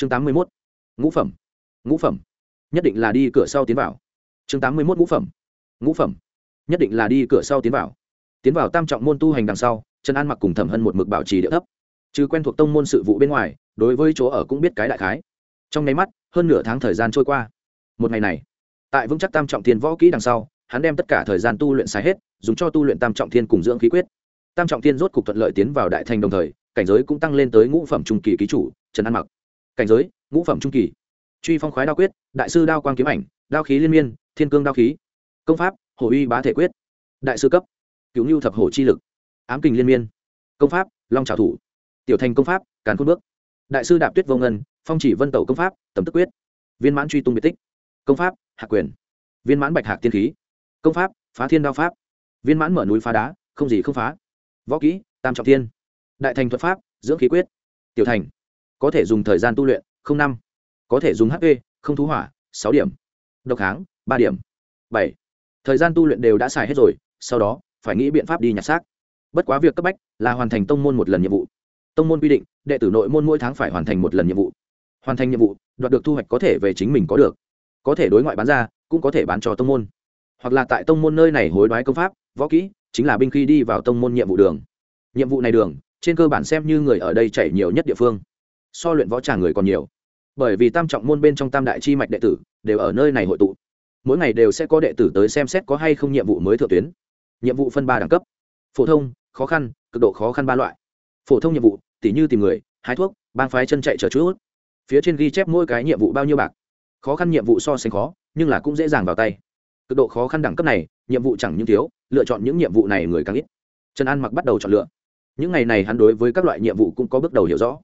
chương tám mươi mốt, ngũ phẩm ngũ phẩm, nhất định là đi cửa sau tiến vào. chương tám mươi mốt, ngũ phẩm ngũ phẩm, nhất định là đi cửa sau tiến vào. tiến vào tam trọng môn tu hành đằng sau, trần an mặc cùng thẩm hân một mực bảo trì địa thấp. chứ quen thuộc tông môn sự vụ bên ngoài, đối với chỗ ở cũng biết cái đại khái. trong nháy mắt, hơn nửa tháng thời gian trôi qua. một ngày này, tại vững chắc tam trọng thiên võ kỹ đằng sau, hắn đem tất cả thời gian tu luyện xài hết, dùng cho tu luyện tam trọng thiên cùng dưỡng khí quyết. tam trọng thiên rốt cục thuận lợi tiến vào đại thành đồng thời, cảnh giới cũng tăng lên tới ngũ phẩm trung kỳ ký chủ, trần an mặc cảnh giới, ngũ phẩm trung kỳ. Truy phong khoái đao quyết, đại sư đao quang kiếm ảnh, đao khí liên miên, thiên cương đao khí. Công pháp hồ uy bá thể quyết. Đại sư cấp cứu nhu thập hổ chi lực. Ám kình liên miên. Công pháp, long trào thủ. Tiểu thành công pháp, càn khuôn bước. Đại sư đạp tuyết vô ngân, phong chỉ vân tẩu công pháp, tầm tức quyết. Viên mãn truy tung biệt tích. Công pháp, hạ quyền. Viên mãn bạch hạc tiên khí. Công pháp, phá thiên đao pháp. Viên mãn mở núi phá đá, không gì không phá. Võ kỹ, tam trọng thiên. Đại thành thuật pháp, dưỡng khí quyết. Tiểu thành có thể dùng thời gian tu luyện, không năm, có thể dùng hp không thú hỏa, sáu điểm, độc kháng, ba điểm, bảy. Thời gian tu luyện đều đã xài hết rồi, sau đó, phải nghĩ biện pháp đi nhặt xác. Bất quá việc cấp bách là hoàn thành tông môn một lần nhiệm vụ. Tông môn quy định, đệ tử nội môn mỗi tháng phải hoàn thành một lần nhiệm vụ. Hoàn thành nhiệm vụ, đoạt được thu hoạch có thể về chính mình có được. Có thể đối ngoại bán ra, cũng có thể bán cho tông môn. Hoặc là tại tông môn nơi này hối đoái công pháp, võ kỹ, chính là binh khi đi vào tông môn nhiệm vụ đường. Nhiệm vụ này đường, trên cơ bản xem như người ở đây chảy nhiều nhất địa phương so luyện võ tràng người còn nhiều. Bởi vì tam trọng môn bên trong tam đại chi mạch đệ tử đều ở nơi này hội tụ. Mỗi ngày đều sẽ có đệ tử tới xem xét có hay không nhiệm vụ mới thượng tuyến. Nhiệm vụ phân ba đẳng cấp. Phổ thông, khó khăn, cực độ khó khăn ba loại. Phổ thông nhiệm vụ, tỉ như tìm người, hái thuốc, bang phái chân chạy chờ chút. Phía trên ghi chép mỗi cái nhiệm vụ bao nhiêu bạc. Khó khăn nhiệm vụ so sánh khó, nhưng là cũng dễ dàng vào tay. Cực độ khó khăn đẳng cấp này, nhiệm vụ chẳng những thiếu, lựa chọn những nhiệm vụ này người càng ít. Trần an mặc bắt đầu chọn lựa. Những ngày này hắn đối với các loại nhiệm vụ cũng có bước đầu hiểu rõ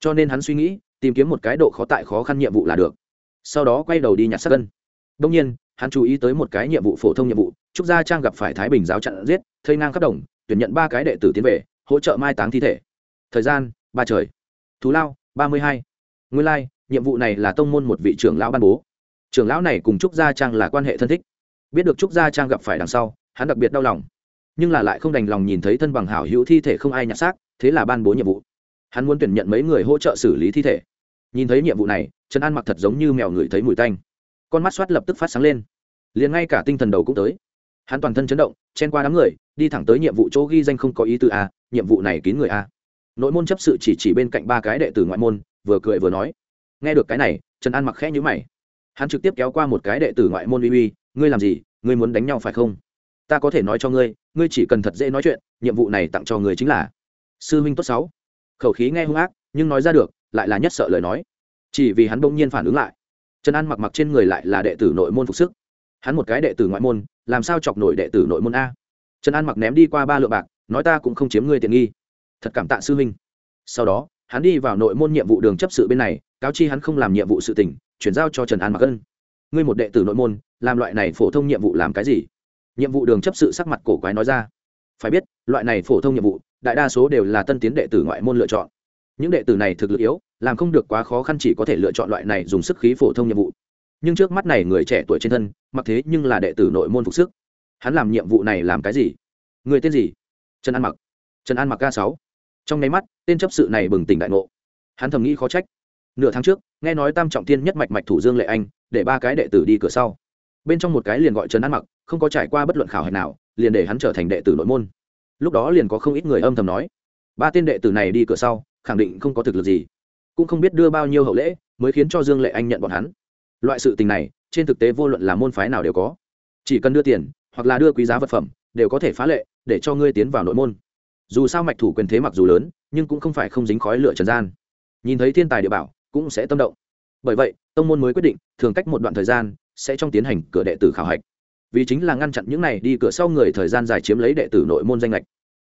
cho nên hắn suy nghĩ tìm kiếm một cái độ khó tại khó khăn nhiệm vụ là được. Sau đó quay đầu đi nhặt sát cân đông nhiên hắn chú ý tới một cái nhiệm vụ phổ thông nhiệm vụ trúc gia trang gặp phải thái bình giáo chặn giết thây ngang khắp đồng tuyển nhận ba cái đệ tử tiến về hỗ trợ mai táng thi thể. Thời gian ba trời. Thú lao ba mươi hai. Nguyên lai、like, nhiệm vụ này là tông môn một vị trưởng lão ban bố. Trưởng lão này cùng trúc gia trang là quan hệ thân thích. Biết được trúc gia trang gặp phải đằng sau hắn đặc biệt đau lòng. Nhưng là lại không đành lòng nhìn thấy thân bằng hảo hữu thi thể không ai nhặt xác thế là ban bố nhiệm vụ hắn muốn tuyển nhận mấy người hỗ trợ xử lý thi thể. Nhìn thấy nhiệm vụ này, trần an mặc thật giống như mèo ngửi thấy mùi tanh. Con mắt soát lập tức phát sáng lên. Liền ngay cả tinh thần đầu cũng tới. Hắn toàn thân chấn động, chen qua đám người, đi thẳng tới nhiệm vụ chỗ ghi danh không có ý tư a, nhiệm vụ này kín người a. Nội môn chấp sự chỉ chỉ bên cạnh ba cái đệ tử ngoại môn, vừa cười vừa nói. Nghe được cái này, trần an mặc khẽ nhữ mày. Hắn trực tiếp kéo qua một cái đệ tử ngoại môn uy uy, ngươi làm gì? Ngươi muốn đánh nhau phải không? Ta có thể nói cho ngươi ngươi chỉ cần thật dễ nói chuyện, nhiệm vụ này tặng cho người chính là sư huynh tốt sáu khẩu khí nghe hung ác, nhưng nói ra được, lại là nhất sợ lời nói. Chỉ vì hắn bỗng nhiên phản ứng lại. Trần an mặc mặc trên người lại là đệ tử nội môn phục sức. Hắn một cái đệ tử ngoại môn, làm sao chọc nổi đệ tử nội môn a? Trần an mặc ném đi qua ba lượng bạc, nói ta cũng không chiếm ngươi tiện nghi. Thật cảm tạ sư huynh. Sau đó, hắn đi vào nội môn nhiệm vụ đường chấp sự bên này, cáo chi hắn không làm nhiệm vụ sự tỉnh chuyển giao cho trần an mặc ân. Ngươi một đệ tử nội môn, làm loại này phổ thông nhiệm vụ làm cái gì? Nhiệm vụ đường chấp sự sắc mặt cổ quái nói ra. Phải biết, loại này phổ thông nhiệm vụ đại đa số đều là tân tiến đệ tử ngoại môn lựa chọn. Những đệ tử này thực lực yếu, làm không được quá khó khăn chỉ có thể lựa chọn loại này dùng sức khí phổ thông nhiệm vụ. Nhưng trước mắt này người trẻ tuổi trên thân, mặc thế nhưng là đệ tử nội môn phục sức. Hắn làm nhiệm vụ này làm cái gì? Người tên gì? Trần an mặc. Trần an mặc k sáu. Trong nháy mắt, tên chấp sự này bừng tỉnh đại ngộ. Hắn thầm nghĩ khó trách. Nửa tháng trước, nghe nói tam trọng tiên nhất mạch mạch thủ dương lệ anh, để ba cái đệ tử đi cửa sau. Bên trong một cái liền gọi trần an mặc, không có trải qua bất luận khảo hạch nào, liền để hắn trở thành đệ tử nội môn lúc đó liền có không ít người âm thầm nói, ba tên đệ tử này đi cửa sau, khẳng định không có thực lực gì, cũng không biết đưa bao nhiêu hậu lễ mới khiến cho dương lệ anh nhận bọn hắn. Loại sự tình này, trên thực tế vô luận là môn phái nào đều có. Chỉ cần đưa tiền, hoặc là đưa quý giá vật phẩm, đều có thể phá lệ, để cho ngươi tiến vào nội môn. Dù sao mạch thủ quyền thế mặc dù lớn, nhưng cũng không phải không dính khói lửa trần gian. Nhìn thấy thiên tài địa bảo, cũng sẽ tâm động. Bởi vậy, tông môn mới quyết định, thường cách một đoạn thời gian, sẽ trong tiến hành cửa đệ tử khảo hạch vì chính là ngăn chặn những này đi cửa sau người thời gian dài chiếm lấy đệ tử nội môn danh lệch.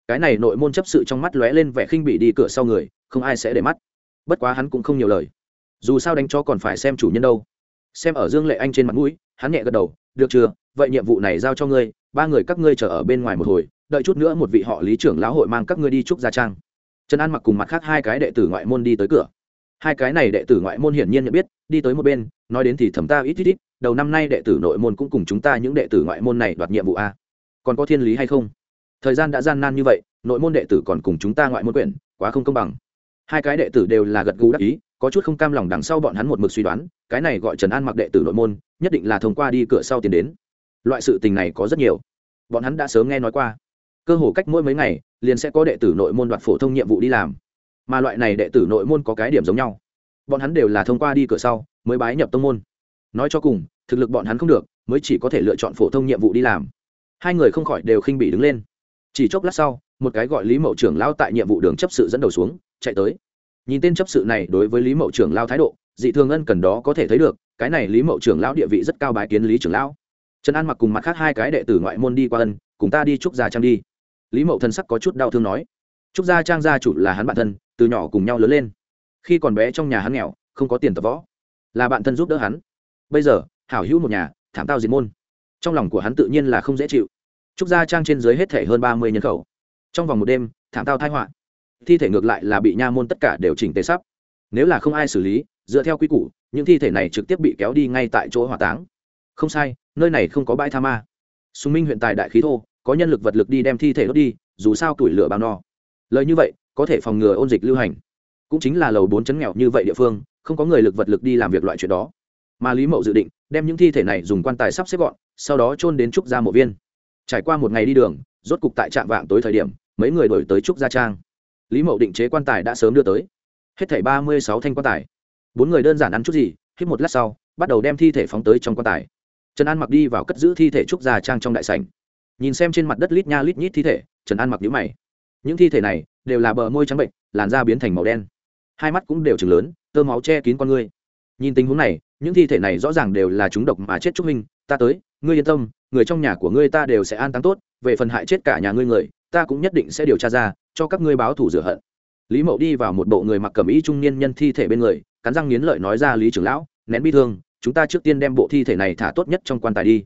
Cái này nội môn chấp sự trong mắt lóe lên vẻ khinh bị đi cửa sau người, không ai sẽ để mắt. Bất quá hắn cũng không nhiều lời. Dù sao đánh cho còn phải xem chủ nhân đâu. Xem ở dương lệ anh trên mặt mũi, hắn nhẹ gật đầu, được chưa? Vậy nhiệm vụ này giao cho ngươi, ba người các ngươi chờ ở bên ngoài một hồi, đợi chút nữa một vị họ lý trưởng lão hội mang các ngươi đi trúc gia trang. Trần an mặc cùng mặt khác hai cái đệ tử ngoại môn đi tới cửa. Hai cái này đệ tử ngoại môn hiển nhiên nhận biết, đi tới một bên, nói đến thì thầm ta ít ít ít đầu năm nay đệ tử nội môn cũng cùng chúng ta những đệ tử ngoại môn này đoạt nhiệm vụ a. Còn có thiên lý hay không? Thời gian đã gian nan như vậy, nội môn đệ tử còn cùng chúng ta ngoại môn quyển, quá không công bằng. Hai cái đệ tử đều là gật gù đắc ý, có chút không cam lòng đằng sau bọn hắn một mực suy đoán, cái này gọi trần an mặc đệ tử nội môn, nhất định là thông qua đi cửa sau tiến đến. Loại sự tình này có rất nhiều. Bọn hắn đã sớm nghe nói qua. Cơ hồ cách mỗi mấy ngày, liền sẽ có đệ tử nội môn đoạt phổ thông nhiệm vụ đi làm. Mà loại này đệ tử nội môn có cái điểm giống nhau. Bọn hắn đều là thông qua đi cửa sau, mới bái nhập tông môn nói cho cùng, thực lực bọn hắn không được, mới chỉ có thể lựa chọn phổ thông nhiệm vụ đi làm. Hai người không khỏi đều khinh bị đứng lên. Chỉ chốc lát sau, một cái gọi lý mậu trưởng lao tại nhiệm vụ đường chấp sự dẫn đầu xuống, chạy tới. Nhìn tên chấp sự này đối với lý mậu trưởng lao thái độ, dị thường ân cần đó có thể thấy được, cái này lý mậu trưởng lao địa vị rất cao bái kiến lý trưởng lão trần an mặc cùng mặt khác hai cái đệ tử ngoại môn đi qua ân, cùng ta đi trúc gia trang đi. Lý mậu thân sắc có chút đau thương nói. Trúc gia trang gia chủ là hắn bạn thân, từ nhỏ cùng nhau lớn lên. Khi còn bé trong nhà hắn nghèo, không có tiền tập võ. Là bạn thân giúp đỡ hắn bây giờ, hảo hữu một nhà, thảm tao diệt môn. Trong lòng của hắn tự nhiên là không dễ chịu. Trúc gia trang trên dưới hết thể hơn ba mươi nhân khẩu. Trong vòng một đêm, thảm tao thai họa. Thi thể ngược lại là bị nha môn tất cả đều chỉnh tề sắp. Nếu là không ai xử lý, dựa theo quy củ, những thi thể này trực tiếp bị kéo đi ngay tại chỗ hỏa táng. Không sai, nơi này không có bãi tha ma. Sùng minh huyện tài đại khí thô, có nhân lực vật lực đi đem thi thể đốt đi, dù sao tuổi lửa bao no. Lời như vậy, có thể phòng ngừa ôn dịch lưu hành. Cũng chính là lầu bốn chấn nghèo như vậy địa phương, không có người lực vật lực đi làm việc loại chuyện đó mà lý mậu dự định đem những thi thể này dùng quan tài sắp xếp gọn, sau đó trôn đến trúc gia mộ viên. Trải qua một ngày đi đường, rốt cục tại trạm vạng tối thời điểm, mấy người đổi tới trúc gia trang. Lý mậu định chế quan tài đã sớm đưa tới. Hết thảy ba mươi sáu thanh quan tài. Bốn người đơn giản ăn chút gì, hít một lát sau, bắt đầu đem thi thể phóng tới trong quan tài. Trần an mặc đi vào cất giữ thi thể trúc gia trang trong đại sảnh. Nhìn xem trên mặt đất lít nha lít nhít thi thể, trần an mặc nhíu mày. Những thi thể này đều là bờ môi trắng bệnh, làn da biến thành màu đen. Hai mắt cũng đều chừng lớn, tơ máu che kín con ngươi nhìn tình huống này những thi thể này rõ ràng đều là chúng độc mà chết trúc minh ta tới, ngươi yên tâm, người trong nhà của ngươi ta đều sẽ an táng tốt, về phần hại chết cả nhà ngươi người, ta cũng nhất định sẽ điều tra ra, cho các ngươi báo thủ rửa hận. Lý mậu đi vào một bộ người mặc cẩm y trung niên nhân thi thể bên người, cắn răng nghiến lợi nói ra, lý trưởng lão, nén bi thương, chúng ta trước tiên đem bộ thi thể này thả tốt nhất trong quan tài đi.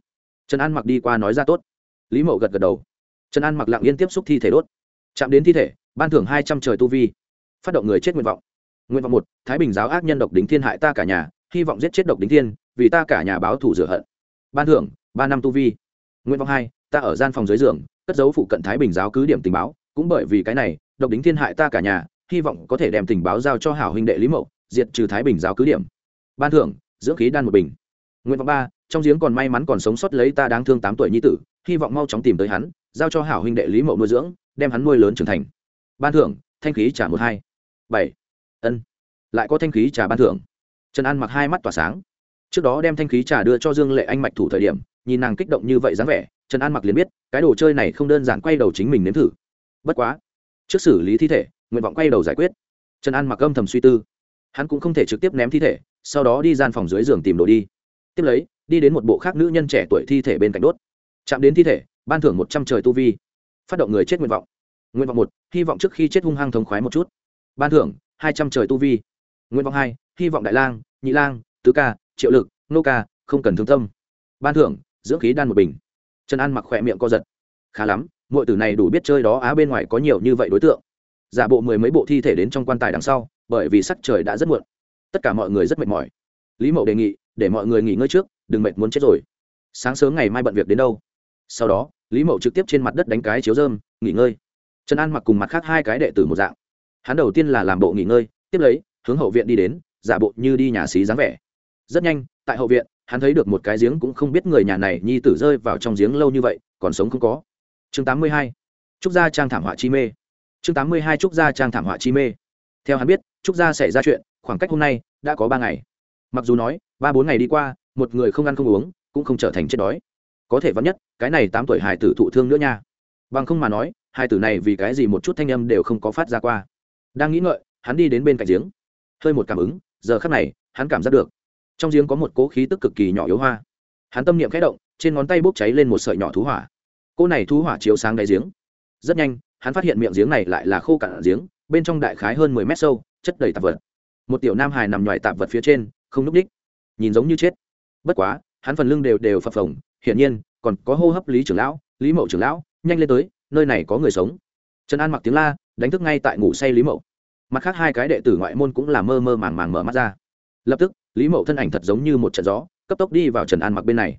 Trần an mặc đi qua nói ra, tốt. Lý mậu gật gật đầu. Trần an mặc lặng yên tiếp xúc thi thể đốt. Chạm đến thi thể, ban thưởng hai trăm trời tu vi. Phát động người chết nguyện vọng. Nguyện vọng một, thái bình giáo ác nhân độc đính thiên hại ta cả nhà hy vọng giết chết độc đính thiên, vì ta cả nhà báo thủ rửa hận. Ban thưởng, ba năm tu vi. Nguyện vọng hai, ta ở gian phòng dưới giường, cất dấu phụ cận thái bình giáo cứ điểm tình báo, cũng bởi vì cái này, độc đính thiên hại ta cả nhà, hy vọng có thể đem tình báo giao cho hảo huynh đệ lý mậu, diệt trừ thái bình giáo cứ điểm. Ban thưởng, dưỡng khí đan một bình. Nguyện vọng ba, trong giếng còn may mắn còn sống sót lấy ta đáng thương tám tuổi nhi tử, hy vọng mau chóng tìm tới hắn, giao cho hảo huynh đệ lý mậu nuôi dưỡng, đem hắn nuôi lớn trưởng thành. Ban thưởng, thanh khí trả một hai. Bảy. Ân. Lại có thanh khí trà ban thưởng trần an mặc hai mắt tỏa sáng. Trước đó đem thanh khí trà đưa cho dương lệ anh mạch thủ thời điểm, nhìn nàng kích động như vậy dáng vẻ, trần an mặc liền biết, cái đồ chơi này không đơn giản quay đầu chính mình nếm thử. Bất quá, trước xử lý thi thể, nguyện vọng quay đầu giải quyết. Trần an mặc âm thầm suy tư. Hắn cũng không thể trực tiếp ném thi thể, sau đó đi gian phòng dưới giường tìm đồ đi. Tiếp lấy, đi đến một bộ khác nữ nhân trẻ tuổi thi thể bên cạnh đốt. Chạm đến thi thể, ban thưởng một trăm trời tu vi. Phát động người chết nguyện vọng. Nguyện vọng một, hy vọng trước khi chết hung hăng thống khoái một chút. Ban thưởng, hai trăm trời tu vi. Nguyện vọng hai hy vọng đại lang, nhị lang, tứ ca, triệu lực, nô ca, không cần thương tâm. Ban thưởng, dưỡng khí đan một bình. Trần an mặc khỏe miệng co giật. Khá lắm mọi tử này đủ biết chơi đó á, bên ngoài có nhiều như vậy đối tượng. Giả bộ mười mấy bộ thi thể đến trong quan tài đằng sau, bởi vì sắc trời đã rất muộn. Tất cả mọi người rất mệt mỏi. Lý mậu đề nghị, để mọi người nghỉ ngơi trước, đừng mệt muốn chết rồi. Sáng sớm ngày mai bận việc đến đâu? Sau đó, lý mậu trực tiếp trên mặt đất đánh cái chiếu dơm nghỉ ngơi. Trần an mặc cùng mặt khác hai cái đệ tử một dạng. Hắn đầu tiên là làm bộ nghỉ ngơi, tiếp lấy, hướng hậu viện đi đến giả bộ như đi nhà xí dáng vẻ. Rất nhanh, tại hậu viện, hắn thấy được một cái giếng cũng không biết người nhà này nhi tử rơi vào trong giếng lâu như vậy, còn sống không có. Chương 82. trúc gia trang thảm họa chi mê. Chương 82 trúc gia trang thảm họa chi mê. Theo hắn biết, trúc gia xảy ra chuyện, khoảng cách hôm nay đã có ba ngày. Mặc dù nói, ba bốn ngày đi qua, một người không ăn không uống, cũng không trở thành chết đói. Có thể vẫn nhất, cái này tám tuổi hải tử thụ thương nữa nha. Bằng không mà nói, hai tử này vì cái gì một chút thanh âm đều không có phát ra qua. Đang nghĩ ngợi, hắn đi đến bên cạnh giếng. Hơi một cảm ứng giờ khắc này, hắn cảm giác được. Trong giếng có một cỗ khí tức cực kỳ nhỏ yếu hoa. Hắn tâm niệm khẽ động, trên ngón tay bốc cháy lên một sợi nhỏ thú hỏa. Cỗ này thú hỏa chiếu sáng đáy giếng. Rất nhanh, hắn phát hiện miệng giếng này lại là khô cạn giếng, bên trong đại khái hơn mười mét sâu, chất đầy tạp vật. Một tiểu nam hài nằm ngoài tạp vật phía trên, không núp đích. Nhìn giống như chết. Bất quá, hắn phần lưng đều đều phập phồng, hiển nhiên, còn có hô hấp lý trưởng lão, lý mậu trưởng lão, nhanh lên tới, nơi này có người sống. Trần an mặc tiếng la, đánh thức ngay tại ngủ say lý mậu mặt khác hai cái đệ tử ngoại môn cũng là mơ mơ màng màng mở mắt ra. Lập tức, lý mậu thân ảnh thật giống như một trận gió, cấp tốc đi vào trần an mặc bên này.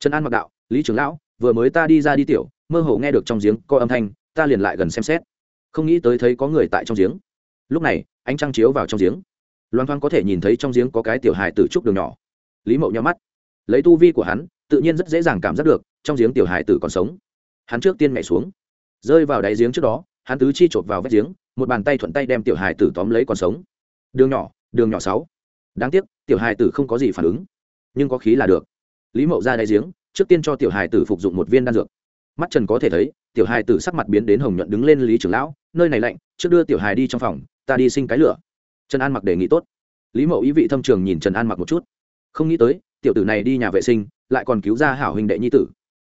Trần an mặc đạo, lý trưởng lão, vừa mới ta đi ra đi tiểu, mơ hồ nghe được trong giếng có âm thanh, ta liền lại gần xem xét. Không nghĩ tới thấy có người tại trong giếng. Lúc này, ánh trăng chiếu vào trong giếng. Loan thoáng có thể nhìn thấy trong giếng có cái tiểu hài tử trúc đường nhỏ. Lý mậu nhắm mắt. Lấy tu vi của hắn, tự nhiên rất dễ dàng cảm giác được trong giếng tiểu hài tử còn sống. Hắn trước tiên nhảy xuống, rơi vào đáy giếng trước đó hắn tứ chi chộp vào vết giếng, một bàn tay thuận tay đem tiểu hài tử tóm lấy còn sống. Đường nhỏ đường nhỏ sáu. Đáng tiếc, tiểu hài tử không có gì phản ứng. Nhưng có khí là được. Lý mậu ra đáy giếng, trước tiên cho tiểu hài tử phục dụng một viên đan dược. Mắt trần có thể thấy, tiểu hài tử sắc mặt biến đến hồng nhuận đứng lên lý trưởng lão, nơi này lạnh, trước đưa tiểu hài đi trong phòng, ta đi sinh cái lửa. Trần an mặc đề nghị tốt. Lý mậu ý vị thâm trường nhìn trần an mặc một chút. Không nghĩ tới, tiểu tử này đi nhà vệ sinh, lại còn cứu ra hảo huynh đệ nhi tử.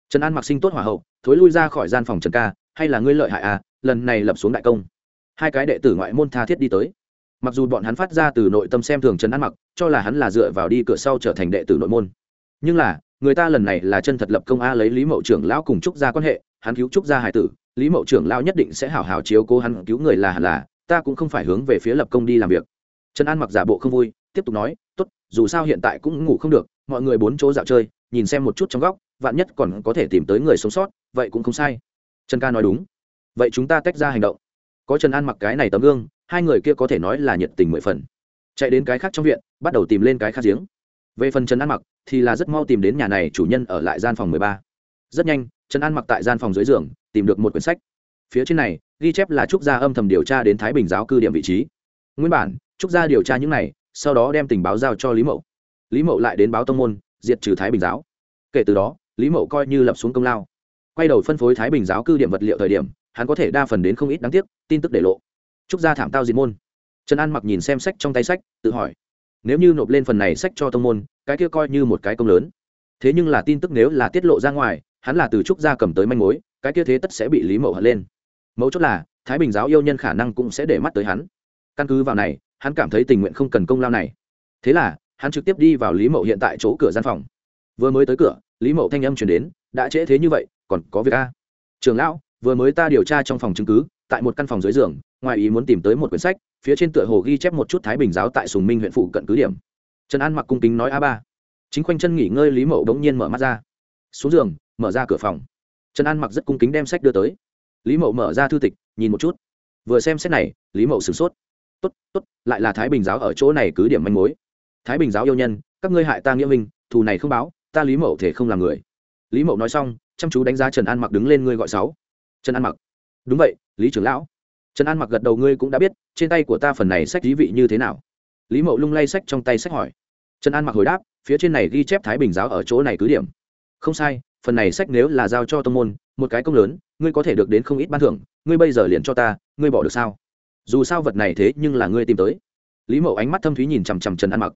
Trần an mặc sinh tốt hòa hậu, thối lui ra khỏi gian phòng trần ca hay là ngươi lợi hại à lần này lập xuống đại công. Hai cái đệ tử ngoại môn tha thiết đi tới. Mặc dù bọn hắn phát ra từ nội tâm xem thường trần ăn mặc, cho là hắn là dựa vào đi cửa sau trở thành đệ tử nội môn. Nhưng là, người ta lần này là chân thật lập công a lấy lý mậu trưởng lão cùng trúc gia quan hệ, hắn cứu trúc gia hải tử, lý mậu trưởng lão nhất định sẽ hảo hảo chiếu cố hắn, cứu người là hẳn là, ta cũng không phải hướng về phía lập công đi làm việc. Trần an mặc giả bộ không vui, tiếp tục nói, tốt, dù sao hiện tại cũng ngủ không được, mọi người bốn chỗ dạo chơi, nhìn xem một chút trong góc, vạn nhất còn có thể tìm tới người sống sót, vậy cũng không sai trần ca nói đúng. Vậy chúng ta tách ra hành động. Có trần an mặc cái này tấm gương, hai người kia có thể nói là nhiệt tình mười phần. Chạy đến cái khác trong viện, bắt đầu tìm lên cái khác giếng. Về phần trần an mặc, thì là rất mau tìm đến nhà này chủ nhân ở lại gian phòng mười ba. Rất nhanh, trần an mặc tại gian phòng dưới giường, tìm được một quyển sách. Phía trên này, ghi chép là trúc gia âm thầm điều tra đến thái bình giáo cư điểm vị trí. Nguyên bản, trúc gia điều tra những này, sau đó đem tình báo giao cho lý mậu. Lý mậu lại đến báo tông môn, diệt trừ thái bình giáo. Kể từ đó, lý mậu coi như lập xuống công lao quay đầu phân phối thái bình giáo cư điểm vật liệu thời điểm, hắn có thể đa phần đến không ít đáng tiếc, tin tức để lộ. Trúc gia thảm tao diệt môn. Trần an mặc nhìn xem sách trong tay sách, tự hỏi, nếu như nộp lên phần này sách cho tông môn, cái kia coi như một cái công lớn. Thế nhưng là tin tức nếu là tiết lộ ra ngoài, hắn là từ trúc gia cầm tới manh mối, cái kia thế tất sẽ bị lý mậu hận lên. Mấu chốt là, thái bình giáo yêu nhân khả năng cũng sẽ để mắt tới hắn. Căn cứ vào này, hắn cảm thấy tình nguyện không cần công lao này. Thế là, hắn trực tiếp đi vào lý mậu hiện tại chỗ cửa gian phòng. Vừa mới tới cửa, lý mậu thanh âm chuyển đến, đã trễ thế như vậy còn có việc a. Trường lão, vừa mới ta điều tra trong phòng chứng cứ, tại một căn phòng dưới giường, ngoài ý muốn tìm tới một quyển sách, phía trên tựa hồ ghi chép một chút thái bình giáo tại sùng minh huyện phụ cận cứ điểm. Trần an mặc cung kính nói a ba. Chính khoanh chân nghỉ ngơi lý mậu bỗng nhiên mở mắt ra. Xuống giường, mở ra cửa phòng. Trần an mặc rất cung kính đem sách đưa tới. Lý mậu mở ra thư tịch, nhìn một chút. Vừa xem xét này, lý mậu sửng sốt. Tốt tốt, lại là thái bình giáo ở chỗ này cứ điểm manh mối. Thái bình giáo yêu nhân, các ngươi hại ta nghĩa minh thù này không báo, ta lý mậu thể không làm người. Lý mậu nói xong chăm chú đánh giá trần an mặc đứng lên ngươi gọi sáu trần an mặc đúng vậy lý trưởng lão trần an mặc gật đầu ngươi cũng đã biết trên tay của ta phần này sách lý vị như thế nào lý mậu lung lay sách trong tay sách hỏi trần an mặc hồi đáp phía trên này ghi chép thái bình giáo ở chỗ này cứ điểm không sai phần này sách nếu là giao cho tông môn một cái công lớn ngươi có thể được đến không ít ban thưởng ngươi bây giờ liền cho ta ngươi bỏ được sao dù sao vật này thế nhưng là ngươi tìm tới lý mậu ánh mắt thâm thúy nhìn chằm chằm trần an mặc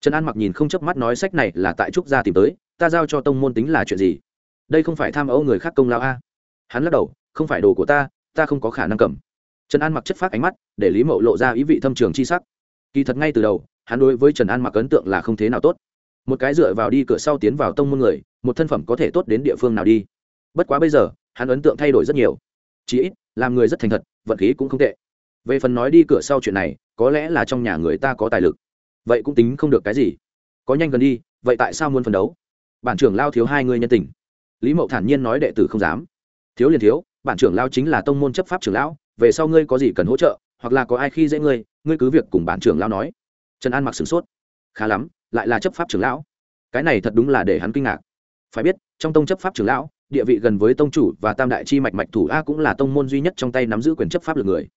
trần an mặc nhìn không chớp mắt nói sách này là tại trúc gia tìm tới ta giao cho tông môn tính là chuyện gì đây không phải tham ô người khác công lao a. Hắn lắc đầu, không phải đồ của ta ta không có khả năng cầm. Trần an mặc chất phát ánh mắt, để lý mậu lộ ra ý vị thâm trường c h i sắc. Kỳ thật ngay từ đầu, hắn đối với trần an mặc ấn tượng là không thế nào tốt. Một cái dựa vào đi cửa sau tiến vào tông môn người, một thân phẩm có thể tốt đến địa phương nào đi. Bất quá bây giờ, hắn ấn tượng thay đổi rất nhiều. Chí ít, làm người rất thành thật, vận khí cũng không tệ. Về phần nói đi cửa sau chuyện này, có lẽ là trong nhà người ta có tài lực. Vậy cũng tính không được cái gì. Có nhanh gần đi, vậy tại sao muốn phấn đấu? Bản trưởng lao thiếu hai người nhân tình lý mậu thản nhiên nói đệ tử không dám. Thiếu liền thiếu, bản trưởng lao chính là tông môn chấp pháp trưởng lão, về sau ngươi có gì cần hỗ trợ, hoặc là có ai khi dễ ngươi ngươi cứ việc cùng bản trưởng lão nói. Trần an mặc sửng sốt. Khá lắm, lại là chấp pháp trưởng lão. Cái này thật đúng là để hắn kinh ngạc. Phải biết, trong tông chấp pháp trưởng lão, địa vị gần với tông chủ và tam đại chi mạch mạch thủ a cũng là tông môn duy nhất trong tay nắm giữ quyền chấp pháp lực người.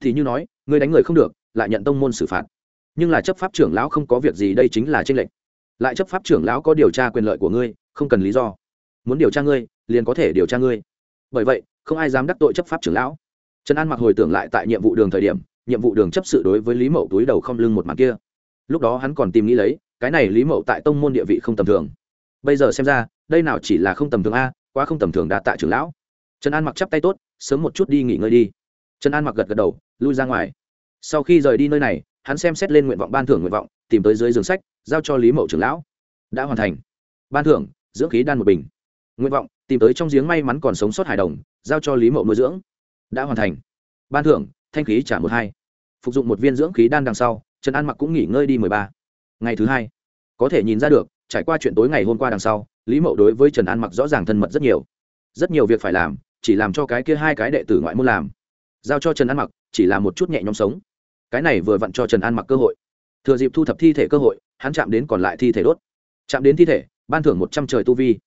Thì như nói, ngươi đánh người không được, lại nhận tông môn xử phạt. Nhưng là chấp pháp trưởng lão không có việc gì, đây chính là tranh lệch. Lại chấp pháp trưởng lão có điều tra quyền lợi của ngươi, không cần lý do muốn điều tra ngươi, liền có thể điều tra ngươi. Bởi vậy, không ai dám đắc tội chấp pháp trưởng lão. Trần an mặc hồi tưởng lại tại nhiệm vụ đường thời điểm, nhiệm vụ đường chấp sự đối với lý mậu túi đầu không lưng một mặt kia. Lúc đó hắn còn tìm nghĩ lấy, cái này lý mậu tại tông môn địa vị không tầm thường. Bây giờ xem ra, đây nào chỉ là không tầm thường a, quá không tầm thường đạt tại trưởng lão. Trần an mặc chắp tay tốt, sớm một chút đi nghỉ ngơi đi. Trần an mặc gật gật đầu, lui ra ngoài. Sau khi rời đi nơi này, hắn xem xét lên nguyện vọng ban thưởng nguyện vọng, tìm tới dưới giường sách, giao cho lý mậu trưởng lão. Đã hoàn thành. Ban thưởng, dưỡng khí đan một bình nguyện vọng, tìm tới trong giếng may mắn còn sống sót hài đồng, giao cho lý mậu nuôi dưỡng. Đã hoàn thành. Ban thưởng, thanh khí trả một hai. Phục dụng một viên dưỡng khí đan đằng sau, trần an mặc cũng nghỉ ngơi đi mười ba. Ngày thứ hai, có thể nhìn ra được, trải qua chuyện tối ngày hôm qua đằng sau, lý mậu đối với trần an mặc rõ ràng thân mật rất nhiều. Rất nhiều việc phải làm, chỉ làm cho cái kia hai cái đệ tử ngoại môn làm. Giao cho trần an mặc, chỉ là một chút nhẹ nhõm sống. Cái này vừa vặn cho trần an mặc cơ hội. Thừa dịp thu thập thi thể cơ hội, hắn chạm đến còn lại thi thể đốt. Chạm đến thi thể, ban thưởng một trăm trời tu vi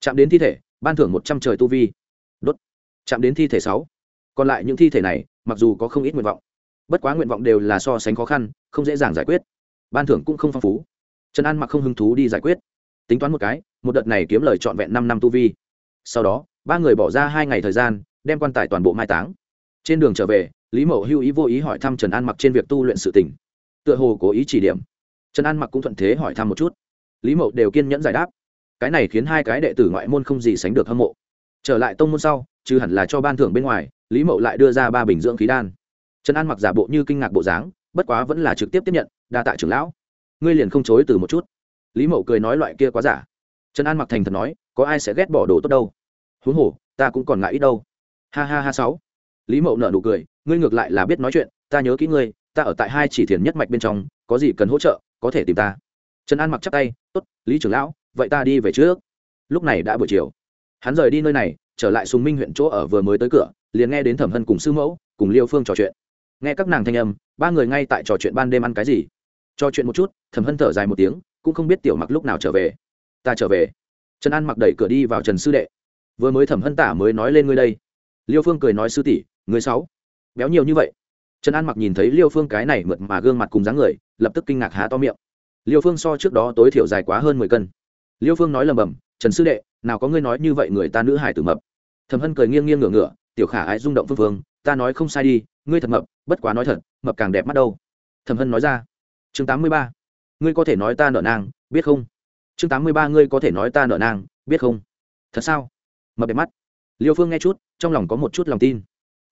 chạm đến thi thể, ban thưởng một trăm trời tu vi. Đốt. Chạm đến thi thể sáu. Còn lại những thi thể này, mặc dù có không ít nguyện vọng, bất quá nguyện vọng đều là so sánh khó khăn, không dễ dàng giải quyết. Ban thưởng cũng không phong phú. Trần an mặc không hứng thú đi giải quyết. Tính toán một cái, một đợt này kiếm lời trọn vẹn năm năm tu vi. Sau đó, ba người bỏ ra hai ngày thời gian, đem quan tài toàn bộ mai táng. Trên đường trở về, lý mậu hưu ý vô ý hỏi thăm trần an mặc trên việc tu luyện sự tỉnh tựa hồ cố ý chỉ điểm. Trần an mặc cũng thuận thế hỏi thăm một chút. Lý mậu đều kiên nhẫn giải đáp cái này khiến hai cái đệ tử ngoại môn không gì sánh được hâm mộ. Trở lại tông môn sau, chứ hẳn là cho ban thưởng bên ngoài, lý mậu lại đưa ra ba bình dưỡng khí đan. Trần an mặc giả bộ như kinh ngạc bộ dáng, bất quá vẫn là trực tiếp tiếp nhận, đa tạ trưởng lão, ngươi liền không chối từ một chút. Lý mậu cười nói loại kia quá giả. Trần an mặc thành thật nói, có ai sẽ ghét bỏ đồ tốt đâu? Huống hồ, ta cũng còn ngại ít đâu. Ha ha ha sáu. Lý mậu nở nụ cười, ngươi ngược lại là biết nói chuyện, ta nhớ kỹ ngươi, ta ở tại hai chỉ thiền nhất mạch bên trong, có gì cần hỗ trợ, có thể tìm ta. Trần an mặc chắp tay, tốt, lý trưởng lão vậy ta đi về trước. Lúc này đã buổi chiều. Hắn rời đi nơi này, trở lại sùng minh huyện chỗ ở vừa mới tới cửa, liền nghe đến thẩm hân cùng sư mẫu, cùng liêu phương trò chuyện. Nghe các nàng thanh âm, ba người ngay tại trò chuyện ban đêm ăn cái gì? Trò chuyện một chút, thẩm hân thở dài một tiếng, cũng không biết tiểu mặc lúc nào trở về. Ta trở về. Trần an mặc đẩy cửa đi vào trần sư đệ. Vừa mới thẩm hân tả mới nói lên ngươi đây. Liêu phương cười nói, sư tỷ người sáu, béo nhiều như vậy. Trần an mặc nhìn thấy liêu phương cái này mượt mà gương mặt cùng dáng người, lập tức kinh ngạc há to miệng. Liêu phương so trước đó tối thiểu dài quá hơn mười cân liêu phương nói lầm bầm, trần sư đệ, nào có ngươi nói như vậy người ta nữ hải tử mập. Thẩm hân cười nghiêng nghiêng ngửa ngửa, tiểu khả ái rung động phương phương, ta nói không sai đi, ngươi thật mập, bất quá nói thật, mập càng đẹp mắt đâu. Thẩm hân nói ra. Chương tám mươi ba, ngươi có thể nói ta nợ nang biết không? Chương tám mươi ba, ngươi có thể nói ta nợ nang biết không? Thật sao? Mập đẹp mắt. Liêu phương nghe chút, trong lòng có một chút lòng tin.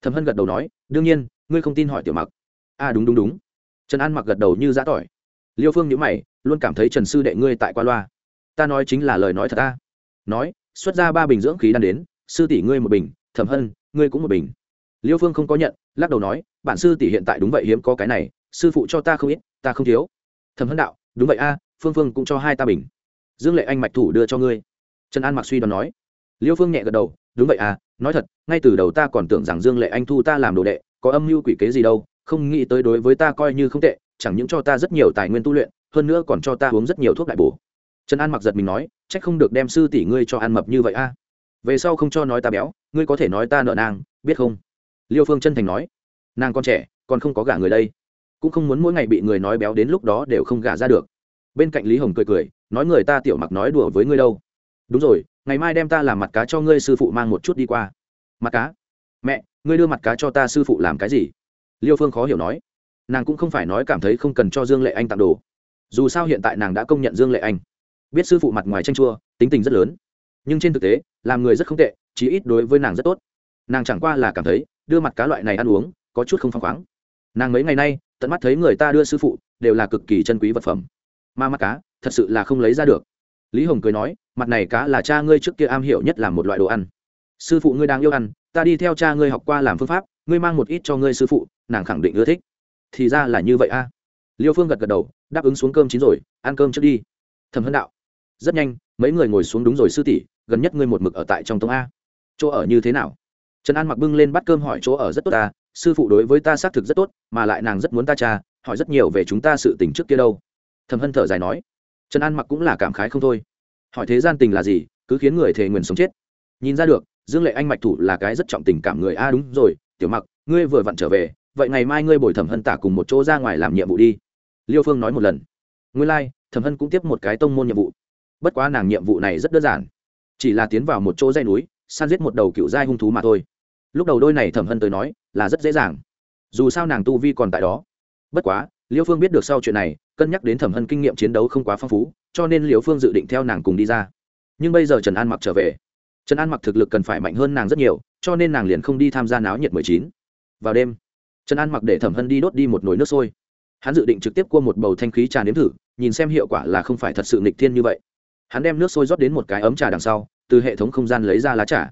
Thẩm hân gật đầu nói, đương nhiên, ngươi không tin hỏi tiểu mặc. À đúng đúng đúng. Trần an mặc gật đầu như giã tỏi. Liêu phương nhữ mày, luôn cảm thấy trần sư đệ ngươi tại qua loa ta nói chính là lời nói thật ta. Nói, xuất ra ba bình dưỡng khí đan đến, sư tỷ ngươi một bình, thẩm hân, ngươi cũng một bình. Liêu phương không có nhận, lắc đầu nói, bản sư tỷ hiện tại đúng vậy hiếm có cái này, sư phụ cho ta không ít, ta không thiếu. Thẩm hân đạo, đúng vậy a, phương phương cũng cho hai ta bình. Dương lệ anh mạch thủ đưa cho ngươi. Trần an mặc suy đoán nói. Liêu phương nhẹ gật đầu, đúng vậy à nói thật, ngay từ đầu ta còn tưởng rằng dương lệ anh thu ta làm đồ đệ, có âm mưu quỷ kế gì đâu, không nghĩ tới đối với ta coi như không tệ, chẳng những cho ta rất nhiều tài nguyên tu luyện, hơn nữa còn cho ta uống rất nhiều thuốc đại bổ trần an mặc giật mình nói c h ắ c không được đem sư tỷ ngươi cho ăn mập như vậy a. Về sau không cho nói ta béo, ngươi có thể nói ta nợ nàng, biết không? Liêu phương chân thành nói, nàng còn trẻ, còn không có gả người đây. Cũng không muốn mỗi ngày bị người nói béo đến lúc đó đều không gả ra được. Bên cạnh lý hồng cười cười, nói người ta tiểu mặc nói đùa với ngươi đâu. Đúng rồi, ngày mai đem ta làm mặt cá cho ngươi sư phụ mang một chút đi qua. Mặt cá? Mẹ, ngươi đưa mặt cá cho ta sư phụ làm cái gì? Liêu phương khó hiểu nói. Nàng cũng không phải nói cảm thấy không cần cho dương lệ anh tặng đồ. Dù sao hiện tại nàng đã công nhận dương lệ anh biết sư phụ mặt ngoài tranh chua, tính tình rất lớn. Nhưng trên thực tế, làm người rất không tệ, chí ít đối với nàng rất tốt. Nàng chẳng qua là cảm thấy, đưa mặt cá loại này ăn uống, có chút không phăng khoáng. Nàng mấy ngày nay, tận mắt thấy người ta đưa sư phụ, đều là cực kỳ chân quý vật phẩm. Mà mặt cá, thật sự là không lấy ra được. Lý hồng cười nói, mặt này cá là cha ngươi trước kia am hiểu nhất là một loại đồ ăn. Sư phụ ngươi đang yêu ăn, ta đi theo cha ngươi học qua làm phương pháp, ngươi mang một ít cho ngươi sư phụ, nàng khẳng định ưa thích. Thì ra là như vậy a. Liêu phương gật gật đầu, đáp ứng xuống cơm chín rồi, ăn cơm trước đi. Thầm hân đạo rất nhanh mấy người ngồi xuống đúng rồi sư tỷ gần nhất ngươi một mực ở tại trong tông a. Chỗ ở như thế nào? Trần an mặc bưng lên bắt cơm hỏi chỗ ở rất tốt ta sư phụ đối với ta xác thực rất tốt mà lại nàng rất muốn ta cha hỏi rất nhiều về chúng ta sự tình trước kia đâu. Thầm hân thở dài nói. Trần an mặc cũng là cảm khái không thôi. Hỏi thế gian tình là gì cứ khiến người thề nguyền sống chết. Nhìn ra được dương lệ anh mạch thủ là cái rất trọng tình cảm người a đúng rồi. Tiểu mặc ngươi vừa vặn trở về vậy ngày mai ngươi bồi thẩm hân tả cùng một chỗ ra ngoài làm nhiệm vụ đi. Liêu phương nói một lần. Ngươi lai、like, thẩm hân cũng tiếp một cái tông môn nhiệm vụ bất quá nàng nhiệm vụ này rất đơn giản. Chỉ là tiến vào một chỗ dây núi, săn giết một đầu cựu giai hung thú mà thôi. Lúc đầu đôi này thẩm hân tới nói, là rất dễ dàng. Dù sao nàng tu vi còn tại đó. Bất quá liễu phương biết được sau chuyện này, cân nhắc đến thẩm hân kinh nghiệm chiến đấu không quá phong phú, cho nên liễu phương dự định theo nàng cùng đi ra. Nhưng bây giờ trần an mặc trở về. Trần an mặc thực lực cần phải mạnh hơn nàng rất nhiều, cho nên nàng liền không đi tham gia náo nhiệt mười chín. Vào đêm, trần an mặc để thẩm hân đi đốt đi một nồi nước sôi. Hắn dự định trực tiếp cua một bầu thanh khí trà nếm thử, nhìn xem hiệu quả là không phải thật sự nghịch thiên như vậy hắn đem nước sôi rót đến một cái ấm trà đằng sau, từ hệ thống không gian lấy ra lá trà.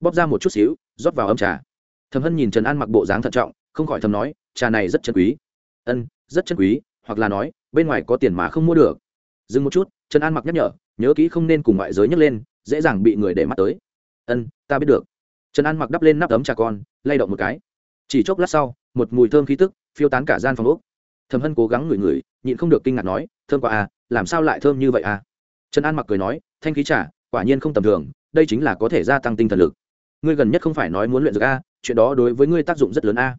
Bóp ra một chút xíu, rót vào ấm trà. Thầm hân nhìn trần an mặc bộ dáng thận trọng, không khỏi thầm nói, trà này rất chân quý. Ân, rất chân quý, hoặc là nói, bên ngoài có tiền mà không mua được. Dừng một chút, trần an mặc nhắc nhở, nhớ kỹ không nên cùng ngoại giới nhấc lên, dễ dàng bị người để mắt tới. Ân, ta biết được. Trần an mặc đắp lên nắp ấm trà con, lay động một cái. Chỉ chốc lát sau, một mùi thơm khí tức phiêu tán cả gian phòng úc thầm hân cố gắng ngửi ngửi, nhịn không được kinh ngạc nói, thơm quá à làm sao lại thơm như vậy à? Trần an mặc cười nói, thanh khí trà, quả nhiên không tầm thường, đây chính là có thể gia tăng tinh thần lực. Ngươi gần nhất không phải nói muốn luyện dược a, chuyện đó đối với ngươi tác dụng rất lớn a.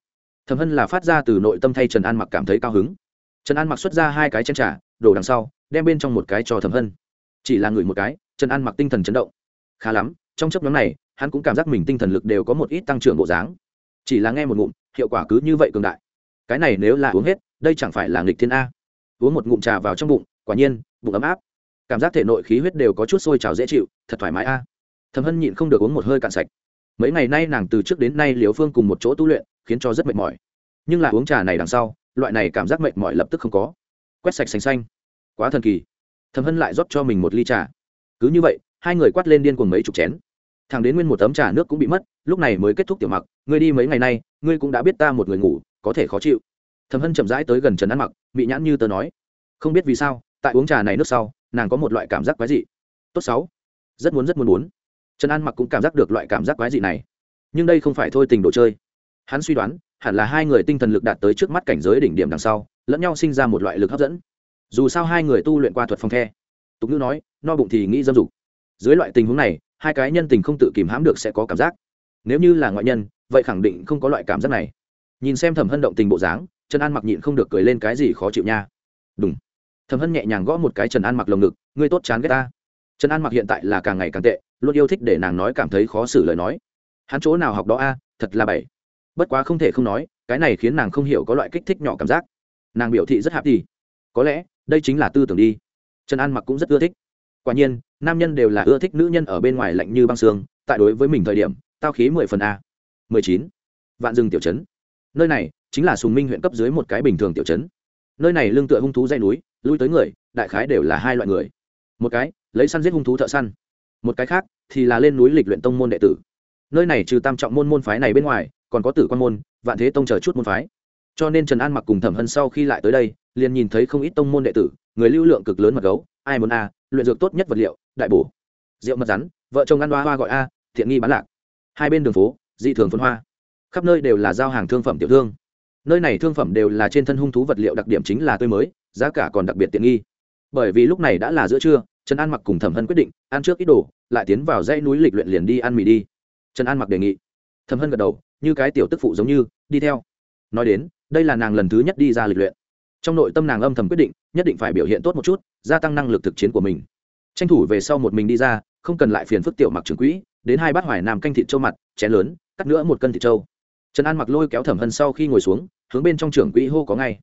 Thầm hân là phát ra từ nội tâm thay trần an mặc cảm thấy cao hứng. Trần an mặc xuất ra hai cái chén trà, đổ đằng sau, đem bên trong một cái cho thầm hân. Chỉ là ngửi một cái, trần an mặc tinh thần chấn động. Khá lắm, trong chấp nhóm này, hắn cũng cảm giác mình tinh thần lực đều có một ít tăng trưởng bộ dáng. Chỉ là nghe một ngụm, hiệu quả cứ như vậy cường đại. Cái này nếu là uống hết, đây chẳng phải là nghịch thiên a. Uống một ngụm trà vào trong bụng, quả nhiên, bụng ấm áp cảm giác thể nội khí huyết đều có chút sôi trào dễ chịu, thật thoải mái a. Thầm hân nhịn không được uống một hơi cạn sạch. Mấy ngày nay nàng từ trước đến nay liều phương cùng một chỗ tu luyện, khiến cho rất mệt mỏi. Nhưng là uống trà này đằng sau, loại này cảm giác mệt mỏi lập tức không có. Quét sạch xanh xanh. Quá thần kỳ. Thầm hân lại rót cho mình một ly trà. Cứ như vậy, hai người quát lên điên cùng mấy chục chén. Thằng đến nguyên một tấm trà nước cũng bị mất, lúc này mới kết thúc tiểu mặc, ngươi đi mấy ngày nay, ngươi cũng đã biết ta một người ngủ, có thể khó chịu. Thầm hân chậm rãi tới gần trần ăn mặc bị nhãn như tớ nói. Không biết vì sao, tại uống trà này nước sau nàng có một loại cảm giác quái dị. Tốt sáu. Rất muốn rất muốn muốn. Trần an mặc cũng cảm giác được loại cảm giác quái dị này. Nhưng đây không phải thôi tình đồ chơi. Hắn suy đoán, hẳn là hai người tinh thần lực đạt tới trước mắt cảnh giới đỉnh điểm đằng sau, lẫn nhau sinh ra một loại lực hấp dẫn. Dù sao hai người tu luyện qua thuật phong the. Tục ngữ nói, no bụng thì nghĩ dâm dục. Dưới loại tình huống này, hai cái nhân tình không tự kìm hãm được sẽ có cảm giác. Nếu như là ngoại nhân, vậy khẳng định không có loại cảm giác này. Nhìn xem thẩm hân động tình bộ dáng, trần an mặc nhịn không được cười lên cái gì khó chịu nha. Đúng thầm hân nhẹ nhàng gõ một cái trần an mặc lồng ngực, ngươi tốt chán ghét ta. Trần an mặc hiện tại là càng ngày càng tệ, luôn yêu thích để nàng nói cảm thấy khó xử lời nói. Hắn chỗ nào học đó a à? thật là bảy bất quá không thể không nói, cái này khiến nàng không hiểu có loại kích thích nhỏ cảm giác. Nàng biểu thị rất hạp đi có lẽ, đây chính là tư tưởng đi. Trần an mặc cũng rất ưa thích. Quả nhiên, nam nhân đều là ưa thích nữ nhân ở bên ngoài lạnh như băng xương, tại đối với mình thời điểm, tao khí mười phần a. Mười chín. Vạn rừng tiểu trấn. Nơi này, chính là sùng minh huyện cấp dưới một cái bình thường tiểu trấn nơi này lương tựa hung thú dây núi, lui tới người, đại khái đều là hai loại người. Một cái, lấy săn giết hung thú thợ săn. Một cái khác, thì là lên núi lịch luyện tông môn đệ tử. Nơi này trừ tam trọng môn môn phái này bên ngoài, còn có tử quan môn, vạn thế tông chờ chút môn phái. Cho nên trần an mặc cùng thẩm hân sau khi lại tới đây, liền nhìn thấy không ít tông môn đệ tử, người lưu lượng cực lớn mật gấu, ai muốn a, luyện dược tốt nhất vật liệu, đại bổ. Rượu mật rắn, vợ chồng ăn hoa hoa gọi a, thiện nghi bán lạc. Hai bên đường phố, dị thường phân hoa. Khắp nơi đều là giao hàng thương phẩm tiểu thương nơi này thương phẩm đều là trên thân hung thú vật liệu đặc điểm chính là tươi mới, giá cả còn đặc biệt tiện nghi. Bởi vì lúc này đã là giữa trưa, trần an mặc cùng thẩm hân quyết định ăn trước ít đồ, lại tiến vào dãy núi lịch luyện liền đi ăn mì đi. Trần an mặc đề nghị. Thẩm hân gật đầu, như cái tiểu tức phụ giống như, đi theo. Nói đến, đây là nàng lần thứ nhất đi ra lịch luyện. Trong nội tâm nàng âm thầm quyết định, nhất định phải biểu hiện tốt một chút, gia tăng năng lực thực chiến của mình. Tranh thủ về sau một mình đi ra, không cần lại phiền phức tiểu mặc trường quỹ, đến hai bát hoài nam canh thịt trâu mặt, chén lớn, cắt nữa một cân thịt trâu. Trần an mặc lôi kéo thẩm hân sau khi ngồi xuống hướng bên trong trưởng quỹ hô có ngay.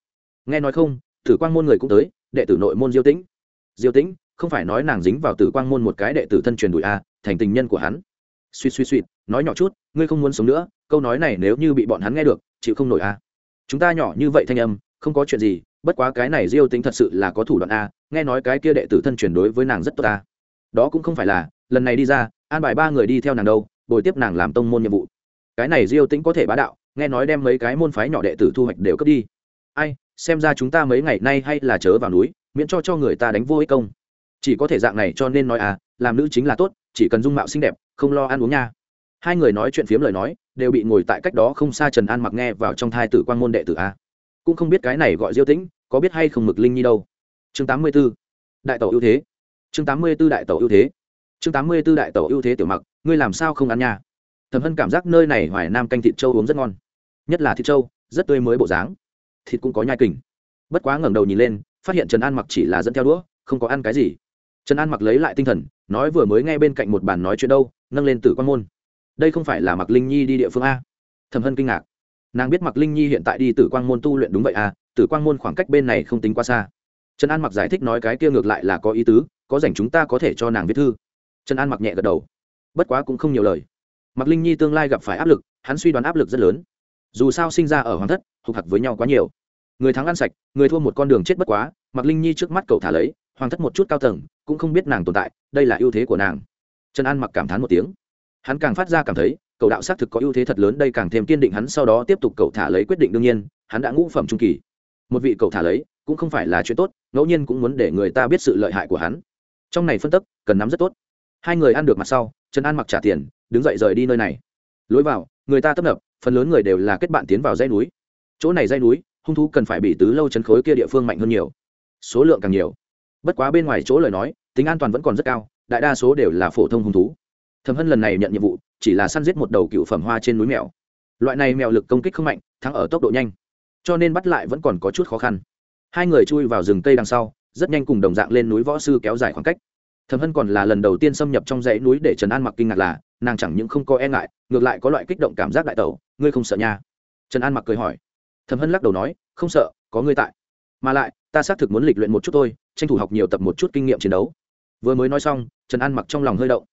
Nghe nói không, tử quang môn người cũng tới, đệ tử nội môn diêu tĩnh. Diêu tĩnh, không phải nói nàng dính vào tử quang môn một cái đệ tử thân truyền đùi a thành tình nhân của hắn. Suy suy suy nói nhỏ chút, ngươi không muốn sống nữa, câu nói này nếu như bị bọn hắn nghe được, chịu không nổi a chúng ta nhỏ như vậy thanh âm, không có chuyện gì, bất quá cái này diêu tính thật sự là có thủ đoạn a nghe nói cái kia đệ tử thân truyền đối với nàng rất tốt a đó cũng không phải là, lần này đi ra, an bài ba người đi theo nàng đâu, bồi tiếp nàng làm tông môn nhiệm vụ. Cái này diêu tính có thể bá đạo nghe nói đem mấy cái môn phái nhỏ đệ tử thu hoạch đều cướp đi. Ai, xem ra chúng ta mấy ngày nay hay là chớ vào núi, miễn cho cho người ta đánh vô ích công. Chỉ có thể dạng này cho nên nói à làm nữ chính là tốt, chỉ cần dung mạo xinh đẹp, không lo ăn uống nha. Hai người nói chuyện phiếm lời nói, đều bị ngồi tại cách đó không xa trần an mặc nghe vào trong thai tử quan môn đệ tử a. Cũng không biết cái này gọi diêu tĩnh, có biết hay không mực linh nhi đâu. Chương tám mươi b ố đại Tẩu ưu thế. Chương tám mươi b ố đại Tẩu ưu thế. Chương tám mươi b ố đại Tẩu ưu thế tiểu mặc, ngươi làm sao không ăn nha? Thẩm hân cảm giác nơi này hoài nam canh thịt Châu uống rất ngon nhất là thịt trâu, rất tươi mới bộ dáng. Thịt cũng có nhai kình. Bất quá ngẩng đầu nhìn lên, phát hiện trần an mặc chỉ là dẫn theo đũa, không có ăn cái gì. Trần an mặc lấy lại tinh thần, nói vừa mới nghe bên cạnh một bàn nói chuyện đâu, nâng lên tử quan môn. Đây không phải là mặc linh nhi đi địa phương a? Thầm hân kinh ngạc. Nàng biết mặc linh nhi hiện tại đi tử quang môn tu luyện đúng vậy a, tử quang môn khoảng cách bên này không tính quá xa. Trần an mặc giải thích nói cái kia ngược lại là có ý tứ, có dành chúng ta có thể cho nàng viết thư. Trần an mặc nhẹ gật đầu. Bất quá cũng không nhiều lời. Mặc linh nhi tương lai gặp phải áp lực, hắn suy đoán áp lực rất lớn dù sao sinh ra ở hoàng thất hụt hặc với nhau quá nhiều. Người thắng ăn sạch, người thua một con đường chết bất quá mặc linh nhi trước mắt cậu thả lấy, hoàng thất một chút cao tầng, cũng không biết nàng tồn tại, đây là ưu thế của nàng. Trần an mặc cảm thán một tiếng. Hắn càng phát ra cảm thấy cầu đạo xác thực có ưu thế thật lớn, đây càng thêm kiên định hắn sau đó tiếp tục cầu thả lấy quyết định đương nhiên, hắn đã ngũ phẩm trung kỳ. Một vị cầu thả lấy, cũng không phải là chuyện tốt, ngẫu nhiên cũng muốn để người ta biết sự lợi hại của hắn. Trong này phân tức, cần nắm rất tốt. Hai người ăn được mặt sau, trần an mặc trả tiền, đứng dậy rời đi nơi này. Lối vào, người ta tấp nập phần lớn người đều là kết bạn tiến vào dãy núi. Chỗ này dãy núi, hung thú cần phải bị tứ lâu chấn khối kia địa phương mạnh hơn nhiều. Số lượng càng nhiều. Bất quá bên ngoài chỗ lời nói, tính an toàn vẫn còn rất cao, đại đa số đều là phổ thông hung thú. Thẩm hân lần này nhận nhiệm vụ, chỉ là săn giết một đầu cựu phẩm hoa trên núi mèo. Loại này mèo lực công kích không mạnh, thắng ở tốc độ nhanh. Cho nên bắt lại vẫn còn có chút khó khăn. Hai người chui vào rừng cây đằng sau, rất nhanh cùng đồng dạng lên núi võ sư kéo dài khoảng cách thẩm hân còn là lần đầu tiên xâm nhập trong dãy núi để trần an mặc kinh ngạc là, nàng chẳng những không có e ngại, ngược lại có loại kích động cảm giác đại tẩu, ngươi không sợ nha? Trần an mặc cười hỏi. Thẩm hân lắc đầu nói, không sợ, có ngươi tại. Mà lại, ta xác thực muốn lịch luyện một chút thôi, tranh thủ học nhiều tập một chút kinh nghiệm chiến đấu. Vừa mới nói xong, trần an mặc trong lòng hơi động.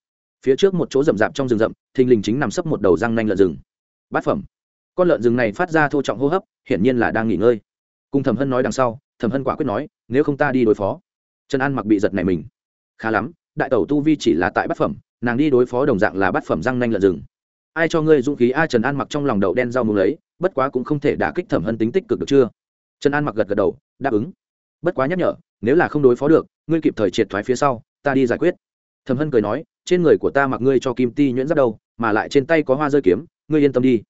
Phía trước một chỗ rậm rạp trong rừng rậm, thình lình chính nằm sấp một đầu răng nanh lợn rừng. Bát phẩm. Con lợn rừng này phát ra thô trọng hô hấp, hiển nhiên là đang nghỉ ngơi. Cùng thẩm hân nói đằng sau, thẩm hân quả quyết nói, nếu không ta đi đối phó. Trần an mặc bị giật này mình khá lắm đại tẩu tu vi chỉ là tại bát phẩm nàng đi đối phó đồng dạng là bát phẩm răng nanh lợn rừng. Ai cho ngươi dũng khí ai trần an mặc trong lòng đậu đen rau mùng lấy bất quá cũng không thể đả kích thẩm hân tính tích cực được chưa? Trần an mặc gật gật đầu đáp ứng. Bất quá nhắc nhở nếu là không đối phó được ngươi kịp thời triệt thoái phía sau ta đi giải quyết. Thẩm hân cười nói trên người của ta mặc ngươi cho kim ti nhuyễn giáp đầu, mà lại trên tay có hoa rơi kiếm ngươi yên tâm đi.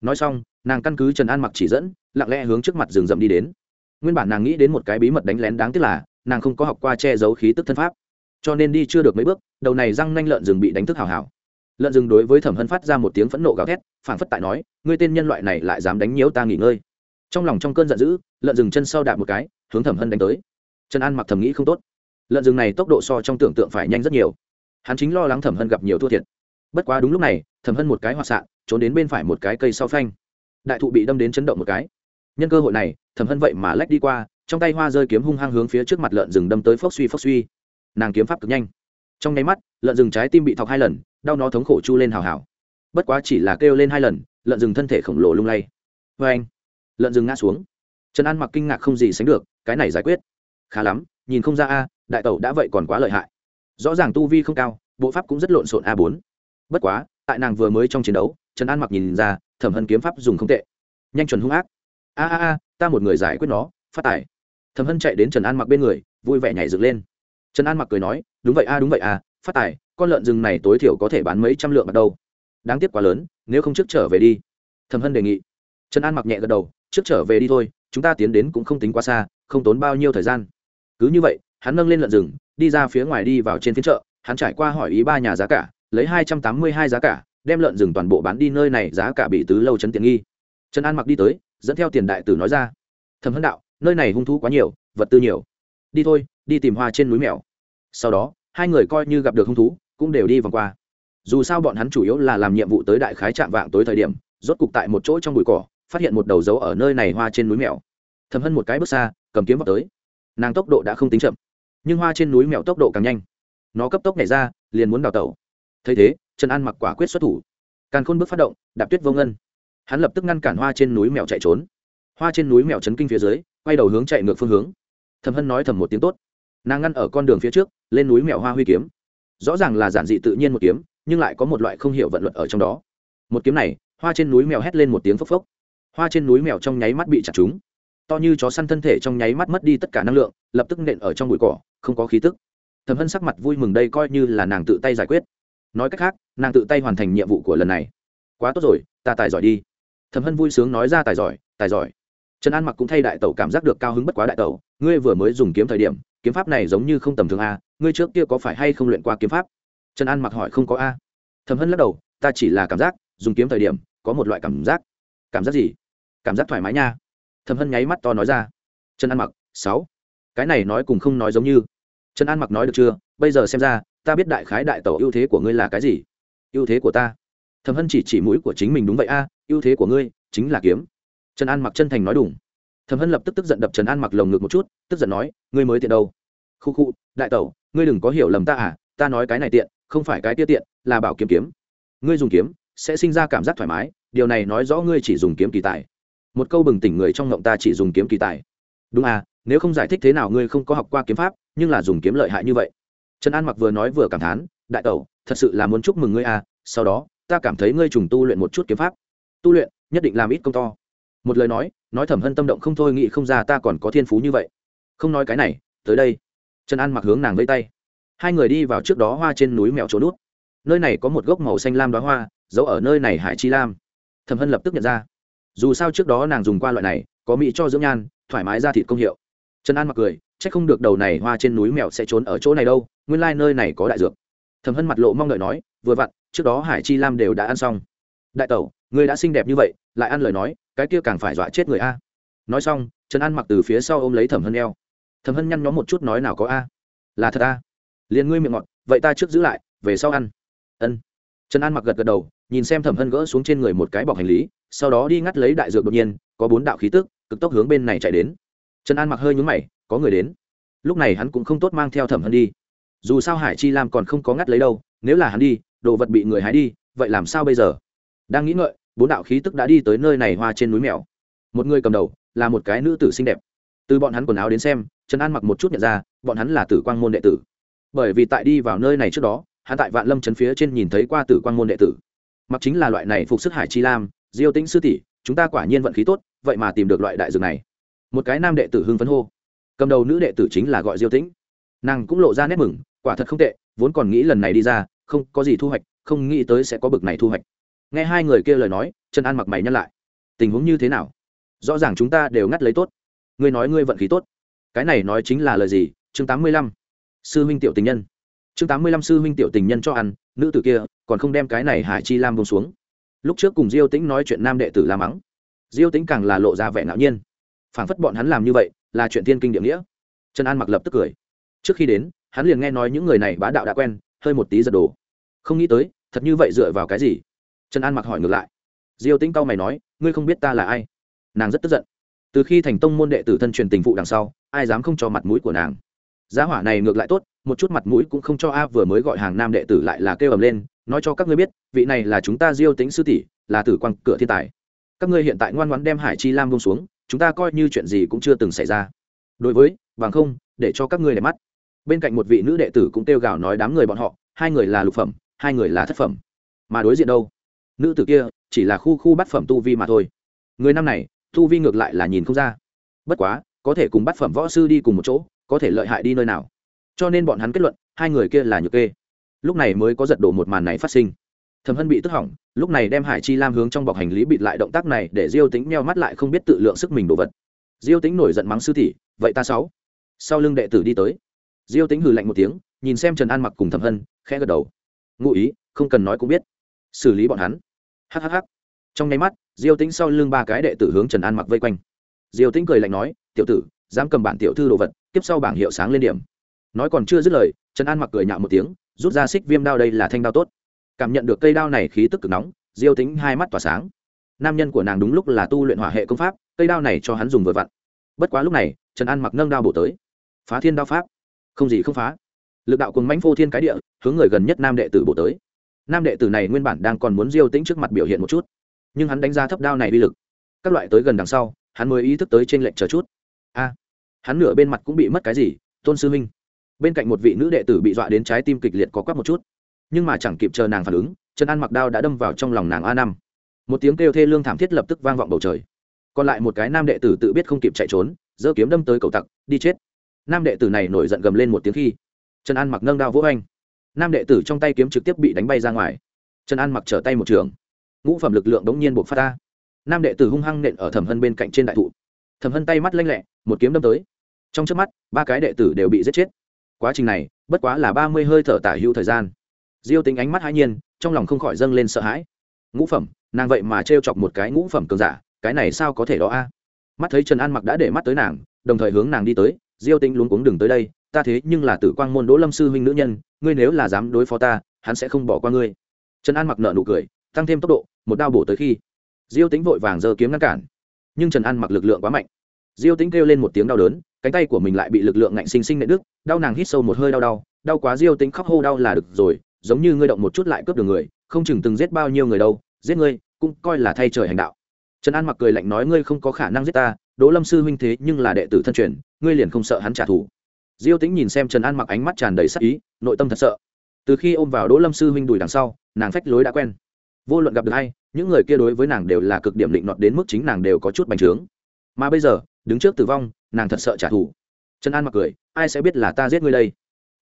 Nói xong nàng căn cứ trần an mặc chỉ dẫn lặng lẽ hướng trước mặt rừng rậm đi đến. Nguyên bản nàng nghĩ đến một cái bí mật đánh lén đáng tiếc là nàng không có học qua che giấu khí tức thân pháp cho nên đi chưa được mấy bước, đầu này răng nanh lợn rừng bị đánh thức hào hào. Lợn rừng đối với thẩm hân phát ra một tiếng phẫn nộ gào thét, phảng phất tại nói, ngươi tên nhân loại này lại dám đánh nhiễu ta nghỉ ngơi. Trong lòng trong cơn giận dữ, lợn rừng chân sau đạp một cái, hướng thẩm hân đánh tới. Trần an mặc thầm nghĩ không tốt. Lợn rừng này tốc độ so trong tưởng tượng phải nhanh rất nhiều. Hắn chính lo lắng thẩm hân gặp nhiều thua thiệt. Bất quá đúng lúc này, thẩm hân một cái hoa sạn, trốn đến bên phải một cái cây sau phanh. Đại thụ bị đâm đến chấn động một cái. Nhân cơ hội này, thẩm hân vậy mà lách đi qua, trong tay hoa rơi kiếm hung hăng hướng phía trước mặt lợn rừng đâm tới phốc suy phốc suy nàng kiếm pháp cực nhanh. Trong nháy mắt, lợn rừng trái tim bị thọc hai lần, đau nó thống khổ chu lên hào hào. Bất quá chỉ là kêu lên hai lần, lợn rừng thân thể khổng lồ lung lay. Vê anh, lợn rừng ngã xuống. Trần an mặc kinh ngạc không gì sánh được, cái này giải quyết. Khá lắm, nhìn không ra a, đại tẩu đã vậy còn quá lợi hại. Rõ ràng tu vi không cao, bộ pháp cũng rất lộn xộn a bốn. Bất quá, tại nàng vừa mới trong chiến đấu, trần an mặc nhìn ra, thẩm hân kiếm pháp dùng không tệ. Nhanh chuẩn hung ác. A a a, ta một người giải quyết nó, phát tải. thẩm hân chạy đến trần an mặc bên người, vui vẻ nhảy dựng lên trần an mặc cười nói, đúng vậy a, đúng vậy a, phát tài, con lợn rừng này tối thiểu có thể bán mấy trăm lượng ở đâu. Đáng tiếc quá lớn, nếu không trước trở về đi. Thẩm hân đề nghị. Trần an mặc nhẹ gật đầu, trước trở về đi thôi, chúng ta tiến đến cũng không tính quá xa, không tốn bao nhiêu thời gian. Cứ như vậy, hắn nâng lên lợn rừng, đi ra phía ngoài đi vào trên phiên chợ, hắn trải qua hỏi ý ba nhà giá cả, lấy hai trăm tám mươi hai giá cả, đem lợn rừng toàn bộ bán đi nơi này, giá cả bị tứ lâu chấn tiện nghi. Trần an mặc đi tới, dẫn theo tiền đại tử nói ra. Thẩm hân đạo, nơi này hung thú quá nhiều, vật tư nhiều. Đi thôi đi tìm hoa trên núi mèo. Sau đó, hai người coi như gặp được hung thú, cũng đều đi vòng qua. Dù sao bọn hắn chủ yếu là làm nhiệm vụ tới đại khái trạm vạng tối thời điểm, rốt cục tại một chỗ trong bụi cỏ, phát hiện một đầu dấu ở nơi này hoa trên núi mèo. Thầm hân một cái bước xa, cầm kiếm vào tới. Nàng tốc độ đã không tính chậm, nhưng hoa trên núi mèo tốc độ càng nhanh. Nó cấp tốc nhảy ra, liền muốn đào tẩu. Thấy thế, trần an mặc quả quyết xuất thủ. Càn khôn bước phát động, đạp tuyết vô ngân. Hắn lập tức ngăn cản hoa trên núi mèo chạy trốn. Hoa trên núi mèo chấn kinh phía dưới, quay đầu hướng chạy ngược phương hướng. Thầm hân nói thầm một tiếng tốt nàng ngăn ở con đường phía trước, lên núi mèo hoa huy kiếm. Rõ ràng là giản dị tự nhiên một kiếm, nhưng lại có một loại không hiểu vận luật ở trong đó. Một kiếm này, hoa trên núi mèo hét lên một tiếng phốc phốc. Hoa trên núi mèo trong nháy mắt bị chặt trúng. To như chó săn thân thể trong nháy mắt mất đi tất cả năng lượng, lập tức nện ở trong bụi cỏ, không có khí tức. Thầm hân sắc mặt vui mừng đây coi như là nàng tự tay giải quyết. Nói cách khác, nàng tự tay hoàn thành nhiệm vụ của lần này. Quá tốt rồi, ta tài giỏi đi. Thầm hân vui sướng nói ra tài giỏi tài giỏi. Trần an mặc cũng thay đại tẩu cảm giác được cao hứng bất quá đại tẩu, ngươi vừa mới dùng kiếm thời điểm kiếm pháp này giống như không tầm thường a, ngươi trước kia có phải hay không luyện qua kiếm pháp? Trần an mặc hỏi không có a. Thầm hân lắc đầu, ta chỉ là cảm giác, dùng kiếm thời điểm, có một loại cảm giác. Cảm giác gì? Cảm giác thoải mái nha. Thầm hân nháy mắt to nói ra. Trần an mặc, sáu. Cái này nói cùng không nói giống như. Trần an mặc nói được chưa? Bây giờ xem ra, ta biết đại khái đại tẩu ưu thế của ngươi là cái gì? Ưu thế của ta. Thầm hân chỉ chỉ mũi của chính mình đúng vậy a, ưu thế của ngươi chính là kiếm. Trần an mặc chân thành nói đúng Thẩm hân lập tức tức giận đập trần an mặc lồng ngực một chút, tức giận nói, ngươi mới tiện đâu? Khu khu, đại tẩu, ngươi đừng có hiểu lầm ta à ta nói cái này tiện, không phải cái tiết tiện, là bảo kiếm kiếm. Ngươi dùng kiếm, sẽ sinh ra cảm giác thoải mái, điều này nói rõ ngươi chỉ dùng kiếm kỳ tài. Một câu bừng tỉnh người trong ngộng ta chỉ dùng kiếm kỳ tài. Đúng à nếu không giải thích thế nào ngươi không có học qua kiếm pháp, nhưng là dùng kiếm lợi hại như vậy. Trần an mặc vừa nói vừa cảm thán, đại tẩu, thật sự là muốn chúc mừng ngươi à sau đó, ta cảm thấy ngươi trùng tu luyện một chút kiếm pháp. Tu luyện, nhất định làm ít công to một lời nói nói thẩm hân tâm động không thôi nghĩ không ra ta còn có thiên phú như vậy. Không nói cái này, tới đây. Trần an mặc hướng nàng vây tay. Hai người đi vào trước đó hoa trên núi mèo trốn nút. Nơi này có một gốc màu xanh lam đoá hoa, giấu ở nơi này hải chi lam. Thẩm hân lập tức nhận ra. Dù sao trước đó nàng dùng qua loại này, có mỹ cho dưỡng nhan, thoải mái ra thịt công hiệu. Trần an mặc cười c h ắ c không được đầu này hoa trên núi mèo sẽ trốn ở chỗ này đâu, nguyên lai、like、nơi này có đại dược. Thẩm hân mặt lộ mong đợi nói, vừa vặn, trước đó hải chi lam đều đã ăn xong. Đại tẩu người đã xinh đẹp như vậy, lại ăn lời nói, cái kia càng phải dọa chết người a. Nói xong, trần an mặc từ phía sau ôm lấy thẩm hân eo. Thẩm hân nhăn nhóm một chút nói nào có a? Là thật a. Liền ngươi miệng ngọt, vậy ta trước giữ lại, về sau ăn. Ân. Trần an mặc gật gật đầu, nhìn xem thẩm hân gỡ xuống trên người một cái bọc hành lý, sau đó đi ngắt lấy đại dược đột nhiên, có bốn đạo khí tức, cực tốc hướng bên này chạy đến. Trần an mặc hơi nhúng mày, có người đến. Lúc này hắn cũng không tốt mang theo thẩm hân đi. Dù sao hải chi lam còn không có ngắt lấy đâu, nếu là hắn đi, đồ vật bị người hái đi, vậy làm sao bây giờ? Đang nghĩ ngợi bốn đạo khí tức đã đi tới nơi này hoa trên núi mèo. Một người cầm đầu, là một cái nữ tử xinh đẹp. Từ bọn hắn quần áo đến xem, trần an mặc một chút nhận ra, bọn hắn là tử quang môn đệ tử. Bởi vì tại đi vào nơi này trước đó, hắn tại vạn lâm trấn phía trên nhìn thấy qua tử quang môn đệ tử. Mặc chính là loại này phục sức hải chi lam, diêu tĩnh sư tỷ, chúng ta quả nhiên vận khí tốt, vậy mà tìm được loại đại dược này. Một cái nam đệ tử hưng phấn hô. Cầm đầu nữ đệ tử chính là gọi diêu tĩnh. Nàng cũng lộ ra nét mừng, quả thật không tệ, vốn còn nghĩ lần này đi ra, không có gì thu hoạch, không nghĩ tới sẽ có bực này thu hoạch nghe hai người kia lời nói, trần an mặc mày nhắc lại. Tình huống như thế nào? Rõ ràng chúng ta đều ngắt lấy tốt. Ngươi nói ngươi vận khí tốt. Cái này nói chính là lời gì? Chương tám mươi lăm. Sư huynh tiểu tình nhân. Chương tám mươi lăm sư huynh tiểu tình nhân cho ăn, nữ tử kia còn không đem cái này hải chi lam bông xuống. Lúc trước cùng diêu tĩnh nói chuyện nam đệ tử la mắng. Diêu tĩnh càng là lộ ra vẻ ngạo nhiên. Phảng phất bọn hắn làm như vậy là chuyện thiên kinh địa nghĩa. Trần an mặc lập tức cười. Trước khi đến, hắn liền nghe nói những người này bá đạo đã quen, hơi một tí giật đồ không nghĩ tới, thật như vậy dựa vào cái gì? Trần an mặc hỏi ngược lại. Diêu tĩnh cao mày nói, ngươi không biết ta là ai? Nàng rất tức giận. Từ khi thành tông môn đệ tử thân truyền tình phụ đằng sau, ai dám không cho mặt mũi của nàng? Giá hỏa này ngược lại tốt, một chút mặt mũi cũng không cho a vừa mới gọi hàng nam đệ tử lại là kêu ầm lên, nói cho các ngươi biết, vị này là chúng ta diêu tính sư tỷ, là tử quang cửa thiên tài. Các ngươi hiện tại ngoan ngoãn đem hải chi lam bông xuống, chúng ta coi như chuyện gì cũng chưa từng xảy ra. Đối với, bằng không, để cho các ngươi đẹp mắt. Bên cạnh một vị nữ đệ tử cũng kêu gào nói đám người bọn họ, hai người là lục phẩm, hai người là thất phẩm. Mà đối diện đâu? Nữ tử kia chỉ là khu khu bát phẩm tu vi mà thôi. Người năm này, tu vi ngược lại là nhìn không ra. Bất quá, có thể cùng bát phẩm võ sư đi cùng một chỗ, có thể lợi hại đi nơi nào. Cho nên bọn hắn kết luận, hai người kia là nhược kê. Lúc này mới có giật đổ một màn này phát sinh. Thẩm hân bị tức hỏng, lúc này đem hải chi lam hướng trong bọc hành lý bịt lại động tác này để diêu tính meo mắt lại không biết tự lượng sức mình đồ vật. Diêu tính nổi giận mắng sư tỷ, vậy ta sáu. Sau lưng đệ tử đi tới. Diêu tính hừ lạnh một tiếng, nhìn xem trần an mặc cùng thẩm hân, khẽ gật đầu. Ngụ ý, không cần nói cũng biết. Xử lý bọn hắn hhh trong nháy mắt, diêu tính sau lưng ba cái đệ tử hướng trần an mặc vây quanh. Diêu tính cười lạnh nói, tiểu tử, dám cầm bản tiểu thư đồ vật, tiếp sau bảng hiệu sáng lên điểm. Nói còn chưa dứt lời, trần an mặc cười nhạo một tiếng, rút ra xích viêm đao đây là thanh đao tốt. Cảm nhận được cây đao này khí tức cực nóng, diêu tính hai mắt tỏa sáng. Nam nhân của nàng đúng lúc là tu luyện hỏa hệ công pháp, cây đao này cho hắn dùng vừa vặn. Bất quá lúc này, trần an mặc nâng đao bổ tới. Phá thiên đao pháp. Không gì không phá. Lực đạo cùng mãnh phô thiên cái địa, hướng người gần nhất nam đệ tử bổ tới nam đệ tử này nguyên bản đang còn muốn diêu tĩnh trước mặt biểu hiện một chút, nhưng hắn đánh giá thấp đao này uy lực. Các loại tới gần đằng sau, hắn mới ý thức tới trên lệnh chờ chút. A, hắn nửa bên mặt cũng bị mất cái gì, tôn sư minh. Bên cạnh một vị nữ đệ tử bị dọa đến trái tim kịch liệt có quắc một chút. Nhưng mà chẳng kịp chờ nàng phản ứng, trần an mặc đao đã đâm vào trong lòng nàng a năm. Một tiếng kêu thê lương thảm thiết lập tức vang vọng bầu trời. Còn lại một cái nam đệ tử tự biết không kịp chạy trốn, giơ kiếm đâm tới cầu tặc, đi chết. Nam đệ tử này nổi giận gầm lên một tiếng khi, trần an mặc nâng đao vỗ anh nam đệ tử trong tay kiếm trực tiếp bị đánh bay ra ngoài. Trần an mặc trở tay một trường. Ngũ phẩm lực lượng đống nhiên buộc phát ta nam đệ tử hung hăng nện ở thẩm hân bên cạnh trên đại thụ. Thẩm hân tay mắt lanh lẹ, một kiếm đâm tới. Trong trước mắt, ba cái đệ tử đều bị giết chết. Quá trình này, bất quá là ba mươi hơi thở tả hữu thời gian. Diêu tính ánh mắt hai nhiên, trong lòng không khỏi dâng lên sợ hãi. Ngũ phẩm, nàng vậy mà t r e o chọc một cái ngũ phẩm cường giả, cái này sao có thể đó a? Mắt thấy trần an mặc đã để mắt tới nàng, đồng thời hướng nàng đi tới. Diêu tính luống cuống đừng tới đây, ta thế nhưng là tử quang môn đỗ lâm sư huynh nữ nhân ngươi nếu là dám đối phó ta, hắn sẽ không bỏ qua ngươi. Trần an mặc nợ nụ cười, tăng thêm tốc độ, một đao bổ tới khi, diêu tính vội vàng giơ kiếm ngăn cản. Nhưng trần an mặc lực lượng quá mạnh. Diêu tính kêu lên một tiếng đau đớn, cánh tay của mình lại bị lực lượng ngạnh sinh sinh nệ đứt, đau nàng hít sâu một hơi đau đau đau quá diêu tính khóc hô đau là được rồi, giống như ngươi động một chút lại cướp được người, không chừng từng giết bao nhiêu người đâu, giết ngươi, cũng coi là thay trời hành đạo. Trần an mặc cười lạnh nói, ngươi không có khả năng giết ta, đỗ lâm sư huynh thế nhưng là đệ tử thân truyền, ngươi liền không sợ hắn trả thù diêu Tĩnh nhìn xem trần an mặc ánh mắt tràn đầy sắc ý, nội tâm thật sợ. Từ khi ôm vào đỗ lâm sư huynh đùi đằng sau, nàng phách lối đã quen. Vô luận gặp được hay những người kia đối với nàng đều là cực điểm định nọt đến mức chính nàng đều có chút bành trướng. Mà bây giờ, đứng trước tử vong, nàng thật sợ trả thù. Trần an mặc cười, ai sẽ biết là ta giết ngươi đây?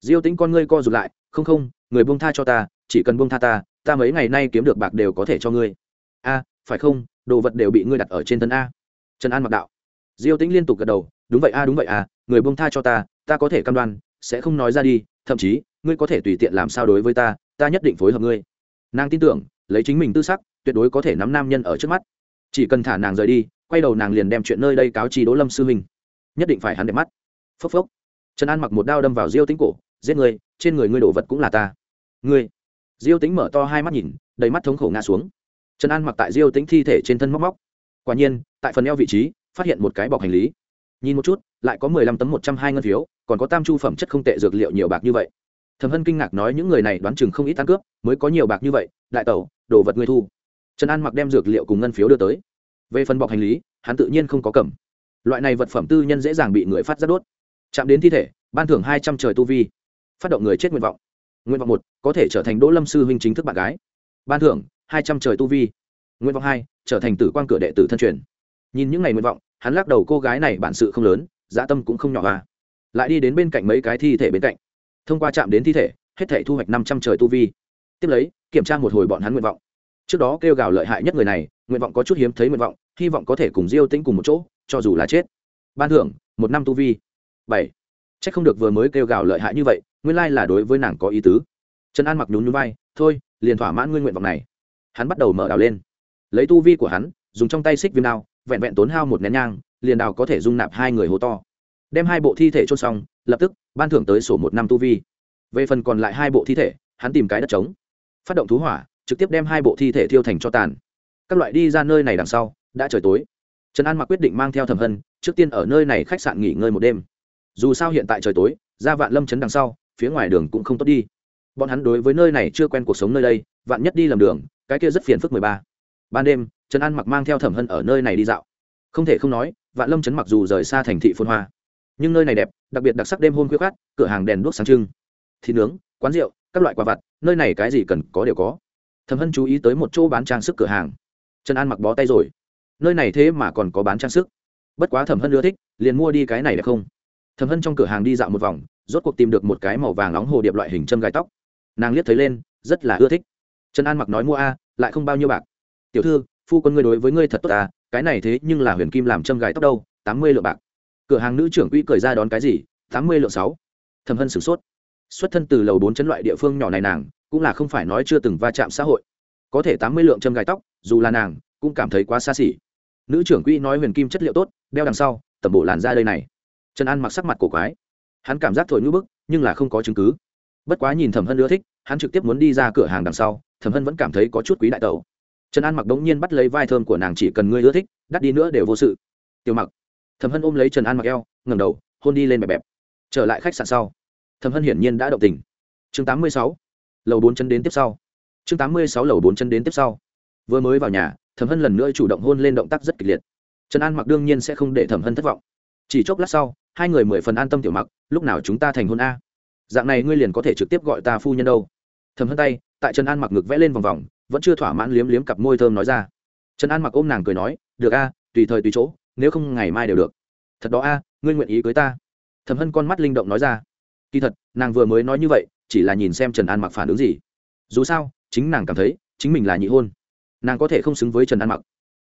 Diêu Tĩnh con ngươi co rụt lại, không không, người buông tha cho ta, chỉ cần buông tha ta ta mấy ngày nay kiếm được bạc đều có thể cho ngươi. A, phải không? Đồ vật đều bị ngươi đặt ở trên thân a. Trần an mặc đạo. Diêu tĩnh liên tục gật đầu, đúng vậy a, đúng vậy a, người buông tha cho ta ta có thể cam đoan, sẽ không nói ra đi, thậm chí, ngươi có thể tùy tiện làm sao đối với ta ta nhất định phối hợp ngươi. Nàng tin tưởng, lấy chính mình tư sắc, tuyệt đối có thể nắm nam nhân ở trước mắt. Chỉ cần thả nàng rời đi, quay đầu nàng liền đem chuyện nơi đây cáo trì đỗ lâm sư huynh. Nhất định phải hắn đẹp mắt. Phốc phốc. Trần an mặc một đao đâm vào diêu tính cổ, giết người, trên người ngươi đổ vật cũng là ta. Ngươi. Diêu tính mở to hai mắt nhìn, đầy mắt thống khổ ngã xuống. Trần an mặc tại diêu tính thi thể trên thân móc móc. Quả nhiên, tại phần eo vị trí, phát hiện một cái bọc hành lý nhìn một chút, lại có mười lăm tấm một trăm hai ngân phiếu, còn có tam chu phẩm chất không tệ dược liệu nhiều bạc như vậy. Thẩm hân kinh ngạc nói những người này đoán chừng không ít ăn cướp, mới có nhiều bạc như vậy, đại tẩu, đồ vật ngươi thu. Trần an mặc đem dược liệu cùng ngân phiếu đưa tới. Về phần bọc hành lý, hắn tự nhiên không có cầm. Loại này vật phẩm tư nhân dễ dàng bị người phát giác đốt. Chạm đến thi thể, ban thưởng hai trăm trời tu vi. Phát động người chết nguyện vọng. Nguyện vọng một, có thể trở thành đỗ lâm sư huynh chính thức bạn gái. Ban thưởng, hai trăm trời tu vi. Nguyện vọng hai, trở thành tử quan cửa đệ tử thân truyền. Nhìn những ngày nguyện vọng hắn lắc đầu, cô gái này bản sự không lớn dã tâm cũng không nhỏ à. Lại đi đến bên cạnh mấy cái thi thể bên cạnh. Thông qua chạm đến thi thể, hết thể thu hoạch năm trăm trời tu vi. Tiếp lấy, kiểm tra một hồi bọn hắn nguyện vọng. Trước đó kêu gào lợi hại nhất người này, nguyện vọng có chút hiếm thấy nguyện vọng, hy vọng có thể cùng diêu tĩnh cùng một chỗ, cho dù là chết. Ban thưởng, một năm tu vi. Bảy. C h ắ c không được vừa mới kêu gào lợi hại như vậy, nguyên lai là đối với nàng có ý tứ. Trần an mặc nhún nhún vai, thôi, liền thỏa mãn nguyên nguyện vọng này. Hắn bắt đầu mở đào lên. Lấy tu vi của hắn, dùng trong tay xích viêm đao vẹn vẹn tốn hao một nén nhang, liền đào có thể dung nạp hai người hố to. Đem hai bộ thi thể chôn xong, lập tức, ban thưởng tới sổ một năm tu vi. Về phần còn lại hai bộ thi thể, hắn tìm cái đất trống. Phát động thú hỏa, trực tiếp đem hai bộ thi thể thiêu thành cho tàn. Các loại đi ra nơi này đằng sau, đã trời tối. Trần an mặc quyết định mang theo thẩm hân, trước tiên ở nơi này khách sạn nghỉ ngơi một đêm. Dù sao hiện tại trời tối, ra vạn lâm chấn đằng sau, phía ngoài đường cũng không tốt đi. Bọn hắn đối với nơi này chưa quen cuộc sống nơi đây, vạn nhất đi lầm đường, cái kia rất phiền phức mười ba. Ban đêm trần an mặc mang theo thẩm hân ở nơi này đi dạo không thể không nói vạn lâm trấn mặc dù rời xa thành thị phôn hoa nhưng nơi này đẹp đặc biệt đặc sắc đêm hôm khuya khát cửa hàng đèn đuốc sáng trưng thịt nướng quán rượu các loại quà vặt nơi này cái gì cần có đều có thẩm hân chú ý tới một chỗ bán trang sức cửa hàng trần an mặc bó tay rồi nơi này thế mà còn có bán trang sức bất quá thẩm hân ưa thích liền mua đi cái này đẹp không thẩm hân trong cửa hàng đi dạo một vòng rốt cuộc tìm được một cái màu vàng nóng hồ điệp loại hình châm gai tóc nàng liếc thấy lên rất là ưa thích trần an mặc nói mua a lại không bao nhiêu bạc tiểu thư phu quân ngươi đối với ngươi thật tốt à cái này thế nhưng là huyền kim làm châm gài tóc đâu, tám mươi lượng bạc. Cửa hàng nữ trưởng quỹ cười ra đón cái gì, tám mươi lượng sáu. Thẩm hân sửng sốt. Xuất thân từ lầu bốn chấn loại địa phương nhỏ này nàng, cũng là không phải nói chưa từng va chạm xã hội. Có thể tám mươi lượng châm gai tóc, dù là nàng, cũng cảm thấy quá xa xỉ. Nữ trưởng quỹ nói huyền kim chất liệu tốt, đeo đằng sau, tẩm bộ làn da đây này. Trần an mặc sắc mặt cổ quái. Hắn cảm giác thổi ngữ bức, nhưng là không có chứng cứ. Bất quá nhìn thẩm hân ưa thích, hắn trực tiếp muốn đi ra cửa hàng đằng sau, thẩm hân vẫn cảm thấy có chút quý đại tẩu trần an mặc đống nhiên bắt lấy vai thơm của nàng, chỉ cần ngươi ưa thích, đắt đi nữa đều vô sự. Tiểu mặc, thẩm hân ôm lấy trần an mặc eo, ngẩng đầu, hôn đi lên bẹp bẹp. Trở lại khách sạn sau, thẩm hân hiển nhiên đã động tình. Chương tám mươi sáu, lầu bốn chân đến tiếp sau. Chương tám mươi sáu, lầu bốn chân đến tiếp sau. Vừa mới vào nhà, thẩm hân lần nữa chủ động hôn lên động tác rất kịch liệt. Trần an mặc đương nhiên sẽ không để thẩm hân thất vọng. Chỉ chốc lát sau, hai người mười phần an tâm tiểu mặc, lúc nào chúng ta thành hôn a? Dạng này ngươi liền có thể trực tiếp gọi ta phu nhân đâu. Thẩm hân tay, tại trần an mặc ngực vẽ lên vòng vòng vẫn chưa thỏa mãn liếm liếm cặp môi thơm nói ra. Trần an mặc ôm nàng cười nói, được a, tùy thời tùy chỗ, nếu không ngày mai đều được. Thật đó a, ngươi nguyện ý cưới ta? Thẩm hân con mắt linh động nói ra. Kỳ thật, nàng vừa mới nói như vậy, chỉ là nhìn xem trần an mặc phản ứng gì. Dù sao, chính nàng cảm thấy, chính mình là nhị hôn. Nàng có thể không xứng với trần an mặc.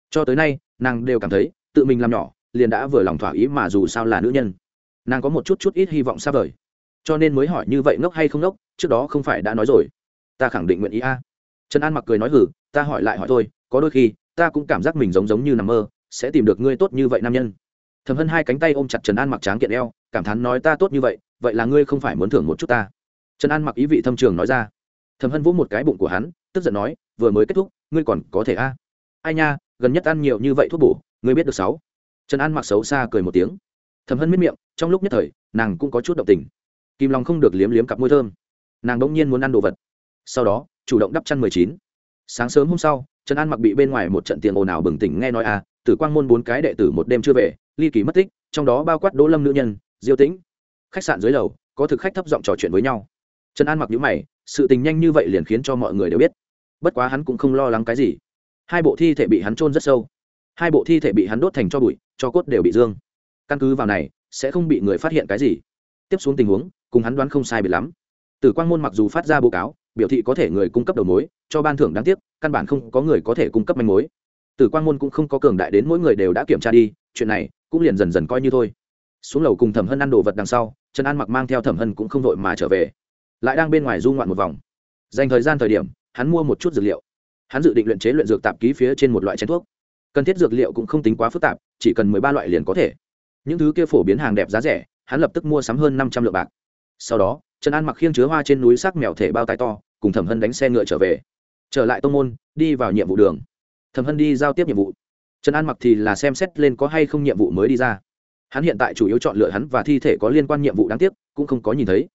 Cho tới nay, nàng đều cảm thấy, tự mình làm nhỏ, liền đã vừa lòng thỏa ý mà dù sao là nữ nhân. Nàng có một chút chút ít hy vọng xa vời. Cho nên mới hỏi như vậy ngốc hay không ngốc, trước đó không phải đã nói rồi. Ta khẳng định nguyện ý a trần an mặc cười nói hử ta hỏi lại hỏi thôi, có đôi khi, ta cũng cảm giác mình giống giống như nằm mơ, sẽ tìm được ngươi tốt như vậy nam nhân. Thầm hân hai cánh tay ôm chặt trần an mặc tráng kiện eo, cảm thán nói, ta tốt như vậy vậy là ngươi không phải muốn thưởng một chút ta. Trần an mặc ý vị thâm trường nói ra. Thầm hân vỗ một cái bụng của hắn, tức giận nói, vừa mới kết thúc, ngươi còn có thể a? Ai nha, gần nhất ăn nhiều như vậy thuốc bổ, ngươi biết được sáu? Trần an mặc xấu xa cười một tiếng. Thầm hân miết miệng, trong lúc nhất thời, nàng cũng có chút động tình. Kim Long không được liếm liếm cặp môi thơm. Nàng đỗng nhiên muốn ăn đồ vật. Sau đó chủ động đắp chăn mười chín. Sáng sớm hôm sau, trần an mặc bị bên ngoài một trận tiền ồn ào bừng tỉnh nghe nói à tử quang môn bốn cái đệ tử một đêm chưa về, ly kỳ mất tích, trong đó bao quát đỗ lâm nữ nhân, diêu tĩnh. Khách sạn dưới lầu, có thực khách thấp giọng trò chuyện với nhau. Trần an mặc nhữ mày, sự tình nhanh như vậy liền khiến cho mọi người đều biết. Bất quá hắn cũng không lo lắng cái gì. Hai bộ thi thể bị hắn trôn rất sâu. Hai bộ thi thể bị hắn đốt thành cho bụi, cho cốt đều bị dương. Căn cứ vào này, sẽ không bị người phát hiện cái gì. Tiếp xuống tình huống, cùng hắn đoán không sai biệt lắm. Tử quang môn mặc dù phát ra báo cáo biểu thị có thể người cung cấp đầu mối, cho ban thưởng đáng tiếc, căn bản không có người có thể cung cấp manh mối. Tử quang môn cũng không có cường đại đến mỗi người đều đã kiểm tra đi, chuyện này cũng liền dần dần coi như thôi. Xuống lầu cùng thẩm hân ăn đồ vật đằng sau, trần an mặc mang theo thẩm hân cũng không vội mà trở về. Lại đang bên ngoài du ngoạn một vòng. Dành thời gian thời điểm, hắn mua một chút dược liệu. Hắn dự định luyện chế luyện dược tạp ký phía trên một loại chén thuốc. Cần thiết dược liệu cũng không tính quá phức tạp, chỉ cần mười ba loại liền có thể. Những thứ kia phổ biến hàng đẹp giá rẻ, hắn lập tức mua sắm hơn năm trăm lượng bạc. Sau đó, trần an mặc khiêng chứa hoa trên núi sắc mèo thể bao tài to cùng thẩm hân đánh xe ngựa trở về. Trở lại tông môn, đi vào nhiệm vụ đường. Thẩm hân đi giao tiếp nhiệm vụ. Trần an mặc thì là xem xét lên có hay không nhiệm vụ mới đi ra. Hắn hiện tại chủ yếu chọn lựa hắn và thi thể có liên quan nhiệm vụ đáng tiếc, cũng không có nhìn thấy.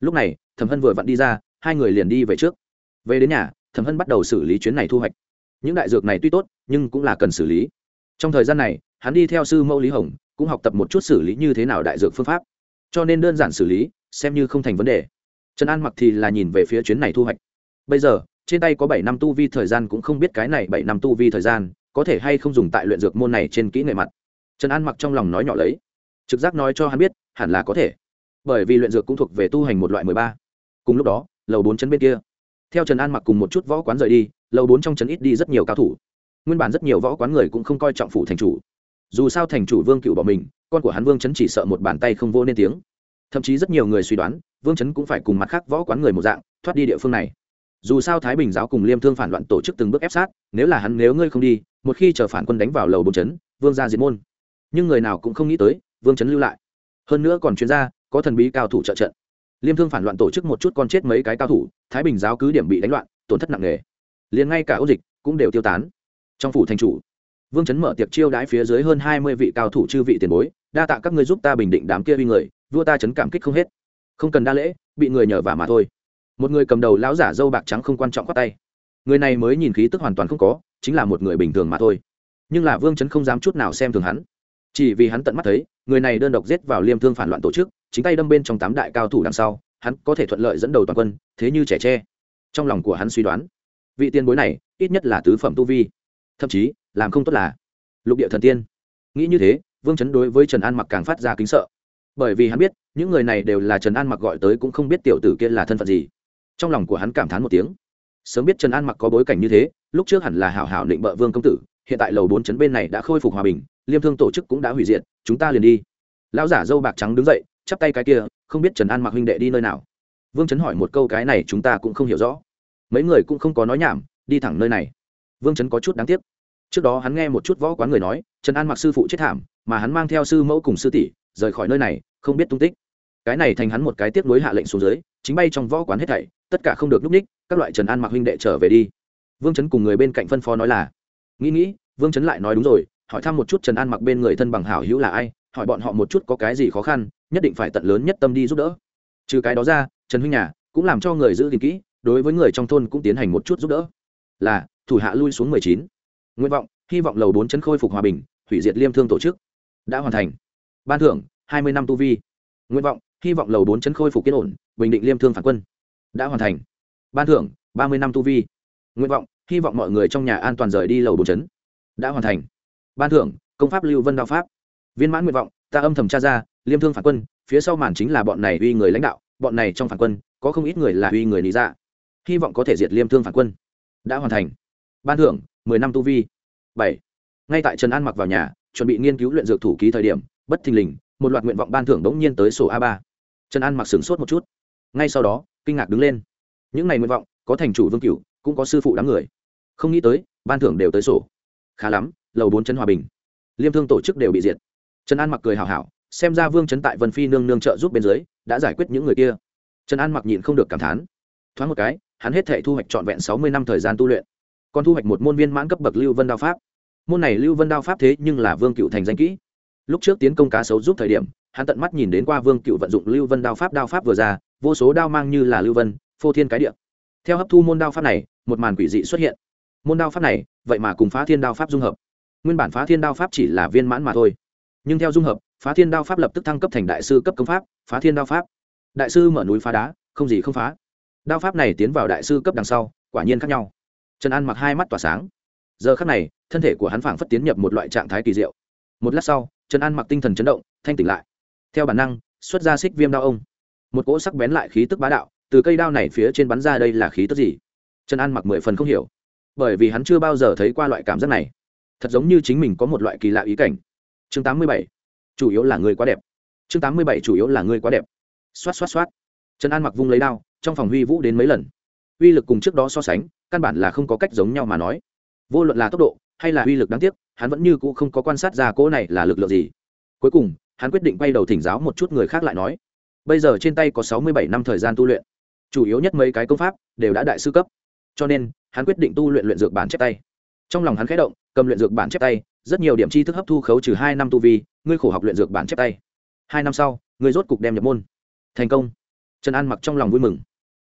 Lúc này, thẩm hân vừa vặn đi ra, hai người liền đi về trước. Về đến nhà, thẩm hân bắt đầu xử lý chuyến này thu hoạch. Những đại dược này tuy tốt, nhưng cũng là cần xử lý. Trong thời gian này, hắn đi theo sư mẫu lý hồng, cũng học tập một chút xử lý như thế nào đại dược phương pháp. Cho nên đơn giản xử lý, xem như không thành vấn đề trần an mặc thì là nhìn về phía chuyến này thu hoạch. Bây giờ, trên tay có bảy năm tu vi thời gian cũng không biết cái này bảy năm tu vi thời gian có thể hay không dùng tại luyện dược môn này trên kỹ nghệ mặt. Trần an mặc trong lòng nói nhỏ lấy. Trực giác nói cho hắn biết, hẳn là có thể. Bởi vì luyện dược cũng thuộc về tu hành một loại mười ba. Cùng lúc đó, lầu bốn chân bên kia. Theo trần an mặc cùng một chút võ quán rời đi, lầu bốn trong trấn ít đi rất nhiều cao thủ. Nguyên bản rất nhiều võ quán người cũng không coi trọng phủ thành chủ. Dù sao thành chủ vương cựu bỏ mình, con của hắn vương chấn chỉ sợ một bàn tay không vô nên tiếng. Thậm chí rất nhiều người suy đoán vương chấn cũng phải cùng mặt khác võ quán người một dạng, thoát đi địa phương này. Dù sao thái bình giáo cùng liêm thương phản loạn tổ chức từng bước ép sát, nếu là hắn, nếu ngươi không đi, một khi chờ phản quân đánh vào lầu bốn chấn, vương ra diệt môn. Nhưng người nào cũng không nghĩ tới, vương chấn lưu lại. Hơn nữa còn chuyên gia, có thần bí cao thủ trợ trận. Liêm thương phản loạn tổ chức một chút con chết mấy cái cao thủ, thái bình giáo cứ điểm bị đánh loạn, tổn thất nặng nề. Liền ngay cả ô dịch cũng đều tiêu tán. Trong phủ thành chủ, vương chấn mở tiệc chiêu đãi phía dưới hơn hai mươi vị cao thủ chư vị tiền bối, đa tạ các ngươi giúp ta bình định đám kia uy người, vua ta chấn cảm kích không hết không cần đa lễ, bị người nhờ vả mà thôi. Một người cầm đầu lão giả dâu bạc trắng không quan trọng khoác tay. Người này mới nhìn khí tức hoàn toàn không có, chính là một người bình thường mà thôi. Nhưng là vương chấn không dám chút nào xem thường hắn. Chỉ vì hắn tận mắt thấy, người này đơn độc giết vào liêm thương phản loạn tổ chức, chính tay đâm bên trong tám đại cao thủ đằng sau, hắn có thể thuận lợi dẫn đầu toàn quân, thế như trẻ tre. Trong lòng của hắn suy đoán, vị tiền bối này ít nhất là tứ phẩm tu vi, thậm chí, làm không tốt là lục địa thần tiên. Nghĩ như thế, vương chấn đối với trần an mặc càng phát ra kính sợ bởi vì hắn biết, những người này đều là trần an mặc gọi tới cũng không biết tiểu tử kia là thân phận gì. Trong lòng của hắn cảm thán một tiếng. Sớm biết trần an mặc có bối cảnh như thế, lúc trước hẳn là hảo hảo định bợ vương công tử, hiện tại lầu bốn trấn bên này đã khôi phục hòa bình, liêm thương tổ chức cũng đã hủy diệt, chúng ta liền đi. Lão giả dâu bạc trắng đứng dậy, chắp tay cái kia, không biết trần an mặc huynh đệ đi nơi nào. Vương trấn hỏi một câu cái này chúng ta cũng không hiểu rõ. Mấy người cũng không có nói nhảm, đi thẳng nơi này. Vương trấn có chút đáng tiếc. Trước đó hắn nghe một chút võ quán người nói, trần an mặc sư phụ chết thảm, mà hắn mang theo sư mẫu cùng sư tỷ rời khỏi nơi này, không biết tung tích. Cái này thành hắn một cái tiếp nối hạ lệnh xuống dưới, chính bay trong võ quán hết thảy, tất cả không được núp ních, các loại trần an mặc huynh đệ trở về đi. Vương Chấn cùng người bên cạnh phân phó nói là, nghĩ nghĩ, vương Chấn lại nói đúng rồi, hỏi thăm một chút trần an mặc bên người thân bằng hảo hữu là ai, hỏi bọn họ một chút có cái gì khó khăn, nhất định phải tận lớn nhất tâm đi giúp đỡ. Trừ cái đó ra, trần huynh nhà cũng làm cho người giữ gìn kỹ, đối với người trong thôn cũng tiến hành một chút giúp đỡ. Là, thủ hạ lui xuống mười chín. Nguyện vọng, hy vọng lầu bốn chân khôi phục hòa bình, hủy diệt liêm thương tổ chức. Đã hoàn thành ban thưởng, hai mươi năm tu vi. Nguyện vọng, hy vọng lầu bốn chân khôi phục yên ổn, bình định liêm thương phản quân. Đã hoàn thành. Ban thưởng, ba mươi năm tu vi. Nguyện vọng, hy vọng mọi người trong nhà an toàn rời đi lầu bốn chấn. Đã hoàn thành. Ban thưởng, công pháp lưu vân đạo pháp. Viên mãn nguyện vọng, ta âm thầm tra ra, liêm thương phản quân, phía sau màn chính là bọn này uy người lãnh đạo, bọn này trong phản quân, có không ít người là uy người lý dạ. Hy vọng có thể diệt liêm thương phản quân. Đã hoàn thành. Ban thưởng, mười năm tu vi. Bảy. Ngay tại trần an mặc vào nhà, chuẩn bị nghiên cứu luyện dược thủ ký thời điểm bất thình lình, một loạt nguyện vọng ban thưởng đống nhiên tới sổ a ba. Trần an mặc sửng sốt một chút. Ngay sau đó, kinh ngạc đứng lên. Những này nguyện vọng, có thành chủ vương cựu cũng có sư phụ đám người. Không nghĩ tới, ban thưởng đều tới sổ. Khá lắm, lầu bốn chân hòa bình. Liêm thương tổ chức đều bị diệt. Trần an mặc cười hào hảo, xem ra vương trấn tại vân phi nương nương trợ giúp bên dưới, đã giải quyết những người kia. Trần an mặc nhịn không được cảm thán. Thoáng một cái, hắn hết thể thu hoạch trọn vẹn sáu mươi năm thời gian tu luyện. Còn thu hoạch một môn viên mãn cấp bậc lưu vân đao pháp. Môn này lưu vân đao pháp thế nhưng là vương cựu thành danh kỹ lúc trước tiến công cá sấu giúp thời điểm, hắn tận mắt nhìn đến qua vương cựu vận dụng lưu vân đao pháp đao pháp vừa ra, vô số đao mang như là lưu vân, phô thiên cái địa. Theo hấp thu môn đao pháp này, một màn quỷ dị xuất hiện. Môn đao pháp này, vậy mà cùng phá thiên đao pháp dung hợp. Nguyên bản phá thiên đao pháp chỉ là viên mãn mà thôi. Nhưng theo dung hợp, phá thiên đao pháp lập tức thăng cấp thành đại sư cấp công pháp, phá thiên đao pháp. Đại sư mở núi phá đá, không gì không phá. Đao pháp này tiến vào đại sư cấp đằng sau, quả nhiên khác nhau. Trần an mặc hai mắt tỏa sáng. Giờ khắc này, thân thể của hắn phảng phất tiến nhập một loại trạng thái kỳ diệu. Một lát sau trần an mặc tinh thần chấn động, thanh tỉnh lại. Theo bản năng, xuất ra xích viêm đao ông. Một cỗ sắc bén lại khí tức bá đạo, từ cây đao này phía trên bắn ra đây là khí tức gì? Trần an mặc mười phần không hiểu. Bởi vì hắn chưa bao giờ thấy qua loại cảm giác này. Thật giống như chính mình có một loại kỳ lạ ý cảnh. Chương tám mươi bảy. Chủ yếu là người quá đẹp. Chương tám mươi bảy chủ yếu là người quá đẹp. Xoát xoát xoát. Trần an mặc vung lấy đao, trong phòng huy vũ đến mấy lần. Uy lực cùng trước đó so sánh, căn bản là không có cách giống nhau mà nói. Vô luận là tốc độ hay là uy lực đáng tiếc hắn vẫn như cũ không có quan sát ra cỗ này là lực lượng gì. Cuối cùng, hắn quyết định quay đầu thỉnh giáo một chút người khác lại nói, bây giờ trên tay có sáu mươi bảy năm thời gian tu luyện, chủ yếu nhất mấy cái công pháp đều đã đại sư cấp. Cho nên, hắn quyết định tu luyện luyện dược bản chép tay. Trong lòng hắn khẽ động, cầm luyện dược bản chép tay, rất nhiều điểm chi thức hấp thu khấu trừ hai năm tu vi, ngươi khổ học luyện dược bản chép tay. Hai năm sau, ngươi rốt cục đem nhập môn. Thành công. Trần an mặc trong lòng vui mừng.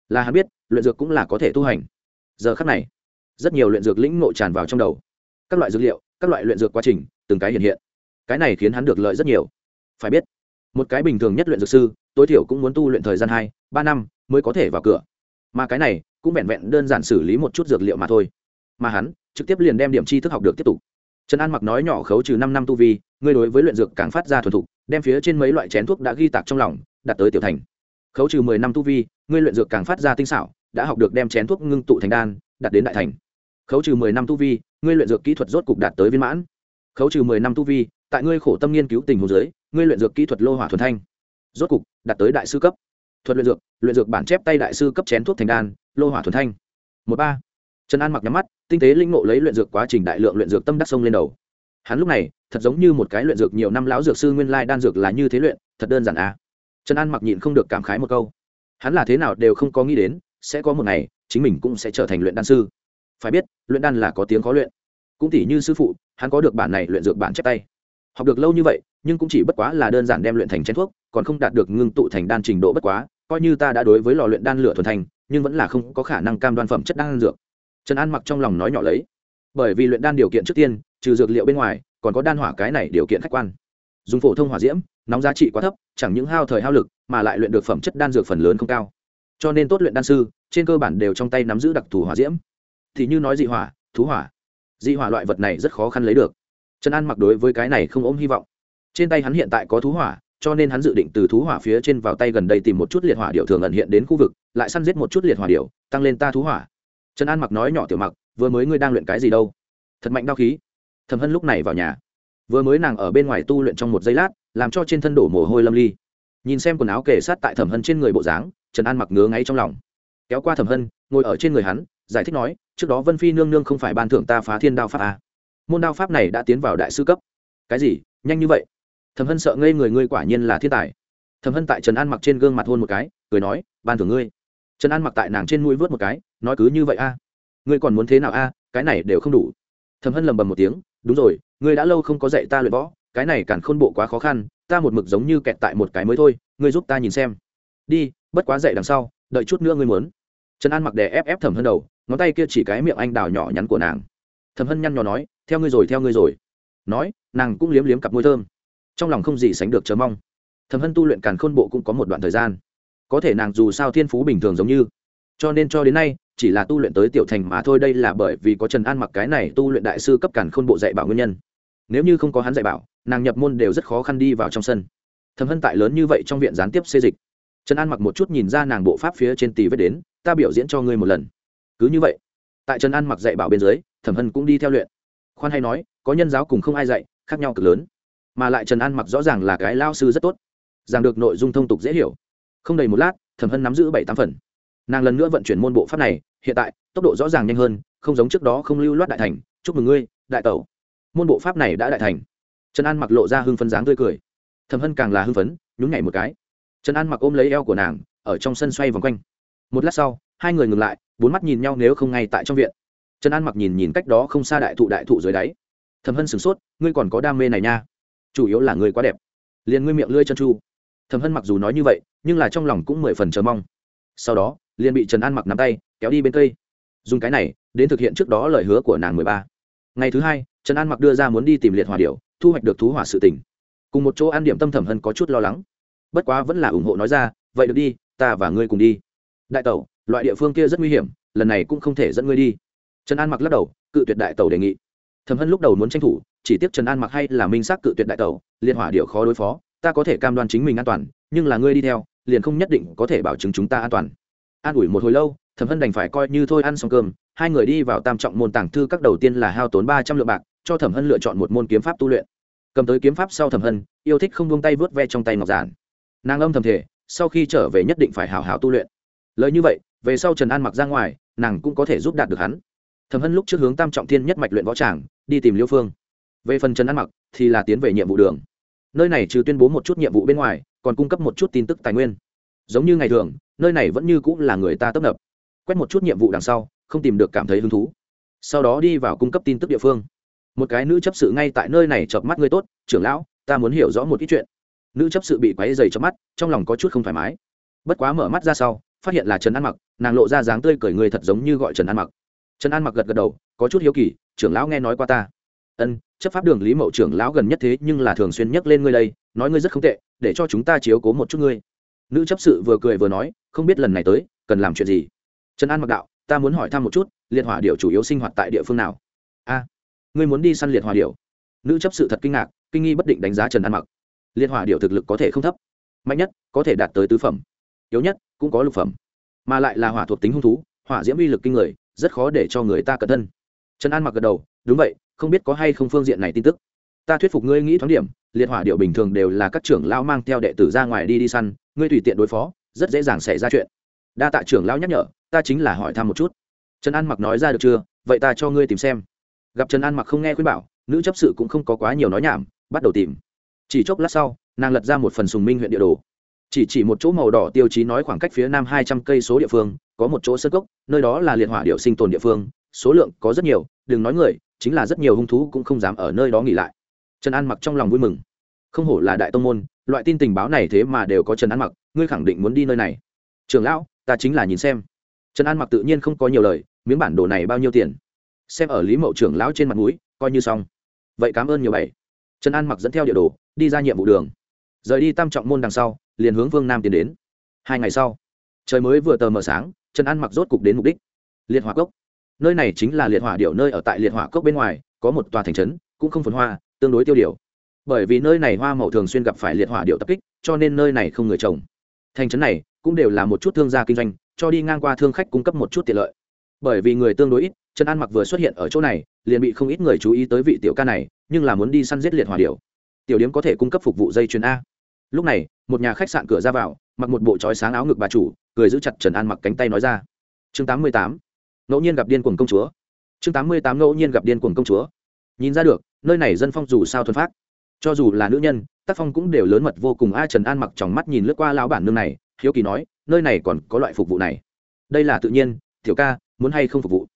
Là hắn biết, luyện dược cũng là có thể tu hành. Giờ khắc này, rất nhiều luyện dược lĩnh ngộ tràn vào trong đầu. Các loại dược liệu các loại luyện dược quá trình, từng cái hiện hiện. Cái này khiến hắn được lợi rất nhiều. Phải biết, một cái bình thường nhất luyện dược sư, tối thiểu cũng muốn tu luyện thời gian hai, ba năm mới có thể vào cửa. Mà cái này cũng vẹn vẹn đơn giản xử lý một chút dược liệu mà thôi. Mà hắn trực tiếp liền đem điểm chi thức học được tiếp tục. Trần an mặc nói nhỏ khấu trừ năm năm tu vi, ngươi đối với luyện dược càng phát ra thuần thục, đem phía trên mấy loại chén thuốc đã ghi tạc trong lòng đặt tới tiểu thành. Khấu trừ mười năm tu vi, ngươi luyện dược càng phát ra tinh xảo, đã học được đem chén thuốc ngưng tụ thành đan đặt đến đại thành khấu trừ mười năm tu vi, ngươi luyện dược kỹ thuật rốt cục đạt tới viên mãn. Khấu trừ mười năm tu vi, tại ngươi khổ tâm nghiên cứu tình hồ dưới, ngươi luyện dược kỹ thuật lô hỏa thuần thanh. Rốt cục, đạt tới đại sư cấp. Thuật luyện dược luyện dược bản chép tay đại sư cấp chén thuốc thành đan, lô hỏa thuần thanh. Một ba. Trần an mặc nhắm mắt, tinh tế linh ngộ lấy luyện dược quá trình đại lượng luyện dược tâm đắc sông lên đầu. Hắn lúc này, thật giống như một cái luyện dược nhiều năm lão dược sư nguyên lai đan dược là như thế luyện, thật đơn giản à. Trần an mặc nhịn không được cảm khái một câu. Hắn là thế nào đều không có nghĩ đến, sẽ có một ngày, chính mình cũng sẽ trở thành luyện đan sư phải biết, luyện đan là có tiếng khó luyện. Cũng tỉ như sư phụ, hắn có được bản này luyện dược bản chép tay. Học được lâu như vậy, nhưng cũng chỉ bất quá là đơn giản đem luyện thành chén thuốc, còn không đạt được ngưng tụ thành đan trình độ bất quá, coi như ta đã đối với lò luyện đan lửa thuần thành, nhưng vẫn là không có khả năng cam đoan phẩm chất đan dược. Trần an mặc trong lòng nói nhỏ lấy. Bởi vì luyện đan điều kiện trước tiên, trừ dược liệu bên ngoài, còn có đan hỏa cái này điều kiện khách quan. Dùng phổ thông hỏa diễm, nóng giá trị quá thấp, chẳng những hao thời hao lực, mà lại luyện được phẩm chất đan dược phần lớn không cao. Cho nên tốt luyện đan sư, trên cơ bản đều trong tay nắm giữ đặc thù hỏa diễm thì như nói dị hỏa, thú hỏa. Dị hỏa loại vật này rất khó khăn lấy được. Trần an mặc đối với cái này không ôm hy vọng. Trên tay hắn hiện tại có thú hỏa, cho nên hắn dự định từ thú hỏa phía trên vào tay gần đây tìm một chút liệt hỏa điệu thường ẩn hiện đến khu vực, lại săn giết một chút liệt hỏa điệu tăng lên ta thú hỏa. Trần an mặc nói nhỏ tiểu mặc, vừa mới ngươi đang luyện cái gì đâu? Thật mạnh đau khí. Thầm hân lúc này vào nhà. Vừa mới nàng ở bên ngoài tu luyện trong một giây lát, làm cho trên thân đổ mồ hôi lâm ly. Nhìn xem quần áo kề sát tại thẩm hân trên người bộ dáng, trần an mặc ngứa ngáy trong lòng. Kéo qua thẩm hân, ngồi ở trên người hắn, giải thích nói trước đó vân phi nương nương không phải ban thưởng ta phá thiên đao pháp à. môn đao pháp này đã tiến vào đại sư cấp. cái gì? nhanh như vậy? thầm hân sợ ngây người, ngươi quả nhiên là thiên tài. thầm hân tại trần an mặc trên gương mặt hôn một cái, cười nói, ban thưởng ngươi. trần an mặc tại nàng trên mũi vớt một cái, nói cứ như vậy a ngươi còn muốn thế nào a cái này đều không đủ. thầm hân lầm bầm một tiếng, đúng rồi, ngươi đã lâu không có dạy ta luyện võ, cái này cản khôn bộ quá khó khăn, ta một mực giống như kẹt tại một cái mới thôi, ngươi giúp ta nhìn xem. đi, bất quá dậy đằng sau, đợi chút nữa ngươi muốn. trần an mặc đè ép ép thẩm hân đầu ngón tay kia chỉ cái miệng anh đào nhỏ nhắn của nàng. Thầm hân nhăn nhò nói, theo ngươi rồi, theo ngươi rồi. Nói, nàng cũng liếm liếm cặp môi thơm. Trong lòng không gì sánh được chờ mong. Thầm hân tu luyện càn khôn bộ cũng có một đoạn thời gian. Có thể nàng dù sao thiên phú bình thường giống như. Cho nên cho đến nay, chỉ là tu luyện tới tiểu thành mà thôi, đây là bởi vì có trần an mặc cái này tu luyện đại sư cấp càn khôn bộ dạy bảo nguyên nhân. Nếu như không có hắn dạy bảo, nàng nhập môn đều rất khó khăn đi vào trong sân. Thầm hân tại lớn như vậy trong viện gián tiếp xê dịch. Trần an mặc một chút nhìn ra nàng bộ pháp phía trên tì vết đến, ta biểu diễn cho ngươi một lần cứ như vậy, tại trần an mặc dạy bảo bên dưới, thẩm hân cũng đi theo luyện. Khoan hay nói, có nhân giáo cùng không ai dạy, khác nhau cực lớn. Mà lại trần an mặc rõ ràng là cái lao sư rất tốt, giảng được nội dung thông tục dễ hiểu. Không đầy một lát, thẩm hân nắm giữ bảy tám phần. Nàng lần nữa vận chuyển môn bộ pháp này, hiện tại, tốc độ rõ ràng nhanh hơn, không giống trước đó không lưu loát đại thành. Chúc mừng ngươi, đại tẩu. Môn bộ pháp này đã đại thành. Trần an mặc lộ ra hưng phấn dáng tươi cười. Thẩm hân càng là hưng phấn, nhún nhảy một cái. Trần an mặc ôm lấy eo của nàng, ở trong sân xoay vòng quanh. Một lát sau, hai người ngừng lại bốn mắt nhìn nhau nếu không ngay tại trong viện. Trần an mặc nhìn nhìn cách đó không xa đại thụ đại thụ dưới đáy. Thẩm hân sửng sốt, ngươi còn có đam mê này nha. Chủ yếu là ngươi quá đẹp. Liền ngươi miệng lưỡi chân chu. Thẩm hân mặc dù nói như vậy, nhưng là trong lòng cũng mười phần chờ mong. Sau đó, liền bị trần an mặc nắm tay, kéo đi bên cây. Dùng cái này, đến thực hiện trước đó lời hứa của nàng mười ba. Ngày thứ hai, trần an mặc đưa ra muốn đi tìm liệt hòa điệu thu hoạch được thú hỏa sự tỉnh cùng một chỗ ăn điểm tâm thẩm hân có chút lo lắng. Bất quá vẫn là ủng hộ nói ra, vậy được đi, ta và ngươi cùng đi. Đại tẩu loại địa phương kia rất nguy hiểm, lần này cũng không thể dẫn ngươi đi. Trần an mặc lắc đầu, cự tuyệt đại tẩu đề nghị. Thẩm hân lúc đầu muốn tranh thủ, chỉ tiếc trần an mặc hay là minh xác cự tuyệt đại tẩu, liên hỏa điệu khó đối phó, ta có thể cam đoan chính mình an toàn, nhưng là ngươi đi theo, liền không nhất định có thể bảo chứng chúng ta an toàn. An ủi một hồi lâu, thẩm hân đành phải coi như thôi ăn xong cơm, hai người đi vào tam trọng môn tàng thư các đầu tiên là hao tốn ba trăm lượng bạc, cho thẩm hân lựa chọn một môn kiếm pháp tu luyện. Cầm tới kiếm pháp sau thẩm hân, yêu thích không buông tay vớt ve trong tay ngọc giản. Nàng âm thầm thể sau khi trở về nhất định phải hào hào tu luyện. Lời như vậy về sau trần an mặc ra ngoài, nàng cũng có thể giúp đạt được hắn. Thẩm hân lúc trước hướng tam trọng thiên nhất mạch luyện võ tràng, đi tìm liêu phương. Về phần trần an mặc, thì là tiến về nhiệm vụ đường. Nơi này trừ tuyên bố một chút nhiệm vụ bên ngoài, còn cung cấp một chút tin tức tài nguyên. Giống như ngày thường, nơi này vẫn như cũng là người ta tấp nập. Quét một chút nhiệm vụ đằng sau, không tìm được cảm thấy hứng thú. Sau đó đi vào cung cấp tin tức địa phương. Một cái nữ chấp sự ngay tại nơi này chợp mắt ngươi tốt, trưởng lão, ta muốn hiểu rõ một ít chuyện. Nữ chấp sự bị quáy dày chớp mắt, trong lòng có chút không thoải mái. Bất quá mở mắt ra sau phát hiện là trần an mặc, nàng lộ ra dáng tươi cởi người thật giống như gọi trần an mặc. Trần an mặc gật gật đầu, có chút hiếu kỳ, trưởng lão nghe nói qua ta. Ân, chấp pháp đường lý mậu trưởng lão gần nhất thế nhưng là thường xuyên nhắc lên ngươi đây, nói ngươi rất không tệ, để cho chúng ta chiếu cố một chút ngươi. Nữ chấp sự vừa cười vừa nói, không biết lần này tới, cần làm chuyện gì? Trần an mặc đạo, ta muốn hỏi thăm một chút, liệt hỏa điệu chủ yếu sinh hoạt tại địa phương nào? A, ngươi muốn đi săn liệt hỏa điệu nữ chấp sự thật kinh ngạc, kinh nghi bất định đánh giá trần an mặc. Liệt hỏa điệu thực lực có thể không thấp. Mạnh nhất, có thể đạt tới tứ phẩm yếu nhất cũng có lục phẩm, mà lại là hỏa thuộc tính hung thú, hỏa diễm uy lực kinh người, rất khó để cho người ta cẩn thân. Trần an mặc gật đầu, đúng vậy, không biết có hay không phương diện này tin tức. Ta thuyết phục ngươi nghĩ thoáng điểm, liệt hỏa điệu bình thường đều là các trưởng lao mang theo đệ tử ra ngoài đi đi săn, ngươi tùy tiện đối phó, rất dễ dàng xảy ra chuyện. Đa tạ trưởng lao nhắc nhở, ta chính là hỏi thăm một chút. Trần an mặc nói ra được chưa, vậy ta cho ngươi tìm xem. Gặp trần an mặc không nghe khuyên bảo, nữ chấp sự cũng không có quá nhiều nói nhảm, bắt đầu tìm. Chỉ chốc lát sau, nàng lật ra một phần sùng minh huyện địa đồ chỉ chỉ một chỗ màu đỏ tiêu chí nói khoảng cách phía nam hai trăm cây số địa phương, có một chỗ sơ cốc, nơi đó là liệt hỏa điệu sinh tồn địa phương, số lượng có rất nhiều, đừng nói người, chính là rất nhiều hung thú cũng không dám ở nơi đó nghỉ lại. Trần an mặc trong lòng vui mừng. Không hổ là đại tông môn, loại tin tình báo này thế mà đều có trần an mặc, ngươi khẳng định muốn đi nơi này. Trường lão, ta chính là nhìn xem. Trần an mặc tự nhiên không có nhiều lời, miếng bản đồ này bao nhiêu tiền? Xem ở lý mậu trưởng lão trên mặt mũi, coi như xong. Vậy cảm ơn nhiều bảy. Trần an mặc dẫn theo địa đồ, đi ra nhiệm vụ đường. Rời đi tam trọng môn đằng sau liền hướng vương nam tiến đến. Hai ngày sau, trời mới vừa tờ mờ sáng, trần an mặc rốt cục đến mục đích. Liệt hỏa cốc. Nơi này chính là liệt hỏa điệu nơi ở tại liệt hỏa cốc bên ngoài, có một tòa thành trấn, cũng không phồn hoa, tương đối tiêu điều. Bởi vì nơi này hoa màu thường xuyên gặp phải liệt hỏa điệu tập kích, cho nên nơi này không người trồng. Thành trấn này cũng đều là một chút thương gia kinh doanh, cho đi ngang qua thương khách cung cấp một chút tiện lợi. Bởi vì người tương đối ít, trần an mặc vừa xuất hiện ở chỗ này, liền bị không ít người chú ý tới vị tiểu ca này, nhưng là muốn đi săn giết liệt hỏa điệu tiểu điếm có thể cung cấp phục vụ dây chuyền a lúc này, một nhà khách sạn cửa ra vào, mặc một bộ trói sáng áo ngực bà chủ, cười giữ chặt trần an mặc cánh tay nói ra. Chương tám mươi tám, ngẫu nhiên gặp điên cuồng công chúa. Chương tám mươi tám, ngẫu nhiên gặp điên cuồng công chúa. Nhìn ra được, nơi này dân phong dù sao thuần phát cho dù là nữ nhân, tác phong cũng đều lớn mật vô cùng. A trần an mặc tròng mắt nhìn lướt qua lão bản nương này, hiếu kỳ nói, nơi này còn có loại phục vụ này. Đây là tự nhiên, tiểu ca, muốn hay không phục vụ?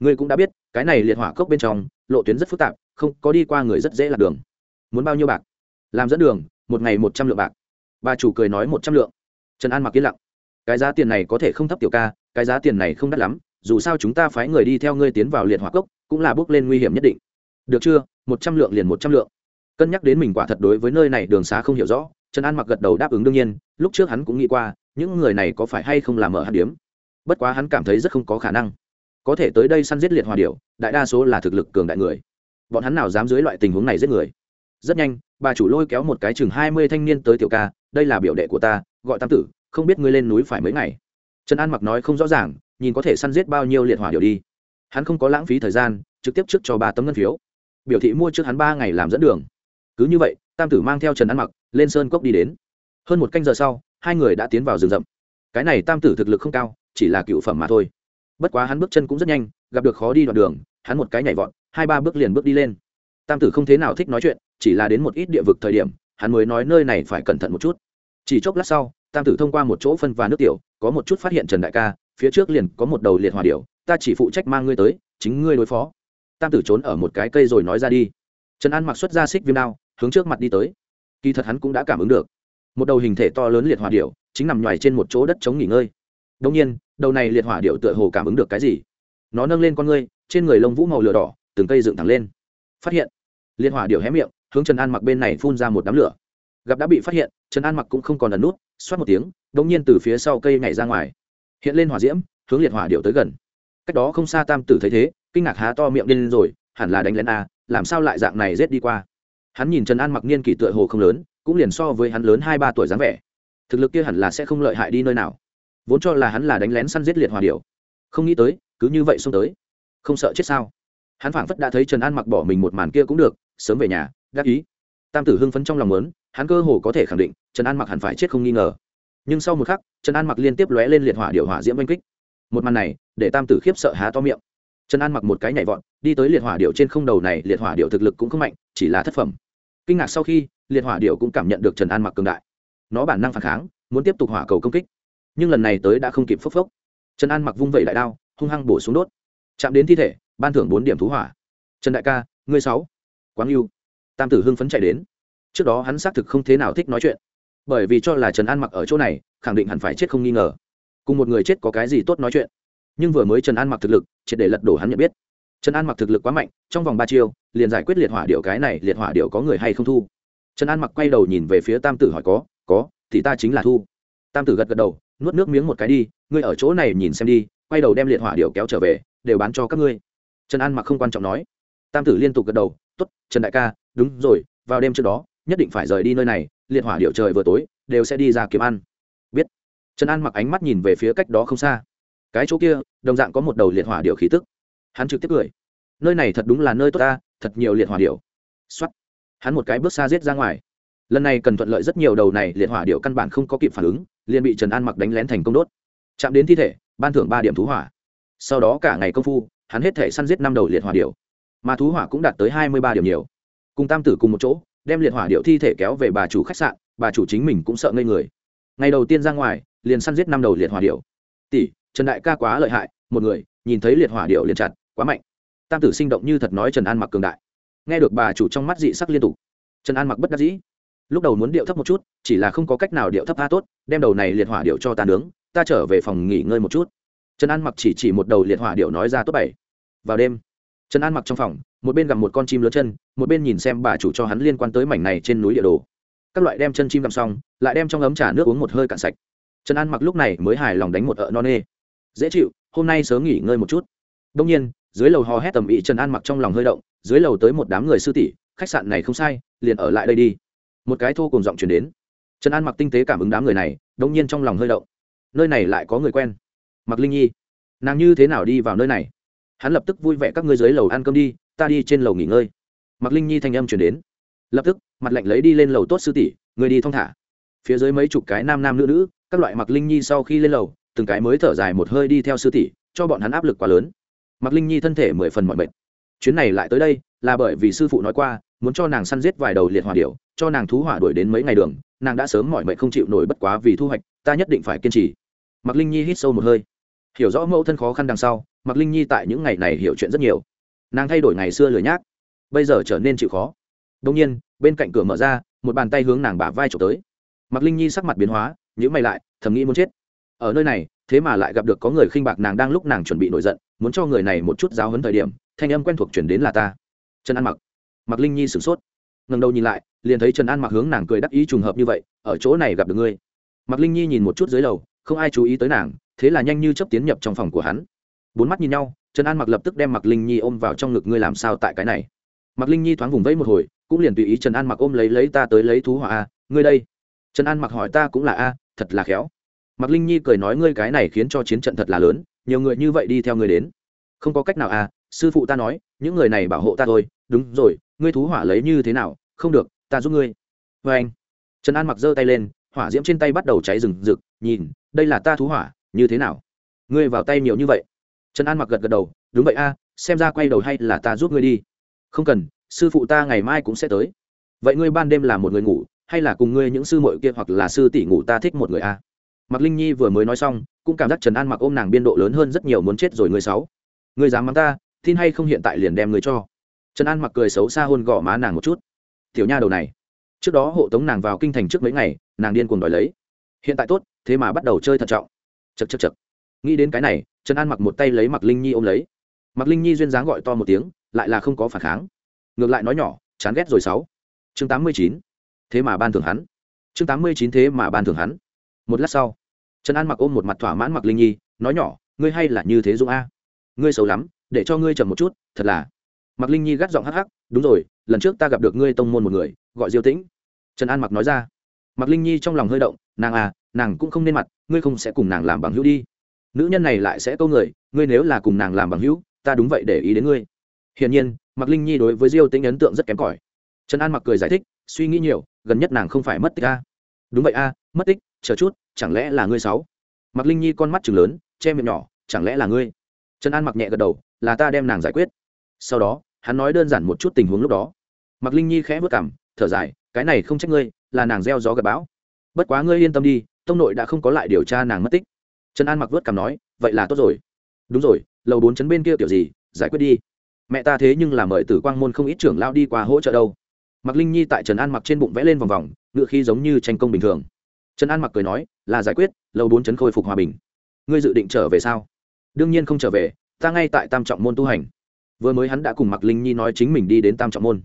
Ngươi cũng đã biết, cái này liệt hỏa cốc bên trong, lộ tuyến rất phức tạp, không có đi qua người rất dễ lạc đường. Muốn bao nhiêu bạc? Làm dẫn đường một ngày một trăm lượng bạc. Bà chủ cười nói một trăm lượng. Trần an mặc yên lặng. Cái giá tiền này có thể không thấp tiểu ca, cái giá tiền này không đắt lắm, dù sao chúng ta phái người đi theo ngươi tiến vào liệt hỏa cốc, cũng là bước lên nguy hiểm nhất định. Được chưa? Một trăm lượng liền một trăm lượng. Cân nhắc đến mình quả thật đối với nơi này đường xá không hiểu rõ, trần an mặc gật đầu đáp ứng đương nhiên, lúc trước hắn cũng nghĩ qua, những người này có phải hay không làm ở hạt điếm. Bất quá hắn cảm thấy rất không có khả năng. Có thể tới đây săn giết liệt hòa điệu đại đa số là thực lực cường đại người. Bọn hắn nào dám dưới loại tình huống này giết người? Rất nhanh, bà chủ lôi kéo một cái chừng hai mươi thanh niên tới tiểu ca, đây là biểu đệ của ta, gọi tam tử, không biết ngươi lên núi phải mấy ngày. Trần an mặc nói không rõ ràng, nhìn có thể săn giết bao nhiêu liệt hỏa điều đi. Hắn không có lãng phí thời gian, trực tiếp trước cho ba tấm ngân phiếu. Biểu thị mua trước hắn ba ngày làm dẫn đường. Cứ như vậy, tam tử mang theo trần an mặc, lên sơn cốc đi đến. Hơn một canh giờ sau, hai người đã tiến vào rừng rậm. Cái này tam tử thực lực không cao, chỉ là cựu phẩm mà thôi. Bất quá hắn bước chân cũng rất nhanh, gặp được khó đi đoạn đường, hắn một cái nhảy vọt, hai ba bước liền bước đi lên. Tam tử không thế nào thích nói chuyện chỉ là đến một ít địa vực thời điểm, hắn mới nói nơi này phải cẩn thận một chút. Chỉ chốc lát sau, tam tử thông qua một chỗ phân và nước tiểu, có một chút phát hiện trần đại ca, phía trước liền có một đầu liệt hòa điệu ta chỉ phụ trách mang ngươi tới, chính ngươi đối phó. Tam tử trốn ở một cái cây rồi nói ra đi. Trần an mặc xuất ra xích viêm đao, hướng trước mặt đi tới. Kỳ thật hắn cũng đã cảm ứng được. Một đầu hình thể to lớn liệt hỏa điệu chính nằm ngoài trên một chỗ đất chống nghỉ ngơi. Đông nhiên, đầu này liệt hỏa điệu tựa hồ cảm ứng được cái gì? Nó nâng lên con ngươi, trên người lông vũ màu lửa đỏ, từng cây dựng thẳng lên. Phát hiện, liệt hỏa điệu hé miệng hướng trần an mặc bên này phun ra một đám lửa. Gặp đã bị phát hiện, trần an mặc cũng không còn ẩn nút, xoát một tiếng đông nhiên từ phía sau cây nhảy ra ngoài. Hiện lên hỏa diễm, hướng liệt hỏa điệu tới gần. Cách đó không xa tam tử thấy thế, kinh ngạc há to miệng lên rồi, hẳn là đánh lén a, làm sao lại dạng này rết đi qua? Hắn nhìn trần an mặc niên kỷ tựa hồ không lớn, cũng liền so với hắn lớn hai ba tuổi dáng vẻ. Thực lực kia hẳn là sẽ không lợi hại đi nơi nào. Vốn cho là hắn là đánh lén săn giết liệt hòa điều không nghĩ tới, cứ như vậy xông tới. Không sợ chết sao? Hắn phảng phất đã thấy trần an mặc bỏ mình một màn kia cũng được, sớm về nhà đắc ý. Tam tử hưng phấn trong lòng lớn hắn cơ hồ có thể khẳng định, trần an mặc hẳn phải chết không nghi ngờ. Nhưng sau một khắc, trần an mặc liên tiếp lóe lên liệt hỏa điệu hỏa diễm oanh kích. Một màn này, để tam tử khiếp sợ há to miệng. Trần an mặc một cái nhảy vọt, đi tới liệt hỏa điệu trên không đầu này, liệt hỏa điệu thực lực cũng không mạnh, chỉ là thất phẩm. Kinh ngạc sau khi, liệt hỏa điệu cũng cảm nhận được trần an mặc cường đại. Nó bản năng phản kháng, muốn tiếp tục hỏa cầu công kích. Nhưng lần này tới đã không kịp phốc phốc. Trần an mặc vung vẩy đại đao, hung hăng bổ xuống đốt. Chạm đến thi thể, ban thưởng bốn điểm thú hỏa. Trần đại ca, ngươi sáu. Quáng yêu tam tử hưng phấn chạy đến. Trước đó hắn xác thực không thế nào thích nói chuyện. Bởi vì cho là trần an mặc ở chỗ này, khẳng định hẳn phải chết không nghi ngờ. Cùng một người chết có cái gì tốt nói chuyện? Nhưng vừa mới trần an mặc thực lực, triệt để lật đổ hắn nhận biết. Trần an mặc thực lực quá mạnh, trong vòng ba chiêu, liền giải quyết liệt hỏa điệu cái này, liệt hỏa điệu có người hay không thu? Trần an mặc quay đầu nhìn về phía tam tử hỏi có có, thì ta chính là thu. Tam tử gật gật đầu, nuốt nước miếng một cái đi, ngươi ở chỗ này nhìn xem đi, quay đầu đem liệt hỏa điệu kéo trở về, đều bán cho các ngươi. Trần an mặc không quan trọng nói. Tam tử liên tục gật đầu tốt, trần đại ca, đúng rồi, vào đêm trước đó, nhất định phải rời đi nơi này, liệt hỏa điệu trời vừa tối, đều sẽ đi ra kiếm ăn. Biết. Trần an mặc ánh mắt nhìn về phía cách đó không xa. Cái chỗ kia, đồng dạng có một đầu liệt hỏa điệu khí tức. Hắn trực tiếp cười. Nơi này thật đúng là nơi tốt ta, thật nhiều liệt hỏa điệu. X hắn một cái bước xa giết ra ngoài. Lần này cần thuận lợi rất nhiều đầu này liệt hỏa điệu căn bản không có kịp phản ứng, liền bị trần an mặc đánh lén thành công đốt. Chạm đến thi thể, ban thưởng ba điểm thú hỏa. Sau đó cả ngày công phu, hắn hết thể săn giết năm đầu liệt hỏa điệu mà thú hỏa cũng đạt tới hai mươi ba điểm nhiều. Cùng tam tử cùng một chỗ, đem liệt hỏa điệu thi thể kéo về bà chủ khách sạn, bà chủ chính mình cũng sợ ngây người. Ngày đầu tiên ra ngoài, liền săn giết năm đầu liệt hỏa điệu. Tỷ, trần đại ca quá lợi hại, một người, nhìn thấy liệt hỏa điệu liền chặt, quá mạnh. Tam tử sinh động như thật nói trần an mặc cường đại. Nghe được bà chủ trong mắt dị sắc liên tục, trần an mặc bất đắc dĩ. Lúc đầu muốn điệu thấp một chút, chỉ là không có cách nào điệu thấp tha tốt, đem đầu này liệt hỏa điệu cho ta nướng, ta trở về phòng nghỉ ngơi một chút. Trần an mặc chỉ chỉ một đầu liệt hỏa điệu nói ra tốt bảy. Vào đêm trần an mặc trong phòng, một bên gặp một con chim lớn chân, một bên nhìn xem bà chủ cho hắn liên quan tới mảnh này trên núi địa đồ. Các loại đem chân chim gặm xong, lại đem trong ấm trà nước uống một hơi cạn sạch. Trần an mặc lúc này mới hài lòng đánh một ợ non nê. Dễ chịu, hôm nay sớm nghỉ ngơi một chút. Đông nhiên, dưới lầu hò hét tầm ĩ trần an mặc trong lòng hơi động, dưới lầu tới một đám người sư tỷ, khách sạn này không sai, liền ở lại đây đi. Một cái thô cùng giọng chuyển đến. Trần an mặc tinh tế cảm ứng đám người này đông nhiên trong lòng hơi động. Nơi này lại có người quen. Mặc linh nhi, nàng như thế nào đi vào nơi này? Hắn lập tức vui vẻ các ngươi dưới lầu ăn cơm đi, ta đi trên lầu nghỉ ngơi. Mặc linh nhi thanh âm chuyển đến. Lập tức, mặt lạnh lấy đi lên lầu tốt sư tỷ, người đi thong thả. Phía dưới mấy chục cái nam nam nữ nữ, các loại mặc linh nhi sau khi lên lầu, từng cái mới thở dài một hơi đi theo sư tỷ, cho bọn hắn áp lực quá lớn. Mặc linh nhi thân thể mười phần mọi mệt. Chuyến này lại tới đây, là bởi vì sư phụ nói qua, muốn cho nàng săn giết vài đầu liệt hỏa điệu cho nàng thú hỏa đuổi đến mấy ngày đường, nàng đã sớm mọi mệt không chịu nổi bất quá vì thu hoạch, ta nhất định phải kiên trì. Mặc linh nhi hít sâu một hơi hiểu rõ mẫu thân khó khăn đằng sau mặc linh nhi tại những ngày này hiểu chuyện rất nhiều. Nàng thay đổi ngày xưa lười nhác, bây giờ trở nên chịu khó. Đông nhiên, bên cạnh cửa mở ra, một bàn tay hướng nàng bả vai trộm tới. Mặc linh nhi sắc mặt biến hóa nhữ mày lại, thầm nghĩ muốn chết. Ở nơi này, thế mà lại gặp được có người khinh bạc nàng đang lúc nàng chuẩn bị nổi giận, muốn cho người này một chút giáo hấn thời điểm, thanh âm quen thuộc chuyển đến là ta. Trần an mặc. Mặc linh nhi sửng sốt. Ngần đầu nhìn lại, liền thấy trần an mặc hướng nàng cười đắc ý trùng hợp như vậy, ở chỗ này gặp được ngươi. Mặc linh nhi nhìn một chút dưới lầu, không ai chú ý tới nàng thế là nhanh như chấp tiến nhập trong phòng của hắn. Bốn mắt nhìn nhau, trần an mặc lập tức đem mặc linh nhi ôm vào trong ngực, ngươi làm sao tại cái này? Mặc linh nhi thoáng vùng vẫy một hồi, cũng liền tùy ý trần an mặc ôm lấy lấy ta tới lấy thú hỏa a, ngươi đây. Trần an mặc hỏi ta cũng là a, thật là khéo. Mặc linh nhi cười nói, ngươi cái này khiến cho chiến trận thật là lớn, nhiều người như vậy đi theo ngươi đến. Không có cách nào a, sư phụ ta nói, những người này bảo hộ ta thôi. Đúng rồi, ngươi thú hỏa lấy như thế nào? Không được, ta giúp ngươi. Vê anh trần an mặc giơ tay lên, hỏa diễm trên tay bắt đầu cháy rừng rực, nhìn, đây là ta thú hỏa như thế nào? Ngươi vào tay nhiều như vậy. Trần an mặc gật gật đầu, đúng vậy a, xem ra quay đầu hay là ta giúp ngươi đi. Không cần, sư phụ ta ngày mai cũng sẽ tới. Vậy ngươi ban đêm là một người ngủ, hay là cùng ngươi những sư mội kia hoặc là sư tỷ ngủ ta thích một người a? Mặc linh nhi vừa mới nói xong, cũng cảm giác trần an mặc ôm nàng biên độ lớn hơn rất nhiều muốn chết rồi ngươi sáu. Ngươi dám mắng ta, tin hay không hiện tại liền đem ngươi cho. Trần an mặc cười xấu xa hôn gõ má nàng một chút. Tiểu nha đầu này. Trước đó hộ tống nàng vào kinh thành trước mấy ngày, nàng điên cuồng đòi lấy. Hiện tại tốt, thế mà bắt đầu chơi thận trọng chật chật chật. Nghĩ đến cái này, trần an mặc một tay lấy mặc linh nhi ôm lấy. Mặc linh nhi duyên dáng gọi to một tiếng, lại là không có phản kháng. Ngược lại nói nhỏ, chán ghét rồi sáu. Chương tám mươi chín. Thế mà ban thưởng hắn. Chương tám mươi chín thế mà ban thưởng hắn. Một lát sau, trần an mặc ôm một mặt thỏa mãn mặc linh nhi, nói nhỏ, ngươi hay là như thế dũng a. Ngươi xấu lắm, để cho ngươi chậm một chút, thật là. Mặc linh nhi gắt giọng hắc hắc, đúng rồi, lần trước ta gặp được ngươi tông môn một người, gọi diêu tĩnh. Trần an mặc nói ra. Mặc linh nhi trong lòng hơi động, nàng à nàng cũng không nên mặt ngươi không sẽ cùng nàng làm bằng hữu đi. Nữ nhân này lại sẽ câu người, ngươi nếu là cùng nàng làm bằng hữu, ta đúng vậy để ý đến ngươi. Hiển nhiên mặc linh nhi đối với diêu tính ấn tượng rất kém cỏi. Trần an mặc cười giải thích, suy nghĩ nhiều, gần nhất nàng không phải mất tích a. Đúng vậy a, mất tích, chờ chút, chẳng lẽ là ngươi sáu? Mặc linh nhi con mắt chừng lớn, che miệng nhỏ, chẳng lẽ là ngươi? Trần an mặc nhẹ gật đầu, là ta đem nàng giải quyết. Sau đó, hắn nói đơn giản một chút tình huống lúc đó. Mặc linh nhi khẽ vất cảm thở dài, cái này không trách ngươi, là nàng gieo gió gặp bão. Bất quá ngươi yên tâm đi tông nội đã không có lại điều tra nàng mất tích. Trần an mặc vớt cảm nói, vậy là tốt rồi. Đúng rồi, lầu bốn chấn bên kia kiểu gì, giải quyết đi. Mẹ ta thế nhưng là mời tử quang môn không ít trưởng lao đi qua hỗ trợ đâu. Mặc linh nhi tại trần an mặc trên bụng vẽ lên vòng vòng, ngựa khi giống như tranh công bình thường. Trần an mặc cười nói, là giải quyết, lầu bốn chấn khôi phục hòa bình. Ngươi dự định trở về sao? Đương nhiên không trở về, ta ngay tại tam trọng môn tu hành. Vừa mới hắn đã cùng mặc linh nhi nói chính mình đi đến tam trọng môn.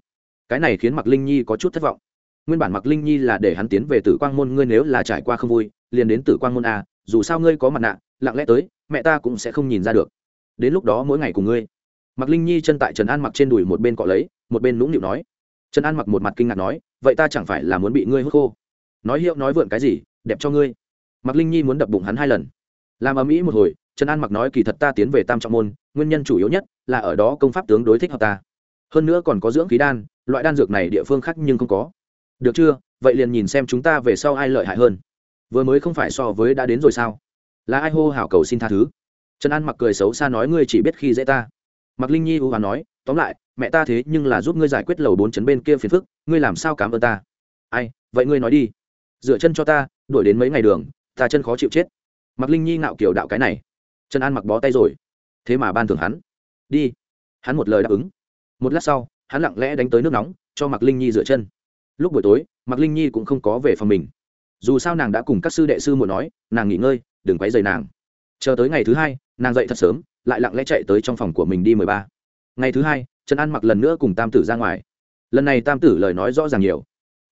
Cái này khiến mặc linh nhi có chút thất vọng nguyên bản mặc linh nhi là để hắn tiến về tử quang môn, ngươi nếu là trải qua không vui, liền đến tử quang môn a, dù sao ngươi có mặt nạ, lặng lẽ tới, mẹ ta cũng sẽ không nhìn ra được. Đến lúc đó mỗi ngày cùng ngươi. Mặc linh nhi chân tại trần an mặc trên đùi một bên cọ lấy, một bên nũng nịu nói. Trần an mặc một mặt kinh ngạc nói, vậy ta chẳng phải là muốn bị ngươi hút khô? Nói hiệu nói vượn cái gì, đẹp cho ngươi. Mặc linh nhi muốn đập bụng hắn hai lần. Làm ở mỹ một hồi, trần an mặc nói kỳ thật ta tiến về tam trọng môn, nguyên nhân chủ yếu nhất là ở đó công pháp tướng đối thích hợp ta. Hơn nữa còn có dưỡng khí đan, loại đan dược này địa phương khác nhưng không có được chưa? Vậy liền nhìn xem chúng ta về sau ai lợi hại hơn. Vừa mới không phải so với đã đến rồi sao? Là ai hô hào cầu xin tha thứ? Trần an mặc cười xấu xa nói ngươi chỉ biết khi dễ ta. Mặc linh nhi ưu hoán nói, tóm lại, mẹ ta thế nhưng là giúp ngươi giải quyết lầu bốn chấn bên kia phiền phức, ngươi làm sao cảm ơn ta? Ai, vậy ngươi nói đi. Dựa chân cho ta, đuổi đến mấy ngày đường, ta chân khó chịu chết. Mặc linh nhi ngạo kiểu đạo cái này. Trần an mặc bó tay rồi. Thế mà ban thưởng hắn. Đi. Hắn một lời đáp ứng. Một lát sau, hắn lặng lẽ đánh tới nước nóng, cho mặc linh nhi dựa chân lúc buổi tối mặc linh nhi cũng không có về phòng mình. Dù sao nàng đã cùng các sư đệ sư muộn nói, nàng nghỉ ngơi, đừng quấy dày nàng. Chờ tới ngày thứ hai, nàng dậy thật sớm, lại lặng lẽ chạy tới trong phòng của mình đi mười ba. Ngày thứ hai, trần an mặc lần nữa cùng tam tử ra ngoài. Lần này tam tử lời nói rõ ràng nhiều.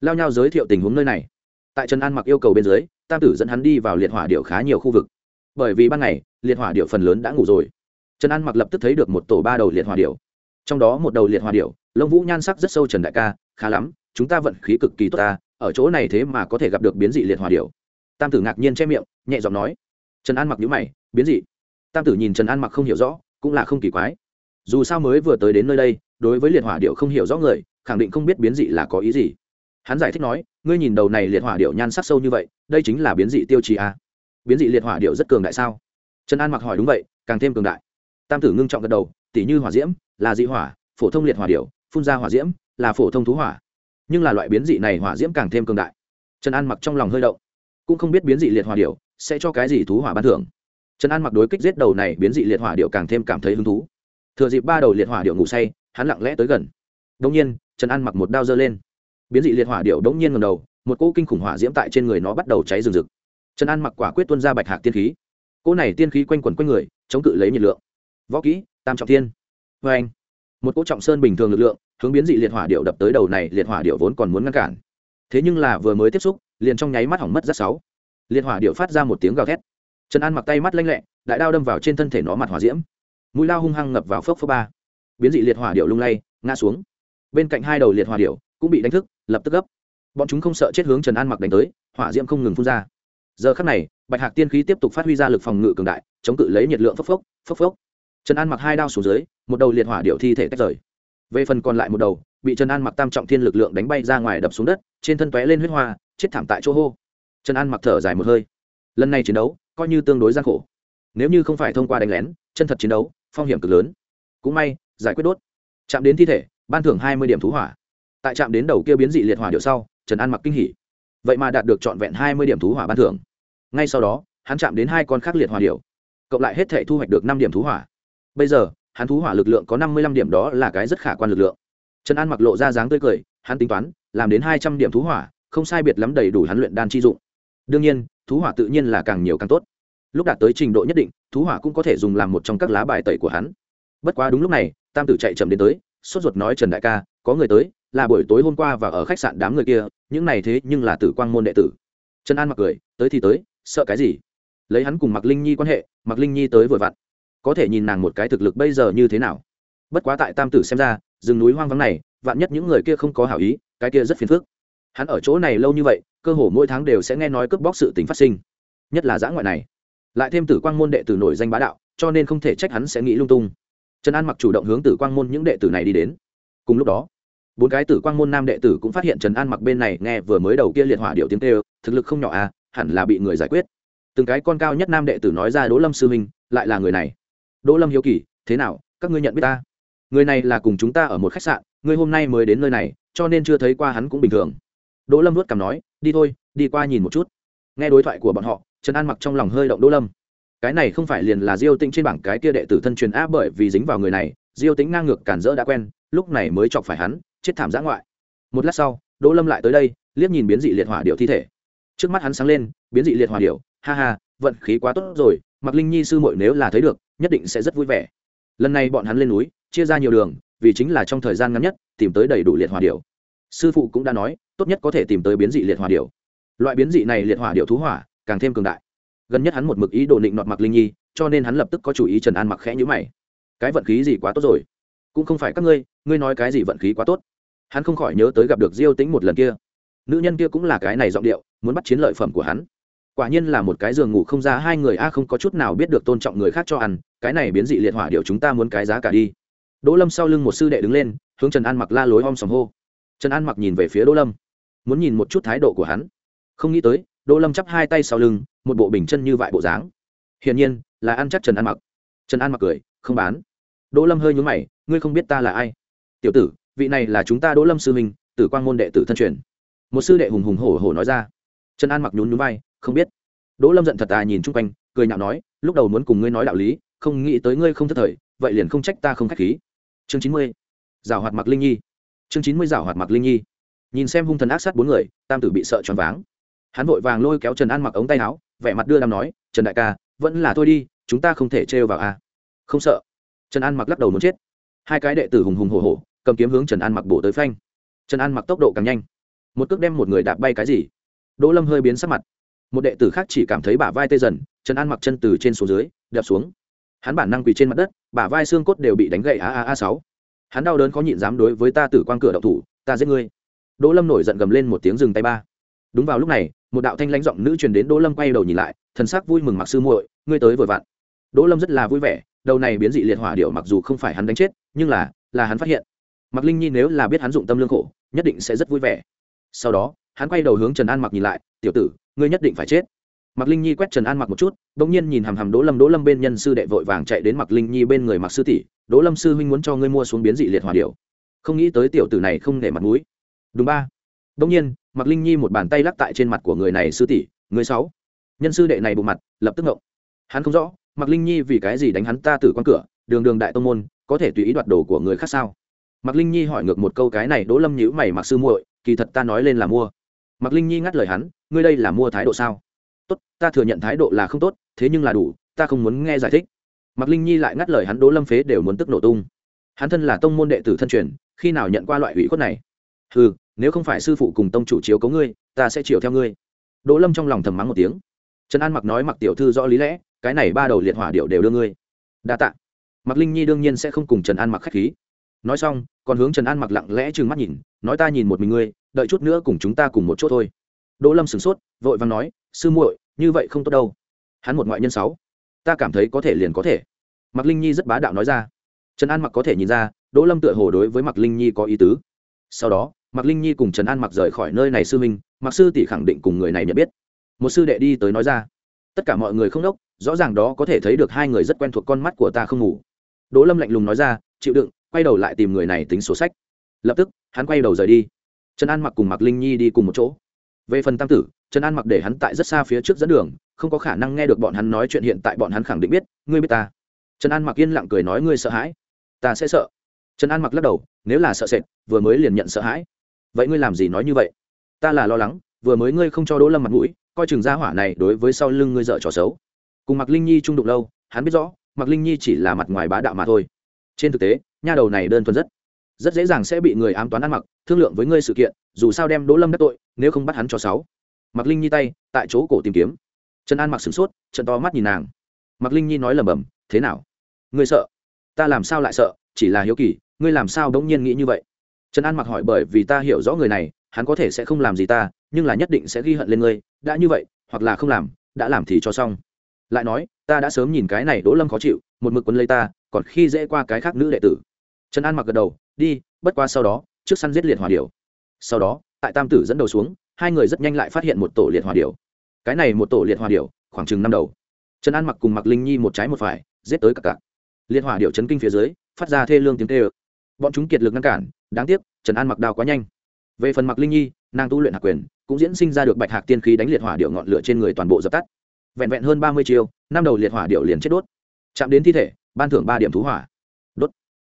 Lao nhau giới thiệu tình huống nơi này. Tại trần an mặc yêu cầu bên dưới, tam tử dẫn hắn đi vào liệt hỏa điệu khá nhiều khu vực. Bởi vì ban ngày, liệt hỏa điệu phần lớn đã ngủ rồi. Trần an mặc lập tức thấy được một tổ ba đầu liệt hỏa điệu trong đó một đầu liệt hỏa điệu lông vũ nhan sắc rất sâu trần đại ca, khá lắm chúng ta vận khí cực kỳ tốt ta, ở chỗ này thế mà có thể gặp được biến dị liệt hỏa điểu. Tam tử ngạc nhiên che miệng, nhẹ giọng nói. Trần an mặc nhữ mày, biến dị. Tam tử nhìn trần an mặc không hiểu rõ, cũng là không kỳ quái. Dù sao mới vừa tới đến nơi đây, đối với liệt hỏa điệu không hiểu rõ người, khẳng định không biết biến dị là có ý gì. Hắn giải thích nói, ngươi nhìn đầu này liệt hỏa điệu nhan sắc sâu như vậy, đây chính là biến dị tiêu chí a. Biến dị liệt hỏa điệu rất cường đại sao? Trần an mặc hỏi đúng vậy, càng thêm cường đại. Tam tử ngưng trọng gật đầu, tỉ như hỏa diễm, là dị hỏa, phổ thông liệt hỏa điệu phun ra hỏa diễm, là phổ thông thú hỏa nhưng là loại biến dị này hỏa diễm càng thêm cường đại. Trần an mặc trong lòng hơi động. Cũng không biết biến dị liệt hỏa điệu sẽ cho cái gì thú hỏa ban thưởng. Trần an mặc đối kích giết đầu này biến dị liệt hỏa điệu càng thêm cảm thấy hứng thú. Thừa dịp ba đầu liệt hỏa điệu ngủ say, hắn lặng lẽ tới gần. Đông nhiên, trần an mặc một đao dơ lên. Biến dị liệt hỏa điệu đống nhiên ngầm đầu, một cỗ kinh khủng hỏa diễm tại trên người nó bắt đầu cháy rừng rực. Trần an mặc quả quyết tuân ra bạch hạc tiên khí. Cỗ này tiên khí quanh quẩn quanh người, chống cự lấy nhiệt lượng. Võ kỹ, tam trọng tiên vê anh một cỗ trọng sơn bình thường lực lượng hướng biến dị liệt hỏa điệu đập tới đầu này, liệt hỏa điệu vốn còn muốn ngăn cản. Thế nhưng là vừa mới tiếp xúc, liền trong nháy mắt hỏng mất rất sáu. Liệt hỏa điệu phát ra một tiếng gào thét. Trần an mặc tay mắt lanh lẹ, đại đao đâm vào trên thân thể nó mặt hỏa diễm. Mũi lao hung hăng ngập vào phốc phốc ba. Biến dị liệt hỏa điệu lung lay, ngã xuống. Bên cạnh hai đầu liệt hỏa điệu cũng bị đánh thức, lập tức gấp. Bọn chúng không sợ chết hướng trần an mặc đánh tới, hỏa diễm không ngừng phun ra. Giờ khắc này, bạch hạc tiên khí tiếp tục phát huy ra lực phòng ngự cường đại, chống cự lấy nhiệt lượng phốc phốc phốc phốc. Trần an mặc hai đao xuống dưới, một đầu liệt hỏa điệu thi thể tách rời về phần còn lại một đầu, bị trần an mặc tam trọng thiên lực lượng đánh bay ra ngoài đập xuống đất, trên thân tóe lên huyết hoa, chết thảm tại chỗ hô. Trần an mặc thở dài một hơi. Lần này chiến đấu, coi như tương đối gian khổ. Nếu như không phải thông qua đánh lén, chân thật chiến đấu, phong hiểm cực lớn. Cũng may, giải quyết đốt. Chạm đến thi thể, ban thưởng hai mươi điểm thú hỏa. Tại trạm đến đầu kia biến dị liệt hỏa điệu sau, trần an mặc kinh hỉ. Vậy mà đạt được trọn vẹn hai mươi điểm thú hỏa ban thưởng. Ngay sau đó, hắn chạm đến hai con khác liệt hỏa điệu. Cộng lại hết thể thu hoạch được năm điểm thú hỏa. Bây giờ hắn thú hỏa lực lượng có năm mươi lăm điểm đó là cái rất khả quan lực lượng. Trần an mặc lộ ra dáng tươi cười, hắn tính toán, làm đến hai trăm điểm thú hỏa, không sai biệt lắm đầy đủ hắn luyện đan chi dụng. Đương nhiên, thú hỏa tự nhiên là càng nhiều càng tốt. Lúc đạt tới trình độ nhất định, thú hỏa cũng có thể dùng làm một trong các lá bài tẩy của hắn. Bất quá đúng lúc này, tam tử chạy chậm đến tới, sốt ruột nói trần đại ca, có người tới, là buổi tối hôm qua và ở khách sạn đám người kia, những này thế nhưng là tử quang môn đệ tử. Trần an mặc cười, tới thì tới, sợ cái gì? Lấy hắn cùng mặc linh nhi quan hệ mặc linh nhi tới vội vặn có thể nhìn nàng một cái thực lực bây giờ như thế nào. Bất quá tại tam tử xem ra, rừng núi hoang vắng này, vạn nhất những người kia không có hảo ý, cái kia rất phiền phức. Hắn ở chỗ này lâu như vậy, cơ hồ mỗi tháng đều sẽ nghe nói cướp bóc sự tình phát sinh. Nhất là giã ngoại này. Lại thêm tử quang môn đệ tử nổi danh bá đạo, cho nên không thể trách hắn sẽ nghĩ lung tung. Trần an mặc chủ động hướng tử quang môn những đệ tử này đi đến. Cùng lúc đó, bốn cái tử quang môn nam đệ tử cũng phát hiện trần an mặc bên này nghe vừa mới đầu kia liệt hỏa điệu tiếng kêu, thực lực không nhỏ à hẳn là bị người giải quyết. Từng cái con cao nhất nam đệ tử nói ra đỗ lâm sư huynh, lại là người này đỗ lâm hiếu kỳ, thế nào, các ngươi nhận biết ta? Người này là cùng chúng ta ở một khách sạn, ngươi hôm nay mới đến nơi này, cho nên chưa thấy qua hắn cũng bình thường. Đỗ lâm nuốt cằm nói, đi thôi, đi qua nhìn một chút. Nghe đối thoại của bọn họ, trần an mặc trong lòng hơi động đỗ lâm. Cái này không phải liền là diêu tĩnh trên bảng cái kia đệ tử thân truyền á bởi vì dính vào người này, diêu tĩnh ngang ngược cản rỡ đã quen, lúc này mới chọc phải hắn, chết thảm giã ngoại. Một lát sau, đỗ lâm lại tới đây, liếc nhìn biến dị liệt hỏa điệu thi thể. Trước mắt hắn sáng lên, biến dị liệt hỏa điệu ha ha vận khí quá tốt rồi mặc linh nhi sư muội nếu là thấy được, nhất định sẽ rất vui vẻ. Lần này bọn hắn lên núi, chia ra nhiều đường, vì chính là trong thời gian ngắn nhất, tìm tới đầy đủ liệt hỏa điệu sư phụ cũng đã nói, tốt nhất có thể tìm tới biến dị liệt hỏa điệu loại biến dị này liệt hỏa điệu thú hỏa, càng thêm cường đại. Gần nhất hắn một mực ý đồ định nọt mặc linh nhi, cho nên hắn lập tức có chủ ý trần an mặc khẽ nhữ mày. Cái vận khí gì quá tốt rồi? Cũng không phải các ngươi ngươi nói cái gì vận khí quá tốt. Hắn không khỏi nhớ tới gặp được diêu tĩnh một lần kia. Nữ nhân kia cũng là cái này giọng điệu, muốn bắt chiến lợi phẩm của hắn quả nhiên là một cái giường ngủ không ra, hai người a không có chút nào biết được tôn trọng người khác cho ăn, cái này biến dị liệt hỏa điệu chúng ta muốn cái giá cả đi. Đỗ lâm sau lưng một sư đệ đứng lên, hướng trần an mặc la lối om sòng hô. Trần an mặc nhìn về phía đỗ lâm, muốn nhìn một chút thái độ của hắn. Không nghĩ tới, đỗ lâm chắp hai tay sau lưng, một bộ bình chân như vại bộ dáng. Hiển nhiên, là ăn chắc trần an mặc. Trần an mặc cười, không bán. Đỗ lâm hơi nhúng mày, ngươi không biết ta là ai? Tiểu tử, vị này là chúng ta đỗ lâm sư minh tử quang môn đệ tử thân truyền. Một sư đệ hùng hùng hổ hổ nói ra. Trần an mặc nhún nhún vai không biết. Đỗ lâm giận thật à nhìn chung quanh, cười nhạo nói, lúc đầu muốn cùng ngươi nói đạo lý, không nghĩ tới ngươi không thất thời, vậy liền không trách ta không k h á c h khí. Chương chín mươi, giảo hoạt mặc linh nhi. Chương chín mươi, giảo hoạt mặc linh nhi. Nhìn xem hung thần ác sát bốn người, tam tử bị sợ choáng váng. Hắn vội vàng lôi kéo trần an mặc ống tay áo, vẻ mặt đưa đàm nói, trần đại ca, vẫn là thôi đi, chúng ta không thể trêu vào a à. không sợ. Trần an mặc lắc đầu muốn chết. Hai cái đệ tử hùng hùng hổ hổ, cầm kiếm hướng trần an mặc bổ tới phanh. Trần an mặc tốc độ càng nhanh. Một cước đem một người đạp bay cái gì? Đỗ lâm hơi biến sắc mặt một đệ tử khác chỉ cảm thấy bả vai tê dần, trần an mặc chân từ trên xuống dưới đập xuống. Hắn bản năng quỳ trên mặt đất, bả vai xương cốt đều bị đánh gậy a a a sáu. Hắn đau đớn khó nhịn dám đối với ta tử quang cửa đậu thủ, ta giết ngươi. Đỗ lâm nổi giận gầm lên một tiếng dừng tay ba. Đúng vào lúc này, một đạo thanh lãnh giọng nữ truyền đến đỗ lâm quay đầu nhìn lại, thần sắc vui mừng mặc sư muội, ngươi tới vừa vặn. Đỗ lâm rất là vui vẻ, đầu này biến dị liệt hỏa điệu mặc dù không phải hắn đánh chết, nhưng là là hắn phát hiện. Mặc linh nhi nếu là biết hắn dụng tâm lương khổ, nhất định sẽ rất vui vẻ. Sau đó hắn quay đầu hướng trần an mặc nhìn lại, tiểu tử, ngươi nhất định phải chết. Mặc linh nhi quét trần an mặc một chút đ ỗ n g nhiên nhìn hàm hàm đỗ lâm. Đỗ lâm bên nhân sư đệ vội vàng chạy đến mặc linh nhi bên người mặc sư tỷ, đỗ lâm sư huynh muốn cho ngươi mua xuống biến dị liệt hỏa điệu không nghĩ tới tiểu tử này không để mặt mũi. Đúng ba. Đ ỗ n g nhiên mặc linh nhi một bàn tay lắc tại trên mặt của người này, sư tỷ người sáu. Nhân sư đệ này bộ mặt, lập tức ngộng. Hắn không rõ mặc linh nhi vì cái gì đánh hắn ta tử quan cửa, đường đường đại tông môn, có thể tùy ý đoạt đồ của người khác sao? Mặc linh nhi hỏi ngược một câu, cái này đỗ lâm nhữ mày mặc sư muội, kỳ thật ta nói lên là mua. Mạc linh nhi ngắt lời hắn, ngươi đây là mua thái độ sao? Tốt, ta thừa nhận thái độ là không tốt, thế nhưng là đủ, ta không muốn nghe giải thích. Mạc linh nhi lại ngắt lời hắn, đỗ lâm phế đều muốn tức nổ tung. Hắn thân là tông môn đệ tử thân truyền, khi nào nhận qua loại ủy khuất này? Ừ nếu không phải sư phụ cùng tông chủ chiếu cấu ngươi, ta sẽ chiều theo ngươi. Đỗ lâm trong lòng thầm mắng một tiếng. Trần an mặc nói mặc tiểu thư rõ lý lẽ, cái này ba đầu liệt hỏa điệu đều đưa ngươi. Đa tạ. Mạc linh nhi đương nhiên sẽ không cùng trần an mặc k h á c h khí nói xong, còn hướng trần an mặc lặng lẽ trừng mắt nhìn, nói ta nhìn một mình ngươi, đợi chút nữa cùng chúng ta cùng một chỗ thôi. Đỗ lâm sửng sốt, vội vàng nói, sư muội, như vậy không tốt đâu. Hắn một ngoại nhân sáu. Ta cảm thấy có thể liền có thể. Mạc linh nhi rất bá đạo nói ra. Trần an mặc có thể nhìn ra, đỗ lâm tựa hồ đối với mạc linh nhi có ý tứ. Sau đó, mạc linh nhi cùng trần an mặc rời khỏi nơi này sư minh mạc sư tỷ khẳng định cùng người này nhận biết. Một sư đệ đi tới nói ra. Tất cả mọi người không đốc, rõ ràng đó có thể thấy được hai người rất quen thuộc con mắt của ta không ngủ. Đỗ lâm lạnh lùng nói ra, chịu đựng quay đầu lại tìm người này tính sổ sách. Lập tức, hắn quay đầu rời đi. Trần an mặc cùng mạc linh nhi đi cùng một chỗ. Về phần tam tử, trần an mặc để hắn tại rất xa phía trước dẫn đường, không có khả năng nghe được bọn hắn nói chuyện hiện tại bọn hắn khẳng định biết, ngươi biết ta? Trần an mặc yên lặng cười nói, ngươi sợ hãi? Ta sẽ sợ. Trần an mặc lắc đầu, nếu là sợ sệt, vừa mới liền nhận sợ hãi. Vậy ngươi làm gì nói như vậy? Ta là lo lắng, vừa mới ngươi không cho đỗ lâm mặt mũi, coi chừng gia hỏa này đối với sau lưng ngươi dợ trò xấu. Cùng mặc linh nhi trung đụng lâu, hắn biết rõ mặc linh nhi chỉ là mặt ngoài bá đạo mà thôi. Trên thực tế nha đầu này đơn thuần rất rất dễ dàng sẽ bị người ám toán ăn mặc thương lượng với ngươi sự kiện dù sao đem đỗ lâm đắc tội nếu không bắt hắn cho sáu. Mặc linh nhi tay tại chỗ cổ tìm kiếm. Trần an mặc sửng sốt trận to mắt nhìn nàng. Mặc linh nhi nói lẩm bẩm, thế nào? Ngươi sợ? Ta làm sao lại sợ? Chỉ là hiếu kỳ ngươi làm sao đống nhiên nghĩ như vậy? Trần an mặc hỏi bởi vì ta hiểu rõ người này hắn có thể sẽ không làm gì ta nhưng là nhất định sẽ ghi hận lên ngươi đã như vậy hoặc là không làm đã làm thì cho xong. Lại nói ta đã sớm nhìn cái này đỗ lâm khó chịu một mực quân lấy ta còn khi dễ qua cái khác nữ đệ tử trần an mặc gật đầu, đi, bất qua sau đó, trước săn giết liệt hỏa điểu. Sau đó, tại tam tử dẫn đầu xuống, hai người rất nhanh lại phát hiện một tổ liệt hỏa điểu. Cái này một tổ liệt hỏa điểu, khoảng chừng năm đầu. Trần an mặc cùng mặc linh nhi một trái một phải, giết tới cả cặp liệt hỏa điểu chấn kinh phía dưới, phát ra thê lương tiếng tê ơ bọn chúng kiệt lực ngăn cản, đáng tiếc, trần an mặc đào quá nhanh. Về phần mặc linh nhi, nàng tu luyện hạc quyền, cũng diễn sinh ra được bạch hạc tiên khí đánh liệt hỏa điệu ngọn lửa trên người toàn bộ dập tắt. Vẹn vẹn hơn ba mươi chiêu, năm đầu liệt hỏa điệu liền chết đốt. Chạm đến thi thể, ban thưởng ba điểm thú hỏa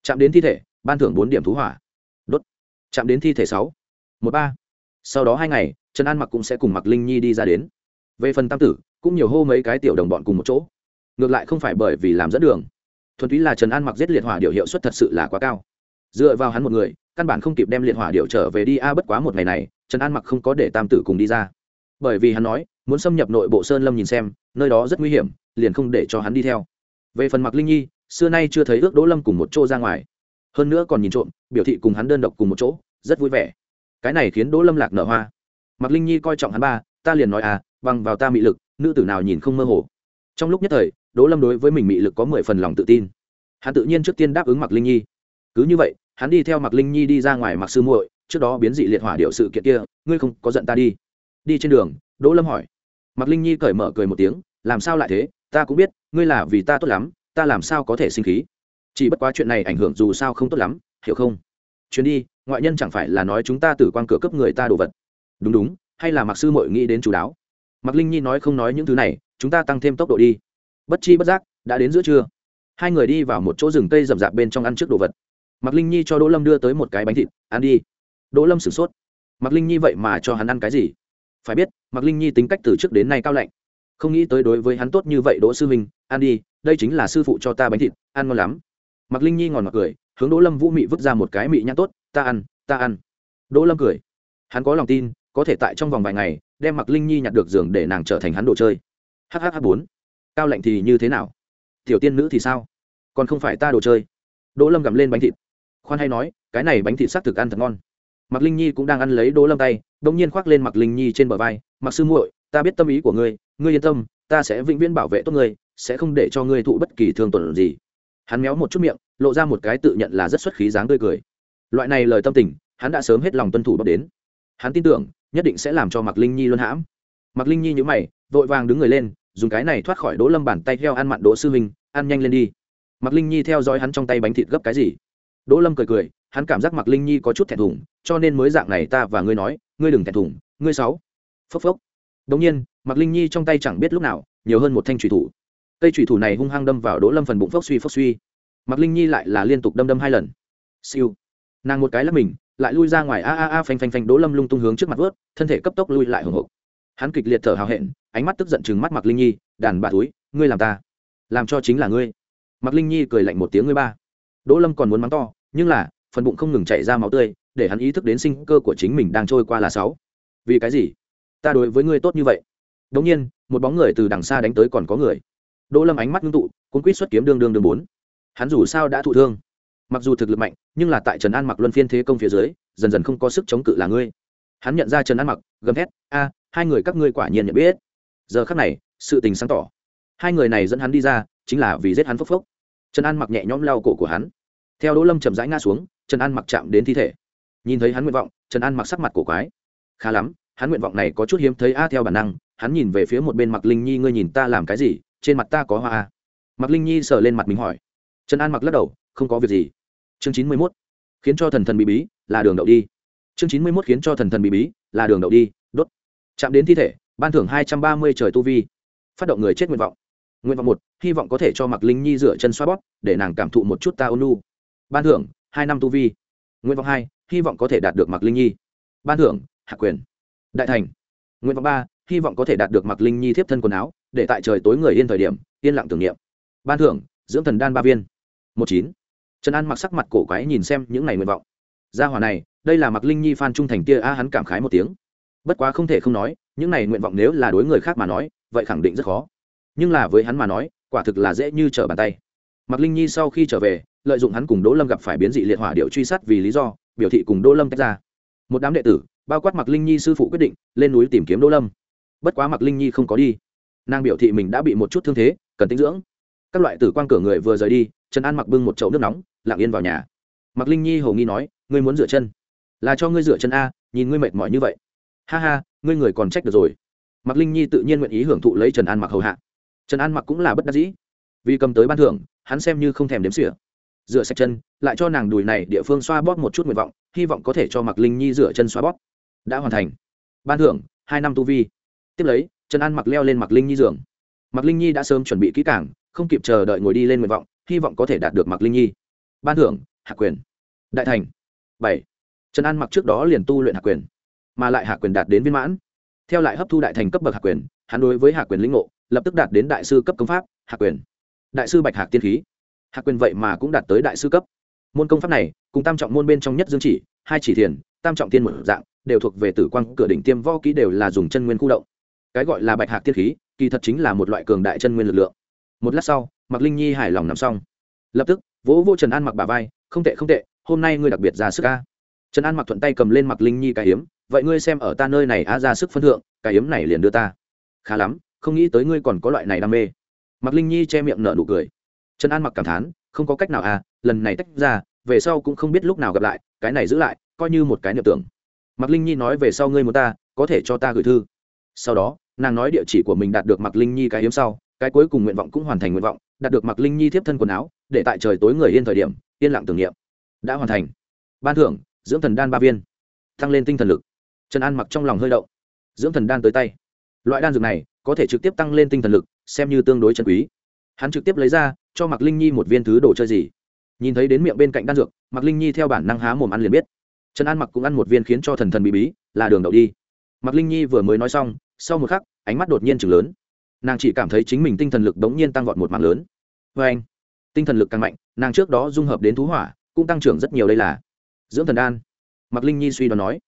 chạm đến thi thể, ban thưởng bốn điểm thú hỏa. Đốt. Chạm đến thi thể sáu. Một ba. Sau đó hai ngày, trần an mặc cũng sẽ cùng mặc linh nhi đi ra đến. Về phần tam tử, cũng nhiều hô mấy cái tiểu đồng bọn cùng một chỗ. Ngược lại không phải bởi vì làm dẫn đường. Thuần túy là trần an mặc giết liệt hỏa điệu hiệu suất thật sự là quá cao. Dựa vào hắn một người, căn bản không kịp đem liệt hỏa điệu trở về đi a, bất quá một ngày này, trần an mặc không có để tam tử cùng đi ra. Bởi vì hắn nói, muốn xâm nhập nội bộ sơn lâm nhìn xem, nơi đó rất nguy hiểm, liền không để cho hắn đi theo. Về phần mặc linh nhi xưa nay chưa thấy ước đỗ lâm cùng một chỗ ra ngoài. Hơn nữa còn nhìn trộm, biểu thị cùng hắn đơn độc cùng một chỗ, rất vui vẻ. Cái này khiến đỗ lâm lạc nở hoa. Mặc linh nhi coi trọng hắn ba, ta liền nói à bằng vào ta mị lực, nữ tử nào nhìn không mơ hồ. Trong lúc nhất thời, đỗ lâm đối với mình mị lực có mười phần lòng tự tin. Hắn tự nhiên trước tiên đáp ứng mặc linh nhi. Cứ như vậy, hắn đi theo mặc linh nhi đi ra ngoài mặc sư muội, trước đó biến dị liệt hỏa điệu sự kiện kia, ngươi không có giận ta đi. Đi trên đường, đỗ lâm hỏi. Mặc linh nhi cởi mở cười một tiếng, làm sao lại thế? Ta cũng biết, ngươi là vì ta tốt lắm ta làm sao có thể sinh khí? Chỉ bất quá chuyện này ảnh hưởng dù sao không tốt lắm, hiểu không? Chuyến đi, ngoại nhân chẳng phải là nói chúng ta từ quan cửa cấp người ta đồ vật. Đúng đúng, hay là mặc sư mội nghĩ đến chú đáo. Mặc linh nhi nói không nói những thứ này, chúng ta tăng thêm tốc độ đi. Bất chi bất giác, đã đến giữa trưa. Hai người đi vào một chỗ rừng cây rậm rạp bên trong ăn trước đồ vật. Mặc linh nhi cho đỗ lâm đưa tới một cái bánh thịt, ăn đi. Đỗ lâm sửng sốt. Mặc linh nhi vậy mà cho hắn ăn cái gì? Phải biết mặc linh nhi tính cách từ trước đến nay cao lạnh. Không nghĩ tới đối với hắn tốt như vậy đỗ sư minh, ăn đi đây chính là sư phụ cho ta bánh thịt, ăn ngon lắm. Mặc linh nhi ngòn ngọt cười, hướng đỗ lâm vũ mị vứt ra một cái mị nhãn tốt, ta ăn ta ăn. Đỗ lâm cười. Hắn có lòng tin, có thể tại trong vòng vài ngày, đem mặc linh nhi nhặt được giường để nàng trở thành hắn đồ chơi. Hhh bốn. Cao lạnh thì như thế nào? Tiểu tiên nữ thì sao? Còn không phải ta đồ chơi. Đỗ lâm gặm lên bánh thịt. Khoan hay nói, cái này bánh thịt s ắ c thực ăn thật ngon. Mặc linh nhi cũng đang ăn lấy đỗ lâm tay đ ỗ n g nhiên khoác lên mặc linh nhi trên bờ vai. Mặc sư muội, ta biết tâm ý của ngươi ngươi yên tâm, ta sẽ vĩnh viễn bảo vệ tốt ngươi sẽ không để cho ngươi thụ bất kỳ thương tổn gì. Hắn méo một chút miệng, lộ ra một cái tự nhận là rất xuất khí dáng tươi cười. Loại này lời tâm tình, hắn đã sớm hết lòng tuân thủ bóc đến. Hắn tin tưởng, nhất định sẽ làm cho mặc linh nhi luân hãm. Mặc linh nhi nhữ mày, vội vàng đứng người lên, dùng cái này thoát khỏi đỗ lâm bàn tay theo ăn mặn đỗ sư huynh, ăn nhanh lên đi. Mặc linh nhi theo dõi hắn trong tay bánh thịt gấp cái gì? Đỗ lâm cười cười, hắn cảm giác mặc linh nhi có chút thẹn thùng, cho nên mới dạng này ta và ngươi nói, ngươi đừng thẹn thùng, ngươi sáu phốc phốc. Đống nhiên mặc linh nhi trong tay chẳng biết lúc nào, nhiều hơn một thanh thủy thủ cây thủy thủ này hung hăng đâm vào đỗ lâm phần bụng phốc suy phốc suy. Mặc linh nhi lại là liên tục đâm đâm hai lần. Siêu. Nàng một cái lắp mình, lại lui ra ngoài a a a phanh phanh phanh đỗ lâm lung tung hướng trước mặt vớt, thân thể cấp tốc lui lại hồng hộc hắn kịch liệt thở hào hẹn, ánh mắt tức giận chừng mắt mặc linh nhi, đàn bà túi, ngươi làm ta, làm cho chính là ngươi. Mặc linh nhi cười lạnh một tiếng, ngươi ba. Đỗ lâm còn muốn mắng to, nhưng là, phần bụng không ngừng chảy ra máu tươi, để hắn ý thức đến sinh cơ của chính mình đang trôi qua là sáu. Vì cái gì? Ta đối với ngươi tốt như vậy. Đống nhiên, một bóng người từ đằng xa đánh tới còn có người đỗ lâm ánh mắt ngưng tụ, cuốn quýt xuất kiếm đương đương đương bốn. Hắn dù sao đã thụ thương. Mặc dù thực lực mạnh, nhưng là tại trần an mặc luân phiên thế công phía dưới, dần dần không có sức chống cự là ngươi. Hắn nhận ra trần an mặc, gầm thét, a, hai người các ngươi quả nhiên nhận biết. Giờ khắc này, sự tình sáng tỏ. Hai người này dẫn hắn đi ra, chính là vì giết hắn phốc phốc. Trần an mặc nhẹ nhõm lau cổ của hắn. Theo đỗ lâm chậm rãi ngã xuống, trần an mặc chạm đến thi thể. Nhìn thấy hắn nguyện vọng, trần an mặc sắc mặt cổ quái. Khá lắm, hắn nguyện vọng này có chút hiếm thấy a, theo bản năng, hắn nhìn về phía một bên mặc linh nhi, ngươi nhìn ta làm cái gì? Trên mặt ta có hoa à. mặc linh nhi sờ lên mặt mình hỏi. Trần an mặc lắc đầu, không có việc gì. Chương chín mươi mốt, khiến cho thần thần bí bí, là đường đậu đi. Chương chín mươi mốt, khiến cho thần thần bí bí, là đường đậu đi, đốt. Chạm đến thi thể, ban thưởng hai trăm ba mươi trời tu vi. Phát động người chết nguyện vọng. Nguyện vọng một, hy vọng có thể cho mặc linh nhi rửa chân xoa bóp, để nàng cảm thụ một chút ta ônu ban thưởng, hai năm tu vi. Nguyện vọng hai, hy vọng có thể đạt được mặc linh nhi. Ban thưởng, hạ quyền. Đại thành. Nguyện vọng ba, hy vọng có thể đạt được mặc linh nhi thiếp thân quần áo để tại trời tối người yên thời điểm, yên lặng tưởng niệm. Ban thưởng, dưỡng thần đan ba viên. Một chín. Trần an mặc sắc mặt cổ quái nhìn xem những ngày nguyện vọng. Gia hòa này, đây là mặc linh nhi phan trung thành tia a, hắn cảm khái một tiếng. Bất quá không thể không nói, những này nguyện vọng nếu là đối người khác mà nói, vậy khẳng định rất khó. Nhưng là với hắn mà nói, quả thực là dễ như trở bàn tay. Mặc linh nhi sau khi trở về, lợi dụng hắn cùng đỗ lâm gặp phải biến dị liệt hỏa điệu truy sát vì lý do, biểu thị cùng đỗ lâm tách ra. Một đám đệ tử, bao quát mặc linh nhi sư phụ quyết định, lên núi tìm kiếm đỗ lâm. Bất quá mặc linh nhi không có đi nàng biểu thị mình đã bị một chút thương thế, cần tinh dưỡng. Các loại tử quan cửa người vừa rời đi, trần an mặc bưng một chậu nước nóng, lặng yên vào nhà. Mặc linh nhi hầu nghi nói, ngươi muốn rửa chân? Là cho ngươi rửa chân a, nhìn ngươi mệt mỏi như vậy. Ha ha, ngươi người còn trách được rồi. Mặc linh nhi tự nhiên nguyện ý hưởng thụ lấy trần an mặc hầu hạ. Trần an mặc cũng là bất đắc dĩ. Vì cầm tới ban thưởng, hắn xem như không thèm đếm xỉa. Rửa sạch chân, lại cho nàng đùi này địa phương xoa bóp một chút nguyện vọng, hy vọng có thể cho Mặc linh nhi rửa chân xoa bóp. Đã hoàn thành. Ban thưởng, hai năm tu vi. Tiếp lấy trần an mặc leo lên mặc linh nhi giường. Mặc linh nhi đã sớm chuẩn bị kỹ cảng không kịp chờ đợi ngồi đi lên nguyện vọng, hy vọng có thể đạt được mặc linh nhi. Ban thưởng, hạ quyền. Đại thành. Bảy. Trần an mặc trước đó liền tu luyện hạ quyền, mà lại hạ quyền đạt đến viên mãn. Theo lại hấp thu đại thành cấp bậc hạ quyền, hắn đối với hạ quyền lĩnh ngộ, lập tức đạt đến đại sư cấp công pháp, hạ quyền. Đại sư bạch hạc tiên khí. Hạ quyền vậy mà cũng đạt tới đại sư cấp. Môn công pháp này, cùng tam trọng môn bên trong nhất dương chỉ, hai chỉ thiền, tam trọng tiên một dạng, đều thuộc về tử quang, cửa đỉnh tiêm võ kỹ đều là dùng chân nguyên khu động cái gọi là bạch hạc tiên khí, kỳ thật chính là một loại cường đại chân nguyên lực lượng. Một lát sau mặc linh nhi hài lòng nằm xong. Lập tức, vỗ vô trần an mặc bà vai, không tệ không tệ, hôm nay ngươi đặc biệt ra sức ca trần an mặc thuận tay cầm lên mặc linh nhi cái hiếm vậy ngươi xem ở ta nơi này a ra sức phân thượng, cái hiếm này liền đưa ta. Khá lắm, không nghĩ tới ngươi còn có loại này đam mê. Mặc linh nhi che miệng nở nụ cười. Trần an mặc cảm thán, không có cách nào à lần này tách ra, về sau cũng không biết lúc nào gặp lại, cái này giữ lại, coi như một cái niệm tưởng. Mặc linh nhi nói, về sau ngươi muốn ta, có thể cho ta gửi thư. Sau đó nàng nói địa chỉ của mình đạt được mặc linh nhi cái hiếm sau, cái cuối cùng nguyện vọng cũng hoàn thành nguyện vọng, đạt được mặc linh nhi tiếp thân quần áo, để tại trời tối người yên thời điểm, yên lặng tưởng niệm. Đã hoàn thành. Ban thưởng, dưỡng thần đan ba viên. Tăng lên tinh thần lực. Trần an mặc trong lòng hơi động. Dưỡng thần đan tới tay. Loại đan dược này, có thể trực tiếp tăng lên tinh thần lực, xem như tương đối chân quý. Hắn trực tiếp lấy ra, cho mặc linh nhi một viên thứ đồ chơi gì. Nhìn thấy đến miệng bên cạnh đan dược, mặc linh nhi theo bản năng há mồm ăn liền biết. Trần an mặc cũng ăn một viên khiến cho thần thần bí bí, là đường đậu đi. Mặc linh nhi vừa mới nói xong sau một khắc, ánh mắt đột nhiên chừng lớn. Nàng chỉ cảm thấy chính mình tinh thần lực đống nhiên tăng vọt một mạng lớn. Vê anh, tinh thần lực càng mạnh, nàng trước đó dung hợp đến thú hỏa, cũng tăng trưởng rất nhiều đây là. Dưỡng thần đan. Mặc linh nhi suy đoán nói.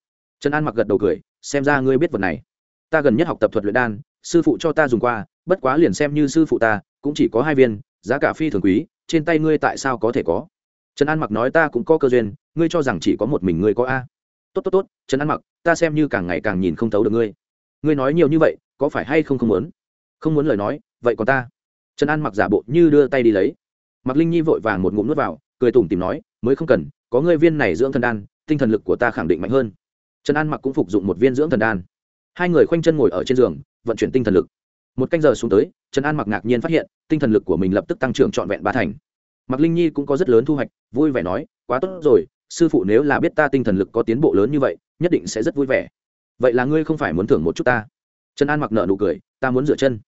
Trần an mặc gật đầu cười, xem ra ngươi biết vật này. Ta gần nhất học tập thuật luyện đan, sư phụ cho ta dùng qua, bất quá liền xem như sư phụ ta, cũng chỉ có hai viên, giá cả phi thường quý, trên tay ngươi tại sao có thể có? Trần an mặc nói ta cũng có cơ duyên, ngươi cho rằng chỉ có một mình ngươi có a. Tốt tốt tốt, trần an mặc ta xem như càng ngày càng nhìn không thấu được ngươi ngươi nói nhiều như vậy, có phải hay không không muốn? Không muốn lời nói, vậy còn ta? Trần an mặc giả bộ như đưa tay đi lấy. Mặc linh nhi vội vàng một ngụm nuốt vào, cười tủm tìm nói, mới không cần, có ngươi viên này dưỡng thần đan, tinh thần lực của ta khẳng định mạnh hơn. Trần an mặc cũng phục dụng một viên dưỡng thần đan. Hai người khoanh chân ngồi ở trên giường, vận chuyển tinh thần lực. Một canh giờ xuống tới, trần an mặc ngạc nhiên phát hiện, tinh thần lực của mình lập tức tăng trưởng trọn vẹn ba thành. Mặc linh nhi cũng có rất lớn thu hoạch, vui vẻ nói, quá tốt rồi, sư phụ nếu là biết ta tinh thần lực có tiến bộ lớn như vậy, nhất định sẽ rất vui vẻ vậy là ngươi không phải muốn thưởng một chút ta trần an mặc nợ nụ cười ta muốn rửa chân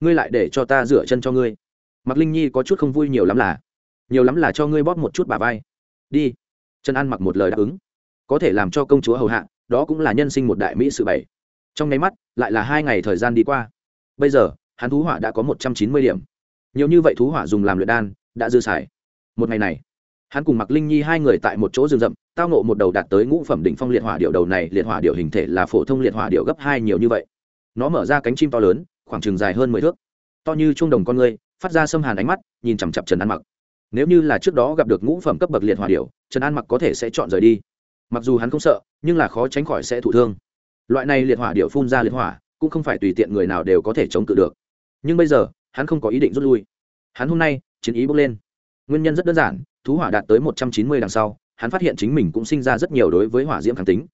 ngươi lại để cho ta rửa chân cho ngươi mặc linh nhi có chút không vui nhiều lắm là nhiều lắm là cho ngươi bóp một chút bà vai đi trần an mặc một lời đáp ứng có thể làm cho công chúa hầu hạ đó cũng là nhân sinh một đại mỹ sự bảy trong nháy mắt lại là hai ngày thời gian đi qua bây giờ hắn thú hỏa đã có một trăm chín mươi điểm nhiều như vậy thú hỏa dùng làm luyện đan đã dư xài một ngày này hắn cùng mặc linh nhi hai người tại một chỗ rừng rậm, tao nộ một đầu đạt tới ngũ phẩm đỉnh phong liệt hỏa điệu đầu này, liệt hỏa điệu hình thể là phổ thông liệt hỏa điệu gấp hai nhiều như vậy. Nó mở ra cánh chim to lớn, khoảng chừng dài hơn mười thước. To như chuông đồng con người, phát ra xâm hàn ánh mắt, nhìn chằm chặp trần an mặc. Nếu như là trước đó gặp được ngũ phẩm cấp bậc liệt hỏa điệu trần an mặc có thể sẽ chọn rời đi. Mặc dù hắn không sợ, nhưng là khó tránh khỏi sẽ thụ thương. Loại này liệt hỏa điệu phun ra liệt hỏa, cũng không phải tùy tiện người nào đều có thể chống cự được. Nhưng bây giờ, hắn không có ý định rút lui. Hắn hôm nay, chiến ý bốc lên. Nguyên nhân rất đơn giản thú hỏa đạt tới một trăm chín mươi đằng sau, hắn phát hiện chính mình cũng sinh ra rất nhiều đối với hỏa diễm kháng tính.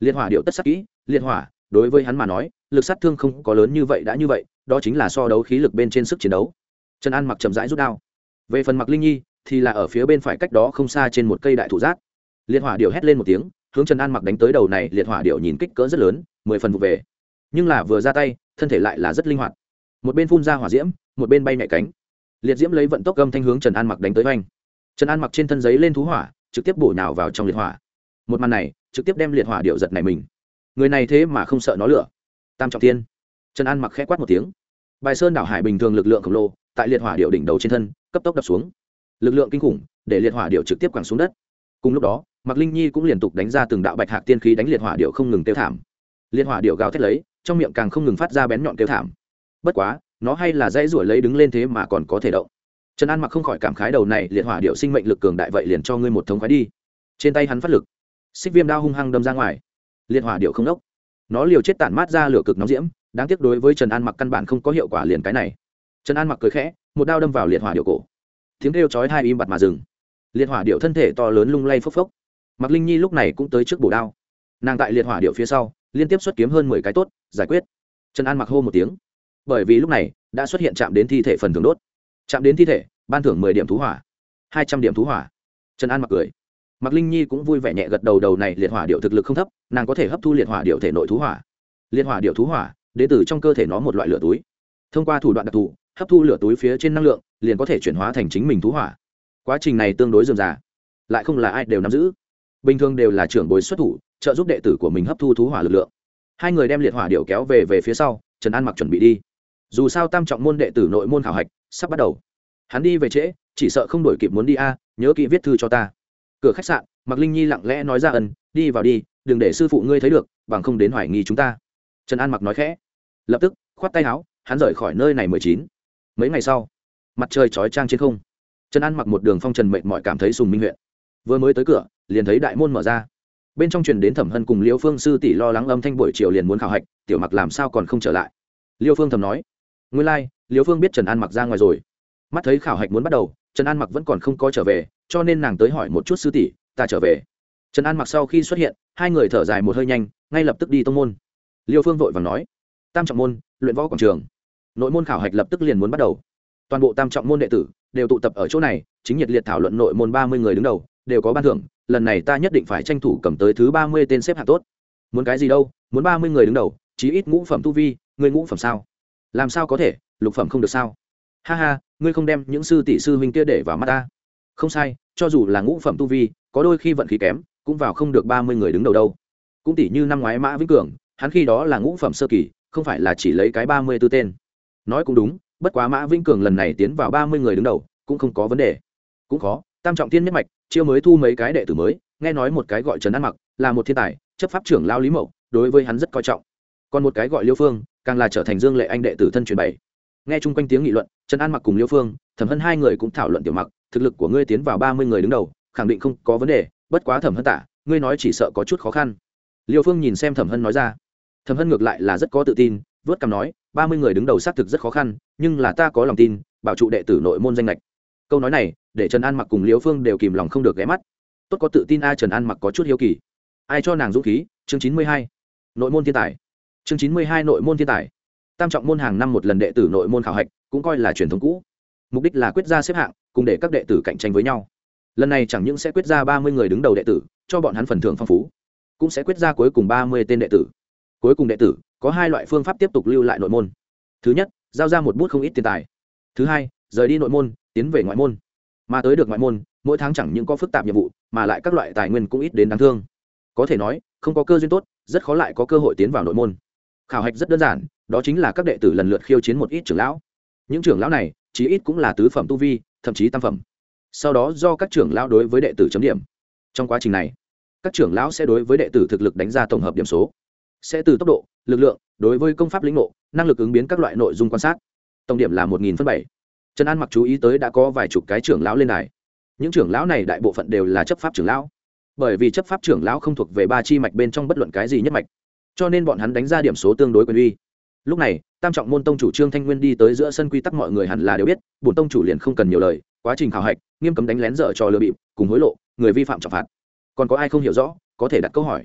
Liệt hỏa điệu tất sắc kỹ, liệt hỏa, đối với hắn mà nói, lực sát thương không có lớn như vậy đã như vậy, đó chính là so đấu khí lực bên trên sức chiến đấu. Trần an mặc chậm rãi rút đao. Về phần mặc linh nhi, thì là ở phía bên phải cách đó không xa trên một cây đại thụ giác liệt hỏa điệu hét lên một tiếng, hướng trần an mặc đánh tới đầu này, liệt hỏa điệu nhìn kích cỡ rất lớn, mười phần vụ về. Nhưng là vừa ra tay, thân thể lại là rất linh hoạt. Một bên phun ra hỏa diễm, một bên bay nhẹ cánh. Liệt diễm lấy vận tốc gâm thanh hướng trần an mặc đánh tới oanh trần an mặc trên thân giấy lên thú hỏa, trực tiếp bổ nhào vào trong liệt hỏa. Một màn này, trực tiếp đem liệt hỏa điệu giật này mình. Người này thế mà không sợ nó lửa. Tam trọng tiên trần an mặc khẽ quát một tiếng. Bài sơn đảo hải bình thường lực lượng khổng lồ, tại liệt hỏa điệu đỉnh đầu trên thân, cấp tốc đập xuống. Lực lượng kinh khủng, để liệt hỏa điệu trực tiếp quẳng xuống đất. Cùng lúc đó, mạc linh nhi cũng liên tục đánh ra từng đạo bạch hạc tiên khí đánh liệt hỏa điệu không ngừng tiêu thảm. Liệt hỏa điệu gào thét lấy, trong miệng càng không ngừng phát ra bén nhọn tiêu thảm. Bất quá, nó hay là dãy ruổi lấy đứng lên thế mà còn có thể động trần an mặc không khỏi cảm khái đầu này, liệt hỏa điệu sinh mệnh lực cường đại vậy liền cho ngươi một thống khoái đi. Trên tay hắn phát lực. Xích viêm đao hung hăng đâm ra ngoài. Liệt hỏa điệu không đốc. Nó liều chết tản mát ra lửa cực nóng diễm, đáng tiếc đối với trần an mặc căn bản không có hiệu quả liền cái này. Trần an mặc cười khẽ, một đao đâm vào liệt hỏa điệu cổ. Tiếng kêu chói hai im bặt mà dừng. Liệt hỏa điệu thân thể to lớn lung lay phốc phốc. Mặc linh nhi lúc này cũng tới trước bổ đao. Nàng tại liệt hỏa điệu phía sau, liên tiếp xuất kiếm hơn mười cái tốt, giải quyết. Trần an mặc hô một tiếng. Bởi vì lúc này, đã xuất hiện chạm đến thi thể phần thường đốt chạm đến thi thể, ban thưởng mười điểm thú hỏa, hai trăm điểm thú hỏa. Trần an mặc cười. Mặc linh nhi cũng vui vẻ nhẹ gật đầu đầu này, liệt hỏa điệu thực lực không thấp, nàng có thể hấp thu liệt hỏa điệu thể nội thú hỏa. Liệt hỏa điệu thú hỏa, đến từ trong cơ thể nó một loại lửa túi. Thông qua thủ đoạn đặc thù, hấp thu lửa túi phía trên năng lượng, liền có thể chuyển hóa thành chính mình thú hỏa. Quá trình này tương đối dườm già lại không là ai đều nắm giữ. Bình thường đều là trưởng bối xuất thủ, trợ giúp đệ tử của mình hấp thu thú hỏa lực lượng. Hai người đem liệt hỏa điệu kéo về về phía sau, trần an mặc chuẩn bị đi dù sao tam trọng môn đệ tử nội môn khảo hạch sắp bắt đầu. Hắn đi về trễ, chỉ sợ không đổi kịp muốn đi a, nhớ kỹ viết thư cho ta. Cửa khách sạn mặc linh nhi lặng lẽ nói ra ân, đi vào đi, đừng để sư phụ ngươi thấy được, bằng không đến hoài nghi chúng ta. Trần an mặc nói khẽ. Lập tức, khoát tay áo, hắn rời khỏi nơi này mười chín. Mấy ngày sau, mặt trời chói trang trên không. Trần an mặc một đường phong trần mệnh mọi cảm thấy sùng minh huyện. Vừa mới tới cửa, liền thấy đại môn mở ra. Bên trong truyền đến thẩm hân cùng liêu phương sư tỷ lo lắng âm thanh buổi chiều liền muốn khảo hạch, tiểu mặc làm sao còn không trở lại. Liêu phương thầm nói nguyên lai、like, liêu phương biết trần an mặc ra ngoài rồi. Mắt thấy khảo hạch muốn bắt đầu trần an mặc vẫn còn không có trở về cho nên nàng tới hỏi một chút sư tỷ ta trở về. Trần an mặc sau khi xuất hiện hai người thở dài một hơi nhanh ngay lập tức đi tông môn. Liêu phương vội và nói tam trọng môn luyện võ quảng trường. Nội môn khảo hạch lập tức liền muốn bắt đầu. Toàn bộ tam trọng môn đệ tử đều tụ tập ở chỗ này chính nhiệt liệt thảo luận nội môn ba mươi người đứng đầu đều có ban thưởng lần này ta nhất định phải tranh thủ cầm tới thứ ba mươi tên xếp hạng tốt. Muốn cái gì đâu muốn ba mươi người đứng đầu chí ít ngũ phẩm tu vi ngươi ngũ phẩm sao? Làm sao có thể? Lục phẩm không được sao? Ha ha, ngươi không đem những sư tỷ sư huynh kia để vào mắt ta? Không sai, cho dù là ngũ phẩm tu vi, có đôi khi vận khí kém, cũng vào không được ba mươi người đứng đầu đâu. Cũng tỷ như năm ngoái mã vĩnh cường, hắn khi đó là ngũ phẩm sơ kỳ, không phải là chỉ lấy cái ba mươi tư tên. Nói cũng đúng, bất quá mã vĩnh cường lần này tiến vào ba mươi người đứng đầu, cũng không có vấn đề. Cũng khó, tam trọng tiên nhất mạch, chiêu mới thu mấy cái đệ tử mới, nghe nói một cái gọi trần ăn mặc, là một thiên tài, chấp pháp trưởng lao lý mậu, đối với hắn rất coi trọng. Còn một cái gọi liêu phương càng là trở thành dương lệ anh đệ tử thân truyền bảy nghe chung quanh tiếng nghị luận, trần an mặc cùng liêu phương thẩm hân hai người cũng thảo luận tiểu mặc, thực lực của ngươi tiến vào ba mươi người đứng đầu, khẳng định không có vấn đề, bất quá thẩm hân tả ngươi nói chỉ sợ có chút khó khăn. Liêu phương nhìn xem thẩm hân nói ra. Thẩm hân ngược lại là rất có tự tin, vớt cằm nói, ba mươi người đứng đầu xác thực rất khó khăn, nhưng là ta có lòng tin, bảo trụ đệ tử nội môn danh lệch câu nói này, để trần an mặc cùng liêu phương đều kìm lòng không được ghé mắt. Tốt có tự tin a, trần an mặc có chút hiếu kỳ. Ai cho nàng dũng khí? Chương chín mươi hai. Nội môn thiên tài chương chín mươi hai nội môn thiên tài. Tam trọng môn hàng năm một lần đệ tử nội môn khảo hạch, cũng coi là truyền thống cũ. Mục đích là quyết ra xếp hạng, cùng để các đệ tử cạnh tranh với nhau. Lần này chẳng những sẽ quyết ra ba mươi người đứng đầu đệ tử, cho bọn hắn phần thưởng phong phú, cũng sẽ quyết ra cuối cùng ba mươi tên đệ tử. Cuối cùng đệ tử, có hai loại phương pháp tiếp tục lưu lại nội môn. Thứ nhất, giao ra một bút không ít tiền tài. Thứ hai, rời đi nội môn, tiến về ngoại môn. Mà tới được ngoại môn, mỗi tháng chẳng những có phức tạp nhiệm vụ, mà lại các loại tài nguyên cũng ít đến đáng thương. Có thể nói, không có cơ duyên tốt, rất khó lại có cơ hội tiến vào nội môn khảo hạch rất đơn giản, đó chính là các đệ tử lần lượt khiêu chiến một ít trưởng lão. Những trưởng lão này, chí ít cũng là tứ phẩm tu vi, thậm chí tam phẩm. Sau đó do các trưởng lão đối với đệ tử chấm điểm. Trong quá trình này, các trưởng lão sẽ đối với đệ tử thực lực đánh ra tổng hợp điểm số. Sẽ từ tốc độ, lực lượng, đối với công pháp lĩnh ngộ, năng lực ứng biến các loại nội dung quan sát. Tổng điểm là một nghìn phân bảy. Trần an mặc chú ý tới đã có vài chục cái trưởng lão lên đài. Những trưởng lão này đại bộ phận đều là chấp pháp trưởng lão. Bởi vì chấp pháp trưởng lão không thuộc về ba chi mạch bên trong bất luận cái gì nhất mạch cho nên bọn hắn đánh ra điểm số tương đối quyền uy. Lúc này, tam trọng môn tông chủ trương thanh nguyên đi tới giữa sân quy tắc mọi người hẳn là đều biết, bổn tông chủ liền không cần nhiều lời, quá trình khảo hạch, nghiêm cấm đánh lén dở trò lừa bịp, cùng hối lộ, người vi phạm trọng phạt. Còn có ai không hiểu rõ, có thể đặt câu hỏi.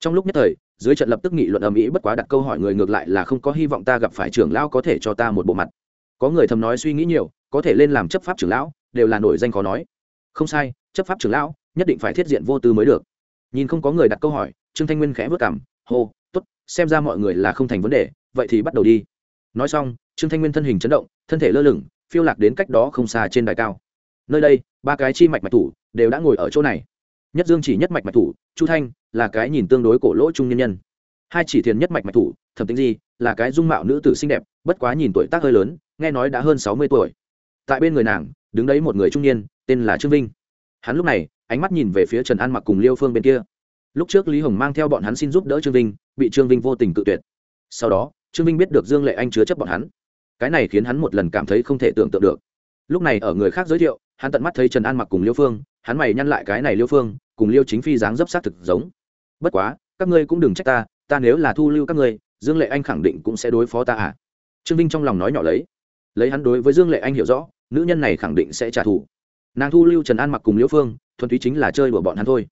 Trong lúc nhất thời, dưới trận lập tức nghị luận ầm ĩ bất quá đặt câu hỏi người ngược lại là không có hy vọng ta gặp phải trưởng lão có thể cho ta một bộ mặt. Có người thầm nói suy nghĩ nhiều, có thể lên làm chấp pháp trưởng lão, đều là nổi danh khó nói. Không sai, chấp pháp trưởng lão, nhất định phải thiết diện vô tư mới được. Nhìn không có người đặt câu hỏi, trương thanh nguyên khẽ vất cảm hô t ố t xem ra mọi người là không thành vấn đề, vậy thì bắt đầu đi. Nói xong, trương thanh nguyên thân hình chấn động, thân thể lơ lửng, phiêu lạc đến cách đó không xa trên đài cao. Nơi đây, ba cái chi mạch mạch thủ đều đã ngồi ở chỗ này. Nhất dương chỉ nhất mạch mạch thủ, chu thanh là cái nhìn tương đối cổ lỗ trung nhân nhân. Hai chỉ thiền nhất mạch mạch thủ, thẩm tính di là cái dung mạo nữ tử xinh đẹp, bất quá nhìn tuổi tác hơi lớn, nghe nói đã hơn sáu mươi tuổi. Tại bên người nàng, đứng đấy một người trung niên, tên là trương vinh. Hắn lúc này, ánh mắt nhìn về phía trần an mặc cùng liêu phương bên kia lúc trước lý hồng mang theo bọn hắn xin giúp đỡ trương vinh, bị trương vinh vô tình cự tuyệt. Sau đó, trương vinh biết được dương lệ anh chứa chấp bọn hắn. Cái này khiến hắn một lần cảm thấy không thể tưởng tượng được. Lúc này ở người khác giới thiệu, hắn tận mắt thấy trần an mặc cùng liêu phương, hắn mày nhăn lại cái này liêu phương, cùng liêu chính phi dáng dấp sát thực giống. Bất quá, các ngươi cũng đừng trách ta ta nếu là thu lưu các ngươi, dương lệ anh khẳng định cũng sẽ đối phó ta à. Trương vinh trong lòng nói nhỏ lấy. Lấy hắn đối với dương lệ anh hiểu rõ, nữ nhân này khẳng định sẽ trả thù. Nàng thu lưu trần an mặc cùng Liêu phương, thuần túy chính là chơi của bọn hắn thôi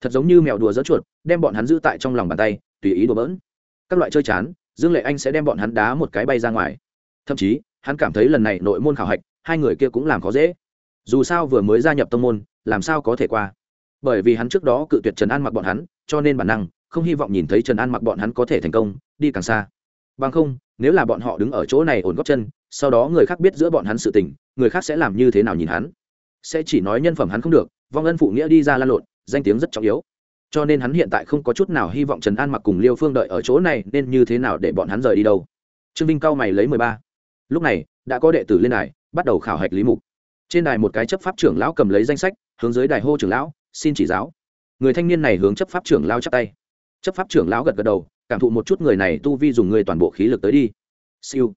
thật giống như mèo đùa dỡ chuột, đem bọn hắn giữ tại trong lòng bàn tay, tùy ý đùa bỡn. Các loại chơi chán, dương lệ anh sẽ đem bọn hắn đá một cái bay ra ngoài. Thậm chí, hắn cảm thấy lần này nội môn khảo hạch, hai người kia cũng làm khó dễ. Dù sao vừa mới gia nhập tông môn, làm sao có thể qua? Bởi vì hắn trước đó cự tuyệt trần an mặc bọn hắn, cho nên bản năng, không hy vọng nhìn thấy trần an mặc bọn hắn có thể thành công, đi càng xa. Bằng không, nếu là bọn họ đứng ở chỗ này ổn góc chân, sau đó người khác biết giữa bọn hắn sự tình, người khác sẽ làm như thế nào nhìn hắn? Sẽ chỉ nói nhân phẩm hắn không được, vong ân phụ nghĩa đi ra lan lộn danh tiếng rất trọng yếu. Cho nên hắn hiện tại không có chút nào hy vọng trần an mặc cùng liêu phương đợi ở chỗ này nên như thế nào để bọn hắn rời đi đâu. Trương vinh cao mày lấy mười ba. Lúc này, đã có đệ tử lên đài, bắt đầu khảo hạch lý mục. Trên đài một cái chấp pháp trưởng lão cầm lấy danh sách, hướng dưới đài hô trưởng lão, xin chỉ giáo. Người thanh niên này hướng chấp pháp trưởng lao chắp tay. Chấp pháp trưởng lão gật gật đầu, cảm thụ một chút người này tu vi dùng người toàn bộ khí lực tới đi. Siêu.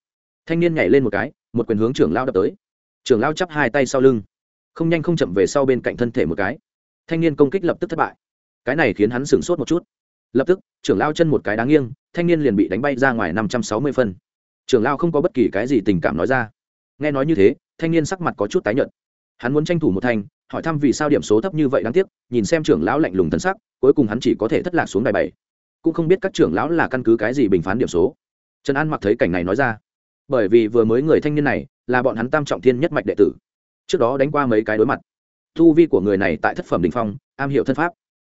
Thanh niên nhảy lên một cái, một quyền hướng trưởng lao đập tới. Trưởng lao chắp hai tay sau lưng. Không nhanh không chậm về sau bên cạnh thân thể một cái thanh niên công kích lập tức thất bại. Cái này khiến hắn sửng sốt một chút. Lập tức trưởng lao chân một cái đáng nghiêng thanh niên liền bị đánh bay ra ngoài năm trăm sáu mươi phân. Trưởng lao không có bất kỳ cái gì tình cảm nói ra. Nghe nói như thế thanh niên sắc mặt có chút tái nhợt. Hắn muốn tranh thủ một thành, hỏi thăm vì sao điểm số thấp như vậy đáng tiếc nhìn xem trưởng lão lạnh lùng thân sắc cuối cùng hắn chỉ có thể thất lạc xuống đài bảy. Cũng không biết các trưởng lão là căn cứ cái gì bình phán điểm số. Trần an mặc thấy cảnh này nói ra. Bởi vì vừa mới người thanh niên này là bọn hắn tam trọng thiên nhất mạch đệ tử. Trước đó đánh qua mấy cái đối mặt thu vi của người này tại thất phẩm đình phong, am hiểu thân pháp.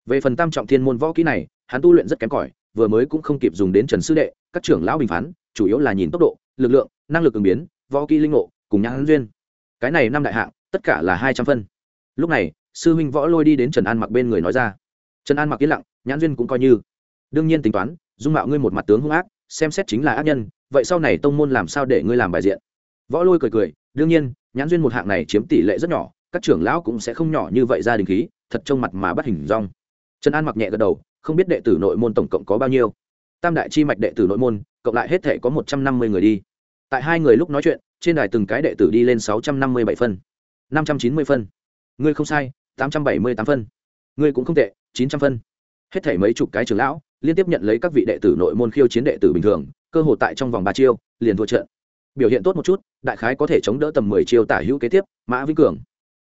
Về phần tam trọng thiên môn võ kỹ này, hắn tu luyện rất kém cỏi, vừa mới cũng không kịp dùng đến trần sư đệ, các trưởng lão bình phán, chủ yếu là nhìn tốc độ, lực lượng, năng lực ứng biến, võ kỹ linh ngộ, cùng nhãn duyên. Cái này năm đại hạng, tất cả là hai trăm phân. Lúc này, sư huynh võ lôi đi đến trần an mặc bên người nói ra. Trần an mặc yên lặng, nhãn duyên cũng coi như. Đương nhiên tính toán, dung mạo ngươi một mặt tướng hung ác, xem xét chính là ác nhân, vậy sau này tông môn làm sao để ngươi làm bài diện? Võ lôi cười cười, đương nhiên, nhãn duyên một hạng này chiếm tỷ lệ rất nhỏ các trưởng lão cũng sẽ không nhỏ như vậy ra đình khí, thật trông mặt mà bắt hình rong. Trần an mặc nhẹ gật đầu, không biết đệ tử nội môn tổng cộng có bao nhiêu. Tam đại chi mạch đệ tử nội môn, cộng lại hết thể có một trăm năm mươi người đi. Tại hai người lúc nói chuyện, trên đài từng cái đệ tử đi lên sáu trăm năm mươi bảy phân, năm trăm chín mươi phân. Ngươi không sai, tám trăm bảy mươi tám phân. Ngươi cũng không tệ, chín trăm phân. Hết thể mấy chục cái trưởng lão, liên tiếp nhận lấy các vị đệ tử nội môn khiêu chiến đệ tử bình thường, cơ hội tại trong vòng ba chiêu, liền thua trận. Biểu hiện tốt một chút, đại khái có thể chống đỡ tầm mười chiêu tả hữu kế tiếp, mã vĩnh cường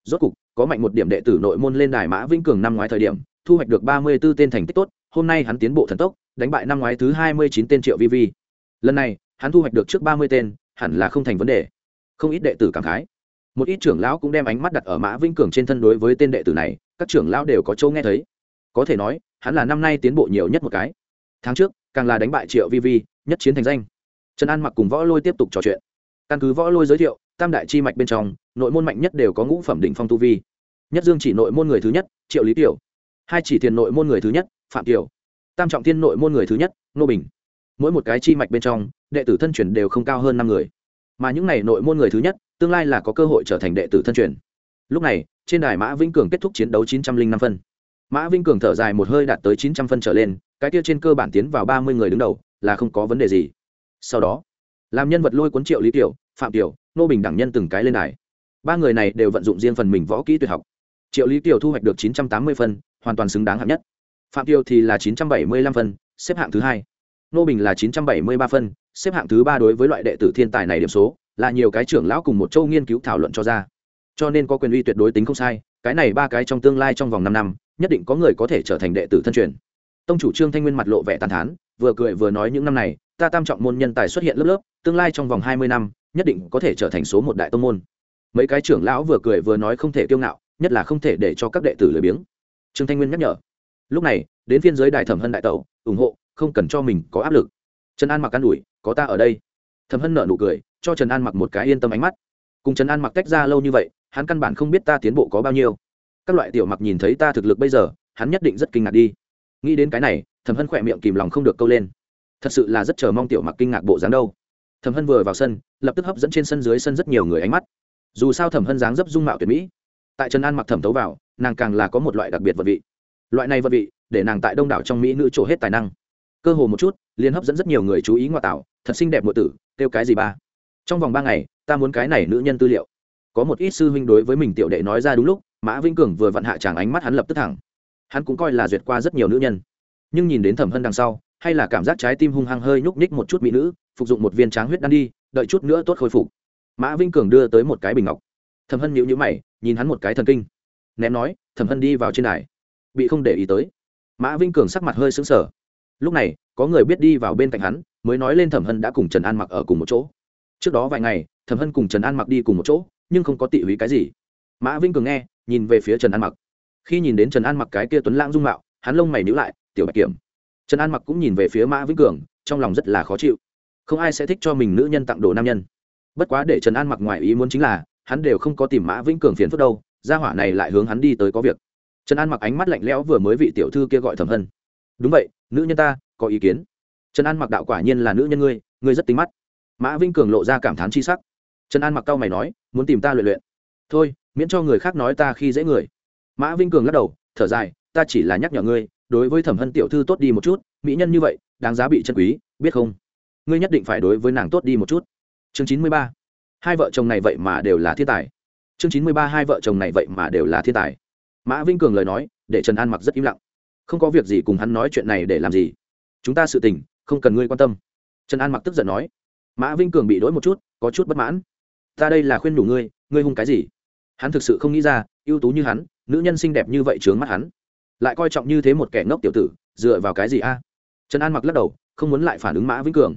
rốt cục, có mạnh một điểm đệ tử nội môn lên đài mã vĩnh cường năm ngoái thời điểm, thu hoạch được ba mươi 34 tên thành tích tốt, hôm nay hắn tiến bộ thần tốc, đánh bại năm ngoái thứ hai mươi chín tên triệu vi vi. Lần này, hắn thu hoạch được trước ba mươi tên, hẳn là không thành vấn đề. Không ít đệ tử cảm khái. Một ít trưởng lão cũng đem ánh mắt đặt ở mã vĩnh cường trên thân đối với tên đệ tử này, các trưởng lão đều có châu nghe thấy. Có thể nói, hắn là năm nay tiến bộ nhiều nhất một cái. Tháng trước, càng là đánh bại triệu vi vi, nhất chiến thành danh. Trần an mặc cùng võ lôi tiếp tục trò chuyện. Căn cứ võ lôi giới thiệu tam đại chi mạch bên trong, nội môn mạnh nhất đều có ngũ phẩm đỉnh phong tu vi. Nhất dương chỉ nội môn người thứ nhất, triệu lý tiểu. Hai chỉ tiền nội môn người thứ nhất, phạm tiểu. Tam trọng thiên nội môn người thứ nhất nô bình. Mỗi một cái chi mạch bên trong, đệ tử thân truyền đều không cao hơn năm người. Mà những này nội môn người thứ nhất, tương lai là có cơ hội trở thành đệ tử thân truyền. Lúc này, trên đài mã vĩnh cường kết thúc chiến đấu chín trăm linh năm phân. Mã vĩnh cường thở dài một hơi đạt tới chín trăm phân trở lên, cái kia trên cơ bản tiến vào ba mươi người đứng đầu, là không có vấn đề gì. Sau đó, làm nhân vật lôi cuốn triệu lý tiểu phạm tiểu nô bình đẳng nhân từng cái lên đài. Ba người này đều vận dụng riêng phần mình võ kỹ tuyệt học. Triệu lý tiểu thu hoạch được chín trăm tám mươi phân, hoàn toàn xứng đáng hạng nhất. Phạm tiêu thì là chín trăm bảy mươi lăm phân, xếp hạng thứ hai. Nô bình là chín trăm bảy mươi ba phân, xếp hạng thứ ba đối với loại đệ tử thiên tài này điểm số, là nhiều cái trưởng lão cùng một châu nghiên cứu thảo luận cho ra. Cho nên có quyền uy tuyệt đối tính không sai, cái này ba cái trong tương lai trong vòng năm năm, nhất định có người có thể trở thành đệ tử thân truyền. Tông chủ trương thanh nguyên mặt lộ vẻ tàn thán, vừa cười vừa nói những năm này, ta tam trọng môn nhân tài xuất hiện lớp lớp, tương lai trong vòng hai mươi năm nhất định có thể trở thành số một đại tông môn. Mấy cái trưởng lão vừa cười vừa nói không thể kiêu ngạo, nhất là không thể để cho các đệ tử lười biếng. Trương thanh nguyên nhắc nhở. Lúc này, đến phiên giới đại thẩm hân đại tẩu, ủng hộ, không cần cho mình có áp lực. Trần an mặc an ủi, có ta ở đây. Thẩm hân nợ nụ cười, cho trần an mặc một cái yên tâm ánh mắt. Cùng trần an mặc tách ra lâu như vậy, hắn căn bản không biết ta tiến bộ có bao nhiêu. Các loại tiểu mặc nhìn thấy ta thực lực bây giờ, hắn nhất định rất kinh ngạc đi. Nghĩ đến cái này, thẩm hân khỏe miệng kìm lòng không được câu lên. Thật sự là rất chờ mong tiểu mặc kinh ngạc bộ dáng đâu thẩm hân vừa vào sân, lập tức hấp dẫn trên sân dưới sân rất nhiều người ánh mắt. Dù sao thẩm hân dáng dấp dung mạo tuyệt mỹ. Tại trần an mặc thẩm tấu vào, nàng càng là có một loại đặc biệt vật vị. Loại này vật vị, để nàng tại đông đảo trong mỹ nữ trổ hết tài năng. Cơ hồ một chút, liền hấp dẫn rất nhiều người chú ý ngoại tạo, thật xinh đẹp nội tử, kêu cái gì ba? Trong vòng ba ngày, ta muốn cái này nữ nhân tư liệu. Có một ít sư huynh đối với mình tiểu đệ nói ra đúng lúc, mã vĩnh cường vừa vặn hạ tràng ánh mắt hắn lập tức thẳng. Hắn cũng coi là duyệt qua rất nhiều nữ nhân. Nhưng nhìn đến thẩm hân đằng sau, hay là cảm giác trái tim hung hăng hơi nhúc nhích một chút mỹ nữ phục dụng một viên tráng huyết đan đi, đợi chút nữa tốt khôi phục. Mã Vinh cường đưa tới một cái bình ngọc. Thẩm hân nhịu nhữ mày, nhìn hắn một cái thần kinh. Ném nói, thẩm hân đi vào trên đài. Bị không để ý tới. Mã Vinh cường sắc mặt hơi sững sờ. Lúc này, có người biết đi vào bên cạnh hắn, mới nói lên thẩm hân đã cùng trần an mặc ở cùng một chỗ. Trước đó vài ngày, thẩm hân cùng trần an mặc đi cùng một chỗ, nhưng không có tị húy cái gì. Mã Vinh cường nghe, nhìn về phía trần an mặc. Khi nhìn đến trần an mặc cái kia tuấn lãng dung mạo, hắn lông mày nhíu lại, tiểu bạch kiểm. Trần an mặc cũng nhìn về phía mã vĩnh cường, trong lòng rất là khó chịu không ai sẽ thích cho mình nữ nhân tặng đồ nam nhân. Bất quá để trần an mặc ngoài ý muốn chính là, hắn đều không có tìm mã vĩnh cường phiền phức đâu, gia hỏa này lại hướng hắn đi tới có việc. Trần an mặc ánh mắt lạnh lẽo vừa mới vị tiểu thư kia gọi thẩm hân. Đúng vậy, nữ nhân ta, có ý kiến. Trần an mặc đạo quả nhiên là nữ nhân ngươi ngươi rất tính mắt. Mã vĩnh cường lộ ra cảm thán c h i sắc. Trần an mặc cau mày nói, muốn tìm ta luyện luyện. Thôi, miễn cho người khác nói ta khi dễ người. Mã vĩnh cường lắc đầu, thở dài, ta chỉ là nhắc nhở ngươi, đối với thẩm hân tiểu thư tốt đi một chút, mỹ nhân như vậy, đáng giá bị chân quý, biết không? Ngươi nhất định phải đối với nàng tốt đi một chút. Chương chín mươi ba. Hai vợ chồng này vậy mà đều là thiên tài. Chương chín mươi ba, hai vợ chồng này vậy mà đều là thiên tài. Mã Vinh cường lời nói, để trần an mặc rất im lặng. Không có việc gì cùng hắn nói chuyện này để làm gì? Chúng ta sự tình, không cần ngươi quan tâm. Trần an mặc tức giận nói. Mã Vinh cường bị đ ố i một chút, có chút bất mãn. Ta đây là khuyên đủ ngươi ngươi hung cái gì? Hắn thực sự không nghĩ ra, ưu tú như hắn, nữ nhân xinh đẹp như vậy trướng mắt hắn. Lại coi trọng như thế một kẻ ngốc tiểu tử, dựa vào cái gì a? Trần an mặc lắc đầu, không muốn lại phản ứng mã vĩnh cường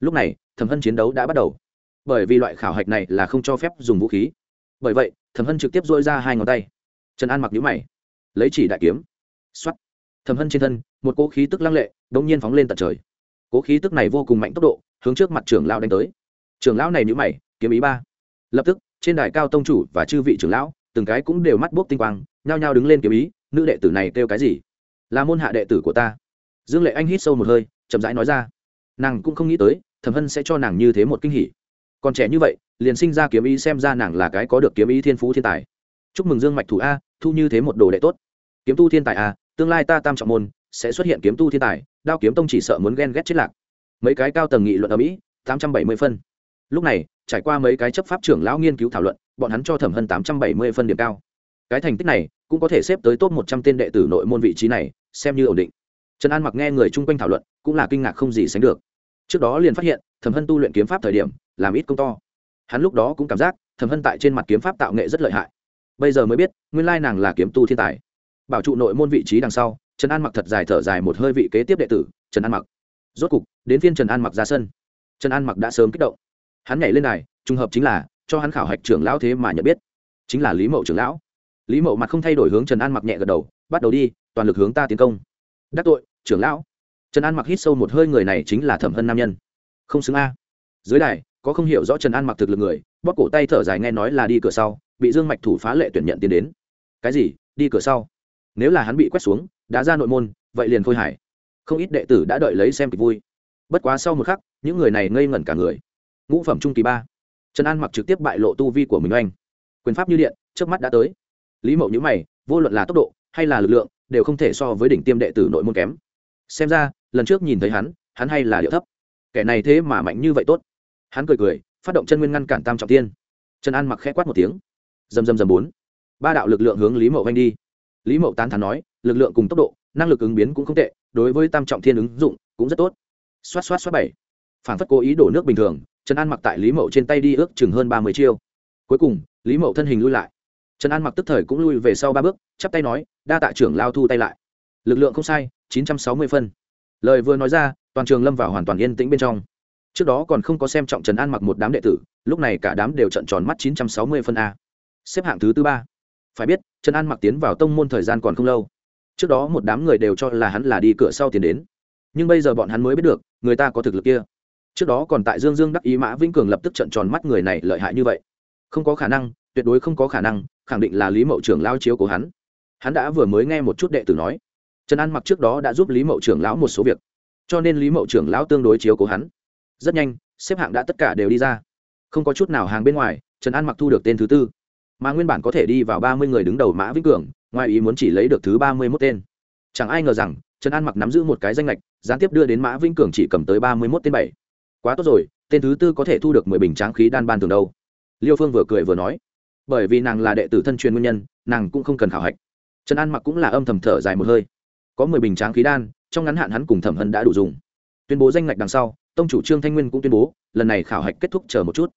lúc này, thẩm hân chiến đấu đã bắt đầu. Bởi vì loại khảo hạch này là không cho phép dùng vũ khí. Bởi vậy, thẩm hân trực tiếp dôi ra hai ngón tay. Trần an mặc nhũ mày. Lấy chỉ đại kiếm. X o á t thẩm hân trên thân, một cỗ khí tức lăng lệ đ ỗ n g nhiên phóng lên tận trời. Cỗ khí tức này vô cùng mạnh tốc độ, hướng trước mặt trưởng lão đánh tới. Trưởng lão này nhũ mày, kiếm ý ba. Lập tức, trên đài cao tông chủ và chư vị trưởng lão, từng cái cũng đều mắt bốc tinh quang, nhao nhao đứng lên kiếm ý, nữ đệ tử này kêu cái gì? Là môn hạ đệ tử của ta. Dương lệ anh hít sâu một hơi, chậm rãi nói ra. Nàng cũng không nghĩ tới thẩm hân sẽ cho nàng như thế một kinh hỉ. Còn trẻ như vậy, liền sinh ra kiếm ý xem ra nàng là cái có được kiếm ý thiên phú thiên tài. Chúc mừng dương mạch thủ a, thu như thế một đồ đệ tốt. Kiếm tu thiên tài a, tương lai ta tam trọng môn, sẽ xuất hiện kiếm tu thiên tài, đao kiếm tông chỉ sợ muốn ghen ghét chết lạc. Mấy cái cao tầng nghị luận ở mỹ, tám trăm bảy mươi phân. Lúc này, trải qua mấy cái chấp pháp trưởng lão nghiên cứu thảo luận, bọn hắn cho thẩm hân tám trăm bảy mươi phân điểm cao. Cái thành tích này, cũng có thể xếp tới top một trăm tên đệ tử nội môn vị trí này, xem như ổn định. Trần an mặc nghe người chung quanh thảo luận, cũng là kinh ngạc không gì sánh được trước đó liền phát hiện, thẩm hân tu luyện kiếm pháp thời điểm, làm ít công to. Hắn lúc đó cũng cảm giác, thẩm hân tại trên mặt kiếm pháp tạo nghệ rất lợi hại. Bây giờ mới biết, nguyên lai nàng là kiếm tu thiên tài. Bảo trụ nội môn vị trí đằng sau, trần an mặc thật dài thở dài một hơi vị kế tiếp đệ tử, trần an mặc. Rốt cục, đến phiên trần an mặc ra sân. Trần an mặc đã sớm kích động. Hắn nhảy lên này trùng hợp chính là, cho hắn khảo hạch trưởng lão thế mà nhận biết. Chính là lý mậu trưởng lão. Lý mậu mặt không thay đổi hướng trần an mặc nhẹ gật đầu, bắt đầu đi, toàn lực hướng ta tiến công. Đắc tội, trưởng lão trần an mặc hít sâu một hơi, người này chính là thẩm hân nam nhân. Không xứng a. Dưới đài, có không hiểu rõ trần an mặc thực lực người, bóp cổ tay thở dài nghe nói là đi cửa sau, bị dương mạch thủ phá lệ tuyển nhận tiến đến. Cái gì? Đi cửa sau? Nếu là hắn bị quét xuống, đã ra nội môn, vậy liền khôi hải không ít đệ tử đã đợi lấy xem kịch vui. Bất quá sau một khắc, những người này ngây ngẩn cả người. Ngũ phẩm trung kỳ ba. Trần an mặc trực tiếp bại lộ tu vi của mình oanh. Quyền pháp như điện trước mắt đã tới. Lý mậu nhữ mày, vô luận là tốc độ hay là lực lượng, đều không thể so với đỉnh tiêm đệ tử nội môn kém. Xem ra lần trước nhìn thấy hắn hắn hay là điệu thấp. Kẻ này thế mà mạnh như vậy tốt. Hắn cười cười, phát động chân nguyên ngăn cản tam trọng tiên trần an mặc khẽ quát một tiếng. Dầm dầm dầm bốn. Ba đạo lực lượng hướng lý mậu vanh đi. Lý mậu tán thán nói, lực lượng cùng tốc độ, năng lực ứng biến cũng không tệ, đối với tam trọng thiên ứng dụng cũng rất tốt. Xoát xoát xoát bảy. Phản phất cố ý đổ nước bình thường, trần an mặc tại lý mậu trên tay đi ước chừng hơn ba mươi chiêu. Cuối cùng, lý mậu thân hình lui lại. Trần an mặc tức thời cũng lui về sau ba bước, chắp tay nói, đa tạ trưởng lao thu tay lại. Lực lượng không sai, chín trăm sáu mươi phân lời vừa nói ra, toàn trường lâm vào hoàn toàn yên tĩnh bên trong. Trước đó còn không có xem trọng trần an mặc một đám đệ tử, lúc này cả đám đều trận tròn mắt chín trăm sáu mươi phân a. Xếp hạng thứ tư ba. Phải biết, trần an mặc tiến vào tông môn thời gian còn không lâu. Trước đó một đám người đều cho là hắn là đi cửa sau tiến đến. Nhưng bây giờ bọn hắn mới biết được, người ta có thực lực kia. Trước đó còn tại dương dương đắc ý mã vĩnh cường lập tức trận tròn mắt người này lợi hại như vậy. Không có khả năng, tuyệt đối không có khả năng, khẳng định là lý mậu trưởng lao chiếu của hắn. Hắn đã vừa mới nghe một chút đệ tử nói trần an mặc trước đó đã giúp lý mậu trưởng lão một số việc cho nên lý mậu trưởng lão tương đối chiếu của hắn rất nhanh xếp hạng đã tất cả đều đi ra không có chút nào hàng bên ngoài trần an mặc thu được tên thứ tư mà nguyên bản có thể đi vào ba mươi người đứng đầu mã vĩnh cường ngoài ý muốn chỉ lấy được thứ ba mươi mốt tên chẳng ai ngờ rằng trần an mặc nắm giữ một cái danh lệch gián tiếp đưa đến mã vĩnh cường chỉ cầm tới ba mươi mốt tên bảy quá tốt rồi tên thứ tư có thể thu được mười bình tráng khí đan ban thường đâu liêu phương vừa cười vừa nói bởi vì nàng là đệ tử thân truyền nguyên nhân nàng cũng không cần khảo hạch trần an mặc cũng là âm thầm thở dài một hơi có mười bình tráng khí đan, trong ngắn hạn hắn cùng thẩm hân đã đủ dùng. Tuyên bố danh ngạch đằng sau, tông chủ trương thanh nguyên cũng tuyên bố, lần này khảo hạch kết thúc chờ một chút.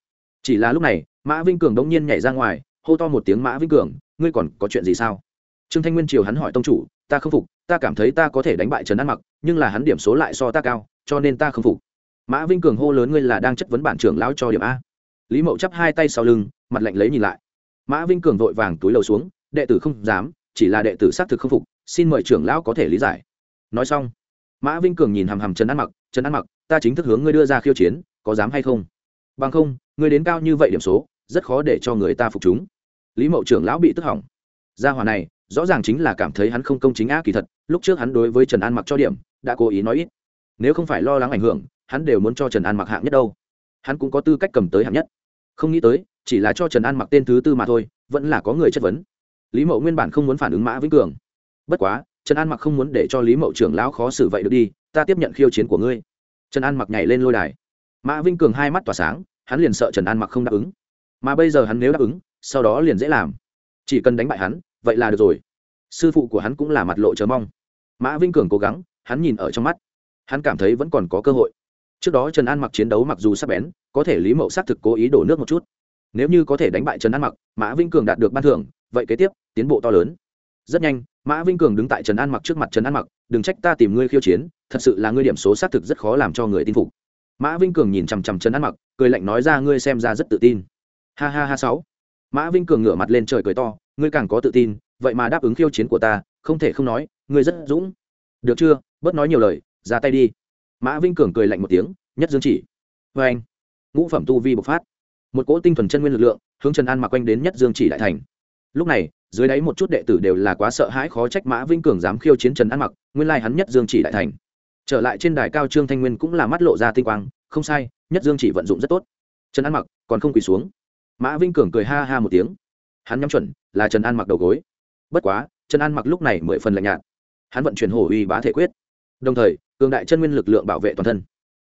Chỉ là lúc này, mã vinh cường đống nhiên nhảy ra ngoài, hô to một tiếng, mã vinh cường, ngươi còn có chuyện gì sao? Trương thanh nguyên chiều hắn hỏi tông chủ, ta không phục, ta cảm thấy ta có thể đánh bại trần an mặc, nhưng là hắn điểm số lại so ta cao, cho nên ta không phục. Mã vinh cường hô lớn, ngươi là đang chất vấn bản trưởng lão cho điểm a. Lý mậu chắp hai tay sau lưng, mặt lạnh lấy nhìn lại. Mã vinh cường vội vàng túi lầu xuống, đệ tử không dám, chỉ là đệ tử xác thực không phục xin mời trưởng lão có thể lý giải. Nói xong, mã vinh cường nhìn hằm hằm trần an mặc, trần an mặc, ta chính thức hướng ngươi đưa ra khiêu chiến, có dám hay không? Bằng không, ngươi đến cao như vậy điểm số, rất khó để cho người ta phục chúng. Lý mậu trưởng lão bị tức hỏng. Gia hòa này, rõ ràng chính là cảm thấy hắn không công chính á kỳ thật, lúc trước hắn đối với trần an mặc cho điểm, đã cố ý nói ít. Nếu không phải lo lắng ảnh hưởng, hắn đều muốn cho trần an mặc hạng nhất đâu. Hắn cũng có tư cách cầm tới hạng nhất. Không nghĩ tới, chỉ là cho trần an mặc tên thứ tư mà thôi, vẫn là có người chất vấn. Lý mậu nguyên bản không muốn phản ứng mã vĩnh cường bất quá, trần an mặc không muốn để cho lý mậu trưởng lão khó xử vậy được đi, ta tiếp nhận khiêu chiến của ngươi. Trần an mặc nhảy lên lôi đài. Mã Vinh cường hai mắt tỏa sáng, hắn liền sợ trần an mặc không đáp ứng. Mà bây giờ hắn nếu đáp ứng, sau đó liền dễ làm. Chỉ cần đánh bại hắn, vậy là được rồi. Sư phụ của hắn cũng là mặt lộ chờ mong. Mã Vinh cường cố gắng, hắn nhìn ở trong mắt. Hắn cảm thấy vẫn còn có cơ hội. Trước đó trần an mặc chiến đấu mặc dù sắp bén, có thể lý mậu xác thực cố ý đổ nước một chút. Nếu như có thể đánh bại trần an mặc, mã Vinh cường đạt được ban thưởng, vậy kế tiếp, tiến bộ to lớn. Rất nhanh mã Vinh cường đứng tại trần an mặc trước mặt, trần an mặc, đừng trách ta tìm ngươi khiêu chiến, thật sự là ngươi điểm số xác thực rất khó làm cho người tin phục. Mã Vinh cường nhìn chằm chằm trần an mặc, cười lạnh nói ra, ngươi xem ra rất tự tin. Ha ha ha, sáu. Mã Vinh cường ngửa mặt lên trời cười to, ngươi càng có tự tin, vậy mà đáp ứng khiêu chiến của ta, không thể không nói, ngươi rất dũng. Được chưa? Bớt nói nhiều lời, ra tay đi. Mã Vinh cường cười lạnh một tiếng, nhất dương chỉ. Vê anh. Ngũ phẩm tu vi bộc phát. Một cỗ tinh thuần chân nguyên lực lượng hướng trần an mặc quanh đến nhất dương chỉ đại thành. Lúc này dưới đáy một chút đệ tử đều là quá sợ hãi, khó trách mã vĩnh cường dám khiêu chiến trần an mặc, nguyên lai hắn nhất dương chỉ đại thành. Trở lại trên đài cao trương thanh nguyên cũng là mắt lộ ra tinh quang, không sai, nhất dương chỉ vận dụng rất tốt. Trần an mặc còn không quỳ xuống. Mã vĩnh cường cười ha ha một tiếng. Hắn nhắm chuẩn, là trần an mặc đầu gối. Bất quá, trần an mặc lúc này mười phần lạnh nhạt. Hắn vận chuyển hổ uy bá thể quyết. Đồng thời, cường đại chân nguyên lực lượng bảo vệ toàn thân.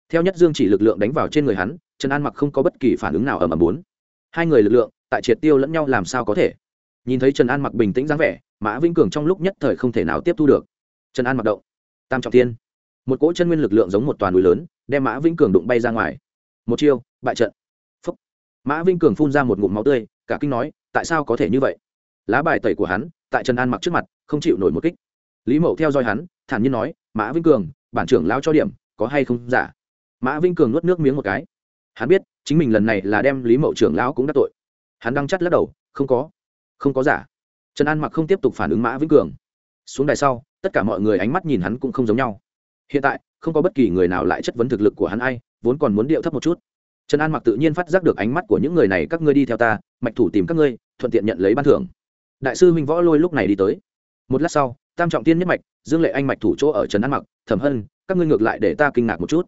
Theo nhất dương chỉ lực lượng đánh vào trên người hắn, trần an mặc không có bất kỳ phản ứng nào ở ầm bốn. Hai người lực lượng, tại triệt tiêu lẫn nhau làm sao có thể? Nhìn thấy trần an mặc bình tĩnh dáng vẻ, mã vĩnh cường trong lúc nhất thời không thể nào tiếp thu được. Trần an mặc động. Tam trọng thiên. Một cỗ chân nguyên lực lượng giống một toàn núi lớn, đem mã vĩnh cường đụng bay ra ngoài. Một chiêu, bại trận. Phúc. mã vĩnh cường phun ra một ngụm máu tươi, cả kinh nói, tại sao có thể như vậy? Lá bài tẩy của hắn, tại trần an mặc trước mặt, không chịu nổi một kích. Lý mậu theo dõi hắn, thản nhiên nói, mã vĩnh cường, bản trưởng lao cho điểm, có hay không giả? Mã vĩnh cường nuốt nước miếng một cái. Hắn biết, chính mình lần này là đem lý mậu trưởng lão cũng đắc tội. Hắn đang chắt lắc đầu, không có không có giả. Trần an mặc không tiếp tục phản ứng mã vĩnh cường. Xuống đài sau, tất cả mọi người ánh mắt nhìn hắn cũng không giống nhau. Hiện tại, không có bất kỳ người nào lại chất vấn thực lực của hắn ai, vốn còn muốn điệu thấp một chút. Trần an mặc tự nhiên phát giác được ánh mắt của những người này, các ngươi đi theo ta, mạch thủ tìm các ngươi, thuận tiện nhận lấy ban thưởng. Đại sư minh võ lôi lúc này đi tới. Một lát sau, tam trọng tiên nhất mạch, dương lệ anh mạch thủ chỗ ở trần an mặc, thẩm hân, các ngươi ngược lại để ta kinh ngạc một chút.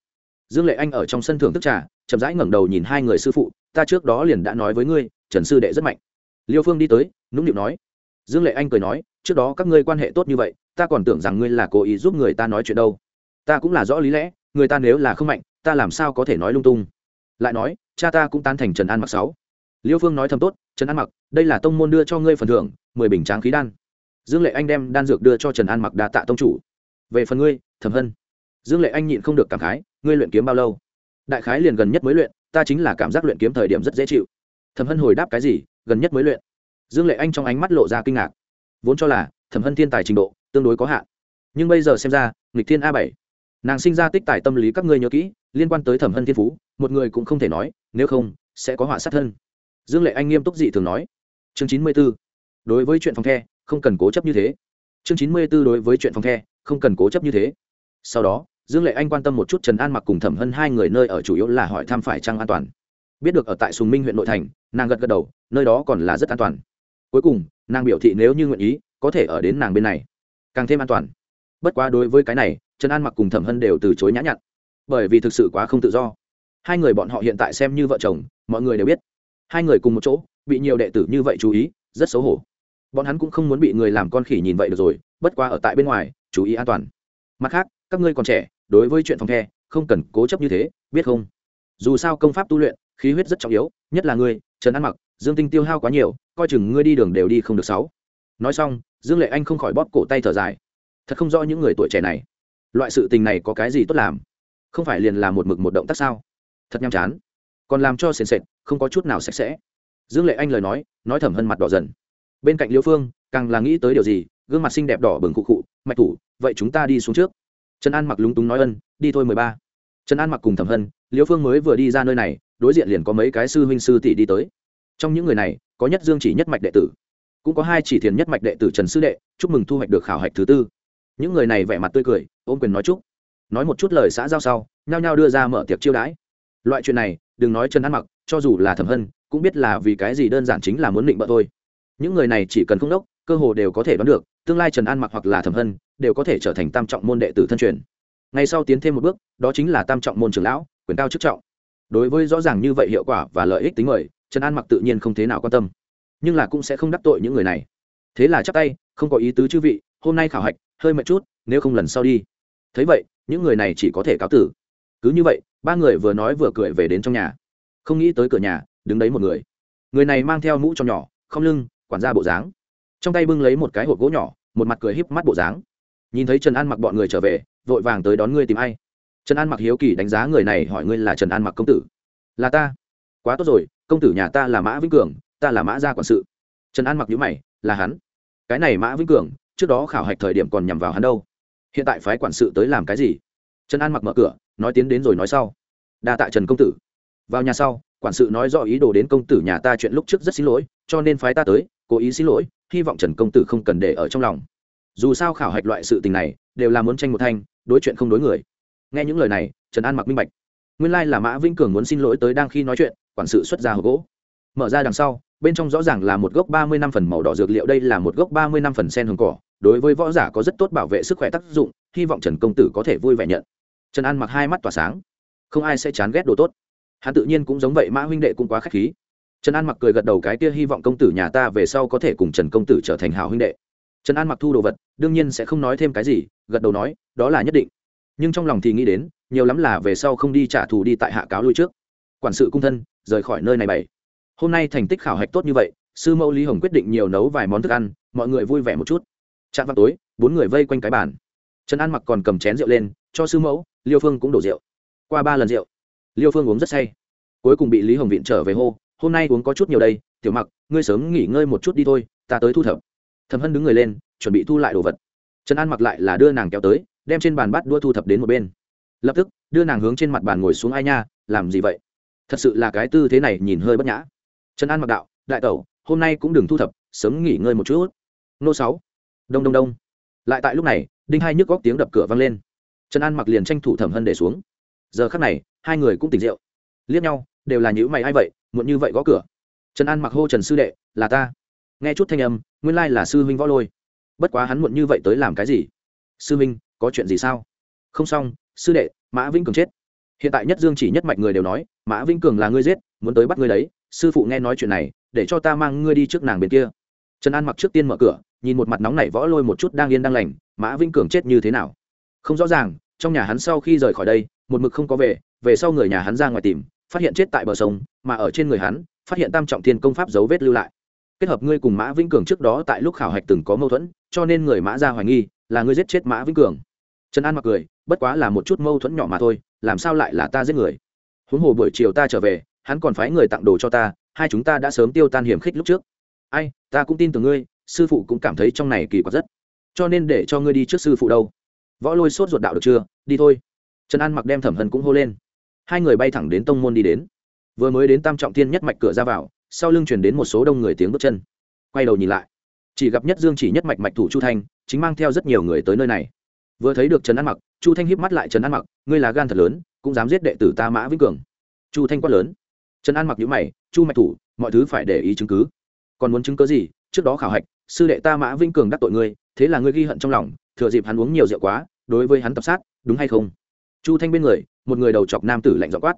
Dương lệ anh ở trong sân thưởng thức trà, chậm rãi ngẩng đầu nhìn hai người sư phụ, ta trước đó liền đã nói với ngươi, trần sư đệ rất mạnh liêu phương đi tới, nũng nịu nói. Dương lệ anh cười nói, trước đó các ngươi quan hệ tốt như vậy, ta còn tưởng rằng ngươi là cố ý giúp người ta nói chuyện đâu. Ta cũng là rõ lý lẽ, người ta nếu là không mạnh, ta làm sao có thể nói lung tung. Lại nói, cha ta cũng tan thành trần an mặc sáu. Liêu phương nói thầm tốt, trần an mặc, đây là tông môn đưa cho ngươi phần thưởng, mười bình tráng khí đan. Dương lệ anh đem đan dược đưa cho trần an mặc đa tạ tông chủ. Về phần ngươi thầm hân. Dương lệ anh nhịn không được cảm khái, ngươi luyện kiếm bao lâu? Đại khái liền gần nhất mới luyện, ta chính là cảm giác luyện kiếm thời điểm rất dễ chịu. Thầm hân hồi đáp cái gì? Gần nhất mới luyện. Dương lệ anh trong ánh mắt lộ ra kinh ngạc. Vốn cho là, thẩm hân thiên tài trình độ, tương đối có hạn. Nhưng bây giờ xem ra, nghịch thiên a bảy. Nàng sinh ra tích tài tâm lý các ngươi nhớ kỹ, liên quan tới thẩm hân thiên phú, một người cũng không thể nói, nếu không, sẽ có họa sát thân. Dương lệ anh nghiêm túc dị thường nói. Chương chín mươi b ố đối với chuyện phòng the, không cần cố chấp như thế. Chương chín mươi b ố đối với chuyện phòng the, không cần cố chấp như thế. Sau đó, dương lệ anh quan tâm một chút trần an mặc cùng thẩm hân hai người nơi ở chủ yếu là hỏi thăm phải trăng an toàn biết được ở tại sùng minh huyện nội thành, nàng gật gật đầu, nơi đó còn là rất an toàn. Cuối cùng, nàng biểu thị nếu như nguyện ý, có thể ở đến nàng bên này. Càng thêm an toàn. Bất quá đối với cái này, trần an mặc cùng thẩm hân đều từ chối nhã nhặn. Bởi vì thực sự quá không tự do. Hai người bọn họ hiện tại xem như vợ chồng, mọi người đều biết. Hai người cùng một chỗ, bị nhiều đệ tử như vậy chú ý, rất xấu hổ. Bọn hắn cũng không muốn bị người làm con khỉ nhìn vậy được rồi, bất quá ở tại bên ngoài, chú ý an toàn. Mặt khác, các ngươi còn trẻ, đối với chuyện phòng the, không cần cố chấp như thế, biết không? Dù sao công pháp tu luyện khí huyết rất trọng yếu, nhất là ngươi, trần ăn mặc, dương tinh tiêu hao quá nhiều, coi chừng ngươi đi đường đều đi không được sáu. Nói xong, dương lệ anh không khỏi bóp cổ tay thở dài. Thật không rõ những người tuổi trẻ này, loại sự tình này có cái gì tốt làm? Không phải liền làm một mực một động tác sao? Thật nhàm chán. Còn làm cho sền sệt, không có chút nào sạch sẽ. Dương lệ anh lời nói nói thẩm hân mặt đỏ dần. Bên cạnh liêu phương, càng là nghĩ tới điều gì, gương mặt xinh đẹp đỏ bừng khụ khụ, mạch thủ, vậy chúng ta đi xuống trước. Trần an mặc lúng túng nói ân, đi thôi mười ba. Trần an mặc cùng thẩm hân, liễu phương mới vừa đi ra nơi này đối diện liền có mấy cái sư huynh sư tỷ đi tới. Trong những người này, có nhất dương chỉ nhất mạch đệ tử, cũng có hai chỉ thiền nhất mạch đệ tử trần sư đệ, chúc mừng thu hoạch được khảo hạch thứ tư. Những người này vẻ mặt tươi cười, ôm quyền nói chúc. Nói một chút lời xã giao sau, nhao nhao đưa ra mở tiệc chiêu đãi. Loại chuyện này, đừng nói trần ăn mặc, cho dù là thẩm hân, cũng biết là vì cái gì đơn giản chính là muốn định bợ thôi. Những người này chỉ cần không đốc, cơ hồ đều có thể đoán được, tương lai trần an mặc hoặc là thẩm hân, đều có thể trở thành tam trọng môn đệ tử thân truyền. Ngày sau tiến thêm một bước, đó chính là tam trọng môn trưởng lão, quyền cao chức trọng đối với rõ ràng như vậy hiệu quả và lợi ích tính người trần an mặc tự nhiên không thế nào quan tâm. Nhưng là cũng sẽ không đắc tội những người này. Thế là chắc tay, không có ý tứ chư vị, hôm nay khảo hạch, hơi mệt chút, nếu không lần sau đi. Thấy vậy, những người này chỉ có thể cáo tử. Cứ như vậy, ba người vừa nói vừa cười về đến trong nhà. Không nghĩ tới cửa nhà, đứng đấy một người. Người này mang theo mũ cho nhỏ, không lưng, quản gia bộ dáng. Trong tay bưng lấy một cái hộp gỗ nhỏ, một mặt cười híp mắt bộ dáng. Nhìn thấy trần an mặc bọn người trở về, vội vàng tới đón ngươi tìm ai trần an mặc hiếu kỳ đánh giá người này hỏi ngươi là trần an mặc công tử. Là ta. Quá tốt rồi, công tử nhà ta là mã vĩnh cường, ta là mã gia quản sự. Trần an mặc nhữ mày, là hắn. Cái này mã vĩnh cường, trước đó khảo hạch thời điểm còn nhằm vào hắn đâu. Hiện tại phái quản sự tới làm cái gì? Trần an mặc mở cửa, nói tiến đến rồi nói sau. Đa tạ trần công tử. Vào nhà sau, quản sự nói rõ ý đồ đến công tử nhà ta chuyện lúc trước rất xin lỗi, cho nên phái ta tới, cố ý xin lỗi, hy vọng trần công tử không cần để ở trong lòng. Dù sao khảo hạch loại sự tình này, đều là muốn tranh một thanh, đối chuyện không đối người nghe những lời này, trần an mặc minh bạch. Nguyên lai là mã vĩnh cường muốn xin lỗi tới đang khi nói chuyện, quản sự xuất ra hộp gỗ. Mở ra đằng sau, bên trong rõ ràng là một gốc ba mươi năm phần màu đỏ dược liệu, đây là một gốc ba mươi năm phần sen hồng cỏ. Đối với võ giả có rất tốt bảo vệ sức khỏe tác dụng, hy vọng trần công tử có thể vui vẻ nhận. Trần an mặc hai mắt tỏa sáng. Không ai sẽ chán ghét đồ tốt. Hắn tự nhiên cũng giống vậy, mã huynh đệ cũng quá k h á c h khí. Trần an mặc cười gật đầu, cái kia hy vọng công tử nhà ta về sau có thể cùng trần công tử trở thành hào huynh đệ. Trần an mặc thu đồ vật, đương nhiên sẽ không nói thêm cái gì, gật đầu nói, đó là nhất định nhưng trong lòng thì nghĩ đến, nhiều lắm là về sau không đi trả thù đi tại hạ cáo lui trước. Quản sự cung thân, rời khỏi nơi này bảy hôm nay thành tích khảo hạch tốt như vậy, sư mẫu lý hồng quyết định nhiều nấu vài món thức ăn, mọi người vui vẻ một chút. Chạm vào tối, bốn người vây quanh cái bàn. Trần an mặc còn cầm chén rượu lên, cho sư mẫu, liêu phương cũng đổ rượu. Qua ba lần rượu, liêu phương uống rất say. Cuối cùng bị lý hồng viện trở về hô, hôm nay uống có chút nhiều đây, tiểu mặc, ngươi sớm nghỉ ngơi một chút đi thôi, ta tới thu thập. Thẩm hân đứng người lên, chuẩn bị thu lại đồ vật. Trần an mặc lại là đưa nàng kéo tới đem trên bàn bắt đua thu thập đến một bên. Lập tức, đưa nàng hướng trên mặt bàn ngồi xuống, ai nha, làm gì vậy? Thật sự là cái tư thế này nhìn hơi bất nhã. Trần an mặc đạo, đại tẩu, hôm nay cũng đừng thu thập, sớm nghỉ ngơi một chút. Nô sáu, đông đông đông. Lại tại lúc này, đinh hai nhức góc tiếng đập cửa vang lên. Trần an mặc liền tranh thủ thẩm hân để xuống. Giờ khắc này, hai người cũng tỉnh rượu. Liếc nhau, đều là những mày, ai vậy? Muộn như vậy gõ cửa. Trần an mặc hô trần sư đệ, là ta. Nghe chút thanh âm, nguyên lai là sư huynh võ lôi. Bất quá hắn muộn như vậy tới làm cái gì? Sư huynh có chuyện gì sao? Không xong, sư đệ, mã vĩnh cường chết. Hiện tại nhất dương chỉ nhất mạch người đều nói, mã vĩnh cường là ngươi giết, muốn tới bắt ngươi đấy, sư phụ nghe nói chuyện này, để cho ta mang ngươi đi trước nàng bên kia. Trần an mặc trước tiên mở cửa, nhìn một mặt nóng nảy võ lôi một chút đang yên đang lành, mã vĩnh cường chết như thế nào? Không rõ ràng, trong nhà hắn sau khi rời khỏi đây, một mực không có về về sau người nhà hắn ra ngoài tìm, phát hiện chết tại bờ sông, mà ở trên người hắn, phát hiện tam trọng thiên công pháp dấu vết lưu lại. Kết hợp ngươi cùng mã vĩnh cường trước đó tại lúc khảo hạch từng có mâu thuẫn, cho nên người mã ra hoài nghi, là ngươi giết chết mã vĩnh cường trần an mặc cười, bất quá là một chút mâu thuẫn nhỏ mà thôi, làm sao lại là ta giết người? Huống hồ buổi chiều ta trở về, hắn còn phái người tặng đồ cho ta, hai chúng ta đã sớm tiêu tan hiểm khích lúc trước. Ai, ta cũng tin tưởng ngươi, sư phụ cũng cảm thấy trong này kỳ quặc rất. Cho nên để cho ngươi đi trước sư phụ đâu. Võ lôi sốt ruột đạo được chưa? Đi thôi. Trần an mặc đem thẩm hân cũng hô lên. Hai người bay thẳng đến tông môn đi đến. Vừa mới đến tam trọng thiên nhất mạch cửa ra vào, sau lưng chuyển đến một số đông người tiếng bước chân. Quay đầu nhìn lại, chỉ gặp nhất dương chỉ nhất mạch mạch thủ chu thanh, chính mang theo rất nhiều người tới nơi này vừa thấy được trần an mặc, chu thanh hiếp mắt lại trần an mặc, ngươi là gan thật lớn, cũng dám giết đệ tử ta mã vĩnh cường. Chu thanh quát lớn. Trần an mặc nhữ mày, chu mạch thủ, mọi thứ phải để ý chứng cứ. Còn muốn chứng cứ gì? Trước đó khảo hạch, sư đệ ta mã vĩnh cường đắc tội ngươi, thế là ngươi ghi hận trong lòng, thừa dịp hắn uống nhiều rượu quá, đối với hắn tập sát, đúng hay không? Chu thanh bên người, một người đầu chọc nam tử lạnh dọ quát.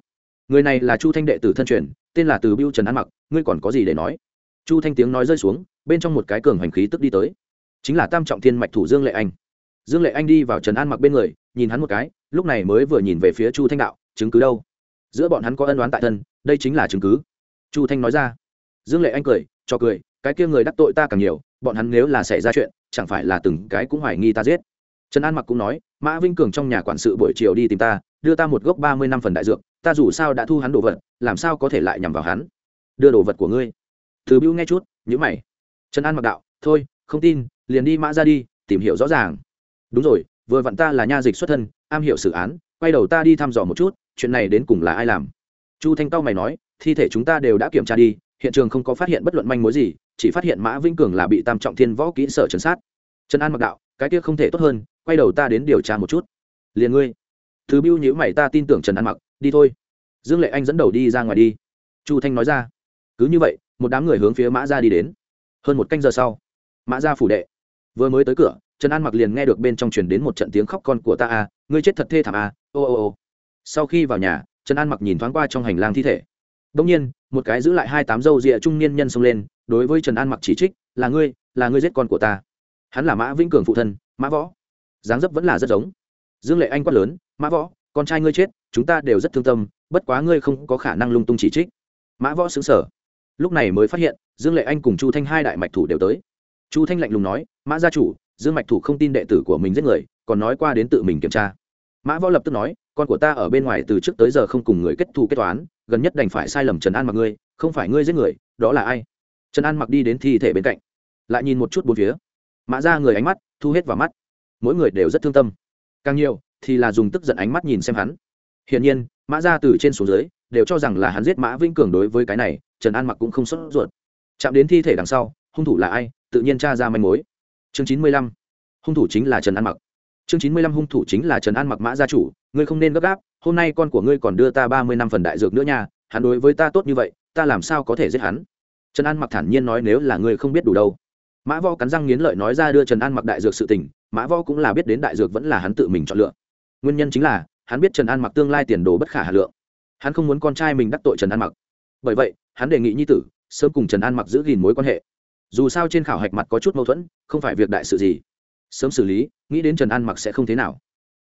Người này là chu thanh đệ tử thân truyền, tên là từ biêu trần an mặc, ngươi còn có gì để nói? Chu thanh tiếng nói rơi xuống, bên trong một cái cường hành khí tức đi tới. Chính là tam trọng thiên mạch thủ dương lệ anh dương lệ anh đi vào trần an mặc bên người, nhìn hắn một cái, lúc này mới vừa nhìn về phía chu thanh đạo, chứng cứ đâu? Giữa bọn hắn có ân đoán tại thân, đây chính là chứng cứ. Chu thanh nói ra. Dương lệ anh cười, cho cười, cái kia người đắc tội ta càng nhiều, bọn hắn nếu là xảy ra chuyện, chẳng phải là từng cái cũng hoài nghi ta giết. Trần an mặc cũng nói, mã vinh cường trong nhà quản sự buổi chiều đi tìm ta, đưa ta một gốc ba mươi năm phần đại dược, ta dù sao đã thu hắn đồ vật, làm sao có thể lại nhằm vào hắn? Đưa đồ vật của ngươi. Từ bưu nghe chút nhữ mày. Trần an mặc đạo, thôi, không tin, liền đi mã ra đi, tìm hiểu rõ ràng đúng rồi, vừa vặn ta là nha dịch xuất thân, am hiểu xử án, quay đầu ta đi thăm dò một chút, chuyện này đến cùng là ai làm? Chu thanh cao mày nói, thi thể chúng ta đều đã kiểm tra đi, hiện trường không có phát hiện bất luận manh mối gì, chỉ phát hiện mã vĩnh cường là bị tam trọng thiên võ kỹ sở chấn sát. Trần an mặc đạo, cái kia không thể tốt hơn, quay đầu ta đến điều tra một chút. Liền ngươi. Thứ biêu nhữ mày ta tin tưởng trần an mặc, đi thôi. Dương lệ anh dẫn đầu đi ra ngoài đi. Chu thanh nói ra. Cứ như vậy, một đám người hướng phía mã ra đi đến. Hơn một canh giờ sau, mã ra phủ đệ. Vừa mới tới cửa trần an mặc liền nghe được bên trong truyền đến một trận tiếng khóc con của ta à ngươi chết thật thê thảm à ô ô ô. Sau khi vào nhà, trần an mặc nhìn thoáng qua trong hành lang thi thể. Đông nhiên, một cái giữ lại hai tám dâu rịa trung niên nhân xông lên, đối với trần an mặc chỉ trích, là ngươi là ngươi giết con của ta. Hắn là mã vĩnh cường phụ thân, mã võ. Dáng dấp vẫn là rất giống. Dương lệ anh quát lớn, mã võ, con trai ngươi chết, chúng ta đều rất thương tâm, bất quá ngươi không có khả năng lung tung chỉ trích. Mã võ xứng sở lúc này mới phát hiện, dương lệ anh cùng chu thanh hai đại mạch thủ đều tới. Chu thanh lạnh lùng nói, mã gia chủ dương mạch thủ không tin đệ tử của mình giết người, còn nói qua đến tự mình kiểm tra. Mã võ lập tức nói, con của ta ở bên ngoài từ trước tới giờ không cùng người kết thù kết toán, gần nhất đành phải sai lầm trần an mặc ngươi, không phải ngươi giết người, đó là ai? Trần an mặc đi đến thi thể bên cạnh, lại nhìn một chút bốn phía. Mã ra người ánh mắt, thu hết vào mắt. Mỗi người đều rất thương tâm. Càng nhiều, thì là dùng tức giận ánh mắt nhìn xem hắn. Hiển nhiên, mã ra từ trên xuống dưới, đều cho rằng là hắn giết mã vĩnh cường đối với cái này, trần an mặc cũng không sốt ruột. Chạm đến thi thể đằng sau, hung thủ là ai? Tự nhiên tra ra manh mối chương chín mươi lăm, hung thủ chính là trần an mặc. Chương chín mươi lăm, hung thủ chính là trần an mặc mã gia chủ, ngươi không nên gấp gáp, hôm nay con của ngươi còn đưa ta ba mươi năm phần đại dược nữa nha, hắn đối với ta tốt như vậy, ta làm sao có thể giết hắn? Trần an mặc thản nhiên nói nếu là ngươi không biết đủ đâu. Mã võ cắn răng nghiến lợi nói ra đưa trần an mặc đại dược sự tình, mã võ cũng là biết đến đại dược vẫn là hắn tự mình chọn lựa. Nguyên nhân chính là, hắn biết trần an mặc tương lai tiền đồ bất khả hà lượng. Hắn không muốn con trai mình đắc tội trần an mặc. Bởi vậy, hắn đề nghị nhi tử sớm cùng trần an mặc giữ gìn mối quan hệ dù sao trên khảo hạch mặt có chút mâu thuẫn không phải việc đại sự gì. Sớm xử lý nghĩ đến trần an mặc sẽ không thế nào.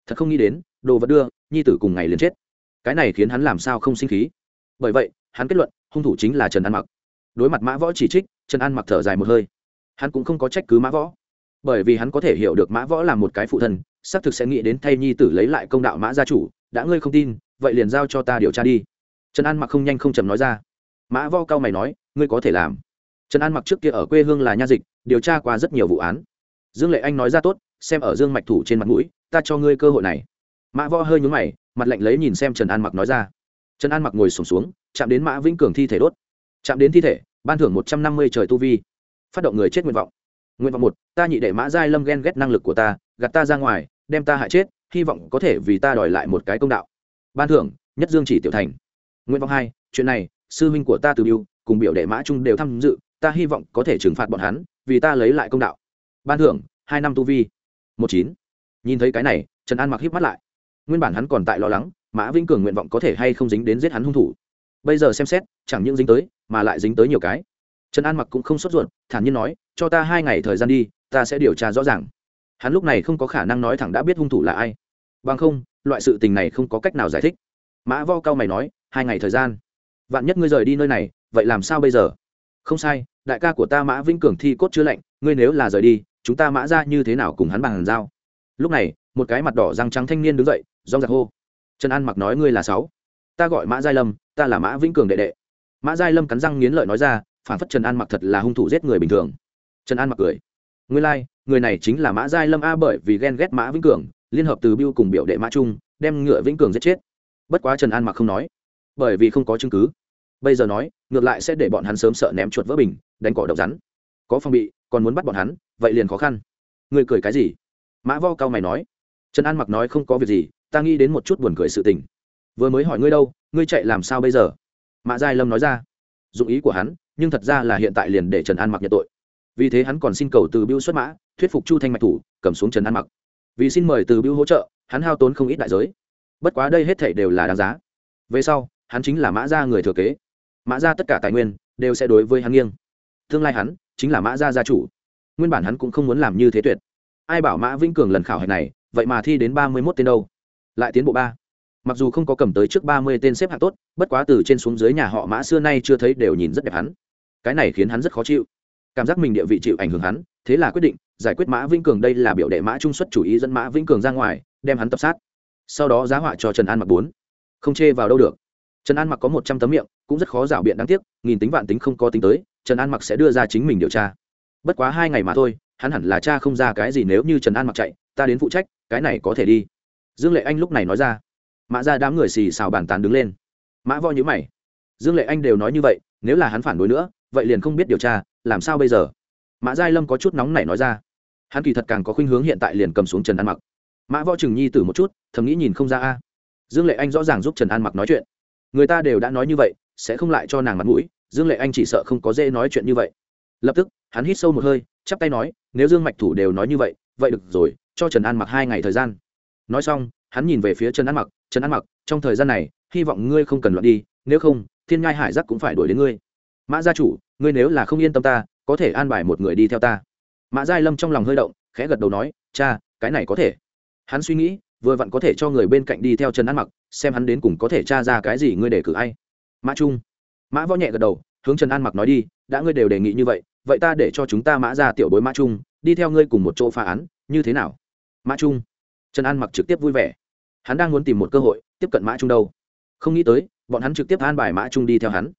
Thật không nghĩ đến đồ vật đưa nhi tử cùng ngày liền chết. Cái này khiến hắn làm sao không sinh khí. Bởi vậy hắn kết luận hung thủ chính là trần an mặc. Đối mặt mã võ chỉ trích trần an mặc thở dài một hơi. Hắn cũng không có trách cứ mã võ. Bởi vì hắn có thể hiểu được mã võ là một cái phụ thần, xác thực sẽ nghĩ đến thay nhi tử lấy lại công đạo mã gia chủ đã ngươi không tin vậy liền giao cho ta điều tra đi. Trần an mặc không nhanh không chầm nói ra. Mã võ cao mày nói ngươi có thể làm trần an mặc trước kia ở quê hương là nha dịch điều tra qua rất nhiều vụ án. Dương lệ anh nói ra tốt xem ở dương mạch thủ trên mặt mũi ta cho ngươi cơ hội này. Mã võ hơi nhúng mày mặt lạnh lấy nhìn xem trần an mặc nói ra. Trần an mặc ngồi sùng xuống, xuống chạm đến mã vĩnh cường thi thể đốt. Chạm đến thi thể ban thưởng một trăm năm mươi trời tu vi. Phát động người chết nguyện vọng. Nguyện vọng một ta nhị đệ mã giai lâm ghen ghét năng lực của ta gạt ta ra ngoài đem ta hại chết hy vọng có thể vì ta đòi lại một cái công đạo. Ban thưởng nhất dương chỉ tiểu thành. Nguyện vọng hai chuyện này sư huynh của ta từ biêu cùng biểu đệ mã trung đều tham dự ta hy vọng có thể trừng phạt bọn hắn, vì ta lấy lại công đạo. Ban thưởng, hai năm tu vi. Một chín. Nhìn thấy cái này, trần an mặc híp mắt lại. Nguyên bản hắn còn tại lo lắng, mã vĩnh cường nguyện vọng có thể hay không dính đến giết hắn hung thủ. Bây giờ xem xét, chẳng những dính tới, mà lại dính tới nhiều cái. Trần an mặc cũng không sốt ruột, thản nhiên nói, cho ta hai ngày thời gian đi, ta sẽ điều tra rõ ràng. Hắn lúc này không có khả năng nói thẳng đã biết hung thủ là ai. Bằng không, loại sự tình này không có cách nào giải thích. Mã vo cao mày nói, hai ngày thời gian. Vạn nhất ngươi rời đi nơi này, vậy làm sao bây giờ? Không sai đại ca của ta mã vĩnh cường thi cốt chứa lạnh ngươi nếu là rời đi chúng ta mã ra như thế nào cùng hắn bằng giao? Lúc này một cái mặt đỏ răng trắng thanh niên đứng dậy rong giặc hô. Trần an mặc nói ngươi là sáu. Ta gọi mã giai lâm ta là mã vĩnh cường đệ đệ. Mã giai lâm cắn răng nghiến lợi nói ra phản phất trần an mặc thật là hung thủ giết người bình thường. Trần an mặc cười. Nguyên lai、like, người này chính là mã giai lâm a bởi vì ghen ghét mã vĩnh cường liên hợp từ biêu cùng biểu đệ mã trung đem ngựa vĩnh cường giết chết. Bất quá trần an mặc không nói bởi vì không có chứng cứ bây giờ nói, ngược lại sẽ để bọn hắn sớm sợ ném chuột vỡ bình, đánh cỏ độc rắn. Có phong bị, còn muốn bắt bọn hắn, vậy liền khó khăn. Người cười cái gì? Mã vo cao mày nói. Trần an mặc nói không có việc gì, ta nghĩ đến một chút buồn cười sự tình. Vừa mới hỏi ngươi đâu, ngươi chạy làm sao bây giờ? Mã giai lâm nói ra. Dụng ý của hắn, nhưng thật ra là hiện tại liền để trần an mặc nhận tội. Vì thế hắn còn xin cầu từ biêu xuất mã, thuyết phục chu thanh mạch thủ, cầm xuống trần an mặc. Vì xin mời từ biêu hỗ trợ, hắn hao tốn không ít đại giới. Bất quá đây hết thể đều là đáng giá. Về sau, hắn chính là mã gia người thừa kế mã gia tất cả tài nguyên, đều sẽ đối với hắn nghiêng. Tương lai hắn chính là mã gia gia chủ. Nguyên bản hắn cũng không muốn làm như thế tuyệt. Ai bảo mã vĩnh cường lần khảo hạch này, vậy mà thi đến ba mươi mốt tên đâu? Lại tiến bộ ba. Mặc dù không có cầm tới trước ba mươi tên xếp hạng tốt, bất quá từ trên xuống dưới nhà họ mã xưa nay chưa thấy đều nhìn rất đẹp hắn. Cái này khiến hắn rất khó chịu. Cảm giác mình địa vị chịu ảnh hưởng hắn, thế là quyết định giải quyết mã vĩnh cường đây là biểu đệ mã trung xuất chủ ý dẫn mã vĩnh cường ra ngoài, đem hắn tập sát. Sau đó giá họa cho trần an mặc bốn. Không chê vào đâu được. Trần an mặc có một trăm tấm miệng cũng rất khó rảo biện đáng tiếc, nghìn tính vạn tính không có tính tới, trần an mặc sẽ đưa ra chính mình điều tra. Bất quá hai ngày mà thôi, hắn hẳn là cha không ra cái gì nếu như trần an mặc chạy, ta đến phụ trách, cái này có thể đi. Dương lệ anh lúc này nói ra. Mã ra đám người xì xào bàn tán đứng lên. Mã vo nhữ mày. Dương lệ anh đều nói như vậy, nếu là hắn phản đối nữa, vậy liền không biết điều tra, làm sao bây giờ? Mã giai lâm có chút nóng nảy nói ra. Hắn kỳ thật càng có khuynh hướng hiện tại liền cầm xuống trần an mặc. Mã võ trừng nhi tử một chút, thầm nghĩ nhìn không ra a. Dương lệ anh rõ ràng giúp trần an mặc nói chuyện. Người ta đều đã nói như vậy sẽ không lại cho nàng mặt mũi, dương lệ anh chỉ sợ không có dễ nói chuyện như vậy. Lập tức, hắn hít sâu một hơi, chắp tay nói, nếu dương mạch thủ đều nói như vậy vậy được rồi, cho trần an mặc hai ngày thời gian. Nói xong, hắn nhìn về phía trần an mặc, trần an mặc, trong thời gian này, hy vọng ngươi không cần loạn đi, nếu không, thiên ngai hải giác cũng phải đuổi đến ngươi. Mã gia chủ, ngươi nếu là không yên tâm ta, có thể an bài một người đi theo ta. Mã giai lâm trong lòng hơi động, khẽ gật đầu nói, cha, cái này có thể. Hắn suy nghĩ, vừa vặn có thể cho người bên cạnh đi theo trần an mặc, xem hắn đến cùng có thể tra ra cái gì ngươi để cử ai mã trung. Mã võ nhẹ gật đầu, hướng trần an mặc nói đi, đã ngươi đều đề nghị như vậy vậy ta để cho chúng ta mã ra tiểu bối mã trung, đi theo ngươi cùng một chỗ phá án, như thế nào? Mã trung. Trần an mặc trực tiếp vui vẻ. Hắn đang muốn tìm một cơ hội, tiếp cận mã trung đâu? Không nghĩ tới, bọn hắn trực tiếp an bài mã trung đi theo hắn.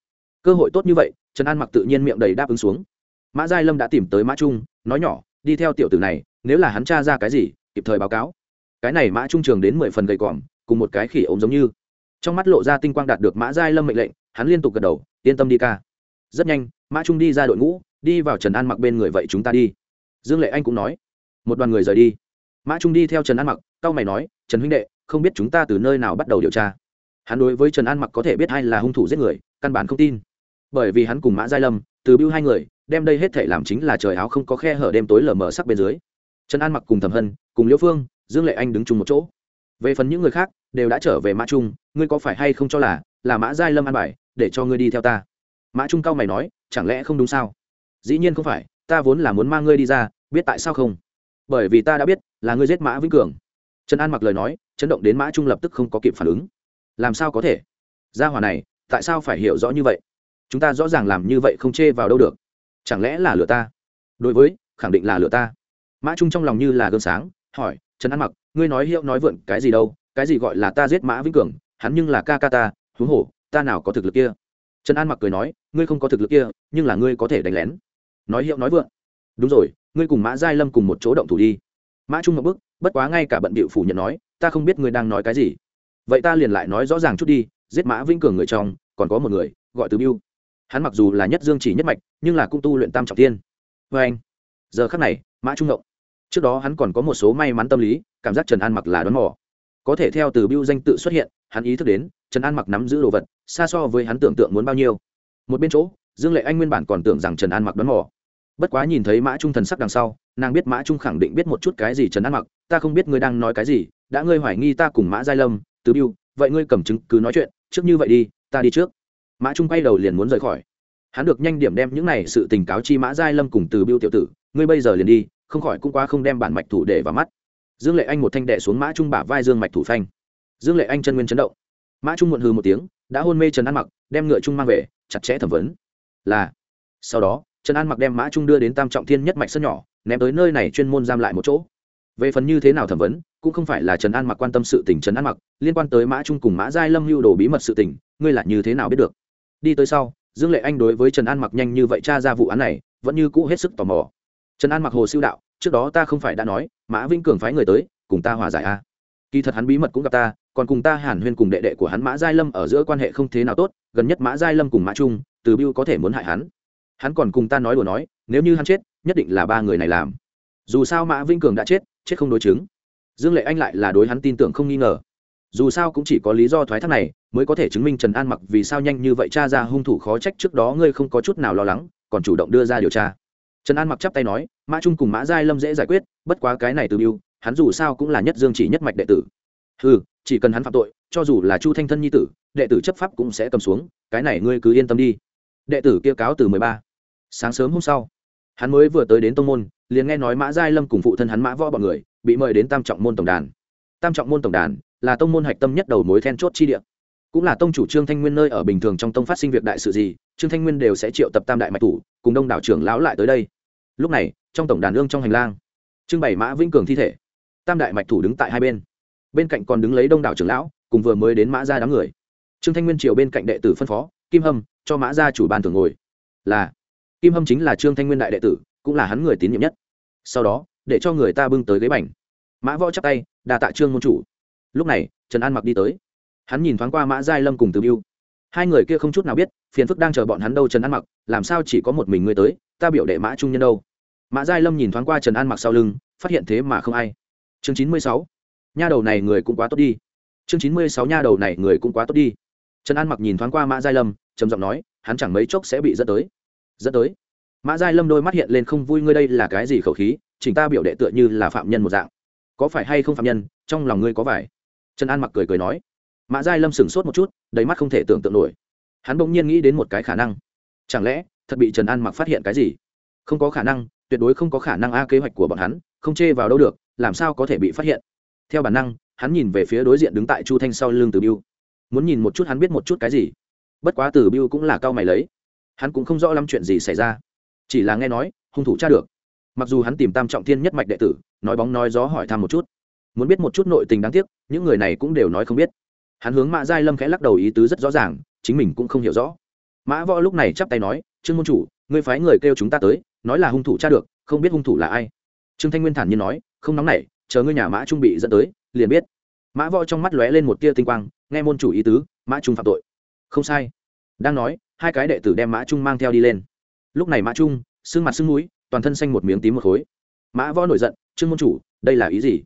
Cơ hội tốt như vậy, trần an mặc tự nhiên miệng đầy đáp ứng xuống. Mã giai lâm đã tìm tới mã trung, nói nhỏ, đi theo tiểu tử này, nếu là hắn tra ra cái gì, kịp thời báo cáo. Cái này mã trung trường đến mười phần gầy còm, cùng một cái khỉ ốm giống như trong mắt lộ ra tinh quang đạt được mã giai lâm mệnh lệnh, hắn liên tục gật đầu, yên tâm đi ca. Rất nhanh, mã trung đi ra đội ngũ, đi vào trần an mặc bên người vậy chúng ta đi. Dương lệ anh cũng nói. Một đoàn người rời đi. Mã trung đi theo trần an mặc tao mày nói, trần huynh đệ, không biết chúng ta từ nơi nào bắt đầu điều tra. Hắn đối với trần an mặc có thể biết ai là hung thủ giết người, căn bản không tin. Bởi vì hắn cùng mã giai lâm, từ biêu hai người, đem đây hết thể làm chính là trời áo không có khe hở đêm tối lở mở sắc bên dưới. Trần an mặc cùng thẩm hân, cùng liễu phương, dương lệ anh đứng chung một chỗ. Về phần những người khác đều đã trở về mã trung, ngươi có phải hay không cho là là mã giai lâm an bài, để cho ngươi đi theo ta? Mã trung cao mày nói, chẳng lẽ không đúng sao? Dĩ nhiên không phải, ta vốn là muốn mang ngươi đi ra, biết tại sao không? Bởi vì ta đã biết, là ngươi giết mã vĩnh cường. Trần an mặc lời nói, chấn động đến mã trung lập tức không có kịp phản ứng. Làm sao có thể? Gia hòa này, tại sao phải hiểu rõ như vậy? Chúng ta rõ ràng làm như vậy không chê vào đâu được. Chẳng lẽ là lừa ta? Đối với, khẳng định là lừa ta. Mã trung trong lòng như là gương sáng, hỏi, trần an mặc, ngươi nói hiệu nói vượn cái gì đâu? Cái gì gọi là ta giết mã vĩnh cường, hắn nhưng là ca ca ta, huống hồ, ta nào có thực lực kia? Trần an mặc cười nói, ngươi không có thực lực kia, nhưng là ngươi có thể đánh lén. Nói hiệu nói vượng. đúng rồi, ngươi cùng mã giai lâm cùng một chỗ động thủ đi. Mã trung một bức, bất quá ngay cả bận bịu phủ nhận nói, ta không biết ngươi đang nói cái gì. Vậy ta liền lại nói rõ ràng chút đi, giết mã vĩnh cường người trong, còn có một người, gọi từ biêu. Hắn mặc dù là nhất dương chỉ nhất mạch, nhưng là cũng tu luyện tam trọng tiên vê anh, giờ khắc này, mã trung ngộng trước đó hắn còn có một số may mắn tâm lý, cảm giác trần an mặc là đón mò có thể theo từ biêu danh tự xuất hiện hắn ý thức đến trần an mặc nắm giữ đồ vật xa so với hắn tưởng tượng muốn bao nhiêu. Một bên chỗ dương lệ anh nguyên bản còn tưởng rằng trần an mặc đón bỏ, bất quá nhìn thấy mã trung thần sắc đằng sau nàng biết mã trung khẳng định biết một chút cái gì trần an mặc ta không biết ngươi đang nói cái gì đã ngươi hoài nghi ta cùng mã giai lâm từ biêu vậy ngươi cầm chứng cứ nói chuyện trước như vậy đi ta đi trước. Mã trung quay đầu liền muốn rời khỏi. Hắn được nhanh điểm đem những này sự tình cáo chi mã giai lâm cùng từ biêu tiểu tử ngươi bây giờ liền đi không khỏi cũng quá không đem bản mạch thủ để vào mắt dương lệ anh một thanh đệ xuống mã trung bả vai dương mạch thủ phanh. Dương lệ anh chân nguyên chấn động. Mã trung muộn hừ một tiếng, đã hôn mê trần an mặc, đem ngựa trung mang về, chặt chẽ thẩm vấn. Là, sau đó, trần an mặc đem mã trung đưa đến tam trọng thiên nhất mạch sân nhỏ, ném tới nơi này chuyên môn giam lại một chỗ. Về phần như thế nào thẩm vấn, cũng không phải là trần an mặc quan tâm sự tình trần an mặc, liên quan tới mã trung cùng mã giai lâm lưu đồ bí mật sự tình, ngươi là như thế nào biết được? Đi tới sau, dương lệ anh đối với trần an mặc nhanh như vậy tra ra vụ án này, vẫn như cũ hết sức tò mò. Trần an mặc hồ siêu đạo trước đó ta không phải đã nói, mã vĩnh cường phái người tới, cùng ta hòa giải a. Kỳ thật hắn bí mật cũng gặp ta, còn cùng ta hàn huyên cùng đệ đệ của hắn mã giai lâm ở giữa quan hệ không thế nào tốt, gần nhất mã giai lâm cùng mã trung, từ biêu có thể muốn hại hắn. Hắn còn cùng ta nói đùa nói, nếu như hắn chết, nhất định là ba người này làm. Dù sao mã vĩnh cường đã chết chết không đối chứng. Dương lệ anh lại là đối hắn tin tưởng không nghi ngờ. Dù sao cũng chỉ có lý do thoái thác này, mới có thể chứng minh trần an mặc vì sao nhanh như vậy cha ra hung thủ khó trách trước đó ngươi không có chút nào lo lắng, còn chủ động đưa ra điều tra trần an mặc chắp tay nói, mã trung cùng mã giai lâm dễ giải quyết, bất quá cái này từ mưu, hắn dù sao cũng là nhất dương chỉ nhất mạch đệ tử. Ừ chỉ cần hắn phạm tội, cho dù là chu thanh thân nhi tử, đệ tử chấp pháp cũng sẽ cầm xuống, cái này ngươi cứ yên tâm đi. Đệ tử kia cáo từ mười ba. Sáng sớm hôm sau, hắn mới vừa tới đến tông môn, liền nghe nói mã giai lâm cùng phụ thân hắn mã võ bọn người, bị mời đến tam trọng môn tổng đàn. Tam trọng môn tổng đàn là tông môn hạch tâm nhất đầu mối then chốt chi địa cũng là tông chủ trương thanh nguyên nơi ở bình thường trong tông phát sinh việc đại sự gì, trương thanh nguyên đều sẽ triệu tập tam đại mạch thủ, cùng đông đảo trưởng lão lại tới đây. Lúc này, trong tổng đàn ương trong hành lang, trưng bày mã vĩnh cường thi thể. Tam đại mạch thủ đứng tại hai bên. Bên cạnh còn đứng lấy đông đảo trưởng lão, cùng vừa mới đến mã ra đám người. Trương thanh nguyên triều bên cạnh đệ tử phân phó, kim hâm, cho mã gia chủ bàn thường ngồi. Là. Kim hâm chính là trương thanh nguyên đại đệ tử, cũng là hắn người tín nhiệm nhất. Sau đó, để cho người ta bưng tới ghế bành. Mã võ chắp tay đà tạ trương môn chủ. Lúc này, trần an mặc đi tới hắn nhìn thoáng qua mã giai lâm cùng từ biêu. Hai người kia không chút nào biết, phiền phức đang chờ bọn hắn đâu trần an mặc, làm sao chỉ có một mình ngươi tới, ta biểu đệ mã trung nhân đâu. Mã giai lâm nhìn thoáng qua trần an mặc sau lưng, phát hiện thế mà không ai. Chương chín mươi sáu, nha đầu này người cũng quá tốt đi. Chương chín mươi sáu, nha đầu này người cũng quá tốt đi. Trần an mặc nhìn thoáng qua mã giai lâm, trầm giọng nói, hắn chẳng mấy chốc sẽ bị dẫn tới. Dẫn tới? Mã giai lâm đôi mắt hiện lên không vui, ngươi đây là cái gì khẩu khí, chỉnh ta biểu đệ tựa như là phạm nhân một dạng. Có phải hay không phạm nhân, trong lòng ngươi có vải? Trần an mặc cười cười nói mã giai lâm sửng sốt một chút, đầy mắt không thể tưởng tượng nổi. Hắn bỗng nhiên nghĩ đến một cái khả năng. Chẳng lẽ, thật bị trần an mặc phát hiện cái gì? Không có khả năng, tuyệt đối không có khả năng a kế hoạch của bọn hắn, không chê vào đâu được, làm sao có thể bị phát hiện? Theo bản năng, hắn nhìn về phía đối diện đứng tại chu thanh sau lưng từ biêu. Muốn nhìn một chút hắn biết một chút cái gì? Bất quá từ biêu cũng là cao mày lấy. Hắn cũng không rõ lắm chuyện gì xảy ra. Chỉ là nghe nói, hung thủ tra được. Mặc dù hắn tìm tam trọng thiên nhất mạch đệ tử, nói bóng nói gió hỏi thăm một chút. Muốn biết một chút nội tình đáng tiếc, những người này cũng đều nói không biết hắn hướng mã giai lâm khẽ lắc đầu ý tứ rất rõ ràng, chính mình cũng không hiểu rõ. Mã võ lúc này chắp tay nói, trương môn chủ, ngươi phái người kêu chúng ta tới, nói là hung thủ tra được, không biết hung thủ là ai. Trương thanh nguyên thản nhiên nói, không nóng nảy, chờ ngươi nhà mã trung bị dẫn tới, liền biết. Mã võ trong mắt lóe lên một tia tinh quang, nghe môn chủ ý tứ, mã trung phạm tội. Không sai. Đang nói, hai cái đệ tử đem mã trung mang theo đi lên. Lúc này mã trung, sưng mặt sưng núi toàn thân xanh một miếng tím một khối. Mã võ nổi giận, trương môn chủ, đây là ý gì?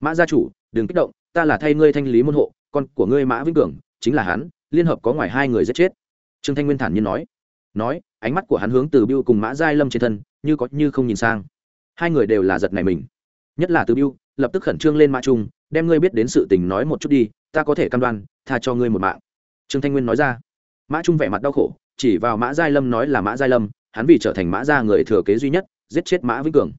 Mã gia chủ, đừng kích động, ta là thay ngươi thanh lý môn hộ con của ngươi mã vĩnh cường chính là hắn liên hợp có ngoài hai người giết chết trương thanh nguyên thản nhiên nói nói ánh mắt của hắn hướng từ biêu cùng mã giai lâm trên thân như có như không nhìn sang hai người đều là giật này mình nhất là từ biêu lập tức khẩn trương lên mã trung đem ngươi biết đến sự tình nói một chút đi ta có thể cam đoan tha cho ngươi một mạng trương thanh nguyên nói ra mã trung vẻ mặt đau khổ chỉ vào mã giai lâm nói là mã giai lâm hắn vì trở thành mã gia người thừa kế duy nhất giết chết mã vĩnh cường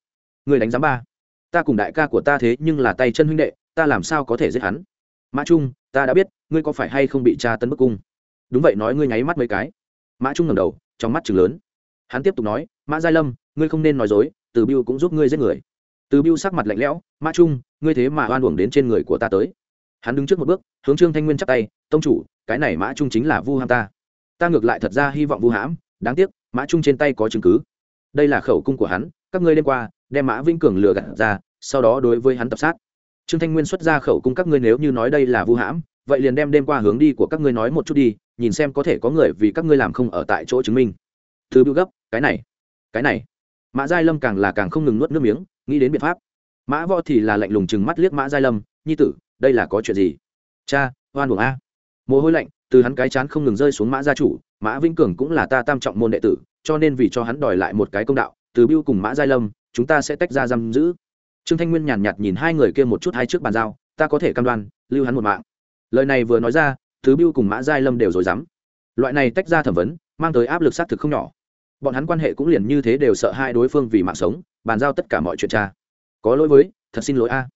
người đánh giám ba ta cùng đại ca của ta thế nhưng là tay chân huynh đệ ta làm sao có thể giết hắn mã trung, ta đã biết, ngươi có phải hay không bị tra tấn bức cung? Đúng vậy, nói ngươi nháy mắt mấy cái. Mã trung ngầm đầu, trong mắt chừng lớn. Hắn tiếp tục nói, mã giai lâm, ngươi không nên nói dối, từ biêu cũng giúp ngươi giết người. Từ biêu sắc mặt lạnh lẽo, mã trung, ngươi thế mà oan uổng đến trên người của ta tới. Hắn đứng trước một bước, hướng trương thanh nguyên chắp tay, tông chủ, cái này mã trung chính là vu hãm ta. Ta ngược lại thật ra hy vọng vu hãm, đáng tiếc, mã trung trên tay có chứng cứ. Đây là khẩu cung của hắn, các ngươi đêm qua, đem mã vĩnh cường lừa gạt ra, sau đó đối với hắn tập sát trương thanh nguyên xuất ra khẩu cung các ngươi nếu như nói đây là vu hãm, vậy liền đem đêm qua hướng đi của các ngươi nói một chút đi, nhìn xem có thể có người vì các ngươi làm không ở tại chỗ chứng minh. Thứ bưu gấp, cái này cái này. Mã giai lâm càng là càng không ngừng nuốt nước miếng, nghĩ đến biện pháp. Mã võ thì là lạnh lùng chừng mắt liếc mã giai lâm, nhi tử, đây là có chuyện gì? Cha, oan buồng a. Mồ hôi lạnh từ hắn cái chán không ngừng rơi xuống mã gia chủ, mã vĩnh cường cũng là ta tam trọng môn đệ tử, cho nên vì cho hắn đòi lại một cái công đạo, từ biêu cùng mã giai lâm, chúng ta sẽ tách ra giam giữ trương thanh nguyên nhàn nhạt nhìn hai người kia một chút hai trước bàn giao, ta có thể cam đoan, lưu hắn một mạng. Lời này vừa nói ra, thứ biêu cùng mã giai lâm đều rồi dám. Loại này tách ra thẩm vấn, mang tới áp lực xác thực không nhỏ. Bọn hắn quan hệ cũng liền như thế đều sợ hai đối phương vì mạng sống, bàn giao tất cả mọi chuyện cha. Có lỗi với, thật xin lỗi a.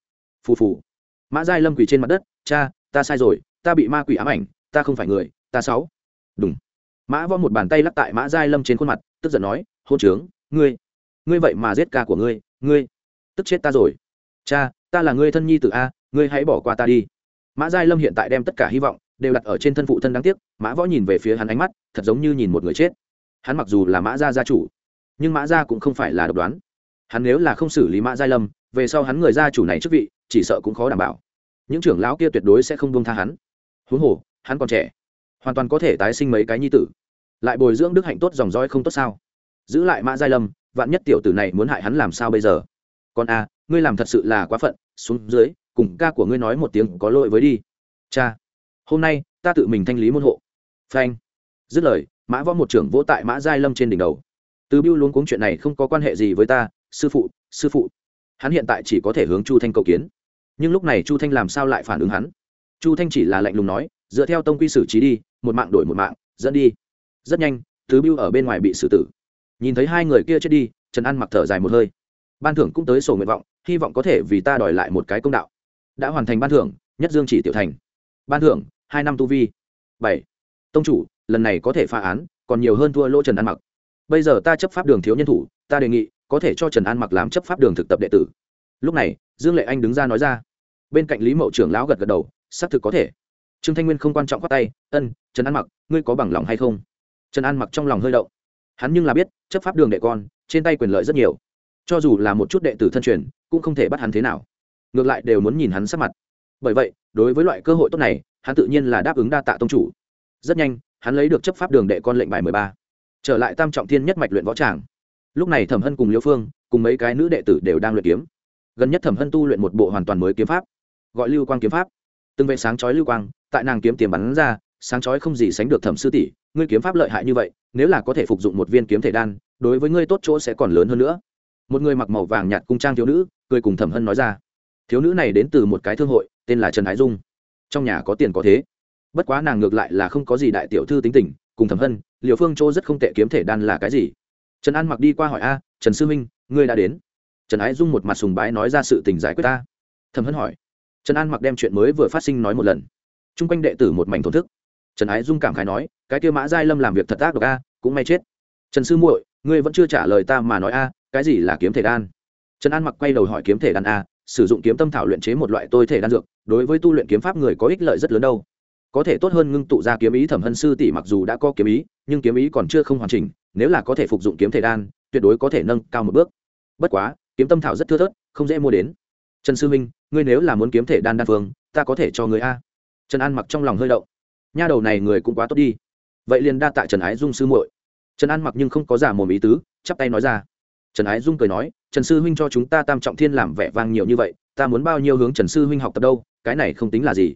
Phù phù. Mã giai lâm quỳ trên mặt đất, cha, ta sai rồi, ta bị ma quỷ ám ảnh, ta không phải người, ta sáu. Đúng mã võ một bàn tay lắc tại mã giai lâm trên khuôn mặt, tức giận nói, hôn trướng, ngươi ngươi vậy mà giết ca của ngươi ngươi tức chết ta rồi. Cha, ta là người thân nhi t a, ngươi hãy bỏ qua ta đi. Mã giai lâm hiện tại đem tất cả hy vọng đều đặt ở trên thân phụ thân đáng tiếc, mã võ nhìn về phía hắn ánh mắt, thật giống như nhìn một người chết. Hắn mặc dù là mã gia gia chủ, nhưng mã gia cũng không phải là độc đoán. Hắn nếu là không xử lý mã giai lâm, về sau hắn người gia chủ này chức vị, chỉ sợ cũng khó đảm bảo. Những trưởng lão kia tuyệt đối sẽ không buông tha hắn. Huống hồ, hắn còn trẻ, hoàn toàn có thể tái sinh mấy cái nhi tử. Lại bồi dưỡng đức hạnh tốt dòng dõi không tốt sao? Giữ lại mã giai lâm, vạn nhất tiểu tử này muốn hại hắn làm sao bây giờ? Còn a, ngươi làm thật sự là quá phận, xuống dưới, cùng ca của ngươi nói một tiếng có lỗi với đi. Cha, hôm nay, ta tự mình thanh lý môn hộ. Phanh. Dứt lời, mã võ một trưởng vỗ tại mã giai lâm trên đỉnh đầu. Từ biêu luôn cuống chuyện này không có quan hệ gì với ta, sư phụ sư phụ. Hắn hiện tại chỉ có thể hướng chu thanh cầu kiến. Nhưng lúc này chu thanh làm sao lại phản ứng hắn? Chu thanh chỉ là lạnh lùng nói, dựa theo tông quy xử trí đi, một mạng đổi một mạng, dẫn đi. Rất nhanh thứ biêu ở bên ngoài bị xử tử. Nhìn thấy hai người kia chết đi, trần an mặc thở dài một hơi ban thưởng cũng tới sổ nguyện vọng, hy vọng có thể vì ta đòi lại một cái công đạo. Đã hoàn thành ban thưởng, nhất dương chỉ tiểu thành. Ban thưởng, hai năm tu vi. Bảy. Tông chủ, lần này có thể phá án, còn nhiều hơn thua lỗ trần an mặc. Bây giờ ta chấp pháp đường thiếu nhân thủ, ta đề nghị, có thể cho trần an mặc làm chấp pháp đường thực tập đệ tử. Lúc này, dương lệ anh đứng ra nói ra. Bên cạnh lý mậu trưởng lão gật gật đầu, xác thực có thể. Trương thanh nguyên không quan trọng khoát tay, ân, trần an mặc, ngươi có bằng lòng hay không? Trần an mặc trong lòng hơi động. Hắn nhưng là biết, chấp pháp đường đệ con, trên tay quyền lợi rất nhiều cho dù là một chút đệ tử thân truyền, cũng không thể bắt hắn thế nào. Ngược lại đều muốn nhìn hắn sắc mặt. Bởi vậy, đối với loại cơ hội tốt này, hắn tự nhiên là đáp ứng đa tạ tông chủ. Rất nhanh, hắn lấy được chấp pháp đường đệ con lệnh bài mười ba. Trở lại tam trọng thiên nhất mạch luyện võ tràng. Lúc này thẩm hân cùng liêu phương, cùng mấy cái nữ đệ tử đều đang luyện kiếm. Gần nhất thẩm hân tu luyện một bộ hoàn toàn mới kiếm pháp, gọi lưu quang kiếm pháp. Từng vệ sáng chói lưu quang, tại nàng kiếm tiềm bắn ra, sáng chói không gì sánh được thẩm sư tỷ, ngươi kiếm pháp lợi hại như vậy, nếu là có thể phục dụng một viên kiếm thể đan, đối với ngươi tốt chỗ sẽ còn lớn hơn nữa một người mặc màu vàng nhạt cung trang thiếu nữ, cười cùng thẩm hân nói ra. Thiếu nữ này đến từ một cái thương hội, tên là trần ái dung. Trong nhà có tiền có thế. Bất quá nàng ngược lại là không có gì đại tiểu thư tính tình, cùng thẩm hân liệu phương chỗ rất không tệ kiếm thể đan là cái gì? Trần an mặc đi qua hỏi a, trần sư minh ngươi đã đến? Trần ái dung một mặt sùng bái nói ra sự tình giải quyết ta. Thẩm hân hỏi. Trần an mặc đem chuyện mới vừa phát sinh nói một lần. T r u n g quanh đệ tử một mảnh thổn thức. Trần ái dung cảm khái nói, cái kia mã giai lâm làm việc thật ác độc a, cũng may chết. Trần sư muội ngươi vẫn chưa trả lời ta mà nói a, cái gì là kiếm thể đan? Trần an mặc quay đầu hỏi kiếm thể đan a, sử dụng kiếm tâm thảo luyện chế một loại tôi thể đan dược, đối với tu luyện kiếm pháp người có ích lợi rất lớn đâu. Có thể tốt hơn ngưng tụ ra kiếm ý thẩm hân sư tỷ mặc dù đã có kiếm ý, nhưng kiếm ý còn chưa không hoàn chỉnh, nếu là có thể phục dụng kiếm thể đan, tuyệt đối có thể nâng cao một bước. Bất quá, kiếm tâm thảo rất thưa thớt, không dễ mua đến. Trần sư minh, ngươi nếu là muốn kiếm thể đan đan phương, ta có thể cho người a. Trần an mặc trong lòng hơi động. Nha đầu này người cũng quá tốt đi. Vậy liền đa tạ trần ái dung sư muội trần an mặc nhưng không có giả mồm ý tứ, chắp tay nói ra. Trần ái dung cười nói, trần sư huynh cho chúng ta tam trọng thiên làm vẻ vang nhiều như vậy, ta muốn bao nhiêu hướng trần sư huynh học tập đâu, cái này không tính là gì.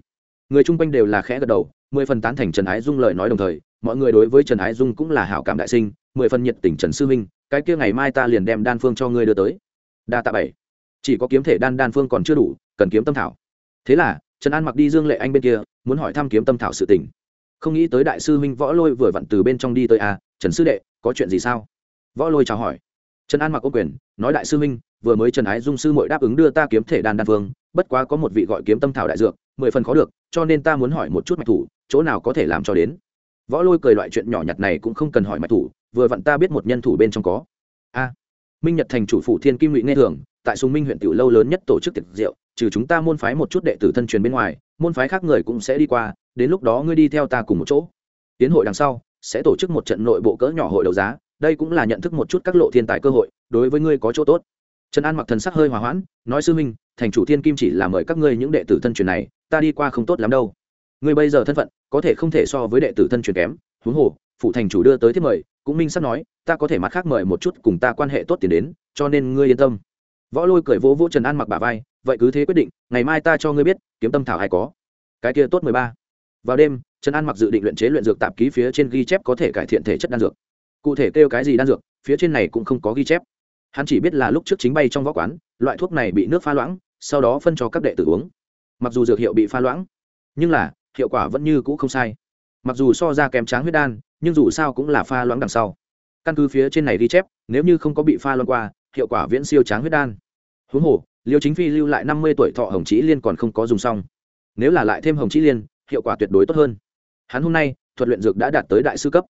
Người chung quanh đều là khẽ gật đầu, mười phần tán thành trần ái dung lời nói đồng thời, mọi người đối với trần ái dung cũng là hảo cảm đại sinh, mười phần nhiệt tình trần sư huynh, cái kia ngày mai ta liền đem đan phương cho ngươi đưa tới. Đa tạ bảy. Chỉ có kiếm thể đan đan phương còn chưa đủ, cần kiếm tâm thảo. Thế là, trần an mặc đi dương lệ anh bên kia, muốn hỏi thăm kiếm tâm thảo sự tình. Không nghĩ tới đại sư huynh võ lôi vừa vặn từ bên trong đi tới à trần sư đệ, có chuyện gì sao? Võ lôi chào hỏi. Trần an mặc ô quyền, nói đại sư minh vừa mới trần ái dung sư mội đáp ứng đưa ta kiếm thể đan đan phương bất quá có một vị gọi kiếm tâm thảo đại dược, mười phần khó được, cho nên ta muốn hỏi một chút mạch thủ, chỗ nào có thể làm cho đến? Võ lôi cười loại chuyện nhỏ nhặt này cũng không cần hỏi mạch thủ, vừa vặn ta biết một nhân thủ bên trong có. A. Minh nhật thành chủ phụ thiên kim ngụy nghe thường, tại sùng minh huyện tiểu lâu lớn nhất tổ chức tiệc rượu, trừ chúng ta môn phái một chút đệ tử thân truyền bên ngoài, môn phái khác người cũng sẽ đi qua, đến lúc đó ngươi đi theo ta cùng một chỗ. Tiến hội đằng sau sẽ tổ chức một trận nội bộ cỡ nhỏ hội đấu giá, đây cũng là nhận thức một chút các lộ thiên tài cơ hội, đối với ngươi có chỗ tốt. Trần an mặc thần sắc hơi hòa hoãn, nói sư minh thành chủ thiên kim chỉ là mời các ngươi những đệ tử thân truyền này, ta đi qua không tốt lắm đâu. Ngươi bây giờ thân phận, có thể không thể so với đệ tử thân truyền kém, huống hồ, phụ thành chủ đưa tới thiết mời, cũng minh sắp nói, ta có thể mặt khác mời một chút cùng ta quan hệ tốt tiền đến, cho nên ngươi yên tâm. Võ lôi cười vỗ vỗ trần an mặc bà vai, vậy cứ thế quyết định, ngày mai ta cho ngươi biết, kiếm tâm thảo hay có. Cái kia tốt mười ba. Vào đêm trần an mặc dự định luyện chế luyện dược tạp ký phía trên ghi chép có thể cải thiện thể chất đan dược. Cụ thể kêu cái gì đan dược, phía trên này cũng không có ghi chép. Hắn chỉ biết là lúc trước chính bay trong võ quán, loại thuốc này bị nước pha loãng, sau đó phân cho các đệ tử uống. Mặc dù dược hiệu bị pha loãng, nhưng là, hiệu quả vẫn như cũ không sai. Mặc dù so ra kém tráng huyết đan, nhưng dù sao cũng là pha loãng đằng sau. Căn cứ phía trên này ghi chép, nếu như không có bị pha loãng qua, hiệu quả viễn siêu tráng huyết đan. Huống hồ, liêu chính phi lưu lại năm mươi tuổi thọ hồng trí liên còn không có dùng xong. Nếu là lại thêm hồng trí liên, hiệu quả tuyệt đối tốt hơn hắn hôm nay, thuật luyện dược đã đạt tới đại sư cấp,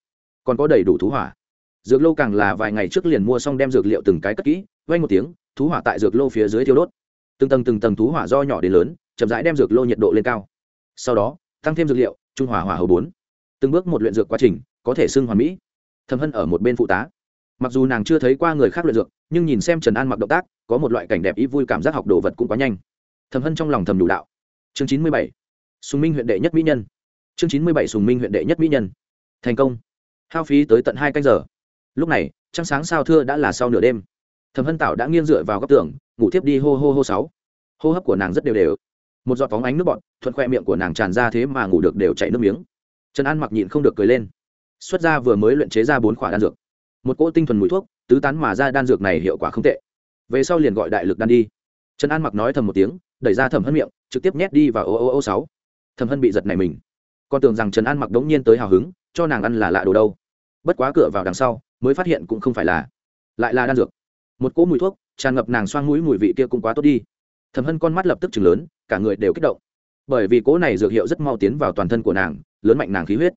còn có đầy đủ thú hỏa. Dược lô càng là vài ngày trước liền mua xong đem dược liệu từng cái cất kỹ vay một tiếng, thú hỏa tại dược lô phía dưới thiêu đốt. Từng tầng từng tầng thú hỏa do nhỏ đến lớn, chậm rãi đem dược lô nhiệt độ lên cao. Sau đó, tăng thêm dược liệu, trung hỏa hỏa hầu bốn. Từng bước một luyện dược quá trình, có thể xưng hoàn mỹ. Thầm hân ở một bên phụ tá. Mặc dù nàng chưa thấy qua người khác luyện dược, nhưng nhìn xem trần an mặc động tác, có một loại cảnh đẹp ý vui cảm giác học đồ vật cũng quá nhanh. Thầm hân trong lòng thầm đủ đạo. Chương chín mươi bảy. Sùng minh huyện đệ nhất mỹ nhân chương chín mươi bảy sùng minh huyện đệ nhất mỹ nhân. Thành công. Hao phí tới tận hai canh giờ. Lúc này, trăng sáng sao thưa đã là sau nửa đêm. Thầm hân tạo đã nghiêng dựa vào góc tường, ngủ thiếp đi hô hô hô sáu. Hô hấp của nàng rất đều đều. Một giọt phóng ánh nước bọt, thuận khoe miệng của nàng tràn ra thế mà ngủ được đều chảy nước miếng. Trần an mặc nhịn không được cười lên. Xuất ra vừa mới luyện chế ra bốn khoả đan dược. Một cỗ tinh thuần mùi thuốc, tứ tán mà ra đan dược này hiệu quả không tệ. Về sau liền gọi đại lực đan đi. Trần an mặc nói thầm một tiếng, đẩy ra thẩm hân miệng, trực tiếp nhét đi vào ô ô ô sáu. Thẩm hân bị giật này mình con tưởng rằng trần an mặc đống nhiên tới hào hứng, cho nàng ăn là lạ đồ đâu. Bất quá cửa vào đằng sau, mới phát hiện cũng không phải là, lại là đan dược. Một cỗ mùi thuốc, tràn ngập nàng xoang mũi mùi vị kia cũng quá tốt đi. Thẩm hân con mắt lập tức chừng lớn, cả người đều kích động. Bởi vì cỗ này dược hiệu rất mau tiến vào toàn thân của nàng, lớn mạnh nàng khí huyết.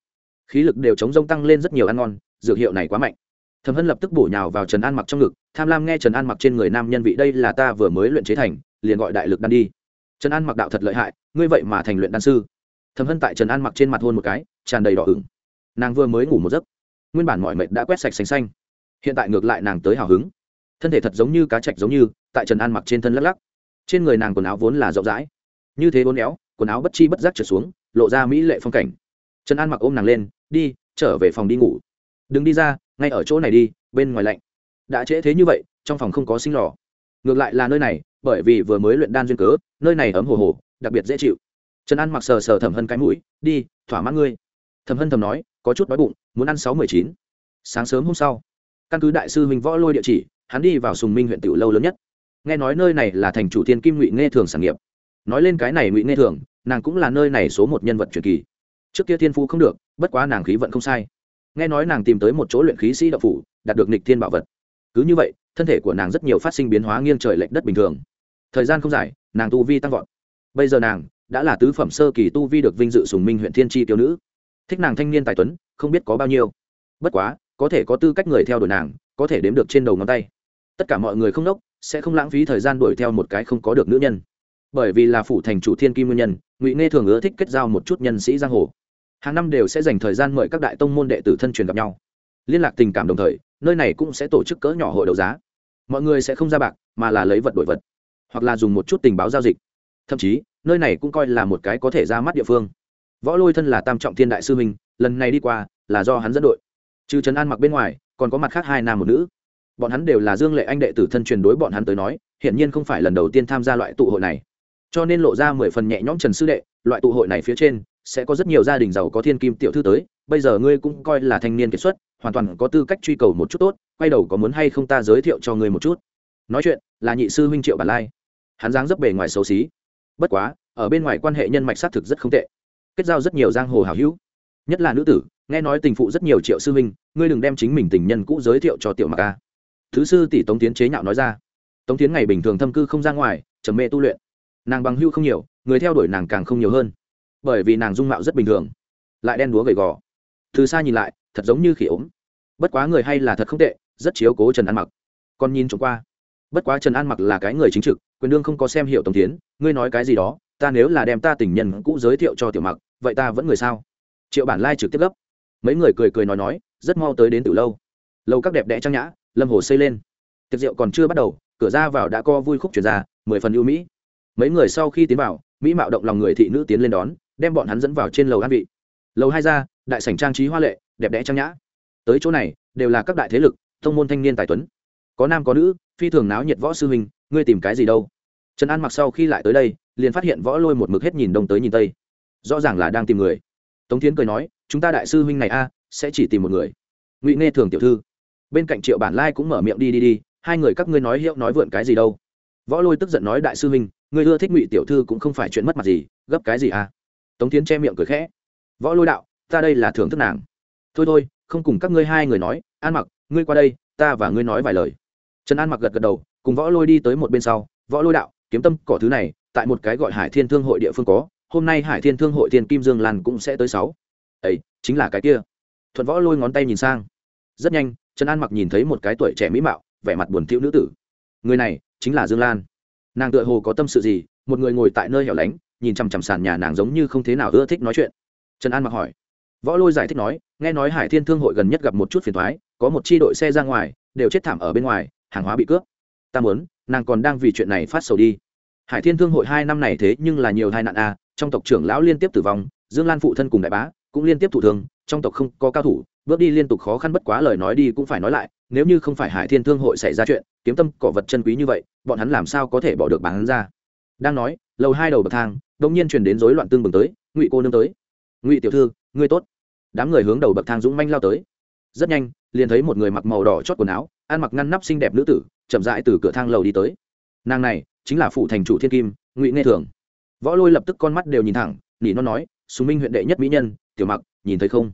Khí lực đều chống rông tăng lên rất nhiều ăn ngon, dược hiệu này quá mạnh. Thẩm hân lập tức bổ nhào vào trần an mặc trong ngực, tham lam nghe trần an mặc trên người nam nhân vị, đây là ta vừa mới luyện chế thành, liền gọi đại lực đan đi. Trần an mặc đạo thật lợi hại, ngươi vậy mà thành luyện đan sư thầm hân tại trần an mặc trên mặt hôn một cái tràn đầy đỏ ửng nàng vừa mới ngủ một giấc nguyên bản mọi mệt đã quét sạch xanh xanh hiện tại ngược lại nàng tới hào hứng thân thể thật giống như cá chạch giống như tại trần an mặc trên thân lắc lắc trên người nàng quần áo vốn là rộng rãi như thế bốn éo quần áo bất chi bất giác trượt xuống lộ ra mỹ lệ phong cảnh trần an mặc ôm nàng lên đi trở về phòng đi ngủ đừng đi ra ngay ở chỗ này đi bên ngoài lạnh đã trễ thế như vậy trong phòng không có sinh lò ngược lại là nơi này bởi vì vừa mới luyện đan duyên cớ nơi này ấm hồ hồ đặc biệt dễ chịu trần an mặc sờ sờ thẩm hân cái mũi, đi, thỏa mãn ngươi. Thẩm hân thầm nói, có chút đói bụng, muốn ăn sáu mười chín. Sáng sớm hôm sau, căn cứ đại sư huynh võ lôi địa chỉ, hắn đi vào sùng minh huyện tiểu lâu lớn nhất. Nghe nói nơi này là thành chủ thiên kim ngụy nghe thường sản nghiệp. Nói lên cái này ngụy nghe thường, nàng cũng là nơi này số một nhân vật truyền kỳ. Trước kia thiên phu không được, bất quá nàng khí vận không sai. Nghe nói nàng tìm tới một chỗ luyện khí sĩ đậu phủ, đạt được nịch thiên bảo vật. Cứ như vậy, thân thể của nàng rất nhiều phát sinh biến hóa nghiêng trời lệch đất bình thường. Thời gian không dài, nàng tu vi tăng vọt. Bây giờ nàng đã là tứ phẩm sơ kỳ tu vi được vinh dự sùng minh huyện thiên tri tiêu nữ. Thích nàng thanh niên tài tuấn, không biết có bao nhiêu. Bất quá, có thể có tư cách người theo đuổi nàng, có thể đếm được trên đầu ngón tay. Tất cả mọi người không đốc sẽ không lãng phí thời gian đuổi theo một cái không có được nữ nhân. Bởi vì là phủ thành chủ thiên kim nguyên nhân, ngụy nghe thường ưa thích kết giao một chút nhân sĩ giang hồ. Hàng năm đều sẽ dành thời gian mời các đại tông môn đệ tử thân truyền gặp nhau. Liên lạc tình cảm đồng thời, nơi này cũng sẽ tổ chức cỡ nhỏ hội đấu giá. Mọi người sẽ không ra bạc, mà là lấy vật đổi vật, hoặc là dùng một chút tình báo giao dịch. Thậm chí nơi này cũng coi là một cái có thể ra mắt địa phương. Võ lôi thân là tam trọng thiên đại sư minh lần này đi qua là do hắn dẫn đội. Trừ trấn an mặc bên ngoài, còn có mặt khác hai nam một nữ. Bọn hắn đều là dương lệ anh đệ tử thân truyền đối bọn hắn tới nói, hiển nhiên không phải lần đầu tiên tham gia loại tụ hội này. Cho nên lộ ra mười phần nhẹ nhõm trần sư đệ, loại tụ hội này phía trên sẽ có rất nhiều gia đình giàu có thiên kim tiểu thư tới. Bây giờ ngươi cũng coi là thanh niên kiệt xuất, hoàn toàn có tư cách truy cầu một chút tốt, quay đầu có muốn hay không ta giới thiệu cho ngươi một chút. Nói chuyện, là nhị sư huynh triệu bản lai. Hắn dáng dấp bề ngoài xấu xí bất quá, ở bên ngoài quan hệ nhân mạch xác thực rất không tệ. Kết giao rất nhiều giang hồ hảo hữu. Nhất là nữ tử, nghe nói tình phụ rất nhiều triệu sư huynh, ngươi đừng đem chính mình tình nhân cũ giới thiệu cho tiểu mặc a. Thứ sư tỷ tống tiến chế nhạo nói ra. Tống tiến ngày bình thường thâm cư không ra ngoài, trầm mê tu luyện. Nàng bằng hưu không nhiều, người theo đuổi nàng càng không nhiều hơn. Bởi vì nàng dung mạo rất bình thường. Lại đen đúa gầy gò. Từ xa nhìn lại, thật giống như khỉ ốm. Bất quá người hay là thật không tệ, rất chiếu cố trần ăn mặc. Con nhìn trộm qua bất quá trần an mặc là cái người chính trực, quyền đương không có xem hiệu tổng tiến ngươi nói cái gì đó, ta nếu là đem ta tình nhân cũ giới thiệu cho tiểu mặc, vậy ta vẫn người sao? Triệu bản lai trực tiếp gấp. Mấy người cười cười nói nói, rất mau tới đến từ lâu. Lâu các đẹp đẽ trang nhã, lâm hồ xây lên. Tiệc rượu còn chưa bắt đầu, cửa ra vào đã co vui khúc chuyển ra, mười phần ưu mỹ. Mấy người sau khi tiến vào, mỹ mạo động lòng người thị nữ tiến lên đón, đem bọn hắn dẫn vào trên lầu an vị. Lầu hai ra, đại sảnh trang trí hoa lệ, đẹp đẽ trang nhã. Tới chỗ này, đều là các đại thế lực thông môn thanh niên tài tuấn. Có nam có nữ phi thường náo nhiệt võ sư huynh, ngươi tìm cái gì đâu? Trần an mặc sau khi lại tới đây, liền phát hiện võ lôi một mực hết nhìn đông tới nhìn tây. Rõ ràng là đang tìm người. Tống tiến cười nói, chúng ta đại sư huynh này a, sẽ chỉ tìm một người. Ngụy nghe thường tiểu thư. Bên cạnh triệu bản lai cũng mở miệng đi đi đi, hai người các ngươi nói hiệu nói vượn cái gì đâu? Võ lôi tức giận nói, đại sư huynh người ưa thích ngụy tiểu thư cũng không phải chuyện mất mặt gì, gấp cái gì à tống tiến che miệng cười khẽ. Võ lôi đạo, ta đây là thưởng thức nàng. Thôi thôi, không cùng các ngươi hai người nói, an mặc, ngươi qua đây, ta và ngươi nói vài lời trần an mặc gật gật đầu, cùng võ lôi đi tới một bên sau. Võ lôi đạo, kiếm tâm, cỏ thứ này, tại một cái gọi hải thiên thương hội địa phương có, hôm nay hải thiên thương hội thiên kim dương lan cũng sẽ tới sáu. Ấy chính là cái kia. Thuận võ lôi ngón tay nhìn sang. Rất nhanh, trần an mặc nhìn thấy một cái tuổi trẻ mỹ mạo, vẻ mặt buồn thiu nữ tử. Người này chính là dương lan. Nàng tựa hồ có tâm sự gì, một người ngồi tại nơi hẻo lánh, nhìn chằm chằm sàn nhà nàng giống như không thế nào ưa thích nói chuyện. Trần an mặc hỏi. Võ lôi giải thích nói, nghe nói hải thiên thương hội gần nhất gặp một chút phiền thoái có một chi đội xe ra ngoài, đều chết thảm ở bên ngoài hàng hóa bị cướp. Ta muốn nàng còn đang vì chuyện này phát sầu đi. Hải thiên thương hội hai năm này thế nhưng là nhiều tai nạn a à, trong tộc trưởng lão liên tiếp tử vong dương lan phụ thân cùng đại bá cũng liên tiếp thụ thương trong tộc không có cao thủ bước đi liên tục khó khăn bất quá lời nói đi cũng phải nói lại nếu như không phải hải thiên thương hội xảy ra chuyện kiếm tâm cỏ vật chân quý như vậy bọn hắn làm sao có thể bỏ được bán ra? Đang nói lầu hai đầu bậc thang đông nhiên truyền đến rối loạn tương bừng tới ngụy cô nương tới. Ngụy tiểu thư ngươi tốt. Đám người hướng đầu bậc thang dũng manh lao tới. Rất nhanh liền thấy một người mặc màu đỏ chót quần áo ăn mặc ngăn nắp xinh đẹp nữ tử, chậm rãi từ cửa thang lầu đi tới. Nàng này, chính là phụ thành chủ thiên kim, ngụy nghe thường. Võ lôi lập tức con mắt đều nhìn thẳng, nỉ nó nói, Sùng minh huyện đệ nhất mỹ nhân, tiểu mặc, nhìn thấy không?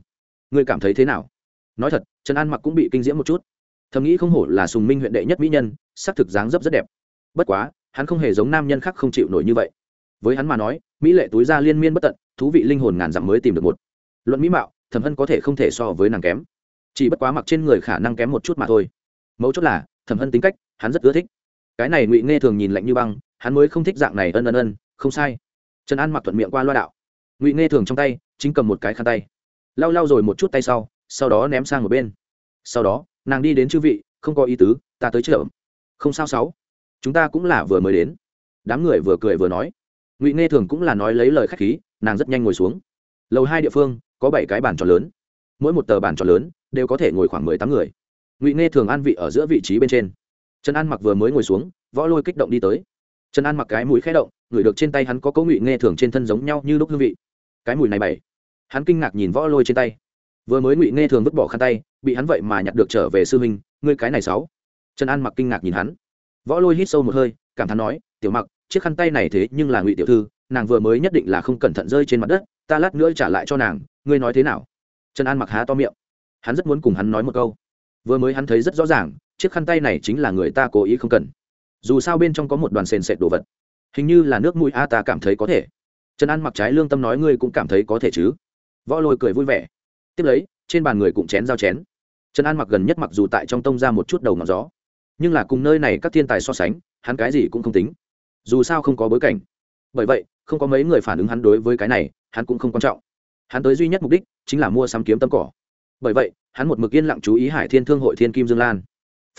Ngươi cảm thấy thế nào? Nói thật, trần an mặc cũng bị kinh diễm một chút. Thầm nghĩ không hổ là sùng minh huyện đệ nhất mỹ nhân, sắc thực dáng dấp rất đẹp. Bất quá, hắn không hề giống nam nhân khác không chịu nổi như vậy. Với hắn mà nói, mỹ lệ túi ra liên miên bất tận, thú vị linh hồn ngàn dặm mới tìm được một. Luận mỹ mạo, thẩm hân có thể không thể so với nàng kém. Chỉ bất quá mặc trên người khả năng kém một chút mà thôi mấu chốt là, thẩm hân tính cách, hắn rất ưa thích. Cái này ngụy nghe thường nhìn lạnh như băng, hắn mới không thích dạng này ân ân ân, không sai. Trần an mặc thuận miệng qua loa đạo. Ngụy nghe thường trong tay, chính cầm một cái khăn tay. Lau lau rồi một chút tay sau sau đó ném sang một bên. Sau đó, nàng đi đến chư vị, không có ý tứ, ta tới chợ. Không sao sáu. Chúng ta cũng là vừa mới đến. Đám người vừa cười vừa nói. Ngụy nghe thường cũng là nói lấy lời k h á c h khí, nàng rất nhanh ngồi xuống. Lầu hai địa phương, có bảy cái bàn tròn lớn. Mỗi một tờ bàn tròn lớn, đều có thể ngồi khoảng mười tám người ngụy nghe thường an vị ở giữa vị trí bên trên trần an mặc vừa mới ngồi xuống võ lôi kích động đi tới trần an mặc cái mũi khẽ động ngửi được trên tay hắn có cấu ngụy nghe thường trên thân giống nhau như lúc hương vị cái mùi này bảy hắn kinh ngạc nhìn võ lôi trên tay vừa mới ngụy nghe thường vứt bỏ khăn tay bị hắn vậy mà nhặt được trở về sư huynh ngươi cái này sáu trần an mặc kinh ngạc nhìn hắn võ lôi hít sâu một hơi cảm thán nói tiểu mặc chiếc khăn tay này thế nhưng là ngụy tiểu thư nàng vừa mới nhất định là không cẩn thận rơi trên mặt đất ta lát nữa trả lại cho nàng ngươi nói thế nào trần an mặc há to miệng hắn rất muốn cùng hắn nói một câu vừa mới hắn thấy rất rõ ràng, chiếc khăn tay này chính là người ta cố ý không cần. Dù sao bên trong có một đoàn sền sệt đồ vật. Hình như là nước mũi a ta cảm thấy có thể. Trần an mặc trái lương tâm nói ngươi cũng cảm thấy có thể chứ. Võ lôi cười vui vẻ. Tiếp lấy, trên bàn người cũng chén dao chén. Trần an mặc gần nhất mặc dù tại trong tông ra một chút đầu ngọn gió, nhưng là cùng nơi này các thiên tài so sánh, hắn cái gì cũng không tính. Dù sao không có bối cảnh. Bởi vậy, không có mấy người phản ứng hắn đối với cái này, hắn cũng không quan trọng. Hắn tới duy nhất mục đích chính là mua sắm kiếm tâm cỏ bởi vậy, hắn một mực yên lặng chú ý hải thiên thương hội thiên kim dương lan.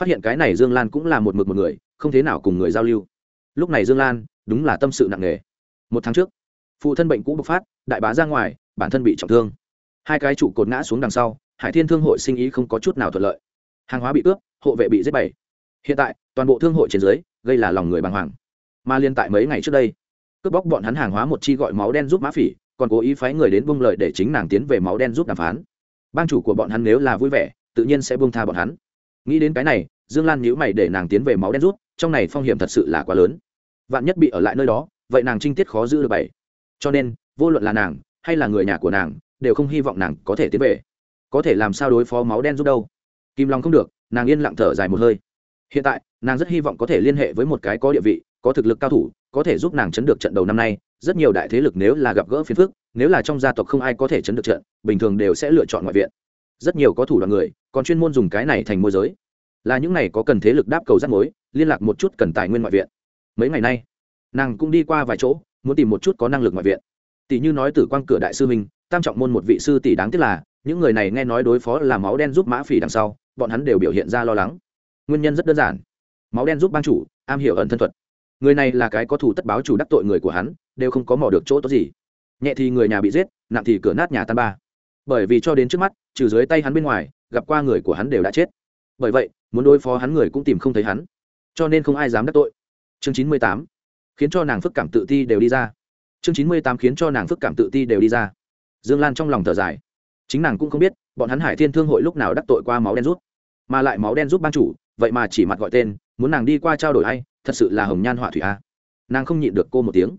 Phát hiện cái này dương lan cũng là một mực một người, không thế nào cùng người giao lưu. Lúc này dương lan, đúng là tâm sự nặng nề. Một tháng trước, phụ thân bệnh cũ bộc phát, đại bá ra ngoài, bản thân bị trọng thương. Hai cái trụ cột ngã xuống đằng sau, hải thiên thương hội sinh ý không có chút nào thuận lợi. Hàng hóa bị cướp, hộ vệ bị giết bảy. Hiện tại, toàn bộ thương hội trên dưới, gây là lòng người bàng hoàng. Mà liên tại mấy ngày trước đây, cướp bóc bọn hắn hàng hóa một chi gọi máu đen giúp mã phỉ, còn cố ý phái người đến bông lợi để chính nàng tiến về máu đen giúp đàm phán bang chủ của bọn hắn nếu là vui vẻ, tự nhiên sẽ buông tha bọn hắn. Nghĩ đến cái này, dương lan nhíu mày để nàng tiến về máu đen rút, trong này phong hiểm thật sự là quá lớn. Vạn nhất bị ở lại nơi đó, vậy nàng trinh tiết khó giữ được bảy. Cho nên, vô luận là nàng, hay là người nhà của nàng, đều không hy vọng nàng có thể tiến về. Có thể làm sao đối phó máu đen giúp đâu? Kim long không được, nàng yên lặng thở dài một hơi. Hiện tại, nàng rất hy vọng có thể liên hệ với một cái có địa vị, có thực lực cao thủ, có thể giúp nàng chấn được trận đầu năm nay. Rất nhiều đại thế lực nếu là gặp gỡ phiền phức nếu là trong gia tộc không ai có thể chấn được trận, bình thường đều sẽ lựa chọn ngoại viện. Rất nhiều có thủ đoạn người, còn chuyên môn dùng cái này thành môi giới. Là những này có cần thế lực đáp cầu rắt mối, liên lạc một chút cần tài nguyên ngoại viện. Mấy ngày nay, nàng cũng đi qua vài chỗ, muốn tìm một chút có năng lực ngoại viện. Tỷ như nói tử quang cửa đại sư minh, tam trọng môn một vị sư tỷ đáng tiếc là, những người này nghe nói đối phó là máu đen giúp mã phỉ đằng sau, bọn hắn đều biểu hiện ra lo lắng. Nguyên nhân rất đơn giản. Máu đen giúp ban chủ, am hiểu ẩn thân thuật. Người này là cái có thủ tất báo chủ đắc tội người của hắn, đều không có mò được chỗ tốt gì nhẹ thì người nhà bị giết, nặng thì cửa nát nhà tan ba. Bởi vì cho đến trước mắt, trừ dưới tay hắn bên ngoài, gặp qua người của hắn đều đã chết. Bởi vậy, muốn đối phó hắn người cũng tìm không thấy hắn. Cho nên không ai dám đắc tội. Chương chín mươi tám, khiến cho nàng phức cảm tự ti đều đi ra. Chương chín mươi tám, khiến cho nàng phức cảm tự ti đều đi ra. Dương lan trong lòng thở dài. Chính nàng cũng không biết, bọn hắn hải thiên thương hội lúc nào đắc tội qua máu đen rút. Mà lại máu đen giúp ban chủ, vậy mà chỉ mặt gọi tên, muốn nàng đi qua trao đổi hay thật sự là hồng nhan họa thủy a. Nàng không nhịn được cô một tiếng.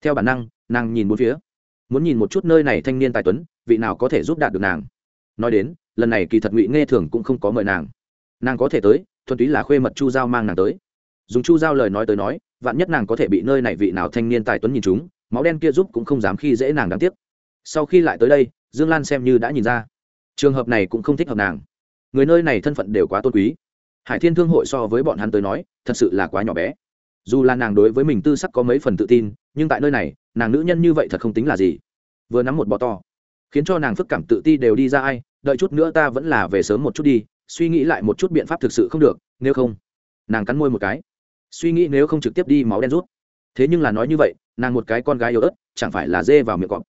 Theo bản năng, nàng nhìn bốn phía muốn nhìn một chút nơi này thanh niên tài tuấn, vị nào có thể giúp đạt được nàng. Nói đến, lần này kỳ thật ngụy nghe thường cũng không có mời nàng. Nàng có thể tới, thuần túy là khuê mật chu giao mang nàng tới. Dùng chu giao lời nói tới nói, vạn nhất nàng có thể bị nơi này vị nào thanh niên tài tuấn nhìn chúng, máu đen kia giúp cũng không dám khi dễ nàng đáng tiếc. Sau khi lại tới đây, dương lan xem như đã nhìn ra. Trường hợp này cũng không thích hợp nàng. Người nơi này thân phận đều quá tôn quý. Hải thiên thương hội so với bọn hắn tới nói, thật sự là quá nhỏ bé. Dù là nàng đối với mình tư sắc có mấy phần tự tin, nhưng tại nơi này nàng nữ nhân như vậy thật không tính là gì. Vừa nắm một bọ to, khiến cho nàng phức cảm tự ti đều đi ra ai, đợi chút nữa ta vẫn là về sớm một chút đi, suy nghĩ lại một chút biện pháp thực sự không được, nếu không, nàng cắn môi một cái. Suy nghĩ nếu không trực tiếp đi máu đen rút. Thế nhưng là nói như vậy, nàng một cái con gái yếu ớt, chẳng phải là dê vào miệng cọp.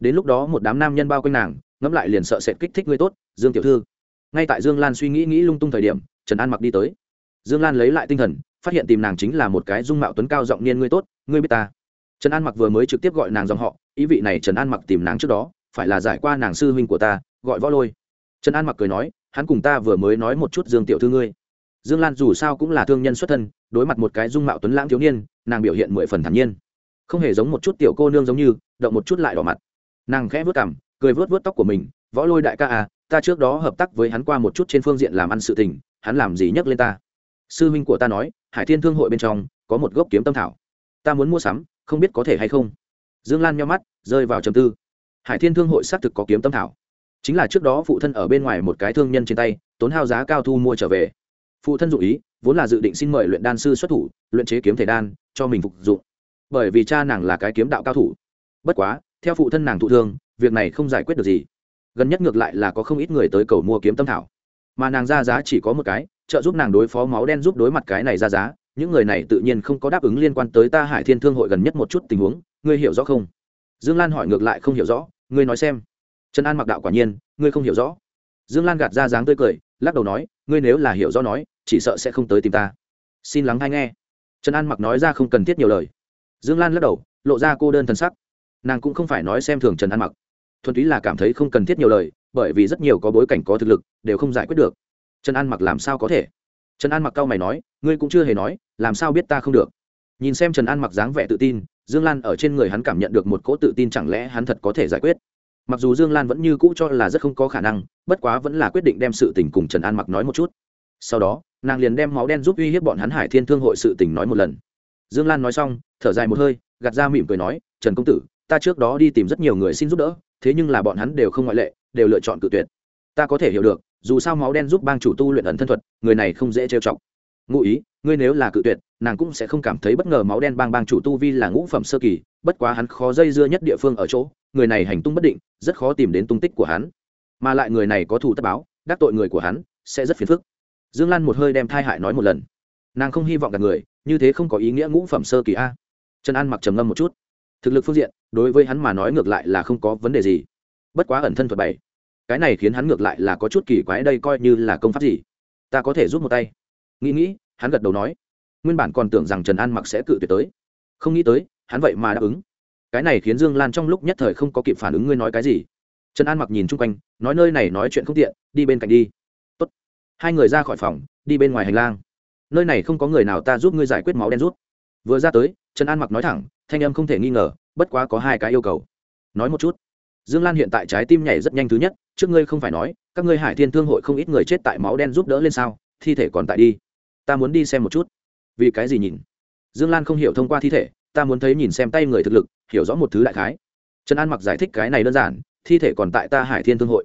Đến lúc đó một đám nam nhân bao quanh nàng, ngẫm lại liền sợ sệt kích thích ngươi tốt, dương tiểu thư. Ngay tại dương lan suy nghĩ nghĩ lung tung thời điểm, trần an mặc đi tới. Dương lan lấy lại tinh thần, phát hiện tìm nàng chính là một cái dung mạo tuấn cao giọng niên ngươi tốt, ngươi biết ta trần an mặc vừa mới trực tiếp gọi nàng dòng họ, ý vị này trần an mặc tìm nàng trước đó, phải là giải qua nàng sư huynh của ta, gọi võ lôi. Trần an mặc cười nói, hắn cùng ta vừa mới nói một chút dương tiểu thư ngươi. Dương lan dù sao cũng là thương nhân xuất thân, đối mặt một cái dung mạo tuấn lãng thiếu niên, nàng biểu hiện mười phần thản nhiên. Không hề giống một chút tiểu cô nương giống như, động một chút lại đỏ mặt. Nàng khẽ vớt cảm cười vớt vớt tóc của mình, võ lôi đại ca à ta trước đó hợp tác với hắn qua một chút trên phương diện làm ăn sự tình, hắn làm gì nhắc lên ta? Sư huynh của ta nói, hải thiên thương hội bên trong, có một gốc kiếm tâm thảo ta muốn mua sắm, không biết có thể hay không. Dương lan nhau mắt, rơi vào trầm tư. Hải thiên thương hội xác thực có kiếm tâm thảo. Chính là trước đó phụ thân ở bên ngoài một cái thương nhân trên tay, tốn hao giá cao thu mua trở về. Phụ thân dụ ý, vốn là dự định xin mời luyện đan sư xuất thủ, luyện chế kiếm thể đan, cho mình phục dụng. Bởi vì cha nàng là cái kiếm đạo cao thủ. Bất quá, theo phụ thân nàng thụ thương, việc này không giải quyết được gì. Gần nhất ngược lại là có không ít người tới cầu mua kiếm tâm thảo. Mà nàng ra giá chỉ có một cái, trợ giúp nàng đối phó máu đen giúp đối mặt cái này ra giá những người này tự nhiên không có đáp ứng liên quan tới ta hải thiên thương hội gần nhất một chút tình huống, ngươi hiểu rõ không? Dương lan hỏi ngược lại không hiểu rõ, ngươi nói xem. Trần an mặc đạo quả nhiên, ngươi không hiểu rõ. Dương lan gạt ra dáng tươi cười, lắc đầu nói, ngươi nếu là hiểu rõ nói, chỉ sợ sẽ không tới tìm ta. Xin lắng hay nghe. Trần an mặc nói ra không cần thiết nhiều lời. Dương lan lắc đầu, lộ ra cô đơn thần sắc. Nàng cũng không phải nói xem thường trần an mặc. Thuần túy là cảm thấy không cần thiết nhiều lời, bởi vì rất nhiều có bối cảnh có thực lực, đều không giải quyết được. Trần an mặc làm sao có thể? Trần an mặc cao mày nói, ngươi cũng chưa hề nói, làm sao biết ta không được? Nhìn xem trần an mặc dáng vẻ tự tin, dương lan ở trên người hắn cảm nhận được một cỗ tự tin chẳng lẽ hắn thật có thể giải quyết. Mặc dù dương lan vẫn như cũ cho là rất không có khả năng, bất quá vẫn là quyết định đem sự tình cùng trần an mặc nói một chút. Sau đó, nàng liền đem máu đen giúp uy hiếp bọn hắn hải thiên thương hội sự tình nói một lần. Dương lan nói xong, thở dài một hơi, gạt ra mỉm cười nói, trần công tử, ta trước đó đi tìm rất nhiều người xin giúp đỡ, thế nhưng là bọn hắn đều không ngoại lệ, đều lựa chọn cự tuyệt. Ta có thể hiểu được dù sao máu đen giúp bang chủ tu luyện ẩn thân thuật, người này không dễ trêu chọc. Ngụ ý, ngươi nếu là cự tuyệt, nàng cũng sẽ không cảm thấy bất ngờ máu đen bang bang chủ tu vi là ngũ phẩm sơ kỳ, bất quá hắn khó dây dưa nhất địa phương ở chỗ, người này hành tung bất định, rất khó tìm đến tung tích của hắn. Mà lại người này có thủ tất báo, đắc tội người của hắn, sẽ rất phiền phức. Dương lan một hơi đem thai hại nói một lần. Nàng không hy vọng gặp người, như thế không có ý nghĩa ngũ phẩm sơ kỳ a. Trần an mặc trầm ngâm một chút. Thực lực phương diện, đối với hắn mà nói ngược lại là không có vấn đề gì. Bất quá ẩn thân thuật bảy cái này khiến hắn ngược lại là có chút kỳ quái, đây coi như là công pháp gì? Ta có thể giúp một tay. Nghĩ nghĩ, hắn gật đầu nói. Nguyên bản còn tưởng rằng trần an mặc sẽ cự tuyệt tới. Không nghĩ tới, hắn vậy mà đáp ứng. Cái này khiến dương lan trong lúc nhất thời không có kịp phản ứng ngươi nói cái gì. Trần an mặc nhìn chung quanh, nói nơi này nói chuyện không tiện, đi bên cạnh đi. Tốt. hai người ra khỏi phòng, đi bên ngoài hành lang. Nơi này không có người nào ta giúp ngươi giải quyết máu đen rút. Vừa ra tới, trần an mặc nói thẳng, thanh âm không thể nghi ngờ, bất quá có hai cái yêu cầu. Nói một chút dương lan hiện tại trái tim nhảy rất nhanh thứ nhất, trước ngươi không phải nói, các ngươi hải thiên thương hội không ít người chết tại máu đen giúp đỡ lên sao, thi thể còn tại đi. Ta muốn đi xem một chút. Vì cái gì nhìn? Dương lan không hiểu thông qua thi thể, ta muốn thấy nhìn xem tay người thực lực, hiểu rõ một thứ đại khái. Trần an mặc giải thích cái này đơn giản, thi thể còn tại ta hải thiên thương hội.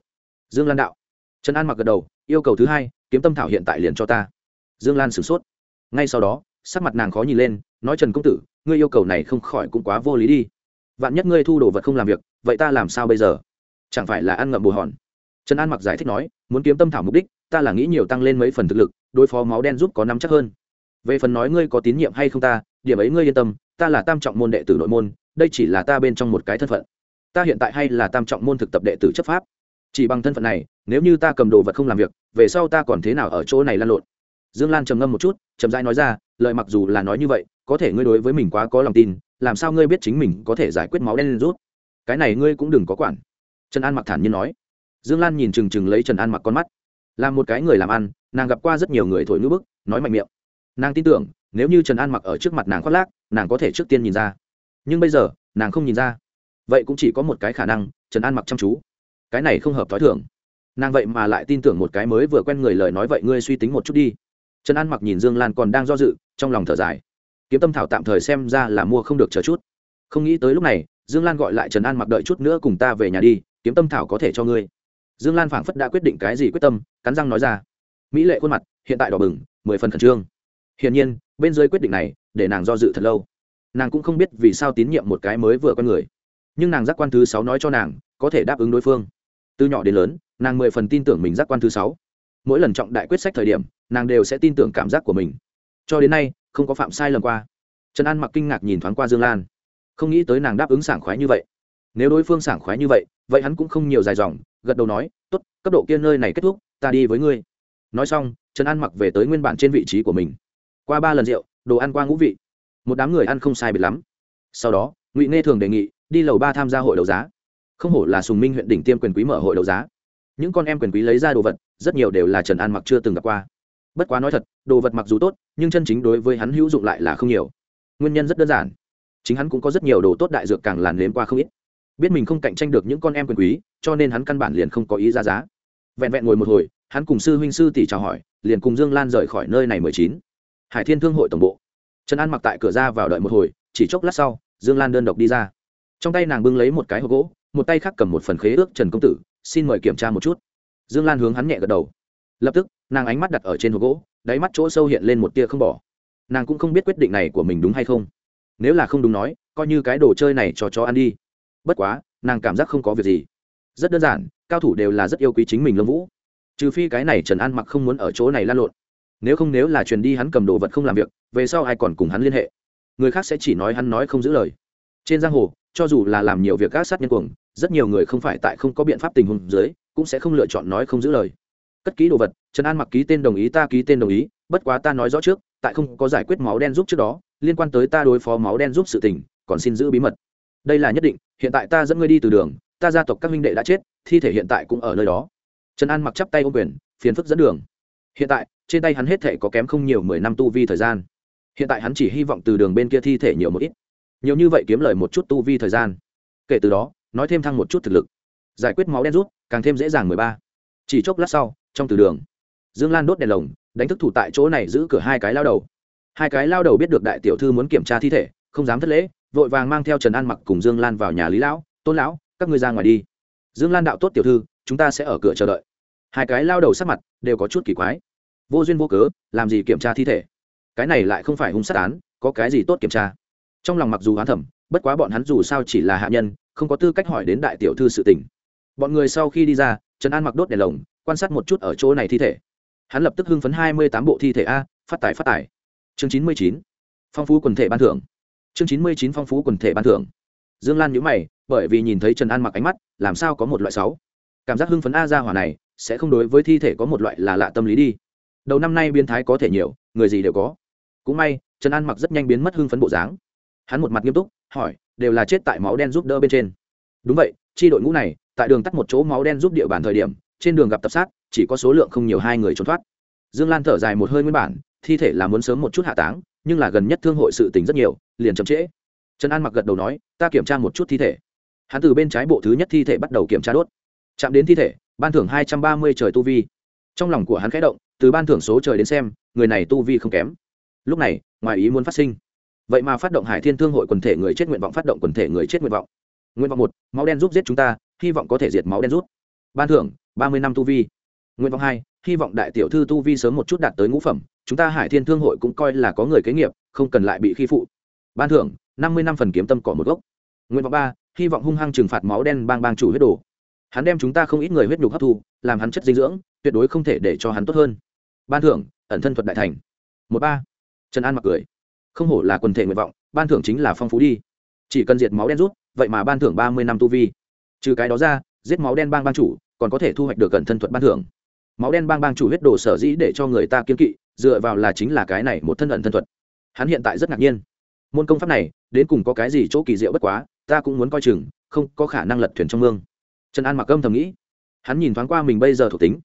Dương lan đạo. Trần an mặc gật đầu, yêu cầu thứ hai, kiếm tâm thảo hiện tại liền cho ta. Dương lan sửng sốt. Ngay sau đó, sắc mặt nàng khó nhìn lên, nói trần công tử, ngươi yêu cầu này không khỏi cũng quá vô lý đi vạn nhất ngươi thu đồ vật không làm việc, vậy ta làm sao bây giờ? Chẳng phải là ăn ngậm bồ hòn? Trần an mặc giải thích nói, muốn kiếm tâm thảo mục đích, ta là nghĩ nhiều tăng lên mấy phần thực lực, đối phó máu đen giúp có nắm chắc hơn. Về phần nói ngươi có tín nhiệm hay không ta, điểm ấy ngươi yên tâm, ta là tam trọng môn đệ tử nội môn, đây chỉ là ta bên trong một cái thân phận. Ta hiện tại hay là tam trọng môn thực tập đệ tử chấp pháp. Chỉ bằng thân phận này, nếu như ta cầm đồ vật không làm việc, về sau ta còn thế nào ở chỗ này lan lộn? Dương lan trầm ngâm một chút, chậm rãi nói ra lợi mặc dù là nói như vậy, có thể ngươi đối với mình quá có lòng tin làm sao ngươi biết chính mình có thể giải quyết máu đen lên rút? Cái này ngươi cũng đừng có quản. Trần an mặc thản nhiên nói. Dương lan nhìn chừng chừng lấy trần an mặc con mắt. Là một cái người làm ăn, nàng gặp qua rất nhiều người thổi ngữ bức, nói mạnh miệng. Nàng tin tưởng, nếu như trần an mặc ở trước mặt nàng khoác lác, nàng có thể trước tiên nhìn ra. Nhưng bây giờ, nàng không nhìn ra. Vậy cũng chỉ có một cái khả năng, trần an mặc chăm chú. Cái này không hợp t h ó i thưởng nàng vậy mà lại tin tưởng một cái mới vừa quen người lời nói vậy ngươi suy tính một chút đi. Trần an mặc nhìn dương lan còn đang do dự, trong lòng thở dài kiếm tâm thảo tạm thời xem ra là mua không được chờ chút. Không nghĩ tới lúc này, dương lan gọi lại trần an mặc đợi chút nữa cùng ta về nhà đi, kiếm tâm thảo có thể cho ngươi. Dương lan phảng phất đã quyết định cái gì quyết tâm, cắn răng nói ra. Mỹ lệ khuôn mặt, hiện tại đỏ bừng, mười phần khẩn trương. Hiển nhiên, bên dưới quyết định này, để nàng do dự thật lâu. Nàng cũng không biết vì sao tín nhiệm một cái mới vừa con người. Nhưng nàng giác quan thứ sáu nói cho nàng, có thể đáp ứng đối phương. Từ nhỏ đến lớn, nàng mười phần tin tưởng mình giác quan thứ sáu. Mỗi lần trọng đại quyết sách thời điểm, nàng đều sẽ tin tưởng cảm giác của mình. Cho đến nay không có phạm sai lầm qua. Trần an mặc kinh ngạc nhìn thoáng qua dương lan. Không nghĩ tới nàng đáp ứng sảng khoái như vậy. Nếu đối phương sảng khoái như vậy vậy hắn cũng không nhiều dài dòng, gật đầu nói, tốt, cấp độ kia nơi này kết thúc, ta đi với ngươi. Nói xong, trần an mặc về tới nguyên bản trên vị trí của mình. Qua ba lần rượu, đồ ăn qua ngũ vị. Một đám người ăn không sai biệt lắm. Sau đó, ngụy nghe thường đề nghị, đi lầu ba tham gia hội đấu giá. Không hổ là sùng minh huyện đỉnh tiêm quyền quý mở hội đấu giá. Những con em quyền quý lấy ra đồ vật, rất nhiều đều là trần an mặc chưa từng gặp qua bất quá nói thật, đồ vật mặc dù tốt, nhưng chân chính đối với hắn hữu dụng lại là không nhiều. Nguyên nhân rất đơn giản. Chính hắn cũng có rất nhiều đồ tốt đại dược càng làn nếm qua không ít. Biết mình không cạnh tranh được những con em quyền quý, cho nên hắn căn bản liền không có ý ra giá. Vẹn vẹn ngồi một hồi, hắn cùng sư huynh sư tỷ chào hỏi, liền cùng dương lan rời khỏi nơi này mười chín. Hải thiên thương hội tổng bộ. Trần an mặc tại cửa ra vào đợi một hồi, chỉ chốc lát sau, dương lan đơn độc đi ra. Trong tay nàng bưng lấy một cái hộp gỗ, một tay khác cầm một phần khế ước trần công tử, xin mời kiểm tra một chút. Dương lan hướng hắn nhẹ gật đầu lập tức, nàng ánh mắt đặt ở trên hộp gỗ, đáy mắt chỗ sâu hiện lên một tia không bỏ. Nàng cũng không biết quyết định này của mình đúng hay không. Nếu là không đúng nói, coi như cái đồ chơi này cho chó ăn đi. Bất quá, nàng cảm giác không có việc gì. Rất đơn giản, cao thủ đều là rất yêu quý chính mình lâm vũ. Trừ phi cái này trần an mặc không muốn ở chỗ này lan lộn. Nếu không nếu là truyền đi hắn cầm đồ vật không làm việc, về sau ai còn cùng hắn liên hệ? Người khác sẽ chỉ nói hắn nói không giữ lời. Trên giang hồ, cho dù là làm nhiều việc gác sát nhân cuồng, rất nhiều người không phải tại không có biện pháp tình huống dưới, cũng sẽ không lựa chọn nói không giữ lời cất ký đồ vật, trần an mặc ký tên đồng ý, ta ký tên đồng ý, bất quá ta nói rõ trước, tại không có giải quyết máu đen giúp trước đó, liên quan tới ta đối phó máu đen giúp sự tình, còn xin giữ bí mật. Đây là nhất định, hiện tại ta dẫn ngươi đi từ đường, ta gia tộc các minh đệ đã chết, thi thể hiện tại cũng ở nơi đó. Trần an mặc chắp tay ô quyền, phiền phức dẫn đường. Hiện tại, trên tay hắn hết thể có kém không nhiều mười năm tu vi thời gian. Hiện tại hắn chỉ hy vọng từ đường bên kia thi thể nhiều một ít. Nhiều như vậy kiếm lời một chút tu vi thời gian. Kể từ đó, nói thêm thăng một chút thực lực. Giải quyết máu đen rút càng thêm dễ dàng mười ba. Chỉ chốc lát sau trong từ đường. Dương lan đốt đèn lồng, đánh thức thủ tại chỗ này giữ cửa hai cái lao đầu. Hai cái lao đầu biết được đại tiểu thư muốn kiểm tra thi thể, không dám thất lễ, vội vàng mang theo trần an mặc cùng dương lan vào nhà lý lão, tôn lão, các ngươi ra ngoài đi. Dương lan đạo tốt tiểu thư, chúng ta sẽ ở cửa chờ đợi. Hai cái lao đầu sát mặt đều có chút kỳ quái. Vô duyên vô cớ, làm gì kiểm tra thi thể? Cái này lại không phải hung sát án, có cái gì tốt kiểm tra? Trong lòng mặc dù hoán thẩm bất quá bọn hắn dù sao chỉ là hạ nhân, không có tư cách hỏi đến đại tiểu thư sự tình. Bọn người sau khi đi ra, trần an mặc đốt đèn lồng quan sát một chút ở chỗ này thi thể. Hắn lập tức hưng phấn hai mươi tám bộ thi thể a, phát tài phát tài. Chương chín mươi chín, phong phú quần thể ban thưởng. Chương chín mươi chín, phong phú quần thể ban thưởng. Dương lan nhữ mày, bởi vì nhìn thấy trần an mặc ánh mắt, làm sao có một loại sáu? Cảm giác hưng phấn a ra hỏa này, sẽ không đối với thi thể có một loại là lạ tâm lý đi. Đầu năm nay biến thái có thể nhiều, người gì đều có. Cũng may, trần an mặc rất nhanh biến mất hưng phấn bộ dáng. Hắn một mặt nghiêm túc, hỏi, đều là chết tại máu đen giúp đỡ bên trên. Đúng vậy, chi đội ngũ này, tại đường tắt một chỗ máu đen giúp địa bàn thời điểm trên đường gặp tập sát, chỉ có số lượng không nhiều hai người trốn thoát. Dương lan thở dài một hơi nguyên bản, thi thể là muốn sớm một chút hạ táng, nhưng là gần nhất thương hội sự tình rất nhiều, liền chậm trễ. Trần an mặc gật đầu nói, ta kiểm tra một chút thi thể. Hắn từ bên trái bộ thứ nhất thi thể bắt đầu kiểm tra đốt. Chạm đến thi thể, ban thưởng hai trăm ba mươi trời tu vi. Trong lòng của hắn khẽ động, từ ban thưởng số trời đến xem, người này tu vi không kém. Lúc này, ngoài ý muốn phát sinh. Vậy mà phát động hải thiên thương hội quần thể người chết nguyện vọng, phát động quần thể người chết nguyện vọng. Nguyện vọng một, máu đen giúp giết chúng ta, hy vọng có thể diệt máu đen rút. Ban thưởng ba mươi năm tu vi. Nguyện vọng hai, hy vọng đại tiểu thư tu vi sớm một chút đạt tới ngũ phẩm, chúng ta hải thiên thương hội cũng coi là có người kế nghiệp, không cần lại bị khi phụ. Ban thưởng, năm mươi năm phần kiếm tâm cỏ một gốc. Nguyện vọng ba, hy vọng hung hăng trừng phạt máu đen bang bang chủ huyết đồ. Hắn đem chúng ta không ít người huyết nhục hấp thu, làm hắn chất dinh dưỡng, tuyệt đối không thể để cho hắn tốt hơn. Ban thưởng, ẩn thân thuật đại thành. Một ba, trần an mặc cười. Không hổ là quần thể nguyện vọng, ban thưởng chính là phong phú đi. Chỉ cần diệt máu đen rút, vậy mà ban thưởng ba mươi năm tu vi. Trừ cái đó ra, giết máu đen bang bang chủ còn có thể thu hoạch được cẩn thân thuật ban thưởng. Máu đen bang bang chủ huyết đồ sở dĩ để cho người ta kiên kỵ, dựa vào là chính là cái này một thân ẩn thân thuật. Hắn hiện tại rất ngạc nhiên. Môn công pháp này, đến cùng có cái gì chỗ kỳ diệu bất quá, ta cũng muốn coi chừng, không có khả năng lật thuyền trong mương. Trần an mặc âm thầm nghĩ. Hắn nhìn thoáng qua mình bây giờ thuộc tính.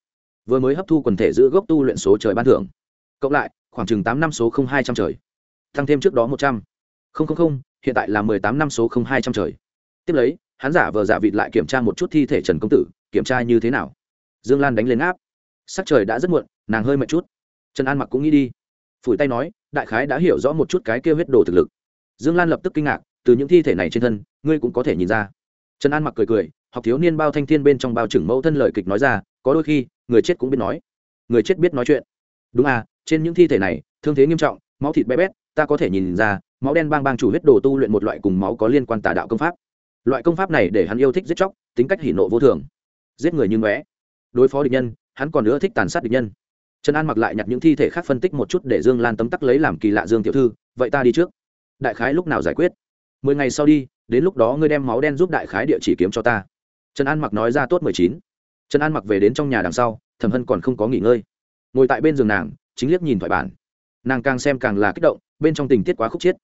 Vừa mới hấp thu quần thể giữ gốc tu luyện số trời ban thưởng. Cộng lại, khoảng chừng tám năm số không hai trăm trời. Tăng thêm trước đó một trăm. Linh hiện tại là mười tám năm số không hai trăm trời. Tiếp lấy, hắn giả vờ giả vịt lại kiểm tra một chút thi thể trần công tử kiểm tra như thế nào? Dương lan đánh lên áp. Sắc trời đã rất muộn, nàng hơi mệt chút. Trần an mặc cũng nghĩ đi. Phủi tay nói, đại khái đã hiểu rõ một chút cái kêu huyết đồ thực lực. Dương lan lập tức kinh ngạc, từ những thi thể này trên thân, ngươi cũng có thể nhìn ra. Trần an mặc cười cười, học thiếu niên bao thanh thiên bên trong bao trưởng mẫu thân lời kịch nói ra, có đôi khi, người chết cũng biết nói. Người chết biết nói chuyện. Đúng à trên những thi thể này, thương thế nghiêm trọng, máu thịt bé bét, ta có thể nhìn ra, máu đen bang bang chủ huyết đồ tu luyện một loại cùng máu có liên quan tà đạo công pháp. Loại công pháp này để hắn yêu thích giết chóc, tính cách hỉ nộ vô thường giết người như ngóe. Đối phó địch nhân, hắn còn nữa thích tàn sát địch nhân. Trần an mặc lại nhặt những thi thể khác phân tích một chút để dương lan tấm tắc lấy làm kỳ lạ dương tiểu thư, vậy ta đi trước. Đại khái lúc nào giải quyết? Mười ngày sau đi, đến lúc đó ngươi đem máu đen giúp đại khái địa chỉ kiếm cho ta. Trần an mặc nói ra tốt mười chín. Trần an mặc về đến trong nhà đằng sau, thẩm hân còn không có nghỉ ngơi. Ngồi tại bên giường nàng, chính liếc nhìn thoại bản. Nàng càng xem càng là kích động, bên trong tình tiết quá khúc chiết.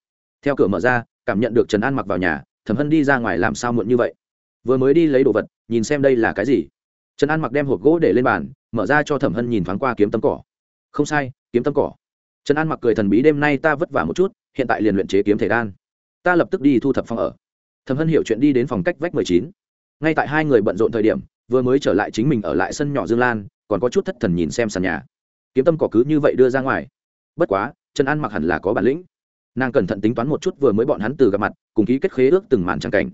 Theo cửa mở ra, cảm nhận được trần an mặc vào nhà, thẩm hân đi ra ngoài làm sao muộn như vậy? Vừa mới đi lấy đồ vật, nhìn xem đây là cái gì. Trần an mặc đem hộp gỗ để lên bàn, mở ra cho thẩm hân nhìn thoáng qua kiếm tấm cỏ. Không sai, kiếm tấm cỏ. Trần an mặc cười thần bí, đêm nay ta vất vả một chút, hiện tại liền luyện chế kiếm thể đan. Ta lập tức đi thu thập phòng ở. Thẩm hân hiểu chuyện đi đến phòng cách vách mười chín. Ngay tại hai người bận rộn thời điểm, vừa mới trở lại chính mình ở lại sân nhỏ dương lan, còn có chút thất thần nhìn xem sàn nhà. Kiếm tâm cỏ cứ như vậy đưa ra ngoài. Bất quá, trần an mặc hẳn là có bản lĩnh. Nàng cẩn thận tính toán một chút vừa mới bọn hắn từ gặp mặt, cùng ký kết khế ước từng màn tràng cảnh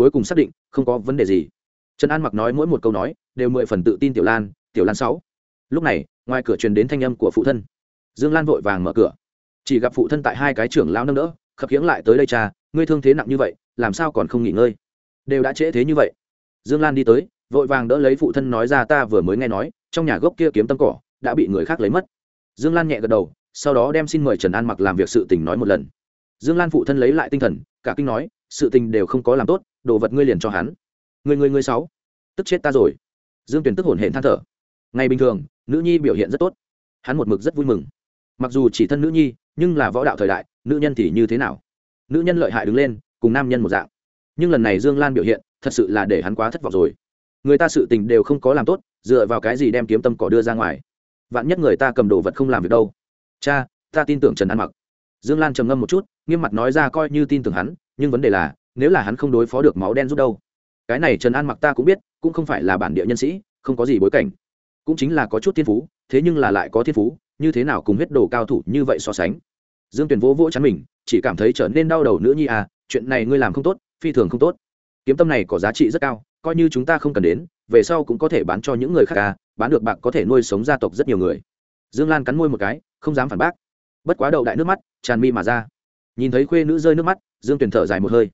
cuối cùng xác định không có vấn đề gì. Trần an mặc nói mỗi một câu nói đều mười phần tự tin tiểu lan tiểu lan sáu. Lúc này, ngoài cửa truyền đến thanh âm của phụ thân. Dương lan vội vàng mở cửa. Chỉ gặp phụ thân tại hai cái trưởng lao nâng đỡ, khập khiễng lại tới đây cha, ngươi thương thế nặng như vậy, làm sao còn không nghỉ ngơi? Đều đã trễ thế như vậy. Dương lan đi tới, vội vàng đỡ lấy phụ thân nói ra ta vừa mới nghe nói, trong nhà gốc kia kiếm tâm cỏ đã bị người khác lấy mất. Dương lan nhẹ gật đầu, sau đó đem xin mời trần an mặc làm việc sự tình nói một lần. Dương lan phụ thân lấy lại tinh thần, cả kinh nói sự tình đều không có làm tốt, đồ vật ngươi liền cho hắn. Người người người sáu. Tức chết ta rồi. Dương tuyển tức hổn hển than thở. Ngày bình thường, nữ nhi biểu hiện rất tốt. Hắn một mực rất vui mừng. Mặc dù chỉ thân nữ nhi, nhưng là võ đạo thời đại, nữ nhân thì như thế nào? Nữ nhân lợi hại đứng lên, cùng nam nhân một dạng. Nhưng lần này dương lan biểu hiện, thật sự là để hắn quá thất vọng rồi. Người ta sự tình đều không có làm tốt, dựa vào cái gì đem kiếm tâm cỏ đưa ra ngoài? Vạn nhất người ta cầm đồ vật không làm việc đâu? Cha, ta tin tưởng trần an mặc. Dương lan trầm ngâm một chút, nghiêm mặt nói ra coi như tin tưởng hắn nhưng vấn đề là, nếu là hắn không đối phó được máu đen rút đâu? Cái này trần an mặc ta cũng biết, cũng không phải là bản địa nhân sĩ, không có gì bối cảnh. Cũng chính là có chút thiên phú, thế nhưng là lại có thiên phú, như thế nào cùng huyết đồ cao thủ như vậy so sánh? Dương tuyển vỗ vỗ chắn mình, chỉ cảm thấy trở nên đau đầu nữa nhi à chuyện này ngươi làm không tốt, phi thường không tốt. Kiếm tâm này có giá trị rất cao, coi như chúng ta không cần đến, về sau cũng có thể bán cho những người khác à bán được bạc có thể nuôi sống gia tộc rất nhiều người. Dương lan cắn môi một cái, không dám phản bác. Bất quá đậu đại nước mắt, tràn mi mà ra. Nhìn thấy khuê nữ rơi nước mắt dương Tuyền thở dài một hơi.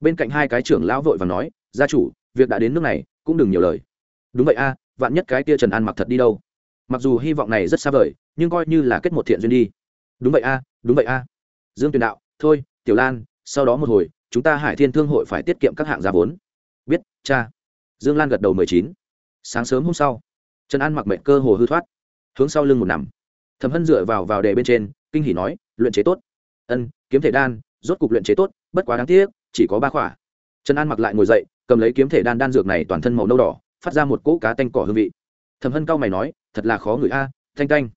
Bên cạnh hai cái trưởng lão vội và nói, gia chủ, việc đã đến nước này, cũng đừng nhiều lời. Đúng vậy a, vạn nhất cái tia trần an mặc thật đi đâu? Mặc dù hy vọng này rất xa vời, nhưng coi như là kết một thiện duyên đi. Đúng vậy a, đúng vậy a. Dương tuyền đạo, thôi, tiểu lan, sau đó một hồi, chúng ta hải thiên thương hội phải tiết kiệm các hạng giá vốn. Biết, cha. Dương lan gật đầu mười chín. Sáng sớm hôm sau, trần an mặc mệnh cơ hồ hư thoát, hướng sau lưng một nằm. Thầm hân dựa vào vào đề bên trên, kinh hỉ nói, luyện chế tốt. Ân, kiếm thể đan rốt cục luyện chế tốt bất quá đáng tiếc chỉ có ba khỏa. Trần an mặc lại ngồi dậy cầm lấy kiếm thể đan đan dược này toàn thân màu nâu đỏ phát ra một cỗ cá tanh cỏ hương vị. Thầm hân cao mày nói thật là khó ngửi a à, thanh tanh.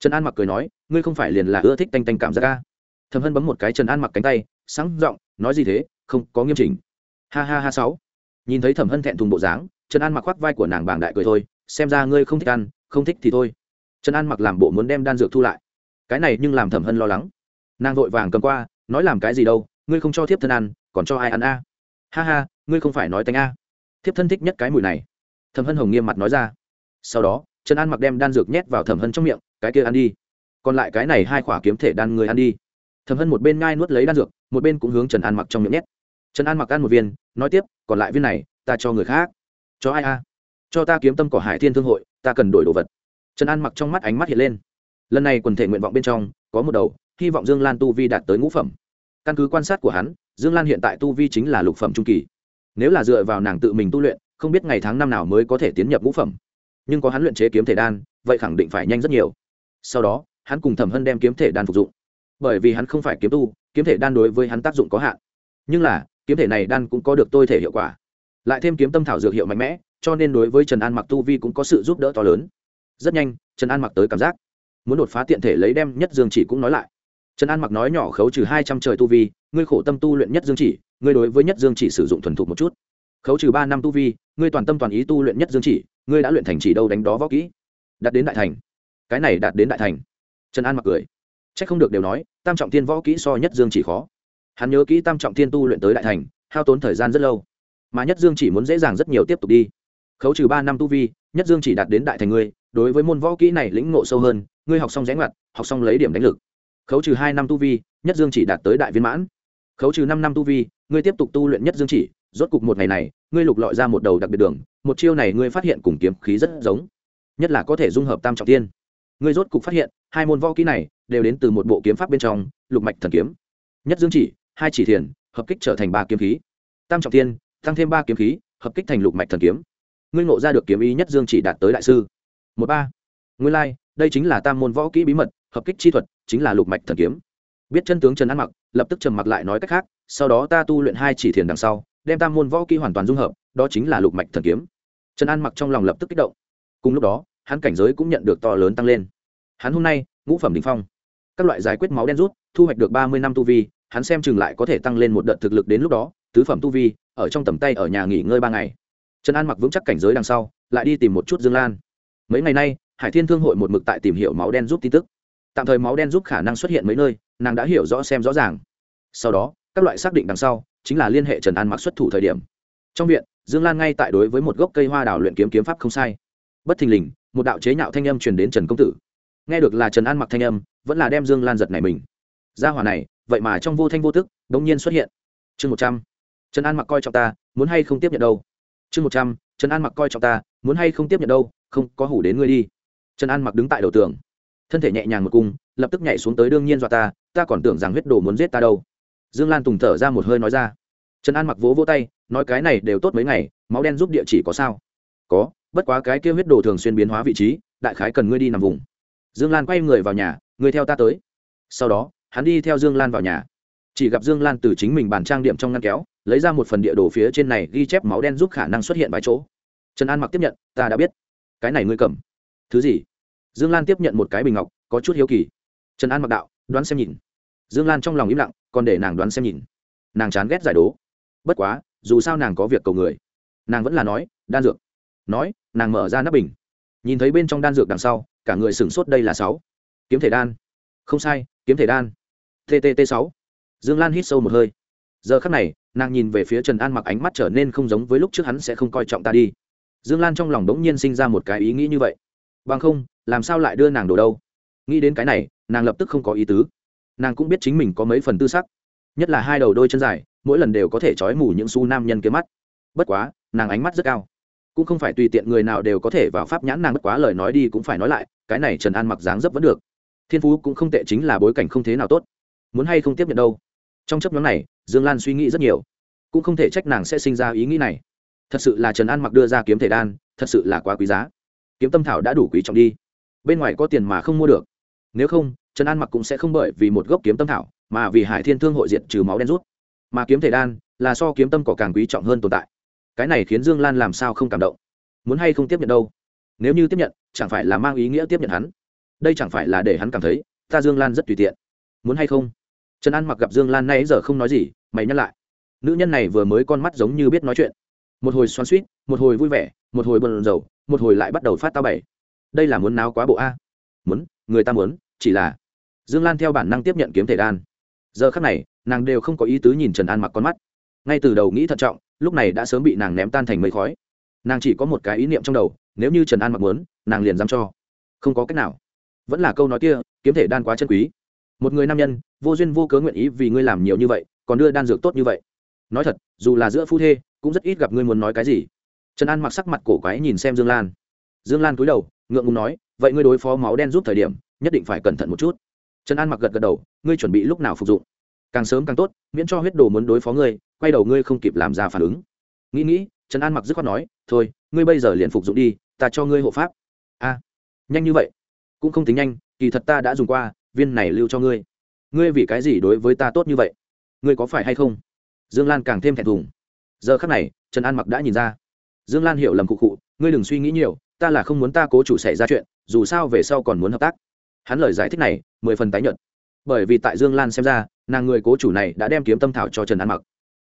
Trần an mặc cười nói ngươi không phải liền là ưa thích tanh tanh cảm giác a? Thầm hân bấm một cái trần an mặc cánh tay sáng giọng nói gì thế không có nghiêm chỉnh. Ha ha ha sáu. Nhìn thấy thẩm hân thẹn thùng bộ dáng trần an mặc khoác vai của nàng bàng đại cười thôi xem ra ngươi không thích ăn không thích thì thôi. Trần an mặc làm bộ muốn đem đan dược thu lại. Cái này nhưng làm thẩm hân lo lắng. Nàng vội vàng cầm qua nói làm cái gì đâu, ngươi không cho thiếp thân ăn, còn cho ai ăn a? Ha ha, ngươi không phải nói tánh a. Thiếp thân thích nhất cái mùi này. Thẩm hân hồng nghiêm mặt nói ra. Sau đó, trần an mặc đem đan dược nhét vào thẩm hân trong miệng, cái kia ăn đi. Còn lại cái này hai khỏa kiếm thể đan người ăn đi. Thẩm hân một bên ngai nuốt lấy đan dược, một bên cũng hướng trần an mặc trong miệng nhét. Trần an mặc ăn một viên, nói tiếp, còn lại viên này, ta cho người khác. Cho ai a? Cho ta kiếm tâm cỏ hải thiên thương hội, ta cần đổi đồ vật. Trần an mặc trong mắt ánh mắt hiện lên. Lần này quần thể nguyện vọng bên trong, có một đầu hy vọng dương lan tu vi đạt tới ngũ phẩm. Căn cứ quan sát của hắn, dương lan hiện tại tu vi chính là lục phẩm trung kỳ. Nếu là dựa vào nàng tự mình tu luyện, không biết ngày tháng năm nào mới có thể tiến nhập ngũ phẩm. Nhưng có hắn luyện chế kiếm thể đan, vậy khẳng định phải nhanh rất nhiều. Sau đó, hắn cùng thẩm hân đem kiếm thể đan phục dụng. Bởi vì hắn không phải kiếm tu, kiếm thể đan đối với hắn tác dụng có hạn. Nhưng là, kiếm thể này đan cũng có được tôi thể hiệu quả. Lại thêm kiếm tâm thảo dược hiệu mạnh mẽ, cho nên đối với trần an mặc tu vi cũng có sự giúp đỡ to lớn. Rất nhanh, trần an mặc tới cảm giác. Muốn đột phá tiện thể lấy đem nhất dương chỉ cũng nói lại trần an mặc nói nhỏ khấu trừ hai trăm trời tu vi, ngươi khổ tâm tu luyện nhất dương chỉ, ngươi đối với nhất dương chỉ sử dụng thuần thục một chút. Khấu trừ ba năm tu vi, ngươi toàn tâm toàn ý tu luyện nhất dương chỉ, ngươi đã luyện thành chỉ đâu đánh đó võ kỹ. Đạt đến đại thành. Cái này đạt đến đại thành. Trần an mặc cười. C h ắ c không được đều nói, tam trọng tiên võ kỹ so nhất dương chỉ khó. Hắn nhớ kỹ tam trọng tiên tu luyện tới đại thành, hao tốn thời gian rất lâu. Mà nhất dương chỉ muốn dễ dàng rất nhiều tiếp tục đi. Khấu trừ ba năm tu vi, nhất dương chỉ đạt đến đại thành ngươi, đối với môn võ kỹ này lĩnh ngộ sâu hơn, ngươi học xong rẽ ngoặt, học xong lấy điểm đánh lực khấu trừ hai năm tu vi nhất dương chỉ đạt tới đại viên mãn. Khấu trừ năm năm tu vi ngươi tiếp tục tu luyện nhất dương chỉ rốt cục một ngày này ngươi lục lọi ra một đầu đặc biệt đường một chiêu này ngươi phát hiện cùng kiếm khí rất giống. Nhất là có thể dung hợp tam trọng tiên. Ngươi rốt cục phát hiện hai môn võ kỹ này đều đến từ một bộ kiếm pháp bên trong lục mạch thần kiếm. Nhất dương chỉ hai chỉ thiền hợp kích trở thành ba kiếm khí. Tam trọng tiên tăng thêm ba kiếm khí hợp kích thành lục mạch thần kiếm. Ngươi ngộ ra được kiếm ý nhất dương chỉ đạt tới đại sư. Một ba. Nguyên lai、like, đây chính là tam môn võ kỹ bí mật hợp kích chi thuật chính là lục mạch thần kiếm. Biết chân tướng trần an mặc, lập tức trầm mặc lại nói cách khác, sau đó ta tu luyện hai chỉ thiền đằng sau, đem tam môn võ kỹ hoàn toàn dung hợp, đó chính là lục mạch thần kiếm. Trần an mặc trong lòng lập tức kích động. Cùng lúc đó, hắn cảnh giới cũng nhận được to lớn tăng lên. Hắn hôm nay, ngũ phẩm đình phong. Các loại giải quyết máu đen rút, thu hoạch được ba mươi năm tu vi, hắn xem chừng lại có thể tăng lên một đợt thực lực đến lúc đó, tứ phẩm tu vi, ở trong tầm tay ở nhà nghỉ ngơi ba ngày. Trần an mặc vững chắc cảnh giới đằng sau, lại đi tìm một chút dương lan. Mấy ngày nay, hải thiên thương hội một mực tại tìm hiểu máu đen giúp tin tức tạm thời máu đen giúp khả năng xuất hiện mấy nơi, nàng đã hiểu rõ xem rõ ràng. Sau đó, các loại xác định đằng sau chính là liên hệ trần an mặc xuất thủ thời điểm. Trong viện, dương lan ngay tại đối với một gốc cây hoa đào luyện kiếm kiếm pháp không sai. Bất thình lình, một đạo chế nhạo thanh âm truyền đến trần công tử. Nghe được là trần an mặc thanh âm, vẫn là đem dương lan giật này mình. Gia hỏa này, vậy mà trong vô thanh vô tức đ ỗ n g nhiên xuất hiện. Chương một trăm. Trần an mặc coi trọng ta, muốn hay không tiếp nhận đâu? Chương một trăm. Trần an mặc coi trọng ta, muốn hay không tiếp nhận đâu? Không, có hủ đến ngươi đi. Trần an mặc đứng tại đầu tường thân thể nhẹ nhàng một cung, lập tức nhảy xuống tới đương nhiên dọa ta ta còn tưởng rằng huyết đồ muốn giết ta đâu. Dương lan tùng thở ra một hơi nói ra. Trần an mặc vỗ vỗ tay, nói cái này đều tốt mấy ngày, máu đen giúp địa chỉ có sao? Có, bất quá cái kia huyết đồ thường xuyên biến hóa vị trí, đại khái cần ngươi đi nằm vùng. Dương lan quay người vào nhà ngươi theo ta tới. Sau đó, hắn đi theo dương lan vào nhà. Chỉ gặp dương lan từ chính mình bàn trang điểm trong ngăn kéo, lấy ra một phần địa đồ phía trên này ghi chép máu đen giúp khả năng xuất hiện vài chỗ. Trần an mặc tiếp nhận, ta đã biết. Cái này ngươi cầm. Thứ gì? Dương lan tiếp nhận một cái bình ngọc, có chút hiếu kỳ. Trần an mặc đạo, đoán xem nhìn. Dương lan trong lòng im lặng, còn để nàng đoán xem nhìn. Nàng chán ghét giải đố. Bất quá, dù sao nàng có việc cầu người. Nàng vẫn là nói, đan dược. Nói, nàng mở ra nắp bình. Nhìn thấy bên trong đan dược đằng sau, cả người sửng sốt đây là sáu. Kiếm thể đan. Không sai, kiếm thể đan. Ttt sáu. Dương lan hít sâu một hơi. Giờ khắc này, nàng nhìn về phía trần an mặc ánh mắt trở nên không giống với lúc trước hắn sẽ không coi trọng ta đi. Dương lan trong lòng đ ố n g nhiên sinh ra một cái ý nghĩ như vậy. Bằng không làm sao lại đưa nàng đồ đâu? Nghĩ đến cái này, nàng lập tức không có ý tứ. Nàng cũng biết chính mình có mấy phần tư sắc. Nhất là hai đầu đôi chân dài, mỗi lần đều có thể trói mù những su nam nhân kia mắt. Bất quá, nàng ánh mắt rất cao. Cũng không phải tùy tiện người nào đều có thể vào pháp nhãn nàng bất quá lời nói đi cũng phải nói lại, cái này trần an mặc dáng dấp vẫn được. Thiên phú cũng không tệ chính là bối cảnh không thế nào tốt. Muốn hay không tiếp nhận đâu? Trong chấp nhóm này, dương lan suy nghĩ rất nhiều. Cũng không thể trách nàng sẽ sinh ra ý nghĩ này. Thật sự là trần an mặc đưa ra kiếm thể đan, thật sự là quá quý giá. Kiếm tâm thảo đã đủ quý trọng đi bên ngoài có tiền mà không mua được. Nếu không, trần an mặc cũng sẽ không bởi vì một gốc kiếm tâm thảo, mà vì hải thiên thương hội diệt trừ máu đen rút. Mà kiếm thể đan là so kiếm tâm cỏ càng quý trọng hơn tồn tại. Cái này khiến dương lan làm sao không cảm động? Muốn hay không tiếp nhận đâu? Nếu như tiếp nhận, chẳng phải là mang ý nghĩa tiếp nhận hắn? Đây chẳng phải là để hắn cảm thấy, ta dương lan rất tùy tiện. Muốn hay không? Trần an mặc gặp dương lan nay giờ không nói gì, mày nhắc lại. Nữ nhân này vừa mới con mắt giống như biết nói chuyện. Một hồi xoắn suýt một hồi vui vẻ, một hồi bận rầu, một hồi lại bắt đầu phát tao bảy đây là muốn náo quá bộ a. Muốn, người ta muốn, chỉ là dương lan theo bản năng tiếp nhận kiếm thể đan. Giờ khắc này, nàng đều không có ý tứ nhìn trần an mặc con mắt. Ngay từ đầu nghĩ thận trọng, lúc này đã sớm bị nàng ném tan thành mây khói. Nàng chỉ có một cái ý niệm trong đầu, nếu như trần an mặc muốn, nàng liền dám cho. Không có cách nào. Vẫn là câu nói kia, kiếm thể đan quá chân quý. Một người nam nhân, vô duyên vô cớ nguyện ý vì ngươi làm nhiều như vậy, còn đưa đan dược tốt như vậy. Nói thật, dù là giữa phu thê, cũng rất ít gặp ngươi muốn nói cái gì. Trần an mặc sắc mặt cổ quái nhìn xem dương lan. Dương lan cúi đầu ngượng ngùng nói, vậy ngươi đối phó máu đen giúp thời điểm, nhất định phải cẩn thận một chút. Trần an mặc gật gật đầu, ngươi chuẩn bị lúc nào phục dụng? Càng sớm càng tốt, miễn cho huyết đồ muốn đối phó ngươi, quay đầu ngươi không kịp làm ra phản ứng. Nghĩ nghĩ, trần an mặc dứt khoát nói, thôi, ngươi bây giờ liền phục dụng đi, ta cho ngươi hộ pháp. A, nhanh như vậy? Cũng không tính nhanh, kỳ thật ta đã dùng qua, viên này lưu cho ngươi. Ngươi vì cái gì đối với ta tốt như vậy? Ngươi có phải hay không? Dương lan càng thêm thẹn thùng. Giờ khắc này, trần an mặc đã nhìn ra. Dương lan hiểu lầm cụ cụ ngươi đừng suy nghĩ nhiều ta là không muốn ta cố chủ xảy ra chuyện, dù sao về sau còn muốn hợp tác. Hắn lời giải thích này, mười phần tái nhuận bởi vì tại dương lan xem ra, nàng người cố chủ này đã đem kiếm tâm thảo cho trần an mặc.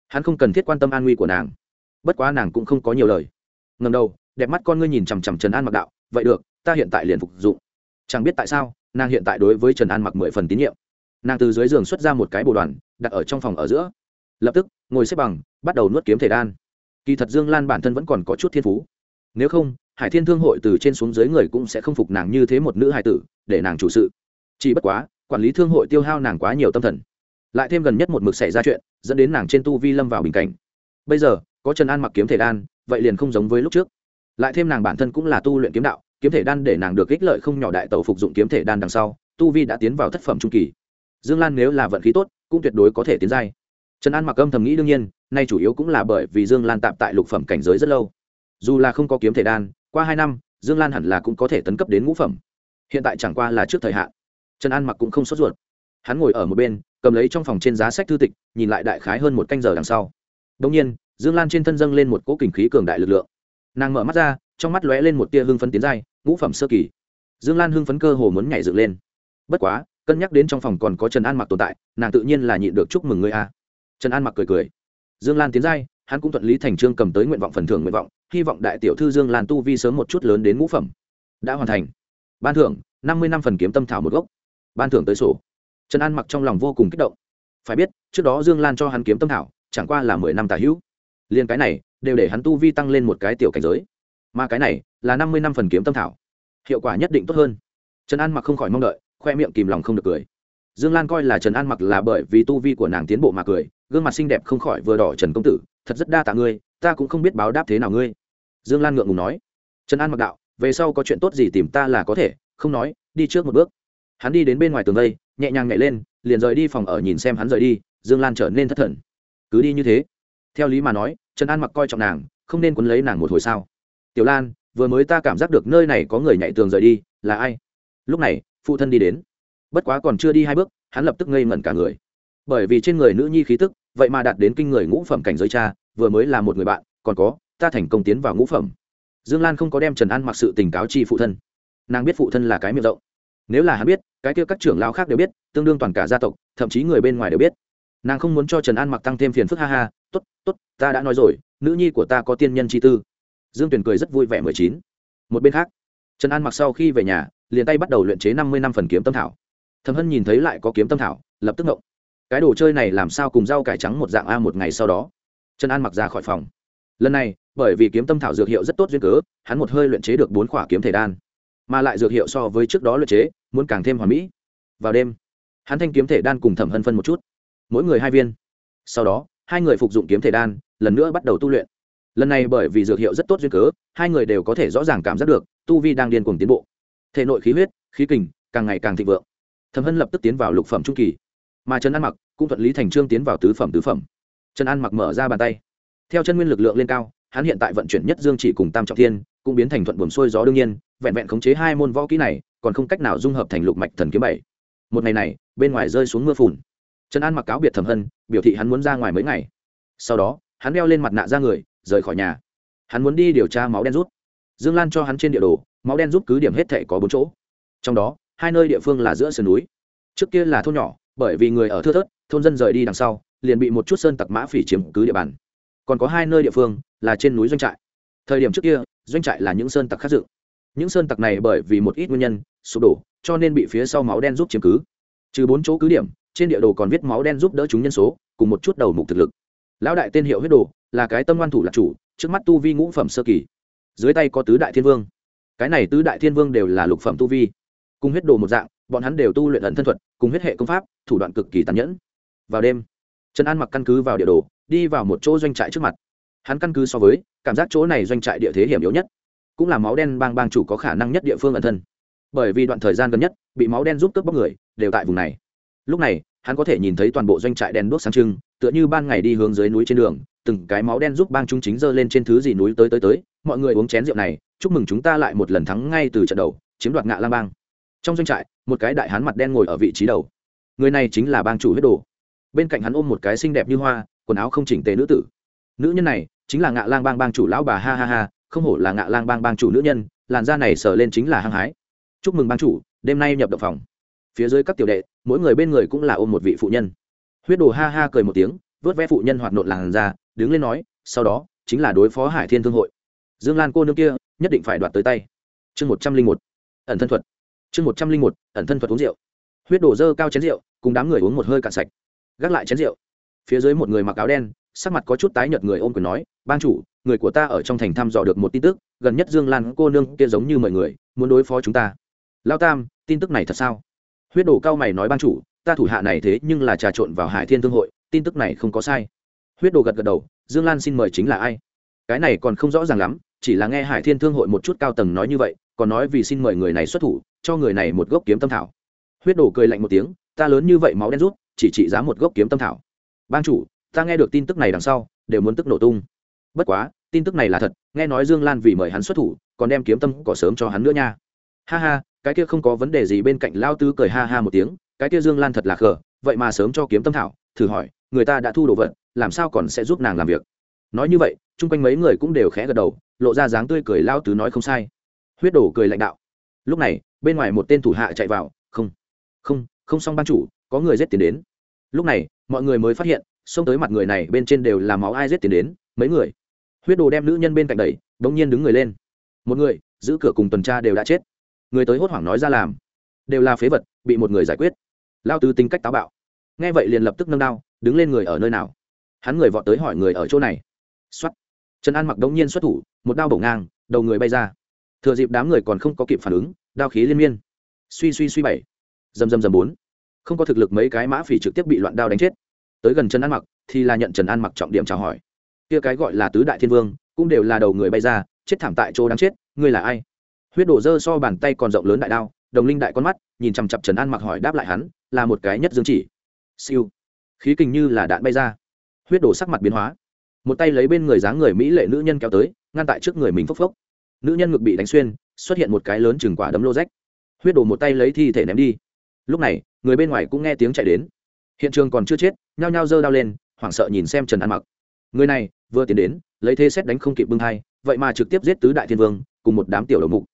Hắn không cần thiết quan tâm an nguy của nàng. Bất quá nàng cũng không có nhiều lời. Ngầm đầu, đẹp mắt con ngươi nhìn chằm chằm trần an mặc đạo, vậy được, ta hiện tại liền phục dụng chẳng biết tại sao, nàng hiện tại đối với trần an mặc mười phần tín nhiệm. Nàng từ dưới giường xuất ra một cái bồ đoàn, đặt ở trong phòng ở giữa. Lập tức, ngồi xếp bằng, bắt đầu nuốt kiếm thể đan. Kỳ thật dương lan bản thân vẫn còn có chút thiên phú. Nếu không hải thiên thương hội từ trên xuống dưới người cũng sẽ không phục nàng như thế một nữ hải tử, để nàng chủ sự. Chỉ bất quá, quản lý thương hội tiêu hao nàng quá nhiều tâm thần. Lại thêm gần nhất một mực xảy ra chuyện, dẫn đến nàng trên tu vi lâm vào bình cảnh. Bây giờ, có trần an mặc kiếm thể đan, vậy liền không giống với lúc trước. Lại thêm nàng bản thân cũng là tu luyện kiếm đạo, kiếm thể đan để nàng được ích lợi không nhỏ đại tàu phục dụng kiếm thể đan đằng sau, tu vi đã tiến vào thất phẩm trung kỳ. Dương lan nếu là vận khí tốt, cũng tuyệt đối có thể tiến giai. Trần an mặc âm thầm nghĩ đương nhiên, nay chủ yếu cũng là bởi vì dương lan tạm tại lục phẩm cảnh giới rất lâu. Dù là không có kiếm thể đan qua hai năm, dương lan hẳn là cũng có thể tấn cấp đến ngũ phẩm. Hiện tại chẳng qua là trước thời hạn. Trần an mặc cũng không sốt ruột. Hắn ngồi ở một bên, cầm lấy trong phòng trên giá sách thư tịch, nhìn lại đại khái hơn một canh giờ đằng sau. Đông nhiên, dương lan trên thân dâng lên một cỗ kình khí cường đại lực lượng. Nàng mở mắt ra, trong mắt lóe lên một tia hưng phấn tiến dai ngũ phẩm sơ kỳ. Dương lan hưng phấn cơ hồ muốn nhảy dựng lên. Bất quá, cân nhắc đến trong phòng còn có trần an mặc tồn tại, nàng tự nhiên là nhịn được chúc mừng người a. Trần an mặc cười cười. Dương lan tiến dai hắn cũng thuận lý thành trương cầm tới nguyện vọng phần thưởng nguyện vọng hy vọng đại tiểu thư dương lan tu vi sớm một chút lớn đến ngũ phẩm. Đã hoàn thành. Ban thưởng, năm mươi năm phần kiếm tâm thảo một gốc. Ban thưởng tới sổ. Trần an mặc trong lòng vô cùng kích động. Phải biết, trước đó dương lan cho hắn kiếm tâm thảo, chẳng qua là mười năm tả hữu. Liền cái này, đều để hắn tu vi tăng lên một cái tiểu cảnh giới. Mà cái này, là năm mươi năm phần kiếm tâm thảo. Hiệu quả nhất định tốt hơn. Trần an mặc không khỏi mong đợi, khoe miệng kìm lòng không được cười. Dương lan coi là trần an mặc là bởi vì tu vi của nàng tiến bộ mà cười, gương mặt xinh đẹp không khỏi vừa đỏ trần công tử, thật rất đa tạ ngươi ta cũng không biết báo đáp thế nào ngươi. Dương lan ngượng ngùng nói. Trần an mặc đạo, về sau có chuyện tốt gì tìm ta là có thể, không nói, đi trước một bước. Hắn đi đến bên ngoài tường vây, nhẹ nhàng nhảy lên, liền rời đi phòng ở nhìn xem hắn rời đi, dương lan trở nên thất thần. Cứ đi như thế. Theo lý mà nói, trần an mặc coi trọng nàng, không nên quấn lấy nàng một hồi sao. Tiểu lan, vừa mới ta cảm giác được nơi này có người nhảy tường rời đi, là ai? Lúc này, phụ thân đi đến. Bất quá còn chưa đi hai bước, hắn lập tức ngây ngẩn cả người. Bởi vì trên người nữ nhi khí tức vậy mà đạt đến kinh người ngũ phẩm cảnh giới cha, vừa mới là một người bạn, còn có, ta thành công tiến vào ngũ phẩm. Dương lan không có đem trần an mặc sự tình cáo chi phụ thân. Nàng biết phụ thân là cái miệng rộng. Nếu là hắn biết, cái kia các trưởng lao khác đều biết, tương đương toàn cả gia tộc, thậm chí người bên ngoài đều biết. Nàng không muốn cho trần an mặc tăng thêm phiền phức, ha ha t ố t t ố t ta đã nói rồi, nữ nhi của ta có tiên nhân chi tư. Dương tuyển cười rất vui vẻ mười chín. Một bên khác, trần an mặc sau khi về nhà, liền tay bắt đầu luyện chế năm mươi năm phần kiếm tâm thảo. Thầm hân nhìn thấy lại có kiếm tâm thảo, lập tức ngộng cái đồ chơi này làm sao cùng rau cải trắng một dạng a một ngày sau đó? Trần an mặc ra khỏi phòng. Lần này, bởi vì kiếm tâm thảo dược hiệu rất tốt duyên cớ, hắn một hơi luyện chế được bốn khỏa kiếm thể đan. Mà lại dược hiệu so với trước đó luyện chế, muốn càng thêm hoàn mỹ. Vào đêm, hắn thanh kiếm thể đan cùng thẩm hân phân một chút. Mỗi người hai viên. Sau đó, hai người phục dụng kiếm thể đan, lần nữa bắt đầu tu luyện. Lần này bởi vì dược hiệu rất tốt duyên cớ, hai người đều có thể rõ ràng cảm giác được, tu vi đang điên cuồng tiến bộ. Thể nội khí huyết, khí kình, càng ngày càng thịnh vượng. Thẩm hân lập tức tiến vào lục phẩm trung kỳ mà trần an mặc cũng thuận lý thành trương tiến vào tứ phẩm tứ phẩm. trần an mặc mở ra bàn tay. theo chân nguyên lực lượng lên cao, hắn hiện tại vận chuyển nhất dương chỉ cùng tam trọng thiên, cũng biến thành thuận buồm xuôi gió đương nhiên, vẹn vẹn khống chế hai môn võ kỹ này, còn không cách nào dung hợp thành lục mạch thần kiếm bảy. một ngày này, bên ngoài rơi xuống mưa phùn. trần an mặc cáo biệt thẩm hân, biểu thị hắn muốn ra ngoài mấy ngày. sau đó, hắn đeo lên mặt nạ ra người, rời khỏi nhà. hắn muốn đi điều tra máu đen rút. dương lan cho hắn trên địa đồ, máu đen rút cứ điểm hết thể có bốn chỗ. trong đó, hai nơi địa phương là giữa sườn núi. trước kia là thôn nhỏ bởi vì người ở thưa thớt, thôn dân rời đi đằng sau, liền bị một chút sơn tặc mã phỉ chiếm cứ địa bàn. Còn có hai nơi địa phương là trên núi doanh trại. Thời điểm trước kia, doanh trại là những sơn tặc khác dựng. Những sơn tặc này bởi vì một ít nguyên nhân, sụp đổ, cho nên bị phía sau máu đen giúp chiếm cứ. Trừ bốn chỗ cứ điểm, trên địa đồ còn viết máu đen giúp đỡ chúng nhân số, cùng một chút đầu mục thực lực. Lão đại tên hiệu huyết đồ, là cái tâm ngoan thủ lạc chủ, trước mắt tu vi ngũ phẩm sơ kỳ. Dưới tay có tứ đại thiên vương. Cái này tứ đại thiên vương đều là lục phẩm tu vi. Cùng huyết đồ một dạng bọn hắn đều tu luyện ẩn thân thuật, cùng huyết hệ công pháp, thủ đoạn cực kỳ tàn nhẫn. Vào đêm, trần an mặc căn cứ vào địa đồ, đi vào một chỗ doanh trại trước mặt. Hắn căn cứ so với, cảm giác chỗ này doanh trại địa thế hiểm yếu nhất, cũng là máu đen bang bang chủ có khả năng nhất địa phương ẩn thân. Bởi vì đoạn thời gian gần nhất, bị máu đen giúp cướp bóc người, đều tại vùng này. Lúc này, hắn có thể nhìn thấy toàn bộ doanh trại đen đuốc sáng trưng, tựa như ban ngày đi hướng dưới núi trên đường, từng cái máu đen giúp bang chúng chính giơ lên trên thứ gì núi tới tới tới, mọi người uống chén rượu này, chúc mừng chúng ta lại một lần thắng ngay từ trận đầu, chiếm đoạt ngạ lang bang trong doanh trại, một cái đại hán mặt đen ngồi ở vị trí đầu. Người này chính là bang chủ huyết đồ. Bên cạnh hắn ôm một cái xinh đẹp như hoa, quần áo không chỉnh tề nữ tử. Nữ nhân này chính là ngạ lang bang bang chủ lão bà ha ha ha, không hổ là ngạ lang bang bang chủ nữ nhân, làn da này sờ lên chính là hăng hái. Chúc mừng bang chủ, đêm nay nhập động phòng. Phía dưới các tiểu đệ, mỗi người bên người cũng là ôm một vị phụ nhân. Huyết đồ ha ha cười một tiếng, vớt vẽ phụ nhân hoạt nộn làn da, đứng lên nói, sau đó, chính là đối phó hải thiên thương hội. Dương lan cô nương kia, nhất định phải đoạt tới tay. Chương một trăm linh một. Ẩn thân thuật chương một trăm linh một, ẩn thân thuật uống rượu. Huyết đổ dơ cao chén rượu, cùng đám người uống một hơi cạn sạch. Gác lại chén rượu. Phía dưới một người mặc áo đen, sắc mặt có chút tái nhợt người ôm quyền nói ban chủ, người của ta ở trong thành thăm dò được một tin tức, gần nhất dương lan cô nương kia giống như mọi người, muốn đối phó chúng ta. Lao tam, tin tức này thật sao? Huyết đổ cao mày nói ban chủ, ta thủ hạ này thế nhưng là trà trộn vào hải thiên thương hội, tin tức này không có sai. Huyết đồ gật gật đầu, dương lan xin mời chính là ai? Cái này còn không rõ ràng lắm, chỉ là nghe hải thiên thương hội một chút cao tầng nói như vậy, còn nói vì xin mời người này xuất thủ cho người này một gốc kiếm tâm thảo. Huyết đổ cười lạnh một tiếng, ta lớn như vậy máu đen rút, chỉ trị giá một gốc kiếm tâm thảo. Ban chủ, ta nghe được tin tức này đằng sau, đều muốn tức nổ tung. Bất quá, tin tức này là thật, nghe nói dương lan vì mời hắn xuất thủ, còn đem kiếm tâm cỏ sớm cho hắn nữa nha. Ha ha, cái kia không có vấn đề gì bên cạnh lao tư cười ha ha một tiếng, cái kia dương lan thật là khờ, vậy mà sớm cho kiếm tâm thảo, thử hỏi, người ta đã thu đồ vật, làm sao còn sẽ giúp nàng làm việc? Nói như vậy, chung quanh mấy người cũng đều khẽ gật đầu, lộ ra dáng tươi cười, lao tứ nói không sai. Huyết đổ cười lãnh đạo lúc này, bên ngoài một tên thủ hạ chạy vào, không không không xong ban chủ, có người giết tiền đến. Lúc này, mọi người mới phát hiện, xông tới mặt người này bên trên đều là máu ai giết tiền đến, mấy người. Huyết đồ đem nữ nhân bên cạnh đẩy đ ỗ n g nhiên đứng người lên. Một người, giữ cửa cùng tuần tra đều đã chết. Người tới hốt hoảng nói ra làm. Đều là phế vật, bị một người giải quyết. Lao tứ tính cách táo bạo. Nghe vậy liền lập tức nâng đao, đứng lên người ở nơi nào? Hắn người vọt tới hỏi người ở chỗ này. X o á t trần an mặc đống nhiên xuất thủ, một đao bổ ngang, đầu người bay ra thừa dịp đám người còn không có kịp phản ứng, đao khí liên miên. Suy suy suy bảy. Dầm dầm dầm bốn. Không có thực lực mấy cái mã phỉ trực tiếp bị loạn đao đánh chết. Tới gần trần an mặc, thì là nhận trần an mặc trọng điểm chào hỏi. Kia cái gọi là tứ đại thiên vương, cũng đều là đầu người bay ra, chết thảm tại chỗ đáng chết, ngươi là ai? Huyết đổ dơ so bàn tay còn rộng lớn đại đao, đồng linh đại con mắt, nhìn chằm chặp trần an mặc hỏi đáp lại hắn, là một cái nhất dương chỉ. Siêu. Khí kình như là đạn bay ra. Huyết đổ sắc mặt biến hóa. Một tay lấy bên người dáng người mỹ lệ nữ nhân kéo tới, ngăn tại trước người mình phốc phốc nữ nhân ngực bị đánh xuyên, xuất hiện một cái lớn chừng quả đấm lô rách. Huyết đổ một tay lấy thi thể ném đi. Lúc này, người bên ngoài cũng nghe tiếng chạy đến. Hiện trường còn chưa chết, nhao nhao giơ đao lên, hoảng sợ nhìn xem trần an mặc. Người này, vừa tiến đến, lấy thế xét đánh không kịp bưng thai, vậy mà trực tiếp giết tứ đại thiên vương, cùng một đám tiểu đầu mục.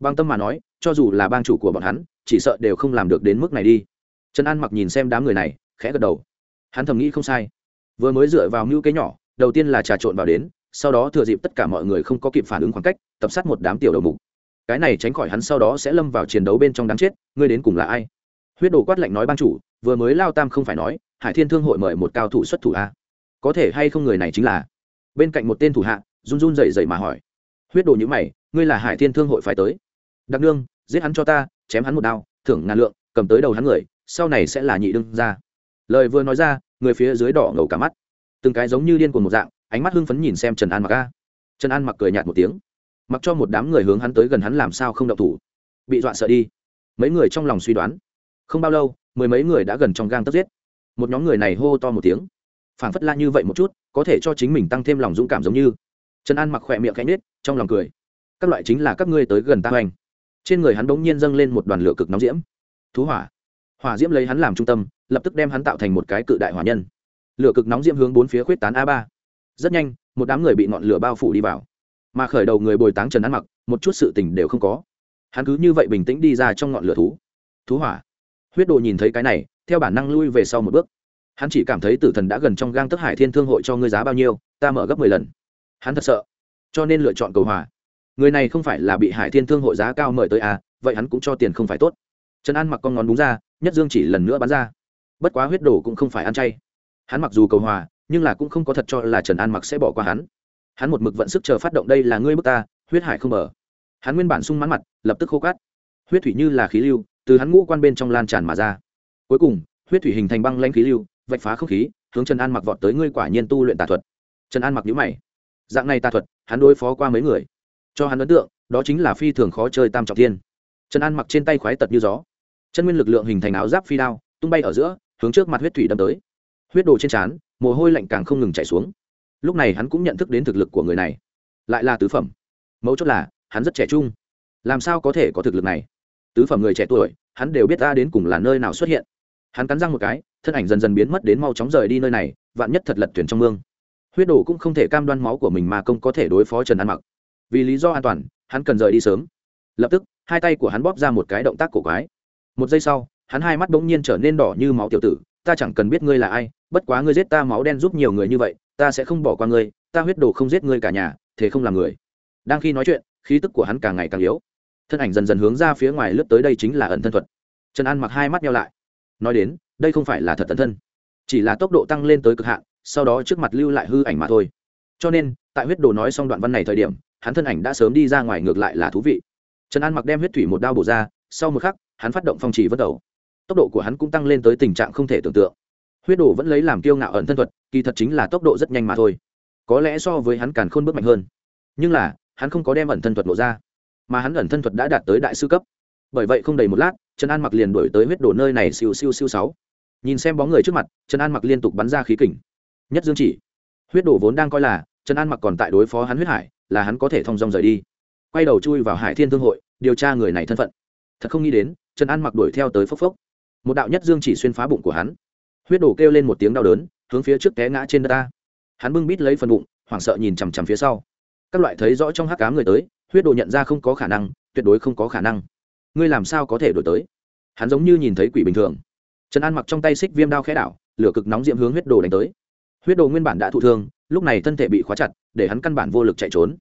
Bang tâm mà nói, cho dù là bang chủ của bọn hắn, chỉ sợ đều không làm được đến mức này đi. Trần an mặc nhìn xem đám người này, khẽ gật đầu. Hắn thầm nghĩ không sai. Vừa mới dựa vào mưu kế nhỏ, đầu tiên là trà trộn vào đến sau đó thừa dịp tất cả mọi người không có kịp phản ứng khoảng cách, tập sát một đám tiểu đầu mục. Cái này tránh khỏi hắn sau đó sẽ lâm vào chiến đấu bên trong đáng chết, ngươi đến cùng là ai? Huyết đồ quát lạnh nói ban chủ, vừa mới lao tam không phải nói, hải thiên thương hội mời một cao thủ xuất thủ a. Có thể hay không người này chính là? Bên cạnh một tên thủ hạ, run run dậy dậy mà hỏi. Huyết đồ nhữ mày, ngươi là hải thiên thương hội phải tới. Đặc nương, giết hắn cho ta, chém hắn một đao, thưởng ngàn lượng, cầm tới đầu hắn người, sau này sẽ là nhị đương ra lời vừa nói ra, người phía dưới đỏ ngầu cả mắt. Từng cái giống như điên cuồng một dạng ánh mắt hưng phấn nhìn xem trần an mặc a. Trần an mặc cười nhạt một tiếng. Mặc cho một đám người hướng hắn tới gần hắn làm sao không động thủ. Bị dọa sợ đi. Mấy người trong lòng suy đoán. Không bao lâu, mười mấy người đã gần trong gang tấc giết. Một nhóm người này hô to một tiếng. Phảng phất la như vậy một chút, có thể cho chính mình tăng thêm lòng dũng cảm giống như. Trần an mặc khỏe miệng khẽ nết trong lòng cười. Các loại chính là các ngươi tới gần ta hoành. Trên người hắn bỗng nhiên dâng lên một đoàn lửa cực nóng diễm. Thú hỏa. Hỏa diễm lấy hắn làm trung tâm, lập tức đem hắn tạo thành một cái cự đại hỏa nhân. Lửa cực nóng diễm hướng bốn phía khuyết tán a ba rất nhanh, một đám người bị ngọn lửa bao phủ đi vào. Mà khởi đầu người bồi táng trần ăn mặc, một chút sự tình đều không có. Hắn cứ như vậy bình tĩnh đi ra trong ngọn lửa thú. Thú hỏa. Huyết đồ nhìn thấy cái này, theo bản năng lui về sau một bước. Hắn chỉ cảm thấy tử thần đã gần trong gang tức hải thiên thương hội cho ngươi giá bao nhiêu, ta mở gấp mười lần. Hắn thật sợ. Cho nên lựa chọn cầu hòa người này không phải là bị hải thiên thương hội giá cao mời tới à vậy hắn cũng cho tiền không phải tốt. Trần an mặc con ngón đúng ra, nhất dương chỉ lần nữa bắn ra. Bất quá huyết đồ cũng không phải ăn chay. Hắn mặc dù cầu hòa nhưng là cũng không có thật cho là trần an mặc sẽ bỏ qua hắn. Hắn một mực vận sức chờ phát động đây là ngươi bước ta, huyết hải không mở hắn nguyên bản sung mãn mặt, lập tức khô cát. Huyết thủy như là khí lưu, từ hắn ngũ quan bên trong lan tràn mà ra. Cuối cùng, huyết thủy hình thành băng lanh khí lưu, vạch phá không khí, hướng trần an mặc vọt tới ngươi quả nhiên tu luyện tà thuật. Trần an mặc nhữ mày. Dạng này tà thuật, hắn đối phó qua mấy người. Cho hắn ấn tượng, đó chính là phi thường khó chơi tam trọng thiên. Trần an mặc trên tay khoái tật như gió. Chân nguyên lực lượng hình thành áo giáp phi đao, tung bay ở giữa, hướng trước mặt huyết thủy đâm tới huyết đồ trên trán, mồ hôi lạnh càng không ngừng chảy xuống. Lúc này hắn cũng nhận thức đến thực lực của người này. Lại là tứ phẩm. Mấu chốt là, hắn rất trẻ trung. Làm sao có thể có thực lực này? Tứ phẩm người trẻ tuổi, hắn đều biết ta đến cùng là nơi nào xuất hiện. Hắn cắn răng một cái, thân ảnh dần dần biến mất đến mau chóng rời đi nơi này, vạn nhất thật lật thuyền trong mương. Huyết đồ cũng không thể cam đoan máu của mình mà công có thể đối phó trần an mặc. Vì lý do an toàn, hắn cần rời đi sớm. Lập tức, hai tay của hắn bóp ra một cái động tác cổ quái. Một giây sau, hắn hai mắt bỗng nhiên trở nên đỏ như máu tiểu tử ta chẳng cần biết ngươi là ai, bất quá ngươi giết ta máu đen giúp nhiều người như vậy, ta sẽ không bỏ qua ngươi, ta huyết đồ không giết ngươi cả nhà, thế không làm người. Đang khi nói chuyện, khí tức của hắn càng ngày càng yếu. Thân ảnh dần dần hướng ra phía ngoài lướt tới đây chính là ẩn thân thuật. Trần an mặc hai mắt nhau lại. Nói đến, đây không phải là thật ẩn thân, chỉ là tốc độ tăng lên tới cực hạn, sau đó trước mặt lưu lại hư ảnh mà thôi. Cho nên, tại huyết đồ nói xong đoạn văn này thời điểm, hắn thân ảnh đã sớm đi ra ngoài ngược lại là thú vị. Trần an mặc đem huyết thủy một đao bổ ra, sau một khắc, hắn phát động phong trì vất đầu tốc độ của hắn cũng tăng lên tới tình trạng không thể tưởng tượng. Huyết đồ vẫn lấy làm kiêu ngạo ẩn thân thuật, kỳ thật chính là tốc độ rất nhanh mà thôi. Có lẽ so với hắn càn khôn bước mạnh hơn. Nhưng là, hắn không có đem ẩn thân thuật lộ ra, mà hắn ẩn thân thuật đã đạt tới đại sư cấp. Bởi vậy không đầy một lát, trần an mặc liền đổi tới huyết đồ nơi này siêu siêu siêu sáu. Nhìn xem bóng người trước mặt, trần an mặc liên tục bắn ra khí kình. Nhất dương chỉ. Huyết đồ vốn đang coi là, trần an mặc còn tại đối phó hắn huyết hải, là hắn có thể thông dong rời đi. Quay đầu chui vào hải thiên thương hội, điều tra người này thân phận. Thật không nghĩ đến, trần an mặc đuổi theo tới phốc phốc một đạo nhất dương chỉ xuyên phá bụng của hắn. Huyết đổ kêu lên một tiếng đau đớn, hướng phía trước té ngã trên đất ta. Hắn bưng bít lấy phần bụng, hoảng sợ nhìn chằm chằm phía sau. Các loại thấy rõ trong hắc cám người tới, huyết đồ nhận ra không có khả năng, tuyệt đối không có khả năng. Ngươi làm sao có thể đổi tới? Hắn giống như nhìn thấy quỷ bình thường. Trần an mặc trong tay xích viêm đao khẽ đảo, lửa cực nóng diễm hướng huyết đồ đánh tới. Huyết đồ nguyên bản đã thụ thương, lúc này thân thể bị khóa chặt, để hắn căn bản vô lực chạy trốn.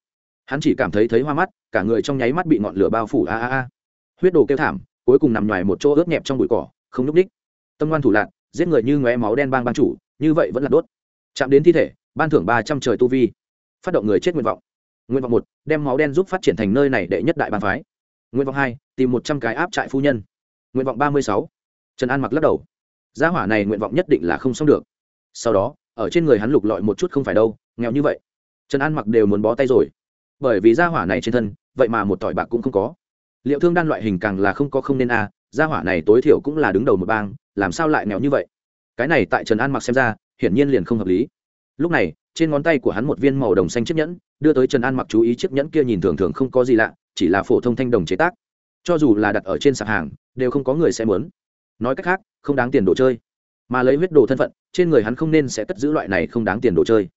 Hắn chỉ cảm thấy thấy hoa mắt, cả người trong nháy mắt bị ngọn lửa bao phủ, a a a. Huyết đồ kêu thảm, cuối cùng nằm ngoài một chỗ ướt nhẹp trong bụi cỏ không núp ních tâm ngoan thủ lạc, giết người như ngóe máu đen bang ban chủ, như vậy vẫn là đốt chạm đến thi thể, ban thưởng ba trăm trời tu vi. Phát động người chết nguyện vọng. Nguyện vọng một, đem máu đen giúp phát triển thành nơi này đệ nhất đại bàn phái. Nguyện vọng hai, tìm một trăm cái áp trại phu nhân. Nguyện vọng ba mươi sáu, trần an mặc lắc đầu. Gia hỏa này nguyện vọng nhất định là không xong được. Sau đó, ở trên người hắn lục lọi một chút không phải đâu, nghèo như vậy. Trần an mặc đều muốn bó tay rồi. Bởi vì gia hỏa này trên thân, vậy mà một tỏi bạc cũng không có. Liệu thương đan loại hình càng là không có không nên a gia hỏa này tối thiểu cũng là đứng đầu một bang, làm sao lại nghèo như vậy? Cái này tại trần an mặc xem ra, hiển nhiên liền không hợp lý. Lúc này, trên ngón tay của hắn một viên màu đồng xanh chiếc nhẫn, đưa tới trần an mặc chú ý chiếc nhẫn kia nhìn thường thường không có gì lạ, chỉ là phổ thông thanh đồng chế tác. Cho dù là đặt ở trên sạp hàng, đều không có người sẽ muốn. Nói cách khác, không đáng tiền đồ chơi. Mà lấy huyết đồ thân phận, trên người hắn không nên sẽ cất giữ loại này không đáng tiền đồ chơi.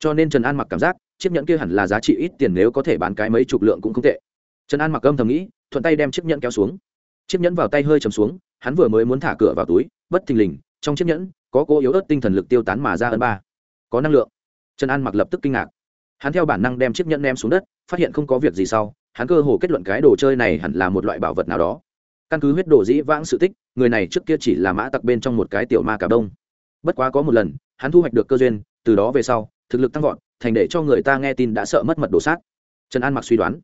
Cho nên trần an mặc cảm giác, chiếc nhẫn kia hẳn là giá trị ít tiền, nếu có thể bán cái mấy chục lượng cũng không tệ. Trần an mặc âm thầm nghĩ, thuận tay đem chiếc nhẫn kéo xuống chiếc nhẫn vào tay hơi chầm xuống, hắn vừa mới muốn thả cửa vào túi, bất thình lình, trong chiếc nhẫn, có cô yếu ớt tinh thần lực tiêu tán mà ra ấn ba. Có năng lượng. Trần an mặc lập tức kinh ngạc. Hắn theo bản năng đem chiếc nhẫn ném xuống đất, phát hiện không có việc gì sau, hắn cơ hồ kết luận cái đồ chơi này hẳn là một loại bảo vật nào đó. Căn cứ huyết đồ dĩ vãng sự tích, người này trước kia chỉ là mã tặc bên trong một cái tiểu ma cả đông. Bất quá có một lần, hắn thu hoạch được cơ duyên, từ đó về sau, thực lực tăng vọt, thành để cho người ta nghe tin đã sợ mất mật đồ sát. Trần an mặc suy đoán.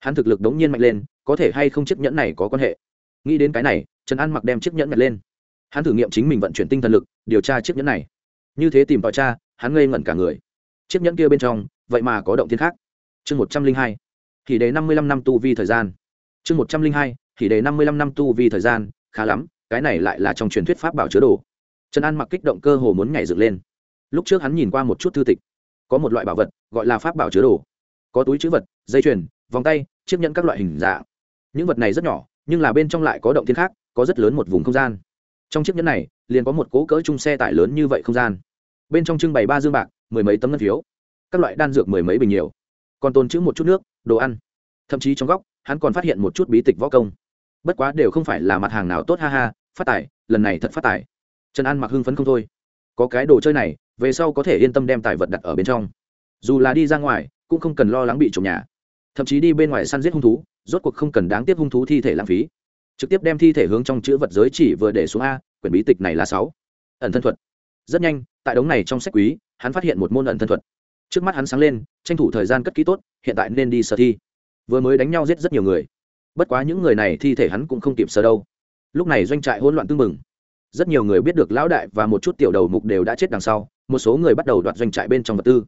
Hắn thực lực đống nhiên mạnh lên, có thể hay không chiếc nhẫn này có quan hệ? Nghĩ đến cái này, trần an mặc đem chiếc nhẫn nhặt lên. Hắn thử nghiệm chính mình vận chuyển tinh thần lực, điều tra chiếc nhẫn này. Như thế tìm tòi cha hắn ngây ngẩn cả người. Chiếc nhẫn kia bên trong, vậy mà có động thiên khác. Chương một trăm linh hai thì đề năm mươi lăm năm tu vi thời gian. Chương một trăm linh hai thì đề năm mươi lăm năm tu vi thời gian, khá lắm, cái này lại là trong truyền thuyết pháp bảo chứa đồ. Trần an mặc kích động cơ hồ muốn nhảy dựng lên. Lúc trước hắn nhìn qua một chút thư tịch, có một loại bảo vật gọi là pháp bảo chứa đồ. Có túi chữ vật, dây chuyền, vòng tay, chiếc nhẫn các loại hình dạng. Những vật này rất nhỏ nhưng là bên trong lại có động thiên khác, có rất lớn một vùng không gian. Trong chiếc nhẫn này, liền có một cố cỡ chung xe tải lớn như vậy không gian. Bên trong trưng bày ba dương bạc, mười mấy tấm ngân phiếu. Các loại đan dược mười mấy bình nhiều. Còn tồn chữ một chút nước, đồ ăn. Thậm chí trong góc, hắn còn phát hiện một chút bí tịch võ công. Bất quá đều không phải là mặt hàng nào tốt, ha ha, phát tài, lần này thật phát tài. Trần an mặc hưng phấn không thôi. Có cái đồ chơi này, về sau có thể yên tâm đem tài vật đặt ở bên trong. Dù là đi ra ngoài, cũng không cần lo lắng bị trộm nhà. Thậm chí đi bên ngoài săn giết hung thú rốt cuộc không cần đáng tiếc hung thú thi thể lãng phí. Trực tiếp đem thi thể hướng trong chữ vật giới chỉ vừa để xuống a, quyển bí tịch này là sáu. Ẩn thân thuật. Rất nhanh, tại đống này trong sách quý, hắn phát hiện một môn ẩn thân thuật. Trước mắt hắn sáng lên, tranh thủ thời gian cất kỹ tốt, hiện tại nên đi sở thi. Vừa mới đánh nhau giết rất nhiều người. Bất quá những người này thi thể hắn cũng không kịp sờ đâu. Lúc này doanh trại hỗn loạn tưng bừng. Rất nhiều người biết được lão đại và một chút tiểu đầu mục đều đã chết đằng sau, một số người bắt đầu đoạt doanh trại bên trong vật tư.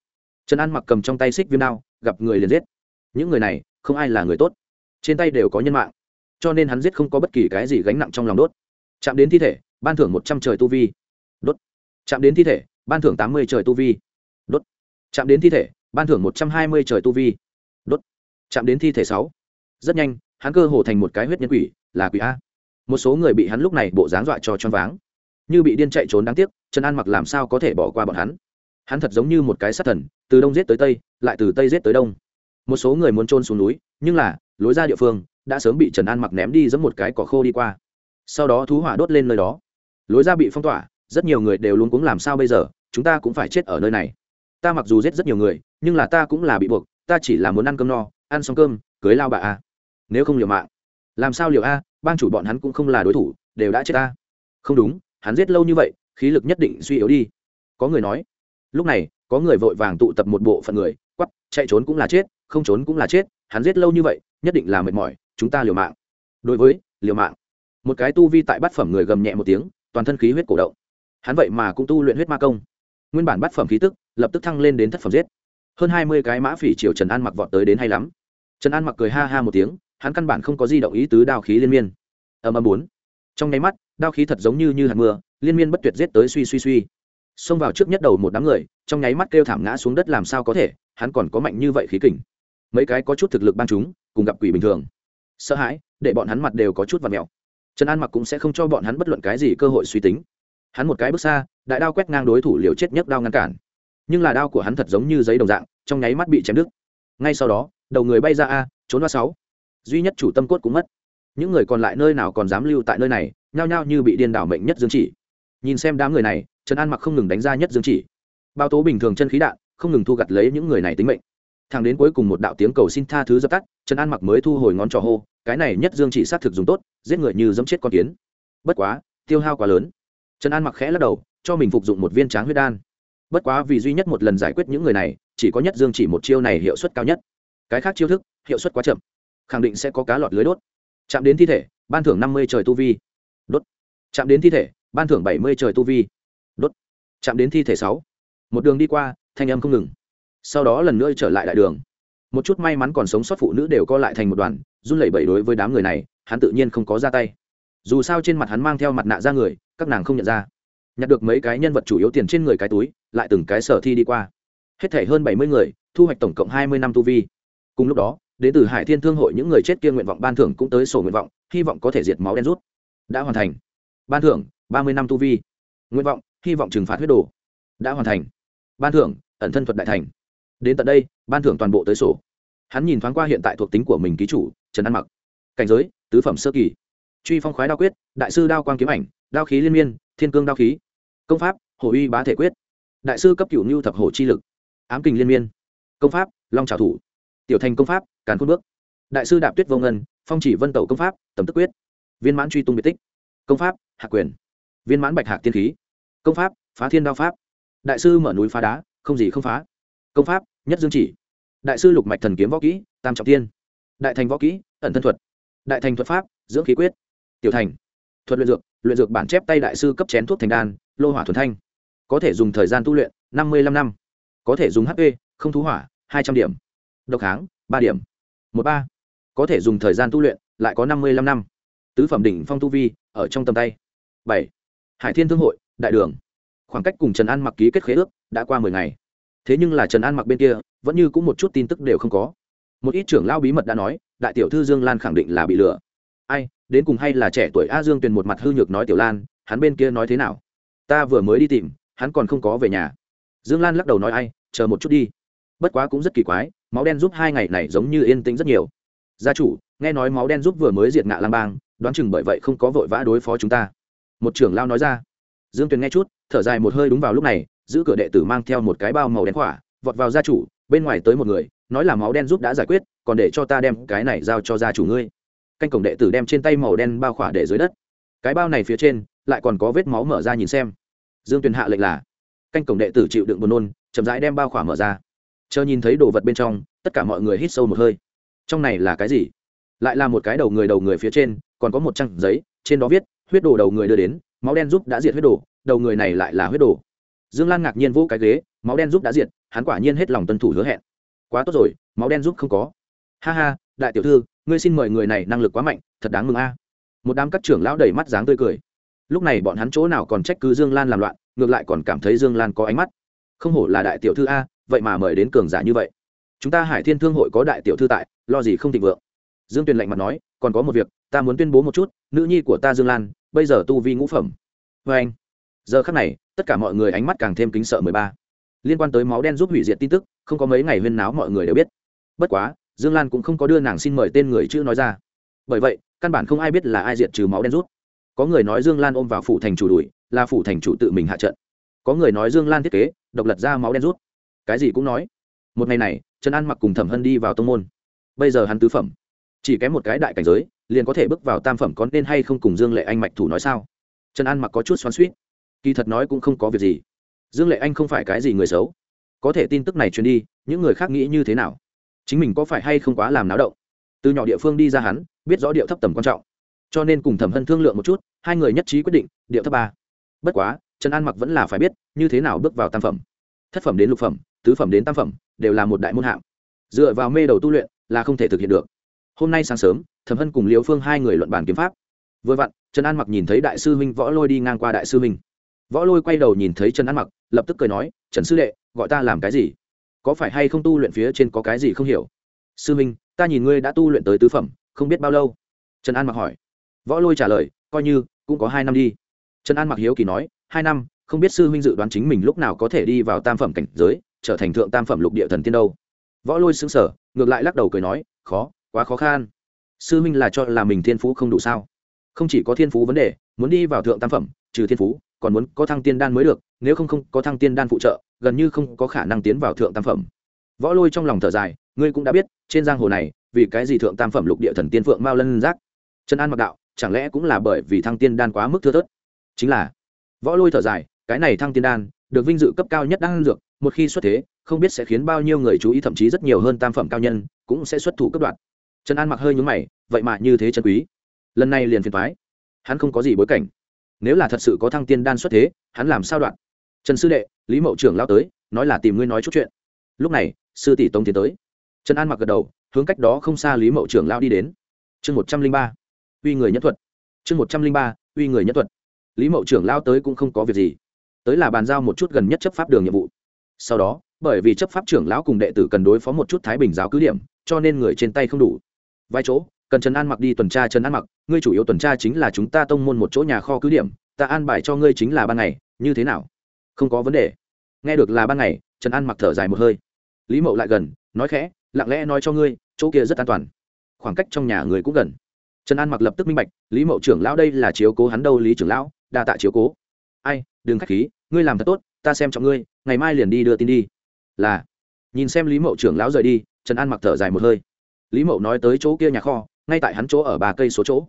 Trần an mặc cầm trong tay xích viêm đao, gặp người liền giết. Những người này, không ai là người tốt trên tay đều có nhân mạng. Cho nên hắn giết không có bất kỳ cái gì gánh nặng trong lòng đốt. Chạm đến thi thể, ban thưởng một trăm trời tu vi. Đốt. Chạm đến thi thể, ban thưởng tám mươi trời tu vi. Đốt. Chạm đến thi thể, ban thưởng một trăm hai mươi trời tu vi. Đốt. Chạm đến thi thể sáu. Rất nhanh, hắn cơ hồ thành một cái huyết nhân quỷ, là quỷ a. Một số người bị hắn lúc này bộ dáng dọa cho choáng váng. Như bị điên chạy trốn đáng tiếc, trần an mặc làm sao có thể bỏ qua bọn hắn? Hắn thật giống như một cái sát thần, từ đông giết tới tây, lại từ tây giết tới đông. Một số người muốn trôn xuống núi, nhưng là lối ra địa phương, đã sớm bị trần an mặc ném đi giống một cái cỏ khô đi qua. Sau đó thú hỏa đốt lên nơi đó. Lối ra bị phong tỏa, rất nhiều người đều luôn cuống làm sao bây giờ, chúng ta cũng phải chết ở nơi này. Ta mặc dù giết rất nhiều người, nhưng là ta cũng là bị buộc, ta chỉ là muốn ăn cơm no, ăn xong cơm, cưới lao bà a. Nếu không liều mạng, làm sao liều a, bang chủ bọn hắn cũng không là đối thủ, đều đã chết ta không đúng, hắn giết lâu như vậy, khí lực nhất định suy yếu đi. Có người nói, lúc này, có người vội vàng tụ tập một bộ phận người, quắp, chạy trốn cũng là chết, không trốn cũng là chết, hắn giết lâu như vậy nhất định là mệt mỏi, chúng ta liều mạng. Đối với, liều mạng. Một cái tu vi tại bát phẩm người gầm nhẹ một tiếng, toàn thân khí huyết cổ động. Hắn vậy mà cũng tu luyện huyết ma công. Nguyên bản bát phẩm khí tức, lập tức thăng lên đến thất phẩm giết. Hơn hai mươi cái mã phỉ triều trần an mặc vọt tới đến hay lắm. Trần an mặc cười ha ha một tiếng, hắn căn bản không có di động ý tứ đao khí liên miên. Ầm ầm bốn. Trong nháy mắt, đao khí thật giống như như hạt mưa, liên miên bất tuyệt giết tới suy suy suy. Xông vào trước nhất đầu một đám người, trong nháy mắt kêu thảm ngã xuống đất làm sao có thể, hắn còn có mạnh như vậy khí kình. Mấy cái có chút thực lực ban chúng cùng gặp quỷ bình thường. Sợ hãi, để bọn hắn mặt đều có chút và mẹo trần an mặc cũng sẽ không cho bọn hắn bất luận cái gì cơ hội suy tính. Hắn một cái bước xa, đại đao quét ngang đối thủ liều chết nhất đao ngăn cản. Nhưng là đao của hắn thật giống như giấy đồng dạng, trong nháy mắt bị chém đứt. Ngay sau đó, đầu người bay ra a, trốn ra sáu. Duy nhất chủ tâm cốt cũng mất. Những người còn lại nơi nào còn dám lưu tại nơi này, nhao nhao như bị điên đảo mệnh nhất dương chỉ. Nhìn xem đám người này, trần an mặc không ngừng đánh ra nhất dương chỉ. Bao tố bình thường chân khí đạn, không ngừng thu gặt lấy những người này tính mệnh thằng đến cuối cùng một đạo tiếng cầu xin tha thứ dập tắt, trần an mặc mới thu hồi ngón trò hô, cái này nhất dương chỉ sát thực dùng tốt, giết người như dẫm chết con kiến. Bất quá, tiêu hao quá lớn. Trần an mặc khẽ lắc đầu, cho mình phục dụng một viên tráng huyết đan. Bất quá vì duy nhất một lần giải quyết những người này, chỉ có nhất dương chỉ một chiêu này hiệu suất cao nhất. Cái khác chiêu thức, hiệu suất quá chậm. Khẳng định sẽ có cá lọt lưới đốt. Chạm đến thi thể, ban thưởng năm mươi trời tu vi. Đốt. Chạm đến thi thể, ban thưởng bảy mươi trời tu vi. Đốt. Chạm đến thi thể sáu. Một đường đi qua, thanh âm không ngừng sau đó lần nữa trở lại đại đường. Một chút may mắn còn sống sót phụ nữ đều co lại thành một đoàn, run lẩy bẩy đối với đám người này, hắn tự nhiên không có ra tay. Dù sao trên mặt hắn mang theo mặt nạ ra người, các nàng không nhận ra. Nhặt được mấy cái nhân vật chủ yếu tiền trên người cái túi, lại từng cái sở thi đi qua. Hết thể hơn bảy mươi người, thu hoạch tổng cộng hai mươi năm tu vi. Cùng lúc đó, đến từ hải thiên thương hội những người chết kia nguyện vọng ban thưởng cũng tới sổ nguyện vọng, hy vọng có thể diệt máu đen rút. Đã hoàn thành. Ban thưởng, ba mươi năm tu vi. Nguyện vọng, hy vọng trừng phạt huyết đồ. Đã hoàn thành. Ban thưởng, ẩn thân thuật đại thành đến tận đây, ban thưởng toàn bộ tới sổ. Hắn nhìn thoáng qua hiện tại thuộc tính của mình ký chủ, trần an mặc. Cảnh giới, tứ phẩm sơ kỳ. Truy phong khoái đao quyết, đại sư đao quang kiếm ảnh, đao khí liên miên, thiên cương đao khí. Công pháp hồ uy bá thể quyết. Đại sư cấp cựu ngưu thập hổ chi lực. Ám kình liên miên. Công pháp, long trào thủ. Tiểu thành công pháp, càn khôn bước. Đại sư đạp tuyết vô ngân, phong chỉ vân tẩu công pháp, tầm tức quyết. Viên mãn truy tung biệt tích. Công pháp, hạ quyền. Viên mãn bạch hạc tiên khí. Công pháp, phá thiên đao pháp. Đại sư mở núi phá đá, không gì không phá. Công pháp nhất dương chỉ. Đại sư lục mạch thần kiếm võ kỹ, tam trọng tiên. Đại thành võ kỹ, ẩn thân thuật. Đại thành thuật pháp, dưỡng khí quyết. Tiểu thành. Thuật luyện dược luyện dược bản chép tay đại sư cấp chén thuốc thành đan, lô hỏa thuần thanh. Có thể dùng thời gian tu luyện, năm mươi năm năm. Có thể dùng hp không thú hỏa, hai trăm điểm. Độc kháng, ba điểm. Một ba. Có thể dùng thời gian tu luyện, lại có năm mươi năm năm. Tứ phẩm đỉnh phong tu vi, ở trong tầm tay. Bảy. Hải thiên thương hội, đại đường. Khoảng cách cùng trần an mặc ký kết khế ước, đã qua mười ngày thế nhưng là trần an mặc bên kia, vẫn như cũng một chút tin tức đều không có. Một ít trưởng lao bí mật đã nói, đại tiểu thư dương lan khẳng định là bị lừa. Ai, đến cùng hay là trẻ tuổi a dương tuyền một mặt hư nhược nói tiểu lan, hắn bên kia nói thế nào? Ta vừa mới đi tìm, hắn còn không có về nhà. Dương lan lắc đầu nói ai, chờ một chút đi. Bất quá cũng rất kỳ quái, máu đen giúp hai ngày này giống như yên tĩnh rất nhiều. Gia chủ, nghe nói máu đen giúp vừa mới diệt ngạ lang bang, đoán chừng bởi vậy không có vội vã đối phó chúng ta. Một trưởng lao nói ra. Dương tuyền nghe chút, thở dài một hơi đúng vào lúc này giữ cửa đệ tử mang theo một cái bao màu đen khỏa, vọt vào gia chủ, bên ngoài tới một người, nói là máu đen giúp đã giải quyết, còn để cho ta đem cái này giao cho gia chủ ngươi. Canh cổng đệ tử đem trên tay màu đen bao khỏa để dưới đất. Cái bao này phía trên, lại còn có vết máu mở ra nhìn xem. Dương tuyền hạ lệnh là, canh cổng đệ tử chịu đựng buồn nôn, chậm rãi đem bao khỏa mở ra. Chờ nhìn thấy đồ vật bên trong, tất cả mọi người hít sâu một hơi. Trong này là cái gì? Lại là một cái đầu người đầu người phía trên, còn có một trang giấy, trên đó viết, huyết đồ đầu người đưa đến, máu đen giúp đã diệt huyết đồ, đầu người này lại là huyết đồ dương lan ngạc nhiên vỗ cái ghế, máu đen giúp đã diệt, hắn quả nhiên hết lòng tuân thủ hứa hẹn. Quá tốt rồi, máu đen giúp không có. Ha ha, đại tiểu thư, ngươi xin mời người này năng lực quá mạnh, thật đáng mừng a. Một đám các trưởng lão đầy mắt dáng tươi cười. Lúc này bọn hắn chỗ nào còn trách cứ dương lan làm loạn, ngược lại còn cảm thấy dương lan có ánh mắt. Không hổ là đại tiểu thư a, vậy mà mời đến cường giả như vậy. Chúng ta hải thiên thương hội có đại tiểu thư tại, lo gì không thịnh vượng. Dương tuyền lạnh mặt nói, còn có một việc, ta muốn tuyên bố một chút, nữ nhi của ta dương lan, bây giờ tu vi ngũ phẩm. Vê anh giờ khắc này tất cả mọi người ánh mắt càng thêm kính sợ mười ba. Liên quan tới máu đen giúp hủy diệt tin tức, không có mấy ngày huyên náo mọi người đều biết. Bất quá, dương lan cũng không có đưa nàng xin mời tên người chữ nói ra. Bởi vậy, căn bản không ai biết là ai diệt trừ máu đen rút. Có người nói dương lan ôm vào phủ thành chủ đuổi, là phủ thành chủ tự mình hạ trận. Có người nói dương lan thiết kế, độc lật ra máu đen rút. Cái gì cũng nói. Một ngày này, trần an mặc cùng thẩm hân đi vào tông môn. Bây giờ hắn tứ phẩm. Chỉ kém một cái đại cảnh giới, liền có thể bước vào tam phẩm có nên hay không cùng dương lệ anh mạch thủ nói sao? Trần an mặc có chút xoắn suýt kỳ thật nói cũng không có việc gì. Dương lệ anh không phải cái gì người xấu. Có thể tin tức này truyền đi, những người khác nghĩ như thế nào? Chính mình có phải hay không quá làm náo động? Từ nhỏ địa phương đi ra hắn, biết rõ điệu thấp tầm quan trọng. Cho nên cùng thẩm hân thương lượng một chút, hai người nhất trí quyết định, điệu thấp ba. Bất quá, trần an mặc vẫn là phải biết, như thế nào bước vào tam phẩm. Thất phẩm đến lục phẩm, tứ phẩm đến tam phẩm, đều là một đại môn hạng. Dựa vào mê đầu tu luyện là không thể thực hiện được. Hôm nay sáng sớm, thẩm hân cùng liễu phương hai người luận bàn kiếm pháp. Vừa vặn, trần an mặc nhìn thấy đại sư huynh võ lôi đi ngang qua đại sư huynh võ lôi quay đầu nhìn thấy trần an mặc lập tức cười nói trần sư đệ gọi ta làm cái gì? Có phải hay không tu luyện phía trên có cái gì không hiểu? Sư Minh, ta nhìn ngươi đã tu luyện tới tứ phẩm không biết bao lâu? Trần an mặc hỏi. Võ lôi trả lời coi như cũng có hai năm đi. Trần an mặc hiếu kỳ nói hai năm không biết sư huynh dự đoán chính mình lúc nào có thể đi vào tam phẩm cảnh giới trở thành thượng tam phẩm lục địa thần tiên đâu? Võ lôi xứng sở ngược lại lắc đầu cười nói khó quá khó khăn. Sư huynh là cho là mình thiên phú không đủ sao? Không chỉ có thiên phú vấn đề muốn đi vào thượng tam phẩm trừ thiên phú còn muốn có thăng tiên đan mới được, nếu không không có thăng tiên đan phụ trợ, gần như không có khả năng tiến vào thượng tam phẩm. Võ lôi trong lòng thở dài, ngươi cũng đã biết, trên giang hồ này, vì cái gì thượng tam phẩm lục địa thần tiên phượng mao lân giác? Trần an mặc đạo, chẳng lẽ cũng là bởi vì thăng tiên đan quá mức thưa thớt? Chính là, võ lôi thở dài, cái này thăng tiên đan, được vinh dự cấp cao nhất đan dược, một khi xuất thế, không biết sẽ khiến bao nhiêu người chú ý, thậm chí rất nhiều hơn tam phẩm cao nhân, cũng sẽ xuất thủ cấp đoạn trần an mặc hơi nhúng mày, vậy mà như thế chân quý. Lần này liền phiền thoái hắn không có gì bối cảnh nếu là thật sự có thăng tiên đan xuất thế, hắn làm sao đoạn? Trần sư đệ, lý mậu trưởng lao tới, nói là tìm ngươi nói chút chuyện. Lúc này, sư tỷ tông tiến tới. Trần an mặc gật đầu, hướng cách đó không xa lý mậu trưởng lao đi đến. Chương một trăm linh ba, uy người nhất thuật. Chương một trăm linh ba, uy người nhất thuật. Lý mậu trưởng lao tới cũng không có việc gì. Tới là bàn giao một chút gần nhất chấp pháp đường nhiệm vụ. Sau đó, bởi vì chấp pháp trưởng lão cùng đệ tử cần đối phó một chút thái bình giáo cứ điểm, cho nên người trên tay không đủ. Vài chỗ cần trần an mặc đi tuần tra trần an mặc, ngươi chủ yếu tuần tra chính là chúng ta tông môn một chỗ nhà kho cứ điểm, ta an bài cho ngươi chính là ban ngày, như thế nào? Không có vấn đề. Nghe được là ban ngày trần an mặc thở dài một hơi. Lý mậu lại gần, nói khẽ, lặng lẽ nói cho ngươi, chỗ kia rất an toàn. Khoảng cách trong nhà người cũng gần. Trần an mặc lập tức minh bạch, lý mậu trưởng lão đây là chiếu cố hắn đâu, lý trưởng lão, đa tạ chiếu cố. Ai, đừng k h á c h khí, ngươi làm thật tốt, ta xem trọng ngươi, ngày mai liền đi đưa tin đi. Là. Nhìn xem lý mậu trưởng lão rời đi trần an mặc thở dài một hơi. Lý mậu nói tới chỗ kia nhà kho ngay tại hắn chỗ ở ba cây số chỗ.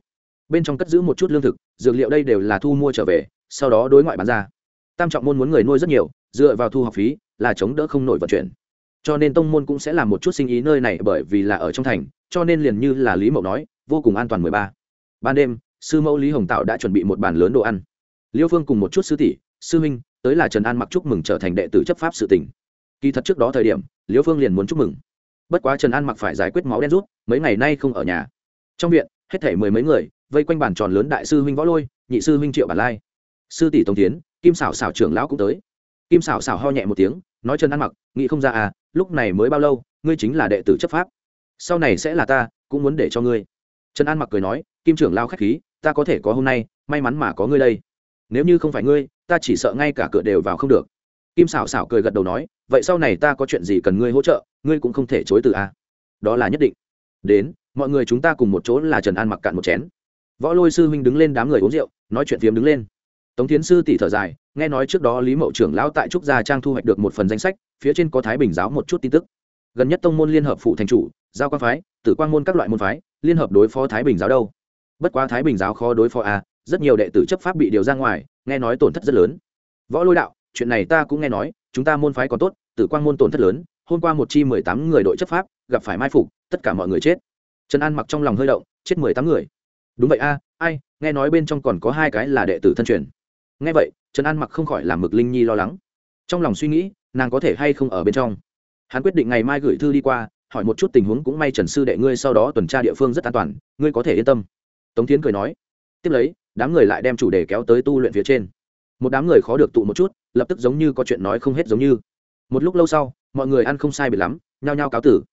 Bên trong cất giữ một chút lương thực, dược liệu đây đều là thu mua trở về, sau đó đối ngoại bán ra. Tam trọng môn muốn người nuôi rất nhiều, dựa vào thu học phí là chống đỡ không nổi vận chuyển. Cho nên tông môn cũng sẽ làm một chút sinh ý nơi này bởi vì là ở trong thành, cho nên liền như là lý mậu nói, vô cùng an toàn mười ba. Ban đêm, sư mẫu lý hồng tạo đã chuẩn bị một bàn lớn đồ ăn. Liêu phương cùng một chút sư tỷ, sư huynh, tới là trần an mặc chúc mừng trở thành đệ tử chấp pháp sự tỉnh kỳ thật trước đó thời điểm, liêu phương liền muốn chúc mừng. Bất quá trần an mặc phải giải quyết máu đen rút, mấy ngày nay không ở nhà trong viện, hết thể mười mấy người, vây quanh bàn tròn lớn đại sư huynh võ lôi, nhị sư huynh triệu bản lai. Sư tỷ tống tiến kim xảo xảo trưởng lão cũng tới. Kim xảo xảo ho nhẹ một tiếng, nói trần an mặc, nghĩ không ra à lúc này mới bao lâu, ngươi chính là đệ tử chấp pháp. Sau này sẽ là ta, cũng muốn để cho ngươi. Trần an mặc cười nói, kim trưởng lao k h á c h khí, ta có thể có hôm nay, may mắn mà có ngươi đây. Nếu như không phải ngươi, ta chỉ sợ ngay cả cửa đều vào không được. Kim xảo xảo cười gật đầu nói, vậy sau này ta có chuyện gì cần ngươi hỗ trợ, ngươi cũng không thể chối từ à? đó là nhất định. Đến mọi người chúng ta cùng một chỗ là trần an mặc cạn một chén võ lôi sư huynh đứng lên đám người uống rượu nói chuyện phiếm đứng lên tống tiến sư tỷ thở dài nghe nói trước đó lý mậu trưởng lão tại trúc gia trang thu hoạch được một phần danh sách phía trên có thái bình giáo một chút tin tức gần nhất tông môn liên hợp phụ thành chủ giao quan phái tử quan môn các loại môn phái liên hợp đối phó thái bình giáo đâu bất quá thái bình giáo khó đối phó a rất nhiều đệ tử chấp pháp bị điều ra ngoài nghe nói tổn thất rất lớn võ lôi đạo chuyện này ta cũng nghe nói chúng ta môn phái còn tốt tử quang môn tổn thất lớn hôm qua một chi mười tám người đội chấp pháp gặp phải mai phục tất cả mọi người chết trần an mặc trong lòng hơi động, chết mười tám người. Đúng vậy a, ai, nghe nói bên trong còn có hai cái là đệ tử thân truyền. Nghe vậy, trần an mặc không khỏi làm mực linh nhi lo lắng. Trong lòng suy nghĩ, nàng có thể hay không ở bên trong? Hắn quyết định ngày mai gửi thư đi qua, hỏi một chút tình huống cũng may trần sư đệ ngươi sau đó tuần tra địa phương rất an toàn, ngươi có thể yên tâm. Tống tiến cười nói. Tiếp lấy, đám người lại đem chủ đề kéo tới tu luyện phía trên. Một đám người khó được tụ một chút, lập tức giống như có chuyện nói không hết giống như. Một lúc lâu sau, mọi người ăn không sai biệt lắm, nhao nhao cáo tử.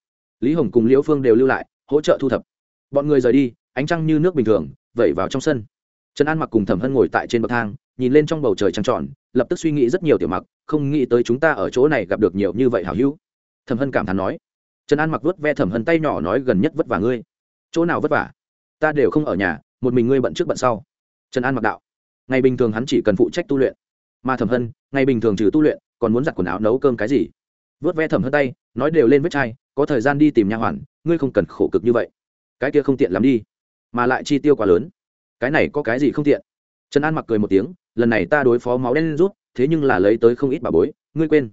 Lý hồng cùng liễu phương đều lưu lại hỗ trợ thu thập. Bọn người rời đi, ánh trăng như nước bình thường, vẩy vào trong sân. Trần an mặc cùng thẩm hân ngồi tại trên bậc thang, nhìn lên trong bầu trời trăng tròn, lập tức suy nghĩ rất nhiều tiểu mặc, không nghĩ tới chúng ta ở chỗ này gặp được nhiều như vậy hảo hữu. Thẩm hân cảm thán nói. Trần an mặc vớt ve thẩm hân tay nhỏ nói gần nhất vất vả ngươi. Chỗ nào vất vả? Ta đều không ở nhà, một mình ngươi bận trước bận sau. Trần an mặc đạo. Ngày bình thường hắn chỉ cần phụ trách tu luyện. Mà thẩm hân, ngày bình thường trừ tu luyện, còn muốn giặt quần áo nấu cơm cái gì? Vớt ve thẩm hân tay, nói đều lên vết chai, có thời gian đi tìm nha hoàn ngươi không cần khổ cực như vậy. Cái kia không tiện lắm đi, mà lại chi tiêu quá lớn. Cái này có cái gì không tiện? Trần an mặc cười một tiếng, lần này ta đối phó máu đen rút, thế nhưng là lấy tới không ít bà bối, ngươi quên.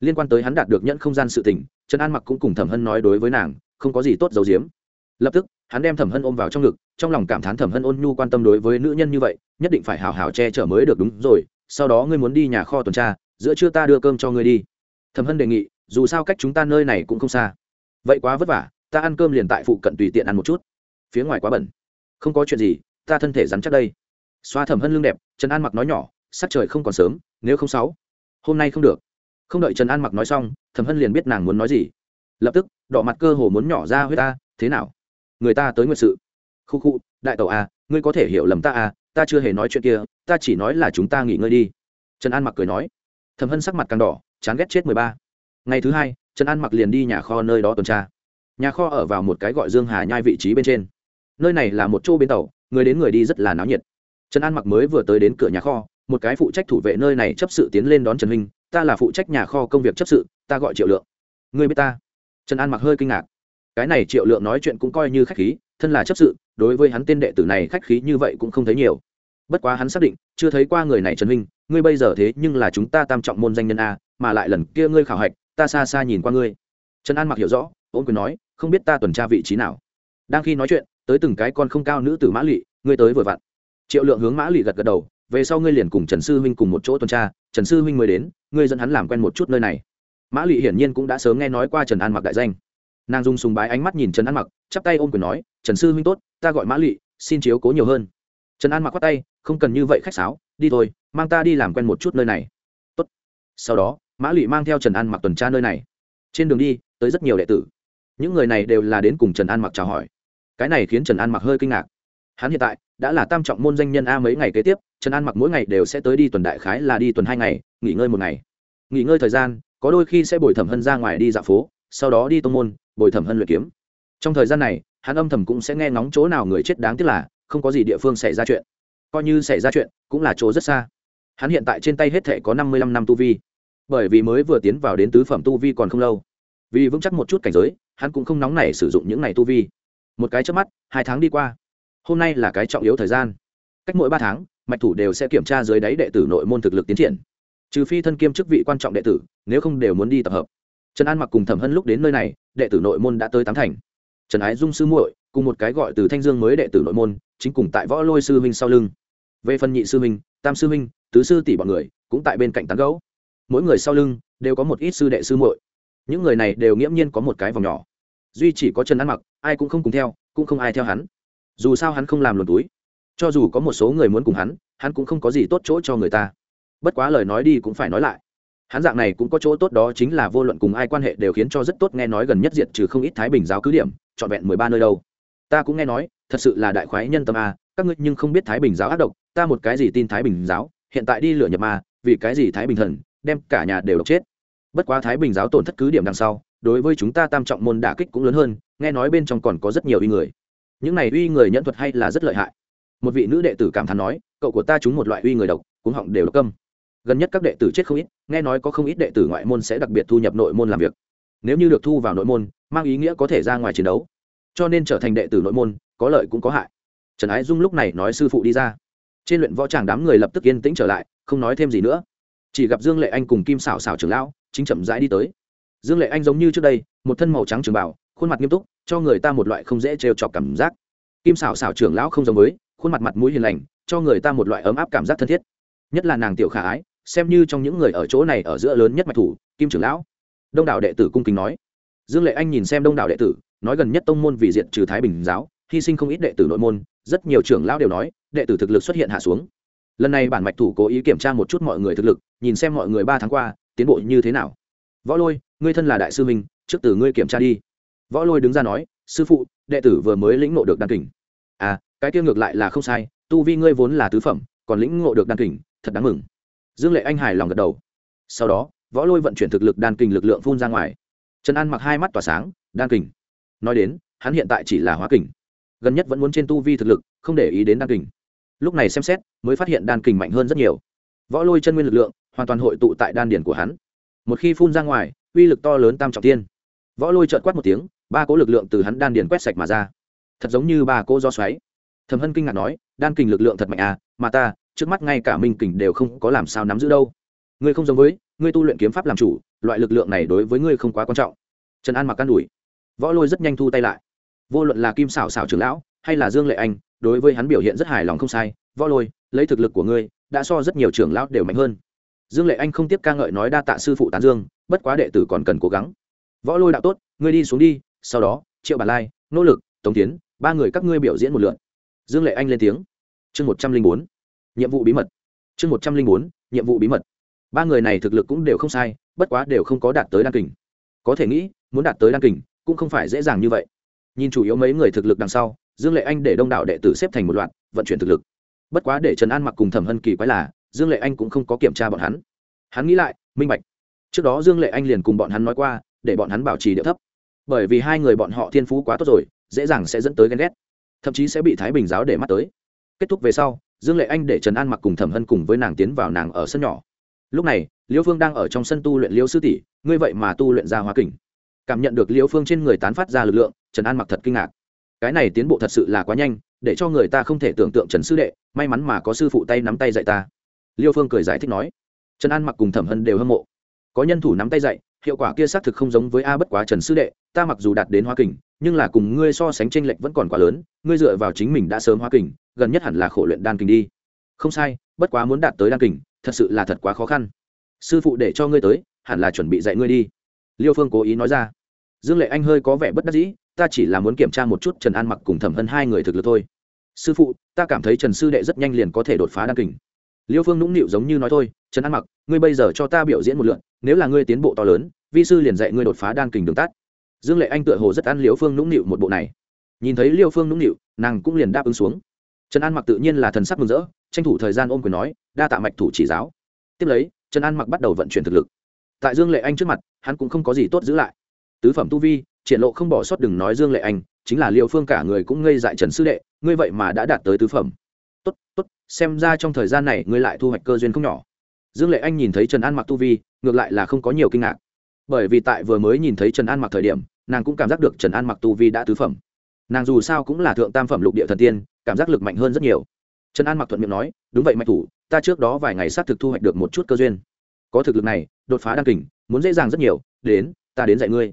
Liên quan tới hắn đạt được nhận không gian sự tình, trần an mặc cũng cùng thẩm hân nói đối với nàng, không có gì tốt dầu diếm lập tức, hắn đem thẩm hân ôm vào trong ngực, trong lòng cảm thán thẩm hân ôn nhu quan tâm đối với nữ nhân như vậy, nhất định phải hào hào che chở mới được đúng rồi, sau đó ngươi muốn đi nhà kho tuần tra, giữa trưa ta đưa cơm cho ngươi đi. Thẩm hân đề nghị, dù sao cách chúng ta nơi này cũng không xa. Vậy quá vất vả ta ăn cơm liền tại phụ cận tùy tiện ăn một chút. Phía ngoài quá bẩn. Không có chuyện gì, ta thân thể rắn chắc đây. Xoa thẩm hân lưng đẹp, trần an mặc nói nhỏ, sắc trời không còn sớm, nếu không sáu, hôm nay không được. Không đợi trần an mặc nói xong, thẩm hân liền biết nàng muốn nói gì. Lập tức, đỏ mặt cơ hồ muốn nhỏ ra huyết ta, thế nào? Người ta tới nguyệt sự. Khu khu, đại tàu a à, ngươi có thể hiểu lầm ta a ta chưa hề nói chuyện kia, ta chỉ nói là chúng ta nghỉ ngơi đi. Trần an mặc cười nói. Thẩm hân sắc mặt càng đỏ, chán ghét chết mười ba. Ngày thứ hai, trần an mặc liền đi nhà kho nơi đó tuần tra nhà kho ở vào một cái gọi dương hà nhai vị trí bên trên. Nơi này là một chỗ bến tàu, người đến người đi rất là náo nhiệt. Trần an mặc mới vừa tới đến cửa nhà kho, một cái phụ trách thủ vệ nơi này chấp sự tiến lên đón trần Minh. ta là phụ trách nhà kho công việc chấp sự, ta gọi triệu lượng. Người biết ta? Trần an mặc hơi kinh ngạc. Cái này triệu lượng nói chuyện cũng coi như khách khí, thân là chấp sự, đối với hắn tên đệ tử này khách khí như vậy cũng không thấy nhiều. Bất quá hắn xác định, chưa thấy qua người này trần Minh. ngươi bây giờ thế nhưng là chúng ta tam trọng môn danh nhân a, mà lại lần kia ngươi khảo hạch, ta xa xa nhìn qua ngươi. Trần an mặc hiểu rõ ôm quyền nói không biết ta tuần tra vị trí nào. Đang khi nói chuyện, tới từng cái con không cao nữ tử mã lụy ngươi tới vừa vặn. Triệu lượng hướng mã lụy gật gật đầu, về sau ngươi liền cùng trần sư huynh cùng một chỗ tuần tra, trần sư huynh mới đến, ngươi dẫn hắn làm quen một chút nơi này. Mã lụy hiển nhiên cũng đã sớm nghe nói qua trần an mặc đại danh. Nàng dung sùng bái ánh mắt nhìn trần an mặc, chắp tay ôm quyền nói, trần sư huynh tốt, ta gọi mã lụy xin chiếu cố nhiều hơn. Trần an mặc khoát tay, không cần như vậy khách sáo, đi thôi, mang ta đi làm quen một chút nơi này. Tốt. Sau đó, mã lụy mang theo trần an mặc tuần tra nơi này. Trên đường đi, tới rất nhiều đệ tử những người này đều là đến cùng trần an mặc chào hỏi. Cái này khiến trần an mặc hơi kinh ngạc. Hắn hiện tại đã là tam trọng môn danh nhân a mấy ngày kế tiếp, trần an mặc mỗi ngày đều sẽ tới đi tuần đại khái là đi tuần hai ngày, nghỉ ngơi một ngày. Nghỉ ngơi thời gian, có đôi khi sẽ bồi thẩm hân ra ngoài đi dạo phố, sau đó đi tô môn, bồi thẩm hân luyện kiếm. Trong thời gian này, hắn âm thầm cũng sẽ nghe ngóng chỗ nào người chết đáng tiếc là không có gì địa phương xảy ra chuyện. Coi như xảy ra chuyện, cũng là chỗ rất xa. Hắn hiện tại trên tay hết thể có năm mươi lăm năm tu vi. Bởi vì mới vừa tiến vào đến tứ phẩm tu vi còn không lâu. Vì vững chắc một chút cảnh giới hắn cũng không nóng nảy sử dụng những này tu vi. Một cái trước mắt, hai tháng đi qua. Hôm nay là cái trọng yếu thời gian. Cách mỗi ba tháng, mạch thủ đều sẽ kiểm tra dưới đáy đệ tử nội môn thực lực tiến triển. Trừ phi thân kiêm chức vị quan trọng đệ tử, nếu không đều muốn đi tập hợp. Trần an mặc cùng thẩm hân lúc đến nơi này, đệ tử nội môn đã tới tám thành. Trần ái dung sư muội, cùng một cái gọi từ thanh dương mới đệ tử nội môn, chính cùng tại võ lôi sư huynh sau lưng. Về phần nhị sư huynh, tam sư huynh, tứ sư tỷ bọn người, cũng tại bên cạnh tán gấu mỗi người sau lưng, đều có một ít sư đệ sư muội. Những người này đều nghiễm nhiên có một cái vòng nhỏ duy chỉ có trần ăn mặc, ai cũng không cùng theo, cũng không ai theo hắn. Dù sao hắn không làm luồn túi. Cho dù có một số người muốn cùng hắn hắn cũng không có gì tốt chỗ cho người ta. Bất quá lời nói đi cũng phải nói lại. Hắn dạng này cũng có chỗ tốt đó chính là vô luận cùng ai quan hệ đều khiến cho rất tốt nghe nói gần nhất diệt trừ không ít thái bình giáo cứ điểm, trọn vẹn mười ba nơi đâu. Ta cũng nghe nói, thật sự là đại khoái nhân tâm a, các ngươi nhưng không biết thái bình giáo ác độc, ta một cái gì tin thái bình giáo, hiện tại đi lửa nhập ma, vì cái gì thái bình thần, đem cả nhà đều độc chết bất quá thái bình giáo tổn thất cứ điểm đằng sau, đối với chúng ta tam trọng môn đả kích cũng lớn hơn, nghe nói bên trong còn có rất nhiều uy người. Những này uy người nhẫn thuật hay là rất lợi hại. Một vị nữ đệ tử cảm thán nói, cậu của ta trúng một loại uy người độc, cũng họng đều độc câm. Gần nhất các đệ tử chết không ít, nghe nói có không ít đệ tử ngoại môn sẽ đặc biệt thu nhập nội môn làm việc. Nếu như được thu vào nội môn, mang ý nghĩa có thể ra ngoài chiến đấu. Cho nên trở thành đệ tử nội môn, có lợi cũng có hại. Trần ái dung lúc này nói sư phụ đi ra. Trên luyện võ tràng đám người lập tức yên tĩnh trở lại, không nói thêm gì nữa. Chỉ gặp dương lệ anh cùng kim xảo xảo trưởng lão chính chậm rãi đi tới. Dương lệ anh giống như trước đây, một thân màu trắng trường bảo khuôn mặt nghiêm túc, cho người ta một loại không dễ trêu chọc cảm giác. Kim xảo xảo trưởng lão không giống với, khuôn mặt mặt mũi hiền lành, cho người ta một loại ấm áp cảm giác thân thiết. Nhất là nàng tiểu khả ái, xem như trong những người ở chỗ này ở giữa lớn nhất mạch thủ, kim trưởng lão. Đông đảo đệ tử cung kính nói. Dương lệ anh nhìn xem đông đảo đệ tử, nói gần nhất tông môn vì diện trừ thái bình giáo, hy sinh không ít đệ tử nội môn, rất nhiều trưởng lão đều nói, đệ tử thực lực xuất hiện hạ xuống. Lần này bản mạch thủ cố ý kiểm tra một chút mọi người thực lực, nhìn xem mọi người ba tháng qua tiến bộ như thế nào? Võ lôi, ngươi thân là đại sư minh trước từ ngươi kiểm tra đi. Võ lôi đứng ra nói, sư phụ, đệ tử vừa mới lĩnh ngộ được đan kình. À cái kia ngược lại là không sai, tu vi ngươi vốn là tứ phẩm, còn lĩnh ngộ được đan kình, thật đáng mừng. Dương lệ anh hài lòng gật đầu. Sau đó, võ lôi vận chuyển thực lực đan kình lực lượng phun ra ngoài. Trần an mặc hai mắt tỏa sáng, đan kình. Nói đến, hắn hiện tại chỉ là hóa kình. Gần nhất vẫn muốn trên tu vi thực lực, không để ý đến đan kình. Lúc này xem xét, mới phát hiện đan kình mạnh hơn rất nhiều. Võ lôi chân nguyên lực lượng hoàn toàn hội tụ tại đan điển của hắn. Một khi phun ra ngoài, uy lực to lớn tam trọng tiên. Võ lôi trợn quát một tiếng, ba cỗ lực lượng từ hắn đan điển quét sạch mà ra. Thật giống như ba cỗ do xoáy. Thầm hân kinh ngạc nói, đan kình lực lượng thật mạnh à mà ta, trước mắt ngay cả minh kình đều không có làm sao nắm giữ đâu. Ngươi không giống với, ngươi tu luyện kiếm pháp làm chủ, loại lực lượng này đối với ngươi không quá quan trọng. Trần an mặc can đùi võ lôi rất nhanh thu tay lại. Vô luận là kim xảo xảo trưởng lão, hay là dương lệ anh, đối với hắn biểu hiện rất hài lòng không sai. Võ lôi, lấy thực lực của ngươi, đã so rất nhiều trưởng lão đều mạnh hơn dương lệ anh không tiếp ca ngợi nói đa tạ sư phụ tán dương, bất quá đệ tử còn cần cố gắng. Võ lôi đạo tốt, ngươi đi xuống đi, sau đó, triệu bản lai, nỗ lực, tống tiến, ba người các ngươi biểu diễn một lượn dương lệ anh lên tiếng. Chương một trăm linh bốn, nhiệm vụ bí mật. Chương một trăm linh bốn, nhiệm vụ bí mật. Ba người này thực lực cũng đều không sai, bất quá đều không có đạt tới đan kình. Có thể nghĩ, muốn đạt tới đan kình, cũng không phải dễ dàng như vậy. Nhìn chủ yếu mấy người thực lực đằng sau, dương lệ anh để đông đảo đệ tử xếp thành một loạt, vận chuyển thực lực. Bất quá để trần an mặc cùng thẩm hân kỳ quái là dương lệ anh cũng không có kiểm tra bọn hắn. Hắn nghĩ lại, minh bạch. Trước đó dương lệ anh liền cùng bọn hắn nói qua, để bọn hắn bảo trì điệu thấp. Bởi vì hai người bọn họ thiên phú quá tốt rồi, dễ dàng sẽ dẫn tới ghen ghét, thậm chí sẽ bị thái bình giáo để mắt tới. Kết thúc về sau, dương lệ anh để trần an mặc cùng thẩm hân cùng với nàng tiến vào nàng ở sân nhỏ. Lúc này liêu phương đang ở trong sân tu luyện liêu sư tỷ, ngươi vậy mà tu luyện ra hóa kình. Cảm nhận được liêu phương trên người tán phát ra lực lượng, trần an mặc thật kinh ngạc. Cái này tiến bộ thật sự là quá nhanh, để cho người ta không thể tưởng tượng trần sư đệ, may mắn mà có sư phụ tay nắm tay dạy ta liêu phương cười giải thích nói, trần an mặc cùng thẩm hân đều hâm mộ. Có nhân thủ nắm tay dạy, hiệu quả kia xác thực không giống với a bất quá trần sư đệ, ta mặc dù đạt đến hoa kình, nhưng là cùng ngươi so sánh tranh lệch vẫn còn quá lớn, ngươi dựa vào chính mình đã sớm hoa kình, gần nhất hẳn là khổ luyện đan kình đi. Không sai, bất quá muốn đạt tới đan kình, thật sự là thật quá khó khăn. Sư phụ để cho ngươi tới, hẳn là chuẩn bị dạy ngươi đi. Liêu phương cố ý nói ra. Dương lệ anh hơi có vẻ bất đắc dĩ, ta chỉ là muốn kiểm tra một chút trần an mặc cùng thẩm hân hai người thực lực thôi. Sư phụ, ta cảm thấy trần sư đệ rất nhanh liền có thể đột phá đan kình liêu phương nũng nịu giống như nói thôi, trần an mặc, ngươi bây giờ cho ta biểu diễn một lượn nếu là ngươi tiến bộ to lớn, vi sư liền dạy ngươi đột phá đan kình đường tắt. Dương lệ anh tựa hồ rất ăn liêu phương nũng nịu một bộ này. Nhìn thấy liêu phương nũng nịu, nàng cũng liền đáp ứng xuống. Trần an mặc tự nhiên là thần sắc mừng rỡ, tranh thủ thời gian ôm quyền nói, đa tạ mạch thủ chỉ giáo. Tiếp lấy, trần an mặc bắt đầu vận chuyển thực lực. Tại dương lệ anh trước mặt, hắn cũng không có gì tốt giữ lại. Tứ phẩm tu vi, triển lộ không bỏ sót đừng nói dương lệ anh, chính là Liêu phương cả người cũng ngây dại trần sư đệ, ngươi vậy mà đã đạt tới tứ phẩm. Tốt tốt xem ra trong thời gian này ngươi lại thu hoạch cơ duyên không nhỏ. Dương lệ anh nhìn thấy trần an mặc tu vi, ngược lại là không có nhiều kinh ngạc. Bởi vì tại vừa mới nhìn thấy trần an mặc thời điểm, nàng cũng cảm giác được trần an mặc tu vi đã tứ phẩm. Nàng dù sao cũng là thượng tam phẩm lục địa thần tiên, cảm giác lực mạnh hơn rất nhiều. Trần an mặc thuận miệng nói, đúng vậy, mạch thủ, ta trước đó vài ngày xác thực thu hoạch được một chút cơ duyên. Có thực lực này, đột phá đăng kình, muốn dễ dàng rất nhiều, đến, ta đến dạy ngươi.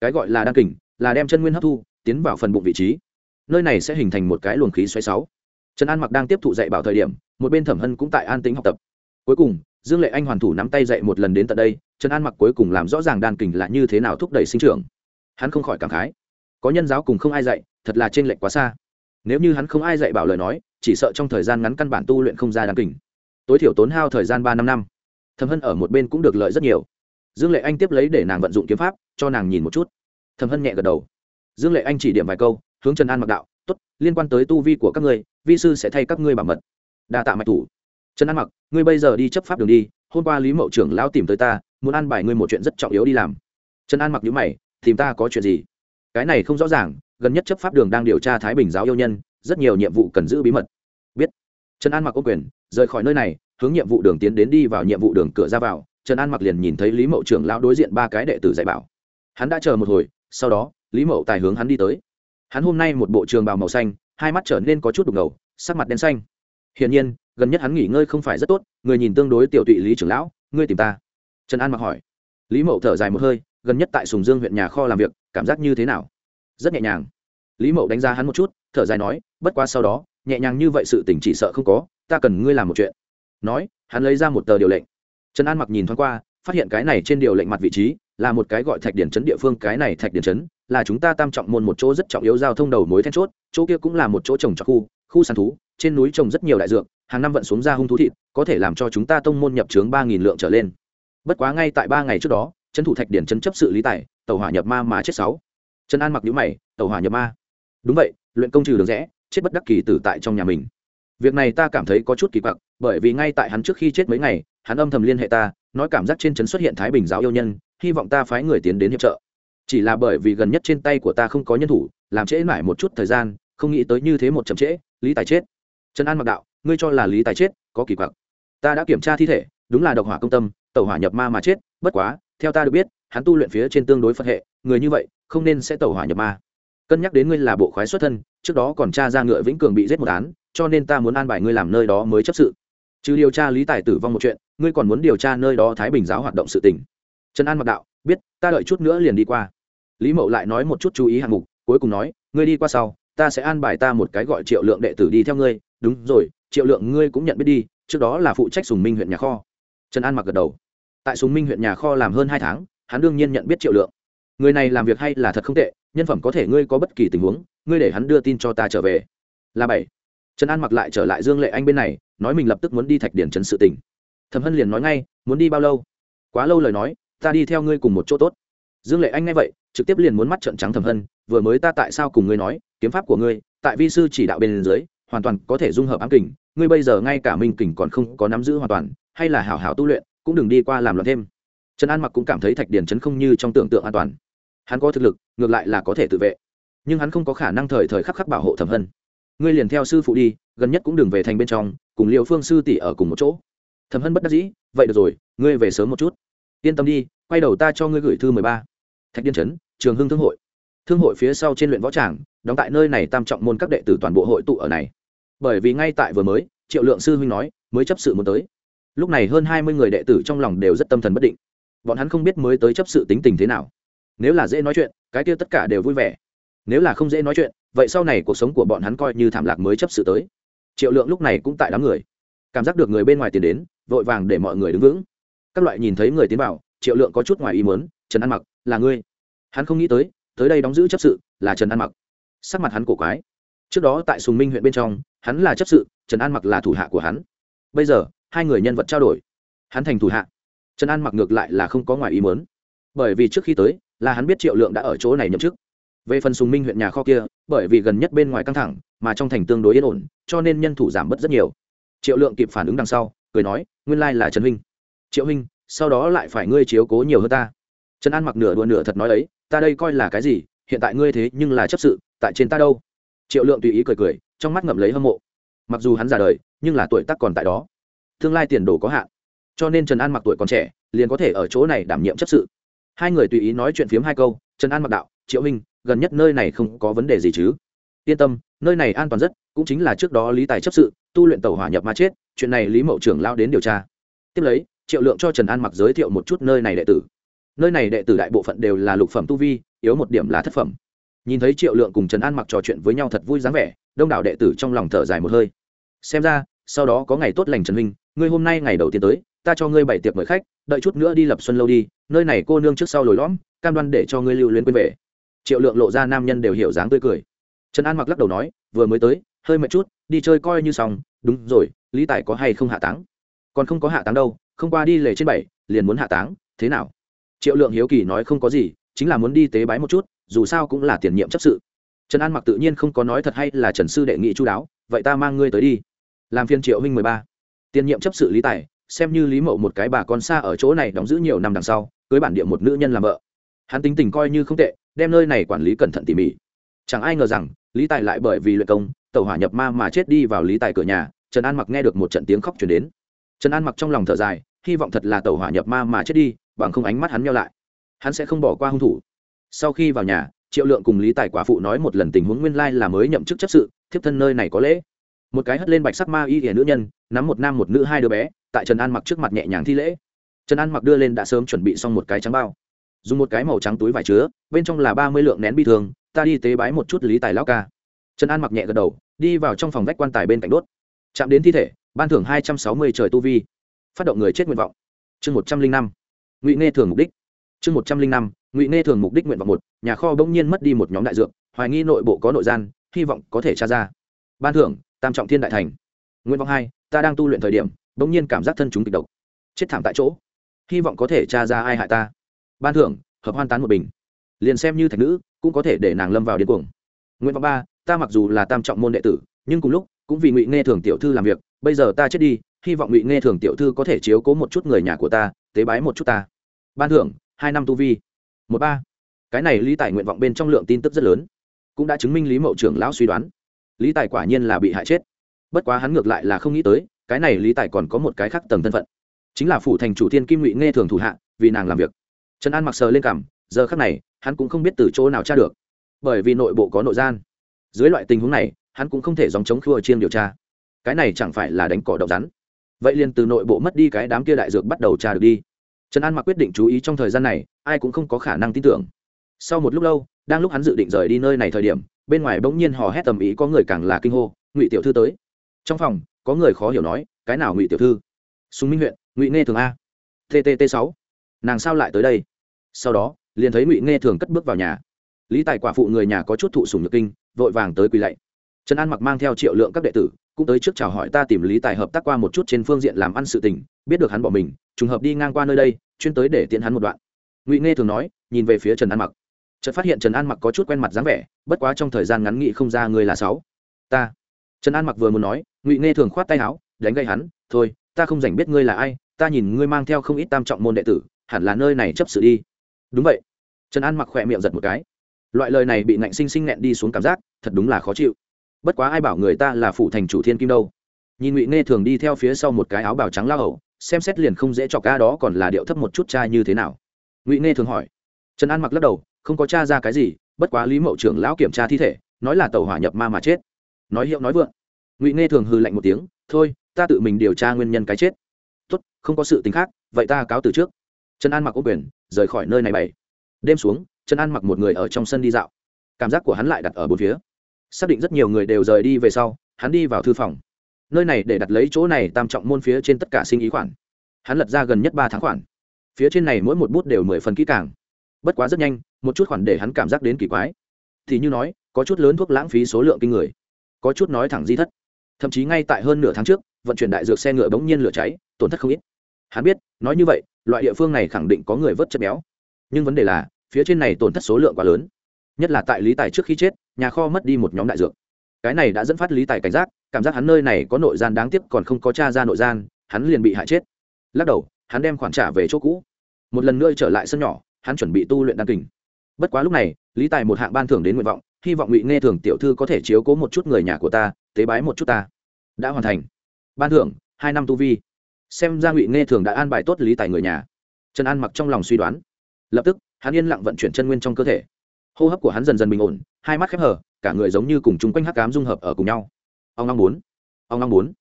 Cái gọi là đăng kình, là đem chân nguyên hấp thu, tiến vào phần bụng vị trí. Nơi này sẽ hình thành một cái luồng khí xoáy sáu trần an mặc đang tiếp thụ dạy bảo thời điểm, một bên thẩm hân cũng tại an tính học tập. Cuối cùng, dương lệ anh hoàn thủ nắm tay dạy một lần đến tận đây, trần an mặc cuối cùng làm rõ ràng đan kình là như thế nào thúc đẩy sinh trưởng. Hắn không khỏi cảm khái. Có nhân giáo cùng không ai dạy, thật là trên lệch quá xa. Nếu như hắn không ai dạy bảo lời nói, chỉ sợ trong thời gian ngắn căn bản tu luyện không ra đan kình. Tối thiểu tốn hao thời gian ba năm năm. Thẩm hân ở một bên cũng được lợi rất nhiều. Dương lệ anh tiếp lấy để nàng vận dụng kiếm pháp, cho nàng nhìn một chút. Thẩm hân nhẹ gật đầu. Dương lệ anh chỉ điểm vài câu, hướng trần an mặc đạo liên quan tới tu vi của các ngươi, vi sư sẽ thay các ngươi bảo mật. Đa tạ mạch thủ. Trần an mặc, ngươi bây giờ đi chấp pháp đường đi, hôm qua lý mậu trưởng lão tìm tới ta, muốn an bài ngươi một chuyện rất trọng yếu đi làm. Trần an mặc nhữ mày, tìm ta có chuyện gì? Cái này không rõ ràng, gần nhất chấp pháp đường đang điều tra thái bình giáo yêu nhân, rất nhiều nhiệm vụ cần giữ bí mật. Biết. Trần an mặc ô quyền, rời khỏi nơi này, hướng nhiệm vụ đường tiến đến đi vào nhiệm vụ đường cửa ra vào. Trần an mặc liền nhìn thấy lý mậu trưởng lão đối diện ba cái đệ tử dạy bảo. Hắn đã chờ một hồi, sau đó, lý mậu tài hướng hắn đi tới hắn hôm nay một bộ trường bào màu xanh, hai mắt trở nên có chút đục ngầu, sắc mặt đen xanh. Hiển nhiên, gần nhất hắn nghỉ ngơi không phải rất tốt, người nhìn tương đối tiểu tụy lý trưởng lão, ngươi tìm ta. Trần an mặc hỏi. Lý mậu thở dài một hơi, gần nhất tại sùng dương huyện nhà kho làm việc, cảm giác như thế nào? Rất nhẹ nhàng. Lý mậu đánh giá hắn một chút, thở dài nói, bất quá sau đó, nhẹ nhàng như vậy sự tình chỉ sợ không có, ta cần ngươi làm một chuyện. Nói, hắn lấy ra một tờ điều lệnh. Trần an mặc nhìn thoáng qua, phát hiện cái này trên điều lệnh mặt vị trí là một cái gọi thạch điển trấn địa phương, cái này thạch điển trấn là chúng ta tam trọng môn một chỗ rất trọng yếu giao thông đầu mối then chốt, chỗ kia cũng là một chỗ trồng trọt khu khu sàn thú, trên núi trồng rất nhiều đại dược, hàng năm vận xuống ra hung thú thịt, có thể làm cho chúng ta tông môn nhập trướng ba nghìn lượng trở lên. Bất quá ngay tại ba ngày trước đó, trấn thủ thạch điển trấn chấp sự lý tài, tàu hỏa nhập ma mà chết sáu. Trần an mặc nhữ mày, tàu hỏa nhập ma. Đúng vậy, luyện công trừ được rẽ, chết bất đắc kỳ tử tại trong nhà mình. Việc này ta cảm thấy có chút kỳ quặc, bởi vì ngay tại hắn trước khi chết mấy ngày, hắn âm thầm liên hệ ta, nói cảm giác trên trấn xuất hiện thái bình giáo yêu nhân hy vọng ta phái người tiến đến hiệp trợ. Chỉ là bởi vì gần nhất trên tay của ta không có nhân thủ, làm trễ mãi một chút thời gian, không nghĩ tới như thế một chậm trễ, lý tài chết. Trần an mặc đạo, ngươi cho là lý tài chết, có kỳ quặc. Ta đã kiểm tra thi thể, đúng là độc hỏa công tâm, tẩu hỏa nhập ma mà chết, bất quá, theo ta được biết, hắn tu luyện phía trên tương đối phật hệ, người như vậy, không nên sẽ tẩu hỏa nhập ma. Cân nhắc đến ngươi là bộ khoái xuất thân, trước đó còn cha ra ngựa vĩnh cường bị giết một án, cho nên ta muốn an bài ngươi làm nơi đó mới chấp sự. Trừ điều tra lý tài tử vong một chuyện, ngươi còn muốn điều tra nơi đó thái bình giáo hoạt động sự tình trần an mặc đạo, biết, ta đợi chút nữa liền đi qua. Lý mậu lại nói một chút chú ý hạng mục, cuối cùng nói, ngươi đi qua sau, ta sẽ an bài ta một cái gọi triệu lượng đệ tử đi theo ngươi. Đúng rồi, triệu lượng ngươi cũng nhận biết đi, trước đó là phụ trách sùng minh huyện nhà kho. Trần an mặc gật đầu. Tại sùng minh huyện nhà kho làm hơn hai tháng, hắn đương nhiên nhận biết triệu lượng. Người này làm việc hay là thật không tệ, nhân phẩm có thể ngươi có bất kỳ tình huống, ngươi để hắn đưa tin cho ta trở về. Là bảy. Trần an mặc lại trở lại dương lệ anh bên này, nói mình lập tức muốn đi thạch điển trấn sự tỉnh thẩm hân liền nói ngay, muốn đi bao lâu? Quá lâu lời nói ta đi theo ngươi cùng một chỗ tốt. Dương lệ anh nghe vậy, trực tiếp liền muốn mắt trận trắng thầm hân, vừa mới ta tại sao cùng ngươi nói, kiếm pháp của ngươi, tại vi sư chỉ đạo bên dưới, hoàn toàn có thể dung hợp ám kình, ngươi bây giờ ngay cả minh kình còn không có nắm giữ hoàn toàn, hay là hảo hảo tu luyện, cũng đừng đi qua làm loạn thêm. Trần an mặc cũng cảm thấy thạch Điền trấn không như trong tưởng tượng an toàn. Hắn có thực lực, ngược lại là có thể tự vệ. Nhưng hắn không có khả năng thời thời khắc khắc bảo hộ thẩm hân. Ngươi liền theo sư phụ đi, gần nhất cũng đừng về thành bên trong, cùng liệu phương sư tỷ ở cùng một chỗ. Thẩm hân bất đắc dĩ, vậy được rồi, ngươi về sớm một chút yên tâm đi, quay đầu ta cho ngươi gửi thư mười ba. Thạch điên trấn, trường hưng thương hội. Thương hội phía sau trên luyện võ tràng, đóng tại nơi này tam trọng môn các đệ tử toàn bộ hội tụ ở này. Bởi vì ngay tại vừa mới, triệu lượng sư huynh nói, mới chấp sự muốn tới. Lúc này hơn hai mươi người đệ tử trong lòng đều rất tâm thần bất định. Bọn hắn không biết mới tới chấp sự tính tình thế nào. Nếu là dễ nói chuyện, cái kia tất cả đều vui vẻ. Nếu là không dễ nói chuyện, vậy sau này cuộc sống của bọn hắn coi như thảm lạc mới chấp sự tới. Triệu lượng lúc này cũng tại đám người. Cảm giác được người bên ngoài tiền đến, vội vàng để mọi người đứng vững các loại nhìn thấy người tiến vào, triệu lượng có chút ngoài ý mớn trần ăn mặc, là ngươi? Hắn không nghĩ tới tới đây đóng giữ chấp sự là trần an mặc. Sắc mặt hắn cổ quái. Trước đó tại sùng minh huyện bên trong, hắn là chấp sự, trần an mặc là thủ hạ của hắn. Bây giờ, hai người nhân vật trao đổi. Hắn thành thủ hạ. Trần an mặc ngược lại là không có ngoài ý mớn bởi vì trước khi tới, là hắn biết triệu lượng đã ở chỗ này nhậm chức. Về phần sùng minh huyện nhà kho kia, bởi vì gần nhất bên ngoài căng thẳng, mà trong thành tương đối yên ổn, cho nên nhân thủ giảm bớt rất nhiều. Triệu lượng kịp phản ứng đằng sau, cười nói, nguyên lai là trần huynh triệu huynh, sau đó lại phải ngươi chiếu cố nhiều hơn ta. Trần an mặc nửa đùa nửa thật nói ấy, ta đây coi là cái gì, hiện tại ngươi thế nhưng là chấp sự, tại trên ta đâu? Triệu lượng tùy ý cười cười, trong mắt ngậm lấy hâm mộ. Mặc dù hắn già đời, nhưng là tuổi tác còn tại đó. Tương lai tiền đồ có hạn. Cho nên trần an mặc tuổi còn trẻ, liền có thể ở chỗ này đảm nhiệm chấp sự. Hai người tùy ý nói chuyện phiếm hai câu, trần an mặc đạo, triệu huynh, gần nhất nơi này không có vấn đề gì chứ? Yên tâm, nơi này an toàn rất, cũng chính là trước đó lý tài chấp sự, tu luyện tàu hỏa nhập ma chết, chuyện này lý mậu trưởng lao đến điều tra. Tiếp lấy triệu lượng cho trần an mặc giới thiệu một chút nơi này đệ tử. Nơi này đệ tử đại bộ phận đều là lục phẩm tu vi yếu một điểm là thất phẩm. Nhìn thấy triệu lượng cùng trần an mặc trò chuyện với nhau thật vui dáng vẻ đông đảo đệ tử trong lòng thở dài một hơi. Xem ra sau đó có ngày tốt lành trần Minh, ngươi hôm nay ngày đầu tiên tới ta cho ngươi bảy tiệc mời khách đợi chút nữa đi lập xuân lâu đi nơi này cô nương trước sau lồi lõm cam đoan để cho ngươi lưu luyến quên về. Triệu lượng lộ ra nam nhân đều hiểu dáng tươi cười. Trần an mặc lắc đầu nói vừa mới tới hơi mệt chút đi chơi coi như xong đúng rồi lý tài có hay không hạ táng? Còn không có hạ táng đâu không qua đi lề trên bảy, liền muốn hạ táng, thế nào? Triệu lượng hiếu kỳ nói không có gì, chính là muốn đi tế bái một chút, dù sao cũng là tiền nhiệm chấp sự. Trần an mặc tự nhiên không có nói thật hay là trần sư đệ nghị chú đáo, vậy ta mang ngươi tới đi. Làm phiên triệu huynh mười ba. Tiền nhiệm chấp sự lý tài, xem như lý mậu một cái bà con xa ở chỗ này đóng giữ nhiều năm đằng sau, cưới bản địa một nữ nhân làm vợ. Hắn tính tình coi như không tệ, đem nơi này quản lý cẩn thận tỉ mỉ. Chẳng ai ngờ rằng, lý tài lại bởi vì luyện công tàu hỏa nhập ma mà chết đi vào lý tài cửa nhà, trần an mặc nghe được một trận tiếng khóc chuyển đến. Trần an mặc trong lòng thở dài hy vọng thật là tàu hỏa nhập ma mà chết đi, bằng không ánh mắt hắn nhau lại. Hắn sẽ không bỏ qua hung thủ. Sau khi vào nhà, triệu lượng cùng lý tài quả phụ nói một lần tình huống nguyên lai là mới nhậm chức chấp sự, thiếp thân nơi này có lễ. Một cái hất lên bạch sắc ma y hiển nữ nhân, nắm một nam một nữ hai đứa bé, tại trần an mặc trước mặt nhẹ nhàng thi lễ. Trần an mặc đưa lên đã sớm chuẩn bị xong một cái trắng bao. Dùng một cái màu trắng túi vải chứa, bên trong là ba mươi lượng nén bi thường ta đi tế bái một chút lý tài lão ca. Trần an mặc nhẹ gật đầu, đi vào trong phòng vách quan tài bên cạnh đốt. Chạm đến thi thể, ban thưởng hai trăm sáu mươi trời tu vi phát động người chết nguyện vọng. Chương một trăm linh năm, ngụy nghe thường mục đích. Chương một trăm linh năm, ngụy nghe thường mục đích nguyện vọng một, nhà kho bỗng nhiên mất đi một nhóm đại dược, hoài nghi nội bộ có nội gian, hy vọng có thể tra ra. Ban thưởng, tam trọng thiên đại thành. Nguyện vọng hai, ta đang tu luyện thời điểm, bỗng nhiên cảm giác thân chúng kịch độc. Chết thảm tại chỗ. Hy vọng có thể tra ra ai hại ta. Ban thưởng, hợp hoan tán một bình. Liền xem như thạch nữ, cũng có thể để nàng lâm vào điên cuồng. Nguyện vọng ba, ta mặc dù là tam trọng môn đệ tử, nhưng cùng lúc, cũng vì ngụy nghe thường tiểu thư làm việc, bây giờ ta chết đi hy vọng ngụy nghe thường tiểu thư có thể chiếu cố một chút người nhà của ta, tế bái một chút ta. Ban thưởng, hai năm tu vi. Một ba. Cái này lý tài nguyện vọng bên trong lượng tin tức rất lớn. Cũng đã chứng minh lý mậu trưởng lão suy đoán. Lý tài quả nhiên là bị hại chết. Bất quá hắn ngược lại là không nghĩ tới, cái này lý tài còn có một cái khác tầng thân phận. Chính là phủ thành chủ thiên kim ngụy nghe thường thủ hạ, vì nàng làm việc. Trần an mặc sờ lên cảm giờ khác này, hắn cũng không biết từ chỗ nào tra được. Bởi vì nội bộ có nội gian. Dưới loại tình huống này, hắn cũng không thể dòng chống khua chiên điều tra. Cái này chẳng phải là đánh cỏ động rắn vậy liền từ nội bộ mất đi cái đám kia đại dược bắt đầu trà được đi. Trần an mặc quyết định chú ý trong thời gian này, ai cũng không có khả năng tin tưởng. Sau một lúc lâu, đang lúc hắn dự định rời đi nơi này thời điểm, bên ngoài bỗng nhiên hò hét tầm ý có người càng là kinh hô, ngụy tiểu thư tới. Trong phòng, có người khó hiểu nói, cái nào ngụy tiểu thư? Sùng minh huyện, ngụy nghe thường a. Ttt sáu. Nàng sao lại tới đây? Sau đó, liền thấy ngụy nghe thường cất bước vào nhà. Lý tài quả phụ người nhà có chút thụ sùng nhược kinh, vội vàng tới quỳ lạy trần an mặc mang theo triệu lượng các đệ tử, cũng tới trước chào hỏi ta tìm lý tài hợp tác qua một chút trên phương diện làm ăn sự tình, biết được hắn bỏ mình, trùng hợp đi ngang qua nơi đây, chuyên tới để tiện hắn một đoạn. Ngụy nghe thường nói, nhìn về phía trần an mặc. Chợt phát hiện trần an mặc có chút quen mặt dáng vẻ, bất quá trong thời gian ngắn nghị không ra người là sáu. Ta. Trần an mặc vừa muốn nói, ngụy nghe thường khoát tay áo, đánh gây hắn, thôi, ta không rảnh biết ngươi là ai, ta nhìn ngươi mang theo không ít tam trọng môn đệ tử, hẳn là nơi này chấp sự đi. Đúng vậy. Trần an mặc khỏe miệng giật một cái. Loại lời này bị nạnh sinh sinh nghẹn đi xuống cảm giác, thật đúng là khó chịu bất quá ai bảo người ta là phụ thành chủ thiên kim đâu. Nhìn ngụy nghe thường đi theo phía sau một cái áo bào trắng lao hậu xem xét liền không dễ cho ca đó còn là điệu thấp một chút cha như thế nào. Ngụy nghe thường hỏi. Trần an mặc lắc đầu, không có cha ra cái gì, bất quá lý mậu trưởng lão kiểm tra thi thể, nói là tàu hỏa nhập ma mà chết. Nói hiệu nói vượng. Ngụy nghe thường hư lạnh một tiếng, thôi, ta tự mình điều tra nguyên nhân cái chết. Tốt, không có sự tính khác, vậy ta cáo từ trước. Trần an mặc ô quyền, rời khỏi nơi này bảy đêm xuống, trần an mặc một người ở trong sân đi dạo. Cảm giác của hắn lại đặt ở bốn phía xác định rất nhiều người đều rời đi về sau, hắn đi vào thư phòng. Nơi này để đặt lấy chỗ này tam trọng môn phía trên tất cả sinh ý khoản. Hắn lật ra gần nhất ba tháng khoản. Phía trên này mỗi một bút đều mười phần kỹ càng. Bất quá rất nhanh, một chút khoản để hắn cảm giác đến kỳ quái. Thì như nói, có chút lớn thuốc lãng phí số lượng kinh người. Có chút nói thẳng di thất. Thậm chí ngay tại hơn nửa tháng trước, vận chuyển đại dược xe ngựa bỗng nhiên lửa cháy, tổn thất không ít. Hắn biết, nói như vậy, loại địa phương này khẳng định có người vớt chất béo. Nhưng vấn đề là, phía trên này tổn thất số lượng quá lớn nhất là tại lý tài trước khi chết, nhà kho mất đi một nhóm đại dược. Cái này đã dẫn phát lý tài cảnh giác, cảm giác hắn nơi này có nội gian đáng tiếc còn không có t r a ra nội gian, hắn liền bị hại chết. Lắc đầu, hắn đem khoản trả về chỗ cũ. Một lần nữa trở lại sân nhỏ, hắn chuẩn bị tu luyện đan kình. Bất quá lúc này, lý tài một hạng ban thưởng đến nguyện vọng, hy vọng ngụy nghe thường tiểu thư có thể chiếu cố một chút người nhà của ta, tế bái một chút ta. Đã hoàn thành. Ban thưởng, hai năm tu vi. Xem ra ngụy nghe thường đã an bài tốt lý tài người nhà. Trần an mặc trong lòng suy đoán. Lập tức, hắn yên lặng vận chuyển chân nguyên trong cơ thể hô hấp của hắn dần dần bình ổn, hai mắt khép hở cả người giống như cùng chung quanh hắc cám dung hợp ở cùng nhau. Ông long bốn, ông long bốn.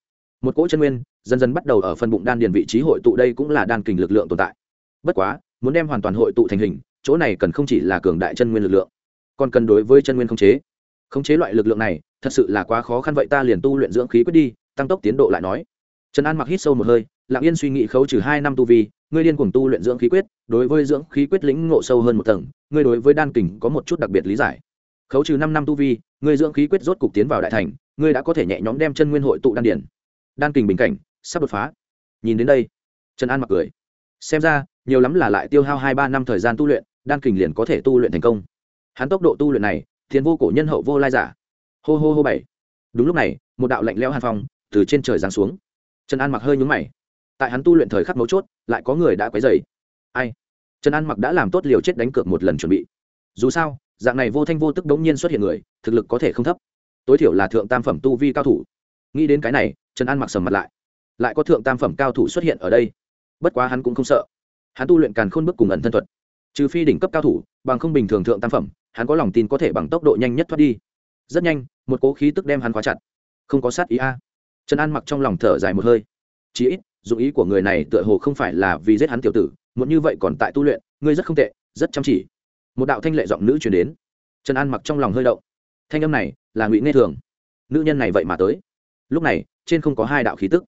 Một cỗ chân nguyên dần dần bắt đầu ở phân bụng đan điền vị trí hội tụ đây cũng là đan kình lực lượng tồn tại. Bất quá, muốn đem hoàn toàn hội tụ thành hình, chỗ này cần không chỉ là cường đại chân nguyên lực lượng, còn cần đối với chân nguyên khống chế. Khống chế loại lực lượng này, thật sự là quá khó khăn vậy ta liền tu luyện dưỡng khí quyết đi, tăng tốc tiến độ lại nói. Trần an mặc hít sâu một hơi, lặng yên suy nghĩ khấu trừ hai năm tu vi, ngươi điên cuồng tu luyện dưỡng khí quyết đối với dưỡng khí quyết lĩnh ngộ sâu hơn một tầng, ngươi đối với đan kình có một chút đặc biệt lý giải. Khấu trừ năm năm tu vi, ngươi dưỡng khí quyết rốt cục tiến vào đại thành, ngươi đã có thể nhẹ nhõm đem chân nguyên hội tụ đan điển. Đan kình bình cảnh, sắp đột phá. Nhìn đến đây, trần an mặc cười. Xem ra, nhiều lắm là lại tiêu hao hai ba năm thời gian tu luyện, đan kình liền có thể tu luyện thành công. Hắn tốc độ tu luyện này, thiên vô cổ nhân hậu vô lai giả. Hô hô hô bảy. Đúng lúc này, một đạo lạnh lẽo hàn phong từ trên trời giáng xuống. Trần an mặc hơi nhúng mày. Tại hắn tu luyện thời khắc mấu chốt, lại có người đã quấy dày ai? Trần an mặc đã làm tốt liều chết đánh cược một lần chuẩn bị. Dù sao, dạng này vô thanh vô tức đống nhiên xuất hiện người, thực lực có thể không thấp. Tối thiểu là thượng tam phẩm tu vi cao thủ. Nghĩ đến cái này, trần an mặc sầm mặt lại. Lại có thượng tam phẩm cao thủ xuất hiện ở đây. Bất quá hắn cũng không sợ. Hắn tu luyện càn khôn bước cùng ẩn thân thuật. Trừ phi đỉnh cấp cao thủ, bằng không bình thường thượng tam phẩm, hắn có lòng tin có thể bằng tốc độ nhanh nhất thoát đi. Rất nhanh, một cố khí tức đem hắn khóa chặt. Không có sát ý a. Trần an mặc trong lòng thở dài một hơi. Chí ít, dụng ý của người này tựa hồ không phải là vì giết hắn tiểu tử muộn như vậy còn tại tu luyện, ngươi rất không tệ, rất chăm chỉ. Một đạo thanh lệ giọng nữ truyền đến. Trần an mặc trong lòng hơi động. Thanh âm này là ngụy nghe thường. Nữ nhân này vậy mà tới. Lúc này, trên không có hai đạo khí tức.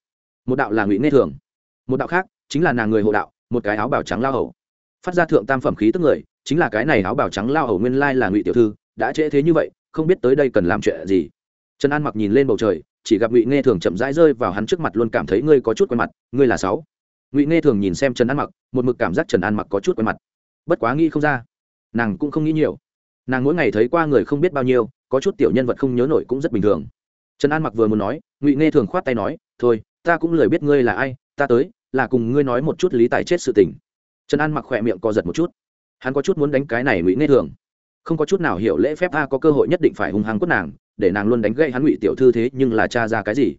Một đạo là ngụy nghe thường, một đạo khác chính là nàng người hộ đạo, một cái áo bào trắng lao hầu. Phát ra thượng tam phẩm khí tức người, chính là cái này áo bào trắng lao hầu nguyên lai là ngụy tiểu thư, đã trễ thế như vậy, không biết tới đây cần làm chuyện gì. Trần an mặc nhìn lên bầu trời, chỉ gặp ngụy nghe thường chậm rãi rơi vào hắn trước mặt luôn cảm thấy ngươi có chút quen mặt, ngươi là sáu ngụy nghe thường nhìn xem trần an mặc một mực cảm giác trần an mặc có chút quen mặt bất quá nghĩ không ra nàng cũng không nghĩ nhiều nàng mỗi ngày thấy qua người không biết bao nhiêu có chút tiểu nhân vật không nhớ nổi cũng rất bình thường trần an mặc vừa muốn nói ngụy nghe thường khoát tay nói thôi ta cũng lười biết ngươi là ai ta tới là cùng ngươi nói một chút lý tài chết sự tình trần an mặc khỏe miệng co giật một chút hắn có chút muốn đánh cái này ngụy nghe thường không có chút nào hiểu lễ phép a có cơ hội nhất định phải hung hăng quất nàng để nàng luôn đánh gậy hắn ngụy tiểu thư thế nhưng là cha ra cái gì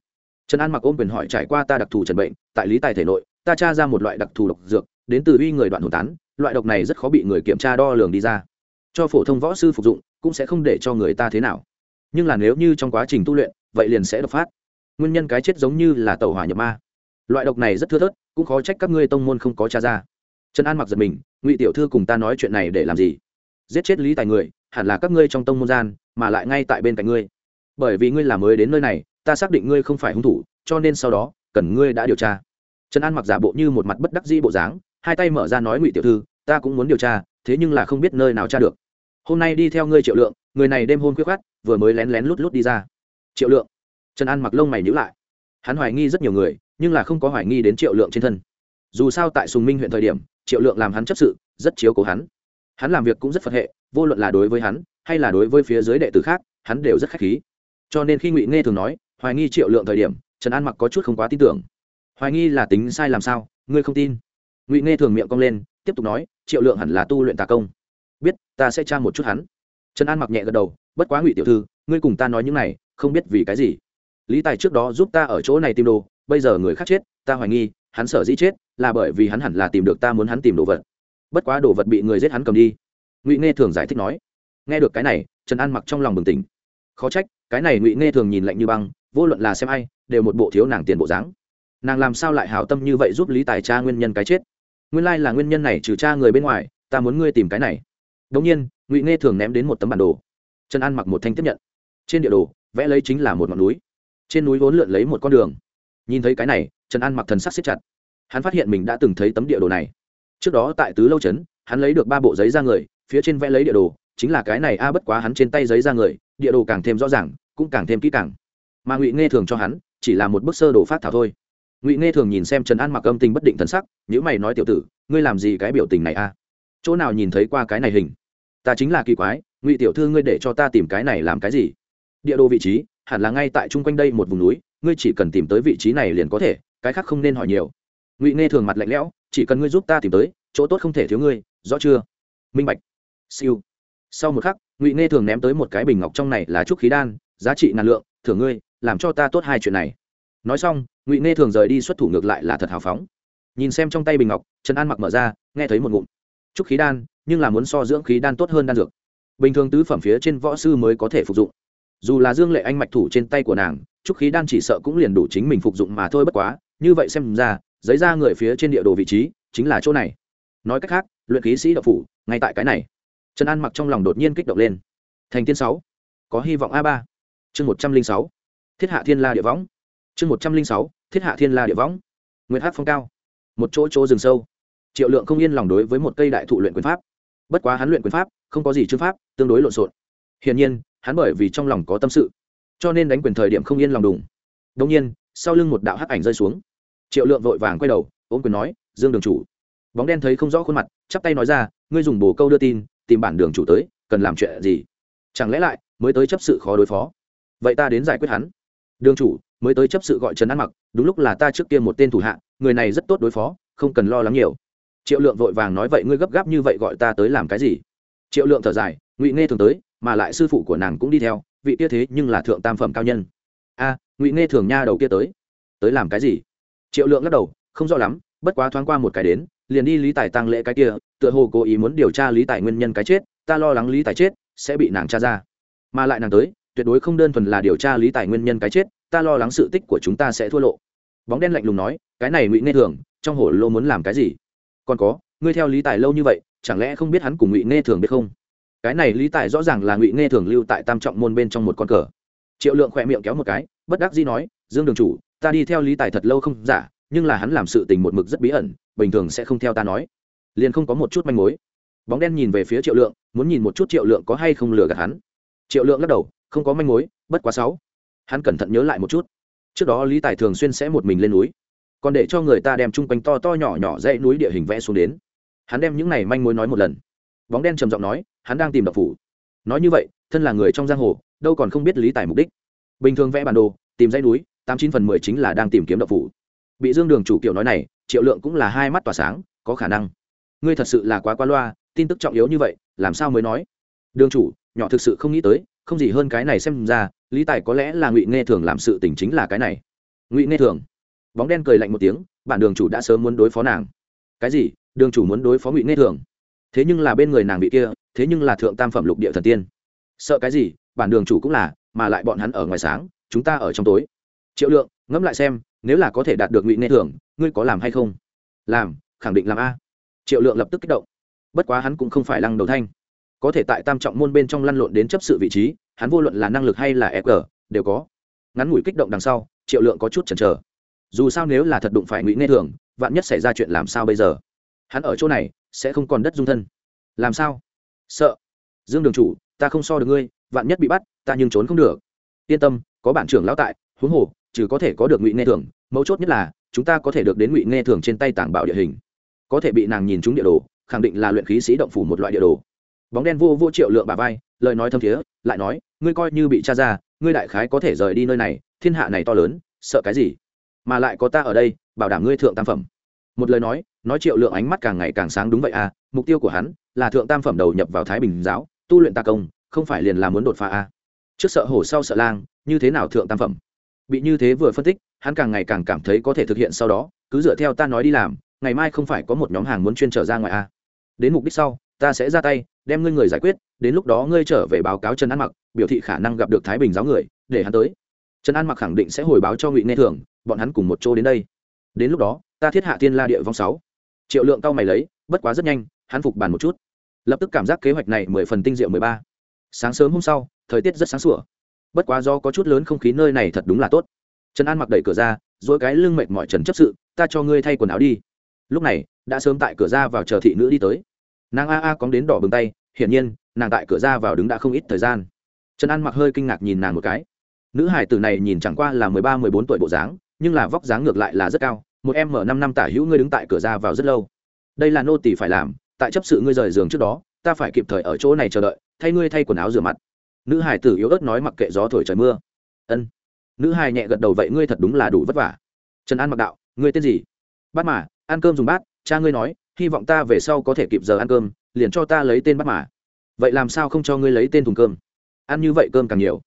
trần an mặc ôm quyền hỏi trải qua ta đặc thù trần bệnh tại lý tài thể nội ta tra ra một loại đặc thù độc dược, đến từ uy người đoạn hồn tán, loại độc này rất khó bị người kiểm tra đo lường đi ra. Cho phổ thông võ sư phục dụng, cũng sẽ không để cho người ta thế nào. Nhưng là nếu như trong quá trình tu luyện, vậy liền sẽ độc phát. Nguyên nhân cái chết giống như là tàu hỏa nhập ma. Loại độc này rất thưa thớt, cũng khó trách các ngươi tông môn không có t r a ra. Trần an mặc giật mình, ngụy tiểu thư cùng ta nói chuyện này để làm gì? Giết chết lý tài người, hẳn là các ngươi trong tông môn gian, mà lại ngay tại bên cạnh ngươi. Bởi vì ngươi là mới đến nơi này, ta xác định ngươi không phải hung thủ, cho nên sau đó, cần ngươi đã điều tra trần an mặc giả bộ như một mặt bất đắc dĩ bộ dáng, hai tay mở ra nói ngụy tiểu thư, ta cũng muốn điều tra, thế nhưng là không biết nơi nào tra được. Hôm nay đi theo ngươi triệu lượng, người này đêm hôn khuyết khát vừa mới lén lén lút lút đi ra. Triệu lượng. Trần an mặc lông mày nhữ lại. Hắn hoài nghi rất nhiều người, nhưng là không có hoài nghi đến triệu lượng trên thân. Dù sao tại sùng minh huyện thời điểm, triệu lượng làm hắn chấp sự, rất chiếu cố hắn. Hắn làm việc cũng rất phật hệ, vô luận là đối với hắn, hay là đối với phía dưới đệ tử khác, hắn đều rất khách khí. Cho nên khi ngụy nghe thường nói, hoài nghi triệu lượng thời điểm, trần an mặc có chút không quá tin tưởng hoài nghi là tính sai làm sao, ngươi không tin. Ngụy nghe thường miệng cong lên, tiếp tục nói, triệu lượng hẳn là tu luyện tà công. Biết, ta sẽ tra một chút hắn. Trần an mặc nhẹ gật đầu, bất quá ngụy tiểu thư, ngươi cùng ta nói những này, không biết vì cái gì. Lý tài trước đó giúp ta ở chỗ này tìm đồ, bây giờ người khác chết, ta hoài nghi, hắn sở dĩ chết là bởi vì hắn hẳn là tìm được ta muốn hắn tìm đồ vật. Bất quá đồ vật bị người giết hắn cầm đi. Ngụy nghe thường giải thích nói. Nghe được cái này, trần an mặc trong lòng bừng tỉnh. Khó trách, cái này ngụy nghe thường nhìn lạnh như băng, vô luận là xem ai, đều một bộ thiếu nàng tiền bộ dáng nàng làm sao lại hào tâm như vậy giúp lý tài cha nguyên nhân cái chết? Nguyên lai là nguyên nhân này trừ cha người bên ngoài, ta muốn ngươi tìm cái này. Đống nhiên, ngụy nghe thường ném đến một tấm bản đồ. Trần an mặc một thanh tiếp nhận. Trên địa đồ, vẽ lấy chính là một ngọn núi. Trên núi vốn lượn lấy một con đường. Nhìn thấy cái này, trần an mặc thần sắc xếp chặt. Hắn phát hiện mình đã từng thấy tấm địa đồ này. Trước đó tại tứ lâu trấn, hắn lấy được ba bộ giấy ra người, phía trên vẽ lấy địa đồ, chính là cái này a, bất quá hắn trên tay giấy ra người, địa đồ càng thêm rõ ràng, cũng càng thêm kỹ càng. Mà ngụy nghe thường cho hắn, chỉ là một bức sơ đồ phát thảo thôi ngụy nghe thường nhìn xem trần an mặc âm tình bất định thân sắc nhữ mày nói tiểu tử ngươi làm gì cái biểu tình này a chỗ nào nhìn thấy qua cái này hình ta chính là kỳ quái ngụy tiểu thư ngươi để cho ta tìm cái này làm cái gì địa đồ vị trí hẳn là ngay tại chung quanh đây một vùng núi ngươi chỉ cần tìm tới vị trí này liền có thể cái khác không nên hỏi nhiều ngụy nghe thường mặt lạnh lẽo chỉ cần ngươi giúp ta tìm tới chỗ tốt không thể thiếu ngươi rõ chưa minh bạch siêu sau một khắc ngụy nghe thường ném tới một cái bình ngọc trong này là trúc khí đan giá trị ngàn lượng thưởng ngươi làm cho ta tốt hai chuyện này nói xong, ngụy nghe thường rời đi xuất thủ ngược lại là thật hào phóng. Nhìn xem trong tay bình ngọc, trần an mặc mở ra, nghe thấy một ngụm. Trúc khí đan, nhưng là muốn so dưỡng khí đan tốt hơn đan dược. Bình thường tứ phẩm phía trên võ sư mới có thể phục dụng. Dù là dương lệ anh mạch thủ trên tay của nàng trúc khí đan chỉ sợ cũng liền đủ chính mình phục dụng mà thôi bất quá, như vậy xem ra, giấy ra người phía trên địa đồ vị trí, chính là chỗ này. Nói cách khác, luyện khí sĩ đậu phủ, ngay tại cái này. Trần an mặc trong lòng đột nhiên kích động lên. Thành tiên sáu, có hy vọng a ba. Chương một trăm linh sáu, thiết hạ thiên la địa võng chương một trăm linh sáu, thiết hạ thiên la địa võng. Nguyễn hát phong cao. Một chỗ chỗ rừng sâu. Triệu lượng không yên lòng đối với một cây đại thụ luyện quyền pháp. Bất quá hắn luyện quyền pháp, không có gì chương pháp, tương đối lộn xộn. Hiển nhiên, hắn bởi vì trong lòng có tâm sự, cho nên đánh quyền thời điểm không yên lòng đùng. Đông nhiên, sau lưng một đạo hắc ảnh rơi xuống. Triệu lượng vội vàng quay đầu, ôm quyền nói, dương đường chủ. Bóng đen thấy không rõ khuôn mặt, chắp tay nói ra, ngươi dùng bồ câu đưa tin, tìm bản đường chủ tới, cần làm chuyện gì? Chẳng lẽ lại mới tới chấp sự khó đối phó? Vậy ta đến giải quyết hắn. Đường chủ mới tới chấp sự gọi trần an mặc, đúng lúc là ta trước kia một tên thủ hạ, người này rất tốt đối phó, không cần lo lắng nhiều. Triệu lượng vội vàng nói, vậy ngươi gấp gáp như vậy gọi ta tới làm cái gì? Triệu lượng thở dài, ngụy nghe thường tới, mà lại sư phụ của nàng cũng đi theo, vị kia thế nhưng là thượng tam phẩm cao nhân. A, ngụy nghe thường nha đầu kia tới. Tới làm cái gì? Triệu lượng lắc đầu, không rõ lắm, bất quá thoáng qua một cái đến, liền đi lý tài tăng lễ cái kia, tựa hồ cố ý muốn điều tra lý tài nguyên nhân cái chết, ta lo lắng lý tài chết, sẽ bị nàng tra ra. Mà lại nàng tới, tuyệt đối không đơn thuần là điều tra lý tài nguyên nhân cái chết ta lo lắng sự tích của chúng ta sẽ thua lộ. Bóng đen lạnh lùng nói, cái này ngụy nghe thường, trong hồ lô muốn làm cái gì? Còn có, ngươi theo lý tài lâu như vậy, chẳng lẽ không biết hắn cùng ngụy nghe thường biết không? Cái này lý tài rõ ràng là ngụy nghe thường lưu tại tam trọng môn bên trong một con cờ. Triệu lượng khỏe miệng kéo một cái, bất đắc dĩ nói, dương đường chủ, ta đi theo lý tài thật lâu không giả, nhưng là hắn làm sự tình một mực rất bí ẩn, bình thường sẽ không theo ta nói. Liền không có một chút manh mối. Bóng đen nhìn về phía triệu lượng, muốn nhìn một chút triệu lượng có hay không lừa gạt hắn. Triệu lượng lắc đầu, không có manh mối, bất quá sáu hắn cẩn thận nhớ lại một chút. Trước đó lý tài thường xuyên sẽ một mình lên núi, còn để cho người ta đem chung quanh to to nhỏ nhỏ dãy núi địa hình vẽ xuống đến. Hắn đem những này manh mối nói một lần. Bóng đen trầm giọng nói, hắn đang tìm đập phủ. Nói như vậy, thân là người trong giang hồ, đâu còn không biết lý tài mục đích. Bình thường vẽ bản đồ, tìm dãy núi, tám chín phần mười chính là đang tìm kiếm đập phủ. Bị dương đường chủ kiểu nói này, triệu lượng cũng là hai mắt tỏa sáng, có khả năng. Ngươi thật sự là quá qua loa, tin tức trọng yếu như vậy, làm sao mới nói? Đường chủ, nhỏ thực sự không nghĩ tới không gì hơn cái này xem ra, lý tài có lẽ là ngụy nghe thường làm sự tình chính là cái này. Ngụy nghe thường. Bóng đen cười lạnh một tiếng, bản đường chủ đã sớm muốn đối phó nàng. Cái gì? Đường chủ muốn đối phó ngụy nghe thường? Thế nhưng là bên người nàng bị kia, thế nhưng là thượng tam phẩm lục địa thần tiên. Sợ cái gì? Bản đường chủ cũng là, mà lại bọn hắn ở ngoài sáng, chúng ta ở trong tối. Triệu lượng, ngẫm lại xem, nếu là có thể đạt được ngụy nghe thường, ngươi có làm hay không? Làm, khẳng định làm a. Triệu lượng lập tức kích động. Bất quá hắn cũng không phải lăng đầu thanh có thể tại tam trọng môn bên trong lăn lộn đến chấp sự vị trí, hắn vô luận là năng lực hay là e g, đều có. Ngắn ngủi kích động đằng sau, triệu lượng có chút chần chờ. Dù sao nếu là thật đụng phải ngụy nghe thường, vạn nhất xảy ra chuyện làm sao bây giờ? Hắn ở chỗ này, sẽ không còn đất dung thân. Làm sao? Sợ. Dương đường chủ, ta không so được ngươi, vạn nhất bị bắt, ta nhưng trốn không được. Yên tâm, có bản trưởng lão tại, huống hồ, trừ có thể có được ngụy nghe thường, mấu chốt nhất là, chúng ta có thể được đến ngụy nghe thường trên tay tảng bảo địa hình. Có thể bị nàng nhìn trúng địa đồ, khẳng định là luyện khí sĩ động phủ một loại địa đồ bóng đen vô vô triệu lượng bà vai, lời nói thâm thiế, lại nói, ngươi coi như bị tra ra, ngươi đại khái có thể rời đi nơi này, thiên hạ này to lớn, sợ cái gì mà lại có ta ở đây, bảo đảm ngươi thượng tam phẩm một lời nói nói triệu lượng ánh mắt càng ngày càng sáng đúng vậy à mục tiêu của hắn là thượng tam phẩm đầu nhập vào thái bình giáo, tu luyện ta công, không phải liền là muốn đột phá à. trước sợ hổ, sau sợ lang, như thế nào thượng tam phẩm bị như thế vừa phân tích, hắn càng ngày càng cảm thấy có thể thực hiện sau đó, cứ dựa theo ta nói đi làm, ngày mai không phải có một nhóm hàng muốn chuyên trở ra ngoài à. đến mục đích sau, ta sẽ ra tay đem ngươi người giải quyết, đến lúc đó ngươi trở về báo cáo trần an mặc, biểu thị khả năng gặp được thái bình giáo người, để hắn tới. Trần an mặc khẳng định sẽ hồi báo cho ngụy nghe thường, bọn hắn cùng một chỗ đến đây. Đến lúc đó, ta thiết hạ thiên la địa vong sáu. Triệu lượng cao mày lấy, bất quá rất nhanh, hắn phục bàn một chút. Lập tức cảm giác kế hoạch này mười phần tinh diệu mười ba. Sáng sớm hôm sau, thời tiết rất sáng sủa. Bất quá do có chút lớn không khí nơi này thật đúng là tốt. Trần an mặc đẩy cửa ra, dỗi cái lưng mệt mỏi trần chấp sự, ta cho ngươi thay quần áo đi. Lúc này, đã sớm tại cửa ra vào chờ thị nữ đi tới nàng a a cóng đến đỏ bừng tay, hiển nhiên, nàng tại cửa ra vào đứng đã không ít thời gian. Trần an mặc hơi kinh ngạc nhìn nàng một cái. Nữ hải tử này nhìn chẳng qua là mười ba, mười bốn tuổi bộ dáng, nhưng là vóc dáng ngược lại là rất cao. Một em mở năm năm tả hữu ngươi đứng tại cửa ra vào rất lâu. Đây là nô tỷ phải làm, tại chấp sự ngươi rời giường trước đó, ta phải kịp thời ở chỗ này chờ đợi, thay ngươi thay quần áo rửa mặt. Nữ hải tử yếu ớt nói mặc kệ gió thổi trời mưa. Ân. Nữ hải nhẹ gật đầu vậy ngươi thật đúng là đủ vất vả. Trần an mặc đạo, ngươi tên gì? Bát mà, ăn cơm dùng bát, cha ngươi nói hy vọng ta về sau có thể kịp giờ ăn cơm, liền cho ta lấy tên bắt mà. Vậy làm sao không cho ngươi lấy tên thùng cơm? Ăn như vậy cơm càng nhiều.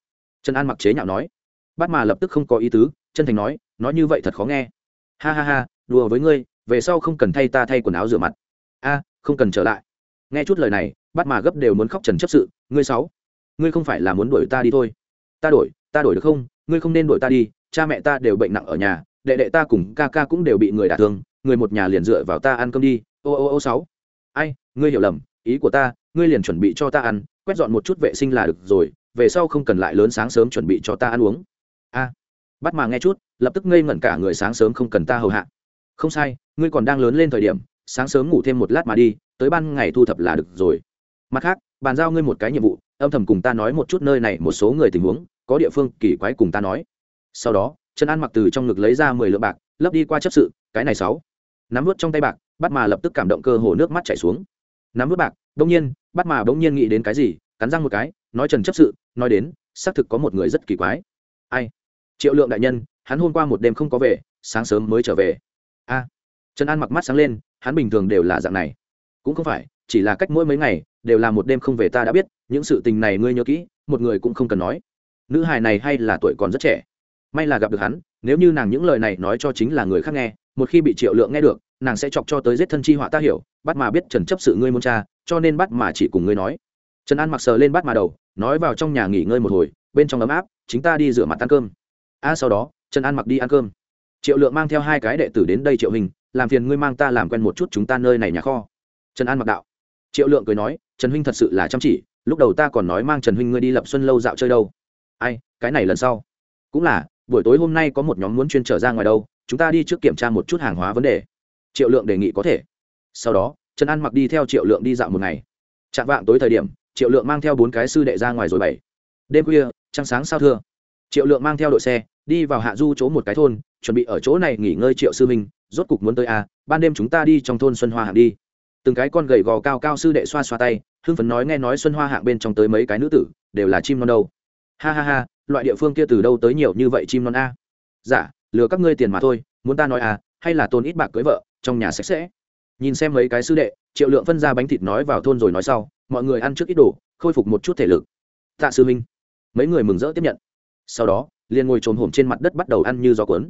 Trần an mặc chế nhạo nói. Bát mà lập tức không có ý tứ, chân thành nói nói như vậy thật khó nghe. Ha ha ha, đùa với ngươi, về sau không cần thay ta thay quần áo rửa mặt. A, không cần trở lại. Nghe chút lời này bát mà gấp đều muốn khóc trần chấp sự. Ngươi sáu ngươi không phải là muốn đuổi ta đi thôi. Ta đổi ta đổi được không? Ngươi không nên đuổi ta đi, cha mẹ ta đều bệnh nặng ở nhà, đệ đệ ta cùng ca ca cũng đều bị người đả thương, người một nhà liền dựa vào ta ăn cơm đi ô ô ô, sáu. Ai, ngươi hiểu lầm, ý của ta, ngươi liền chuẩn bị cho ta ăn, quét dọn một chút vệ sinh là được rồi, về sau không cần lại lớn sáng sớm chuẩn bị cho ta ăn uống. A. Bắt mà nghe chút, lập tức ngây ngẩn cả người sáng sớm không cần ta hầu hạ. Không sai, ngươi còn đang lớn lên thời điểm, sáng sớm ngủ thêm một lát mà đi, tới ban ngày thu thập là được rồi. Mặt khác, bàn giao ngươi một cái nhiệm vụ, âm thầm cùng ta nói một chút nơi này một số người tình huống, có địa phương kỳ quái cùng ta nói. Sau đó, trần an mặc từ trong ngực lấy ra mười lượng bạc, lấp đi qua chấp sự, cái này sáu. Nắm vớt trong tay bạc bắt mà lập tức cảm động cơ hồ nước mắt chảy xuống. Nắm vớt bạc bỗng nhiên bắt mà bỗng nhiên nghĩ đến cái gì, cắn răng một cái, nói trần chấp sự, nói đến, xác thực có một người rất kỳ quái. Ai? Triệu lượng đại nhân, hắn hôm qua một đêm không có về, sáng sớm mới trở về. A. Trần an mặc mắt sáng lên, hắn bình thường đều là dạng này. Cũng không phải, chỉ là cách mỗi mấy ngày, đều là một đêm không về ta đã biết, những sự tình này ngươi nhớ kỹ, một người cũng không cần nói. Nữ hài này hay là tuổi còn rất trẻ. May là gặp được hắn, nếu như nàng những lời này nói cho chính là người khác nghe, một khi bị triệu lượng nghe được nàng sẽ chọc cho tới giết thân chi họa ta hiểu, bắt mà biết trần chấp sự ngươi muốn cha cho nên bắt mà chỉ cùng ngươi nói. Trần an mặc sờ lên bắt mà đầu, nói vào trong nhà nghỉ ngơi một hồi, bên trong ấm áp, chính ta đi rửa mặt ăn cơm. A, sau đó, trần an mặc đi ăn cơm. Triệu lượng mang theo hai cái đệ tử đến đây triệu hình, làm phiền ngươi mang ta làm quen một chút chúng ta nơi này nhà kho. Trần an mặc đạo. Triệu lượng cười nói, trần huynh thật sự là chăm chỉ, lúc đầu ta còn nói mang trần huynh ngươi đi lập xuân lâu dạo chơi đâu. Ai, cái này lần sau. Cũng là, buổi tối hôm nay có một nhóm muốn chuyên trở ra ngoài đâu, chúng ta đi trước kiểm tra một chút hàng hóa vấn đề triệu lượng đề nghị có thể. Sau đó trần an mặc đi theo triệu lượng đi dạo một ngày. Chạm vạng tối thời điểm triệu lượng mang theo bốn cái sư đệ ra ngoài rồi bảy. Đêm khuya trăng sáng sao thưa. Triệu lượng mang theo đội xe đi vào hạ du chỗ một cái thôn chuẩn bị ở chỗ này nghỉ ngơi triệu sư minh rốt cục muốn tới à, ban đêm chúng ta đi trong thôn xuân hoa hạng đi. Từng cái con gầy gò cao cao sư đệ xoa xoa tay hưng phấn nói nghe nói xuân hoa hạng bên trong tới mấy cái nữ tử đều là chim non đâu. Ha ha ha loại địa phương kia từ đâu tới nhiều như vậy chim non a? À? dạ lừa các ngươi tiền mà thôi muốn ta nói à hay là tôn ít bạc cưới vợ, trong nhà sạch sẽ. Nhìn xem mấy cái sư đệ, triệu lượng phân ra bánh thịt nói vào thôn rồi nói sau, mọi người ăn trước ít đồ, khôi phục một chút thể lực. Tạ sư minh mấy người mừng rỡ tiếp nhận. Sau đó, liền ngồi trồm hổm trên mặt đất bắt đầu ăn như gió cuốn.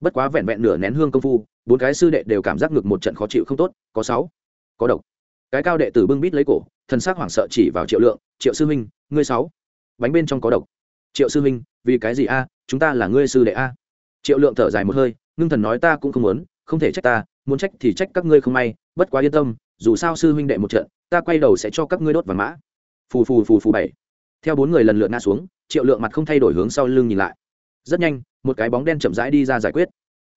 Bất quá vẹn vẹn nửa nén hương công phu, bốn cái sư đệ đều cảm giác ngực một trận khó chịu không tốt, có sáu, có độc. Cái cao đệ tử bưng bít lấy cổ, thần s ắ c hoảng sợ chỉ vào triệu lượng, triệu sư minh ngươi sáu, bánh bên trong có độc. Triệu sư minh vì cái gì a? Chúng ta là ngươi sư đệ a. Triệu lượng thở dài một hơi ngưng thần nói ta cũng không muốn, không thể trách ta, muốn trách thì trách các ngươi không may, bất quá yên tâm, dù sao sư huynh đệ một trận, ta quay đầu sẽ cho các ngươi đốt vàng mã. Phù phù phù phù bảy. Theo bốn người lần lượt ngã xuống, triệu lượng mặt không thay đổi hướng sau lưng nhìn lại. Rất nhanh, một cái bóng đen chậm rãi đi ra giải quyết.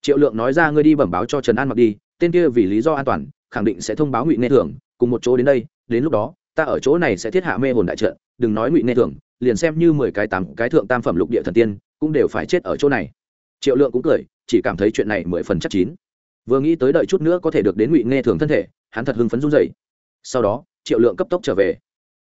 Triệu lượng nói ra ngươi đi bẩm báo cho trần an mặc đi, tên kia vì lý do an toàn, khẳng định sẽ thông báo ngụy nghe thường cùng một chỗ đến đây, đến lúc đó, ta ở chỗ này sẽ thiết hạ mê hồn đại trận, đừng nói ngụy nghe thường liền xem như mười cái tám cái thượng tam phẩm lục địa thần tiên, cũng đều phải chết ở chỗ này triệu lượng cũng cười, chỉ cảm thấy chuyện này mười phần chắc chín. Vừa nghĩ tới đợi chút nữa có thể được đến ngụy nghe thường thân thể, hắn thật hưng phấn run dậy sau đó, triệu lượng cấp tốc trở về.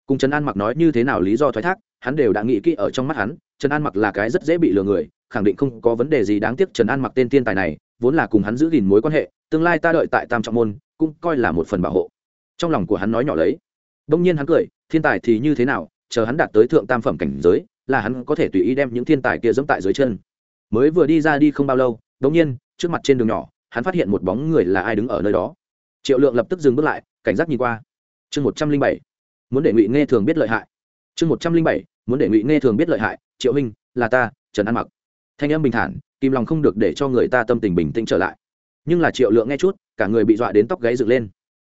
Cùng trần an mặc nói như thế nào lý do thoái thác, hắn đều đã nghĩ kỹ ở trong mắt hắn, trần an mặc là cái rất dễ bị lừa người, khẳng định không có vấn đề gì đáng tiếc trần an mặc tên tiên tài này, vốn là cùng hắn giữ gìn mối quan hệ, tương lai ta đợi tại tam trọng môn, cũng coi là một phần bảo hộ. Trong lòng của hắn nói nhỏ lấy. Đông nhiên hắn cười, thiên tài thì như thế nào, chờ hắn đạt tới thượng tam phẩm cảnh giới, là hắn có thể tùy ý đem những thiên tài kia dẫm tại dưới chân mới vừa đi ra đi không bao lâu đông nhiên, trước mặt trên đường nhỏ, hắn phát hiện một bóng người là ai đứng ở nơi đó. Triệu lượng lập tức dừng bước lại, cảnh giác nhìn qua. Chương một trăm linh bảy, muốn để ngụy nghe thường biết lợi hại. Chương một trăm linh bảy, muốn để ngụy nghe thường biết lợi hại, triệu huynh, là ta, trần an mặc. Thanh âm bình thản, kìm lòng không được để cho người ta tâm tình bình tĩnh trở lại. Nhưng là triệu lượng nghe chút, cả người bị dọa đến tóc gáy dựng lên.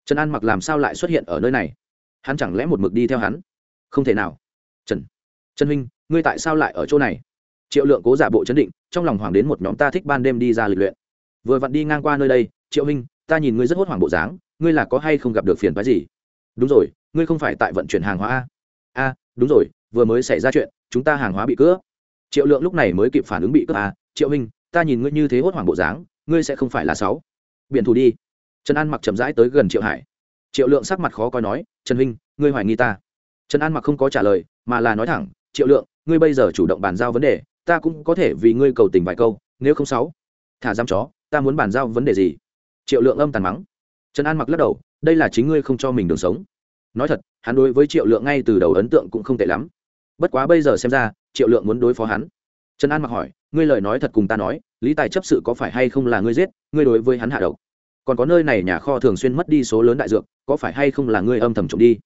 Trần an mặc làm sao lại xuất hiện ở nơi này? Hắn chẳng lẽ một mực đi theo hắn? Không thể nào. Trần trần huynh, ngươi tại sao lại ở chỗ này? Triệu lượng cố giả bộ chấn định, trong lòng hoàng đến một nhóm ta thích ban đêm đi ra lịch luyện. Vừa vặn đi ngang qua nơi đây, triệu huynh ta nhìn ngươi rất hốt hoảng bộ dáng, ngươi là có hay không gặp được phiền phái gì? Đúng rồi, ngươi không phải tại vận chuyển hàng hóa a? A, đúng rồi, vừa mới xảy ra chuyện, chúng ta hàng hóa bị cướp. Triệu lượng lúc này mới kịp phản ứng bị cướp à? triệu huynh ta nhìn ngươi như thế hốt hoảng bộ dáng, ngươi sẽ không phải là sáu. Biển thủ đi. Trần an mặc chậm rãi tới gần triệu hải. Triệu lượng sắc mặt khó coi nói, trần huynh ngươi hoài nghi ta. Trần an mặc không có trả lời, mà là nói thẳng, triệu lượng, ngươi bây giờ chủ động bàn giao vấn đề ta cũng có thể vì ngươi cầu tình vài câu, nếu không sáu, thả giam chó, ta muốn bàn giao vấn đề gì? Triệu lượng âm tàn mắng. Trần an mặc lắc đầu, đây là chính ngươi không cho mình đường sống. Nói thật, hắn đối với triệu lượng ngay từ đầu ấn tượng cũng không tệ lắm. Bất quá bây giờ xem ra, triệu lượng muốn đối phó hắn. Trần an mặc hỏi, ngươi lời nói thật cùng ta nói, lý tài chấp sự có phải hay không là ngươi giết, ngươi đối với hắn hạ độc? Còn có nơi này nhà kho thường xuyên mất đi số lớn đại dược, có phải hay không là ngươi âm thầm trộm đi?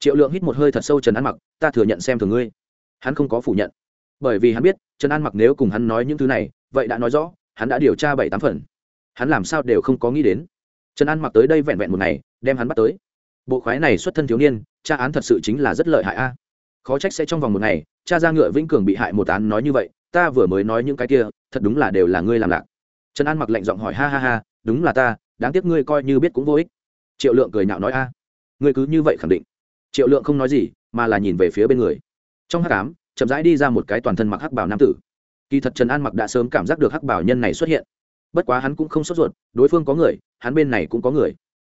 Triệu lượng hít một hơi thật sâu trần an mặc, ta thừa nhận xem thường ngươi. Hắn không có phủ nhận bởi vì hắn biết, trần an mặc nếu cùng hắn nói những thứ này, vậy đã nói rõ, hắn đã điều tra bảy tám phần. Hắn làm sao đều không có nghĩ đến. Trần an mặc tới đây vẹn vẹn một ngày, đem hắn bắt tới. Bộ khoái này xuất thân thiếu niên, tra án thật sự chính là rất lợi hại a. Khó trách sẽ trong vòng một ngày cha ra ngựa vĩnh cường bị hại một án nói như vậy, ta vừa mới nói những cái kia, thật đúng là đều là ngươi làm lạc. Trần an mặc lạnh giọng hỏi, ha ha ha, đúng là ta, đáng tiếc ngươi coi như biết cũng vô ích. Triệu lượng cười nhạo nói, a, ngươi cứ như vậy khẳng định. Triệu lượng không nói gì, mà là nhìn về phía bên người. Trong hắc ám chậm rãi đi ra một cái toàn thân mặc hắc bảo nam tử. Kỳ thật trần an mặc đã sớm cảm giác được hắc bảo nhân này xuất hiện. Bất quá hắn cũng không sốt ruột, đối phương có người, hắn bên này cũng có người,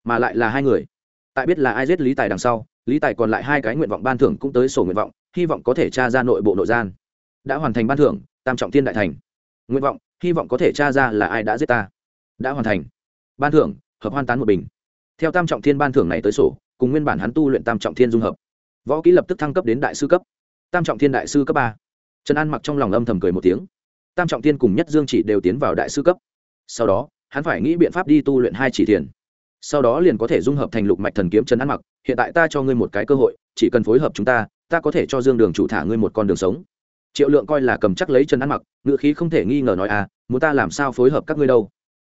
mà lại là hai người. Tại biết là ai giết lý tài đằng sau, lý tài còn lại hai cái nguyện vọng ban thưởng cũng tới sổ nguyện vọng, hy vọng có thể tra ra nội bộ nội gian. Đã hoàn thành ban thưởng, tam trọng thiên đại thành. Nguyện vọng, hy vọng có thể tra ra là ai đã giết ta. Đã hoàn thành. Ban thưởng, hợp hoan tán một bình. Theo tam trọng thiên ban thưởng này tới sổ, cùng nguyên bản hắn tu luyện tam trọng thiên dung hợp. Võ kỹ lập tức thăng cấp đến đại sư cấp tam trọng thiên đại sư cấp ba. Trần an mặc trong lòng âm thầm cười một tiếng. Tam trọng thiên cùng nhất dương chỉ đều tiến vào đại sư cấp. Sau đó, hắn phải nghĩ biện pháp đi tu luyện hai chỉ thiền. Sau đó liền có thể dung hợp thành lục mạch thần kiếm trần an mặc, hiện tại ta cho ngươi một cái cơ hội, chỉ cần phối hợp chúng ta ta có thể cho dương đường chủ thả ngươi một con đường sống. Triệu lượng coi là cầm chắc lấy trần an mặc, ngựa khí không thể nghi ngờ nói à muốn ta làm sao phối hợp các ngươi đâu?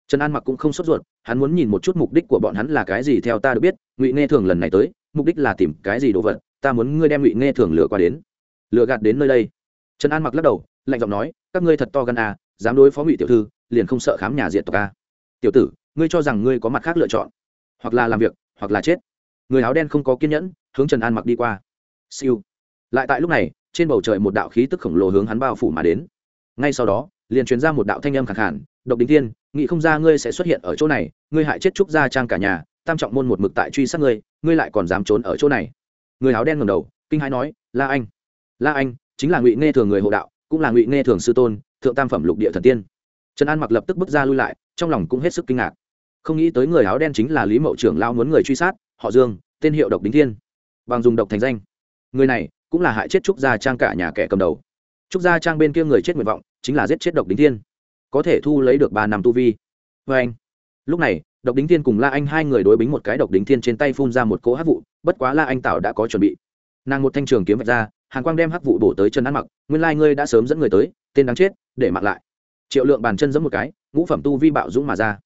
Trần an mặc cũng không sốt ruột, hắn muốn nhìn một chút mục đích của bọn hắn là cái gì theo ta được biết, ngụy nghe thường lần này tới, mục đích là tìm cái gì đồ vật, ta muốn ngươi đem ngụy nghe thường lừa qua đến lừa gạt đến nơi đây. Trần an mặc lắc đầu, lạnh giọng nói, các ngươi thật to gan à dám đối phó ngụy tiểu thư, liền không sợ khám nhà diện tộc a tiểu tử, ngươi cho rằng ngươi có mặt khác lựa chọn, hoặc là làm việc, hoặc là chết. Người áo đen không có kiên nhẫn, hướng trần an mặc đi qua. Siêu. Lại tại lúc này, trên bầu trời một đạo khí tức khổng lồ hướng hắn bao phủ mà đến. Ngay sau đó, liền truyền ra một đạo thanh âm khẳng khản độc đính thiên, nghĩ không ra ngươi sẽ xuất hiện ở chỗ này, ngươi hại chết trúc gia trang cả nhà, tam trọng môn một mực tại truy sát ngươi ngươi lại còn dám trốn ở chỗ này. Người áo đen ngầm đầu, kinh hãi nói, la anh la anh, chính là ngụy nghe thường người hộ đạo, cũng là ngụy nghe thường sư tôn, thượng tam phẩm lục địa thần tiên. Trần an mặc lập tức bước ra lui lại, trong lòng cũng hết sức kinh ngạc. Không nghĩ tới người áo đen chính là lý mậu trưởng lao muốn người truy sát, họ dương, tên hiệu độc đính thiên. Bằng dùng độc thành danh. Người này cũng là hại chết trúc gia trang cả nhà kẻ cầm đầu. Trúc gia trang bên kia người chết nguyện vọng, chính là giết chết độc đính thiên. Có thể thu lấy được ba năm tu vi. Vê anh, lúc này, độc đính thiên cùng la anh hai người đối bính một cái độc đính thiên trên tay phun ra một cỗ hắc vụ, bất quá la anh tạo đã có chuẩn bị. Nàng một thanh trường kiếm vạch ra hàn quang đem hắc vụ bổ tới chân ăn mặc, nguyên lai ngươi đã sớm dẫn người tới, tên đáng chết, để mặc lại. Triệu lượng bàn chân giẫm một cái, ngũ phẩm tu vi bạo dũng mà ra.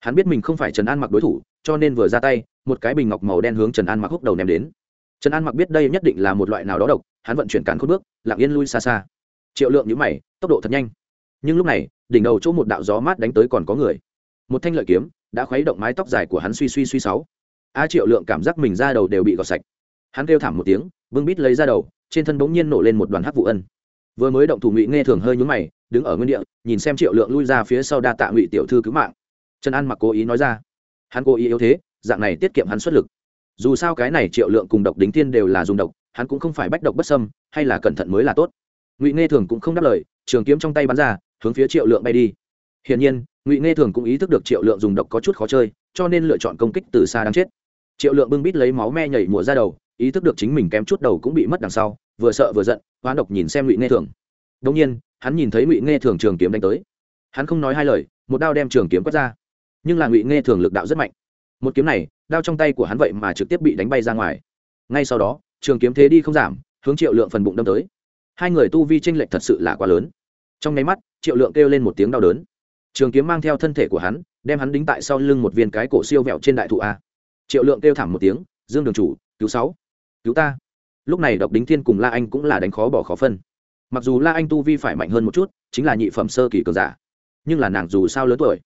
Hắn biết mình không phải trần an mặc đối thủ, cho nên vừa ra tay, một cái bình ngọc màu đen hướng trần an mặc húc đầu ném đến. Trần an mặc biết đây nhất định là một loại nào đó độc, hắn vận chuyển càn khôn bước, lặng yên lui xa xa. Triệu lượng nhữ mày, tốc độ thật nhanh. Nhưng lúc này, đỉnh đầu chỗ một đạo gió mát đánh tới còn có người. Một thanh lợi kiếm đã khuấy động mái tóc dài của hắn suy suy suy sáu. A triệu lượng cảm giác mình ra đầu đều bị gọt sạch. Hắn kêu thảm một tiếng vương bít lấy ra đầu trên thân bỗng nhiên nổ lên một đoàn hắc vụ ân. Vừa mới động thủ ngụy nghe thường hơi nhúng mày, đứng ở nguyên địa, nhìn xem triệu lượng lui ra phía sau đa tạ ngụy tiểu thư cứu mạng. Trần an mặc cố ý nói ra. Hắn cố ý yếu thế, dạng này tiết kiệm hắn xuất lực. Dù sao cái này triệu lượng cùng độc đính thiên đều là dùng độc, hắn cũng không phải bách độc bất sâm hay là cẩn thận mới là tốt. Ngụy nghe thường cũng không đáp lời, trường kiếm trong tay bắn ra, hướng phía triệu lượng bay đi. Hiển nhiên, ngụy nghe thường cũng ý thức được triệu lượng dùng độc có chút khó chơi, cho nên lựa chọn công kích từ xa đáng chết. Triệu lượng bưng bít lấy máu me nhảy mùa ra đầu ý thức được chính mình kém chút đầu cũng bị mất đằng sau, vừa sợ vừa giận, hoán độc nhìn xem ngụy nghe thường. Đông nhiên, hắn nhìn thấy ngụy nghe thường trường kiếm đánh tới. Hắn không nói hai lời, một đao đem trường kiếm quất ra. Nhưng là ngụy nghe thường lực đạo rất mạnh. Một kiếm này, đao trong tay của hắn vậy mà trực tiếp bị đánh bay ra ngoài. Ngay sau đó, trường kiếm thế đi không giảm, hướng triệu lượng phần bụng đâm tới. Hai người tu vi tranh lệch thật sự là quá lớn. Trong nháy mắt, triệu lượng kêu lên một tiếng đau đớn. Trường kiếm mang theo thân thể của hắn, đem hắn đính tại sau lưng một viên cái cổ siêu vẹo trên đại thụ a. Triệu lượng kêu thảm một tiếng, dương đường chủ, cứu sáu cứu ta. Lúc này độc đính thiên cùng la anh cũng là đánh khó bỏ khó phân. Mặc dù la anh tu vi phải mạnh hơn một chút, chính là nhị phẩm sơ kỳ cường giả, nhưng là nàng dù sao lớn tuổi,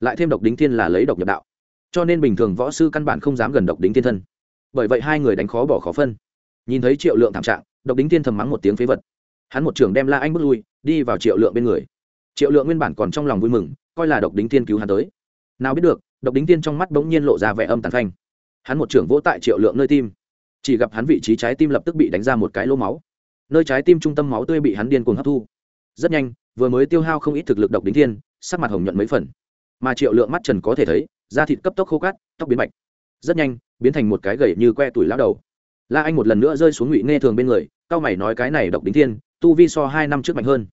lại thêm độc đính thiên là lấy độc nhập đạo, cho nên bình thường võ sư căn bản không dám gần độc đính thiên thân. Bởi vậy hai người đánh khó bỏ khó phân. Nhìn thấy triệu lượng thảm trạng, độc đính thiên thầm mắng một tiếng phế vật. Hắn một trường đem la anh bước lui, đi vào triệu lượng bên người. Triệu lượng nguyên bản còn trong lòng vui mừng, coi là độc đính thiên cứu hắn tới. Nào biết được, độc đính thiên trong mắt bỗng nhiên lộ ra vẻ âm tàn phanh. Hắn một trưởng vỗ tại triệu lượng nơi tim chỉ gặp hắn vị trí trái tim lập tức bị đánh ra một cái lỗ máu. Nơi trái tim trung tâm máu tươi bị hắn điên cuồng hấp thu. Rất nhanh, vừa mới tiêu hao không ít thực lực độc đính thiên, sắc mặt hồng nhuận mấy phần. Mà triệu lượng mắt trần có thể thấy, da thịt cấp tốc khô cát, tóc biến bạch rất nhanh, biến thành một cái gầy như que tuổi lao đầu. La anh một lần nữa rơi xuống ngụy nghe thường bên người, cao mày nói cái này độc đính thiên, tu vi so hai năm trước mạnh hơn.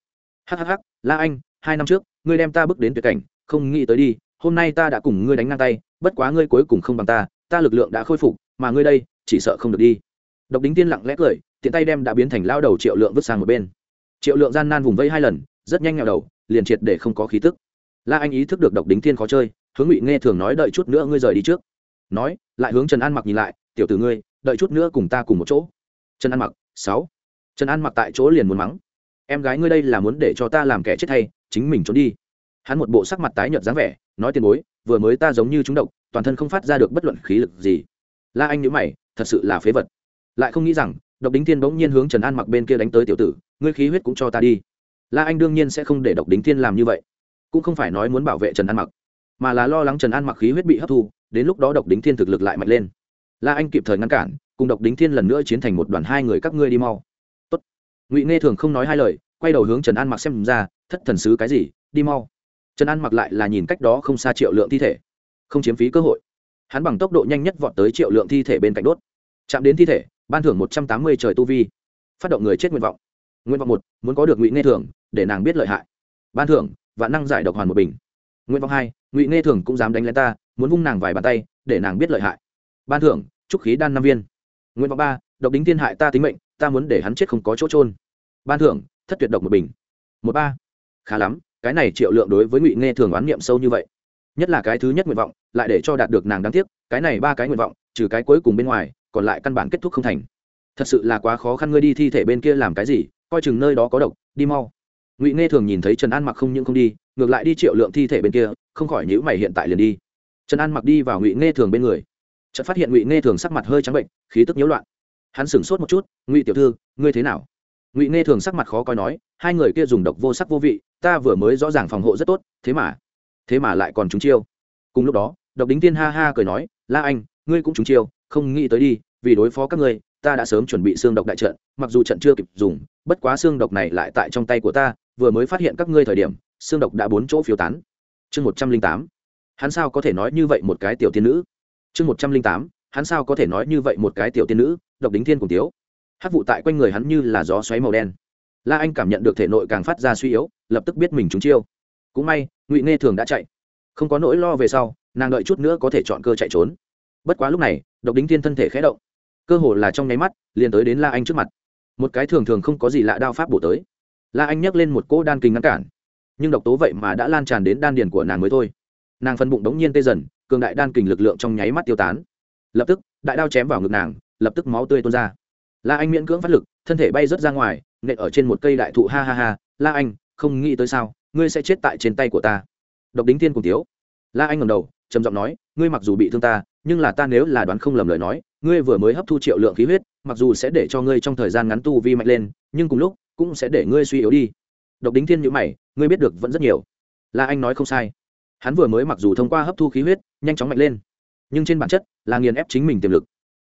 Hhh la anh, hai năm trước, ngươi đem ta bước đến tuyệt cảnh, không nghĩ tới đi, hôm nay ta đã cùng ngươi đánh ngang tay, bất quá ngươi cuối cùng không bằng ta ta lực lượng đã khôi phục, mà ngươi đây chỉ sợ không được đi. Độc đính tiên lặng lẽ cười, tiện tay đem đã biến thành lao đầu triệu lượng vứt sang một bên. Triệu lượng gian nan vùng vây hai lần, rất nhanh nghèo đầu, liền triệt để không có khí tức. La anh ý thức được độc đính thiên khó chơi, hướng ngụy nghe thường nói đợi chút nữa ngươi rời đi trước. Nói, lại hướng trần an mặc nhìn lại, tiểu tử ngươi, đợi chút nữa cùng ta cùng một chỗ. Trần an mặc, sáu. Trần an mặc tại chỗ liền muốn mắng, em gái ngươi đây là muốn để cho ta làm kẻ chết hay chính mình trốn đi. Hắn một bộ sắc mặt tái nhợt dáng vẻ, nói tiền bối, vừa mới ta giống như chúng độc, toàn thân không phát ra được bất luận khí lực gì. La anh nhữ mày thật sự là phế vật. Lại không nghĩ rằng, độc đính thiên bỗng nhiên hướng trần an mặc bên kia đánh tới tiểu tử, ngươi khí huyết cũng cho ta đi. La anh đương nhiên sẽ không để độc đính thiên làm như vậy. Cũng không phải nói muốn bảo vệ trần an mặc, mà là lo lắng trần an mặc khí huyết bị hấp thu, đến lúc đó độc đính thiên thực lực lại mạnh lên. La anh kịp thời ngăn cản, cùng độc đính thiên lần nữa chiến thành một đoàn hai người các ngươi đi mau. Tốt. ngụy nghe thường không nói hai lời, quay đầu hướng trần an mặc xem ra, thất thần sứ cái gì, đi mau. Trần an mặc lại là nhìn cách đó không xa triệu lượng thi thể, không chiếm phí cơ hội hắn bằng tốc độ nhanh nhất vọt tới triệu lượng thi thể bên cạnh đốt. Chạm đến thi thể, ban thưởng một trăm tám mươi trời tu vi. Phát động người chết nguyện vọng. Nguyện vọng một, muốn có được ngụy nghe thường, để nàng biết lợi hại. Ban thưởng và năng giải độc hoàn một bình. Nguyện vọng hai, ngụy nghe thường cũng dám đánh lên ta, muốn vung nàng vài bàn tay, để nàng biết lợi hại. Ban thưởng trúc khí đan năm viên. Nguyện vọng ba, độc đính thiên hại ta tính mệnh, ta muốn để hắn chết không có chỗ trôn ban thưởng, thất tuyệt độc một bình. Một ba, khá lắm, cái này triệu lượng đối với ngụy nghe thường oán niệm sâu như vậy. Nhất là cái thứ nhất nguyện vọng lại để cho đạt được nàng đáng tiếc, cái này ba cái nguyện vọng, trừ cái cuối cùng bên ngoài, còn lại căn bản kết thúc không thành. Thật sự là quá khó khăn ngươi đi thi thể bên kia làm cái gì, coi chừng nơi đó có độc, đi mau. Ngụy nghe thường nhìn thấy trần an mặc không những không đi, ngược lại đi triệu lượng thi thể bên kia, không khỏi nhữ mày hiện tại liền đi. Trần an mặc đi vào ngụy nghe thường bên người. Chợt phát hiện ngụy nghe thường sắc mặt hơi trắng bệnh, khí tức nhiễu loạn. Hắn sửng sốt một chút, ngụy tiểu thư, ngươi thế nào? Ngụy nghe thường sắc mặt khó coi nói, hai người kia dùng độc vô sắc vô vị, ta vừa mới rõ ràng phòng hộ rất tốt, thế mà thế mà lại còn trúng chiêu. Cùng lúc đó độc đính tiên ha ha cười nói, la anh, ngươi cũng trúng chiêu, không nghĩ tới đi, vì đối phó các ngươi, ta đã sớm chuẩn bị xương độc đại trận, mặc dù trận chưa kịp dùng, bất quá xương độc này lại tại trong tay của ta, vừa mới phát hiện các ngươi thời điểm, xương độc đã bốn chỗ phiếu tán. Chương một trăm linh tám. Hắn sao có thể nói như vậy một cái tiểu tiên nữ? Chương một trăm linh tám. Hắn sao có thể nói như vậy một cái tiểu tiên nữ? Độc đính thiên cùng tiếu hát vụ tại quanh người hắn như là gió xoáy màu đen. La anh cảm nhận được thể nội càng phát ra suy yếu, lập tức biết mình trúng chiêu. Cũng may, ngụy nghe thường đã chạy. Không có nỗi lo về sau nàng đợi chút nữa có thể chọn cơ chạy trốn. Bất quá lúc này, độc đính thiên thân thể khé động. Cơ hồ là trong nháy mắt, liền tới đến la anh trước mặt. Một cái thường thường không có gì lạ đao pháp bổ tới. La anh nhấc lên một cỗ đan kinh ngăn cản. Nhưng độc tố vậy mà đã lan tràn đến đan điền của nàng mới thôi. Nàng phân bụng đống nhiên tê dần, cường đại đan kình lực lượng trong nháy mắt tiêu tán. Lập tức, đại đao chém vào ngực nàng, lập tức máu tươi tuôn ra. La anh miễn cưỡng phát lực, thân thể bay rớt ra ngoài, nện ở trên một cây đại thụ ha ha ha. La anh, không nghĩ tới sao, ngươi sẽ chết tại trên tay của ta. Độc đính thiên cùng tiếu la anh ngầm đầu trầm giọng nói, ngươi mặc dù bị thương ta, nhưng là ta nếu là đoán không lầm lời nói, ngươi vừa mới hấp thu triệu lượng khí huyết, mặc dù sẽ để cho ngươi trong thời gian ngắn tu vi mạnh lên, nhưng cùng lúc cũng sẽ để ngươi suy yếu đi. Độc đính thiên nhữ mày, ngươi biết được vẫn rất nhiều. La anh nói không sai. Hắn vừa mới mặc dù thông qua hấp thu khí huyết, nhanh chóng mạnh lên, nhưng trên bản chất là nghiền ép chính mình tiềm lực.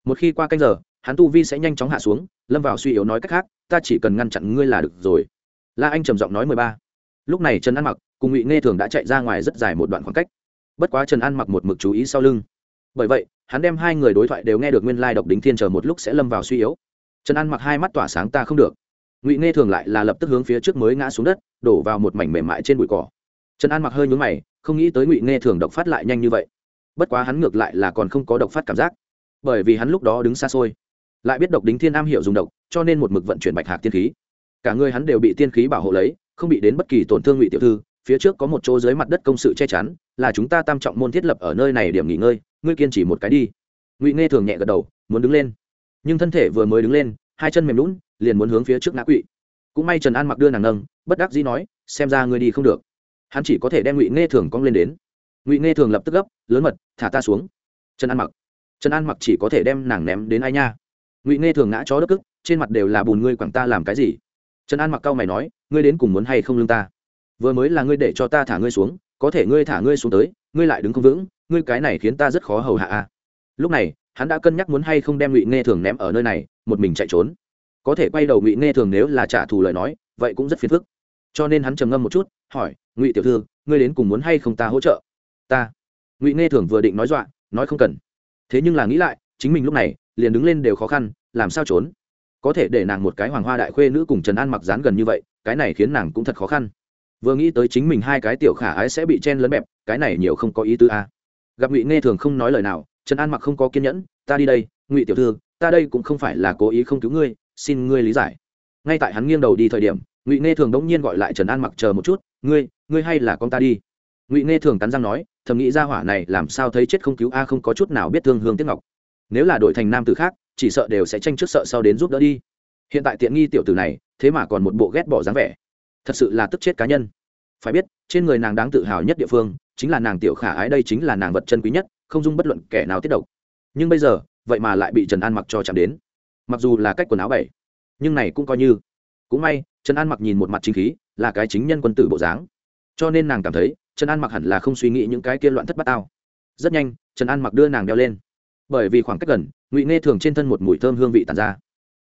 Một khi qua canh giờ, hắn tu vi sẽ nhanh chóng hạ xuống, lâm vào suy yếu nói cách khác, ta chỉ cần ngăn chặn ngươi là được rồi. La anh trầm giọng nói mười ba. Lúc này trần an mặc cùng ngụy nghe thường đã chạy ra ngoài rất dài một đoạn khoảng cách bất quá trần an mặc một mực chú ý sau lưng. Bởi vậy, hắn đem hai người đối thoại đều nghe được nguyên lai độc đính thiên chờ một lúc sẽ lâm vào suy yếu. Trần an mặc hai mắt tỏa sáng ta không được. Ngụy nghe thường lại là lập tức hướng phía trước mới ngã xuống đất, đổ vào một mảnh mềm mại trên bụi cỏ. Trần an mặc hơi nhún mày, không nghĩ tới ngụy nghe thường độc phát lại nhanh như vậy. Bất quá hắn ngược lại là còn không có độc phát cảm giác. Bởi vì hắn lúc đó đứng xa xôi, lại biết độc đính thiên am hiểu dùng độc, cho nên một mực vận chuyển bạch hạc tiên khí. Cả người hắn đều bị tiên khí bảo hộ lấy, không bị đến bất kỳ tổn thương ngụy tiểu thư phía trước có một chỗ dưới mặt đất công sự che chắn, là chúng ta tam trọng môn thiết lập ở nơi này điểm nghỉ ngơi, ngươi kiên trì một cái đi. Ngụy nghe thường nhẹ gật đầu, muốn đứng lên. Nhưng thân thể vừa mới đứng lên, hai chân mềm lún liền muốn hướng phía trước ngã quỵ. Cũng may trần an mặc đưa nàng nâng, bất đắc dĩ nói, xem ra ngươi đi không được. Hắn chỉ có thể đem ngụy nghe thường cong lên đến. Ngụy nghe thường lập tức gấp, lớn mật, thả ta xuống. Trần an mặc, trần an mặc chỉ có thể đem nàng ném đến ai nha. Ngụy nghe thường ngã chó đất cức, trên mặt đều là bùn ngươi quẳng ta làm cái gì? Trần an mặc cau mày nói, ngươi đến cùng muốn hay không lương ta? Vừa mới là ngươi để cho ta thả ngươi xuống, có thể ngươi thả ngươi xuống tới, ngươi lại đứng không vững, ngươi cái này khiến ta rất khó hầu hạ a. Lúc này, hắn đã cân nhắc muốn hay không đem ngụy nghe thường ném ở nơi này, một mình chạy trốn. Có thể quay đầu ngụy nghe thường nếu là trả thù lời nói, vậy cũng rất phiền phức. Cho nên hắn trầm ngâm một chút, hỏi, ngụy tiểu thư, ngươi đến cùng muốn hay không ta hỗ trợ? Ta. Ngụy nghe thường vừa định nói dọa, nói không cần. Thế nhưng là nghĩ lại, chính mình lúc này, liền đứng lên đều khó khăn, làm sao trốn? Có thể để nàng một cái hoàng hoa đại khuê nữ cùng trần an mặc dán gần như vậy, cái này khiến nàng cũng thật khó khăn vừa nghĩ tới chính mình hai cái tiểu khả ái sẽ bị chen lấn bẹp, cái này nhiều không có ý tứ a. À. gặp ngụy nghe thường không nói lời nào, trần an mặc không có kiên nhẫn, ta đi đây, ngụy tiểu thư, ta đây cũng không phải là cố ý không cứu ngươi, xin ngươi lý giải. Ngay tại hắn nghiêng đầu đi thời điểm, ngụy nghe thường đống nhiên gọi lại trần an mặc chờ một chút, ngươi ngươi hay là con ta đi. Ngụy nghe thường cắn răng nói, thầm nghĩ ra hỏa này làm sao thấy chết không cứu a, không có chút nào biết thương hương tiếc ngọc. Nếu là đổi thành nam tử khác, chỉ sợ đều sẽ tranh trước sợ sau đến giúp đỡ đi. Hiện tại tiện nghi tiểu tử này, thế mà còn một bộ ghét bỏ dáng vẻ thật sự là tức chết cá nhân. Phải biết, trên người nàng đáng tự hào nhất địa phương, chính là nàng tiểu khả ái đây chính là nàng vật chân quý nhất, không dung bất luận kẻ nào tiết độc. Nhưng bây giờ, vậy mà lại bị trần an mặc cho chạm đến. Mặc dù là cách quần áo bảy, nhưng này cũng coi như. Cũng may, trần an mặc nhìn một mặt chính khí, là cái chính nhân quân tử bộ dáng. Cho nên nàng cảm thấy, trần an mặc hẳn là không suy nghĩ những cái kia loạn thất bát tao. Rất nhanh, trần an mặc đưa nàng đeo lên. Bởi vì khoảng cách gần, ngụy nghe thường trên thân một mùi thơm hương vị tàn ra.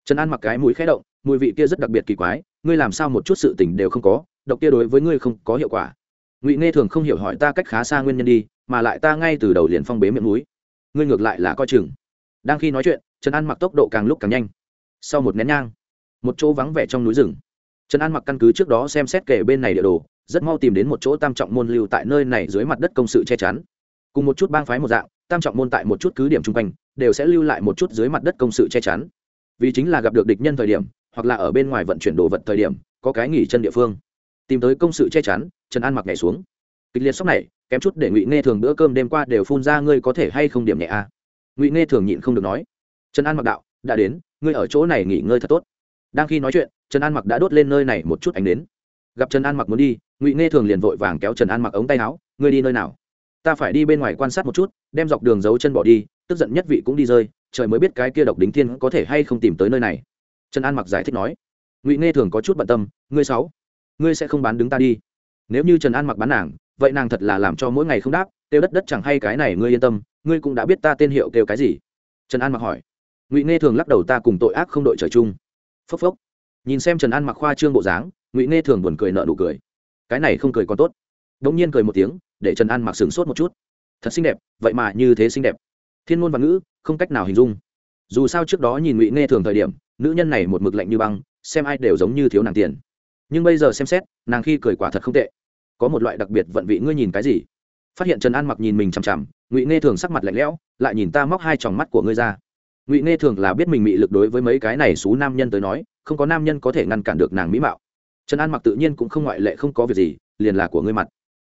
Trần an mặc cái mũi khẽ động, mùi vị kia rất đặc biệt kỳ quái ngươi làm sao một chút sự tình đều không có, độc kia đối với ngươi không có hiệu quả. Ngụy nghe thường không hiểu hỏi ta cách khá xa nguyên nhân đi, mà lại ta ngay từ đầu liền phong bế miệng núi. Ngươi ngược lại là coi chừng. Đang khi nói chuyện, trần an mặc tốc độ càng lúc càng nhanh. Sau một nén nhang, một chỗ vắng vẻ trong núi rừng. Trần an mặc căn cứ trước đó xem xét kể bên này địa đồ, rất mau tìm đến một chỗ tam trọng môn lưu tại nơi này dưới mặt đất công sự che chắn. Cùng một chút bang phái một dạng, tam trọng môn tại một chút cứ điểm chung quanh, đều sẽ lưu lại một chút dưới mặt đất công sự che chắn. Vì chính là gặp được địch nhân thời điểm hoặc là ở bên ngoài vận chuyển đồ vật thời điểm, có cái nghỉ chân địa phương. Tìm tới công sự che chắn, trần an mặc nhảy xuống. Kịch liệt sốc này, kém chút để ngụy nghe thường bữa cơm đêm qua đều phun ra ngươi có thể hay không điểm nhẹ a à. ngụy nghe thường nhịn không được nói. Trần an mặc đạo, đã đến, ngươi ở chỗ này nghỉ ngơi thật tốt. Đang khi nói chuyện, trần an mặc đã đốt lên nơi này một chút ánh đến gặp trần an mặc muốn đi, ngụy nghe thường liền vội vàng kéo trần an mặc ống tay áo, ngươi đi nơi nào? Ta phải đi bên ngoài quan sát một chút, đem dọc đường giấu chân bỏ đi, tức giận nhất vị cũng đi rơi, trời mới biết cái kia độc đính thiên có thể hay không tìm tới nơi này trần an mặc giải thích nói, ngụy nghe thường có chút bận tâm, ngươi sáu, ngươi sẽ không bán đứng ta đi. Nếu như trần an mặc bán nàng, vậy nàng thật là làm cho mỗi ngày không đáp, kêu đất đất chẳng hay cái này ngươi yên tâm, ngươi cũng đã biết ta tên hiệu kêu cái gì. Trần an mặc hỏi. Ngụy nghe thường lắc đầu, ta cùng tội ác không đội trời chung. Phốc phốc. Nhìn xem trần an mặc khoa trương bộ dáng, ngụy nghe thường buồn cười nợ nụ cười. Cái này không cười còn tốt. Đ ỗ n g nhiên cười một tiếng, để trần an mặc sửng sốt một chút. Thật xinh đẹp, vậy mà như thế xinh đẹp. Thiên ngôn và ngữ, không cách nào hình dung. Dù sao trước đó nhìn ngụy nghe thường thời điểm nữ nhân này một mực lạnh như băng, xem ai đều giống như thiếu nàng tiền. Nhưng bây giờ xem xét, nàng khi cười quả thật không tệ. Có một loại đặc biệt vận vị, ngươi nhìn cái gì? Phát hiện trần an mặc nhìn mình chằm chằm, ngụy nghe thường sắc mặt lạnh lẽo, lại nhìn ta móc hai tròng mắt của ngươi ra. Ngụy nghe thường là biết mình mị lực đối với mấy cái này xú nam nhân tới nói, không có nam nhân có thể ngăn cản được nàng mỹ mạo. Trần an mặc tự nhiên cũng không ngoại lệ không có việc gì, liền là của ngươi mặt.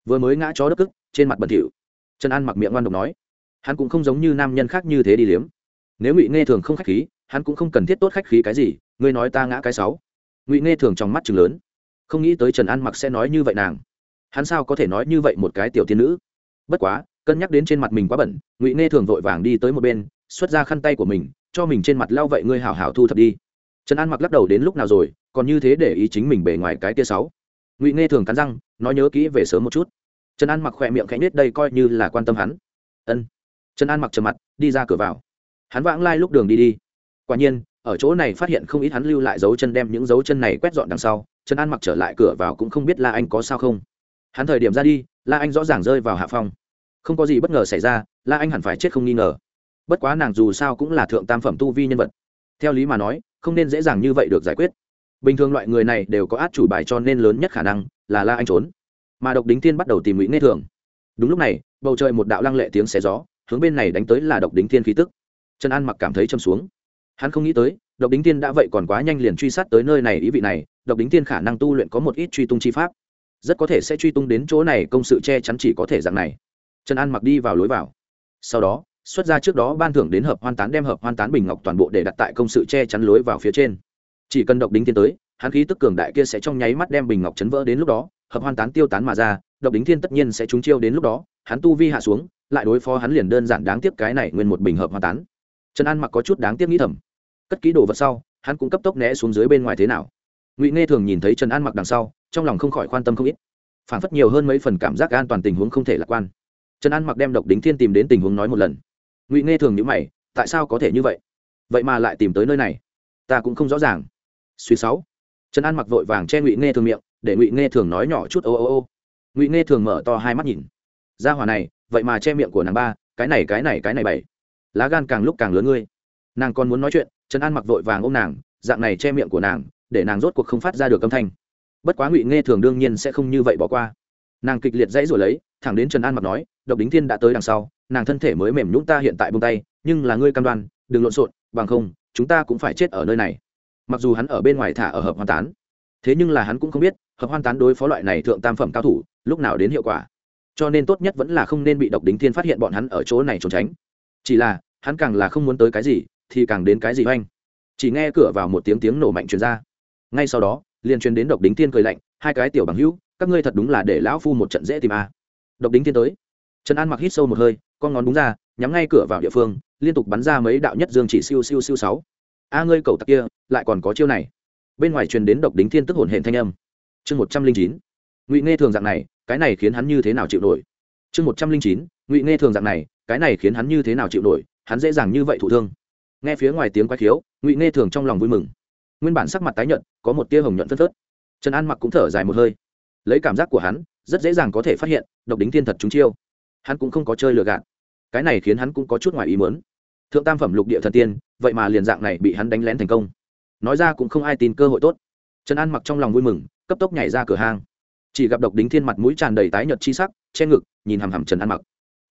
Vừa mới ngã chó đất cức, trên mặt bẩn thỉu. Trần an mặc miệng ngoan độc nói. Hắn cũng không giống như nam nhân khác như thế đi liếm. Nếu ngụy nghe thường không khách khí hắn cũng không cần thiết tốt khách khí cái gì, ngươi nói ta ngã cái sáu. Ngụy nghe thường trong mắt chừng lớn. Không nghĩ tới trần an mặc sẽ nói như vậy nàng. Hắn sao có thể nói như vậy một cái tiểu tiên nữ? Bất quá, cân nhắc đến trên mặt mình quá bẩn, ngụy nghe thường vội vàng đi tới một bên, xuất ra khăn tay của mình, cho mình trên mặt lau vậy ngươi hảo hảo thu thập đi. Trần an mặc lắc đầu đến lúc nào rồi, còn như thế để ý chính mình bề ngoài cái tia sáu. Ngụy nghe thường cắn răng, nói nhớ kỹ về sớm một chút. Trần an mặc khỏe miệng khẽ nết đây coi như là quan tâm hắn. Ân. Trần an mặc trầm mặt, đi ra cửa vào. Hắn vãng lai lúc đường đi đi quả nhiên, ở chỗ này phát hiện không ít hắn lưu lại dấu chân đem những dấu chân này quét dọn đằng sau, trần an mặc trở lại cửa vào cũng không biết la anh có sao không. Hắn thời điểm ra đi, la anh rõ ràng rơi vào hạ phong. Không có gì bất ngờ xảy ra, la anh hẳn phải chết không nghi ngờ. Bất quá nàng dù sao cũng là thượng tam phẩm tu vi nhân vật. Theo lý mà nói, không nên dễ dàng như vậy được giải quyết. Bình thường loại người này đều có át chủ bài cho nên lớn nhất khả năng là la anh trốn. Mà độc đính thiên bắt đầu tìm ngụy nghe thường. Đúng lúc này, bầu trời một đạo lăng lệ tiếng xé gió, hướng bên này đánh tới là độc đính thiên khí tức. Trần an mặc cảm thấy châm xuống hắn không nghĩ tới, độc đính tiên đã vậy còn quá nhanh liền truy sát tới nơi này, ý vị này, độc đính tiên khả năng tu luyện có một ít truy tung chi pháp. Rất có thể sẽ truy tung đến chỗ này, công sự che chắn chỉ có thể dạng này. Trần an mặc đi vào lối vào. Sau đó, xuất ra trước đó ban thưởng đến hợp hoan tán đem hợp hoan tán bình ngọc toàn bộ để đặt tại công sự che chắn lối vào phía trên. Chỉ cần độc đính tiên tới, hắn khí tức cường đại kia sẽ trong nháy mắt đem bình ngọc chấn vỡ đến lúc đó, hợp hoan tán tiêu tán mà ra, độc đính thiên tất nhiên sẽ trúng chiêu đến lúc đó, hắn tu vi hạ xuống, lại đối phó hắn liền đơn giản đáng tiếc cái này nguyên một bình hợp hoa tán. Trần an mặc có chút đáng tiếc nghĩ thầm cất ký đồ vật sau, hắn cũng cấp tốc né xuống dưới bên ngoài thế nào. Ngụy nghe thường nhìn thấy trần an mặc đằng sau, trong lòng không khỏi quan tâm không ít. Phản phất nhiều hơn mấy phần cảm giác an toàn tình huống không thể lạc quan. Trần an mặc đem độc đính thiên tìm đến tình huống nói một lần. Ngụy nghe thường nhữ mày, tại sao có thể như vậy? Vậy mà lại tìm tới nơi này. Ta cũng không rõ ràng. Suy sáu. Trần an mặc vội vàng che ngụy nghe thường miệng, để ngụy nghe thường nói nhỏ chút ô ô ô. Ngụy nghe thường mở to hai mắt nhìn. Ra hòa này, vậy mà che miệng của nàng ba, cái này cái này cái này bảy. Lá gan càng lúc càng lớn ngươi. Nàng còn muốn nói chuyện trần an mặc vội vàng ôm nàng, dạng này che miệng của nàng, để nàng rốt cuộc không phát ra được âm thanh. Bất quá ngụy nghe thường đương nhiên sẽ không như vậy bỏ qua. Nàng kịch liệt dãy rồi lấy, thẳng đến trần an mặc nói, độc đính thiên đã tới đằng sau, nàng thân thể mới mềm nhũng ta hiện tại bông tay, nhưng là ngươi cam đoan, đừng lộn xộn, bằng không, chúng ta cũng phải chết ở nơi này. Mặc dù hắn ở bên ngoài thả ở hợp hoan tán, thế nhưng là hắn cũng không biết, hợp hoan tán đối phó loại này thượng tam phẩm cao thủ, lúc nào đến hiệu quả. Cho nên tốt nhất vẫn là không nên bị độc đính thiên phát hiện bọn hắn ở chỗ này trốn tránh. Chỉ là, hắn càng là không muốn tới cái gì thì càng đến cái gì oanh? Chỉ nghe cửa vào một tiếng tiếng nổ mạnh truyền ra. Ngay sau đó, liền truyền đến độc đính thiên cười lạnh, hai cái tiểu bằng hữu, các ngươi thật đúng là để lão phu một trận dễ tìm a à. độc đính thiên tới. Trần an mặc hít sâu một hơi, con ngón đúng ra, nhắm ngay cửa vào địa phương, liên tục bắn ra mấy đạo nhất dương chỉ siêu siêu siêu sáu. A ngươi cầu tặc kia, lại còn có chiêu này. Bên ngoài truyền đến độc đính thiên tức hồn hển thanh âm. Chương một trăm linh chín, ngụy nghe thường dạng này, cái này khiến hắn như thế nào chịu nổi? Chương một trăm linh chín, ngụy nghe thường dạng này, cái này khiến hắn như thế nào chịu nổi? Hắn dễ dàng như vậy thụ thương nghe phía ngoài tiếng quái khiếu, ngụy nghe thường trong lòng vui mừng. Nguyên bản sắc mặt tái nhợt, có một tia hồng nhuận phân phớt. Trần an mặc cũng thở dài một hơi. Lấy cảm giác của hắn, rất dễ dàng có thể phát hiện, độc đính thiên thật chúng chiêu. Hắn cũng không có chơi lừa gạt. Cái này khiến hắn cũng có chút ngoài ý mớn thượng tam phẩm lục địa thần tiên, vậy mà liền dạng này bị hắn đánh lén thành công. Nói ra cũng không ai tin cơ hội tốt. Trần an mặc trong lòng vui mừng, cấp tốc nhảy ra cửa hang. Chỉ gặp độc đính thiên mặt mũi tràn đầy tái nhợt chi sắc, che ngực, nhìn hằm hằm trần an mặc.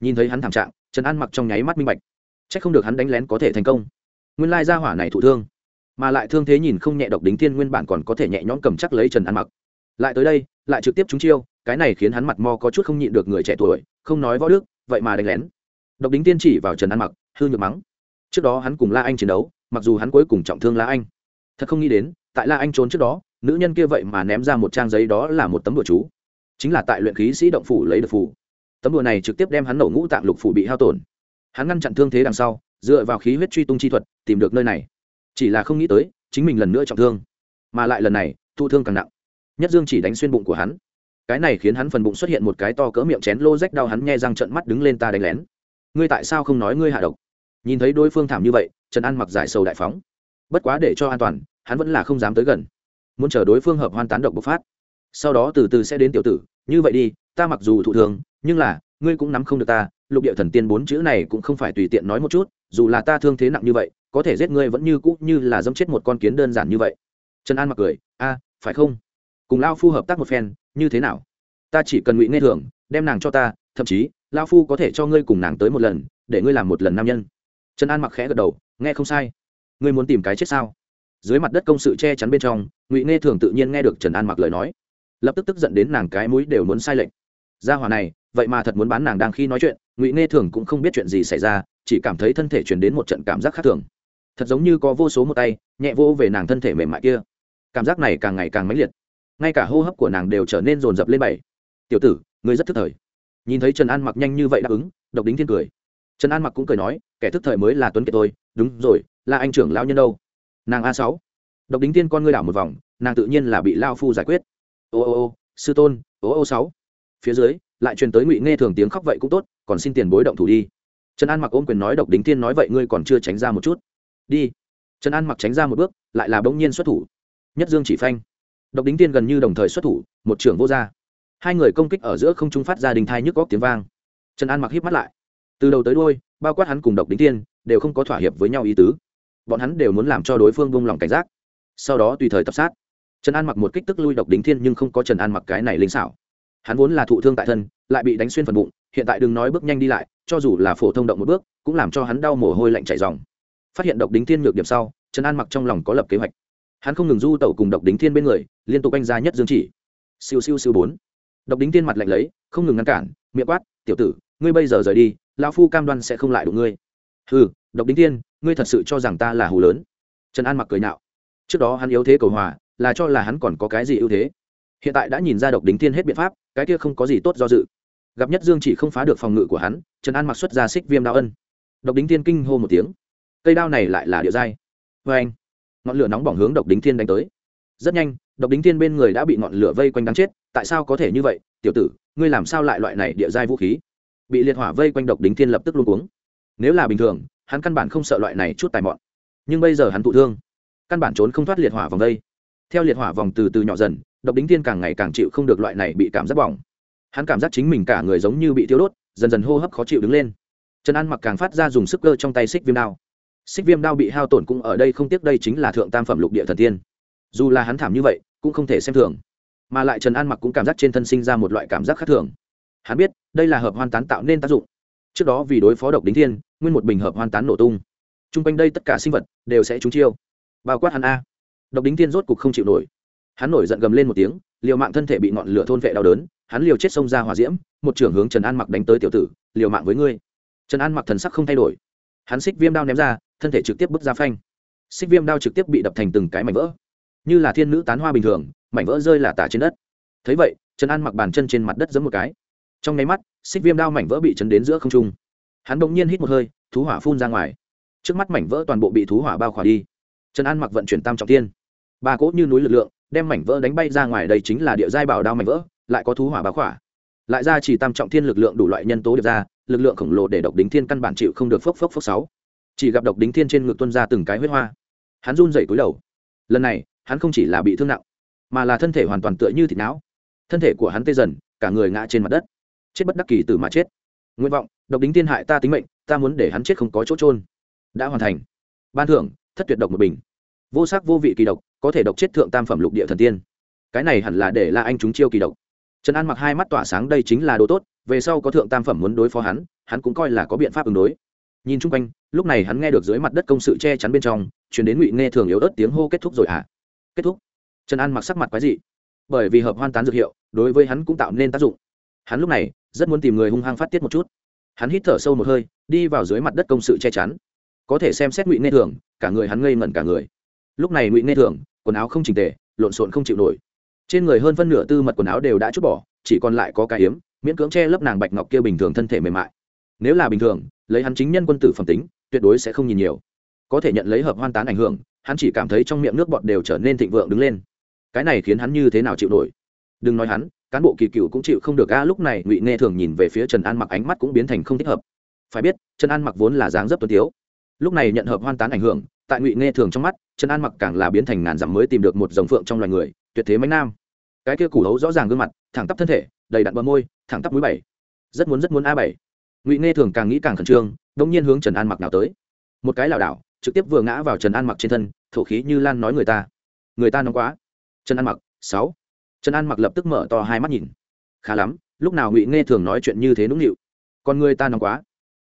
Nhìn thấy hắn thảm trạng, trần an mặc trong nháy mắt minh bạch. C h ắ c không được hắn đánh lén có thể thành công nguyên lai gia hỏa này thụ thương, mà lại thương thế nhìn không nhẹ độc đính thiên nguyên bản còn có thể nhẹ nhõm cầm chắc lấy trần an mặc. Lại tới đây, lại trực tiếp trúng chiêu, cái này khiến hắn mặt mo có chút không nhịn được người trẻ tuổi, không nói võ đức, vậy mà đánh lén. Độc đính tiên chỉ vào trần an mặc, hư nhược mắng. Trước đó hắn cùng la anh chiến đấu, mặc dù hắn cuối cùng trọng thương la anh, thật không nghĩ đến, tại la anh trốn trước đó, nữ nhân kia vậy mà ném ra một trang giấy đó là một tấm đùa chú. Chính là tại luyện khí sĩ động phủ lấy được phủ tấm đùa này trực tiếp đem hắn nổ ngũ tạng lục phủ bị hao tổn. Hắn ngăn chặn thương thế đằng sau dựa vào khí huyết truy tung chi thuật, tìm được nơi này. Chỉ là không nghĩ tới, chính mình lần nữa trọng thương. Mà lại lần này, thụ thương càng nặng. Nhất dương chỉ đánh xuyên bụng của hắn. Cái này khiến hắn phần bụng xuất hiện một cái to cỡ miệng chén lô rách đau hắn nghe răng trận mắt đứng lên ta đánh lén. Ngươi tại sao không nói ngươi hạ độc? Nhìn thấy đối phương thảm như vậy, trần an mặc giải sầu đại phóng. Bất quá để cho an toàn, hắn vẫn là không dám tới gần. Muốn chờ đối phương hợp hoan tán độc bộc phát. Sau đó từ từ sẽ đến tiểu tử, như vậy đi, ta mặc dù thụ thường nhưng là, ngươi cũng nắm không được ta, lục địa thần tiên bốn chữ này cũng không phải tùy tiện nói một chút dù là ta thương thế nặng như vậy, có thể giết ngươi vẫn như cũ như là dẫm chết một con kiến đơn giản như vậy. Trần an mặc cười, a, phải không? Cùng lao phu hợp tác một phen, như thế nào? Ta chỉ cần ngụy nghe thường đem nàng cho ta, thậm chí lao phu có thể cho ngươi cùng nàng tới một lần, để ngươi làm một lần nam nhân. Trần an mặc khẽ gật đầu, nghe không sai. Ngươi muốn tìm cái chết sao? Dưới mặt đất công sự che chắn bên trong, ngụy nghe thường tự nhiên nghe được trần an mặc lời nói. Lập tức tức giận đến nàng cái mũi đều muốn sai lệnh Ra hòa này, vậy mà thật muốn bán nàng đang khi nói chuyện. Ngụy nghe thường cũng không biết chuyện gì xảy ra chỉ cảm thấy thân thể chuyển đến một trận cảm giác khác thường. Thật giống như có vô số một tay, nhẹ vô về nàng thân thể mềm mại kia. Cảm giác này càng ngày càng mãnh liệt. Ngay cả hô hấp của nàng đều trở nên rồn rập lên bảy. Tiểu tử, ngươi rất thức thời. Nhìn thấy trần an mặc nhanh như vậy đáp ứng, độc đính thiên cười. Trần an mặc cũng cười nói, kẻ thức thời mới là tuấn kiệt tôi đúng rồi, là anh trưởng lão nhân đâu. Nàng a sáu. Độc đính tiên con ngươi đảo một vòng, nàng tự nhiên là bị lao phu giải quyết. Ô ô ô, sư tôn, ô ô sáu. Phía dưới, lại truyền tới ngụy nghe thường tiếng khóc vậy cũng tốt, còn xin tiền bối động thủ đi trần an mặc ôm quyền nói độc đính Thiên nói vậy ngươi còn chưa tránh ra một chút. Đi. Trần an mặc tránh ra một bước, lại là bỗng nhiên xuất thủ. Nhất dương chỉ phanh. Độc đính Thiên gần như đồng thời xuất thủ, một trưởng vô gia hai người công kích ở giữa không trung phát ra đình thai nhức góc tiếng vang. Trần an mặc híp mắt lại. Từ đầu tới đôi bao quát hắn cùng độc đính Thiên, đều không có thỏa hiệp với nhau ý tứ. Bọn hắn đều muốn làm cho đối phương buông lòng cảnh giác. Sau đó tùy thời tập sát. Trần an mặc một kích tức lui độc đính thiên nhưng không có trần an mặc cái này linh xảo. Hắn vốn là thụ thương tại thân, lại bị đánh xuyên phần bụng hiện tại đừng nói bước nhanh đi lại cho dù là phổ thông động một bước cũng làm cho hắn đau mồ hôi lạnh chảy dòng. Phát hiện độc đính thiên ngược điểm sau trần an mặc trong lòng có lập kế hoạch. Hắn không ngừng du tẩu cùng độc đính thiên bên người liên tục anh ra nhất dương chỉ. Siêu siêu siêu bốn. Độc đính thiên mặt lạnh lấy không ngừng ngăn cản miệng quát tiểu tử ngươi bây giờ rời đi lão phu cam đoan sẽ không lại đụng ngươi. Hừ, độc đính thiên ngươi thật sự cho rằng ta là hù lớn? Trần an mặc cười nạo trước đó hắn yếu thế cầu hòa là cho là hắn còn có cái gì ưu thế. Hiện tại đã nhìn ra độc đính thiên hết biện pháp cái kia không có gì tốt do dự gặp nhất dương chỉ không phá được phòng ngự của hắn, trần an mặc xuất ra xích viêm đao ân. Độc đính thiên kinh hô một tiếng. Cây đao này lại là địa giai. Vê anh, ngọn lửa nóng bỏng hướng độc đính thiên đánh tới. Rất nhanh, độc đính thiên bên người đã bị ngọn lửa vây quanh đáng chết, tại sao có thể như vậy? Tiểu tử, ngươi làm sao lại loại này địa giai vũ khí? Bị liệt hỏa vây quanh độc đính thiên lập tức luôn uống nếu là bình thường, hắn căn bản không sợ loại này chút tài mọn. Nhưng bây giờ hắn thụ thương. Căn bản trốn không thoát liệt hỏa vòng đây. Theo liệt hỏa vòng từ từ nhỏ dần, độc đính thiên càng ngày càng chịu không được loại này bị cảm giác bỏng hắn cảm giác chính mình cả người giống như bị thiếu đốt, dần dần hô hấp khó chịu đứng lên. Trần an mặc càng phát ra dùng sức cơ trong tay xích viêm đao. Xích viêm đao bị hao tổn cũng ở đây không tiếc, đây chính là thượng tam phẩm lục địa thần tiên. Dù là hắn thảm như vậy, cũng không thể xem thường. Mà lại trần an mặc cũng cảm giác trên thân sinh ra một loại cảm giác khác thường. Hắn biết, đây là hợp hoan tán tạo nên tác dụng. Trước đó vì đối phó độc đính thiên, nguyên một bình hợp hoan tán nổ tung. T r u n g quanh đây tất cả sinh vật đều sẽ trúng chiêu. Bao quát hắn a. Độc đính thiên rốt cục không chịu nổi. Hắn nổi giận gầm lên một tiếng, liều mạng thân thể bị ngọn lửa thôn vệ đau đớn hắn liều chết xông ra hỏa diễm, một trưởng hướng trần an mặc đánh tới tiểu tử, liều mạng với ngươi. Trần an mặc thần sắc không thay đổi. Hắn xích viêm đao ném ra, thân thể trực tiếp bước ra phanh. Xích viêm đao trực tiếp bị đập thành từng cái mảnh vỡ. Như là thiên nữ tán hoa bình thường, mảnh vỡ rơi là tả trên đất. Thấy vậy, trần an mặc bàn chân trên mặt đất giấm một cái. Trong nháy mắt, xích viêm đao mảnh vỡ bị chấn đến giữa không trung. Hắn bỗng nhiên hít một hơi, thú hỏa phun ra ngoài. Trước mắt mảnh vỡ toàn bộ bị thú hỏa bao khỏa đi. Trần an mặc vận chuyển tam trọng tiên ba cỗ như núi lực lượng, đem mảnh vỡ đánh bay ra ngoài, đây chính là địa giai bảo đao mảnh vỡ lại có thú hỏa bá khỏa. Lại ra chỉ tam trọng thiên lực lượng đủ loại nhân tố được ra, lực lượng khổng lồ để độc đính thiên căn bản chịu không được phốc phốc phốc sáu. Chỉ gặp độc đính thiên trên ngực tuân ra từng cái huyết hoa. Hắn run dậy cúi đầu. Lần này, hắn không chỉ là bị thương nặng, mà là thân thể hoàn toàn tựa như thịt não. Thân thể của hắn tê dần, cả người ngã trên mặt đất. Chết bất đắc kỳ từ mà chết. Nguyện vọng, độc đính thiên hại ta tính mệnh, ta muốn để hắn chết không có chỗ trôn đã hoàn thành. Ban thưởng, thất tuyệt độc một bình. Vô sắc vô vị kỳ độc, có thể độc chết thượng tam phẩm lục địa thần tiên. Cái này hẳn là để la anh chúng chiêu kỳ độc trần an mặc hai mắt tỏa sáng đây chính là đồ tốt, về sau có thượng tam phẩm muốn đối phó hắn hắn cũng coi là có biện pháp ứng đối. Nhìn chung quanh, lúc này hắn nghe được dưới mặt đất công sự che chắn bên trong chuyển đến ngụy nghe thường yếu ớt tiếng hô kết thúc rồi hả? À? kết thúc. Trần an mặc sắc mặt quái dị. Bởi vì hợp hoan tán dược hiệu, đối với hắn cũng tạo nên tác dụng. Hắn lúc này, rất muốn tìm người hung hăng phát tiết một chút. Hắn hít thở sâu một hơi, đi vào dưới mặt đất công sự che chắn. Có thể xem xét ngụy nghe thường, cả người hắn ngây ngẩn cả người. Lúc này ngụy nghe thường, quần áo không chỉnh tề, lộn xộn không chịu nổi trên người hơn phân nửa tư mật quần áo đều đã chút bỏ, chỉ còn lại có cái hiếm miễn cưỡng che lớp nàng bạch ngọc kia bình thường thân thể mềm mại. Nếu là bình thường, lấy hắn chính nhân quân tử phẩm tính, tuyệt đối sẽ không nhìn nhiều. Có thể nhận lấy hợp hoan tán ảnh hưởng, hắn chỉ cảm thấy trong miệng nước bọt đều trở nên thịnh vượng đứng lên. Cái này khiến hắn như thế nào chịu nổi? Đừng nói hắn, cán bộ kỳ cựu cũng chịu không được, a, lúc này ngụy nghe thường nhìn về phía trần an mặc ánh mắt cũng biến thành không thích hợp. Phải biết, trần an mặc vốn là dáng dấp tuân tiếu. Lúc này nhận hợp hoan tán ảnh hưởng, tại ngụy nghe thường trong mắt, trần an mặc càng là biến thành ngàn dặm mới tìm được một dòng phượng trong loài người tuyệt thế mánh nam. Cái kia củ hấu rõ ràng gương mặt, thẳng tắp thân thể, đầy đặn bờ môi, thẳng tắp mũi bảy. Rất muốn rất muốn a bảy. Ngụy nghe thường càng nghĩ càng khẩn trương, đông nhiên hướng trần an mặc nào tới. Một cái lảo đảo, trực tiếp vừa ngã vào trần an mặc trên thân, thổ khí như lan nói người ta. Người ta nóng quá. Trần an mặc, sáu. Trần an mặc lập tức mở to hai mắt nhìn. Khá lắm, lúc nào ngụy nghe thường nói chuyện như thế nũng nịu. Còn người ta nóng quá.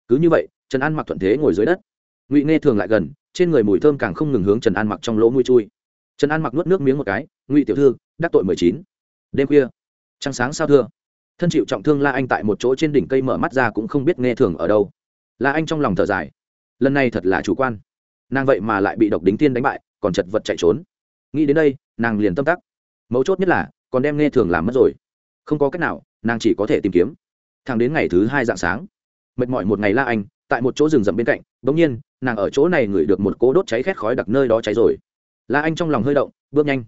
Cứ như vậy, trần an mặc thuận thế ngồi dưới đất. Ngụy nghe thường lại gần, trên người mùi thơm càng không ngừng hướng trần an mặc trong lỗ mũi chui trần an mặc nuốt nước miếng một cái, ngụy tiểu thư, đắc tội mười chín. Đêm khuya, trăng sáng sao thưa? Thân chịu trọng thương la anh tại một chỗ trên đỉnh cây mở mắt ra cũng không biết nghe thường ở đâu. La anh trong lòng thở dài. Lần này thật là chủ quan. Nàng vậy mà lại bị độc đính tiên đánh bại, còn chật vật chạy trốn. Nghĩ đến đây, nàng liền tâm tắc. Mấu chốt nhất là, còn đem nghe thường làm mất rồi. Không có cách nào, nàng chỉ có thể tìm kiếm. Thẳng đến ngày thứ hai dạng sáng, mệt mỏi một ngày la anh, tại một chỗ rừng rậm bên cạnh, bỗng nhiên, nàng ở chỗ này ngửi được một cỗ đốt cháy khét khói đặc nơi đó cháy rồi la anh trong lòng hơi động, bước nhanh.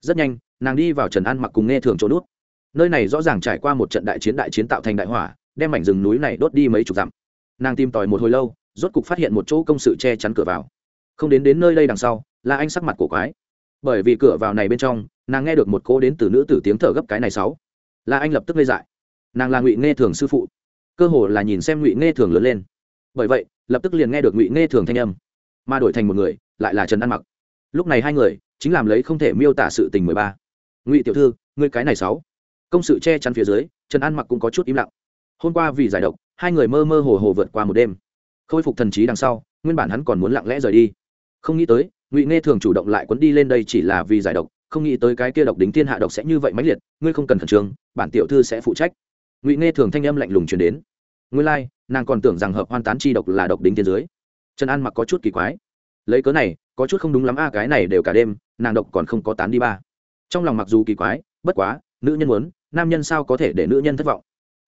Rất nhanh, nàng đi vào trần an mặc cùng nghe thường chỗ nút. Nơi này rõ ràng trải qua một trận đại chiến đại chiến tạo thành đại hỏa, đem mảnh rừng núi này đốt đi mấy chục dặm. Nàng tìm tòi một hồi lâu, rốt cục phát hiện một chỗ công sự che chắn cửa vào. Không đến đến nơi đây đằng sau, la anh sắc mặt cổ quái. Bởi vì cửa vào này bên trong, nàng nghe được một cô đến từ nữ tử tiếng thở gấp cái này sáu. La anh lập tức lê dại. Nàng là ngụy nghe thường sư phụ. Cơ hồ là nhìn xem ngụy nghe thường lớn lên. Bởi vậy, lập tức liền nghe được ngụy nghe thường thanh âm. Mà đổi thành một người, lại là trần an mặc lúc này hai người chính làm lấy không thể miêu tả sự tình mười ba. Ngụy tiểu thư ngươi cái này sáu. Công sự che chắn phía dưới trần an mặc cũng có chút im lặng. Hôm qua vì giải độc hai người mơ mơ hồ hồ vượt qua một đêm. Khôi phục thần trí đằng sau nguyên bản hắn còn muốn lặng lẽ rời đi. Không nghĩ tới ngụy nghe thường chủ động lại quấn đi lên đây chỉ là vì giải độc không nghĩ tới cái kia độc đính thiên hạ độc sẽ như vậy mãnh liệt ngươi không cần khẩn trương bản tiểu thư sẽ phụ trách. Ngụy nghe thường thanh âm lạnh lùng chuyển đến. Ngươi lai、like, nàng còn tưởng rằng hợp hoan tán chi độc là độc đính thiên dưới. Trần an mặc có chút kỳ quái lấy cớ này, có chút không đúng lắm a, cái này đều cả đêm, nàng độc còn không có tán đi ba. Trong lòng mặc dù kỳ quái, bất quá, nữ nhân muốn, nam nhân sao có thể để nữ nhân thất vọng?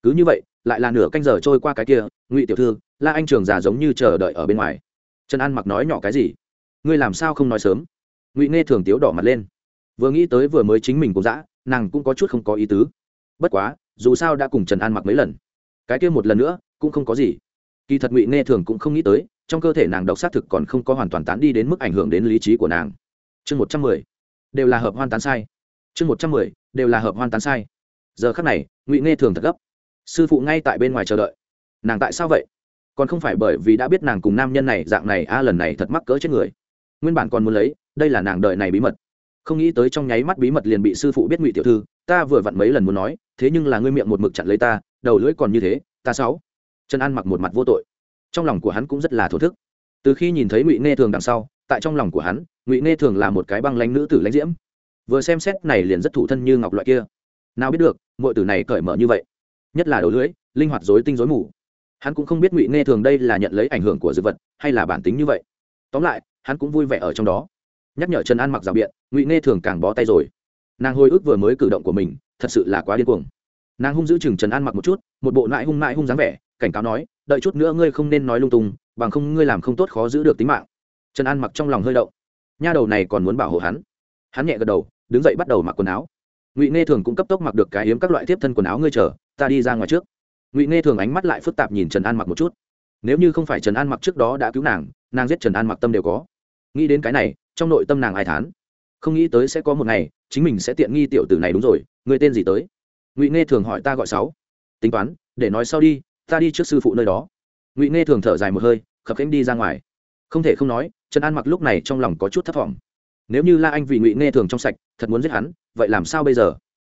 Cứ như vậy, lại là nửa canh giờ trôi qua cái kia, ngụy tiểu thư, la anh trường già giống như chờ đợi ở bên ngoài. Trần an mặc nói nhỏ cái gì? Ngươi làm sao không nói sớm? Ngụy nghe thường tiếu đỏ mặt lên. Vừa nghĩ tới vừa mới chính mình cũng dã, nàng cũng có chút không có ý tứ. Bất quá, dù sao đã cùng trần an mặc mấy lần. Cái kia một lần nữa, cũng không có gì. Kỳ thật ngụy nghe thường cũng không nghĩ tới trong cơ thể nàng độc xác thực còn không có hoàn toàn tán đi đến mức ảnh hưởng đến lý trí của nàng. Chương một trăm mười. Đều là hợp hoan tán sai. Chương một trăm mười, đều là hợp hoan tán sai. Giờ khắc này, ngụy nghe thường thật gấp. Sư phụ ngay tại bên ngoài chờ đợi. Nàng tại sao vậy? Còn không phải bởi vì đã biết nàng cùng nam nhân này dạng này, a, lần này thật mắc cỡ chết người. Nguyên bản còn muốn lấy, đây là nàng đợi này bí mật. Không nghĩ tới trong nháy mắt bí mật liền bị sư phụ biết ngụy tiểu thư, ta vừa vặn mấy lần muốn nói, thế nhưng là ngươi miệng một mực chặn lấy ta, đầu lưỡi còn như thế, ta sáu trần an mặc một mặt vô tội trong lòng của hắn cũng rất là thổ thức. Từ khi nhìn thấy ngụy nghe thường đằng sau, tại trong lòng của hắn, ngụy nghe thường là một cái băng lanh nữ tử lãnh diễm. Vừa xem xét này liền rất thủ thân như ngọc loại kia. Nào biết được mọi tử này cởi mở như vậy, nhất là đầu lưỡi, linh hoạt dối tinh dối mù. Hắn cũng không biết ngụy nghe thường đây là nhận lấy ảnh hưởng của dư vật, hay là bản tính như vậy. Tóm lại, hắn cũng vui vẻ ở trong đó. Nhắc nhở trần an mặc rào biện, ngụy nghe thường càng bó tay rồi. Nàng hồi ức vừa mới cử động của mình, thật sự là quá điên cuồng. Nàng hung giữ chừng trần an mặc một chút, một bộ nại hung nại hung dáng vẻ, cảnh cáo nói đợi chút nữa ngươi không nên nói lung tung, bằng không ngươi làm không tốt khó giữ được tính mạng. Trần an mặc trong lòng hơi động. Nha đầu này còn muốn bảo hộ hắn. Hắn nhẹ gật đầu, đứng dậy bắt đầu mặc quần áo. Ngụy nghe thường cũng cấp tốc mặc được cái hiếm các loại tiếp thân quần áo ngươi chờ, ta đi ra ngoài trước. Ngụy nghe thường ánh mắt lại phức tạp nhìn trần an mặc một chút. Nếu như không phải trần an mặc trước đó đã cứu nàng nàng giết trần an mặc tâm đều có. Nghĩ đến cái này, trong nội tâm nàng ai thán? Không nghĩ tới sẽ có một ngày, chính mình sẽ tiện nghi tiểu tử này đúng rồi, người tên gì tới? Ngụy nghe thường hỏi ta gọi sáu. Tính toán, để nói sau đi ta đi trước sư phụ nơi đó. Ngụy nghe thường thở dài một hơi, khập khánh đi ra ngoài. Không thể không nói, trần an mặc lúc này trong lòng có chút thất vọng nếu như la anh vì ngụy nghe thường trong sạch, thật muốn giết hắn, vậy làm sao bây giờ?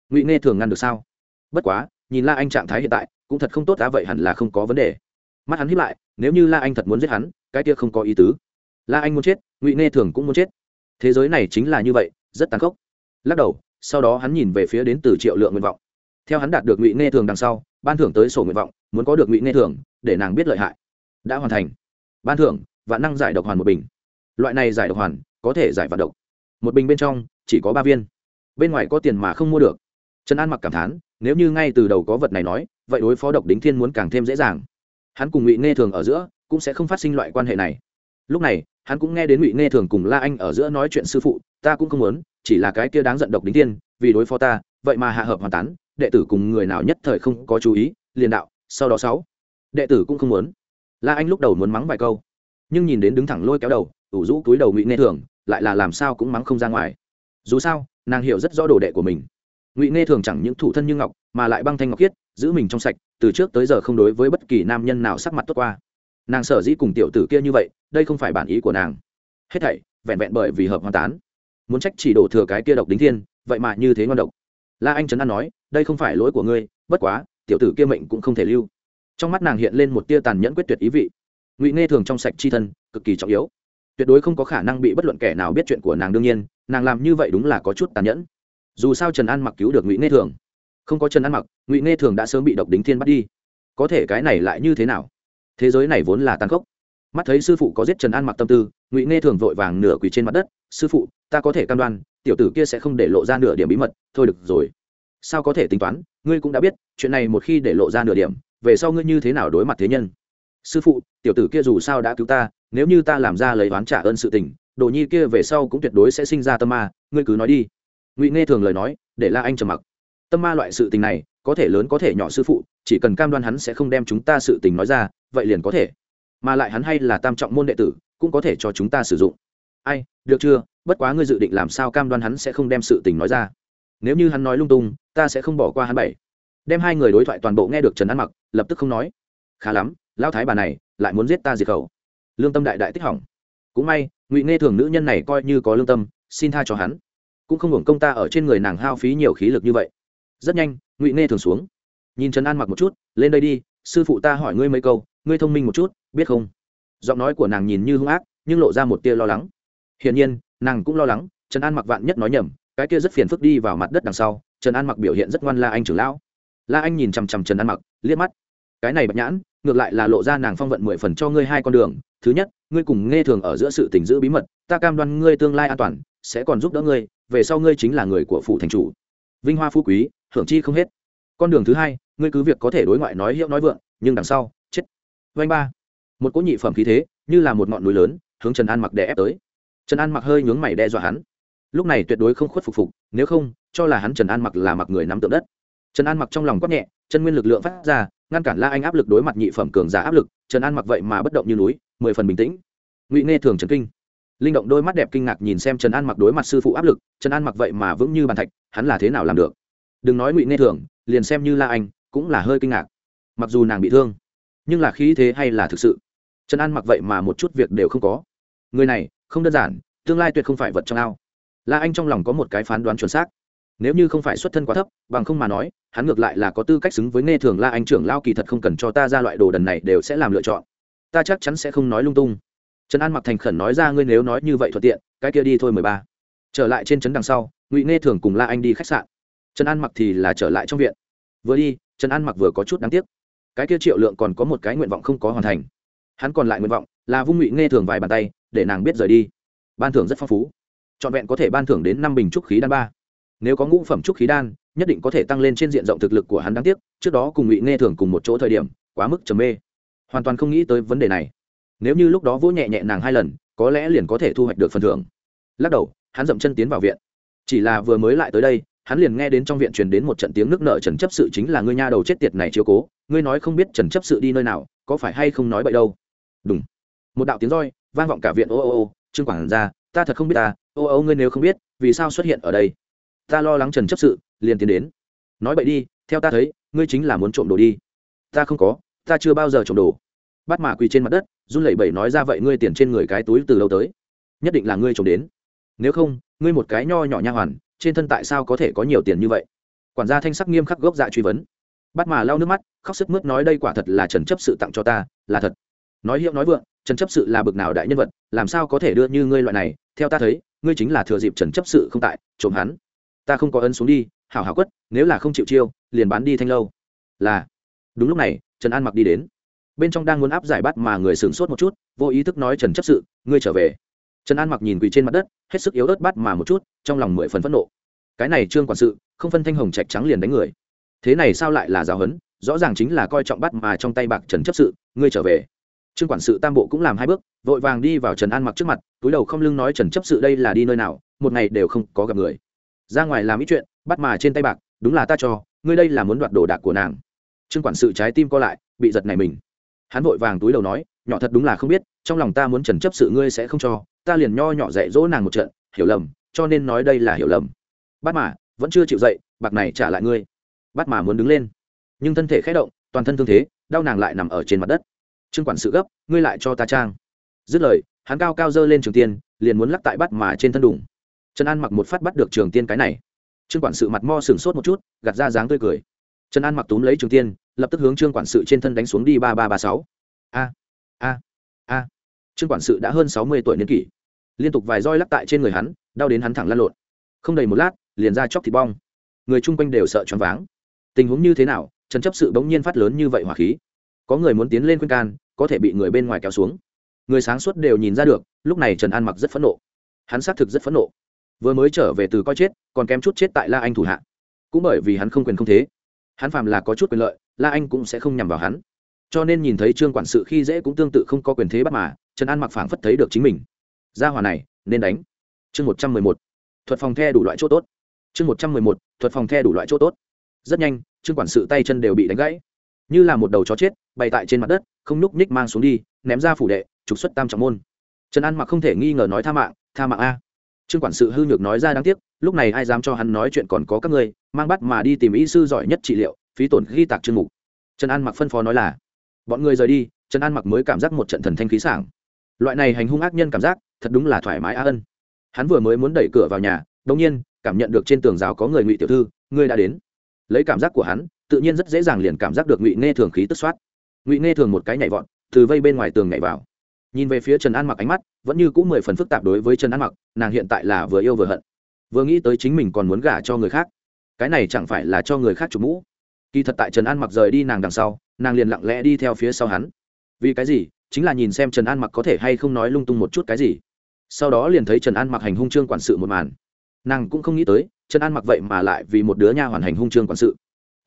Ngụy nghe thường ngăn được sao? Bất quá, nhìn la anh trạng thái hiện tại, cũng thật không tốt đã vậy hẳn là không có vấn đề. Mắt hắn hiếp lại, nếu như la anh thật muốn giết hắn, cái kia không có ý tứ. La anh muốn chết, ngụy nghe thường cũng muốn chết. Thế giới này chính là như vậy, rất tàn khốc. Lắc đầu, sau đó hắn nhìn về phía đến từ triệu lượng nguyện vọng. Theo hắn đạt được ngụy nghe thường đằng sau, ban thưởng tới sổ nguyện vọng muốn có được ngụy nghe thường để nàng biết lợi hại. Đã hoàn thành. Ban thưởng và năng giải độc hoàn một bình. Loại này giải độc hoàn, có thể giải vạn độc. Một bình bên trong, chỉ có ba viên. Bên ngoài có tiền mà không mua được. Trần an mặc cảm thán, nếu như ngay từ đầu có vật này nói, vậy đối phó độc đính thiên muốn càng thêm dễ dàng. Hắn cùng ngụy nghe thường ở giữa, cũng sẽ không phát sinh loại quan hệ này. Lúc này, hắn cũng nghe đến ngụy nghe thường cùng la anh ở giữa nói chuyện sư phụ, ta cũng không muốn, chỉ là cái kia đáng giận độc đính thiên, vì đối phó ta, vậy mà hạ hợp hoàn tán, đệ tử cùng người nào nhất thời không có chú ý, liền đạo sau đó sáu. Đệ tử cũng không muốn. La anh lúc đầu muốn mắng vài câu, nhưng nhìn đến đứng thẳng lôi kéo đầu, ủ rũ túi đầu ngụy nghe thường, lại là làm sao cũng mắng không ra ngoài. Dù sao, nàng hiểu rất rõ đồ đệ của mình. Ngụy nghe thường chẳng những thủ thân như ngọc, mà lại băng thanh ngọc khiết, giữ mình trong sạch, từ trước tới giờ không đối với bất kỳ nam nhân nào sắc mặt tốt qua. Nàng sở dĩ cùng tiểu tử kia như vậy, đây không phải bản ý của nàng. Hết thảy, vẹn vẹn bởi vì hợp hoàn tán. Muốn trách chỉ đổ thừa cái kia độc đính thiên, vậy mà như thế ngon độc. La anh trấn an nói, đây không phải lỗi của ngươi, bất quá tiểu tử kia mệnh cũng không thể lưu. Trong mắt nàng hiện lên một tia tàn nhẫn quyết tuyệt ý vị. Ngụy nghe thường trong sạch chi thân, cực kỳ trọng yếu. Tuyệt đối không có khả năng bị bất luận kẻ nào biết chuyện của nàng đương nhiên, nàng làm như vậy đúng là có chút tàn nhẫn. Dù sao trần an mặc cứu được ngụy nghe thường. Không có trần an mặc, ngụy nghe thường đã sớm bị độc đính thiên bắt đi. Có thể cái này lại như thế nào? Thế giới này vốn là tàn khốc. Mắt thấy sư phụ có giết trần an mặc tâm tư, ngụy nghe thường vội vàng nửa quỳ trên mặt đất, sư phụ, ta có thể cam đoan, tiểu tử kia sẽ không để lộ ra nửa điểm bí mật, thôi được rồi sao có thể tính toán, ngươi cũng đã biết, chuyện này một khi để lộ ra nửa điểm, về sau ngươi như thế nào đối mặt thế nhân? Sư phụ, tiểu tử kia dù sao đã cứu ta, nếu như ta làm ra lấy oán trả ơn sự tình, đồ nhi kia về sau cũng tuyệt đối sẽ sinh ra tâm ma, ngươi cứ nói đi. Ngụy nghe thường lời nói, để la anh trầm mặc. Tâm ma loại sự tình này, có thể lớn có thể nhỏ sư phụ, chỉ cần cam đoan hắn sẽ không đem chúng ta sự tình nói ra, vậy liền có thể. Mà lại hắn hay là tam trọng môn đệ tử, cũng có thể cho chúng ta sử dụng. Ai, được chưa? Bất quá ngươi dự định làm sao cam đoan hắn sẽ không đem sự tình nói ra? Nếu như hắn nói lung tung, ta sẽ không bỏ qua hắn bảy. Đem hai người đối thoại toàn bộ nghe được trần an mặc, lập tức không nói. Khá lắm, lão thái bà này lại muốn giết ta diệt khẩu. Lương tâm đại đại tích hỏng. Cũng may, ngụy nghe thường nữ nhân này coi như có lương tâm, xin tha cho hắn. Cũng không hưởng công ta ở trên người nàng hao phí nhiều khí lực như vậy. Rất nhanh, ngụy nghe thường xuống. Nhìn trần an mặc một chút, lên đây đi, sư phụ ta hỏi ngươi mấy câu, ngươi thông minh một chút, biết không? Giọng nói của nàng nhìn như hung ác, nhưng lộ ra một tia lo lắng. Hiển nhiên, nàng cũng lo lắng, trần an mặc vạn nhất nói nhầm cái kia rất phiền phức đi vào mặt đất đằng sau, trần an mặc biểu hiện rất ngoan la anh trưởng lão. La anh nhìn chằm chằm trần an mặc, liếc mắt. Cái này bạch nhãn, ngược lại là lộ ra nàng phong vận mười phần cho ngươi hai con đường. Thứ nhất, ngươi cùng nghe thường ở giữa sự tình giữ bí mật, ta cam đoan ngươi tương lai an toàn, sẽ còn giúp đỡ ngươi, về sau ngươi chính là người của phủ thành chủ. Vinh hoa phú quý, hưởng chi không hết. Con đường thứ hai, ngươi cứ việc có thể đối ngoại nói hiệu nói vượng, nhưng đằng sau, chết. Vanh ba. Một cỗ nhị phẩm khí thế, như là một ngọn núi lớn, hướng trần an mặc đè ép tới. Trần an mặc hơi nhướng mày đe dọa hắn lúc này tuyệt đối không khuất phục phục, nếu không, cho là hắn trần an mặc là mặc người nắm tượng đất. Trần an mặc trong lòng quát nhẹ, chân nguyên lực lượng phát ra, ngăn cản la anh áp lực đối mặt nhị phẩm cường giả áp lực, trần an mặc vậy mà bất động như núi, mười phần bình tĩnh. Ngụy nghe thường trần kinh. Linh động đôi mắt đẹp kinh ngạc nhìn xem trần an mặc đối mặt sư phụ áp lực, trần an mặc vậy mà vững như bàn thạch, hắn là thế nào làm được? Đừng nói ngụy nghe thường, liền xem như la anh, cũng là hơi kinh ngạc. Mặc dù nàng bị thương, nhưng là khí thế hay là thực sự? Trần an mặc vậy mà một chút việc đều không có. Người này, không đơn giản, tương lai tuyệt không phải vật trong ao la anh trong lòng có một cái phán đoán chuẩn xác. Nếu như không phải xuất thân quá thấp, bằng không mà nói, hắn ngược lại là có tư cách xứng với nghe thường la anh trưởng lao kỳ thật không cần cho ta ra loại đồ đần này đều sẽ làm lựa chọn. Ta chắc chắn sẽ không nói lung tung. Trần an mặc thành khẩn nói ra ngươi nếu nói như vậy thuận tiện, cái kia đi thôi mười ba. Trở lại trên trấn đằng sau, ngụy nghe thường cùng la anh đi khách sạn. Trần an mặc thì là trở lại trong viện. Vừa đi, trần an mặc vừa có chút đáng tiếc. Cái kia triệu lượng còn có một cái nguyện vọng không có hoàn thành. Hắn còn lại nguyện vọng là vung ngụy nghe thường vài bàn tay, để nàng biết rời đi. Ban thưởng rất phong phú trọn vẹn có thể ban thưởng đến năm bình trúc khí đan ba. Nếu có ngũ phẩm trúc khí đan, nhất định có thể tăng lên trên diện rộng thực lực của hắn đáng tiếc, trước đó cùng ngụy nghe thường cùng một chỗ thời điểm, quá mức trầm mê. Hoàn toàn không nghĩ tới vấn đề này. Nếu như lúc đó vỗ nhẹ nhẹ nàng hai lần, có lẽ liền có thể thu hoạch được phần thưởng. Lắc đầu, hắn dậm chân tiến vào viện. Chỉ là vừa mới lại tới đây, hắn liền nghe đến trong viện truyền đến một trận tiếng nước nợ trần chấp sự chính là ngươi nha đầu chết tiệt này chiếu cố, ngươi nói không biết trần chấp sự đi nơi nào, có phải hay không nói bậy đâu. Đúng một đạo tiếng roi vang vọng cả viện. Ô ô ô, trương quảng ra ta thật không biết ta, ô ô, ngươi nếu không biết, vì sao xuất hiện ở đây? Ta lo lắng trần chấp sự, liền tiến đến. Nói bậy đi, theo ta thấy, ngươi chính là muốn trộm đồ đi. Ta không có, ta chưa bao giờ trộm đồ. Bắt mà quỳ trên mặt đất, run lẩy bẩy nói ra vậy ngươi tiền trên người cái túi từ lâu tới. Nhất định là ngươi trộm đến. Nếu không, ngươi một cái nho nhỏ nha hoàn, trên thân tại sao có thể có nhiều tiền như vậy? Quản gia thanh sắc nghiêm khắc gốc dạ truy vấn. Bắt mà lau nước mắt, khóc sức mướt nói đây quả thật là trần chấp sự tặng cho ta, là thật. Nói hiệu nói vượng, trần chấp sự là bực nào đại nhân vật làm sao có thể đưa như ngươi loại này? Theo ta thấy, ngươi chính là thừa dịp trần chấp sự không tại, trộm hắn. Ta không có ân xuống đi, hảo hảo quất, nếu là không chịu chiêu, liền bán đi thanh lâu. Là. Đúng lúc này, trần an mặc đi đến. Bên trong đang muốn áp giải bắt mà người sửng sốt một chút, vô ý thức nói trần chấp sự, ngươi trở về. Trần an mặc nhìn quỳ trên mặt đất, hết sức yếu ớt bắt mà một chút, trong lòng mười phần phẫn nộ. Cái này trương quản sự, không phân thanh hồng trạch trắng liền đánh người. Thế này sao lại là giáo hấn rõ ràng chính là coi trọng bắt mà trong tay bạc trần chấp sự, ngươi trở về trương quản sự tam bộ cũng làm hai bước, vội vàng đi vào trần an mặc trước mặt, túi đầu không lưng nói trần chấp sự đây là đi nơi nào, một ngày đều không có gặp người. Ra ngoài làm ít chuyện, bắt mà trên tay bạc, đúng là ta cho, ngươi đây là muốn đoạt đồ đạc của nàng. Trương quản sự trái tim co lại, bị giật này mình. Hắn vội vàng túi đầu nói, nhỏ thật đúng là không biết, trong lòng ta muốn trần chấp sự ngươi sẽ không cho, ta liền nho nhỏ dạy dỗ nàng một trận, hiểu lầm, cho nên nói đây là hiểu lầm. Bắt mà, vẫn chưa chịu dậy, bạc này trả lại ngươi. Bắt mà muốn đứng lên. Nhưng thân thể khẽ động, toàn thân thương thế, đau nàng lại nằm ở trên mặt đất trương quản sự gấp, ngươi lại cho ta trang. Dứt lời, hắn cao cao dơ lên trường tiên, liền muốn lắc tại bắt mà trên thân đủng trần an mặc một phát bắt được trường tiên cái này. Trương quản sự mặt mo sừng sốt một chút, gạt ra dáng tươi cười. Trần an mặc túm lấy trường tiên, lập tức hướng trương quản sự trên thân đánh xuống đi ba ba ba sáu. A a a. Trương quản sự đã hơn sáu mươi tuổi niên kỷ. Liên tục vài roi lắc tại trên người hắn, đau đến hắn thẳng lăn lộn. Không đầy một lát, liền ra chóc thịt bong. Người chung quanh đều sợ choáng váng. Tình huống như thế nào, trần chấp sự bỗng nhiên phát lớn như vậy hỏa khí có người muốn tiến lên khuyên can, có thể bị người bên ngoài kéo xuống. Người sáng suốt đều nhìn ra được, lúc này trần an mặc rất phẫn nộ. Hắn xác thực rất phẫn nộ. Vừa mới trở về từ coi chết, còn kém chút chết tại la anh thủ hạ. Cũng bởi vì hắn không quyền không thế. Hắn phàm là có chút quyền lợi, la anh cũng sẽ không nhằm vào hắn. Cho nên nhìn thấy trương quản sự khi dễ cũng tương tự không có quyền thế bắt mà, trần an mặc phảng phất thấy được chính mình. Gia hòa này, nên đánh. Chương một trăm mười một. Thuật phòng the đủ loại chỗ tốt. Chương một trăm mười một. Thuật phòng the đủ loại chỗ tốt. Rất nhanh, trương quản sự tay chân đều bị đánh gãy như là một đầu chó chết, bày tại trên mặt đất, không nhúc nhích mang xuống đi, ném ra phủ đệ, trục xuất tam trọng môn. Trần an mặc không thể nghi ngờ nói tha mạng tha mạng a. Trương quản sự hư nhược nói ra đáng tiếc, lúc này ai dám cho hắn nói chuyện còn có các ngươi, mang bắt mà đi tìm y sư giỏi nhất trị liệu, phí tổn ghi tạc chương mục. Trần an mặc phân phó nói là, bọn người rời đi. Trần an mặc mới cảm giác một trận thần thanh khí sảng. Loại này hành hung ác nhân cảm giác, thật đúng là thoải mái á ân. Hắn vừa mới muốn đẩy cửa vào nhà đông nhiên cảm nhận được trên tường rào có người ngụy tiểu thư, ngươi đã đến. Lấy cảm giác của hắn tự nhiên rất dễ dàng liền cảm giác được ngụy nghe thường khí tức soát ngụy nghe thường một cái nhảy vọt từ vây bên ngoài tường nhảy vào nhìn về phía trần an mặc ánh mắt vẫn như cũng mười phần phức tạp đối với trần an mặc nàng hiện tại là vừa yêu vừa hận vừa nghĩ tới chính mình còn muốn gả cho người khác cái này chẳng phải là cho người khác chụp mũ kỳ thật tại trần an mặc rời đi nàng đằng sau nàng liền lặng lẽ đi theo phía sau hắn vì cái gì chính là nhìn xem trần an mặc có thể hay không nói lung tung một chút cái gì sau đó liền thấy trần an mặc hành hung trương quản sự một màn nàng cũng không nghĩ tới trần an mặc vậy mà lại vì một đứa nha hoàn hành hung trương quản sự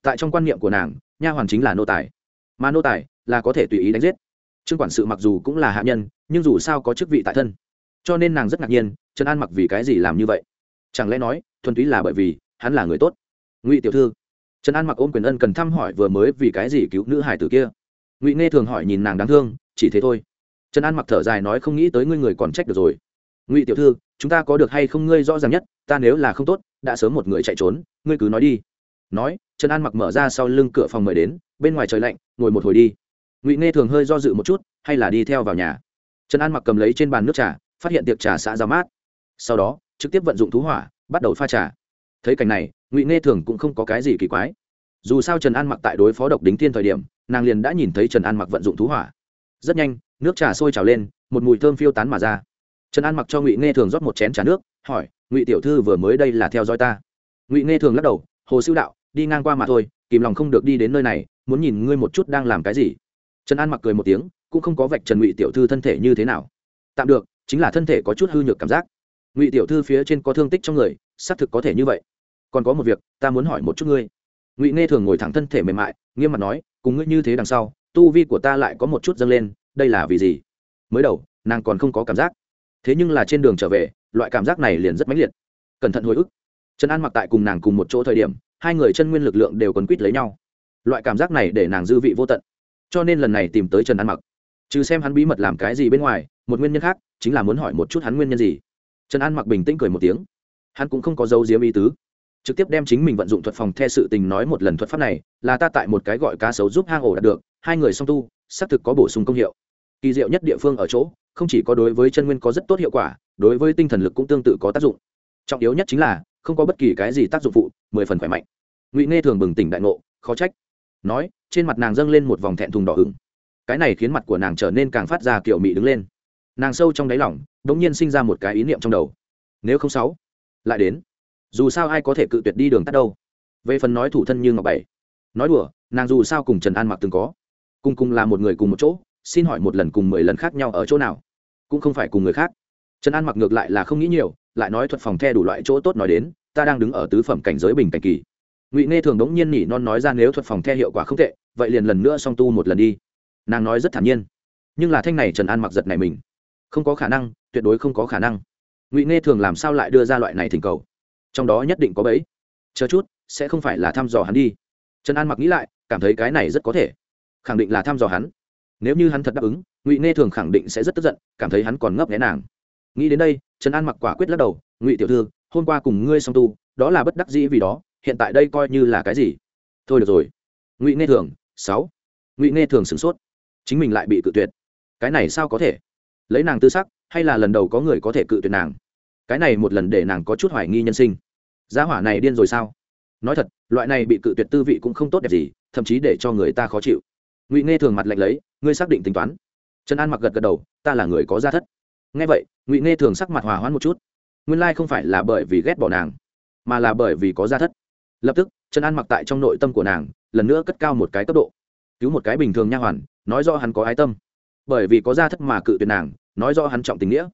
tại trong quan niệm của nàng, nha hoàn chính là nô tài. Mà nô tài là có thể tùy ý đánh giết. Trương quản sự mặc dù cũng là hạ nhân, nhưng dù sao có chức vị tại thân. Cho nên nàng rất ngạc nhiên, trần an mặc vì cái gì làm như vậy? Chẳng lẽ nói, thuần túy là bởi vì hắn là người tốt? Ngụy tiểu thư, trần an mặc ôm quyền ân cần thăm hỏi vừa mới vì cái gì cứu nữ hải tử kia. Ngụy nghe thường hỏi nhìn nàng đáng thương, chỉ thế thôi. Trần an mặc thở dài nói không nghĩ tới ngươi người còn trách được rồi. Ngụy tiểu thư, chúng ta có được hay không ngươi rõ ràng nhất, ta nếu là không tốt, đã sớm một người chạy trốn, ngươi cứ nói đi nói, trần an mặc mở ra sau lưng cửa phòng mời đến, bên ngoài trời lạnh, ngồi một hồi đi. Ngụy nghe thường hơi do dự một chút, hay là đi theo vào nhà. Trần an mặc cầm lấy trên bàn nước trà, phát hiện tiệc trà xã ra mát. Sau đó, trực tiếp vận dụng thú hỏa, bắt đầu pha trà. Thấy cảnh này, ngụy nghe thường cũng không có cái gì kỳ quái. Dù sao trần an mặc tại đối phó độc đính thiên thời điểm, nàng liền đã nhìn thấy trần an mặc vận dụng thú hỏa. Rất nhanh, nước trà sôi trào lên, một mùi thơm phiêu tán mà ra. Trần an mặc cho ngụy nghe thường rót một chén trà nước, hỏi, ngụy tiểu thư vừa mới đây là theo dõi ta? Ngụy nghe thường lắc đầu, hồ siêu đạo đi ngang qua mà thôi, kìm lòng không được đi đến nơi này, muốn nhìn ngươi một chút đang làm cái gì. Trần an mặc cười một tiếng, cũng không có vạch trần ngụy tiểu thư thân thể như thế nào. Tạm được, chính là thân thể có chút hư nhược cảm giác. Ngụy tiểu thư phía trên có thương tích trong người, xác thực có thể như vậy. Còn có một việc, ta muốn hỏi một chút ngươi. Ngụy nghe thường ngồi thẳng thân thể mềm mại, nghiêm mặt nói, cùng ngươi như thế đằng sau, tu vi của ta lại có một chút dâng lên, đây là vì gì? Mới đầu, nàng còn không có cảm giác. Thế nhưng là trên đường trở về, loại cảm giác này liền rất mãnh liệt. Cẩn thận hồi ức. Trần an mặc tại cùng nàng cùng một chỗ thời điểm hai người chân nguyên lực lượng đều quấn quýt lấy nhau. Loại cảm giác này để nàng dư vị vô tận. Cho nên lần này tìm tới trần an mặc. Trừ xem hắn bí mật làm cái gì bên ngoài, một nguyên nhân khác chính là muốn hỏi một chút hắn nguyên nhân gì. Trần an mặc bình tĩnh cười một tiếng. Hắn cũng không có dấu diếm ý tứ. Trực tiếp đem chính mình vận dụng thuật phòng theo sự tình nói một lần thuật pháp này, là ta tại một cái gọi cá sấu giúp hang ổ đạt được, hai người song tu, xác thực có bổ sung công hiệu. Kỳ diệu nhất địa phương ở chỗ, không chỉ có đối với chân nguyên có rất tốt hiệu quả, đối với tinh thần lực cũng tương tự có tác dụng. Trọng yếu nhất chính là, không có bất kỳ cái gì tác dụng phụ, mười phần khỏe mạnh ngụy nghe thường bừng tỉnh đại ngộ, khó trách. Nói, trên mặt nàng dâng lên một vòng thẹn thùng đỏ ửng. Cái này khiến mặt của nàng trở nên càng phát ra kiểu mị đứng lên. Nàng sâu trong đáy lỏng đ ỗ n g nhiên sinh ra một cái ý niệm trong đầu. Nếu không sáu, lại đến. Dù sao ai có thể cự tuyệt đi đường tắt đâu. Về phần nói thủ thân như ngọc bảy, nói đùa, nàng dù sao cùng trần an mặc từng có. Cùng cùng là một người cùng một chỗ, xin hỏi một lần cùng mười lần khác nhau ở chỗ nào? Cũng không phải cùng người khác. Trần an mặc ngược lại là không nghĩ nhiều, lại nói thuật phòng the đủ loại chỗ tốt nói đến, ta đang đứng ở tứ phẩm cảnh giới bình cảnh kỳ ngụy nghe thường đống nhiên nỉ non nói ra nếu thuật phòng the hiệu quả không tệ, vậy liền lần nữa song tu một lần đi. Nàng nói rất thản nhiên. Nhưng là thanh này trần an mặc giật này mình. Không có khả năng, tuyệt đối không có khả năng. Ngụy nghe thường làm sao lại đưa ra loại này thỉnh cầu? Trong đó nhất định có bẫy. Chờ chút, sẽ không phải là thăm dò hắn đi. Trần an mặc nghĩ lại, cảm thấy cái này rất có thể. Khẳng định là thăm dò hắn. Nếu như hắn thật đáp ứng, ngụy nghe thường khẳng định sẽ rất tức giận, cảm thấy hắn còn ngấp nghé nàng. Nghĩ đến đây, trần an mặc quả quyết lắc đầu, ngụy tiểu thư, hôm qua cùng ngươi song tu, đó là bất đắc dĩ vì đó hiện tại đây coi như là cái gì? Thôi được rồi. Ngụy nghe thường, sáu. Ngụy nghe thường sửng sốt. Chính mình lại bị cự tuyệt. Cái này sao có thể? Lấy nàng tư sắc, hay là lần đầu có người có thể cự tuyệt nàng? Cái này một lần để nàng có chút hoài nghi nhân sinh. Giá hỏa này điên rồi sao? Nói thật, loại này bị cự tuyệt tư vị cũng không tốt đẹp gì, thậm chí để cho người ta khó chịu. Ngụy nghe thường mặt lạnh lấy, ngươi xác định tính toán. Trần an mặc gật gật đầu, ta là người có gia thất. Nghe vậy, ngụy nghe thường sắc mặt hòa hoãn một chút. Nguyên lai không phải là bởi vì ghét bỏ nàng, mà là bởi vì có gia thất lập tức, trần an mặc tại trong nội tâm của nàng, lần nữa cất cao một cái cấp độ. Cứu một cái bình thường nha hoàn, nói do hắn có ái tâm. Bởi vì có gia thất mà cự tuyệt nàng, nói do hắn trọng tình nghĩa.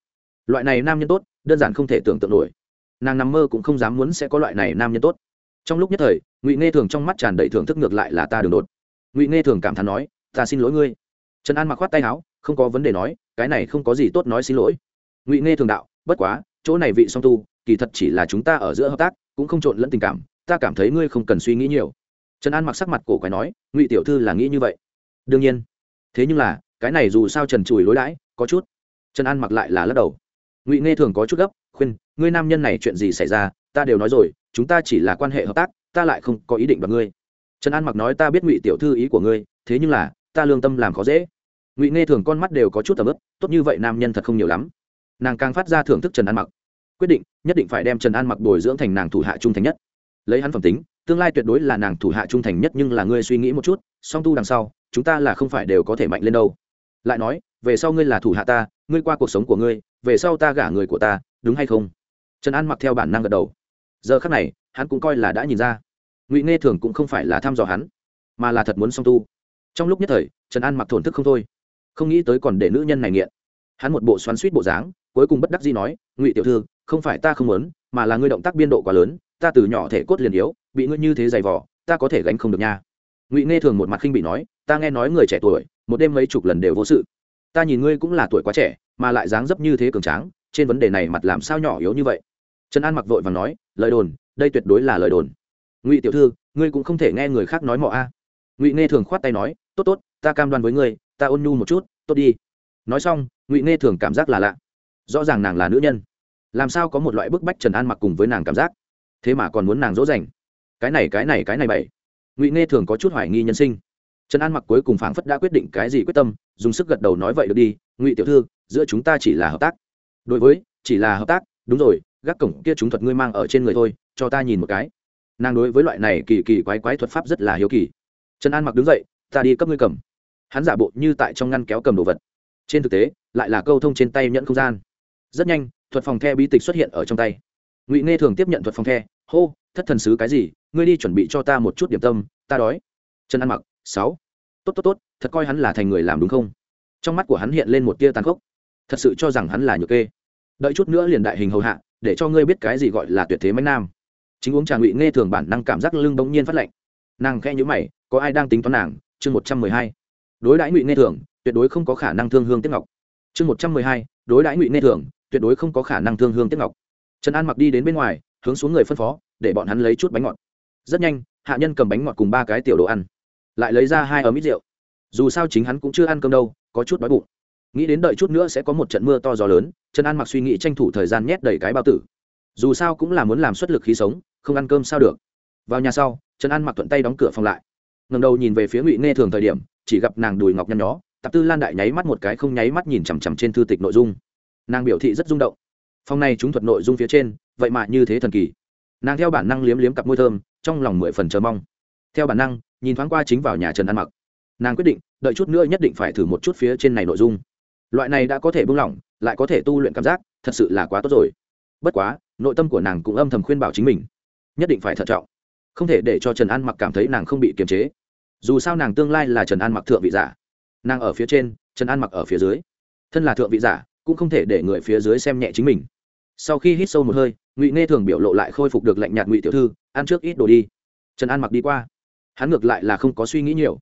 Loại này nam nhân tốt, đơn giản không thể tưởng tượng nổi. Nàng nằm mơ cũng không dám muốn sẽ có loại này nam nhân tốt. Trong lúc nhất thời, ngụy nghe thường trong mắt tràn đầy thưởng thức ngược lại là ta đường đột. Ngụy nghe thường cảm thán nói, ta xin lỗi ngươi. Trần an mặc khoát tay áo, không có vấn đề nói, cái này không có gì tốt nói xin lỗi. Ngụy nghe thường đạo, bất quá, chỗ này vị song tu, kỳ thật chỉ là chúng ta ở giữa hợp tác, cũng không trộn lẫn tình cảm ta cảm thấy ngươi không cần suy nghĩ nhiều. Trần an mặc sắc mặt cổ quái nói, ngụy tiểu thư là nghĩ như vậy. Đương nhiên. Thế nhưng là, cái này dù sao trần chùi lối đãi, có chút. Trần an mặc lại là lắc đầu. Ngụy nghe thường có chút gấp, khuyên, ngươi nam nhân này chuyện gì xảy ra, ta đều nói rồi, chúng ta chỉ là quan hệ hợp tác, ta lại không có ý định bằng ngươi. Trần an mặc nói, ta biết ngụy tiểu thư ý của ngươi, thế nhưng là, ta lương tâm làm khó dễ. Ngụy nghe thường con mắt đều có chút tầm ướp tốt như vậy nam nhân thật không nhiều lắm. Nàng càng phát ra thưởng thức trần an mặc. Quyết định, nhất định phải đem trần an mặc bồi dưỡng thành nàng thủ hạ trung thành nhất lấy hắn phẩm tính, tương lai tuyệt đối là nàng thủ hạ trung thành nhất nhưng là ngươi suy nghĩ một chút, song tu đằng sau, chúng ta là không phải đều có thể mạnh lên đâu. Lại nói, về sau ngươi là thủ hạ ta, ngươi qua cuộc sống của ngươi, về sau ta gả người của ta, đúng hay không? Trần an mặc theo bản năng gật đầu. Giờ khắc này, hắn cũng coi là đã nhìn ra. Ngụy nghe thường cũng không phải là thăm dò hắn, mà là thật muốn song tu. Trong lúc nhất thời, trần an mặc thổn thức không thôi. Không nghĩ tới còn để nữ nhân này nghiện. Hắn một bộ xoắn suýt bộ dáng, cuối cùng bất đắc dĩ nói, ngụy tiểu thư, không phải ta không muốn, mà là ngươi động tác biên độ quá lớn ta từ nhỏ thể cốt liền yếu, bị ngươi như thế dày vỏ ta có thể gánh không được nha. Ngụy nghe thường một mặt khinh bị nói, ta nghe nói người trẻ tuổi, một đêm mấy chục lần đều vô sự. Ta nhìn ngươi cũng là tuổi quá trẻ, mà lại dáng dấp như thế cường tráng, trên vấn đề này mặt làm sao nhỏ yếu như vậy? Trần an mặc vội và nói, lời đồn, đây tuyệt đối là lời đồn. Ngụy tiểu thư, ngươi cũng không thể nghe người khác nói mọ a. Ngụy nghe thường khoát tay nói, tốt tốt, ta cam đoan với ngươi, ta ôn nhu một chút, tốt đi. Nói xong, ngụy nghe thường cảm giác là lạ. Rõ ràng nàng là nữ nhân. Làm sao có một loại bức bách trần an mặc cùng với nàng cảm giác? Thế mà còn muốn nàng dỗ dành. Cái này cái này cái này bảy ngụy nghe thường có chút hoài nghi nhân sinh. Trần an mặc cuối cùng phảng phất đã quyết định cái gì quyết tâm, dùng sức gật đầu nói vậy được đi, ngụy tiểu thư, giữa chúng ta chỉ là hợp tác. Đối với, chỉ là hợp tác, đúng rồi, gác cổng kia chúng thuật ngươi mang ở trên người thôi, cho ta nhìn một cái. Nàng đối với loại này kỳ kỳ quái quái thuật pháp rất là hiếu kỳ. Trần an mặc đứng dậy, ta đi cấp ngươi cầm. Hắn giả bộ như tại trong ngăn kéo cầm đồ vật. Trên thực tế, lại là câu thông trên tay nhận không gian. Rất nhanh, thuật phòng the bí tịch xuất hiện ở trong tay ngụy nghe thường tiếp nhận thuật phòng the, hô, thất thần sứ cái gì? Ngươi đi chuẩn bị cho ta một chút điểm tâm, ta đói. Trần an mặc, sáu. Tốt tốt tốt, thật coi hắn là thành người làm đúng không? Trong mắt của hắn hiện lên một tia tàn khốc. Thật sự cho rằng hắn là nhược kê. Đợi chút nữa liền đại hình hầu hạ, để cho ngươi biết cái gì gọi là tuyệt thế mạnh nam. Chính uống trà ngụy nghe thường bản năng cảm giác lưng bỗng nhiên phát lạnh. Nàng khe nhữ mày, có ai đang tính toán nàng? Chương một trăm mười hai. Đối đãi ngụy nghe thường, tuyệt đối không có khả năng thương hương tiếp ngọc. Chương một trăm mười hai. Đối đãi ngụy nghe thường, tuyệt đối không có khả năng thương hương tiếp ngọc trần an mặc đi đến bên ngoài, hướng xuống người phân phó, để bọn hắn lấy chút bánh ngọt. Rất nhanh, hạ nhân cầm bánh ngọt cùng ba cái tiểu đồ ăn, lại lấy ra hai ấm ít rượu. Dù sao chính hắn cũng chưa ăn cơm đâu, có chút đói bụng. Nghĩ đến đợi chút nữa sẽ có một trận mưa to gió lớn, trần an mặc suy nghĩ tranh thủ thời gian nhét đầy cái bao tử. Dù sao cũng là muốn làm xuất lực khí sống, không ăn cơm sao được. Vào nhà sau, trần an mặc thuận tay đóng cửa phòng lại. Ngầm đầu nhìn về phía ngụy nghe thường thời điểm, chỉ gặp nàng đùi ngọc nhăn nhó, tạp tư lan đại nháy mắt một cái không nháy mắt nhìn chằm chằm trên thư tịch nội dung. Nàng biểu thị rất rung động phòng này chúng thuật nội dung phía trên, vậy mà như thế thần kỳ. Nàng theo bản năng liếm liếm cặp môi thơm, trong lòng mười phần chờ mong. Theo bản năng, nhìn thoáng qua chính vào nhà trần ăn mặc. Nàng quyết định, đợi chút nữa nhất định phải thử một chút phía trên này nội dung. Loại này đã có thể buông lỏng, lại có thể tu luyện cảm giác, thật sự là quá tốt rồi. Bất quá, nội tâm của nàng cũng âm thầm khuyên bảo chính mình, nhất định phải thận trọng. Không thể để cho trần an mặc cảm thấy nàng không bị kiềm chế. Dù sao nàng tương lai là trần an mặc thượng vị giả. Nàng ở phía trên, trần an mặc ở phía dưới. Thân là thượng vị giả, cũng không thể để người phía dưới xem nhẹ chính mình sau khi hít sâu một hơi, ngụy nghe thường biểu lộ lại khôi phục được lạnh nhạt ngụy tiểu thư, ăn trước ít đồ đi. Trần an mặc đi qua. Hắn ngược lại là không có suy nghĩ nhiều.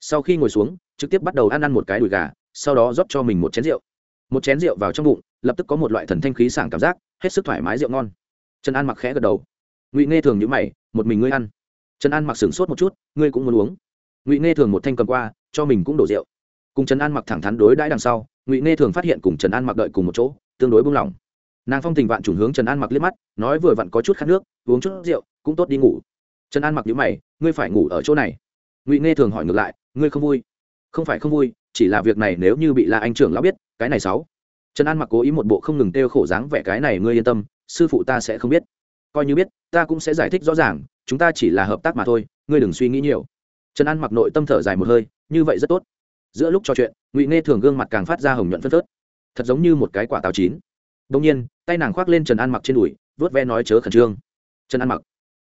Sau khi ngồi xuống, trực tiếp bắt đầu ăn ăn một cái đùi gà, sau đó rót cho mình một chén rượu. Một chén rượu vào trong bụng, lập tức có một loại thần thanh khí sảng cảm giác, hết sức thoải mái rượu ngon. Trần an mặc khẽ gật đầu. Ngụy nghe thường nhữ mày, một mình ngươi ăn. Trần an mặc sửng sốt một chút, ngươi cũng muốn uống. Ngụy nghe thường một thanh cầm qua, cho mình cũng đổ rượu. Cùng trần an mặc thẳng thắn đối đãi đằng sau, ngụy nghe thường phát hiện cùng trần an mặc đợi cùng một chỗ, tương đối buông lỏng nàng phong tình vạn chủng hướng trần an mặc liếc mắt, nói vừa vặn có chút khát nước, uống chút rượu, cũng tốt đi ngủ. Trần an mặc nhữ mày, ngươi phải ngủ ở chỗ này. Ngụy nghe thường hỏi ngược lại, ngươi không vui? Không phải không vui, chỉ là việc này nếu như bị la anh trưởng lão biết, cái này sáu trần an mặc cố ý một bộ không ngừng têu khổ dáng vẻ, cái này ngươi yên tâm, sư phụ ta sẽ không biết. Coi như biết, ta cũng sẽ giải thích rõ ràng, chúng ta chỉ là hợp tác mà thôi, ngươi đừng suy nghĩ nhiều. Trần an mặc nội tâm thở dài một hơi, như vậy rất tốt. Giữa lúc trò chuyện, ngụy nghe thường gương mặt càng phát ra hồng nhuận phân phớt. Thật giống như một cái quả táo chín. Đông nhiên tay nàng khoác lên trần an mặc trên đùi, vớt ve nói chớ khẩn trương. Trần an mặc,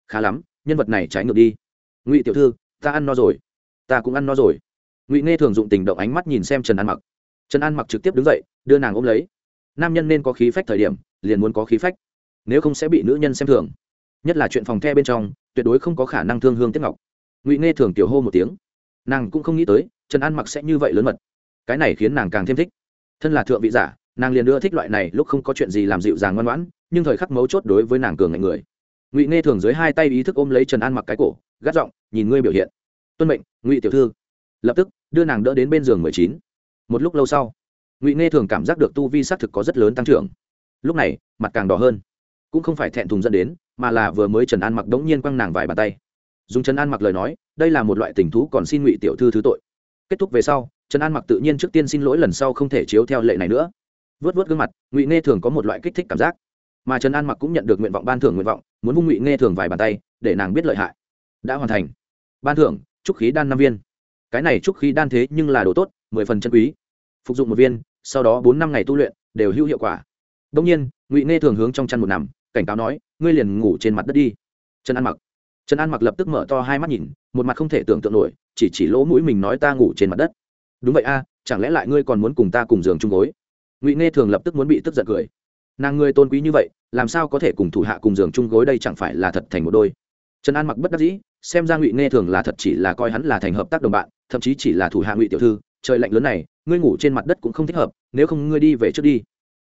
khá lắm, nhân vật này trái ngược đi. Ngụy tiểu thư, ta ăn no rồi. Ta cũng ăn no rồi. Ngụy nghe thường dụng tình động ánh mắt nhìn xem trần an mặc. Trần an mặc trực tiếp đứng dậy, đưa nàng ôm lấy. Nam nhân nên có khí phách thời điểm, liền muốn có khí phách. Nếu không sẽ bị nữ nhân xem thường. Nhất là chuyện phòng the bên trong, tuyệt đối không có khả năng thương hương tiếp ngọc. Ngụy nghe thường tiểu hô một tiếng. Nàng cũng không nghĩ tới, trần an mặc sẽ như vậy lớn mật. Cái này khiến nàng càng thêm thích. Thân là thượng vị giả nàng liền đưa thích loại này lúc không có chuyện gì làm dịu dàng ngoan ngoãn, nhưng thời khắc mấu chốt đối với nàng cường ngạnh người. Ngụy nghe thường dưới hai tay ý thức ôm lấy trần an mặc cái cổ, gắt giọng, nhìn ngươi biểu hiện. Tuân mệnh, ngụy tiểu thư. Lập tức, đưa nàng đỡ đến bên giường mười chín. Một lúc lâu sau, ngụy nghe thường cảm giác được tu vi xác thực có rất lớn tăng trưởng. Lúc này, mặt càng đỏ hơn. Cũng không phải thẹn thùng dẫn đến, mà là vừa mới trần an mặc đống nhiên quăng nàng vài bàn tay. Dùng trần an mặc lời nói, đây là một loại tình thú còn xin ngụy tiểu thư thứ tội. Kết thúc về sau, trần an mặc tự nhiên trước tiên xin lỗi lần sau không thể chiếu theo lệ này nữa vớt vớt gương mặt, ngụy nghe thường có một loại kích thích cảm giác. Mà trần an mặc cũng nhận được nguyện vọng, ban thưởng nguyện vọng, muốn vung ngụy nghe thường vài bàn tay, để nàng biết lợi hại. Đã hoàn thành. Ban thưởng, trúc khí đan năm viên. Cái này trúc khí đan thế nhưng là đồ tốt, mười phần chân quý. Phục dụng một viên, sau đó bốn năm ngày tu luyện, đều hữu hiệu quả. Đông nhiên, ngụy nghe thường hướng trong chăn một nằm, cảnh cáo nói, ngươi liền ngủ trên mặt đất đi. Trần an mặc. Trần an mặc lập tức mở to hai mắt nhìn, một mặt không thể tưởng tượng nổi, chỉ chỉ lỗ mũi mình nói ta ngủ trên mặt đất. Đúng vậy a, chẳng lẽ lại ngươi còn muốn cùng ta cùng giường chung gối? Ngụy nghe thường lập tức muốn bị tức giận cười nàng ngươi tôn quý như vậy làm sao có thể cùng thủ hạ cùng giường chung gối đây chẳng phải là thật thành một đôi trần an mặc bất đắc dĩ xem ra ngụy nghe thường là thật chỉ là coi hắn là thành hợp tác đồng bạn thậm chí chỉ là thủ hạ ngụy tiểu thư trời lạnh lớn này ngươi ngủ trên mặt đất cũng không thích hợp nếu không ngươi đi về trước đi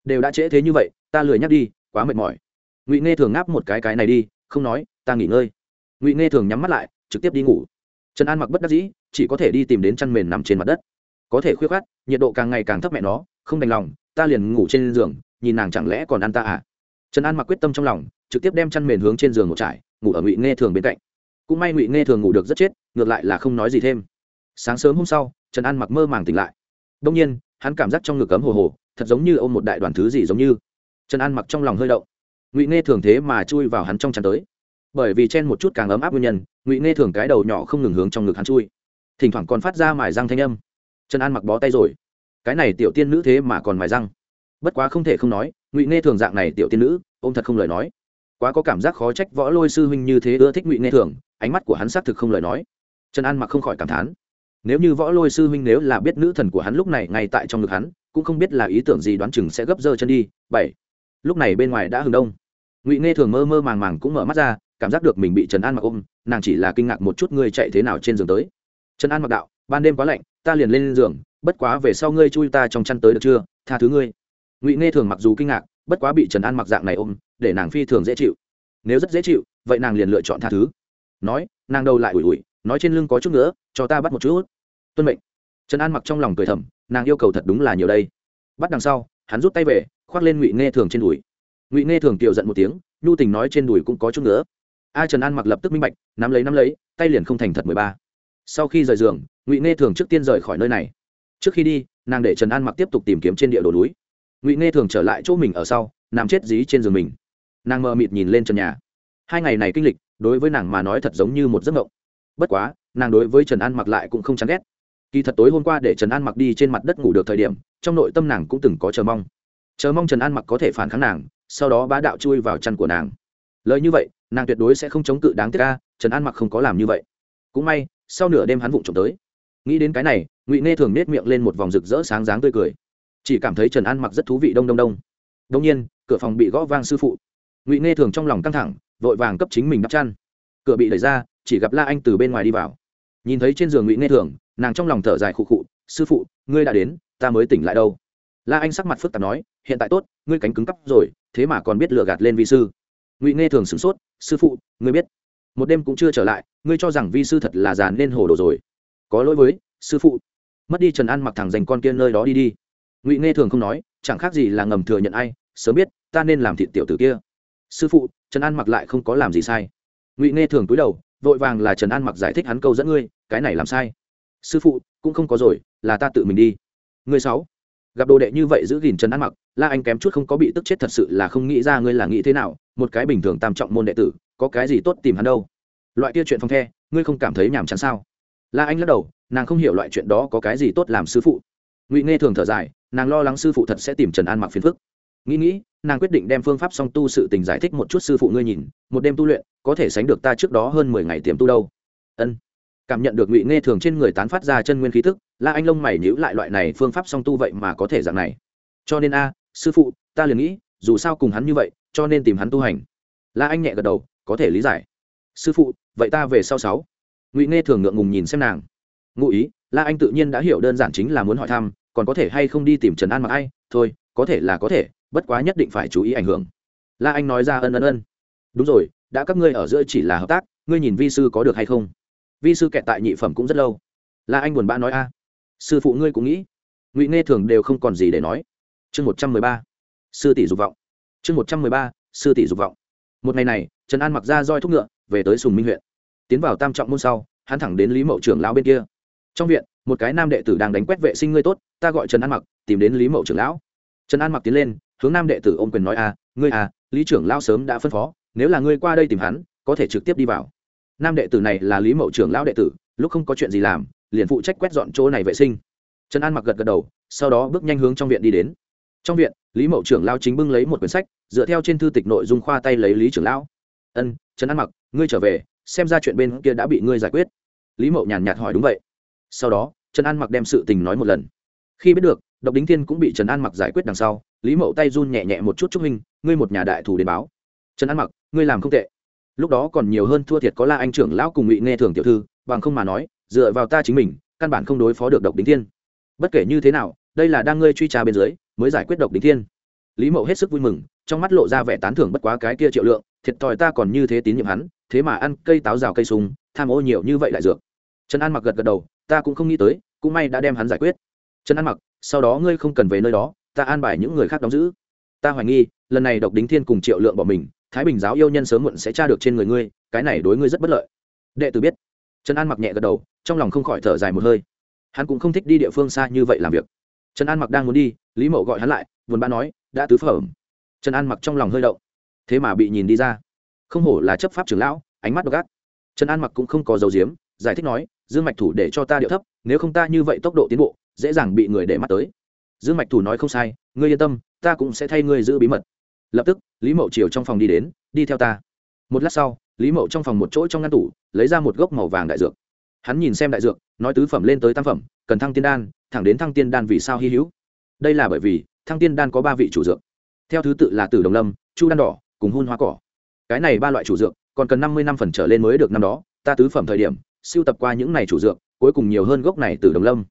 đều đã trễ thế như vậy ta lười nhắc đi quá mệt mỏi ngụy nghe thường ngáp một cái cái này đi không nói ta nghỉ ngơi ngụy nghe thường nhắm mắt lại trực tiếp đi ngủ trần an mặc bất đắc dĩ chỉ có thể đi tìm đến chăn mền nằm trên mặt đất có thể khuyết khát nhiệt độ càng ngày càng thấp mẹ nó không đành lòng ta liền ngủ trên giường, nhìn nàng chẳng lẽ còn ăn ta à? Trần an mặc quyết tâm trong lòng, trực tiếp đem chăn mền hướng trên giường một trải, ngủ ở ngụy nghe thường bên cạnh. Cũng may ngụy nghe thường ngủ được rất chết, ngược lại là không nói gì thêm. Sáng sớm hôm sau, trần an mặc mơ màng tỉnh lại. Đông nhiên, hắn cảm giác trong ngực cấm hồ hồ, thật giống như ôm một đại đoàn thứ gì giống như. Trần an mặc trong lòng hơi động. Ngụy nghe thường thế mà chui vào hắn trong chăn tới. Bởi vì chen một chút càng ấm áp nguyên nhân, ngụy nghe thường cái đầu nhỏ không ngừng hướng trong ngực hắn chui. Thỉnh thoảng còn phát ra mài răng thanh âm. Trần an mặc bó tay rồi cái này tiểu tiên nữ thế mà còn mài răng. Bất quá không thể không nói, ngụy nghe thường dạng này tiểu tiên nữ ô m thật không lời nói. Quá có cảm giác khó trách võ lôi sư huynh như thế ưa thích ngụy nghe thường, ánh mắt của hắn xác thực không lời nói. Trần an mặc không khỏi cảm thán. Nếu như võ lôi sư huynh nếu là biết nữ thần của hắn lúc này ngay tại trong ngực hắn, cũng không biết là ý tưởng gì đoán chừng sẽ gấp dơ chân đi. Bảy. Lúc này bên ngoài đã hừng đông. Ngụy nghe thường mơ mơ màng màng cũng mở mắt ra, cảm giác được mình bị trần an mặc ôm, nàng chỉ là kinh ngạc một chút ngươi chạy thế nào trên giường tới. Trần an mặc đạo, ban đêm quá lạnh, ta liền lên giường bất quá về sau ngươi chui ta trong chăn tới được chưa? Tha thứ ngươi. Ngụy nghe thường mặc dù kinh ngạc, bất quá bị trần an mặc dạng này ôm, để nàng phi thường dễ chịu. Nếu rất dễ chịu, vậy nàng liền lựa chọn tha thứ. Nói, nàng đầu lại ủi ủi, nói trên lưng có chút nữa, cho ta bắt một chút. Tuân mệnh. Trần an mặc trong lòng cười thầm, nàng yêu cầu thật đúng là nhiều đây. Bắt đằng sau, hắn rút tay về, khoác lên ngụy nghe thường trên đùi. Ngụy nghe thường kiều giận một tiếng, nhu tình nói trên đùi cũng có chút nữa. A trần an mặc lập tức minh bạch, nắm lấy nắm lấy, tay liền không thành thật mười ba. Sau khi rời giường, ngụy nghe thường trước tiên rời khỏi nơi này trước khi đi, nàng để trần an mặc tiếp tục tìm kiếm trên địa đồ núi. Ngụy nghe thường trở lại chỗ mình ở sau, nằm chết dí trên giường mình. Nàng mờ mịt nhìn lên trần nhà. Hai ngày này kinh lịch, đối với nàng mà nói thật giống như một giấc mộng. Bất quá, nàng đối với trần an mặc lại cũng không chán ghét. Kỳ thật tối hôm qua để trần an mặc đi trên mặt đất ngủ được thời điểm, trong nội tâm nàng cũng từng có chờ mong. Chờ mong trần an mặc có thể phản kháng nàng, sau đó bá đạo chui vào chăn của nàng. Lời như vậy, nàng tuyệt đối sẽ không chống cự đáng tiếc ca trần an mặc không có làm như vậy. Cũng may, sau nửa đêm hắn vụng trộm tới. Nghĩ đến cái này ngụy nghe thường nết miệng lên một vòng rực rỡ sáng dáng tươi cười chỉ cảm thấy trần an mặc rất thú vị đông đông đông đông nhiên cửa phòng bị gõ vang sư phụ ngụy nghe thường trong lòng căng thẳng vội vàng cấp chính mình đắp chăn cửa bị đẩy ra chỉ gặp la anh từ bên ngoài đi vào nhìn thấy trên giường ngụy nghe thường nàng trong lòng thở dài khụ khụ sư phụ ngươi đã đến ta mới tỉnh lại đâu la anh sắc mặt phức tạp nói hiện tại tốt ngươi cánh cứng cắp rồi thế mà còn biết lừa gạt lên vi sư ngụy nghe thường sửng sốt sư phụ ngươi biết một đêm cũng chưa trở lại ngươi cho rằng vi sư thật là già nên hồ đồ rồi có lỗi với sư phụ mất đi trần an mặc thẳng dành con kia nơi đó đi đi. Ngụy nghe thường không nói, chẳng khác gì là ngầm thừa nhận ai, sớm biết, ta nên làm thịt tiểu tử kia. Sư phụ, trần an mặc lại không có làm gì sai. Ngụy nghe thường cúi đầu, vội vàng là trần an mặc giải thích hắn câu dẫn ngươi, cái này làm sai. Sư phụ, cũng không có rồi, là ta tự mình đi. Ngươi sáu, gặp đồ đệ như vậy giữ gìn trần an mặc, la anh kém chút không có bị tức chết thật sự là không nghĩ ra ngươi là nghĩ thế nào, một cái bình thường tam trọng môn đệ tử, có cái gì tốt tìm hắn đâu. Loại kia chuyện phong the, ngươi không cảm thấy nhàm chán sao? La anh lắc đầu nàng không hiểu loại chuyện đó có cái gì tốt làm sư phụ. Ngụy nghe thường thở dài, nàng lo lắng sư phụ thật sẽ tìm trần an mặc phiền phức. Nghĩ nghĩ, nàng quyết định đem phương pháp song tu sự tình giải thích một chút sư phụ ngươi nhìn, một đêm tu luyện, có thể sánh được ta trước đó hơn mười ngày tiềm tu đâu. Ân. Cảm nhận được ngụy nghe thường trên người tán phát ra chân nguyên khí thức la anh lông mày nhữ lại loại này phương pháp song tu vậy mà có thể dạng này. Cho nên a, sư phụ, ta liền nghĩ, dù sao cùng hắn như vậy, cho nên tìm hắn tu hành. La anh nhẹ gật đầu, có thể lý giải. Sư phụ, vậy ta về sau sáu. Ngụy nghe thường ngượng ngùng nhìn xem nàng ngụ ý, la anh tự nhiên đã hiểu đơn giản chính là muốn hỏi thăm, còn có thể hay không đi tìm trần an mặc ai, thôi, có thể là có thể, bất quá nhất định phải chú ý ảnh hưởng. La anh nói ra ân ân ân. Đúng rồi, đã các ngươi ở giữa chỉ là hợp tác, ngươi nhìn vi sư có được hay không? Vi sư kẹt tại nhị phẩm cũng rất lâu. La anh buồn bã nói, a, sư phụ ngươi cũng nghĩ. Ngụy nghe thường đều không còn gì để nói. Chương một trăm mười ba, sư tỷ dục vọng. Chương một trăm mười ba, sư tỷ dục vọng. Một ngày này, trần an mặc ra roi thúc ngựa, về tới sùng minh huyện. Tiến vào tam trọng môn sau, hắn thẳng đến lý mậu trưởng lão bên kia trong viện, một cái nam đệ tử đang đánh quét vệ sinh ngươi tốt, ta gọi trần an mặc, tìm đến lý mậu trưởng lão. Trần an mặc tiến lên, hướng nam đệ tử ôm quyền nói a ngươi à lý trưởng lão sớm đã phân phó, nếu là ngươi qua đây tìm hắn, có thể trực tiếp đi vào. Nam đệ tử này là lý mậu trưởng lão đệ tử, lúc không có chuyện gì làm, liền phụ trách quét dọn chỗ này vệ sinh. Trần an mặc gật gật đầu, sau đó bước nhanh hướng trong viện đi đến. Trong viện, lý mậu trưởng lão chính bưng lấy một quyển sách, dựa theo trên thư tịch nội dung khoa tay lấy lý trưởng lão. Ân, trần an mặc, ngươi trở về, xem ra chuyện bên kia đã bị ngươi giải quyết. Lý mậu nhàn nhạt hỏi, đúng vậy sau đó, trần an mặc đem sự tình nói một lần. Khi biết được, độc đính thiên cũng bị trần an mặc giải quyết đằng sau, lý mậu tay run nhẹ nhẹ một chút chúc minh ngươi một nhà đại thủ đến báo. Trần an mặc, ngươi làm không tệ. Lúc đó còn nhiều hơn thua thiệt có la anh trưởng lão cùng ngụy nghe thường tiểu thư, bằng không mà nói, dựa vào ta chính mình, căn bản không đối phó được độc đính thiên. Bất kể như thế nào, đây là đang ngươi truy tra bên dưới, mới giải quyết độc đính thiên. Lý mậu hết sức vui mừng, trong mắt lộ ra vẻ tán thưởng bất quá cái kia triệu lượng, thiệt thòi ta còn như thế tín nhiệm hắn, thế mà ăn cây táo rào cây súng tham ô nhiều như vậy lại dược trần an mặc gật gật đầu, ta cũng không nghĩ tới, cũng may đã đem hắn giải quyết. Trần an mặc, sau đó ngươi không cần về nơi đó, ta an bài những người khác đóng giữ. Ta hoài nghi, lần này độc đính thiên cùng triệu lượng bỏ mình, thái bình giáo yêu nhân sớm muộn sẽ tra được trên người ngươi, cái này đối ngươi rất bất lợi. Đệ tử biết. Trần an mặc nhẹ gật đầu, trong lòng không khỏi thở dài một hơi. Hắn cũng không thích đi địa phương xa như vậy làm việc. Trần an mặc đang muốn đi, lý mậu gọi hắn lại, buồn bã nói, đã tứ phẩm. Trần an mặc trong lòng hơi động, thế mà bị nhìn đi ra. Không hổ là chấp pháp trưởng lão, ánh mắt đ ộ gác trần an mặc cũng không có dấu diếm, giải thích nói dương mạch thủ để cho ta điệu thấp, nếu không ta như vậy tốc độ tiến bộ, dễ dàng bị người để mắt tới. Dương mạch thủ nói không sai, ngươi yên tâm, ta cũng sẽ thay ngươi giữ bí mật. Lập tức, lý mậu chiều trong phòng đi đến, đi theo ta. Một lát sau, lý mậu trong phòng một chỗ trong ngăn tủ, lấy ra một gốc màu vàng đại dược. Hắn nhìn xem đại dược, nói tứ phẩm lên tới tam phẩm, cần thăng tiên đan, thẳng đến thăng tiên đan vì sao hy hữu. Đây là bởi vì, thăng tiên đan có ba vị chủ dược. Theo thứ tự là tử đồng lâm, chu đan đỏ, cùng hun hoa cỏ. Cái này ba loại chủ dược, còn cần năm mươi năm phần trở lên mới được năm đó, ta tứ phẩm thời điểm sưu tập qua những này chủ dược, cuối cùng nhiều hơn gốc này từ đồng lâm.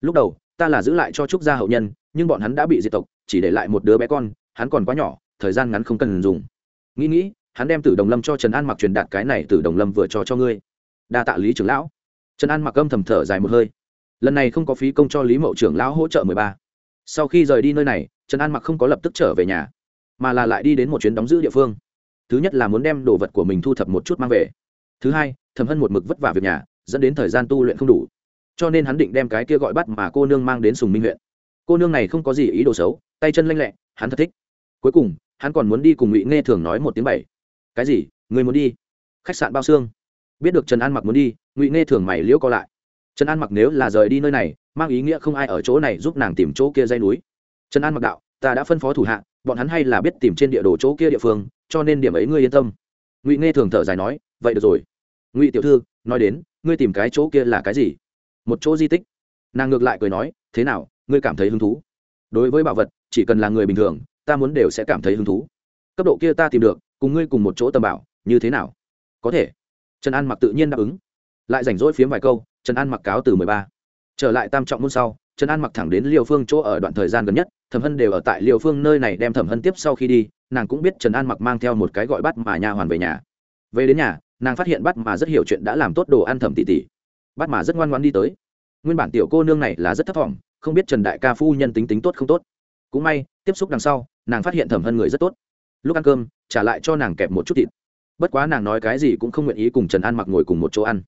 Lúc đầu, ta là giữ lại cho trúc gia hậu nhân, nhưng bọn hắn đã bị diệt tộc, chỉ để lại một đứa bé con, hắn còn quá nhỏ, thời gian ngắn không cần dùng. Nghĩ nghĩ, hắn đem tử đồng lâm cho trần an mặc truyền đạt cái này tử đồng lâm vừa cho cho ngươi. Đa tạ lý trưởng lão. Trần an mặc âm thầm thở dài một hơi. Lần này không có phí công cho lý mậu trưởng lão hỗ trợ mười ba. Sau khi rời đi nơi này, trần an mặc không có lập tức trở về nhà, mà là lại đi đến một chuyến đóng giữ địa phương. Thứ nhất là muốn đem đồ vật của mình thu thập một chút mang về. Thứ hai thầm hân một mực vất vả việc nhà, dẫn đến thời gian tu luyện không đủ. Cho nên hắn định đem cái kia gọi bắt mà cô nương mang đến sùng minh huyện. Cô nương này không có gì ý đồ xấu, tay chân lanh lẹ, hắn thật thích. Cuối cùng, hắn còn muốn đi cùng ngụy nghe thường nói một tiếng bảy. Cái gì? Người muốn đi? Khách sạn bao xương? Biết được trần an mặc muốn đi, ngụy nghe thường mày liễu co lại. Trần an mặc nếu là rời đi nơi này, mang ý nghĩa không ai ở chỗ này giúp nàng tìm chỗ kia dây núi. Trần an mặc đạo, ta đã phân phó thủ hạ, bọn hắn hay là biết tìm trên địa đồ chỗ kia địa phương, cho nên điểm ấy ngươi yên tâm. Ngụy nghe thường thở dài nói, vậy được rồi ngụy tiểu thư, nói đến, ngươi tìm cái chỗ kia là cái gì? Một chỗ di tích. Nàng ngược lại cười nói, thế nào, ngươi cảm thấy hứng thú? Đối với bảo vật, chỉ cần là người bình thường, ta muốn đều sẽ cảm thấy hứng thú. Cấp độ kia ta tìm được, cùng ngươi cùng một chỗ tầm bảo, như thế nào? Có thể. Trần an mặc tự nhiên đáp ứng. Lại rảnh rỗi phiếm vài câu, trần an mặc cáo từ mười ba. Trở lại tam trọng môn sau, trần an mặc thẳng đến liều phương chỗ ở đoạn thời gian gần nhất, thẩm hân đều ở tại liều phương nơi này đem thẩm hân tiếp sau khi đi, nàng cũng biết trần an mặc mang theo một cái gọi bắt mà nha hoàn về nhà. Về đến nhà nàng phát hiện bắt mà rất hiểu chuyện đã làm tốt đồ ăn thẩm tỉ tỉ bắt mà rất ngoan ngoan đi tới. Nguyên bản tiểu cô nương này là rất thấp thỏm, không biết trần đại ca phu nhân tính tính tốt không tốt. Cũng may, tiếp xúc đằng sau, nàng phát hiện thẩm hân người rất tốt. Lúc ăn cơm, trả lại cho nàng kẹp một chút thịt. Bất quá nàng nói cái gì cũng không nguyện ý cùng trần an mặc ngồi cùng một chỗ ăn.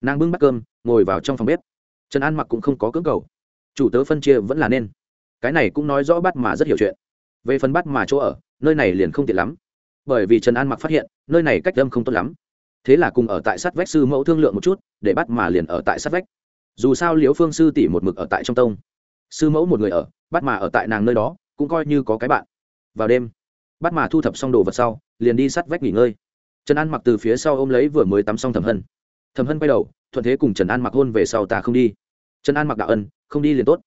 Nàng bưng bát cơm, ngồi vào trong phòng bếp. Trần an mặc cũng không có cưỡng cầu. Chủ tớ phân chia vẫn là nên. Cái này cũng nói rõ bắt mà rất hiểu chuyện. Về phần bắt mà chỗ ở, nơi này liền không tiện lắm. Bởi vì trần an mặc phát hiện, nơi này cách âm không tốt lắm thế là cùng ở tại sát vách sư mẫu thương lượng một chút, để bắt mà liền ở tại sát vách. Dù sao liễu phương sư tỷ một mực ở tại trong tông. Sư mẫu một người ở, bắt mà ở tại nàng nơi đó, cũng coi như có cái bạn. Vào đêm, bắt mà thu thập xong đồ vật sau, liền đi sát vách nghỉ ngơi. Trần an mặc từ phía sau ôm lấy vừa mới tắm xong thẩm hân. Thẩm hân quay đầu, thuận thế cùng trần an mặc hôn về sau ta không đi. Trần an mặc đạo ân, không đi liền tốt.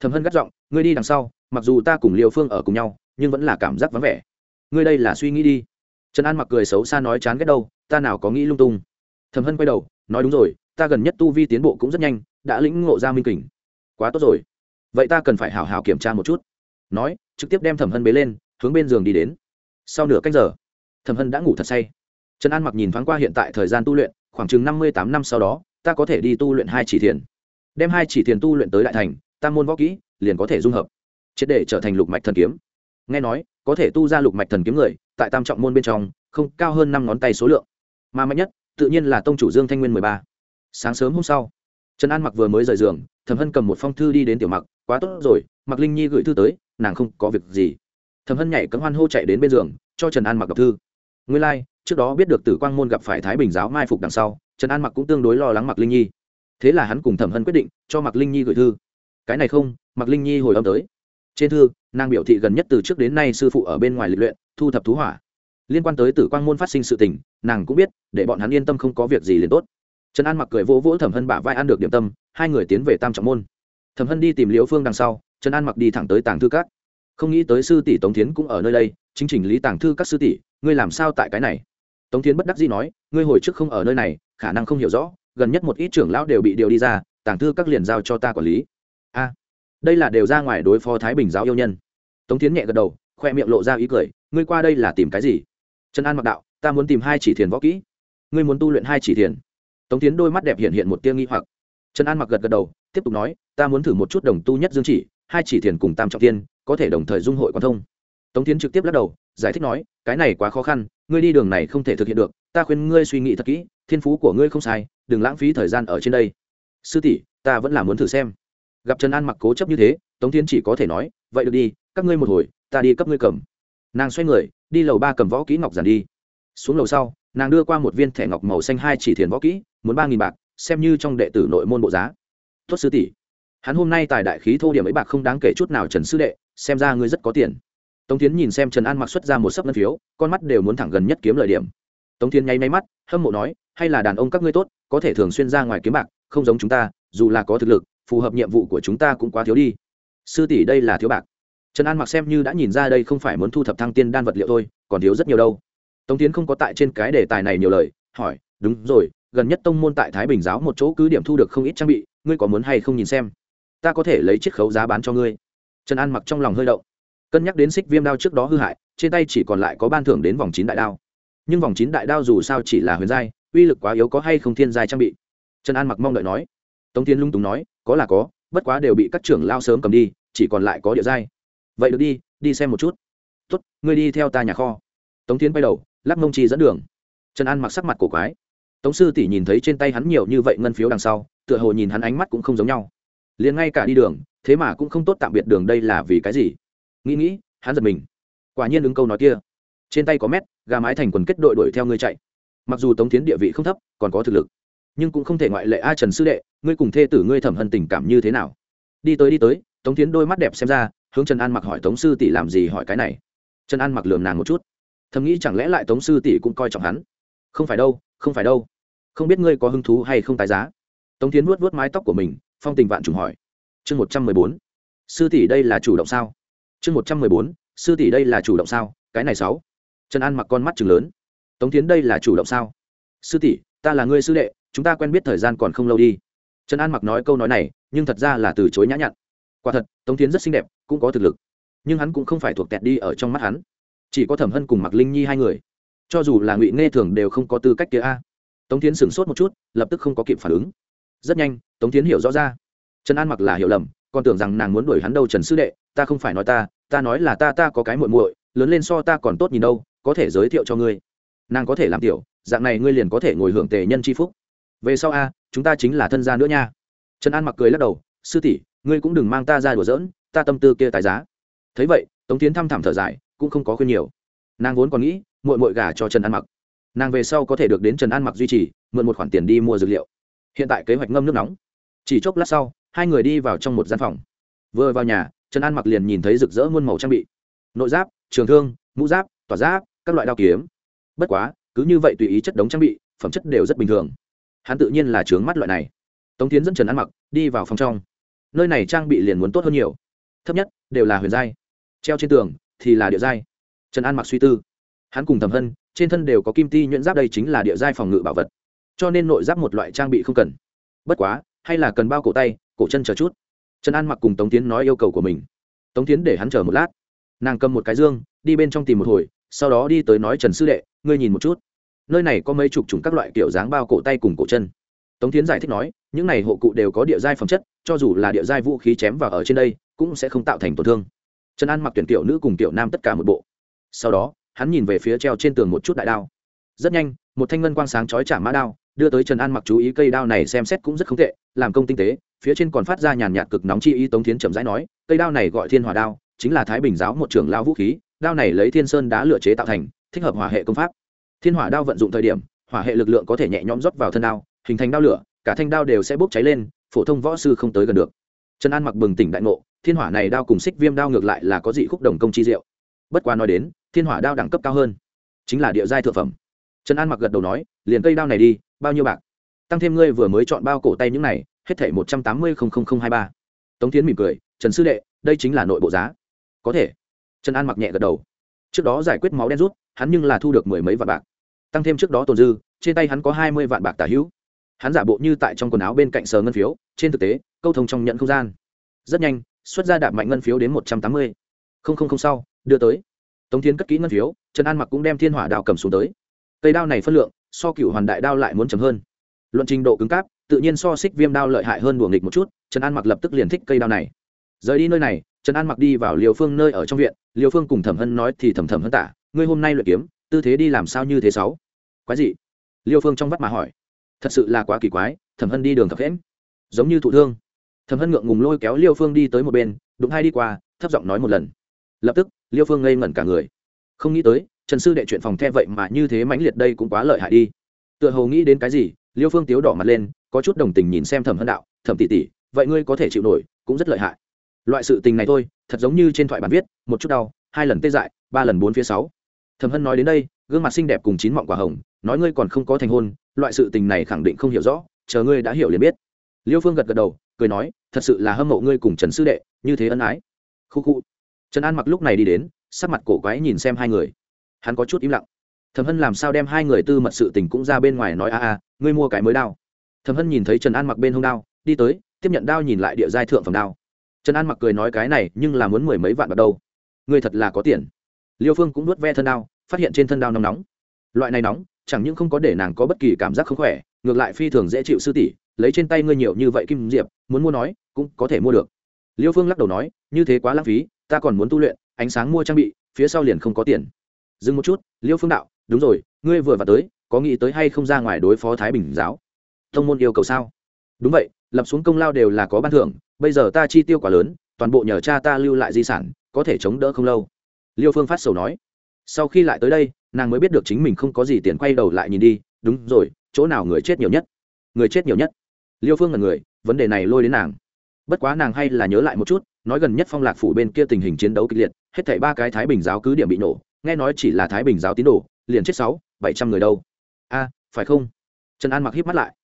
Thẩm hân gắt giọng, ngươi đi đằng sau, mặc dù ta cùng liều phương ở cùng nhau, nhưng vẫn là cảm giác vắng vẻ. Ngươi đây là suy nghĩ đi trần an mặc cười xấu xa nói chán ghét đâu, ta nào có nghĩ lung tung. Thẩm hân quay đầu, nói đúng rồi, ta gần nhất tu vi tiến bộ cũng rất nhanh, đã lĩnh ngộ ra minh kình. Quá tốt rồi. Vậy ta cần phải hào hào kiểm tra một chút. Nói, trực tiếp đem thẩm hân bế lên, hướng bên giường đi đến. Sau nửa cách giờ, thẩm hân đã ngủ thật say. Trần an mặc nhìn thoáng qua hiện tại thời gian tu luyện, khoảng chừng năm mươi tám năm sau đó, ta có thể đi tu luyện hai chỉ thiền. Đem hai chỉ thiền tu luyện tới đại thành tam môn võ kỹ, liền có thể dung hợp, triệt để trở thành lục mạch thần kiếm. Nghe nói, có thể tu ra lục mạch thần kiếm người tại tam trọng môn bên trong không cao hơn năm ngón tay số lượng. Mà mạnh nhất tự nhiên là tông chủ dương thanh nguyên mười ba. Sáng sớm hôm sau trần an mặc vừa mới rời giường thẩm hân cầm một phong thư đi đến tiểu mặc quá tốt rồi mặc linh nhi gửi thư tới nàng không có việc gì. Thẩm hân nhảy cấm hoan hô chạy đến bên giường cho trần an mặc đọc thư. Nguyên lai、like, trước đó biết được tử quang môn gặp phải thái bình giáo mai phục đằng sau trần an mặc cũng tương đối lo lắng mặc linh nhi. Thế là hắn cùng thẩm hân quyết định cho mặc linh nhi gửi thư. Cái này không mặc linh nhi hồi âm tới. Trên thư nàng biểu thị gần nhất từ trước đến nay sư phụ ở bên ngoài lịch luyện thu thập thú hỏa. Liên quan tới tử quang môn phát sinh sự tình, nàng cũng biết, để bọn hắn yên tâm không có việc gì liền tốt. Trần an mặc cười vỗ vỗ thẩm hân bả vai ăn được điểm tâm, hai người tiến về tam trọng môn. Thẩm hân đi tìm liễu phương đằng sau, trần an mặc đi thẳng tới tàng thư các. Không nghĩ tới sư tỷ tống tiến cũng ở nơi đây, chính trình lý tàng thư các sư tỷ, ngươi làm sao tại cái này? Tống tiến bất đắc dĩ nói, ngươi hồi trước không ở nơi này, khả năng không hiểu rõ, gần nhất một ít trưởng lão đều bị điều đi ra, tàng thư các liền giao cho ta quản lý. A, đây là đều ra ngoài đối phó thái bình giáo yêu nhân. Tống tiến nhẹ gật đầu khoe miệng lộ ra ý cười, ngươi qua đây là tìm cái gì? Trần an mặc đạo, ta muốn tìm hai chỉ thiền võ kỹ. Ngươi muốn tu luyện hai chỉ thiền? Tống tiến đôi mắt đẹp hiện hiện một tia nghi hoặc. Trần an mặc gật gật đầu, tiếp tục nói, ta muốn thử một chút đồng tu nhất dương chỉ, hai chỉ thiền cùng tam trọng tiên có thể đồng thời dung hội quan thông. Tống tiến trực tiếp lắc đầu, giải thích nói, cái này quá khó khăn, ngươi đi đường này không thể thực hiện được, ta khuyên ngươi suy nghĩ thật kỹ, thiên phú của ngươi không sai, đừng lãng phí thời gian ở trên đây. Sư tỷ, ta vẫn là muốn thử xem. Gặp trần an mặc cố chấp như thế, tống tiến chỉ có thể nói, vậy được đi, các ngươi một hồi ta đi cấp ngươi cầm. Nàng xoay người, đi lầu ba cầm võ kỹ ngọc giản đi. Xuống lầu sau, nàng đưa qua một viên thẻ ngọc màu xanh hai chỉ thiền võ kỹ, muốn ba nghìn bạc, xem như trong đệ tử nội môn bộ giá. Tuất sư tỷ. Hắn hôm nay tài đại khí thô điểm ấy bạc không đáng kể chút nào trần sư đệ, xem ra ngươi rất có tiền. Tống tiến nhìn xem trần an mặc xuất ra một sấp ngân phiếu, con mắt đều muốn thẳng gần nhất kiếm lời điểm. Tống tiến nháy máy mắt, hâm mộ nói, hay là đàn ông các ngươi tốt, có thể thường xuyên ra ngoài kiếm bạc, không giống chúng ta, dù là có thực lực, phù hợp nhiệm vụ của chúng ta cũng quá thiếu đi. Sư tỷ, đây là thiếu bạc trần an mặc xem như đã nhìn ra đây không phải muốn thu thập thăng tiên đan vật liệu thôi, còn thiếu rất nhiều đâu. tống tiến không có tại trên cái đề tài này nhiều lời, hỏi, đúng rồi, gần nhất tông môn tại thái bình giáo một chỗ cứ điểm thu được không ít trang bị, ngươi có muốn hay không nhìn xem? Ta có thể lấy chiếc khấu giá bán cho ngươi. Trần an mặc trong lòng hơi động. Cân nhắc đến xích viêm đao trước đó hư hại, trên tay chỉ còn lại có ban thưởng đến vòng chín đại đao. Nhưng vòng chín đại đao dù sao chỉ là huyền giai, uy lực quá yếu có hay không thiên giai trang bị? Trần an mặc mong đợi nói. Tống tiến lung túng nói, có là có, bất quá đều bị các trưởng lao sớm cầm đi, chỉ còn lại có địa giai vậy được đi đi xem một chút. Tốt, ngươi đi theo ta nhà kho. Tống tiến bay đầu, lắc mông chi dẫn đường. Trần an mặc sắc mặt cổ quái. Tống sư tỷ nhìn thấy trên tay hắn nhiều như vậy ngân phiếu đằng sau, tựa hồ nhìn hắn ánh mắt cũng không giống nhau. Liền ngay cả đi đường, thế mà cũng không tốt tạm biệt đường đây là vì cái gì? Nghĩ nghĩ, hắn giật mình. Quả nhiên ứng câu nói kia. Trên tay có mét, gà mái thành quần kết đội đuổi theo ngươi chạy. Mặc dù tống tiến địa vị không thấp, còn có thực lực. Nhưng cũng không thể ngoại lệ a trần sư đệ, ngươi cùng thê tử ngươi thẩm hân tình cảm như thế nào? Đi tới đi tới, tống tiến đôi mắt đẹp xem ra hướng trần an mặc hỏi tống sư tỷ làm gì hỏi cái này trần an mặc lườm nàng một chút thầm nghĩ chẳng lẽ lại tống sư tỷ cũng coi trọng hắn không phải đâu không phải đâu không biết ngươi có hứng thú hay không tài giá tống tiến vuốt vuốt mái tóc của mình phong tình vạn trùng hỏi chương một trăm mười bốn sư tỷ đây là chủ động sao chương một trăm mười bốn sư tỷ đây là chủ động sao cái này sáu trần an mặc con mắt chừng lớn tống tiến đây là chủ động sao sư tỷ ta là ngươi sư đệ chúng ta quen biết thời gian còn không lâu đi trần an mặc nói câu nói này nhưng thật ra là từ chối nhã nhặn quả thật, tống tiến rất xinh đẹp, cũng có thực lực. Nhưng hắn cũng không phải thuộc tẹt đi ở trong mắt hắn. Chỉ có thẩm hân cùng mặc linh nhi hai người. Cho dù là ngụy nghe thường đều không có tư cách kia a. Tống tiến sửng sốt một chút, lập tức không có kịp phản ứng. Rất nhanh, tống tiến hiểu rõ ra. Trần an mặc là hiểu lầm, còn tưởng rằng nàng muốn đuổi hắn đâu trần sư đệ, ta không phải nói ta ta nói là ta ta có cái muội muội, lớn lên so ta còn tốt nhìn đâu, có thể giới thiệu cho ngươi. Nàng có thể làm tiểu, dạng này ngươi liền có thể ngồi hưởng tề nhân c h i phúc. Về sau a, chúng ta chính là thân gia nữa nha. Trần an mặc cười lắc đầu, sư tỷ ngươi cũng đừng mang ta ra đùa giỡn, ta tâm tư kia tài giá. Thấy vậy, tống tiến thăm thẳm thở dài, cũng không có khuyên nhiều. Nàng vốn còn nghĩ mội mội gả cho trần an mặc. Nàng về sau có thể được đến trần an mặc duy trì, mượn một khoản tiền đi mua dược liệu. Hiện tại kế hoạch ngâm nước nóng. Chỉ chốc lát sau, hai người đi vào trong một gian phòng. Vừa vào nhà, trần an mặc liền nhìn thấy rực rỡ muôn màu trang bị. Nội giáp, trường thương, mũ giáp, tỏa giáp, các loại đao kiếm. Bất quá, cứ như vậy tùy ý chất đống trang bị, phẩm chất đều rất bình thường. Hắn tự nhiên là trướng mắt loại này. Tống tiến dẫn trần an mặc đi vào phòng trong nơi này trang bị liền muốn tốt hơn nhiều. Thấp nhất, đều là huyền giai. Treo trên tường, thì là địa giai. Trần an mặc suy tư. Hắn cùng thẩm hân, trên thân đều có kim ti nhuyễn giáp đây chính là địa giai phòng ngự bảo vật. Cho nên nội giáp một loại trang bị không cần. Bất quá, hay là cần bao cổ tay, cổ chân chờ chút. Trần an mặc cùng tống tiến nói yêu cầu của mình. Tống tiến để hắn chờ một lát. Nàng cầm một cái dương, đi bên trong tìm một hồi, sau đó đi tới nói trần sư đệ, ngươi nhìn một chút. Nơi này có mấy chục chủng các loại kiểu dáng bao cổ tay cùng cổ chân. Tống tiến giải thích nói, những này hộ cụ đều có địa giai phẩm chất cho dù là địa giai vũ khí chém vào ở trên đây, cũng sẽ không tạo thành tổn thương. Trần an mặc tuyển tiểu nữ cùng tiểu nam tất cả một bộ. Sau đó, hắn nhìn về phía treo trên tường một chút đại đao. Rất nhanh, một thanh ngân quang sáng chói trả mã đao, đưa tới trần an mặc chú ý cây đao này xem xét cũng rất không tệ, làm công tinh tế, phía trên còn phát ra nhàn nhạt cực nóng chi ý tống thiến chậm rãi nói, cây đao này gọi thiên hỏa đao, chính là thái bình giáo một trưởng lao vũ khí, đao này lấy thiên sơn đá lửa chế tạo thành, thích hợp hỏa hệ công pháp. Thiên hỏa đao vận dụng thời điểm, hỏa hệ lực lượng có thể nhẹ nhõm rót vào thân đao, hình thành đao lửa, cả thanh đao đều sẽ bốc cháy lên phổ thông võ sư không tới gần được. Trần an mặc bừng tỉnh đại ngộ, thiên hỏa này đao cùng xích viêm đao ngược lại là có dị khúc đồng công chi diệu. Bất quá nói đến, thiên hỏa đao đẳng cấp cao hơn, chính là địa giai thượng phẩm. Trần an mặc gật đầu nói, liền cây đao này đi, bao nhiêu bạc? Tăng thêm ngươi vừa mới chọn bao cổ tay những này, hết thảy một trăm tám mươi hai ba. Tống tiến mỉm cười, trần sư đệ, đây chính là nội bộ giá. Có thể. Trần an mặc nhẹ gật đầu. Trước đó giải quyết máu đen rút, hắn nhưng là thu được mười mấy vạn bạc. Tăng thêm trước đó tồn dư, trên tay hắn có hai mươi vạn bạc tả hữu hắn giả bộ như tại trong quần áo bên cạnh sờ ngân phiếu, trên thực tế, câu thông trong nhận không gian. Rất nhanh, xuất ra đạp mạnh ngân phiếu đến một trăm tám mươi. Không không không sau, đưa tới. Tống thiên cất kỹ ngân phiếu, trần an mặc cũng đem thiên hỏa đao cầm xuống tới. Cây đao này phân lượng, so cựu hoàn đại đao lại muốn chấm hơn. Luận trình độ cứng cáp, tự nhiên so xích viêm đao lợi hại hơn đùa nghịch một chút, trần an mặc lập tức liền thích cây đao này. Rời đi nơi này, trần an mặc đi vào liều phương nơi ở trong viện liều phương cùng thẩm hân nói thì thầm thầm hân tả, ngươi hôm nay luyện kiếm, tư thế đi làm sao như thế sáu? Quái gì? Liêu phương trong vắt mà hỏi thật sự là quá kỳ quái, thẩm hân đi đường thập hễm giống như thụ thương. Thẩm hân ngượng ngùng lôi kéo liêu phương đi tới một bên, đụng hai đi qua, thấp giọng nói một lần. Lập tức, liêu phương ngây ngẩn cả người. Không nghĩ tới, trần sư đệ chuyện phòng the vậy mà như thế mãnh liệt đây cũng quá lợi hại đi. Tựa hồ nghĩ đến cái gì, liêu phương tiếu đỏ mặt lên, có chút đồng tình nhìn xem thẩm hân đạo, thẩm tỷ tỷ, vậy ngươi có thể chịu nổi, cũng rất lợi hại. Loại sự tình này thôi, thật giống như trên thoại bản viết, một chút đau, hai lần tê dại, ba lần bốn phía sáu. Thẩm hân nói đến đây, gương mặt xinh đẹp cùng chín mọng quả hồng, nói ngươi còn không có thành hôn loại sự tình này khẳng định không hiểu rõ, chờ ngươi đã hiểu liền biết. Liêu phương gật gật đầu, cười nói, thật sự là hâm mộ ngươi cùng trần sư đệ, như thế ân ái. Khu khu. Trần an mặc lúc này đi đến, sắc mặt cổ quái nhìn xem hai người. Hắn có chút im lặng. Thẩm hân làm sao đem hai người tư mật sự tình cũng ra bên ngoài nói, a a, ngươi mua cái mới đao. Thẩm hân nhìn thấy trần an mặc bên hông đao, đi tới, tiếp nhận đao nhìn lại địa giai thượng phẩm đao. Trần an mặc cười nói, cái này, nhưng là muốn mười mấy vạn bạc đâu. Ngươi thật là có tiền. Liêu phương cũng nuốt ve thân đao, phát hiện trên thân đao nóng nóng. Loại này nóng chẳng những không có để nàng có bất kỳ cảm giác không khỏe, ngược lại phi thường dễ chịu sư tỷ, lấy trên tay ngươi nhiều như vậy kim diệp, muốn mua nói, cũng có thể mua được. Liêu phương lắc đầu nói, như thế quá lãng phí, ta còn muốn tu luyện, ánh sáng mua trang bị, phía sau liền không có tiền. Dừng một chút, liêu phương đạo, đúng rồi, ngươi vừa vào tới, có nghĩ tới hay không ra ngoài đối phó thái bình giáo? Thông môn yêu cầu sao? Đúng vậy, lập xuống công lao đều là có ban thưởng, bây giờ ta chi tiêu quá lớn, toàn bộ nhờ cha ta lưu lại di sản, có thể chống đỡ không lâu. Liêu phương phát sầu nói. Sau khi lại tới đây nàng mới biết được chính mình không có gì tiền quay đầu lại nhìn đi, đúng rồi, chỗ nào người chết nhiều nhất? Người chết nhiều nhất? Liêu phương là người, vấn đề này lôi đến nàng. Bất quá nàng hay là nhớ lại một chút, nói gần nhất phong lạc phủ bên kia tình hình chiến đấu kịch liệt, hết thảy ba cái thái bình giáo cứ điểm bị nổ, nghe nói chỉ là thái bình giáo tín đồ, liền chết sáu, bảy trăm người đâu. A, phải không? Trần an mặc híp mắt lại.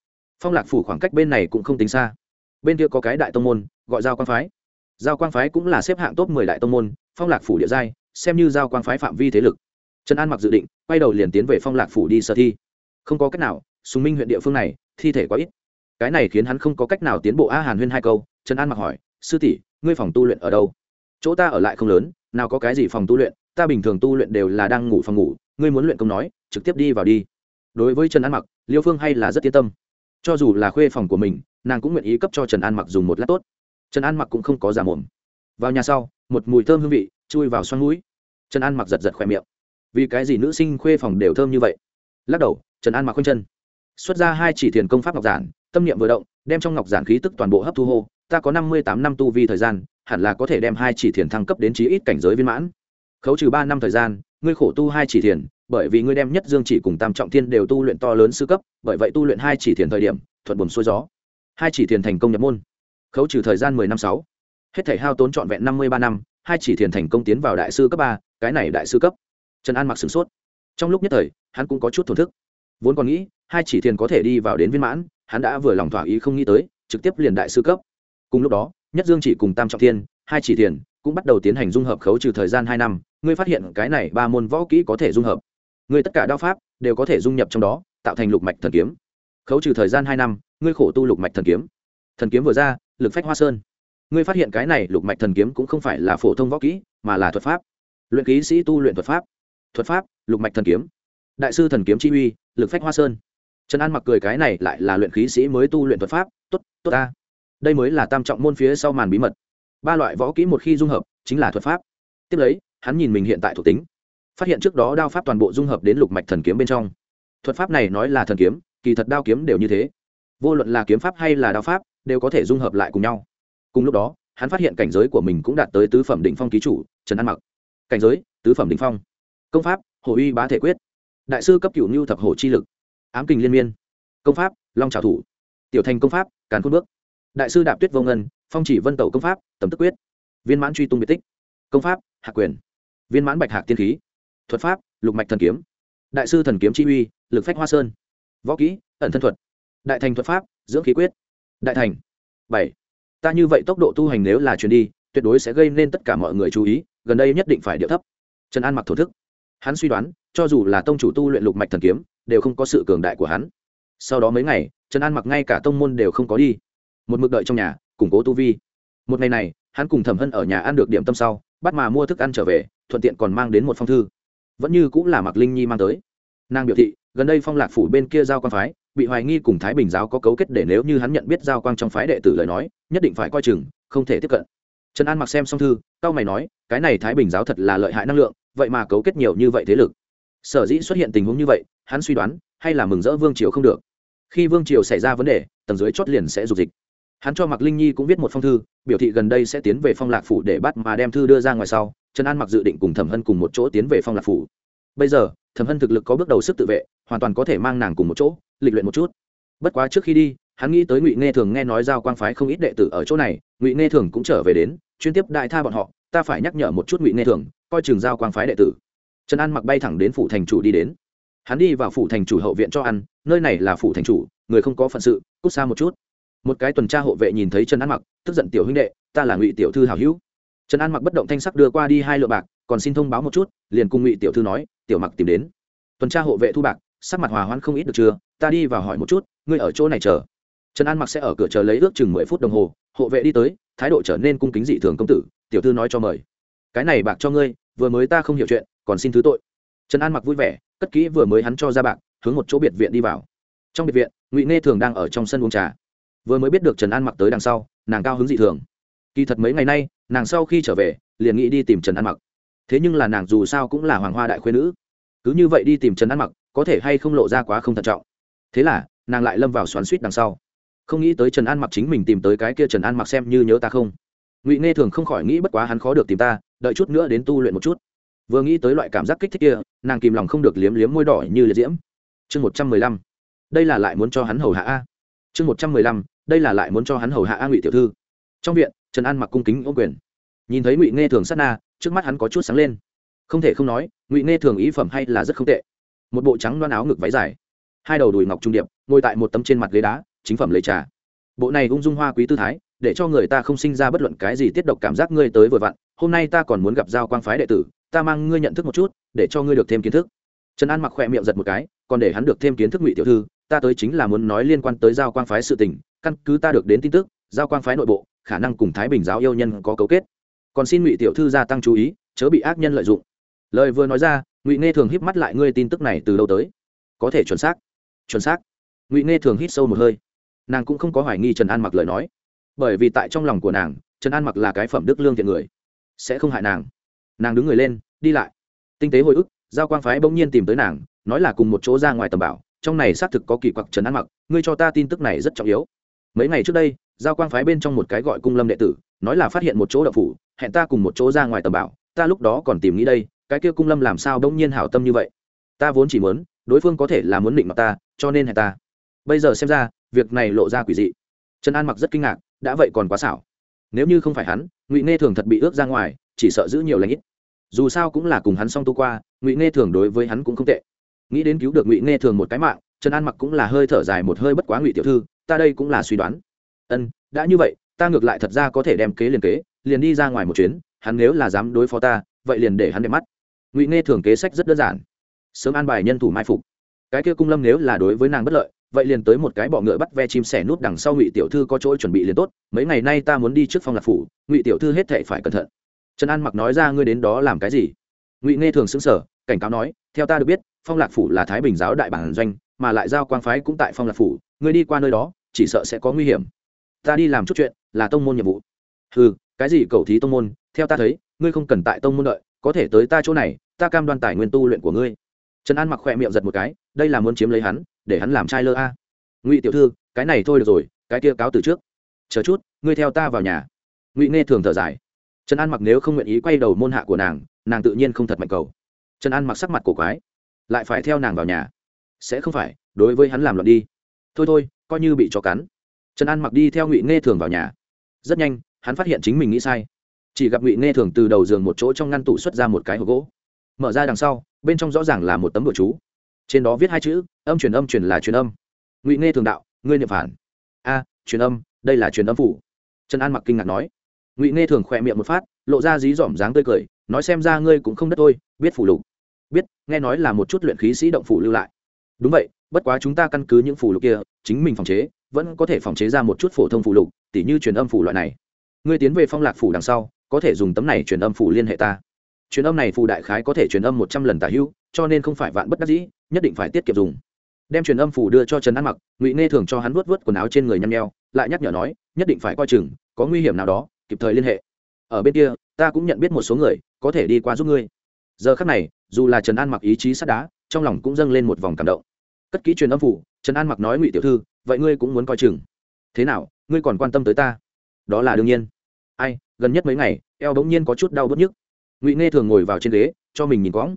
Phong lạc phủ khoảng cách bên này cũng không tính xa. Bên kia có cái đại tông môn, gọi giao quang phái. Giao quang phái cũng là xếp hạng top mười đại tông môn, phong lạc phủ địa giai, xem như giao quang phái phạm vi thế lực trần an mặc dự định, quay đầu liền tiến về phong lạc phủ đi sơ thi. Không có cách nào, sùng minh huyện địa phương này, thi thể quá ít. Cái này khiến hắn không có cách nào tiến bộ a hàn huyên hai câu, trần an mặc hỏi, sư tỷ, ngươi phòng tu luyện ở đâu? Chỗ ta ở lại không lớn, nào có cái gì phòng tu luyện, ta bình thường tu luyện đều là đang ngủ phòng ngủ, ngươi muốn luyện công nói, trực tiếp đi vào đi. Đối với trần an mặc, liêu phương hay là rất yên tâm. Cho dù là khuê phòng của mình, nàng cũng nguyện ý cấp cho trần an mặc dùng một lát tốt. Trần an mặc cũng không có giả mồm. Vào nhà sau, một mùi thơm hương vị, chui vào xoăn mũi. Trần an mặc giật giật khoe miệng vì cái gì nữ sinh khuê phòng đều thơm như vậy? Lắc đầu, trần an mặc khoanh chân. Xuất ra hai chỉ thiền công pháp ngọc giản, tâm niệm vừa động, đem trong ngọc giản khí tức toàn bộ hấp thu hô, ta có năm mươi tám năm tu vi thời gian, hẳn là có thể đem hai chỉ thiền thăng cấp đến chí ít cảnh giới viên mãn. Khấu trừ ba năm thời gian, ngươi khổ tu hai chỉ thiền, bởi vì ngươi đem nhất dương chỉ cùng tam trọng thiên đều tu luyện to lớn sư cấp, bởi vậy tu luyện hai chỉ thiền thời điểm, thuận buồn xuôi gió. Hai chỉ thiền thành công nhập môn. Khấu trừ thời gian mười năm sáu. Hết thể hao tốn trọn vẹn năm mươi ba năm, hai chỉ thiền thành công tiến vào đại sư cấp ba, cái này đại sư cấp trần an mặc sửng sốt. Trong lúc nhất thời, hắn cũng có chút thổn thức. Vốn còn nghĩ, hai chỉ thiền có thể đi vào đến viên mãn, hắn đã vừa lòng thỏa ý không nghĩ tới, trực tiếp liền đại sư cấp. Cùng lúc đó, nhất dương chỉ cùng tam trọng thiên, hai chỉ thiền cũng bắt đầu tiến hành dung hợp khấu trừ thời gian hai năm. Ngươi phát hiện cái này ba môn võ kỹ có thể dung hợp. Ngươi tất cả đao pháp đều có thể dung nhập trong đó, tạo thành lục mạch thần kiếm. Khấu trừ thời gian hai năm, ngươi khổ tu lục mạch thần kiếm. Thần kiếm vừa ra, lực phách hoa sơn. Ngươi phát hiện cái này lục mạch thần kiếm cũng không phải là phổ thông võ kỹ, mà là thuật pháp. Luyện ký sĩ tu luyện thuật pháp thuật pháp, lục mạch thần kiếm. Đại sư thần kiếm chi uy, lực phách hoa sơn. Trần an mặc cười cái này lại là luyện khí sĩ mới tu luyện thuật pháp, tốt tốt ta. Đây mới là tam trọng môn phía sau màn bí mật. Ba loại võ kỹ một khi dung hợp, chính là thuật pháp. Tiếp lấy, hắn nhìn mình hiện tại thuộc tính. Phát hiện trước đó đao pháp toàn bộ dung hợp đến lục mạch thần kiếm bên trong. Thuật pháp này nói là thần kiếm, kỳ thật đao kiếm đều như thế. Vô luận là kiếm pháp hay là đao pháp, đều có thể dung hợp lại cùng nhau. Cùng lúc đó, hắn phát hiện cảnh giới của mình cũng đạt tới tứ phẩm định phong ký chủ, trần an mặc. Cảnh giới, tứ phẩm định phong công pháp hồ uy bá thể quyết. Đại sư cấp cựu ngưu thập hồ chi lực. Ám kình liên miên. Công pháp, long trào thủ. Tiểu thành công pháp, càn khôn bước. Đại sư đạp tuyết vô ngân, phong chỉ vân tẩu công pháp, tầm tức quyết. Viên mãn truy tung biệt tích. Công pháp, hạ quyền. Viên mãn bạch hạc tiên khí. Thuật pháp, lục mạch thần kiếm. Đại sư thần kiếm chi uy, lực phách hoa sơn. Võ kỹ, ẩn thân thuật. Đại thành thuật pháp, dưỡng khí quyết. Đại thành. Bảy. Ta như vậy tốc độ tu hành nếu là chuyến đi, tuyệt đối sẽ gây nên tất cả mọi người chú ý, gần đây nhất định phải điệu thấp. Trần an mặc thổ thức hắn suy đoán, cho dù là tông chủ tu luyện lục mạch thần kiếm, đều không có sự cường đại của hắn. Sau đó mấy ngày, trần an mặc ngay cả tông môn đều không có đi. Một mực đợi trong nhà, củng cố tu vi. Một ngày này, hắn cùng thẩm hân ở nhà ăn được điểm tâm sau, bắt mà mua thức ăn trở về, thuận tiện còn mang đến một phong thư. Vẫn như cũng là mặc linh nhi mang tới. Nàng biểu thị, gần đây phong lạc phủ bên kia giao quan phái, bị hoài nghi cùng thái bình giáo có cấu kết để nếu như hắn nhận biết giao quang trong phái đệ tử lời nói, nhất định phải coi chừng, không thể tiếp cận. Trần an mặc xem xong thư cao mày nói, cái này thái bình giáo thật là lợi hại năng lượng vậy mà cấu kết nhiều như vậy thế lực. Sở dĩ xuất hiện tình huống như vậy, hắn suy đoán, hay là mừng rỡ vương triều không được. Khi vương triều xảy ra vấn đề, tầng dưới chót liền sẽ dục dịch. Hắn cho mặc linh nhi cũng viết một phong thư, biểu thị gần đây sẽ tiến về phong lạc phủ để bắt mà đem thư đưa ra ngoài sau, trần an mặc dự định cùng thẩm hân cùng một chỗ tiến về phong lạc phủ. Bây giờ, thẩm hân thực lực có bước đầu sức tự vệ, hoàn toàn có thể mang nàng cùng một chỗ, lịch luyện một chút. Bất quá trước khi đi, hắn nghĩ tới ngụy nghe thường nghe nói giao quang phái không ít đệ tử ở chỗ này, ngụy nghe thường cũng trở về đến, chuyên tiếp đại tha bọn họ, ta phải nhắc nhở một chút ngụy nghe thường coi trường giao quang phái đệ tử. Trần an mặc bay thẳng đến phủ thành chủ đi đến. Hắn đi vào phủ thành chủ hậu viện cho ăn, nơi này là phủ thành chủ, người không có phận sự, cút xa một chút. Một cái tuần tra hộ vệ nhìn thấy trần an mặc, tức giận tiểu huynh đệ, ta là ngụy tiểu thư hảo hữu. Trần an mặc bất động thanh sắc đưa qua đi hai lượng bạc, còn xin thông báo một chút, liền cùng ngụy tiểu thư nói, tiểu mặc tìm đến. Tuần tra hộ vệ thu bạc, sắc mặt hòa hoãn không ít được chưa, ta đi vào hỏi một chút, ngươi ở chỗ này chờ. Trần an mặc sẽ ở cửa chờ lấy ước chừng mười phút đồng hồ, hộ vệ đi tới, thái độ trở nên cung kính dị thường công tử, tiểu thư nói cho mời cái này bạc cho ngươi, vừa mới ta không hiểu chuyện, còn xin thứ tội. Trần an mặc vui vẻ, cất kỹ vừa mới hắn cho ra bạc, hướng một chỗ biệt viện đi vào. Trong biệt viện, ngụy nghe thường đang ở trong sân uống trà. Vừa mới biết được trần an mặc tới đằng sau, nàng cao hứng dị thường. Kỳ thật mấy ngày nay, nàng sau khi trở về, liền nghĩ đi tìm trần an mặc. Thế nhưng là nàng dù sao cũng là hoàng hoa đại khuyên nữ. Cứ như vậy đi tìm trần an mặc, có thể hay không lộ ra quá không thận trọng. Thế là, nàng lại lâm vào xoắn suýt đằng sau. Không nghĩ tới trần an mặc chính mình tìm tới cái kia trần an mặc xem như nhớ ta không ngụy nghe thường không khỏi nghĩ bất quá hắn khó được tìm ta đợi chút nữa đến tu luyện một chút vừa nghĩ tới loại cảm giác kích thích kia nàng kìm lòng không được liếm liếm môi đỏ như liệt diễm chương một trăm mười lăm đây là lại muốn cho hắn hầu hạ a chương một trăm mười lăm đây là lại muốn cho hắn hầu hạ a ngụy tiểu thư trong viện trần an mặc cung kính ô quyền nhìn thấy ngụy nghe thường sát na trước mắt hắn có chút sáng lên không thể không nói ngụy nghe thường ý phẩm hay là rất không tệ một bộ trắng loan áo ngực váy dài hai đầu đùi ngọc trung điệp ngồi tại một tấm trên mặt ghế đá chính phẩm lấy trà bộ này ung dung hoa quý tư thái để cho người ta không sinh ra bất luận cái gì tiết độc cảm giác ngươi tới vừa vặn. Hôm nay ta còn muốn gặp giao quang phái đệ tử, ta mang ngươi nhận thức một chút, để cho ngươi được thêm kiến thức. Trần an mặc khỏe miệng giật một cái, còn để hắn được thêm kiến thức ngụy tiểu thư, ta tới chính là muốn nói liên quan tới giao quang phái sự tình, căn cứ ta được đến tin tức, giao quang phái nội bộ, khả năng cùng thái bình giáo yêu nhân có cấu kết. Còn xin ngụy tiểu thư gia tăng chú ý, chớ bị ác nhân lợi dụng. Lời vừa nói ra, ngụy nghe thường híp mắt lại ngươi tin tức này từ lâu tới? Có thể chuẩn xác chuẩn xác. Ngụy nghe thường hít sâu một hơi. Nàng cũng không có hoài nghi trần an mặc lời nói bởi vì tại trong lòng của nàng, trần an mặc là cái phẩm đức lương thiện người. Sẽ không hại nàng. Nàng đứng người lên, đi lại. Tinh tế hồi ức, giao quang phái bỗng nhiên tìm tới nàng, nói là cùng một chỗ ra ngoài tầm bảo, trong này xác thực có kỳ quặc trần an mặc, ngươi cho ta tin tức này rất trọng yếu. Mấy ngày trước đây, giao quang phái bên trong một cái gọi cung lâm đệ tử, nói là phát hiện một chỗ đậu phủ, hẹn ta cùng một chỗ ra ngoài tầm bảo, ta lúc đó còn tìm nghĩ đây, cái kia cung lâm làm sao bỗng nhiên hảo tâm như vậy? Ta vốn chỉ muốn, đối phương có thể là muốn định mặt ta, cho nên hẹn ta. Bây giờ xem ra, việc này lộ ra quỷ dị. Trần an mặc rất kinh ngạc đã vậy còn quá xảo. Nếu như không phải hắn, ngụy nghe thường thật bị ước ra ngoài, chỉ sợ giữ nhiều lãnh ít. Dù sao cũng là cùng hắn song tu qua, ngụy nghe thường đối với hắn cũng không tệ. Nghĩ đến cứu được ngụy nghe thường một cái mạng, trần an mặc cũng là hơi thở dài một hơi bất quá ngụy tiểu thư, ta đây cũng là suy đoán. Ân, đã như vậy, ta ngược lại thật ra có thể đem kế liền kế, liền đi ra ngoài một chuyến, hắn nếu là dám đối phó ta, vậy liền để hắn đẹp mắt. Ngụy nghe thường kế sách rất đơn giản. Sớm an bài nhân thủ mai phục. Cái kia cung lâm nếu là đối với nàng bất lợi vậy liền tới một cái bọ ngựa bắt ve chim sẻ nút đằng sau ngụy tiểu thư có chỗ chuẩn bị liền tốt, mấy ngày nay ta muốn đi trước phong lạc phủ, ngụy tiểu thư hết thệ phải cẩn thận. Trần an mặc nói ra ngươi đến đó làm cái gì? Ngụy nghe thường xứng sở cảnh cáo nói, theo ta được biết, phong lạc phủ là thái bình giáo đại bản doanh, mà lại giao quang phái cũng tại phong lạc phủ, ngươi đi qua nơi đó, chỉ sợ sẽ có nguy hiểm. Ta đi làm chút chuyện, là tông môn nhiệm vụ. Ừ cái gì cầu thí tông môn, theo ta thấy, ngươi không cần tại tông môn đợi, có thể tới ta chỗ này, ta cam đoan tài nguyên tu luyện của ngươi. Trần an mặc khỏe miệng giật một cái, đây là muốn chiếm lấy hắn để hắn làm trai lơ a. Ngụy tiểu thư, cái này thôi được rồi, cái kia cáo từ trước. Chờ chút, ngươi theo ta vào nhà. Ngụy nghe thường thở dài. Trần an mặc nếu không nguyện ý quay đầu môn hạ của nàng nàng tự nhiên không thật mạnh cầu. Trần an mặc sắc mặt cổ quái. Lại phải theo nàng vào nhà. Sẽ không phải, đối với hắn làm loạn đi. Thôi thôi, coi như bị cho cắn. Trần an mặc đi theo ngụy nghe thường vào nhà. Rất nhanh, hắn phát hiện chính mình nghĩ sai. Chỉ gặp ngụy nghe thường từ đầu giường một chỗ trong ngăn tủ xuất ra một cái hộp gỗ. Mở ra đằng sau, bên trong rõ ràng là một tấm bửa chú trên đó viết hai chữ, âm truyền âm truyền là truyền âm. Ngụy nghe thường đạo, ngươi niệm phản. A, truyền âm, đây là truyền âm phủ. Trần an mặc kinh ngạc nói. Ngụy nghe thường khỏe miệng một phát, lộ ra dí dỏm dáng tươi cười, nói xem ra ngươi cũng không đất thôi, biết phủ lục. Biết, nghe nói là một chút luyện khí sĩ động phủ lưu lại. Đúng vậy, bất quá chúng ta căn cứ những phủ lục kia, chính mình phòng chế, vẫn có thể phòng chế ra một chút phổ thông phủ lục, tỉ như truyền âm phủ loại này. Ngươi tiến về phong lạc phủ đằng sau, có thể dùng tấm này truyền âm phủ liên hệ ta. Truyền âm này phù đại khái có thể truyền âm một trăm lần tả hữu cho nên không phải vạn bất đắc dĩ, nhất định phải tiết kiệm dùng. Đem truyền âm phủ đưa cho trần an mặc, ngụy nghe thường cho hắn vuốt vuốt quần áo trên người nhăm nheo, lại nhắc nhở nói, nhất định phải coi chừng, có nguy hiểm nào đó, kịp thời liên hệ. Ở bên kia, ta cũng nhận biết một số người, có thể đi qua giúp ngươi. Giờ khắc này, dù là trần an mặc ý chí sắt đá, trong lòng cũng dâng lên một vòng cảm động. Cất kỹ truyền âm phủ, trần an mặc nói, ngụy tiểu thư, vậy ngươi cũng muốn coi chừng. Thế nào, ngươi còn quan tâm tới ta? Đó là đương nhiên. Ai, gần nhất mấy ngày, eo bỗng nhiên có chút đau bớt nhức. Ngụy nghe thường ngồi vào trên ghế, cho mình nhìn quõng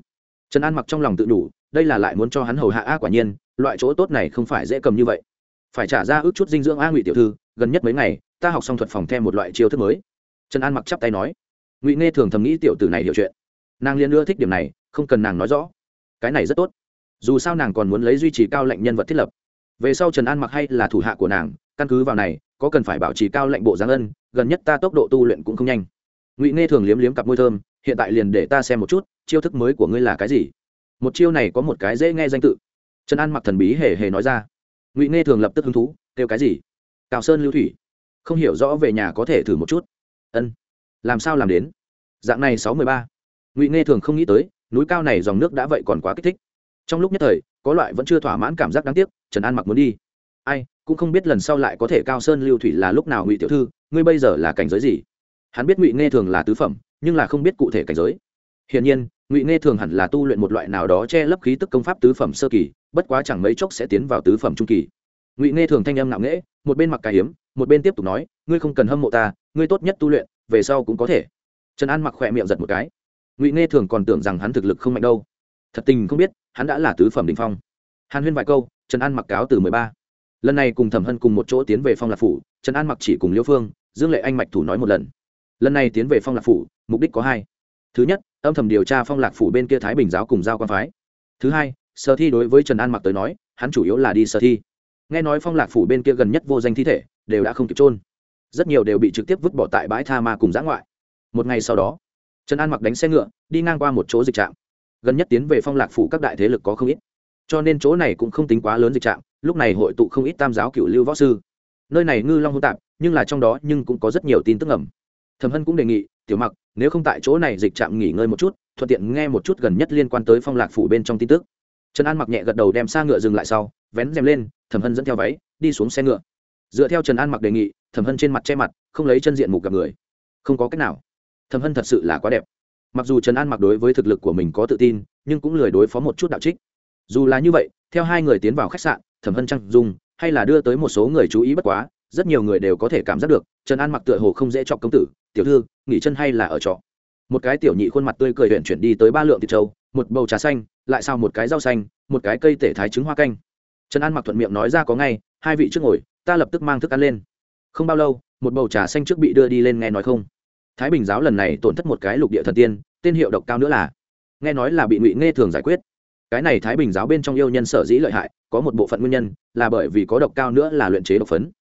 trần an mặc trong lòng tự đủ, đây là lại muốn cho hắn hầu hạ a quả nhiên, loại chỗ tốt này không phải dễ cầm như vậy. Phải trả ra ước chút dinh dưỡng a ngụy tiểu thư, gần nhất mấy ngày, ta học xong thuật phòng thêm một loại chiêu thức mới. Trần an mặc chắp tay nói. Ngụy nghe thường thầm nghĩ tiểu tử này hiểu chuyện. Nàng liên ưa thích điểm này, không cần nàng nói rõ. Cái này rất tốt. Dù sao nàng còn muốn lấy duy trì cao lệnh nhân vật thiết lập. Về sau trần an mặc hay là thủ hạ của nàng, căn cứ vào này, có cần phải bảo trì cao lệnh bộ giáng ân, gần nhất ta tốc độ tu luyện cũng không nhanh. Ngụy nghe thường liếm liếm cặp môi thơm, hiện tại liền để ta xem một chút chiêu thức mới của ngươi là cái gì? Một chiêu này có một cái dễ nghe danh tự. Trần an mặc thần bí hề hề nói ra. Ngụy nghe thường lập tức hứng thú, kêu cái gì? Cào sơn lưu thủy. Không hiểu rõ về nhà có thể thử một chút. Ân. Làm sao làm đến? Dạng này sáu mươi ba. Ngụy nghe thường không nghĩ tới, núi cao này dòng nước đã vậy còn quá kích thích. Trong lúc nhất thời, có loại vẫn chưa thỏa mãn cảm giác đáng tiếc, trần an mặc muốn đi. Ai, cũng không biết lần sau lại có thể cao sơn lưu thủy là lúc nào ngụy tiểu thư, ngươi bây giờ là cảnh giới gì? Hắn biết ngụy nghe thường là tứ phẩm, nhưng là không biết cụ thể cảnh giới hiển nhiên, ngụy nghe thường hẳn là tu luyện một loại nào đó che lấp khí tức công pháp tứ phẩm sơ kỳ, bất quá chẳng mấy chốc sẽ tiến vào tứ phẩm trung kỳ. Ngụy nghe thường thanh âm ngạo nghễ, một bên mặc cà hiếm một bên tiếp tục nói, ngươi không cần hâm mộ ta, ngươi tốt nhất tu luyện, về sau cũng có thể. Trần an mặc khỏe miệng giật một cái. Ngụy nghe thường còn tưởng rằng hắn thực lực không mạnh đâu. Thật tình không biết, hắn đã là tứ phẩm đình phong. Hàn huyên vài câu, trần an mặc cáo từ mười ba. Lần này cùng thẩm hân cùng một chỗ tiến về phong lạc phủ, trần an mặc chỉ cùng Liễu phương, dương lệ anh mạch thủ nói một lần. Lần này tiến về phong lạc phủ, mục đích có hai. Thứ nhất âm thầm điều tra phong lạc phủ bên kia thái bình giáo cùng giao quan phái. Thứ hai, sở thi đối với trần an mặc tới nói, hắn chủ yếu là đi sở thi. Nghe nói phong lạc phủ bên kia gần nhất vô danh thi thể, đều đã không kịp trôn rất nhiều đều bị trực tiếp vứt bỏ tại bãi tha ma cùng giã ngoại. Một ngày sau đó, trần an mặc đánh xe ngựa, đi ngang qua một chỗ dịch trạm. Gần nhất tiến về phong lạc phủ các đại thế lực có không ít. Cho nên chỗ này cũng không tính quá lớn dịch trạm, lúc này hội tụ không ít tam giáo cựu lưu võ sư. Nơi này ngư long hô tạp, nhưng là trong đó nhưng cũng có rất nhiều tin tức ẩm thẩm hân cũng đề nghị, tiểu mặc nếu không tại chỗ này dịch trạm nghỉ ngơi một chút, thuận tiện nghe một chút gần nhất liên quan tới phong lạc phủ bên trong tin tức. Trần an mặc nhẹ gật đầu đem xa ngựa dừng lại sau, vén rèm lên, thẩm hân dẫn theo váy, đi xuống xe ngựa. Dựa theo trần an mặc đề nghị, thẩm hân trên mặt che mặt, không lấy chân diện mục gặp người. Không có cách nào. Thẩm hân thật sự là quá đẹp. Mặc dù trần an mặc đối với thực lực của mình có tự tin, nhưng cũng lười đối phó một chút đạo trích. Dù là như vậy, theo hai người tiến vào khách sạn, thẩm hân trăng dung, hay là đưa tới một số người chú ý bất quá rất nhiều người đều có thể cảm giác được, trần an mặc tựa hồ không dễ chọc công tử, tiểu thư, nghỉ chân hay là ở trọ? Một cái tiểu nhị khuôn mặt tươi cười huyện chuyển đi tới ba lượng thịt trâu, một bầu trà xanh, lại sao một cái rau xanh, một cái cây tể thái trứng hoa canh. Trần an mặc thuận miệng nói ra có ngay, hai vị trước ngồi, ta lập tức mang thức ăn lên. Không bao lâu, một bầu trà xanh trước bị đưa đi lên nghe nói không. Thái bình giáo lần này tổn thất một cái lục địa thần tiên, tên hiệu độc cao nữa là, nghe nói là bị ngụy nghe thường giải quyết. Cái này thái bình giáo bên trong yêu nhân sở dĩ lợi hại, có một bộ phận nguyên nhân, là bởi vì có độc cao nữa là luyện chế độc phấn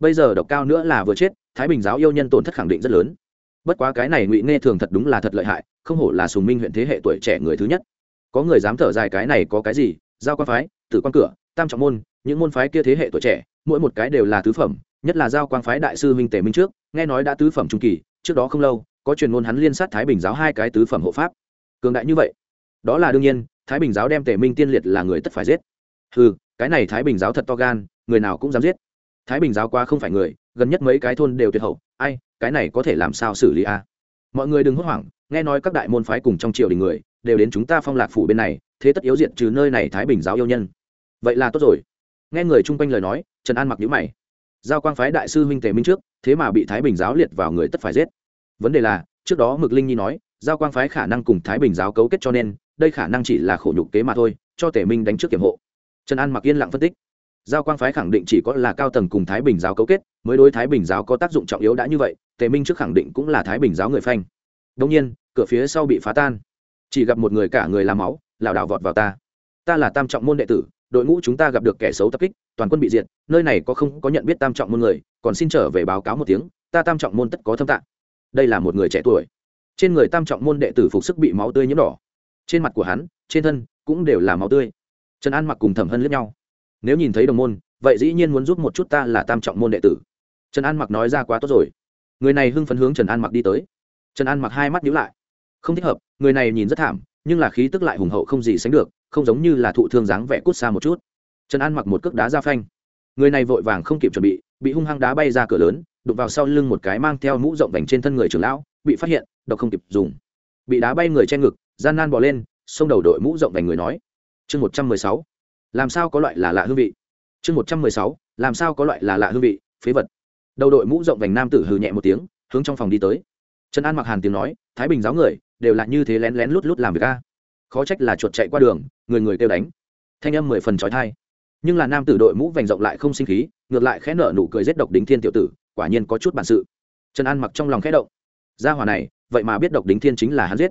bây giờ độc cao nữa là vừa chết, thái bình giáo yêu nhân tổn thất khẳng định rất lớn. Bất quá cái này ngụy nghe thường thật đúng là thật lợi hại, không hổ là sùng minh huyện thế hệ tuổi trẻ người thứ nhất. Có người dám thở dài cái này có cái gì, giao quan phái, tử quan cửa, tam trọng môn, những môn phái kia thế hệ tuổi trẻ, mỗi một cái đều là tứ phẩm, nhất là giao quang phái đại sư minh tề minh trước, nghe nói đã tứ phẩm trung kỳ, trước đó không lâu, có truyền ngôn hắn liên sát thái bình giáo hai cái tứ phẩm hộ pháp. Cường đại như vậy, đó là đương nhiên, thái bình giáo đem tề minh tiên liệt là người tất phải giết. Ừ cái này thái bình giáo thật to gan, người nào cũng dám giết thái bình giáo qua không phải người, gần nhất mấy cái thôn đều tuyệt hậu, ai, cái này có thể làm sao xử lý a à? mọi người đừng hốt hoảng, nghe nói các đại môn phái cùng trong triều đình người, đều đến chúng ta phong lạc phủ bên này, thế tất yếu diện trừ nơi này thái bình giáo yêu nhân. Vậy là tốt rồi. Nghe người chung quanh lời nói, trần an mặc nhữ mày. Giao quang phái đại sư huynh tề minh trước, thế mà bị thái bình giáo liệt vào người tất phải giết. Vấn đề là, trước đó mực linh nhi nói, giao quang phái khả năng cùng thái bình giáo cấu kết cho nên, đây khả năng chỉ là khổ nhục kế mà thôi, cho tề minh đánh trước kiểm hộ. Trần an mặc yên lặng phân tích giao quang phái khẳng định chỉ có là cao tầng cùng thái bình giáo cấu kết, mới đối thái bình giáo có tác dụng trọng yếu đã như vậy, tề minh trước khẳng định cũng là thái bình giáo người phanh. Đông nhiên, cửa phía sau bị phá tan. Chỉ gặp một người cả người làm máu, lảo đảo vọt vào ta. Ta là tam trọng môn đệ tử, đội ngũ chúng ta gặp được kẻ xấu tập kích, toàn quân bị diệt, nơi này có không có nhận biết tam trọng môn người, còn xin trở về báo cáo một tiếng, ta tam trọng môn tất có thâm tạng. Đây là một người trẻ tuổi. Trên người tam trọng môn đệ tử phục sức bị máu tươi nhiễm đỏ. Trên mặt của hắn, trên thân cũng đều là máu tươi. Trần an mặc cùng thẩm hân lướt nhau nếu nhìn thấy đồng môn, vậy dĩ nhiên muốn giúp một chút ta là tam trọng môn đệ tử. Trần an mặc nói ra quá tốt rồi. Người này hưng phấn hướng trần an mặc đi tới. Trần an mặc hai mắt nhíu lại. Không thích hợp, người này nhìn rất thảm, nhưng là khí tức lại hùng hậu không gì sánh được, không giống như là thụ thương dáng vẻ cút xa một chút. Trần an mặc một cước đá ra phanh. Người này vội vàng không kịp chuẩn bị bị hung hăng đá bay ra cửa lớn, đụng vào sau lưng một cái mang theo mũ rộng vành trên thân người trưởng lão, bị phát hiện, độc không kịp dùng. Bị đá bay người che ngực, gian nan bỏ lên, xông đầu đội mũ rộng vành người nói. Chương một trăm mười sáu làm sao có loại là lạ hương vị? Chương một trăm mười sáu, làm sao có loại là lạ hương vị? Phế vật. Đầu đội mũ rộng vành nam tử hừ nhẹ một tiếng, hướng trong phòng đi tới. Trần an mặc hàn tiếng nói, thái bình giáo người, đều là như thế lén lén lút lút làm việc ca khó trách là chuột chạy qua đường, người người kêu đánh. Thanh âm mười phần trói thai nhưng là nam tử đội mũ vành rộng lại không sinh khí, ngược lại khẽ nở nụ cười giết độc đính thiên tiểu tử, quả nhiên có chút bản sự. Trần an mặc trong lòng khẽ động. Gia hỏa này, vậy mà biết độc đính thiên chính là hắn giết.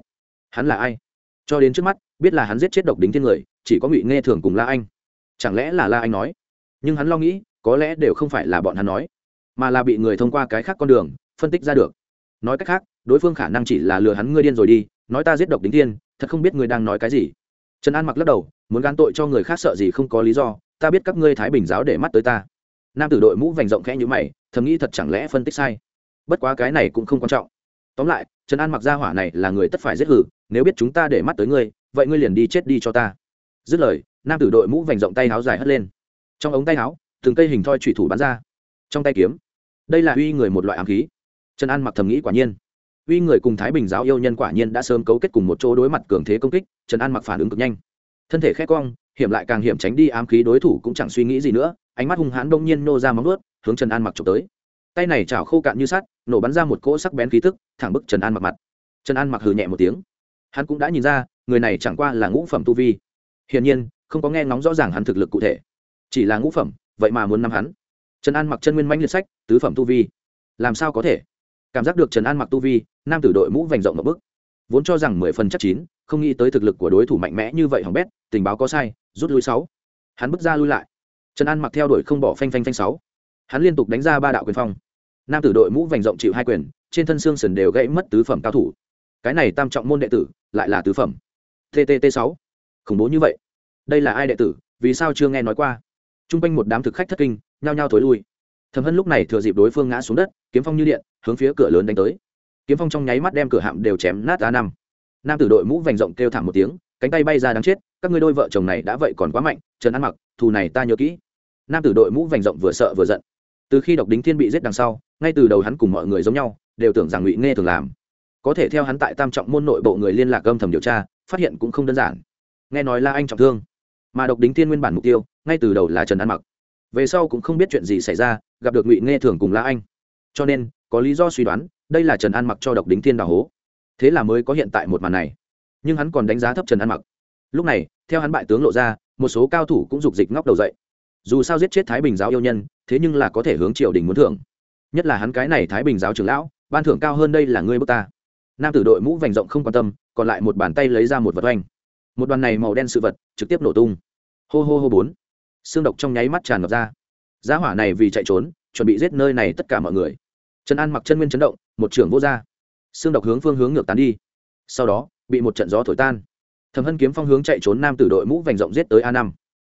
Hắn là ai? Cho đến trước mắt, biết là hắn giết chết độc đính thiên người chỉ có ngụy nghe thường cùng la anh. Chẳng lẽ là la anh nói? Nhưng hắn lo nghĩ, có lẽ đều không phải là bọn hắn nói, mà là bị người thông qua cái khác con đường, phân tích ra được. Nói cách khác, đối phương khả năng chỉ là lừa hắn ngươi điên rồi đi, nói ta giết độc đính thiên, thật không biết ngươi đang nói cái gì. Trần an mặc lắc đầu, muốn gán tội cho người khác sợ gì không có lý do, ta biết các ngươi thái bình giáo để mắt tới ta. Nam tử đội mũ vành rộng khẽ như mày, thầm nghĩ thật chẳng lẽ phân tích sai. Bất quá cái này cũng không quan trọng. Tóm lại, trần an mặc gia hỏa này là người tất phải giết hử, nếu biết chúng ta để mắt tới ngươi, vậy ngươi liền đi chết đi cho ta dứt lời, nam tử đội mũ vành rộng tay áo dài hất lên. Trong ống tay áo, từng cây hình thoi trụy thủ bắn ra. Trong tay kiếm, đây là uy người một loại ám khí. Trần an mặc thầm nghĩ quả nhiên. Uy người cùng thái bình giáo yêu nhân quả nhiên đã sớm cấu kết cùng một chỗ đối mặt cường thế công kích, trần an mặc phản ứng cực nhanh. Thân thể khét cong, hiểm lại càng hiểm tránh đi ám khí đối thủ cũng chẳng suy nghĩ gì nữa, ánh mắt hung hãn đông nhiên nô ra móng ướt hướng trần an mặc trộm tới. Tay này chảo khô cạn như sắt, nổ bắn ra một cỗ sắc bén khí tức, thẳng bức trần an mặc mặt. Trần an mặc hừ nhẹ một tiếng. Hắn cũng đã nhìn ra, người này chẳng qua là ngũ phẩm tu vi hiển nhiên, không có nghe ngóng rõ ràng hắn thực lực cụ thể. Chỉ là ngũ phẩm, vậy mà muốn nắm hắn. Trần an mặc chân nguyên mãnh liệt sách, tứ phẩm tu vi. Làm sao có thể? Cảm giác được trần an mặc tu vi, nam tử đội mũ vành rộng một bức vốn cho rằng mười phần chắc chín, không nghĩ tới thực lực của đối thủ mạnh mẽ như vậy hỏng bét, tình báo có sai, rút lui sáu. Hắn bước ra lui lại. Trần an mặc theo đuổi không bỏ phanh phanh phanh sáu. Hắn liên tục đánh ra ba đạo quyền phong. Nam tử đội mũ vành rộng chịu hai quyền, trên thân xương sườn đều gãy mất tứ phẩm cao thủ. Cái này tam trọng môn đệ tử, lại là tứ phẩm. Tt sáu khủng bố như vậy? Đây là ai đệ tử? Vì sao chưa nghe nói qua? T r u n g quanh một đám thực khách thất kinh, nhao nhao thối lui. Thầm hân lúc này thừa dịp đối phương ngã xuống đất, kiếm phong như điện, hướng phía cửa lớn đánh tới. Kiếm phong trong nháy mắt đem cửa hạm đều chém nát a năm. Nam tử đội mũ vành rộng kêu thảm một tiếng, cánh tay bay ra đáng chết, các ngươi đôi vợ chồng này đã vậy còn quá mạnh, trần ăn mặc, thù này ta nhớ kỹ. Nam tử đội mũ vành rộng vừa sợ vừa giận. Từ khi độc đính thiên bị giết đằng sau, ngay từ đầu hắn cùng mọi người giống nhau, đều tưởng rằng ngụy nghe thường làm. Có thể theo hắn tại tam trọng môn nội bộ người liên lạc âm thầm điều tra, phát hiện cũng không đơn giản nghe nói là anh trọng thương, mà độc đính thiên nguyên bản mục tiêu, ngay từ đầu là trần an mặc. Về sau cũng không biết chuyện gì xảy ra, gặp được ngụy nghe thường cùng la anh. Cho nên, có lý do suy đoán, đây là trần an mặc cho độc đính thiên đào hố. Thế là mới có hiện tại một màn này. Nhưng hắn còn đánh giá thấp trần an mặc. Lúc này, theo hắn bại tướng lộ ra, một số cao thủ cũng dục dịch ngóc đầu dậy. Dù sao giết chết thái bình giáo yêu nhân, thế nhưng là có thể hướng triều đình muốn thưởng. Nhất là hắn cái này thái bình giáo trưởng lão, ban thưởng cao hơn đây là ngươi bước ta. Nam tử đội mũ vành rộng không quan tâm, còn lại một bàn tay lấy ra một vật oanh một đoàn này màu đen sự vật trực tiếp nổ tung. Hô hô hô bốn. Xương độc trong nháy mắt tràn ngập ra. Giá hỏa này vì chạy trốn, chuẩn bị giết nơi này tất cả mọi người. Trần an mặc chân nguyên chấn động, một trưởng vô r xương độc hướng phương hướng ngược tán đi. Sau đó, bị một trận gió thổi tan. Thầm hân kiếm phong hướng chạy trốn nam tử đội mũ vành rộng giết tới a năm.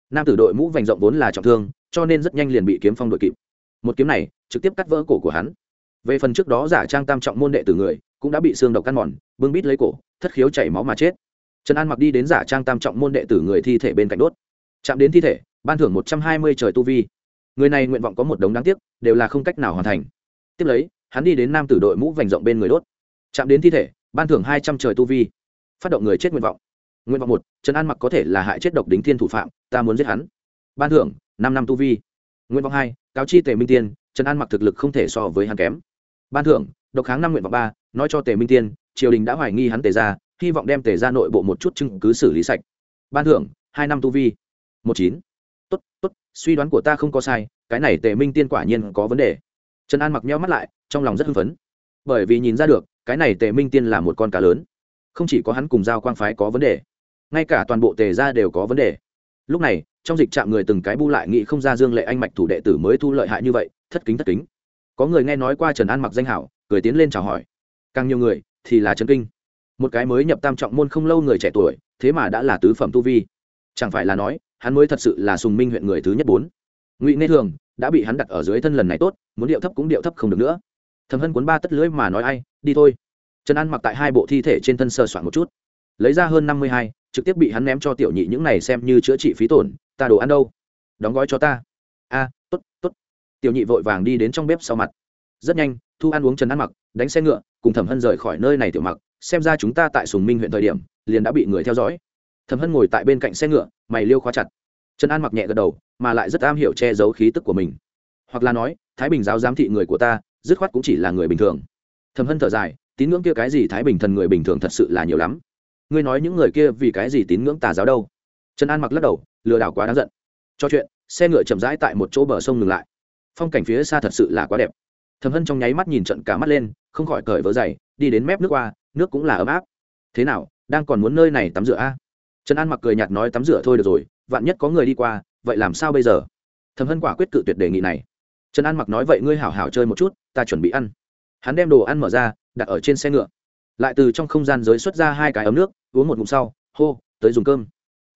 Nam tử đội mũ vành rộng vốn là trọng thương, cho nên rất nhanh liền bị kiếm phong đội kịp. Một kiếm này trực tiếp cắt vỡ cổ của hắn. Về phần trước đó giả trang tam trọng môn đệ tử người, cũng đã bị xương độc căn mòn, bưng bít lấy cổ, thất khiếu chảy máu mà chết trần an mặc đi đến giả trang tam trọng môn đệ tử người thi thể bên cạnh đốt. Chạm đến thi thể, ban thưởng một trăm hai mươi trời tu vi. Người này nguyện vọng có một đống đáng tiếc, đều là không cách nào hoàn thành. Tiếp lấy, hắn đi đến nam tử đội mũ vành rộng bên người đốt. Chạm đến thi thể, ban thưởng hai trăm trời tu vi. Phát động người chết nguyện vọng. Nguyện vọng một, trần an mặc có thể là hại chết độc đính thiên thủ phạm, ta muốn giết hắn. Ban thưởng, năm năm tu vi. Nguyện vọng hai, cáo chi tề minh tiên, trần an mặc thực lực không thể so với hắn kém. Ban thưởng, độc kháng năm nguyện vọng ba, nói cho tề minh tiên, triều đình đã hoài nghi hắn tề ra hy vọng đem tề ra nội bộ một chút chứng cứ xử lý sạch. Ban thưởng, hai năm tu vi. Một chín. Tốt tốt, suy đoán của ta không có sai, cái này tề minh tiên quả nhiên có vấn đề. Trần an mặc nhau mắt lại, trong lòng rất hưng phấn. Bởi vì nhìn ra được, cái này tề minh tiên là một con cá lớn. Không chỉ có hắn cùng giao quang phái có vấn đề, ngay cả toàn bộ tề gia đều có vấn đề. Lúc này, trong dịch trạm người từng cái bu lại nghị không ra dương lệ anh mạch thủ đệ tử mới thu lợi hại như vậy, thất kính thất kính. Có người nghe nói qua trần an mặc danh hảo, cười tiến lên chào hỏi. Càng nhiều người thì là trần kinh một cái mới nhập tam trọng môn không lâu người trẻ tuổi, thế mà đã là tứ phẩm tu vi. Chẳng phải là nói, hắn mới thật sự là sùng minh huyện người thứ nhất bốn. Ngụy nghe thường đã bị hắn đặt ở dưới thân lần này tốt, muốn điệu thấp cũng điệu thấp không được nữa. Thầm hân cuốn ba tất lưỡi mà nói ai, đi thôi. Trần an mặc tại hai bộ thi thể trên thân sơ soạn một chút. Lấy ra hơn năm mươi hai, trực tiếp bị hắn ném cho tiểu nhị những này xem như chữa trị phí tổn, ta đồ ăn đâu? Đóng gói cho ta. A, tốt tốt. Tiểu nhị vội vàng đi đến trong bếp sau mặt. Rất nhanh, thu ăn uống trần ăn mặc, đánh xe ngựa, cùng thẩm hân rời khỏi nơi này tiểu mặc xem ra chúng ta tại sùng minh huyện thời điểm, liền đã bị người theo dõi. Thầm hân ngồi tại bên cạnh xe ngựa, mày liêu khóa chặt. Trần an mặc nhẹ gật đầu, mà lại rất am hiểu che giấu khí tức của mình. Hoặc là nói, thái bình giáo giám thị người của ta, dứt khoát cũng chỉ là người bình thường. Thầm hân thở dài, tín ngưỡng kia cái gì thái bình thần người bình thường thật sự là nhiều lắm. Ngươi nói những người kia vì cái gì tín ngưỡng tà giáo đâu? Trần an mặc lắc đầu, lừa đảo quá đáng giận. Cho chuyện, xe ngựa chậm rãi tại một chỗ bờ sông ngừng lại. Phong cảnh phía xa thật sự là quá đẹp. Thầm hân trong nháy mắt nhìn trận cả mắt lên, không khỏi cởi vớ dày, đi đến mép nước qua nước cũng là ấm áp. Thế nào, đang còn muốn nơi này tắm rửa a? À? trần an mặc cười nhạt nói tắm rửa thôi được rồi, vạn nhất có người đi qua, vậy làm sao bây giờ? Thầm hân quả quyết cự tuyệt đề nghị này. Trần an mặc nói vậy ngươi hảo hảo chơi một chút, ta chuẩn bị ăn. Hắn đem đồ ăn mở ra, đặt ở trên xe ngựa. Lại từ trong không gian giới xuất ra hai cái ấm nước, uống một ngụm sau, hô, tới dùng cơm.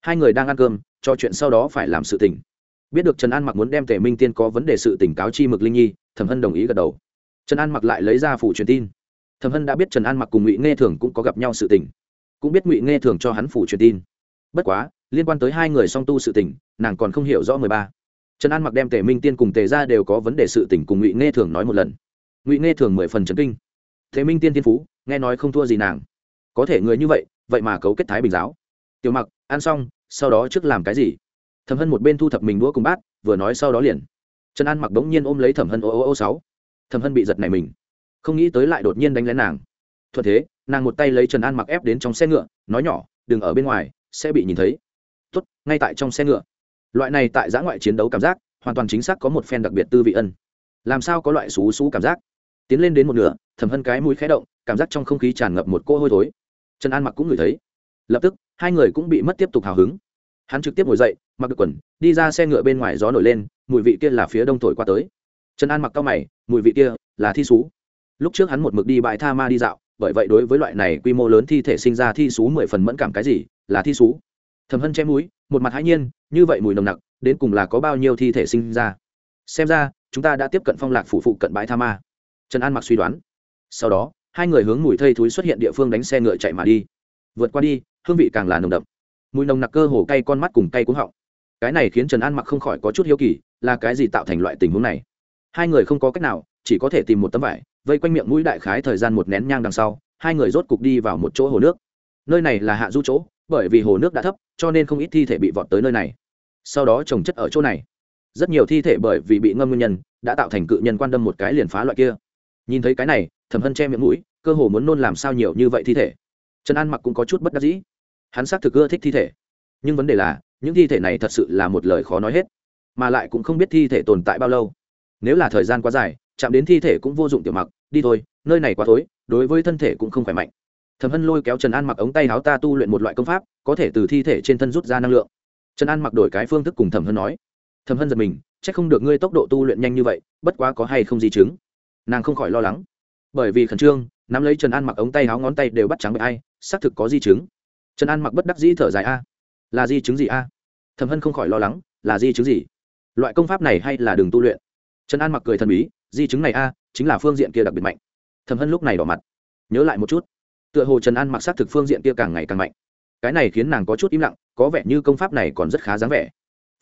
Hai người đang ăn cơm, cho chuyện sau đó phải làm sự tình. Biết được trần an mặc muốn đem tề minh tiên có vấn đề sự tỉnh cáo chi mực linh nhi, thẩm hân đồng ý gật đầu. Trần an mặc lại lấy ra phủ truyền tin thẩm hân đã biết trần an mặc cùng ngụy nghe thường cũng có gặp nhau sự tình cũng biết ngụy nghe thường cho hắn phủ truyền tin bất quá liên quan tới hai người song tu sự tình nàng còn không hiểu rõ mười ba trần an mặc đem tề minh tiên cùng tề ra đều có vấn đề sự tình cùng ngụy nghe thường nói một lần ngụy nghe thường mười phần trấn kinh thế minh tiên tiên phú nghe nói không thua gì nàng có thể người như vậy vậy mà cấu kết thái bình giáo tiểu mặc ăn xong sau đó trước làm cái gì thẩm hân một bên thu thập mình đũa cùng bát vừa nói sau đó liền trần an mặc đống nhiên ôm lấy thẩm hân ô ô ô sáu thẩm hân bị giật này mình không nghĩ tới lại đột nhiên đánh lén nàng. Thuận thế, nàng một tay lấy trần an mặc ép đến trong xe ngựa, nói nhỏ, đừng ở bên ngoài, sẽ bị nhìn thấy. Tốt, ngay tại trong xe ngựa. Loại này tại giã ngoại chiến đấu cảm giác, hoàn toàn chính xác có một phen đặc biệt tư vị ân. Làm sao có loại xú xú cảm giác? Tiến lên đến một nửa thẩm hân cái mũi khé động, cảm giác trong không khí tràn ngập một cô hôi thối. Trần an mặc cũng ngửi thấy. Lập tức, hai người cũng bị mất tiếp tục hào hứng. Hắn trực tiếp ngồi dậy, mặc được quần, đi ra xe ngựa bên ngoài gió nổi lên, mùi vị kia là phía đông thổi qua tới. Trần an mặc cao mày, mùi vị kia là thi xú lúc trước hắn một mực đi bãi tha ma đi dạo bởi vậy đối với loại này quy mô lớn thi thể sinh ra thi xú mười phần mẫn cảm cái gì là thi xú. Thầm hân chém mũi, một mặt hãi nhiên như vậy mùi nồng nặc đến cùng là có bao nhiêu thi thể sinh ra. Xem ra chúng ta đã tiếp cận phong lạc phủ phụ cận bãi tha ma. Trần an mặc suy đoán. Sau đó hai người hướng mùi thây thúi xuất hiện địa phương đánh xe ngựa chạy mà đi. Vượt qua đi hương vị càng là nồng đậm. Mùi nồng nặc cơ hồ cay con mắt cùng cay cuống họng. Cái này khiến trần an mặc không khỏi có chút hiếu kỳ là cái gì tạo thành loại tình huống này? Hai người không có cách nào chỉ có thể tìm một tấm vải vây quanh miệng mũi đại khái thời gian một nén nhang đằng sau, hai người rốt cục đi vào một chỗ hồ nước. Nơi này là hạ du chỗ, bởi vì hồ nước đã thấp, cho nên không ít thi thể bị vọt tới nơi này. Sau đó trồng chất ở chỗ này. Rất nhiều thi thể bởi vì bị ngâm nguyên nhân, đã tạo thành cự nhân quan đâm một cái liền phá loại kia. Nhìn thấy cái này thẩm hân che miệng mũi, cơ hồ muốn nôn làm sao nhiều như vậy thi thể. Trần an mặc cũng có chút bất đắc dĩ. Hắn xác thực ưa thích thi thể. Nhưng vấn đề là, những thi thể này thật sự là một lời khó nói hết. Mà lại cũng không biết thi thể tồn tại bao lâu. Nếu là thời gian quá dài chạm đến thi thể cũng vô dụng tiểu mặc, đi thôi, nơi này quá tối, đối với thân thể cũng không khỏe mạnh. Thẩm hân lôi kéo trần an mặc ống tay áo ta tu luyện một loại công pháp, có thể từ thi thể trên thân rút ra năng lượng. Trần an mặc đổi cái phương thức cùng thẩm hân nói. Thẩm hân giật mình c h ắ c không được ngươi tốc độ tu luyện nhanh như vậy, bất quá có hay không di chứng. Nàng không khỏi lo lắng. Bởi vì khẩn trương, nắm lấy trần an mặc ống tay áo ngón tay đều bắt trắng bởi ai, xác thực có di chứng. Trần an mặc bất đắc dĩ thở dài a. Là di chứng gì a? Thẩm hân không khỏi lo lắng, là di chứng gì? Loại công pháp này hay là đường tu luyện. Trần an mặc cười thần bí di chứng này a, chính là phương diện kia đặc biệt mạnh. Thẩm hân lúc này đỏ mặt. Nhớ lại một chút, tựa hồ trần an mặc xác thực phương diện kia càng ngày càng mạnh. Cái này khiến nàng có chút im lặng, có vẻ như công pháp này còn rất khá dáng vẻ.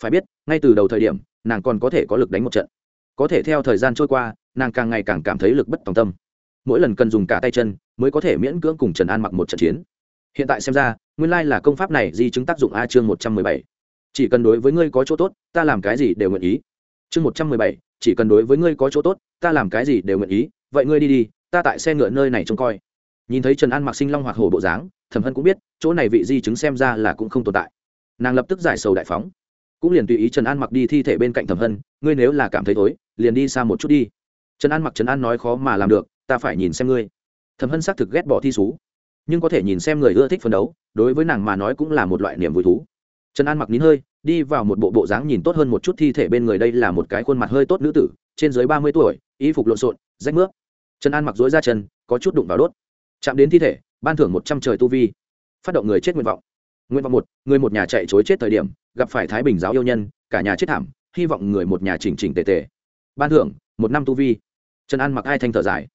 Phải biết, ngay từ đầu thời điểm, nàng còn có thể có lực đánh một trận. Có thể theo thời gian trôi qua, nàng càng ngày càng cảm thấy lực bất tòng tâm. Mỗi lần cần dùng cả tay chân, mới có thể miễn cưỡng cùng trần an mặc một trận chiến. Hiện tại xem ra, nguyên lai là công pháp này di chứng tác dụng a chương một trăm mười bảy. Chỉ cần đối với ngươi có chỗ tốt, ta làm cái gì đều nguyện ý chương một trăm mười bảy, chỉ cần đối với ngươi có chỗ tốt, ta làm cái gì đều nguyện ý, vậy ngươi đi đi, ta tại xe ngựa nơi này trông coi. Nhìn thấy trần an mặc sinh long hoạt hổ bộ dáng, thẩm hân cũng biết, chỗ này vị di chứng xem ra là cũng không tồn tại. Nàng lập tức giải sầu đại phóng. Cũng liền tùy ý trần an mặc đi thi thể bên cạnh thẩm hân, ngươi nếu là cảm thấy tối liền đi xa một chút đi. Trần an mặc trần an nói khó mà làm được, ta phải nhìn xem ngươi. Thẩm hân xác thực ghét bỏ thi xú, nhưng có thể nhìn xem người ưa thích phấn đấu, đối với nàng mà nói cũng là một loại niềm vui thú. Trần an mặc nín hơi đi vào một bộ bộ dáng nhìn tốt hơn một chút thi thể bên người đây là một cái khuôn mặt hơi tốt nữ tử, trên dưới ba mươi tuổi, y phục lộn xộn, rách nước trần an mặc dối ra chân, có chút đụng vào đốt. Chạm đến thi thể, ban thưởng một trăm trời tu vi. Phát động người chết nguyện vọng. Nguyện vọng một, người một nhà chạy chối chết thời điểm, gặp phải thái bình giáo yêu nhân, cả nhà chết thảm, hy vọng người một nhà chỉnh chỉnh tề tề. Ban thưởng, một năm tu vi. Trần an mặc ai thanh thở dài.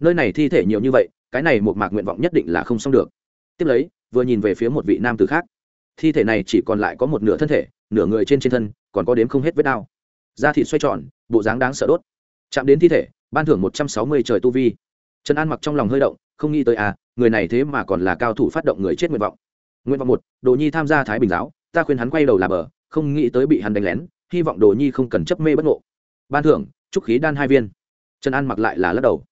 Nơi này thi thể nhiều như vậy, cái này một mạc nguyện vọng nhất định là không xong được. Tiếp lấy, vừa nhìn về phía một vị nam tử khác. Thi thể này chỉ còn lại có một nửa thân thể nửa người trên trên thân, còn có đếm không hết vết đao. da thịt xoay tròn, bộ dáng đáng sợ đốt. Chạm đến thi thể, ban thưởng một trăm sáu mươi trời tu vi. Trần an mặc trong lòng hơi động, không nghĩ tới à người này thế mà còn là cao thủ phát động người chết nguyện vọng. Nguyện vọng một, đồ nhi tham gia thái bình giáo, ta khuyên hắn quay đầu là bờ, không nghĩ tới bị hắn đánh lén, hy vọng đồ nhi không cần chấp mê bất ngộ. Ban thưởng trúc khí đan hai viên. Trần an mặc lại là lắc đầu.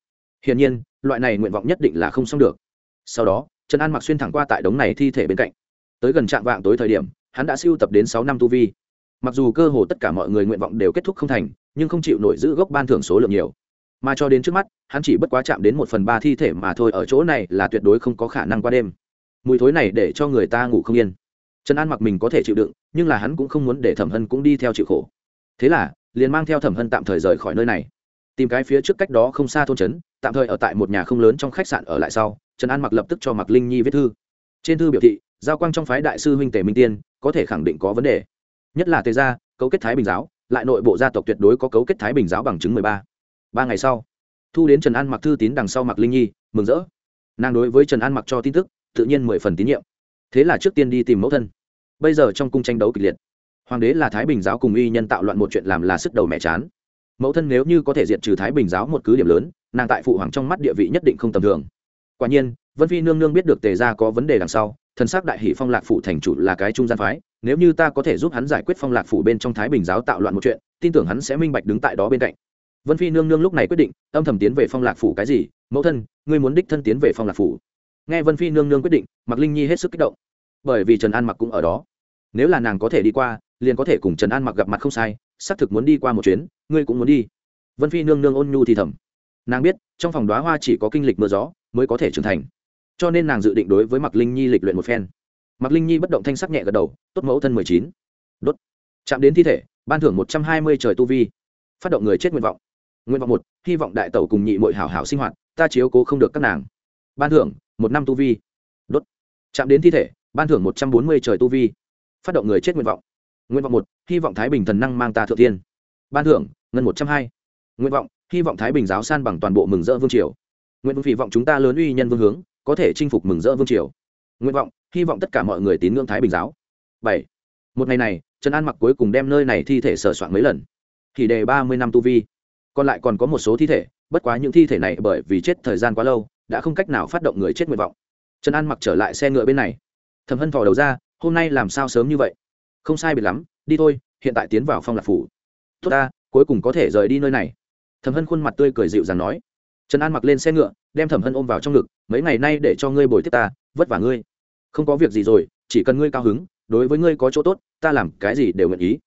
Hiển nhiên, loại này nguyện vọng nhất định là không xong được. Sau đó, trần an mặc xuyên thẳng qua tại đống này thi thể bên cạnh. Tới gần trạm vạng tối thời điểm hắn đã siêu tập đến sáu năm tu vi. Mặc dù cơ hồ tất cả mọi người nguyện vọng đều kết thúc không thành, nhưng không chịu nổi giữ gốc ban thưởng số lượng nhiều. Mà cho đến trước mắt, hắn chỉ bất quá chạm đến một phần ba thi thể mà thôi, ở chỗ này là tuyệt đối không có khả năng qua đêm. Mùi thối này để cho người ta ngủ không yên. Trần an mặc mình có thể chịu đựng, nhưng là hắn cũng không muốn để thẩm hân cũng đi theo chịu khổ. Thế là, liền mang theo thẩm hân tạm thời rời khỏi nơi này. Tìm cái phía trước cách đó không xa thôn trấn, tạm thời ở tại một nhà không lớn trong khách sạn ở lại sau, trần an mặc lập tức cho mặc linh nhi viết thư. Trên thư biểu thị, giao quang trong phái đại sư huynh tề minh tiên có thể khẳng định có vấn đề. Nhất là tề gia, cấu kết thái bình giáo, lại nội bộ gia tộc tuyệt đối có cấu kết thái bình giáo bằng chứng mười ba. Ba ngày sau, thu đến trần an mặc thư tín đằng sau mặc linh nhi, mừng rỡ. Nàng đối với trần an mặc cho tin tức, tự nhiên mười phần tín nhiệm. Thế là trước tiên đi tìm mẫu thân. Bây giờ trong cung tranh đấu kịch liệt. Hoàng đế là thái bình giáo cùng uy nhân tạo loạn một chuyện làm là sức đầu mẹ chán. Mẫu thân nếu như có thể diệt trừ thái bình giáo một cứ điểm lớn, nàng tại phụ hoàng trong mắt địa vị nhất định không tầm thường. Quả nhiên, vân phi nương nương biết được tề gia có vấn đề đằng sau thần sắc đại hỷ phong lạc phủ thành chủ là cái trung gian phái, nếu như ta có thể giúp hắn giải quyết phong lạc phủ bên trong thái bình giáo tạo loạn một chuyện, tin tưởng hắn sẽ minh bạch đứng tại đó bên cạnh. Vân phi nương nương lúc này quyết định, âm thầm tiến về phong lạc phủ cái gì? Mẫu thân, ngươi muốn đích thân tiến về phong lạc phủ? Nghe vân phi nương nương quyết định mặc linh nhi hết sức kích động. Bởi vì trần an mặc cũng ở đó. Nếu là nàng có thể đi qua, liền có thể cùng trần an mặc gặp mặt không sai, xác thực muốn đi qua một chuyến, ngươi cũng muốn đi. Vân phi nương nương ôn nhu thì thầm. Nàng biết, trong phòng đoá hoa chỉ có kinh lịch mưa gió, mới có thể trưởng thành cho nên nàng dự định đối với mặc linh nhi lịch luyện một phen. Mặc linh nhi bất động thanh sắc nhẹ gật đầu, tốt mẫu thân mười chín. Đốt. Chạm đến thi thể, ban thưởng một trăm hai mươi trời tu vi. Phát động người chết nguyện vọng. Nguyện vọng một, hy vọng đại tẩu cùng nhị mội hảo hảo sinh hoạt, ta chiếu cố không được các nàng. Ban thưởng, một năm tu vi. Đốt. Chạm đến thi thể, ban thưởng một trăm bốn mươi trời tu vi. Phát động người chết nguyện vọng. Nguyện vọng một, hy vọng thái bình thần năng mang ta thượng tiên ban thưởng, ngân một trăm hai. Nguyện vọng, hy vọng thái bình giáo san bằng toàn bộ mừng rỡ vương triều. Nguyện vọng, hy vọng chúng ta lớn uy nhân vương hướng có thể chinh phục mừng rỡ vương triều. Nguyện vọng, hy vọng tất cả mọi người tín ngưỡng thái bình giáo. Bảy. Một ngày này, trần an mặc cuối cùng đem nơi này thi thể sửa soạn mấy lần. Thì đề ba mươi năm tu vi. Còn lại còn có một số thi thể, bất quá những thi thể này bởi vì chết thời gian quá lâu, đã không cách nào phát động người chết nguyện vọng. Trần an mặc trở lại xe ngựa bên này. Thầm hân thò đầu ra, hôm nay làm sao sớm như vậy? Không sai biệt lắm, đi thôi, hiện tại tiến vào phong lạc phủ. Tốt ta, cuối cùng có thể rời đi nơi này. Thầm hân khuôn mặt tươi cười dịu dàng nói trần an mặc lên xe ngựa, đem thẩm hân ôm vào trong ngực, mấy ngày nay để cho ngươi bồi tiếp ta, vất vả ngươi. Không có việc gì rồi, chỉ cần ngươi cao hứng, đối với ngươi có chỗ tốt, ta làm cái gì đều nguyện ý.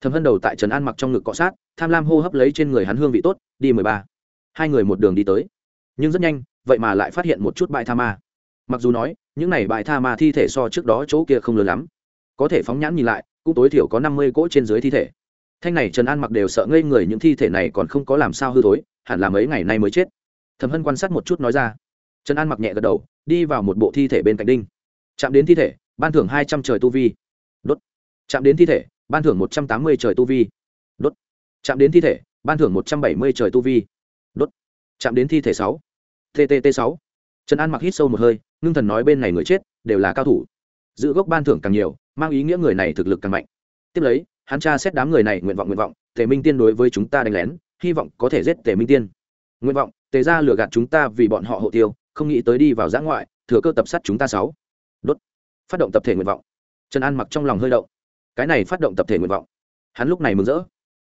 Thẩm hân đầu tại trần an mặc trong ngực cọ sát, tham lam hô hấp lấy trên người hắn hương vị tốt, đi mười ba. Hai người một đường đi tới. Nhưng rất nhanh, vậy mà lại phát hiện một chút bãi tha ma. Mặc dù nói, những này bãi tha ma thi thể so trước đó chỗ kia không lớn lắm. Có thể phóng nhãn nhìn lại, cũng tối thiểu có năm mươi cỗ trên dưới thi thể. Thanh này trần an mặc đều sợ ngây người, những thi thể này còn không có làm sao hư thối, hẳn là mấy ngày nay mới chết thẩm hân quan sát một chút nói ra. Trần an mặc nhẹ gật đầu, đi vào một bộ thi thể bên cạnh đinh. Chạm đến thi thể, ban thưởng hai trăm trời tu vi. Đốt. Chạm đến thi thể, ban thưởng một trăm tám mươi trời tu vi. Đốt. Chạm đến thi thể, ban thưởng một trăm bảy mươi trời tu vi. Đốt. Chạm đến thi thể sáu. Ttt sáu. Trần an mặc hít sâu một hơi, ngưng thần nói bên này người chết, đều là cao thủ. Giữ gốc ban thưởng càng nhiều, mang ý nghĩa người này thực lực càng mạnh. Tiếp lấy, hắn tra xét đám người này nguyện vọng nguyện vọng, tề minh tiên đối với chúng ta đánh lén, hy vọng có thể giết tề minh tiên. Nguyện vọng tề ra lừa gạt chúng ta vì bọn họ hộ tiêu, không nghĩ tới đi vào giã ngoại, thừa cơ tập sát chúng ta sáu. Đốt. Phát động tập thể nguyện vọng. Trần an mặc trong lòng hơi động. Cái này phát động tập thể nguyện vọng. Hắn lúc này mừng rỡ.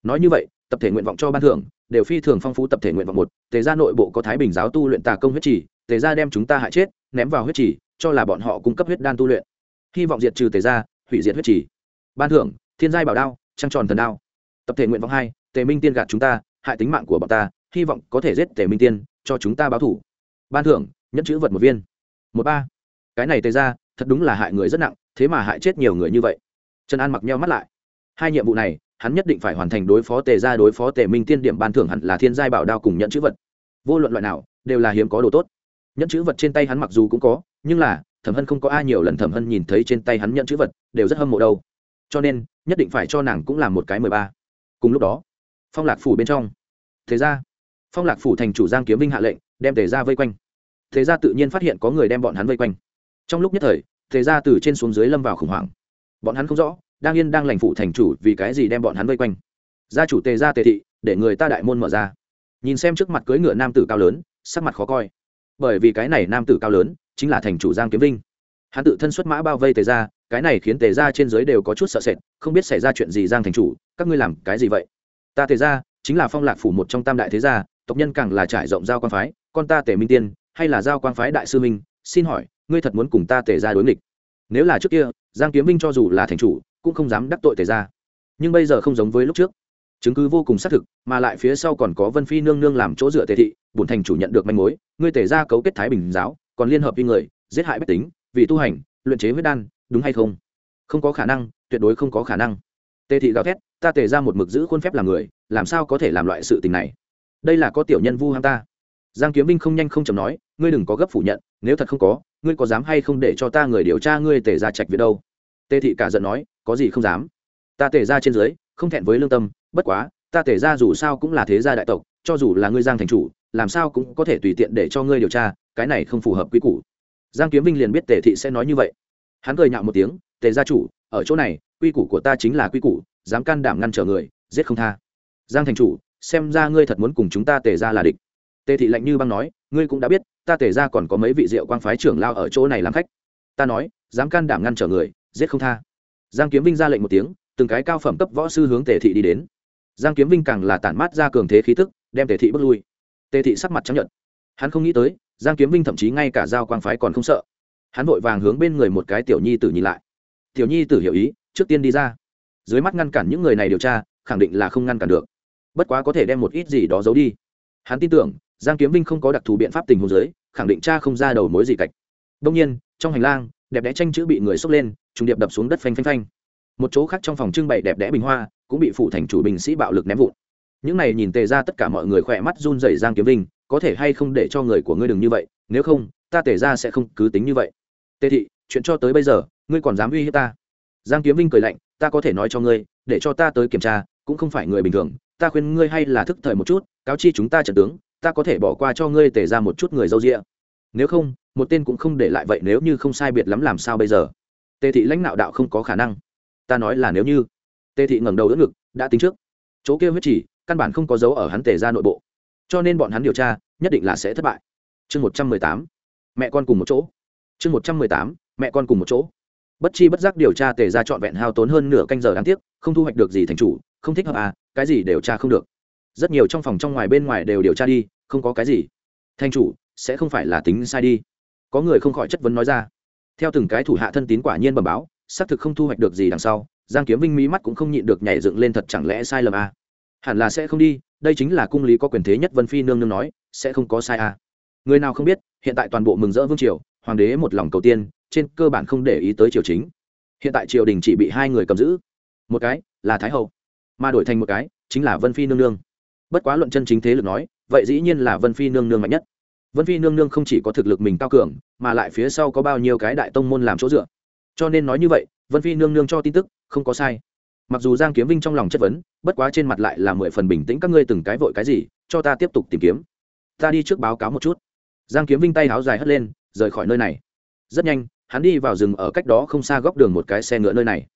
Nói như vậy, tập thể nguyện vọng cho ban thưởng, đều phi thường phong phú tập thể nguyện vọng một. Tề ra nội bộ có thái bình giáo tu luyện tà công huyết trì, tề ra đem chúng ta hại chết, ném vào huyết trì, cho là bọn họ cung cấp huyết đan tu luyện. Hy vọng diệt trừ tề ra hủy diệt huyết trì. Ban thưởng, thiên giai bảo đao, trăng tròn thần đao. Tập thể nguyện vọng hai, tề minh tiên gạt chúng ta, hại tính mạng của bọn ta hy vọng có thể giết tề minh tiên, cho chúng ta báo thủ. Ban thưởng, nhẫn chữ vật một viên. Một ba. Cái này tề ra thật đúng là hại người rất nặng, thế mà hại chết nhiều người như vậy. Trần an mặc nhau mắt lại. Hai nhiệm vụ này, hắn nhất định phải hoàn thành đối phó tề ra đối phó tề minh tiên điểm ban thưởng hẳn là thiên giai bảo đao cùng nhận chữ vật. Vô luận loại nào, đều là hiếm có đồ tốt. Nhẫn chữ vật trên tay hắn mặc dù cũng có, nhưng là, thẩm hân không có ai nhiều lần thẩm hân nhìn thấy trên tay hắn nhận chữ vật, đều rất hâm mộ đâu. Cho nên, nhất định phải cho nàng cũng làm một cái mười ba. Cùng lúc đó, phong lạc phủ bên trong thế ra phong lạc phủ thành chủ giang kiếm vinh hạ lệnh, đem tề ra vây quanh. Thế ra tự nhiên phát hiện có người đem bọn hắn vây quanh. Trong lúc nhất thời thế ra từ trên xuống dưới lâm vào khủng hoảng. Bọn hắn không rõ, đang yên đang lành phủ thành chủ vì cái gì đem bọn hắn vây quanh. Gia chủ tề ra tề thị, để người ta đại môn mở ra. Nhìn xem trước mặt cưỡi ngựa nam tử cao lớn, sắc mặt khó coi. Bởi vì cái này nam tử cao lớn, chính là thành chủ giang kiếm vinh. Hắn tự thân xuất mã bao vây tề ra cái này khiến tề ra trên dưới đều có chút sợ sệt, không biết xảy ra chuyện gì giang thành chủ, các ngươi làm cái gì vậy? Ta tề ra chính là phong lạc phủ một trong tam đại thế gia tộc nhân càng là trải rộng giao quan phái, con ta tề minh tiên, hay là giao quan phái đại sư minh, xin hỏi, ngươi thật muốn cùng ta tề ra đối nghịch? Nếu là trước kia, giang kiếm vinh cho dù là thành chủ, cũng không dám đắc tội tề ra nhưng bây giờ không giống với lúc trước. Chứng cứ vô cùng xác thực, mà lại phía sau còn có vân phi nương nương làm chỗ dựa tề thị bùn thành chủ nhận được manh mối, ngươi tề ra cấu kết thái bình giáo, còn liên hợp với người, giết hại bách tính, vì tu hành, luyện chế huyết đan, đúng hay không? Không có khả năng, tuyệt đối không có khả năng. Tề thị gào thét, ta tề ra một mực giữ khuôn phép làm người, làm sao có thể làm loại sự tình này? Đây là có tiểu nhân vu hăng ta. Giang kiếm binh không nhanh không chầm nói, ngươi đừng có gấp phủ nhận, nếu thật không có, ngươi có dám hay không để cho ta người điều tra ngươi tề ra trạch việc đâu? Tề thị cả giận nói, có gì không dám. Ta tề ra trên dưới, không thẹn với lương tâm, bất quá, ta tề ra dù sao cũng là thế gia đại tộc, cho dù là ngươi giang thành chủ, làm sao cũng có thể tùy tiện để cho ngươi điều tra, cái này không phù hợp quy củ. Giang kiếm vinh liền biết tề thị sẽ nói như vậy. Hắn cười nhạo một tiếng, tề gia chủ, ở chỗ này, quy củ của ta chính là quy củ, dám can đảm ngăn trở người, giết không tha. Giang thành chủ xem ra ngươi thật muốn cùng chúng ta tề ra là địch. Tề thị lạnh như băng nói, ngươi cũng đã biết, ta tề ra còn có mấy vị diệu quang phái trưởng lao ở chỗ này làm khách. Ta nói, dám can đảm ngăn trở người, giết không tha. Giang kiếm vinh ra lệnh một tiếng, từng cái cao phẩm cấp võ sư hướng tề thị đi đến. Giang kiếm vinh càng là tản mát ra cường thế khí tức, đem tề thị bước lui. Tề thị sắc mặt chấp nhận hắn không nghĩ tới, giang kiếm vinh thậm chí ngay cả giao quang phái còn không sợ. Hắn vội vàng hướng bên người một cái tiểu nhi tử nhìn lại. Tiểu nhi tử hiểu ý, trước tiên đi ra. Dưới mắt ngăn cản những người này điều tra, khẳng định là không ngăn cản được bất quá có thể đem một ít gì đó giấu đi. Hắn tin tưởng, giang kiếm vinh không có đặc thù biện pháp tình huống giới khẳng định cha không ra đầu mối gì cạch. Đông nhiên, trong hành lang, đẹp đẽ tranh chữ bị người xốc lên, trùng điệp đập xuống đất phanh phanh phanh. Một chỗ khác trong phòng trưng bày đẹp đẽ bình hoa, cũng bị phụ thành chủ binh sĩ bạo lực ném vụn. Những này nhìn tề ra tất cả mọi người khỏe mắt run rẩy giang kiếm vinh, có thể hay không để cho người của ngươi đừng như vậy, nếu không, ta tề ra sẽ không cứ tính như vậy. Tề thị, chuyện cho tới bây giờ, ngươi còn dám uy hiếp ta? Giang kiếm vinh cười lạnh, ta có thể nói cho ngươi, để cho ta tới kiểm tra, cũng không phải người bình thường ta khuyên ngươi hay là thức thời một chút, cáo chi chúng ta trận tướng, ta có thể bỏ qua cho ngươi tề ra một chút người dâu rịa nếu không, một tên cũng không để lại vậy nếu như không sai biệt lắm làm sao bây giờ? Tề thị lãnh đạo đạo không có khả năng. Ta nói là nếu như. Tề thị ngẩng đầu đỡ ngực, đã tính trước. Chỗ kia huyết chỉ, căn bản không có dấu ở hắn tề ra nội bộ. Cho nên bọn hắn điều tra, nhất định là sẽ thất bại. Chương một trăm mười tám, mẹ con cùng một chỗ. Chương một trăm mười tám, mẹ con cùng một chỗ. Bất chi bất giác điều tra tề ra trọn vẹn hao tốn hơn nửa canh giờ đáng tiếc, không thu hoạch được gì thành chủ không thích hợp à cái gì đều tra không được. Rất nhiều trong phòng trong ngoài bên ngoài đều điều tra đi, không có cái gì. Thanh chủ, sẽ không phải là tính sai đi. Có người không khỏi chất vấn nói ra. Theo từng cái thủ hạ thân tín quả nhiên bẩm báo, xác thực không thu hoạch được gì đằng sau, giang kiếm vinh mỹ mắt cũng không nhịn được nhảy dựng lên thật chẳng lẽ sai lầm à. hẳn là sẽ không đi, đây chính là cung lý có quyền thế nhất vân phi nương nương nói, sẽ không có sai à. người nào không biết, hiện tại toàn bộ mừng rỡ vương triều, hoàng đế một lòng cầu tiên, trên cơ bản không để ý tới triều chính. Hiện tại triều đình chỉ bị hai người cầm giữ. Một cái là thái hậu mà đổi thành một cái, chính là vân phi nương nương. Bất quá luận chân chính thế lực nói, vậy dĩ nhiên là vân phi nương nương mạnh nhất. Vân phi nương nương không chỉ có thực lực mình cao cường, mà lại phía sau có bao nhiêu cái đại tông môn làm chỗ dựa. Cho nên nói như vậy, vân phi nương nương cho tin tức, không có sai. Mặc dù giang kiếm vinh trong lòng chất vấn, bất quá trên mặt lại là mười phần bình tĩnh, các ngươi từng cái vội cái gì, cho ta tiếp tục tìm kiếm. Ta đi trước báo cáo một chút. Giang kiếm vinh tay áo dài hất lên, rời khỏi nơi này. Rất nhanh, hắn đi vào rừng ở cách đó không xa góc đường một cái xe ngựa nơi này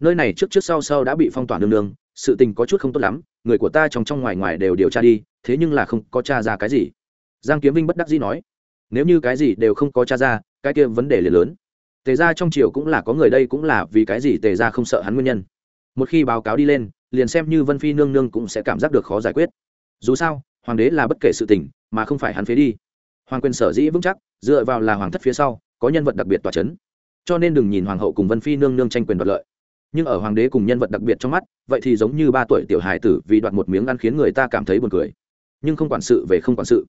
nơi này trước trước sau sau đã bị phong tỏa nương nương, sự tình có chút không tốt lắm, người của ta trong trong ngoài ngoài đều điều tra đi, thế nhưng là không có t r a ra cái gì. Giang kiếm vinh bất đắc dĩ nói. Nếu như cái gì đều không có t r a ra, cái kia vấn đề liền lớn. Tề ra trong triều cũng là có người đây cũng là vì cái gì tề ra không sợ hắn nguyên nhân. Một khi báo cáo đi lên, liền xem như vân phi nương nương cũng sẽ cảm giác được khó giải quyết. Dù sao, hoàng đế là bất kể sự tình, mà không phải hắn phế đi. Hoàng quyền sở dĩ vững chắc, dựa vào là hoàng thất phía sau, có nhân vật đặc biệt tòa c h ấ n cho nên đừng nhìn hoàng hậu cùng vân phi nương nương tranh quyền đoạt lợi nhưng ở hoàng đế cùng nhân vật đặc biệt trong mắt, vậy thì giống như ba tuổi tiểu hài tử vì đoạt một miếng ăn khiến người ta cảm thấy buồn cười. Nhưng không quản sự về không quản sự.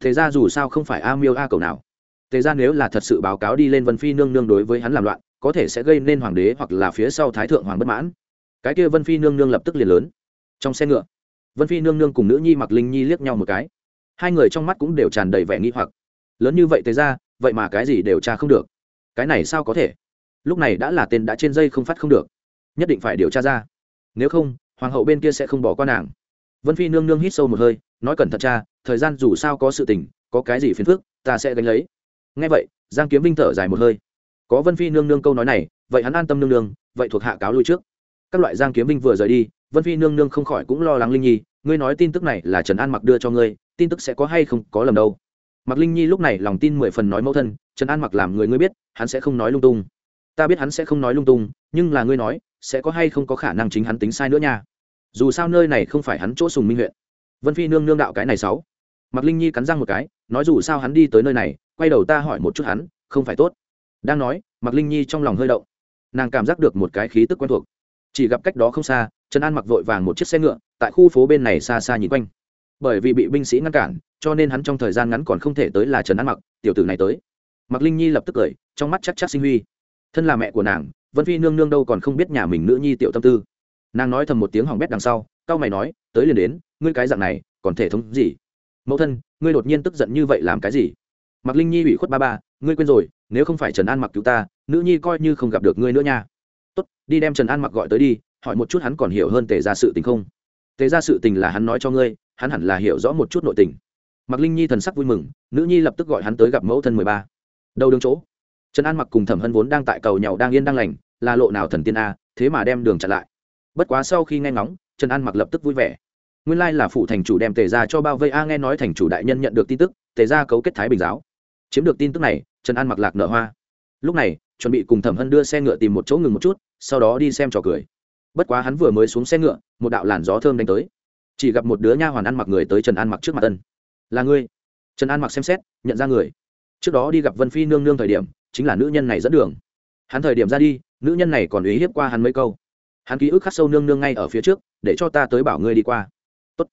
Thế ra dù sao không phải a miêu a cầu nào. Thế ra nếu là thật sự báo cáo đi lên vân phi nương nương đối với hắn làm loạn, có thể sẽ gây nên hoàng đế hoặc là phía sau thái thượng hoàng bất mãn. Cái kia vân phi nương nương lập tức liền lớn. Trong xe ngựa, vân phi nương nương cùng nữ nhi mặc linh nhi liếc nhau một cái. Hai người trong mắt cũng đều tràn đầy vẻ nghi hoặc. Lớn như vậy thế ra, vậy mà cái gì đều tra không được. Cái này sao có thể? Lúc này đã là tên đã trên dây không phát không được nhất định phải điều tra ra. Nếu không, hoàng hậu bên kia sẽ không bỏ qua nàng. Vân phi nương nương hít sâu một hơi, nói cẩn thận cha, thời gian dù sao có sự tình, có cái gì phiền phức, ta sẽ gánh lấy. Ngay vậy, giang kiếm vinh thở dài một hơi. Có vân phi nương nương câu nói này, vậy hắn an tâm nương nương, vậy thuộc hạ cáo lui trước. Các loại giang kiếm vinh vừa rời đi, vân phi nương nương không khỏi cũng lo lắng linh nhi, ngươi nói tin tức này là trần an mặc đưa cho ngươi, tin tức sẽ có hay không, có lầm đâu. Mặc linh nhi lúc này lòng tin mười phần nói mẫu thân, trần an mặc làm người ngươi biết, hắn sẽ không nói lung tung. Ta biết hắn sẽ không nói lung tung, nhưng là ngươi nói sẽ có hay không có khả năng chính hắn tính sai nữa nha. Dù sao nơi này không phải hắn chỗ sùng minh huyện. Vân phi nương nương đạo cái này sáu. Mặc linh nhi cắn răng một cái, nói dù sao hắn đi tới nơi này, quay đầu ta hỏi một chút hắn, không phải tốt. Đang nói mặc linh nhi trong lòng hơi động. Nàng cảm giác được một cái khí tức quen thuộc. Chỉ gặp cách đó không xa, trần an mặc vội vàng một chiếc xe ngựa, tại khu phố bên này xa xa nhìn quanh. Bởi vì bị binh sĩ ngăn cản, cho nên hắn trong thời gian ngắn còn không thể tới là trần an mặc, tiểu tử này tới. Mặc linh nhi lập tức cười, trong mắt chắc chắc sinh huy. Thân là mẹ của nàng vân phi nương nương đâu còn không biết nhà mình nữ nhi tiểu tâm tư nàng nói thầm một tiếng hỏng bét đằng sau cao mày nói tới liền đến ngươi cái dạng này còn thể thống gì mẫu thân ngươi đột nhiên tức giận như vậy làm cái gì mặc linh nhi ủy khuất ba ba ngươi quên rồi nếu không phải trần an mặc cứu ta nữ nhi coi như không gặp được ngươi nữa nha tốt đi đem trần an mặc gọi tới đi hỏi một chút hắn còn hiểu hơn tề ra sự tình không tề ra sự tình là hắn nói cho ngươi hắn hẳn là hiểu rõ một chút nội tình mặc linh nhi thần sắc vui mừng nữ nhi lập tức gọi hắn tới gặp mẫu thân mười ba đâu đứng chỗ trần an mặc cùng thẩm hân vốn đang tại cầu nhau đang yên đang lành, là lộ nào thần tiên a, thế mà đem đường chặn lại. Bất quá sau khi nghe ngóng, trần an mặc lập tức vui vẻ. Nguyên lai là phụ thành chủ đem tề ra cho bao vây a, nghe nói thành chủ đại nhân nhận được tin tức, tề ra cấu kết thái bình giáo. Chiếm được tin tức này, trần an mặc lạc nợ hoa. Lúc này, chuẩn bị cùng thẩm hân đưa xe ngựa tìm một chỗ ngừng một chút, sau đó đi xem trò cười. Bất quá hắn vừa mới xuống xe ngựa, một đạo làn gió thơm đánh tới. Chỉ gặp một đứa nha hoàn ăn mặc người tới trần an mặc trước mặt tân là ngươi. Trần an mặc xem xét, nhận ra người. Trước đó đi gặp vân phi nương nương thời điểm chính là nữ nhân này dẫn đường. Hắn thời điểm ra đi, nữ nhân này còn ý hiếp qua hắn mấy câu. Hắn ký ức khắc sâu nương nương ngay ở phía trước, để cho ta tới bảo ngươi đi qua. Tốt.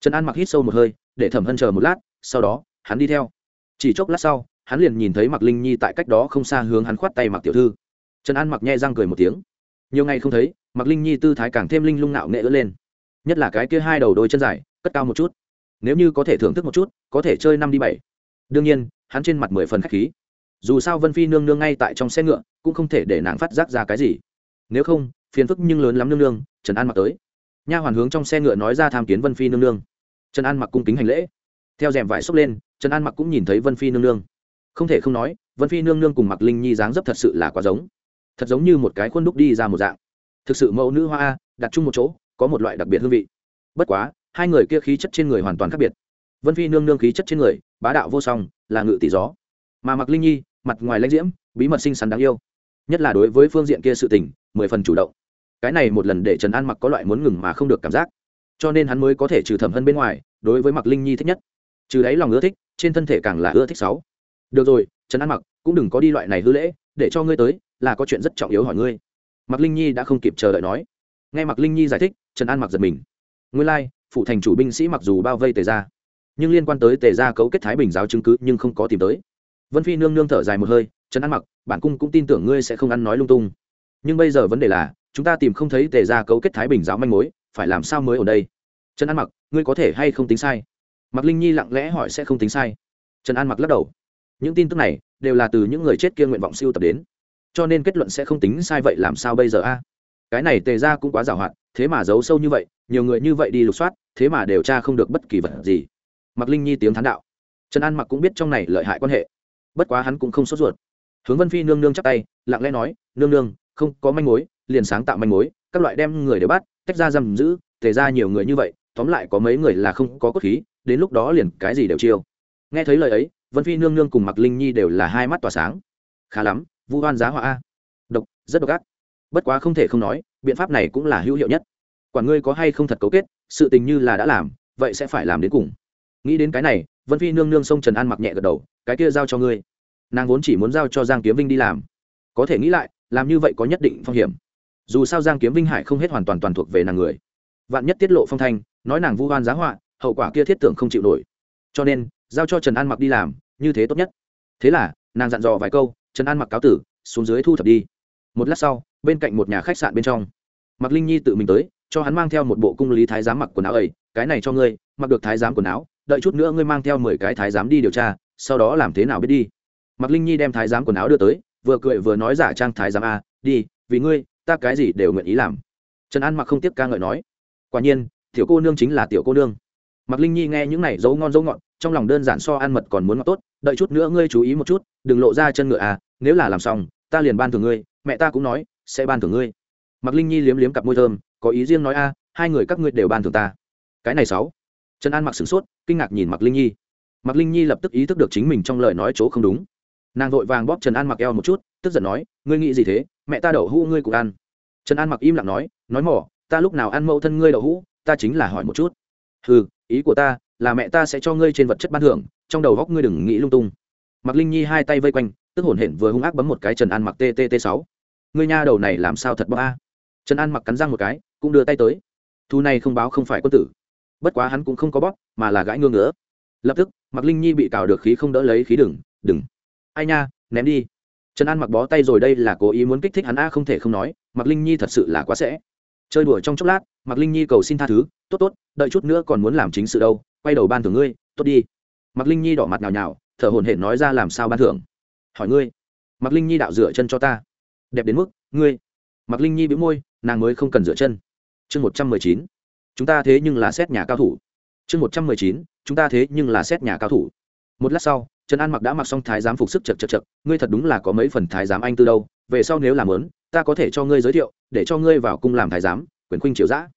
trần an mặc hít sâu một hơi, để thẩm hân chờ một lát, sau đó, hắn đi theo. Chỉ chốc lát sau, hắn liền nhìn thấy mặc linh nhi tại cách đó không xa hướng hắn khoát tay mặc tiểu thư. Trần an mặc nhẹ răng cười một tiếng. Nhiều ngày không thấy mặc linh nhi tư thái càng thêm linh lung nạo nghệ ỡ lên. Nhất là cái kia hai đầu đôi chân dài, cất cao một chút. Nếu như có thể thưởng thức một chút, có thể chơi năm đi bảy. Đương nhiên, hắn trên mặt mười phần khách khí dù sao vân phi nương nương ngay tại trong xe ngựa, cũng không thể để nàng phát giác ra cái gì. Nếu không, phiền phức nhưng lớn lắm nương nương, trần an mặc tới. Nha hoàn hướng trong xe ngựa nói ra tham kiến vân phi nương nương. Trần an mặc cung kính hành lễ. Theo rèm vải xốc lên, trần an mặc cũng nhìn thấy vân phi nương nương. Không thể không nói, vân phi nương nương cùng mặc linh nhi dáng dấp thật sự là quá giống. Thật giống như một cái khuôn đúc đi ra một dạng. Thực sự mẫu nữ hoa a, đặt chung một chỗ, có một loại đặc biệt hương vị. Bất quá, hai người kia khí chất trên người hoàn toàn khác biệt. Vân phi nương nương khí chất trên người, bá đạo vô song, là ngự tỷ gió. Mà mặc linh nhi mặt ngoài lãnh diễm bí mật xinh xắn đáng yêu. Nhất là đối với phương diện kia sự tình mười phần chủ động. Cái này một lần để trần an mặc có loại muốn ngừng mà không được cảm giác. Cho nên hắn mới có thể trừ thẩm hơn bên ngoài đối với mặc linh nhi thích nhất. Trừ đấy lòng ưa thích trên thân thể càng là ưa thích sáu. Được rồi trần an mặc cũng đừng có đi loại này hư lễ để cho ngươi tới là có chuyện rất trọng yếu hỏi ngươi. Mặc linh nhi đã không kịp chờ đợi nói. Nghe mặc linh nhi giải thích trần an mặc giật mình. Nguyên lai、like, phụ thành chủ binh sĩ mặc dù bao vây tề ra nhưng liên quan tới tề ra cấu kết thái bình giáo chứng cứ nhưng không có tìm tới vân phi nương nương thở dài một hơi, trần an mặc, bản cung cũng tin tưởng ngươi sẽ không ăn nói lung tung. Nhưng bây giờ vấn đề là, chúng ta tìm không thấy tề ra cấu kết thái bình giáo manh mối, phải làm sao mới ở đây? Trần an mặc, ngươi có thể hay không tính sai? Mặc linh nhi lặng lẽ hỏi, sẽ không tính sai? Trần an mặc lắc đầu. Những tin tức này đều là từ những người chết kia nguyện vọng siêu tập đến. Cho nên kết luận sẽ không tính sai vậy làm sao bây giờ a? Cái này tề ra cũng quá giàu hạn, thế mà giấu sâu như vậy, nhiều người như vậy đi lục soát, thế mà điều tra không được bất kỳ vật gì. Mặc linh nhi tiếng thán đạo. Trần an mặc cũng biết trong này lợi hại quan hệ bất quá hắn cũng không sốt ruột. Hướng vân phi nương nương chắc tay, lặng lẽ nói, nương nương, không có manh mối, liền sáng tạo manh mối, các loại đem người đều bắt, tách ra giam giữ, tề ra nhiều người như vậy, tóm lại có mấy người là không có cốt khí, đến lúc đó liền cái gì đều chiêu. Nghe thấy lời ấy, vân phi nương nương cùng mặc linh nhi đều là hai mắt tỏa sáng. Khá lắm, vu oan giá họa a. Độc, rất độc ác. Bất quá không thể không nói, biện pháp này cũng là hữu hiệu nhất. Quản ngươi có hay không thật cấu kết, sự tình như là đã làm, vậy sẽ phải làm đến cùng nghĩ đến cái này, vân phi nương nương xông trần an mặc nhẹ gật đầu, cái kia giao cho ngươi. Nàng vốn chỉ muốn giao cho giang kiếm vinh đi làm. Có thể nghĩ lại, làm như vậy có nhất định phong hiểm. Dù sao giang kiếm vinh hải không hết hoàn toàn toàn thuộc về nàng người. Vạn nhất tiết lộ phong thanh, nói nàng vu oan giá họa, hậu quả kia thiết tưởng không chịu nổi. Cho nên, giao cho trần an mặc đi làm, như thế tốt nhất. Thế là, nàng dặn dò vài câu, trần an mặc cáo tử, xuống dưới thu thập đi. Một lát sau, bên cạnh một nhà khách sạn bên trong mặc linh nhi tự mình tới, cho hắn mang theo một bộ cung lý thái giám mặc quần áo ấy, cái này cho ngươi, mặc được thái giám quần áo đợi chút nữa ngươi mang theo mười cái thái giám đi điều tra, sau đó làm thế nào biết đi. Mặc linh nhi đem thái giám quần áo đưa tới, vừa cười vừa nói giả trang thái giám a, đi, vì ngươi, ta cái gì đều nguyện ý làm. Trần an mặc không tiếc ca ngợi nói. Quả nhiên, tiểu cô nương chính là tiểu cô nương. Mặc linh nhi nghe những này dấu ngon dấu ngọt, trong lòng đơn giản so ăn mật còn muốn ngọt tốt, đợi chút nữa ngươi chú ý một chút, đừng lộ ra chân ngựa à nếu là làm xong, ta liền ban thưởng ngươi, mẹ ta cũng nói, sẽ ban thưởng ngươi. Mặc linh nhi liếm liếm cặp môi thơm, có ý riêng nói a, hai người các ngươi đều ban thưởng ta. Cái này sáu trần an mặc sửng sốt, kinh ngạc nhìn mặc linh nhi. Mặc linh nhi lập tức ý thức được chính mình trong lời nói chỗ không đúng. Nàng vội vàng bóp trần an mặc eo một chút, tức giận nói, ngươi nghĩ gì thế? Mẹ ta đậu hũ ngươi cũng ăn. Trần an mặc im lặng nói nói mỏ, ta lúc nào ăn mẫu thân ngươi đậu hũ? Ta chính là hỏi một chút. Ừ ý của ta là mẹ ta sẽ cho ngươi trên vật chất ban thưởng, trong đầu góc ngươi đừng nghĩ lung tung. Mặc linh nhi hai tay vây quanh, tức hổn hển vừa hung ác bấm một cái trần an mặc tt sáu. Ngươi nha đầu này làm sao thật bóc a? Trần an mặc cắn răng một cái, cũng đưa tay tới. Thu này không báo không phải quân tử bất quá hắn cũng không có bóp, mà là gãi ngương nữa lập tức mặc linh nhi bị cào được khí không đỡ lấy khí đừng đừng. Ai nha, ném đi. Trần an mặc bó tay rồi đây là cố ý muốn kích thích hắn a, không thể không nói mặc linh nhi thật sự là quá sẽ. Chơi đùa trong chốc lát mặc linh nhi cầu xin tha thứ, tốt tốt, đợi chút nữa còn muốn làm chính sự đâu, quay đầu ban thưởng ngươi, tốt đi. Mặc linh nhi đỏ mặt nhào nhào, thở hổn hển nói ra làm sao ban thưởng. Hỏi ngươi mặc linh nhi đạo rửa chân cho ta. Đẹp đến mức, ngươi. Mặc linh nhi bĩu môi, nàng mới không cần rửa chân. Chương một trăm mười chín chúng ta thế nhưng là xét nhà cao thủ. Chương một trăm mười chín, chúng ta thế nhưng là xét nhà cao thủ. Một lát sau, trần an mặc đã mặc xong thái giám phục sức chật chật chật, ngươi thật đúng là có mấy phần thái giám anh từ đâu, về sau nếu làm lớn, ta có thể cho ngươi giới thiệu, để cho ngươi vào cung làm thái giám, quyền khuynh triều giã.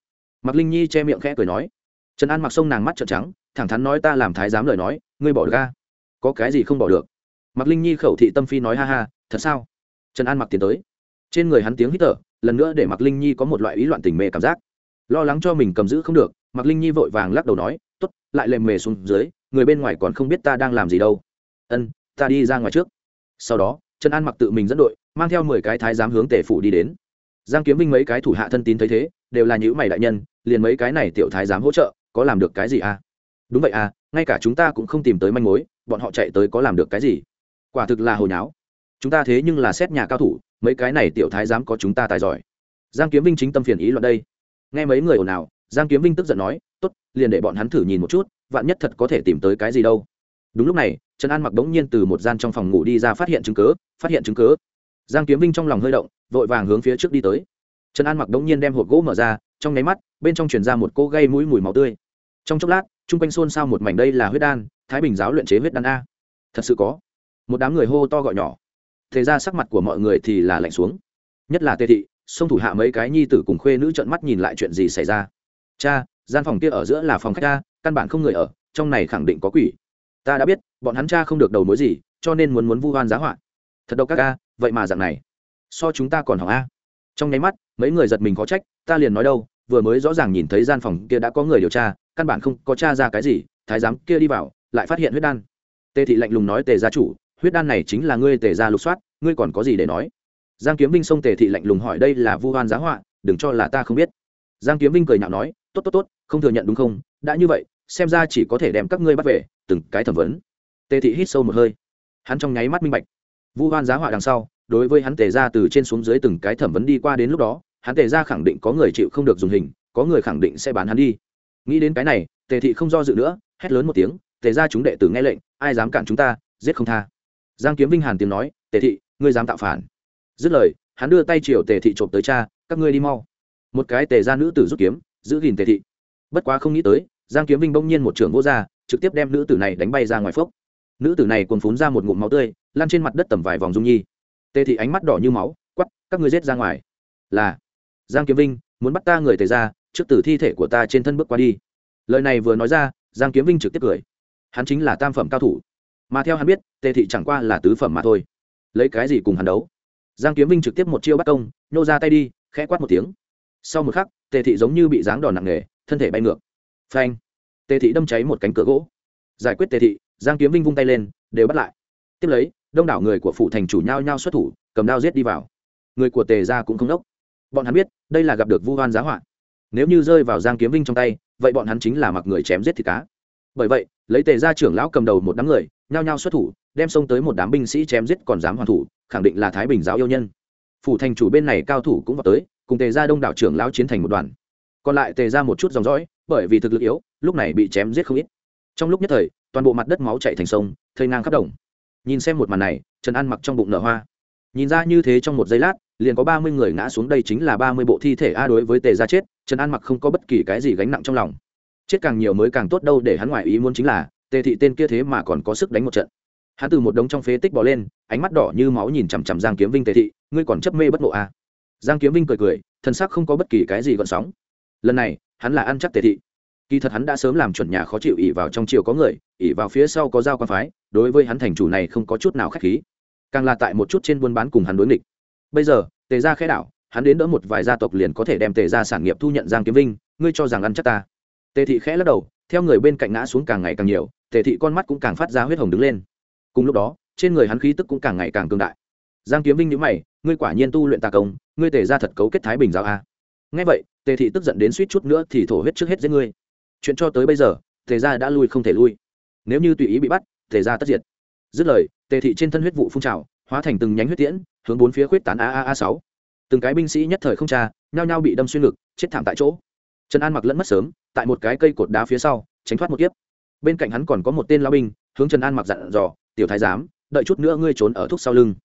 Mặc linh nhi che miệng khẽ cười nói. Trần an mặc sông nàng mắt trợn trắng, thẳng thắn nói ta làm thái giám lời nói, ngươi bỏ được ga có cái gì không bỏ được? Mặc linh nhi khẩu thị tâm phi nói ha ha, thật sao? Trần an mặc tiến tới. Trên người hắn tiếng hít thở, lần nữa để mặc linh nhi có một loại ý loạn tình mê cảm giác lo lắng cho mình cầm giữ không được mặc linh nhi vội vàng lắc đầu nói t ố t lại lềm mề xuống dưới, người bên ngoài còn không biết ta đang làm gì đâu. Ân, ta đi ra ngoài trước. Sau đó, trần an mặc tự mình dẫn đội, mang theo mười cái thái giám hướng tể phủ đi đến. Giang kiếm vinh mấy cái thủ hạ thân tín thấy thế, đều là những mày đại nhân, liền mấy cái này tiểu thái giám hỗ trợ, có làm được cái gì à? Đúng vậy à ngay cả chúng ta cũng không tìm tới manh mối, bọn họ chạy tới có làm được cái gì? Quả thực là hồi nháo. Chúng ta thế nhưng là xét nhà cao thủ, mấy cái này tiểu thái giám có chúng ta tài giỏi. Giang kiếm vinh chính tâm phiền ý luận đây nghe mấy người ồn ào, giang kiếm vinh tức giận nói, tốt, liền để bọn hắn thử nhìn một chút, vạn nhất thật có thể tìm tới cái gì đâu. Đúng lúc này, trần an mặc đống nhiên từ một gian trong phòng ngủ đi ra phát hiện chứng cớ phát hiện chứng cớ giang kiếm vinh trong lòng hơi động, vội vàng hướng phía trước đi tới. Trần an mặc đống nhiên đem hộp gỗ mở ra, trong nháy mắt, bên trong chuyển ra một cô gây mũi mùi máu tươi. Trong chốc lát, chung quanh xôn xao một mảnh đây là huyết đan, thái bình giáo luyện chế huyết đan a. Thật sự có. Một đám người hô to gọi nhỏ. Thế ra sắc mặt của mọi người thì là lạnh xuống. Nhất là tề thị xông thủ hạ mấy cái nhi tử cùng khuê nữ trợn mắt nhìn lại chuyện gì xảy ra. Cha, gian phòng kia ở giữa là phòng khách ta, căn bản không người ở, trong này khẳng định có quỷ. Ta đã biết, bọn hắn cha không được đầu mối gì, cho nên muốn muốn vu hoan giá họa. Thật đâu các ca vậy mà dạng này. So chúng ta còn hỏng a. Trong nháy mắt, mấy người giật mình có trách, ta liền nói đâu, vừa mới rõ ràng nhìn thấy gian phòng kia đã có người điều tra, căn bản không có t r a ra cái gì, thái giám kia đi vào, lại phát hiện huyết đan. Tề thị lạnh lùng nói tề gia chủ, huyết đan này chính là ngươi tề gia lục soát, ngươi còn có gì để nói? Giang kiếm vinh xông tề thị lạnh lùng hỏi đây là vu hoan giá họa, đừng cho là ta không biết. Giang kiếm vinh cười nhạo nói, tốt tốt tốt, không thừa nhận đúng không? Đã như vậy, xem ra chỉ có thể đem các ngươi bắt về, từng cái thẩm vấn. Tề thị hít sâu một hơi. Hắn trong nháy mắt minh bạch. Vu hoan giá họa đằng sau, đối với hắn tề ra từ trên xuống dưới từng cái thẩm vấn đi qua đến lúc đó, hắn tề ra khẳng định có người chịu không được dùng hình, có người khẳng định sẽ bán hắn đi. Nghĩ đến cái này, tề thị không do dự nữa, hét lớn một tiếng, tề ra chúng đệ tử nghe lệnh, ai dám cản chúng ta, giết không tha. Giang kiếm vinh hàn tiếng nói, tề thị, ngươi dám tạo phản dứt lời, hắn đưa tay chiều tề thị trộm tới cha, các ngươi đi mau. Một cái tề ra nữ tử rút kiếm, giữ gìn tề thị. Bất quá không nghĩ tới, giang kiếm vinh bỗng nhiên một trưởng vô r trực tiếp đem nữ tử này đánh bay ra ngoài phốc. Nữ tử này còn phún ra một ngụm máu tươi lan trên mặt đất tầm vài vòng dung nhi. Tề thị ánh mắt đỏ như máu quắp các ngươi giết ra ngoài. Là. Giang kiếm vinh, muốn bắt ta người tề ra trước tử thi thể của ta trên thân bước qua đi. Lời này vừa nói ra, giang kiếm vinh trực tiếp cười. Hắn chính là tam phẩm cao thủ. Mà theo hắn biết, tề thị chẳng qua là tứ phẩm mà thôi. Lấy cái gì cùng hắn đấu? Giang kiếm vinh trực tiếp một chiêu bắt công nhô ra tay đi, khẽ quát một tiếng. Sau một khắc, tề thị giống như bị giáng đòn nặng nề, thân thể bay ngược. Phanh! Tề thị đâm cháy một cánh cửa gỗ. Giải quyết tề thị, giang kiếm vinh vung tay lên, đều bắt lại. Tiếp lấy, đông đảo người của phủ thành chủ nhau nhau xuất thủ, cầm đao giết đi vào. Người của tề ra cũng không đốc. Bọn hắn biết, đây là gặp được vu hoan giá họa. Nếu như rơi vào giang kiếm vinh trong tay, vậy bọn hắn chính là mặc người chém giết thịt cá. Bởi vậy, lấy tề ra trưởng lão cầm đầu một đám người, nhao nhao xuất thủ, đem xông tới một đám binh sĩ chém giết còn dám hoàn thủ khẳng định là thái bình giáo yêu nhân. Phủ thành chủ bên này cao thủ cũng vào tới, cùng tề ra đông đảo trưởng lão chiến thành một đoàn. Còn lại tề ra một chút dòng dõi, bởi vì thực lực yếu, lúc này bị chém giết không ít. Trong lúc nhất thời, toàn bộ mặt đất máu chạy thành sông, thây ngang khắp đồng. Nhìn xem một màn này, trần an mặc trong bụng nở hoa. Nhìn ra như thế trong một giây lát, liền có ba mươi người ngã xuống đây chính là ba mươi bộ thi thể a đối với tề gia chết, trần an mặc không có bất kỳ cái gì gánh nặng trong lòng. Chết càng nhiều mới càng tốt đâu, để hắn ngoài ý muốn chính là, tề thị tên kia thế mà còn có sức đánh một trận hắn từ một đống trong phế tích bỏ lên, ánh mắt đỏ như máu nhìn chằm chằm giang kiếm vinh tề thị, ngươi còn chấp mê bất ngộ à. giang kiếm vinh cười cười thân xác không có bất kỳ cái gì gợn sóng. Lần này, hắn là ăn chắc tề thị. Kỳ thật hắn đã sớm làm chuẩn nhà khó chịu ỉ vào trong triều có người ỉ vào phía sau có dao quan phái, đối với hắn thành chủ này không có chút nào k h á c h khí. Càng là tại một chút trên buôn bán cùng hắn đối nghịch. Bây giờ, tề ra khẽ đảo, hắn đến đỡ một vài gia tộc liền có thể đem tề ra sản nghiệp thu nhận giang kiếm vinh, ngươi cho rằng ăn chắc ta? Tề thị khẽ lắc đầu, theo người bên cạnh ngã xuống càng ngày càng nhiều, tề thị con mắt cũng càng phát ra huyết hồng đứng lên cùng lúc đó, trên người hắn khí tức cũng càng ngày càng cương đại. Giang kiếm vinh nhữ mày, ngươi quả nhiên tu luyện tà công, ngươi tề ra thật cấu kết thái bình giáo a? Ngay vậy, tề thị tức giận đến suýt chút nữa thì thổ huyết trước hết giết ngươi. Chuyện cho tới bây giờ, tề ra đã lui không thể lui. Nếu như tùy ý bị bắt, tề ra tất diệt. Dứt lời, tề thị trên thân huyết vụ phun trào, hóa thành từng nhánh huyết tiễn, hướng bốn phía khuyết tán a a a sáu. Từng cái binh sĩ nhất thời không cha nhao nhao bị đâm xuyên ngực, chết thảm tại chỗ. Trần an mặc lẫn mất sớm, tại một cái cây cột đá phía sau, tránh thoát một kiếp. Bên cạnh hắn còn có một tên lao binh, hướng trần an mặc dặn dò tiểu thái giám, đợi chút nữa ngươi trốn ở thúc sau lưng.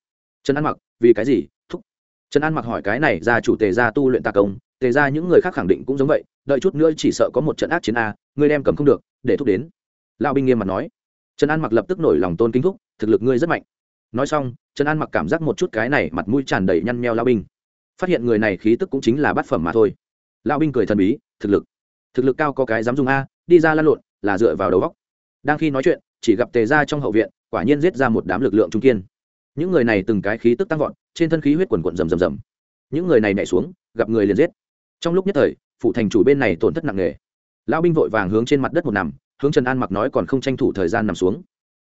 Trần an mặc, vì cái gì? Thúc. Trần an mặc hỏi cái này ra chủ tề ra tu luyện tà công, tề ra những người khác khẳng định cũng giống vậy, đợi chút nữa chỉ sợ có một trận ác chiến a, ngươi đem cầm không được, để thúc đến. Lao binh nghiêm mặt nói. Trần an mặc lập tức nổi lòng tôn kính thúc, thực lực ngươi rất mạnh. Nói xong, trần an mặc cảm giác một chút cái này mặt mũi tràn đầy nhăn meo lao binh. Phát hiện người này khí tức cũng chính là bát phẩm mà thôi. Lao binh cười thần bí, thực lực. Thực lực cao có cái dám dùng a, đi ra lăn lộn, là dựa vào đầu góc đang khi nói chuyện chỉ gặp tề ra trong hậu viện, quả nhiên giết ra một đám lực lượng trung kiên. Những người này từng cái khí tức tăng vọt, trên thân khí huyết quần quận rầm rầm rầm. Những người này nhảy xuống, gặp người liền giết. Trong lúc nhất thời, phụ thành chủ bên này tổn thất nặng nề. Lão binh vội vàng hướng trên mặt đất một nằm, hướng trần an mặc nói còn không tranh thủ thời gian nằm xuống.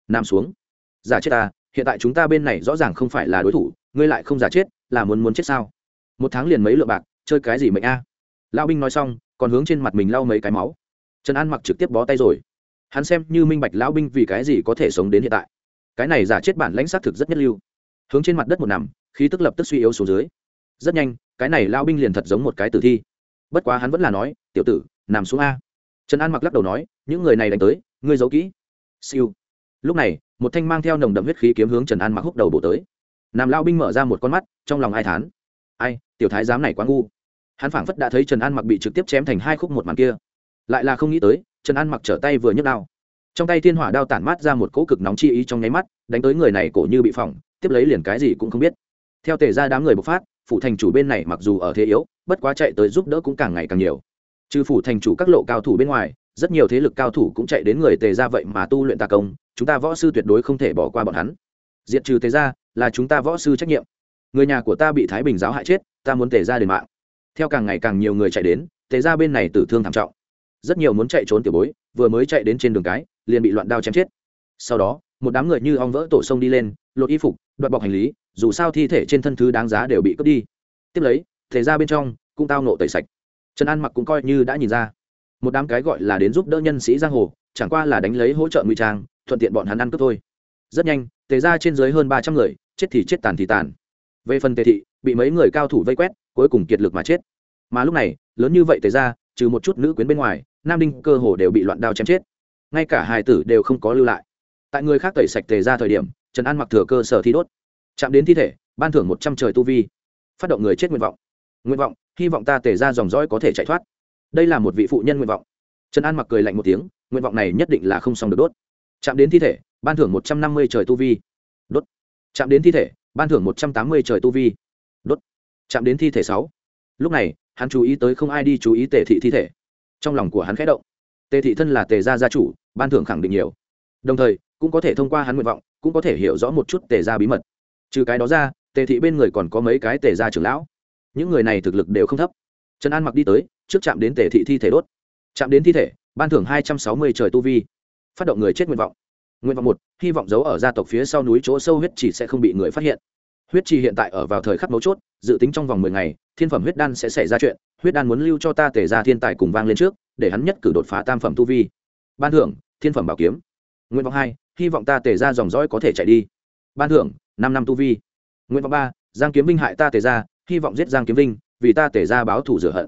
Nằm xuống? Giả chết ta, hiện tại chúng ta bên này rõ ràng không phải là đối thủ, ngươi lại không giả chết, là muốn muốn chết sao? Một tháng liền mấy lượng bạc, chơi cái gì mệnh a? Lão binh nói xong, còn hướng trên mặt mình lau mấy cái máu. Trần an mặc trực tiếp bó tay rồi hắn xem như minh bạch lão binh vì cái gì có thể sống đến hiện tại. Cái này giả chết bản lãnh xác thực rất nhất lưu. Hướng trên mặt đất một nằm, khí tức lập tức suy yếu xuống dưới. Rất nhanh, cái này lão binh liền thật giống một cái tử thi. Bất quá hắn vẫn là nói, tiểu tử, nằm xuống a. Trần an mặc lắc đầu nói, những người này đánh tới, ngươi giấu kỹ. Siêu. Lúc này, một thanh mang theo nồng đậm huyết khí kiếm hướng trần an mặc húc đầu bổ tới. Nam lao binh mở ra một con mắt, trong lòng ai thán. Ai, tiểu thái giám này quá ngu. Hắn phảng phất đã thấy trần an mặc bị trực tiếp chém thành hai khúc một màn kia lại là không nghĩ tới, trần an mặc trở tay vừa nhấc đao. Trong tay thiên hỏa đao tản mát ra một cỗ cực nóng chi ý trong nháy mắt, đánh tới người này cổ như bị phỏng, tiếp lấy liền cái gì cũng không biết. Theo tề ra đám người bộc phát, phủ thành chủ bên này mặc dù ở thế yếu, bất quá chạy tới giúp đỡ cũng càng ngày càng nhiều. Trừ phủ thành chủ các lộ cao thủ bên ngoài, rất nhiều thế lực cao thủ cũng chạy đến người tề ra vậy mà tu luyện tà công, chúng ta võ sư tuyệt đối không thể bỏ qua bọn hắn. Diệt trừ tề ra là chúng ta võ sư trách nhiệm. Người nhà của ta bị thái bình giáo hại chết, ta muốn tề ra đền mạng. Theo càng ngày càng nhiều người chạy đến, tề ra bên này tử thương thảm trọng rất nhiều muốn chạy trốn tiểu bối, vừa mới chạy đến trên đường cái, liền bị loạn đao chém chết. Sau đó, một đám người như ong vỡ tổ sông đi lên, lột y phục, đoạt bọc hành lý, dù sao thi thể trên thân thứ đáng giá đều bị cướp đi. Tiếp lấy thể ra bên trong cũng tao nộ tẩy sạch. Trần an mặc cũng coi như đã nhìn ra. Một đám cái gọi là đến giúp đỡ nhân sĩ giang hồ, chẳng qua là đánh lấy hỗ trợ ngụy trang, thuận tiện bọn hắn ăn cướp thôi. Rất nhanh, tề ra trên dưới hơn ba trăm người, chết thì chết tàn thì tàn. Về phần tề thị, bị mấy người cao thủ vây quét, cuối cùng kiệt lực mà chết. Mà lúc này, lớn như vậy tề ra trừ một chút nữ quyến bên ngoài nam đinh cơ hồ đều bị loạn đao chém chết. Ngay cả hài tử đều không có lưu lại. Tại người khác tẩy sạch tề ra thời điểm, trần an mặc thừa cơ sở thi đốt. Chạm đến thi thể, ban thưởng một trăm trời tu vi. Phát động người chết nguyện vọng. Nguyện vọng, hy vọng ta tề ra dòng dõi có thể chạy thoát. Đây là một vị phụ nhân nguyện vọng. Trần an mặc cười lạnh một tiếng, nguyện vọng này nhất định là không xong được đốt. Chạm đến thi thể, ban thưởng một trăm năm mươi trời tu vi. Đốt. Chạm đến thi thể, ban thưởng một trăm tám mươi trời tu vi. Đốt. Chạm đến thi thể sáu. Lúc này, hắn chú ý tới không ai đi chú ý tề thị thi thể trong lòng của hắn khẽ động. Tề thị thân là tề gia gia chủ, ban thưởng khẳng định nhiều. Đồng thời, cũng có thể thông qua hắn nguyện vọng, cũng có thể hiểu rõ một chút tề gia bí mật. Trừ cái đó ra, tề thị bên người còn có mấy cái tề gia trưởng lão. Những người này thực lực đều không thấp. Trần an mặc đi tới, trước chạm đến tề thị thi thể đốt. Chạm đến thi thể, ban thưởng hai trăm sáu mươi trời tu vi. Phát động người chết nguyện vọng. Nguyện vọng một, hy vọng giấu ở gia tộc phía sau núi chỗ sâu huyết chỉ sẽ không bị người phát hiện. Huyết trì hiện tại ở vào thời khắc mấu chốt, dự tính trong vòng mười ngày, thiên phẩm huyết đan sẽ xảy ra chuyện huyết đan muốn lưu cho ta tề ra thiên tài cùng vang lên trước, để hắn nhất cử đột phá tam phẩm tu vi. Ban thưởng, thiên phẩm bảo kiếm. Nguyện vọng hai, hy vọng ta tề ra dòng dõi có thể chạy đi. Ban thưởng, năm năm tu vi. Nguyện vọng ba, giang kiếm vinh hại ta tề ra, hy vọng giết giang kiếm vinh, vì ta tề ra báo thù rửa hận.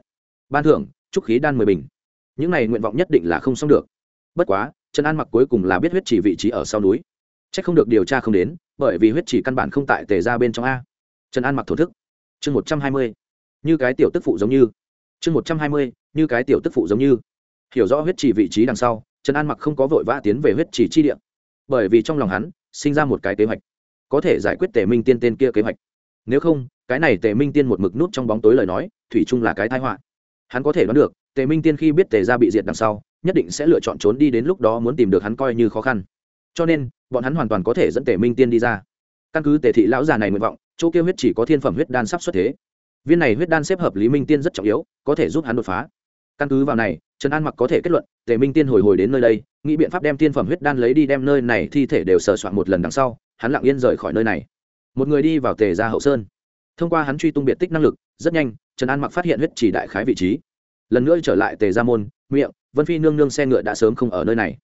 Ban thưởng trúc khí đan mười bình. Những này nguyện vọng nhất định là không xong được. Bất quá, trần an mặc cuối cùng là biết huyết chỉ vị trí ở sau núi. C h ắ c không được điều tra không đến, bởi vì huyết chỉ căn bản không tại tề ra bên trong a. Trần an mặc thổ thức. Chương một trăm hai mươi. Như cái tiểu tức phụ giống như chương một trăm hai mươi, như cái tiểu tức phụ giống như. Hiểu rõ huyết trì vị trí đằng sau, trần an mặc không có vội vã tiến về huyết trì chi địa. Bởi vì trong lòng hắn, sinh ra một cái kế hoạch. Có thể giải quyết tề minh tiên tên kia kế hoạch. Nếu không, cái này tề minh tiên một mực nút trong bóng tối lời nói, thủy chung là cái thái họa. Hắn có thể đoán được, tề minh tiên khi biết tề ra bị diệt đằng sau, nhất định sẽ lựa chọn trốn đi đến lúc đó muốn tìm được hắn coi như khó khăn. Cho nên, bọn hắn hoàn toàn có thể dẫn tề minh tiên đi ra. Căn cứ tề thị lão già này nguyện vọng, chỗ kia huyết chỉ có thiên phẩm huyết đan sắp xuất thế viên này huyết đan xếp hợp lý minh tiên rất trọng yếu, có thể giúp hắn đột phá. Căn cứ vào này, trần an mặc có thể kết luận, tề minh tiên hồi hồi đến nơi đây, nghĩ biện pháp đem tiên phẩm huyết đan lấy đi đem nơi này thi thể đều sờ soạn một lần đằng sau, hắn lặng yên rời khỏi nơi này. Một người đi vào tề ra hậu sơn. Thông qua hắn truy tung biệt tích năng lực, rất nhanh, trần an mặc phát hiện huyết chỉ đại khái vị trí. Lần nữa trở lại tề gia môn, miệng, vân phi nương nương xe ngựa đã sớm không ở nơi này.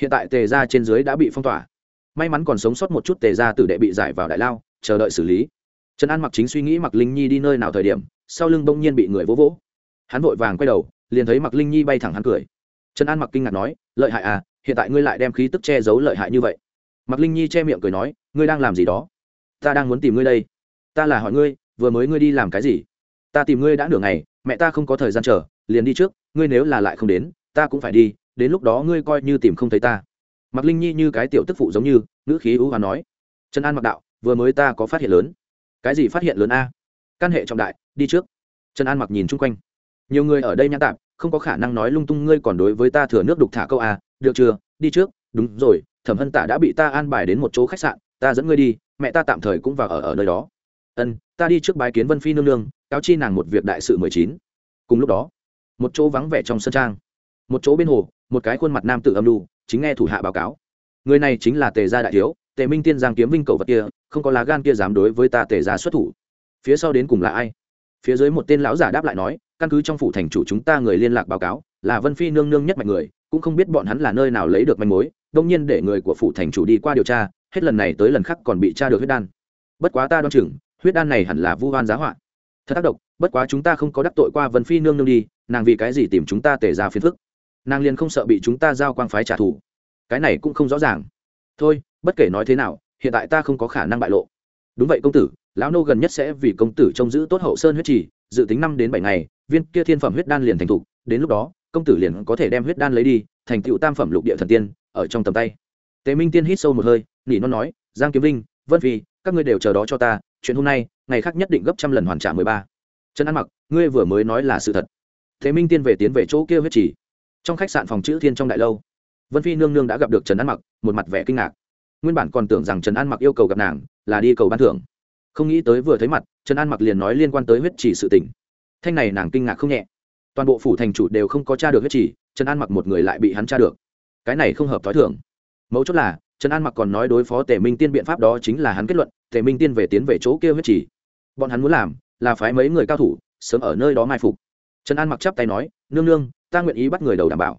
Hiện tại tề gia trên dưới đã bị phong tỏa. May mắn còn sống sót một chút tề gia tử đệ bị giải vào đại lao, chờ đợi xử lý trần an mặc chính suy nghĩ mặc linh nhi đi nơi nào thời điểm, sau lưng bỗng nhiên bị người vỗ vỗ. Hắn vội vàng quay đầu, liền thấy mặc linh nhi bay thẳng hắn cười. Trần an mặc kinh ngạc nói, lợi hại à hiện tại ngươi lại đem khí tức che giấu lợi hại như vậy. Mặc linh nhi che miệng cười nói, ngươi đang làm gì đó? Ta đang muốn tìm ngươi đây. Ta là hỏi ngươi, vừa mới ngươi đi làm cái gì? Ta tìm ngươi đã nửa ngày, mẹ ta không có thời gian chờ, liền đi trước, ngươi nếu là lại không đến, ta cũng phải đi, đến lúc đó ngươi coi như tìm không thấy ta. Mặc linh nhi như cái tiểu tức phụ giống như, ngữ khí ưu hoán nói. Trần an mặc đạo, vừa mới ta có phát hiện lớn cái gì phát hiện lớn a? Căn hệ trọng đại, đi trước. Trần an mặc nhìn chung quanh. Nhiều người ở đây nhã tạp, không có khả năng nói lung tung ngươi còn đối với ta thừa nước đục thả câu a. Được chưa? Đi trước. Đúng rồi, thẩm hân tạ đã bị ta an bài đến một chỗ khách sạn, ta dẫn ngươi đi, mẹ ta tạm thời cũng vào ở ở nơi đó. Ân, ta đi trước bái kiến vân phi nương nương, cáo chi nàng một việc đại sự mười chín. Cùng lúc đó, một chỗ vắng vẻ trong sân trang, một chỗ bên hồ, một cái khuôn mặt nam tự âm lưu chính nghe thủ hạ báo cáo. Người này chính là tề gia đại thiếu, tề minh tiên giang kiếm vinh cầu vật kia không có lá gan kia dám đối với ta tề ra xuất thủ. Phía sau đến cùng là ai? Phía dưới một tên lão giả đáp lại nói, căn cứ trong phủ thành chủ chúng ta người liên lạc báo cáo, là vân phi nương nương nhất mạnh người, cũng không biết bọn hắn là nơi nào lấy được manh mối, đông nhiên để người của phủ thành chủ đi qua điều tra, hết lần này tới lần khác còn bị tra được huyết đan. Bất quá ta đoan chừng, huyết đan này hẳn là vu hoan giá họa. Thật tác động bất quá chúng ta không có đắc tội qua vân phi nương nương đi, nàng vì cái gì tìm chúng ta tề ra phiền phức? Nàng liền không sợ bị chúng ta giao quang phái trả thù. Cái này cũng không rõ ràng. Thôi, bất kể nói thế nào hiện tại ta không có khả năng bại lộ. Đúng vậy công tử, lão nô gần nhất sẽ vì công tử trông giữ tốt hậu sơn huyết trì, dự tính năm đến bảy ngày, viên kia thiên phẩm huyết đan liền thành thục, đến lúc đó, công tử liền có thể đem huyết đan lấy đi, thành tựu tam phẩm lục địa thần tiên, ở trong tầm tay. Tề minh tiên hít sâu một hơi, nỉ non nói, giang kiếm vinh, vân phi, các ngươi đều chờ đó cho ta, chuyện hôm nay, ngày khác nhất định gấp trăm lần hoàn trả mười ba. Trần an mặc, ngươi vừa mới nói là sự thật. Thế minh tiên về tiến về chỗ kia huyết chỉ trong khách sạn phòng chữ thiên trong đại lâu, vân phi nương nương đã gặp được trần an mặc, một mặt vẻ kinh ngạc nguyên bản còn tưởng rằng trần an mặc yêu cầu gặp nàng, là đi cầu ban thưởng. Không nghĩ tới vừa thấy mặt, trần an mặc liền nói liên quan tới huyết chỉ sự tình. Thanh này nàng kinh ngạc không nhẹ. Toàn bộ phủ thành chủ đều không có t r a được huyết chỉ trần an mặc một người lại bị hắn t r a được. Cái này không hợp t h ó i thưởng mấu chốt là, trần an mặc còn nói đối phó tề minh tiên biện pháp đó chính là hắn kết luận, tề minh tiên về tiến về chỗ kia huyết chỉ bọn hắn muốn làm, là phái mấy người cao thủ, sớm ở nơi đó mai phục. Trần an mặc chắp tay nói, nương nương, ta nguyện ý bắt người đầu đảm bảo.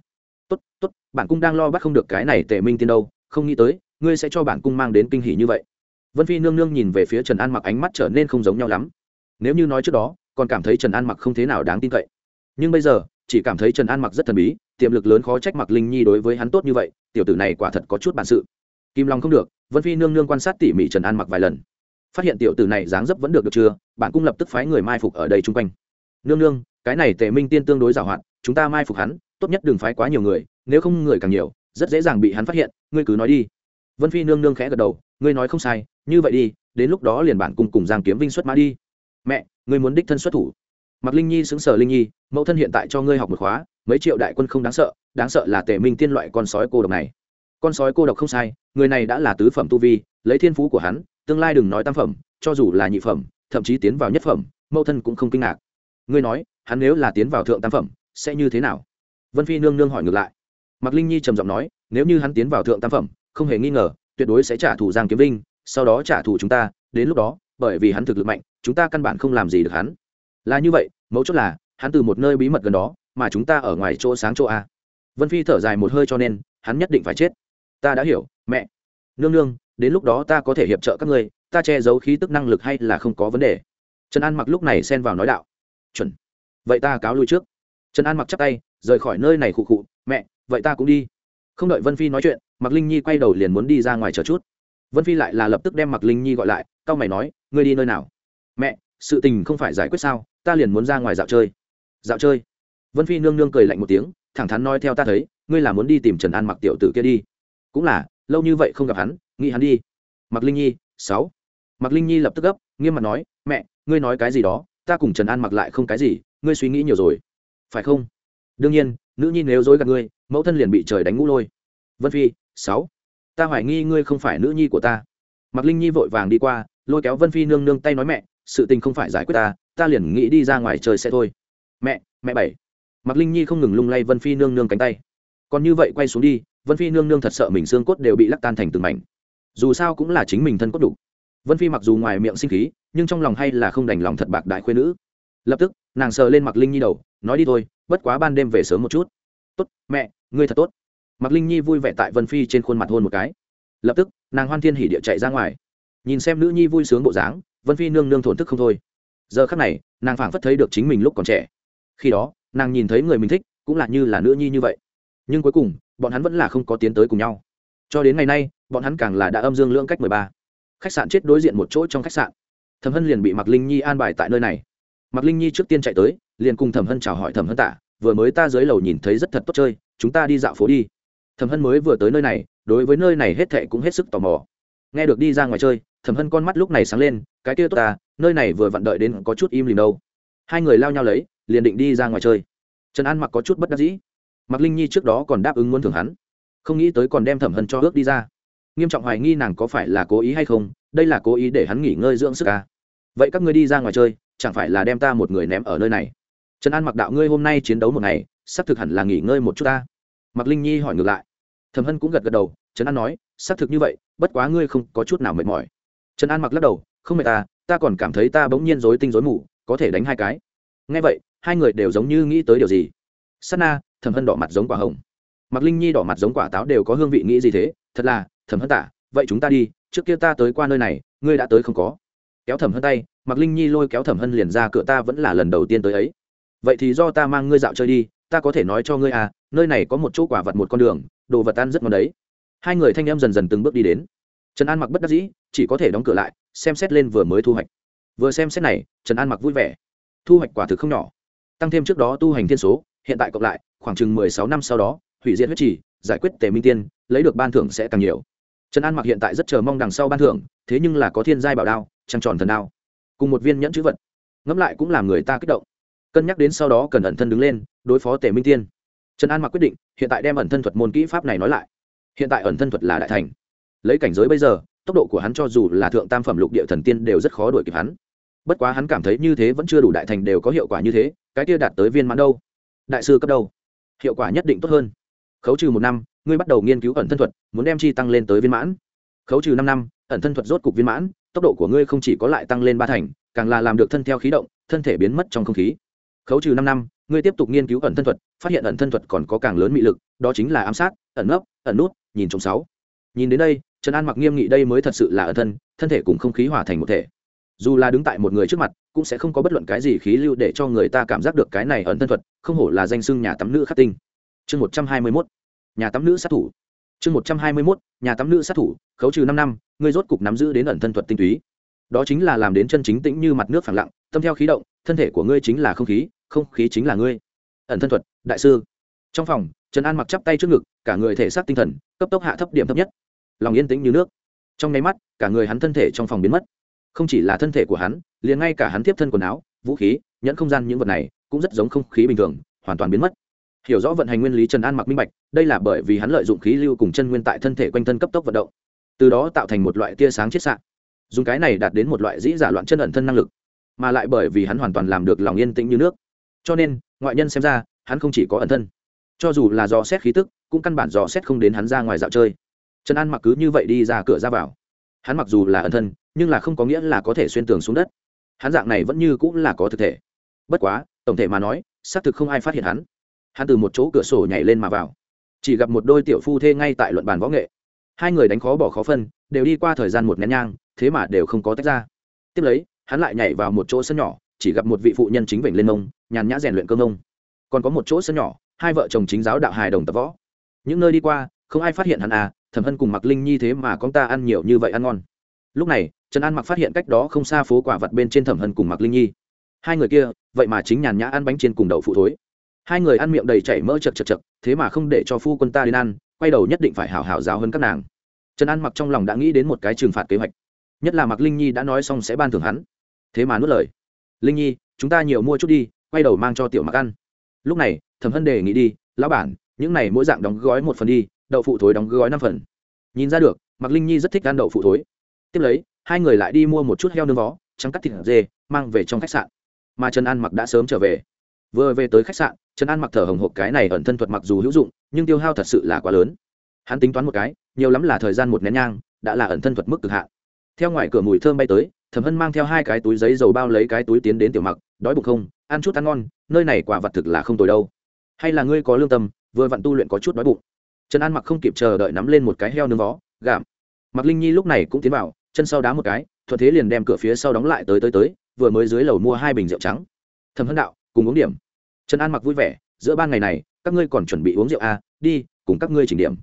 Tốt tốt, bản cung đang lo bắt không được cái này tề minh tiên đâu, không nghĩ tới ngươi sẽ cho bản cung mang đến kinh hỉ như vậy. Vân phi nương nương nhìn về phía trần an mặc ánh mắt trở nên không giống nhau lắm. Nếu như nói trước đó, còn cảm thấy trần an mặc không thế nào đáng tin cậy. Nhưng bây giờ, chỉ cảm thấy trần an mặc rất thần bí, tiềm lực lớn khó trách mặc linh nhi đối với hắn tốt như vậy, tiểu tử này quả thật có chút bản sự. Kim long không được, vân phi nương nương quan sát tỉ mỉ trần an mặc vài lần. Phát hiện tiểu tử này dáng dấp vẫn được được chưa, bản cung lập tức phái người mai phục ở đây chung quanh. Nương nương, cái này tề minh tiên tương đối giàu hoạt chúng ta mai phục hắn, tốt nhất đừng phái quá nhiều người, nếu không người càng nhiều, rất dễ dàng bị hắn phát hiện, ngươi cứ nói đi vân phi nương nương khẽ gật đầu, ngươi nói không sai, như vậy đi, đến lúc đó liền bản cùng cùng giang kiếm vinh xuất mã đi. Mẹ, ngươi muốn đích thân xuất thủ? Mặc linh nhi xứng sở linh nhi, mẫu thân hiện tại cho ngươi học một khóa, mấy triệu đại quân không đáng sợ đáng sợ là tề minh tiên loại con sói cô độc này. Con sói cô độc không sai, người này đã là tứ phẩm tu vi, lấy thiên phú của hắn, tương lai đừng nói tam phẩm, cho dù là nhị phẩm, thậm chí tiến vào nhất phẩm, mẫu thân cũng không kinh ngạc. Ngươi nói, hắn nếu là tiến vào thượng tam phẩm, sẽ như thế nào? Vân phi nương nương hỏi ngược lại. Mạc linh nhi trầm giọng nói, nếu như hắn tiến vào thượng tam phẩm không hề nghi ngờ tuyệt đối sẽ trả thù giang kiếm Vinh, sau đó trả thù chúng ta đến lúc đó bởi vì hắn thực lực mạnh chúng ta căn bản không làm gì được hắn. Là như vậy mấu chốt là hắn từ một nơi bí mật gần đó mà chúng ta ở ngoài chỗ sáng chỗ a. Vân phi thở dài một hơi cho nên hắn nhất định phải chết. Ta đã hiểu mẹ. Nương nương đến lúc đó ta có thể hiệp trợ các ngươi ta che giấu khí tức năng lực hay là không có vấn đề. Trần an mặc lúc này xen vào nói đạo. Chuẩn. Vậy ta cáo lui trước. Trần an mặc chắp tay rời khỏi nơi này khụ khụ mẹ vậy ta cũng đi. Không đợi vân phi nói chuyện Mạc linh nhi quay đầu liền muốn đi ra ngoài chờ chút. Vân phi lại là lập tức đem Mạc linh nhi gọi lại c a o mày nói, ngươi đi nơi nào? Mẹ, sự tình không phải giải quyết sao, ta liền muốn ra ngoài dạo chơi. Dạo chơi? Vân phi nương nương cười lạnh một tiếng, thẳng thắn nói, theo ta thấy, ngươi là muốn đi tìm trần an mặc tiểu tử kia đi. Cũng là, lâu như vậy không gặp hắn, nghĩ hắn đi. Mạc linh nhi, sáu. Mạc linh nhi lập tức gấp, nghiêm mặt nói, mẹ, ngươi nói cái gì đó, ta cùng trần an mặc lại không cái gì, ngươi suy nghĩ nhiều rồi. Phải không? Đương nhiên, nữ nhi nếu dối gạt ngươi, mẫu thân liền bị trời đánh ngũ lôi. Vân phi sáu. Ta hoài nghi ngươi không phải nữ nhi của ta. Mặc linh nhi vội vàng đi qua, lôi kéo vân phi nương nương tay nói mẹ, sự tình không phải giải quyết ta ta liền nghĩ đi ra ngoài trời sẽ thôi. Mẹ mẹ bảy. Mặc linh nhi không ngừng lung lay vân phi nương nương cánh tay. Còn như vậy quay xuống đi, vân phi nương nương thật sợ mình xương cốt đều bị lắc tan thành từng mảnh. Dù sao cũng là chính mình thân cốt đủ. Vân phi mặc dù ngoài miệng sinh khí, nhưng trong lòng hay là không đành lòng thật bạc đại khuyên nữ. Lập tức, nàng sờ lên mặc linh nhi đầu, nói đi thôi, bất quá ban đêm về sớm một chút. Tốt, mẹ, ngươi thật tốt mặc linh nhi vui vẻ tại vân phi trên khuôn mặt hôn một cái. Lập tức, nàng hoan thiên hỉ địa chạy ra ngoài. Nhìn xem nữ nhi vui sướng bộ dáng, vân phi nương nương thổn thức không thôi. Giờ khắc này, nàng phảng phất thấy được chính mình lúc còn trẻ. Khi đó, nàng nhìn thấy người mình thích, cũng là như là nữ nhi như vậy. Nhưng cuối cùng, bọn hắn vẫn là không có tiến tới cùng nhau. Cho đến ngày nay, bọn hắn càng là đã âm dương lưỡng cách mười ba. Khách sạn chết đối diện một chỗ trong khách sạn. Thẩm hân liền bị mạc linh nhi an bài tại nơi này. Mạc linh nhi trước tiên chạy tới, liền cùng thẩm hân chào hỏi thẩm hân tạ, vừa mới ta dưới lầu nhìn thấy rất thật tốt chơi, chúng ta đi dạo phố đi thẩm hân mới vừa tới nơi này, đối với nơi này hết thệ cũng hết sức tò mò. Nghe được đi ra ngoài chơi, thẩm hân con mắt lúc này sáng lên, cái kia tốt ta, nơi này vừa vặn đợi đến có chút im lìm đâu. Hai người lao nhau lấy, liền định đi ra ngoài chơi. Trần an mặc có chút bất đắc dĩ. Mặc linh nhi trước đó còn đáp ứng muốn thưởng hắn. Không nghĩ tới còn đem thẩm hân cho ước đi ra. Nghiêm trọng hoài nghi nàng có phải là cố ý hay không, đây là cố ý để hắn nghỉ ngơi dưỡng sức ca à? vậy các ngươi đi ra ngoài chơi, chẳng phải là đem ta một người ném ở nơi này. Trần an mặc đạo ngươi hôm nay chiến đấu một ngày sắp thực hẳn là nghỉ ngơi một chút ta. Mặc linh nhi hỏi ngược lại thẩm hân cũng gật gật đầu, trần an nói, xác thực như vậy, bất quá ngươi không có chút nào mệt mỏi. Trần an mặc lắc đầu, không mệt ta ta còn cảm thấy ta bỗng nhiên dối tinh dối mù, có thể đánh hai cái. Ngay vậy, hai người đều giống như nghĩ tới điều gì. S á t na, thẩm hân đỏ mặt giống quả hồng. Mặc linh nhi đỏ mặt giống quả táo đều có hương vị nghĩ gì thế? Thật là, thẩm hân tả, vậy chúng ta đi, trước kia ta tới qua nơi này, ngươi đã tới không có? Kéo thẩm hân tay mặc linh nhi lôi kéo thẩm hân liền ra cửa, ta vẫn là lần đầu tiên tới ấy. Vậy thì do ta mang ngươi dạo chơi đi ta có thể nói cho ngươi à nơi này có một chỗ quả vật một con đường, đồ vật ăn rất ngon đấy. Hai người thanh em dần dần từng bước đi đến. Trần an mặc bất đắc dĩ, chỉ có thể đóng cửa lại, xem xét lên vừa mới thu hoạch. Vừa xem xét này, trần an mặc vui vẻ. Thu hoạch quả thực không nhỏ. Tăng thêm trước đó tu hành thiên số, hiện tại cộng lại, khoảng chừng mười sáu năm sau đó, hủy diệt huyết trì, giải quyết tề minh tiên, lấy được ban thưởng sẽ càng nhiều. Trần an mặc hiện tại rất chờ mong đằng sau ban thưởng, thế nhưng là có thiên giai bảo đao, trăng tròn thần đao, cùng một viên nhẫn chữ vật. Ngẫm lại cũng làm người ta kích động. Cân nhắc đến sau đó cần ẩn thân đứng lên đối phó tề minh tiên. Trần an mặc quyết định, hiện tại đem ẩn thân thuật môn kỹ pháp này nói lại. Hiện tại ẩn thân thuật là đại thành. Lấy cảnh giới bây giờ, tốc độ của hắn cho dù là thượng tam phẩm lục địa thần tiên đều rất khó đuổi kịp hắn. Bất quá hắn cảm thấy như thế vẫn chưa đủ đại thành đều có hiệu quả như thế, cái kia đạt tới viên mãn đâu? Đại sư cấp đâu? Hiệu quả nhất định tốt hơn. Khấu trừ một năm, ngươi bắt đầu nghiên cứu ẩn thân thuật, muốn đem chi tăng lên tới viên mãn. Khấu trừ năm năm, ẩn thân thuật rốt cục viên mãn, tốc độ của ngươi không chỉ có lại tăng lên ba thành, càng là làm được thân theo khí động, thân thể biến mất trong không khí khấu trừ năm năm, ngươi tiếp tục nghiên cứu ẩn thân thuật, phát hiện ẩn thân thuật còn có càng lớn mị lực, đó chính là ám sát, ẩn nấp, ẩn nút, nhìn trong sáu. Nhìn đến đây, trần an mặc nghiêm nghị đây mới thật sự là ẩn thân thân thể cùng không khí hòa thành một thể. Dù là đứng tại một người trước mặt, cũng sẽ không có bất luận cái gì khí lưu để cho người ta cảm giác được cái này ẩn thân thuật, không hổ là danh xưng nhà tắm nữ khắc tinh. Chương một trăm hai mươi mốt, nhà tắm nữ sát thủ. Chương một trăm hai mươi mốt, nhà tắm nữ sát thủ, khấu trừ năm năm, ngươi rốt cục nắm giữ đến ẩn thân thuật tinh túy. Đó chính là làm đến chân chính tĩnh như mặt nước phẳng lặng, tâm theo khí động thân thể của ngươi chính là không khí không khí chính là ngươi. Ẩn thân thuật, đại sư. Trong phòng, trần an mặc chắp tay trước ngực, cả người thể xác tinh thần, cấp tốc hạ thấp điểm thấp nhất. Lòng yên tĩnh như nước. Trong nháy mắt, cả người hắn thân thể trong phòng biến mất. Không chỉ là thân thể của hắn, liền ngay cả hắn tiếp thân quần áo, vũ khí, nhẫn không gian những vật này, cũng rất giống không khí bình thường, hoàn toàn biến mất. Hiểu rõ vận hành nguyên lý trần an mặc minh bạch, đây là bởi vì hắn lợi dụng khí lưu cùng chân nguyên tại thân thể quanh thân cấp tốc vận động. Từ đó tạo thành một loại tia sáng chiết xạ. Dùng cái này đạt đến một loại dĩ giả loạn chân ẩn thân năng lực mà lại bởi vì hắn hoàn toàn làm được lòng yên tĩnh như nước. Cho nên, ngoại nhân xem ra, hắn không chỉ có ẩn thân, cho dù là dò xét khí tức, cũng căn bản dò xét không đến hắn ra ngoài dạo chơi. Trần an mặc cứ như vậy đi ra cửa ra vào. Hắn mặc dù là ẩn thân, nhưng là không có nghĩa là có thể xuyên tường xuống đất. Hắn dạng này vẫn như cũng là có thực thể. Bất quá, tổng thể mà nói, xác thực không ai phát hiện hắn. Hắn từ một chỗ cửa sổ nhảy lên mà vào. Chỉ gặp một đôi tiểu phu thê ngay tại luận bàn võ nghệ. Hai người đánh khó bỏ khó phân, đều đi qua thời gian một nén nhang, thế mà đều không có tách ra. Tiếp lấy hắn lại nhảy vào một chỗ sân nhỏ, chỉ gặp một vị phụ nhân chính vịnh lên mông, nhàn nhã rèn luyện cơ nông còn có một chỗ sân nhỏ, hai vợ chồng chính giáo đạo hài đồng tập võ. Những nơi đi qua, không ai phát hiện hắn à thẩm hân cùng mặc linh nhi thế mà con ta ăn nhiều như vậy ăn ngon. Lúc này, trần an mặc phát hiện cách đó không xa phố quả vật bên trên thẩm hân cùng mặc linh nhi. Hai người kia, vậy mà chính nhàn nhã ăn bánh trên cùng đậu phụ thối. Hai người ăn miệng đầy chảy mỡ chật chật chật, thế mà không để cho phu quân ta đến ăn, quay đầu nhất định phải hảo hảo giáo hơn các nàng. Trần an mặc trong lòng đã nghĩ đến một cái trừng phạt kế hoạch. Nhất là mặc linh nhi đã nói xong sẽ ban thưởng hắn thế mà nuốt lời. Linh nhi, chúng ta nhiều mua chút đi, quay đầu mang cho tiểu mặc ăn. Lúc này, thẩm hân đề nghị đi, lão bản, những này mỗi dạng đóng gói một phần đi, đậu phụ thối đóng gói năm phần. Nhìn ra được mặc linh nhi rất thích ăn đậu phụ thối. Tiếp lấy, hai người lại đi mua một chút heo nướng vó, trắng cắt thịt dê, mang về trong khách sạn. Mà trần an mặc đã sớm trở về. Vừa về tới khách sạn, trần an mặc thở hồng hộc cái này ẩn thân thuật mặc dù hữu dụng, nhưng tiêu hao thật sự là quá lớn. Hắn tính toán một cái, nhiều lắm là thời gian một nén nhang, đã là ẩn thân thuật mức cực hạn. Theo ngoài cửa mùi thơm bay tới thẩm hân mang theo hai cái túi giấy dầu bao lấy cái túi tiến đến tiểu mặc đói bụng không ăn chút ăn ngon nơi này quả vật thực là không tồi đâu. Hay là ngươi có lương tâm vừa vặn tu luyện có chút đói bụng. Trần an mặc không kịp chờ đợi nắm lên một cái heo nướng vó gạm mặc linh nhi lúc này cũng tiến vào chân sau đá một cái thuận thế liền đem cửa phía sau đóng lại tới tới tới vừa mới dưới lầu mua hai bình rượu trắng. Thẩm hân đạo cùng uống điểm. Trần an mặc vui vẻ giữa ban ngày này các ngươi còn chuẩn bị uống rượu a à, đi cùng các ngươi chỉnh điểm.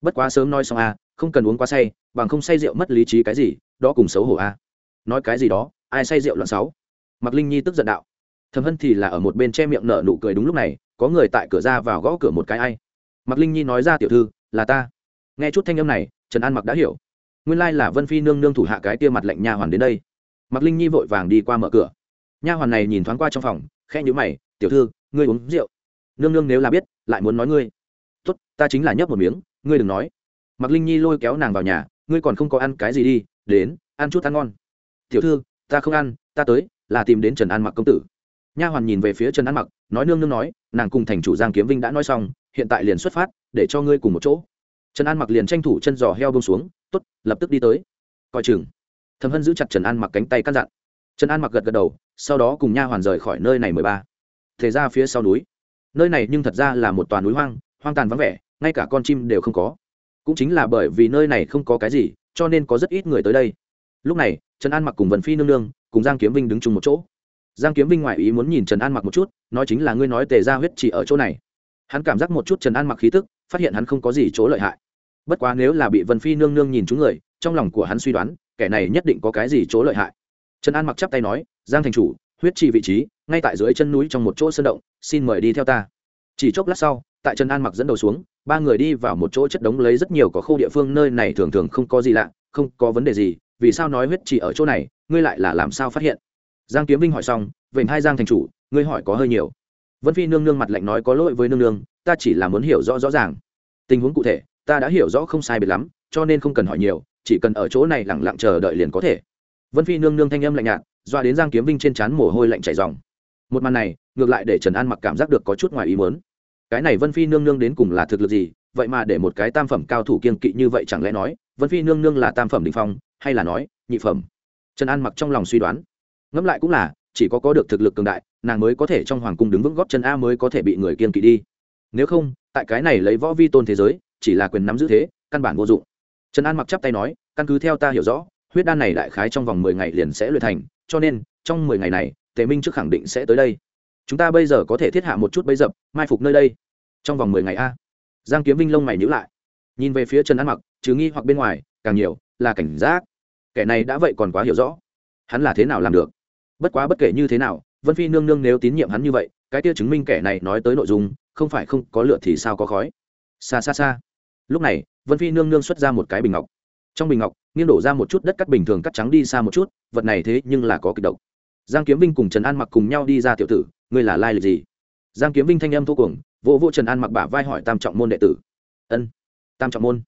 Bất quá sớm nói xong a à, không cần uống quá say bằng không say rượu mất lý trí cái gì đó cùng xấu hổ a à nói cái gì đó, ai say rượu loạn sáu. Mặc linh nhi tức giận đạo. Thầm hân thì là ở một bên che miệng nở nụ cười đúng lúc này, có người tại cửa ra vào gõ cửa một cái ai. Mặc linh nhi nói ra tiểu thư, là ta. Nghe chút thanh âm này, trần an mặc đã hiểu. Nguyên lai là vân phi nương nương thủ hạ cái tia mặt lạnh nha hoàn đến đây. Mặc linh nhi vội vàng đi qua mở cửa. Nha hoàn này nhìn thoáng qua trong phòng, khẽ nhữ mày, tiểu thư, ngươi uống rượu. Nương nương nếu là biết, lại muốn nói ngươi. Tốt, ta chính là nhấp một miếng, ngươi đừng nói. Mặc linh nhi lôi kéo nàng vào nhà, ngươi còn không có ăn cái gì đi, đến, ăn chút ăn ngon tiểu thư, ta không ăn, ta tới, là tìm đến trần an mặc công tử. Nha hoàn nhìn về phía trần an mặc, nói nương nương nói, nàng cùng thành chủ giang kiếm vinh đã nói xong, hiện tại liền xuất phát, để cho ngươi cùng một chỗ. Trần an mặc liền tranh thủ chân giò heo bông xuống t ố t lập tức đi tới. Coi chừng. Thầm hân giữ chặt trần an mặc cánh tay căn dặn. Trần an mặc gật gật đầu, sau đó cùng nha hoàn rời khỏi nơi này mười ba. Thể ra phía sau núi. Nơi này nhưng thật ra là một toàn núi hoang hoang tàn vắng vẻ, ngay cả con chim đều không có. Cũng chính là bởi vì nơi này không có cái gì, cho nên có rất ít người tới đây lúc này, trần an mặc cùng vân phi nương nương cùng giang kiếm vinh đứng chung một chỗ. Giang kiếm vinh ngoại ý muốn nhìn trần an mặc một chút, nói chính là ngươi nói tề ra huyết chỉ ở chỗ này. Hắn cảm giác một chút trần an mặc khí tức, phát hiện hắn không có gì chỗ lợi hại. Bất quá nếu là bị vân phi nương nương nhìn chúng người, trong lòng của hắn suy đoán, kẻ này nhất định có cái gì chỗ lợi hại. Trần an mặc chắp tay nói, giang thành chủ, huyết trì vị trí, ngay tại dưới chân núi trong một chỗ sơn động, xin mời đi theo ta. Chỉ chốc lát sau, tại trần an mặc dẫn đầu xuống, ba người đi vào một chỗ chất đống lấy rất nhiều có khâu địa phương, nơi này thường thường không có gì lạ, không có vấn đề gì vì sao nói huyết chỉ ở chỗ này, ngươi lại là làm sao phát hiện? Giang kiếm vinh hỏi xong vậy hai giang thành chủ, ngươi hỏi có hơi nhiều. Vân phi nương nương mặt lạnh nói có lỗi với nương nương, ta chỉ là muốn hiểu rõ rõ ràng. Tình huống cụ thể, ta đã hiểu rõ không sai biệt lắm, cho nên không cần hỏi nhiều, chỉ cần ở chỗ này lẳng lặng chờ đợi liền có thể. Vân phi nương nương thanh âm lạnh nhạt, doa đến giang kiếm vinh trên trán mồ hôi lạnh chảy dòng một màn này, ngược lại để trần an mặc cảm giác được có chút ngoài ý muốn. Cái này vân phi nương nương đến cùng là thực lực gì? Vậy mà để một cái tam phẩm cao thủ kiên kỵ như vậy chẳng lẽ nói, vân phi nương nương là tam phẩm đình phong hay là nói, nhị phẩm. Trần an mặc trong lòng suy đoán. Ngẫm lại cũng là, chỉ có có được thực lực cường đại, nàng mới có thể trong hoàng cung đứng vững góp chân a mới có thể bị người kiên kỵ đi. Nếu không, tại cái này lấy võ vi tôn thế giới, chỉ là quyền nắm giữ thế, căn bản vô dụng. Trần an mặc chắp tay nói, căn cứ theo ta hiểu rõ, huyết đan này đại khái trong vòng mười ngày liền sẽ luyện thành, cho nên, trong mười ngày này, tề minh trước khẳng định sẽ tới đây. Chúng ta bây giờ có thể thiết hạ một chút bấy dập, mai phục nơi đây. Trong vòng mười ngày a. Giang kiếm vinh lông mày nhữ lại. Nhìn về phía trần an mặc, trừ nghi hoặc bên ngoài, càng nhiều là cảnh giác kẻ này đã vậy còn quá hiểu rõ. Hắn là thế nào làm được? Bất quá bất kể như thế nào, vân phi nương nương nếu tín nhiệm hắn như vậy, cái kia chứng minh kẻ này nói tới nội dung, không phải không có lửa thì sao có khói? Xa xa xa. Lúc này, vân phi nương nương xuất ra một cái bình ngọc. Trong bình ngọc, nghiêng đổ ra một chút đất cắt bình thường cắt trắng đi xa một chút, vật này thế nhưng là có kịch độc. Giang kiếm vinh cùng trần an mặc cùng nhau đi ra tiểu tử, ngươi là lai lịch gì? Giang kiếm vinh thanh âm thô cuồng, vỗ vỗ trần an mặc bả vai hỏi tam trọng môn đệ tử. Ân, tam trọng môn.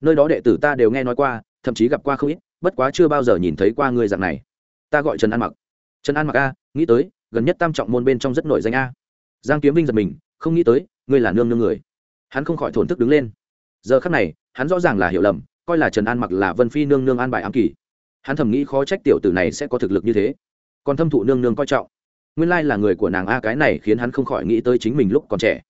Nơi đó đệ tử ta đều nghe nói qua, thậm chí gặp qua không ít bất quá chưa bao giờ nhìn thấy qua người dạng này. Ta gọi trần an mặc. Trần an mặc a, nghĩ tới, gần nhất tam trọng môn bên trong rất nổi danh a. Giang kiếm vinh giật mình, không nghĩ tới, ngươi là nương nương người. Hắn không khỏi thổn thức đứng lên. Giờ khắc này, hắn rõ ràng là hiểu lầm, coi là trần an mặc là vân phi nương nương an bài ám kỳ. Hắn thầm nghĩ khó trách tiểu tử này sẽ có thực lực như thế. Còn thâm thụ nương nương coi trọng. Nguyên lai là người của nàng a, cái này khiến hắn không khỏi nghĩ tới chính mình lúc còn trẻ.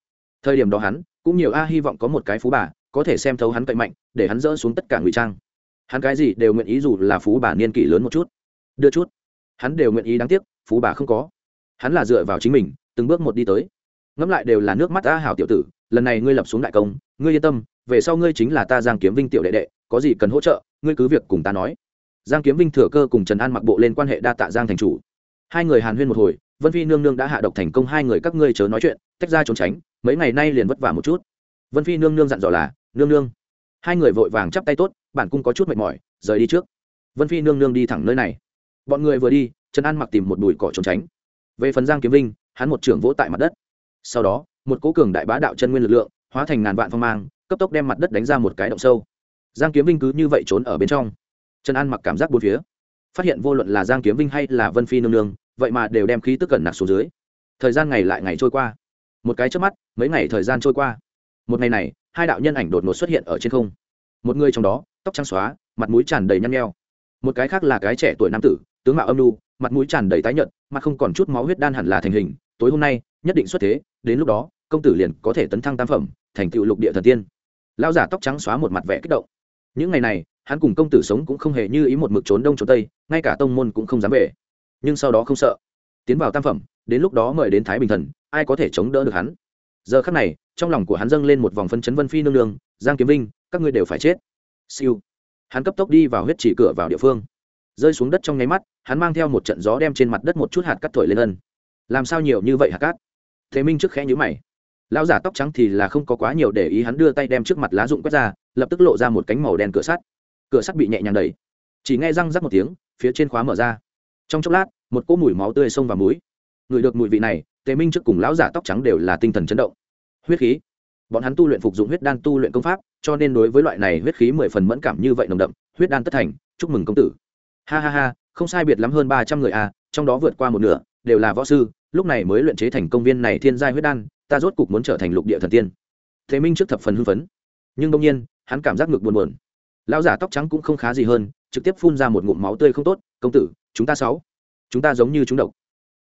Thời điểm đó hắn, cũng nhiều a, hy vọng có một cái phú bà, có thể xem thấu hắn cậy mạnh, để hắn dỡ xuống tất cả ngụy trang hắn cái gì đều nguyện ý dù là phú bà niên kỷ lớn một chút. Đưa chút. Hắn đều nguyện ý đáng tiếc, phú bà không có. Hắn là dựa vào chính mình, từng bước một đi tới. Ngẫm lại đều là nước mắt ta hảo tiểu tử, lần này ngươi lập xuống đại công, ngươi yên tâm, về sau ngươi chính là ta giang kiếm vinh tiểu đệ đệ, có gì cần hỗ trợ, ngươi cứ việc cùng ta nói. Giang kiếm vinh thừa cơ cùng trần an mặc bộ lên quan hệ đa tạ giang thành chủ. Hai người hàn huyên một hồi, vân phi nương nương đã hạ độc thành công, hai người các ngươi chớ nói chuyện, tách ra trốn tránh, mấy ngày nay liền vất vả một chút. Vân phi nương nương dặn dò là, nương nương hai người vội vàng chắp tay tốt, bản cung có chút mệt mỏi, rời đi trước. Vân phi nương nương đi thẳng nơi này. Bọn người vừa đi, trần an mặc tìm một bụi cỏ trốn tránh. Về phần giang kiếm vinh, hắn một trưởng vỗ tại mặt đất. Sau đó, một cố cường đại bá đạo chân nguyên lực lượng, hóa thành ngàn vạn phong mang, cấp tốc đem mặt đất đánh ra một cái động sâu. Giang kiếm vinh cứ như vậy trốn ở bên trong. Trần an mặc cảm giác bốn phía. Phát hiện vô luận là giang kiếm vinh hay là vân phi nương nương, vậy mà đều đem khí tức cẩn nặc xuống dưới. Thời gian ngày lại ngày trôi qua. Một cái trước mắt, mấy ngày thời gian trôi qua một ngày này, hai đạo nhân ảnh đột ngột xuất hiện ở trên không. Một người trong đó, tóc trắng xóa, mặt mũi tràn đầy nhăn nheo. Một cái khác là cái trẻ tuổi nam tử, tướng mạo âm lu mặt mũi tràn đầy tái nhợt, mặt không còn chút máu huyết đan hẳn là thành hình, tối hôm nay, nhất định xuất thế, đến lúc đó, công tử liền có thể tấn thăng tam phẩm, thành tựu lục địa thần tiên. Lão giả tóc trắng xóa một mặt vẻ kích động. Những ngày này, hắn cùng công tử sống cũng không hề như ý một mực trốn đông trốn tây, ngay cả tông môn cũng không dám về. Nhưng sau đó không sợ. Tiến vào tam phẩm, đến lúc đó mời đến thái bình thần, ai có thể chống đỡ được hắn? Giờ khắc này trong lòng của hắn dâng lên một vòng phân chấn vân phi nương nương, giang kiếm vinh, các ngươi đều phải chết. Siêu. Hắn cấp tốc đi vào huyết chỉ cửa vào địa phương. Rơi xuống đất trong nháy mắt, hắn mang theo một trận gió đem trên mặt đất một chút hạt cắt thổi lên ân. Làm sao nhiều như vậy hạt cát thế minh trước khẽ nhữ mày. Lão giả tóc trắng thì là không có quá nhiều để ý hắn đưa tay đem trước mặt lá dụng quét ra, lập tức lộ ra một cánh màu đen cửa sắt. Cửa sắt bị nhẹ nhàng đẩy. Chỉ nghe răng rắc một tiếng, phía trên khóa mở ra. Trong chốc lát, một cỗ mùi máu tươi xông vào mũi. Người được mùi vị này tề minh trước cùng lão giả tóc trắng đều là tinh thần chấn động huyết khí. Bọn hắn tu luyện phục dụng huyết đan tu luyện công pháp, cho nên đối với loại này huyết khí mười phần mẫn cảm như vậy nồng đậm, huyết đan tất thành, chúc mừng công tử. Ha ha ha, không sai biệt lắm hơn ba trăm người à trong đó vượt qua một nửa, đều là võ sư, lúc này mới luyện chế thành công viên này thiên giai huyết đan, ta rốt cục muốn trở thành lục địa thần tiên. Thế minh trước thập phần hưng phấn. Nhưng đông nhiên, hắn cảm giác ngực buồn buồn. Lão giả tóc trắng cũng không khá gì hơn, trực tiếp phun ra một ngụm máu tươi không tốt, công tử, chúng ta sáu, chúng ta giống như chúng độc.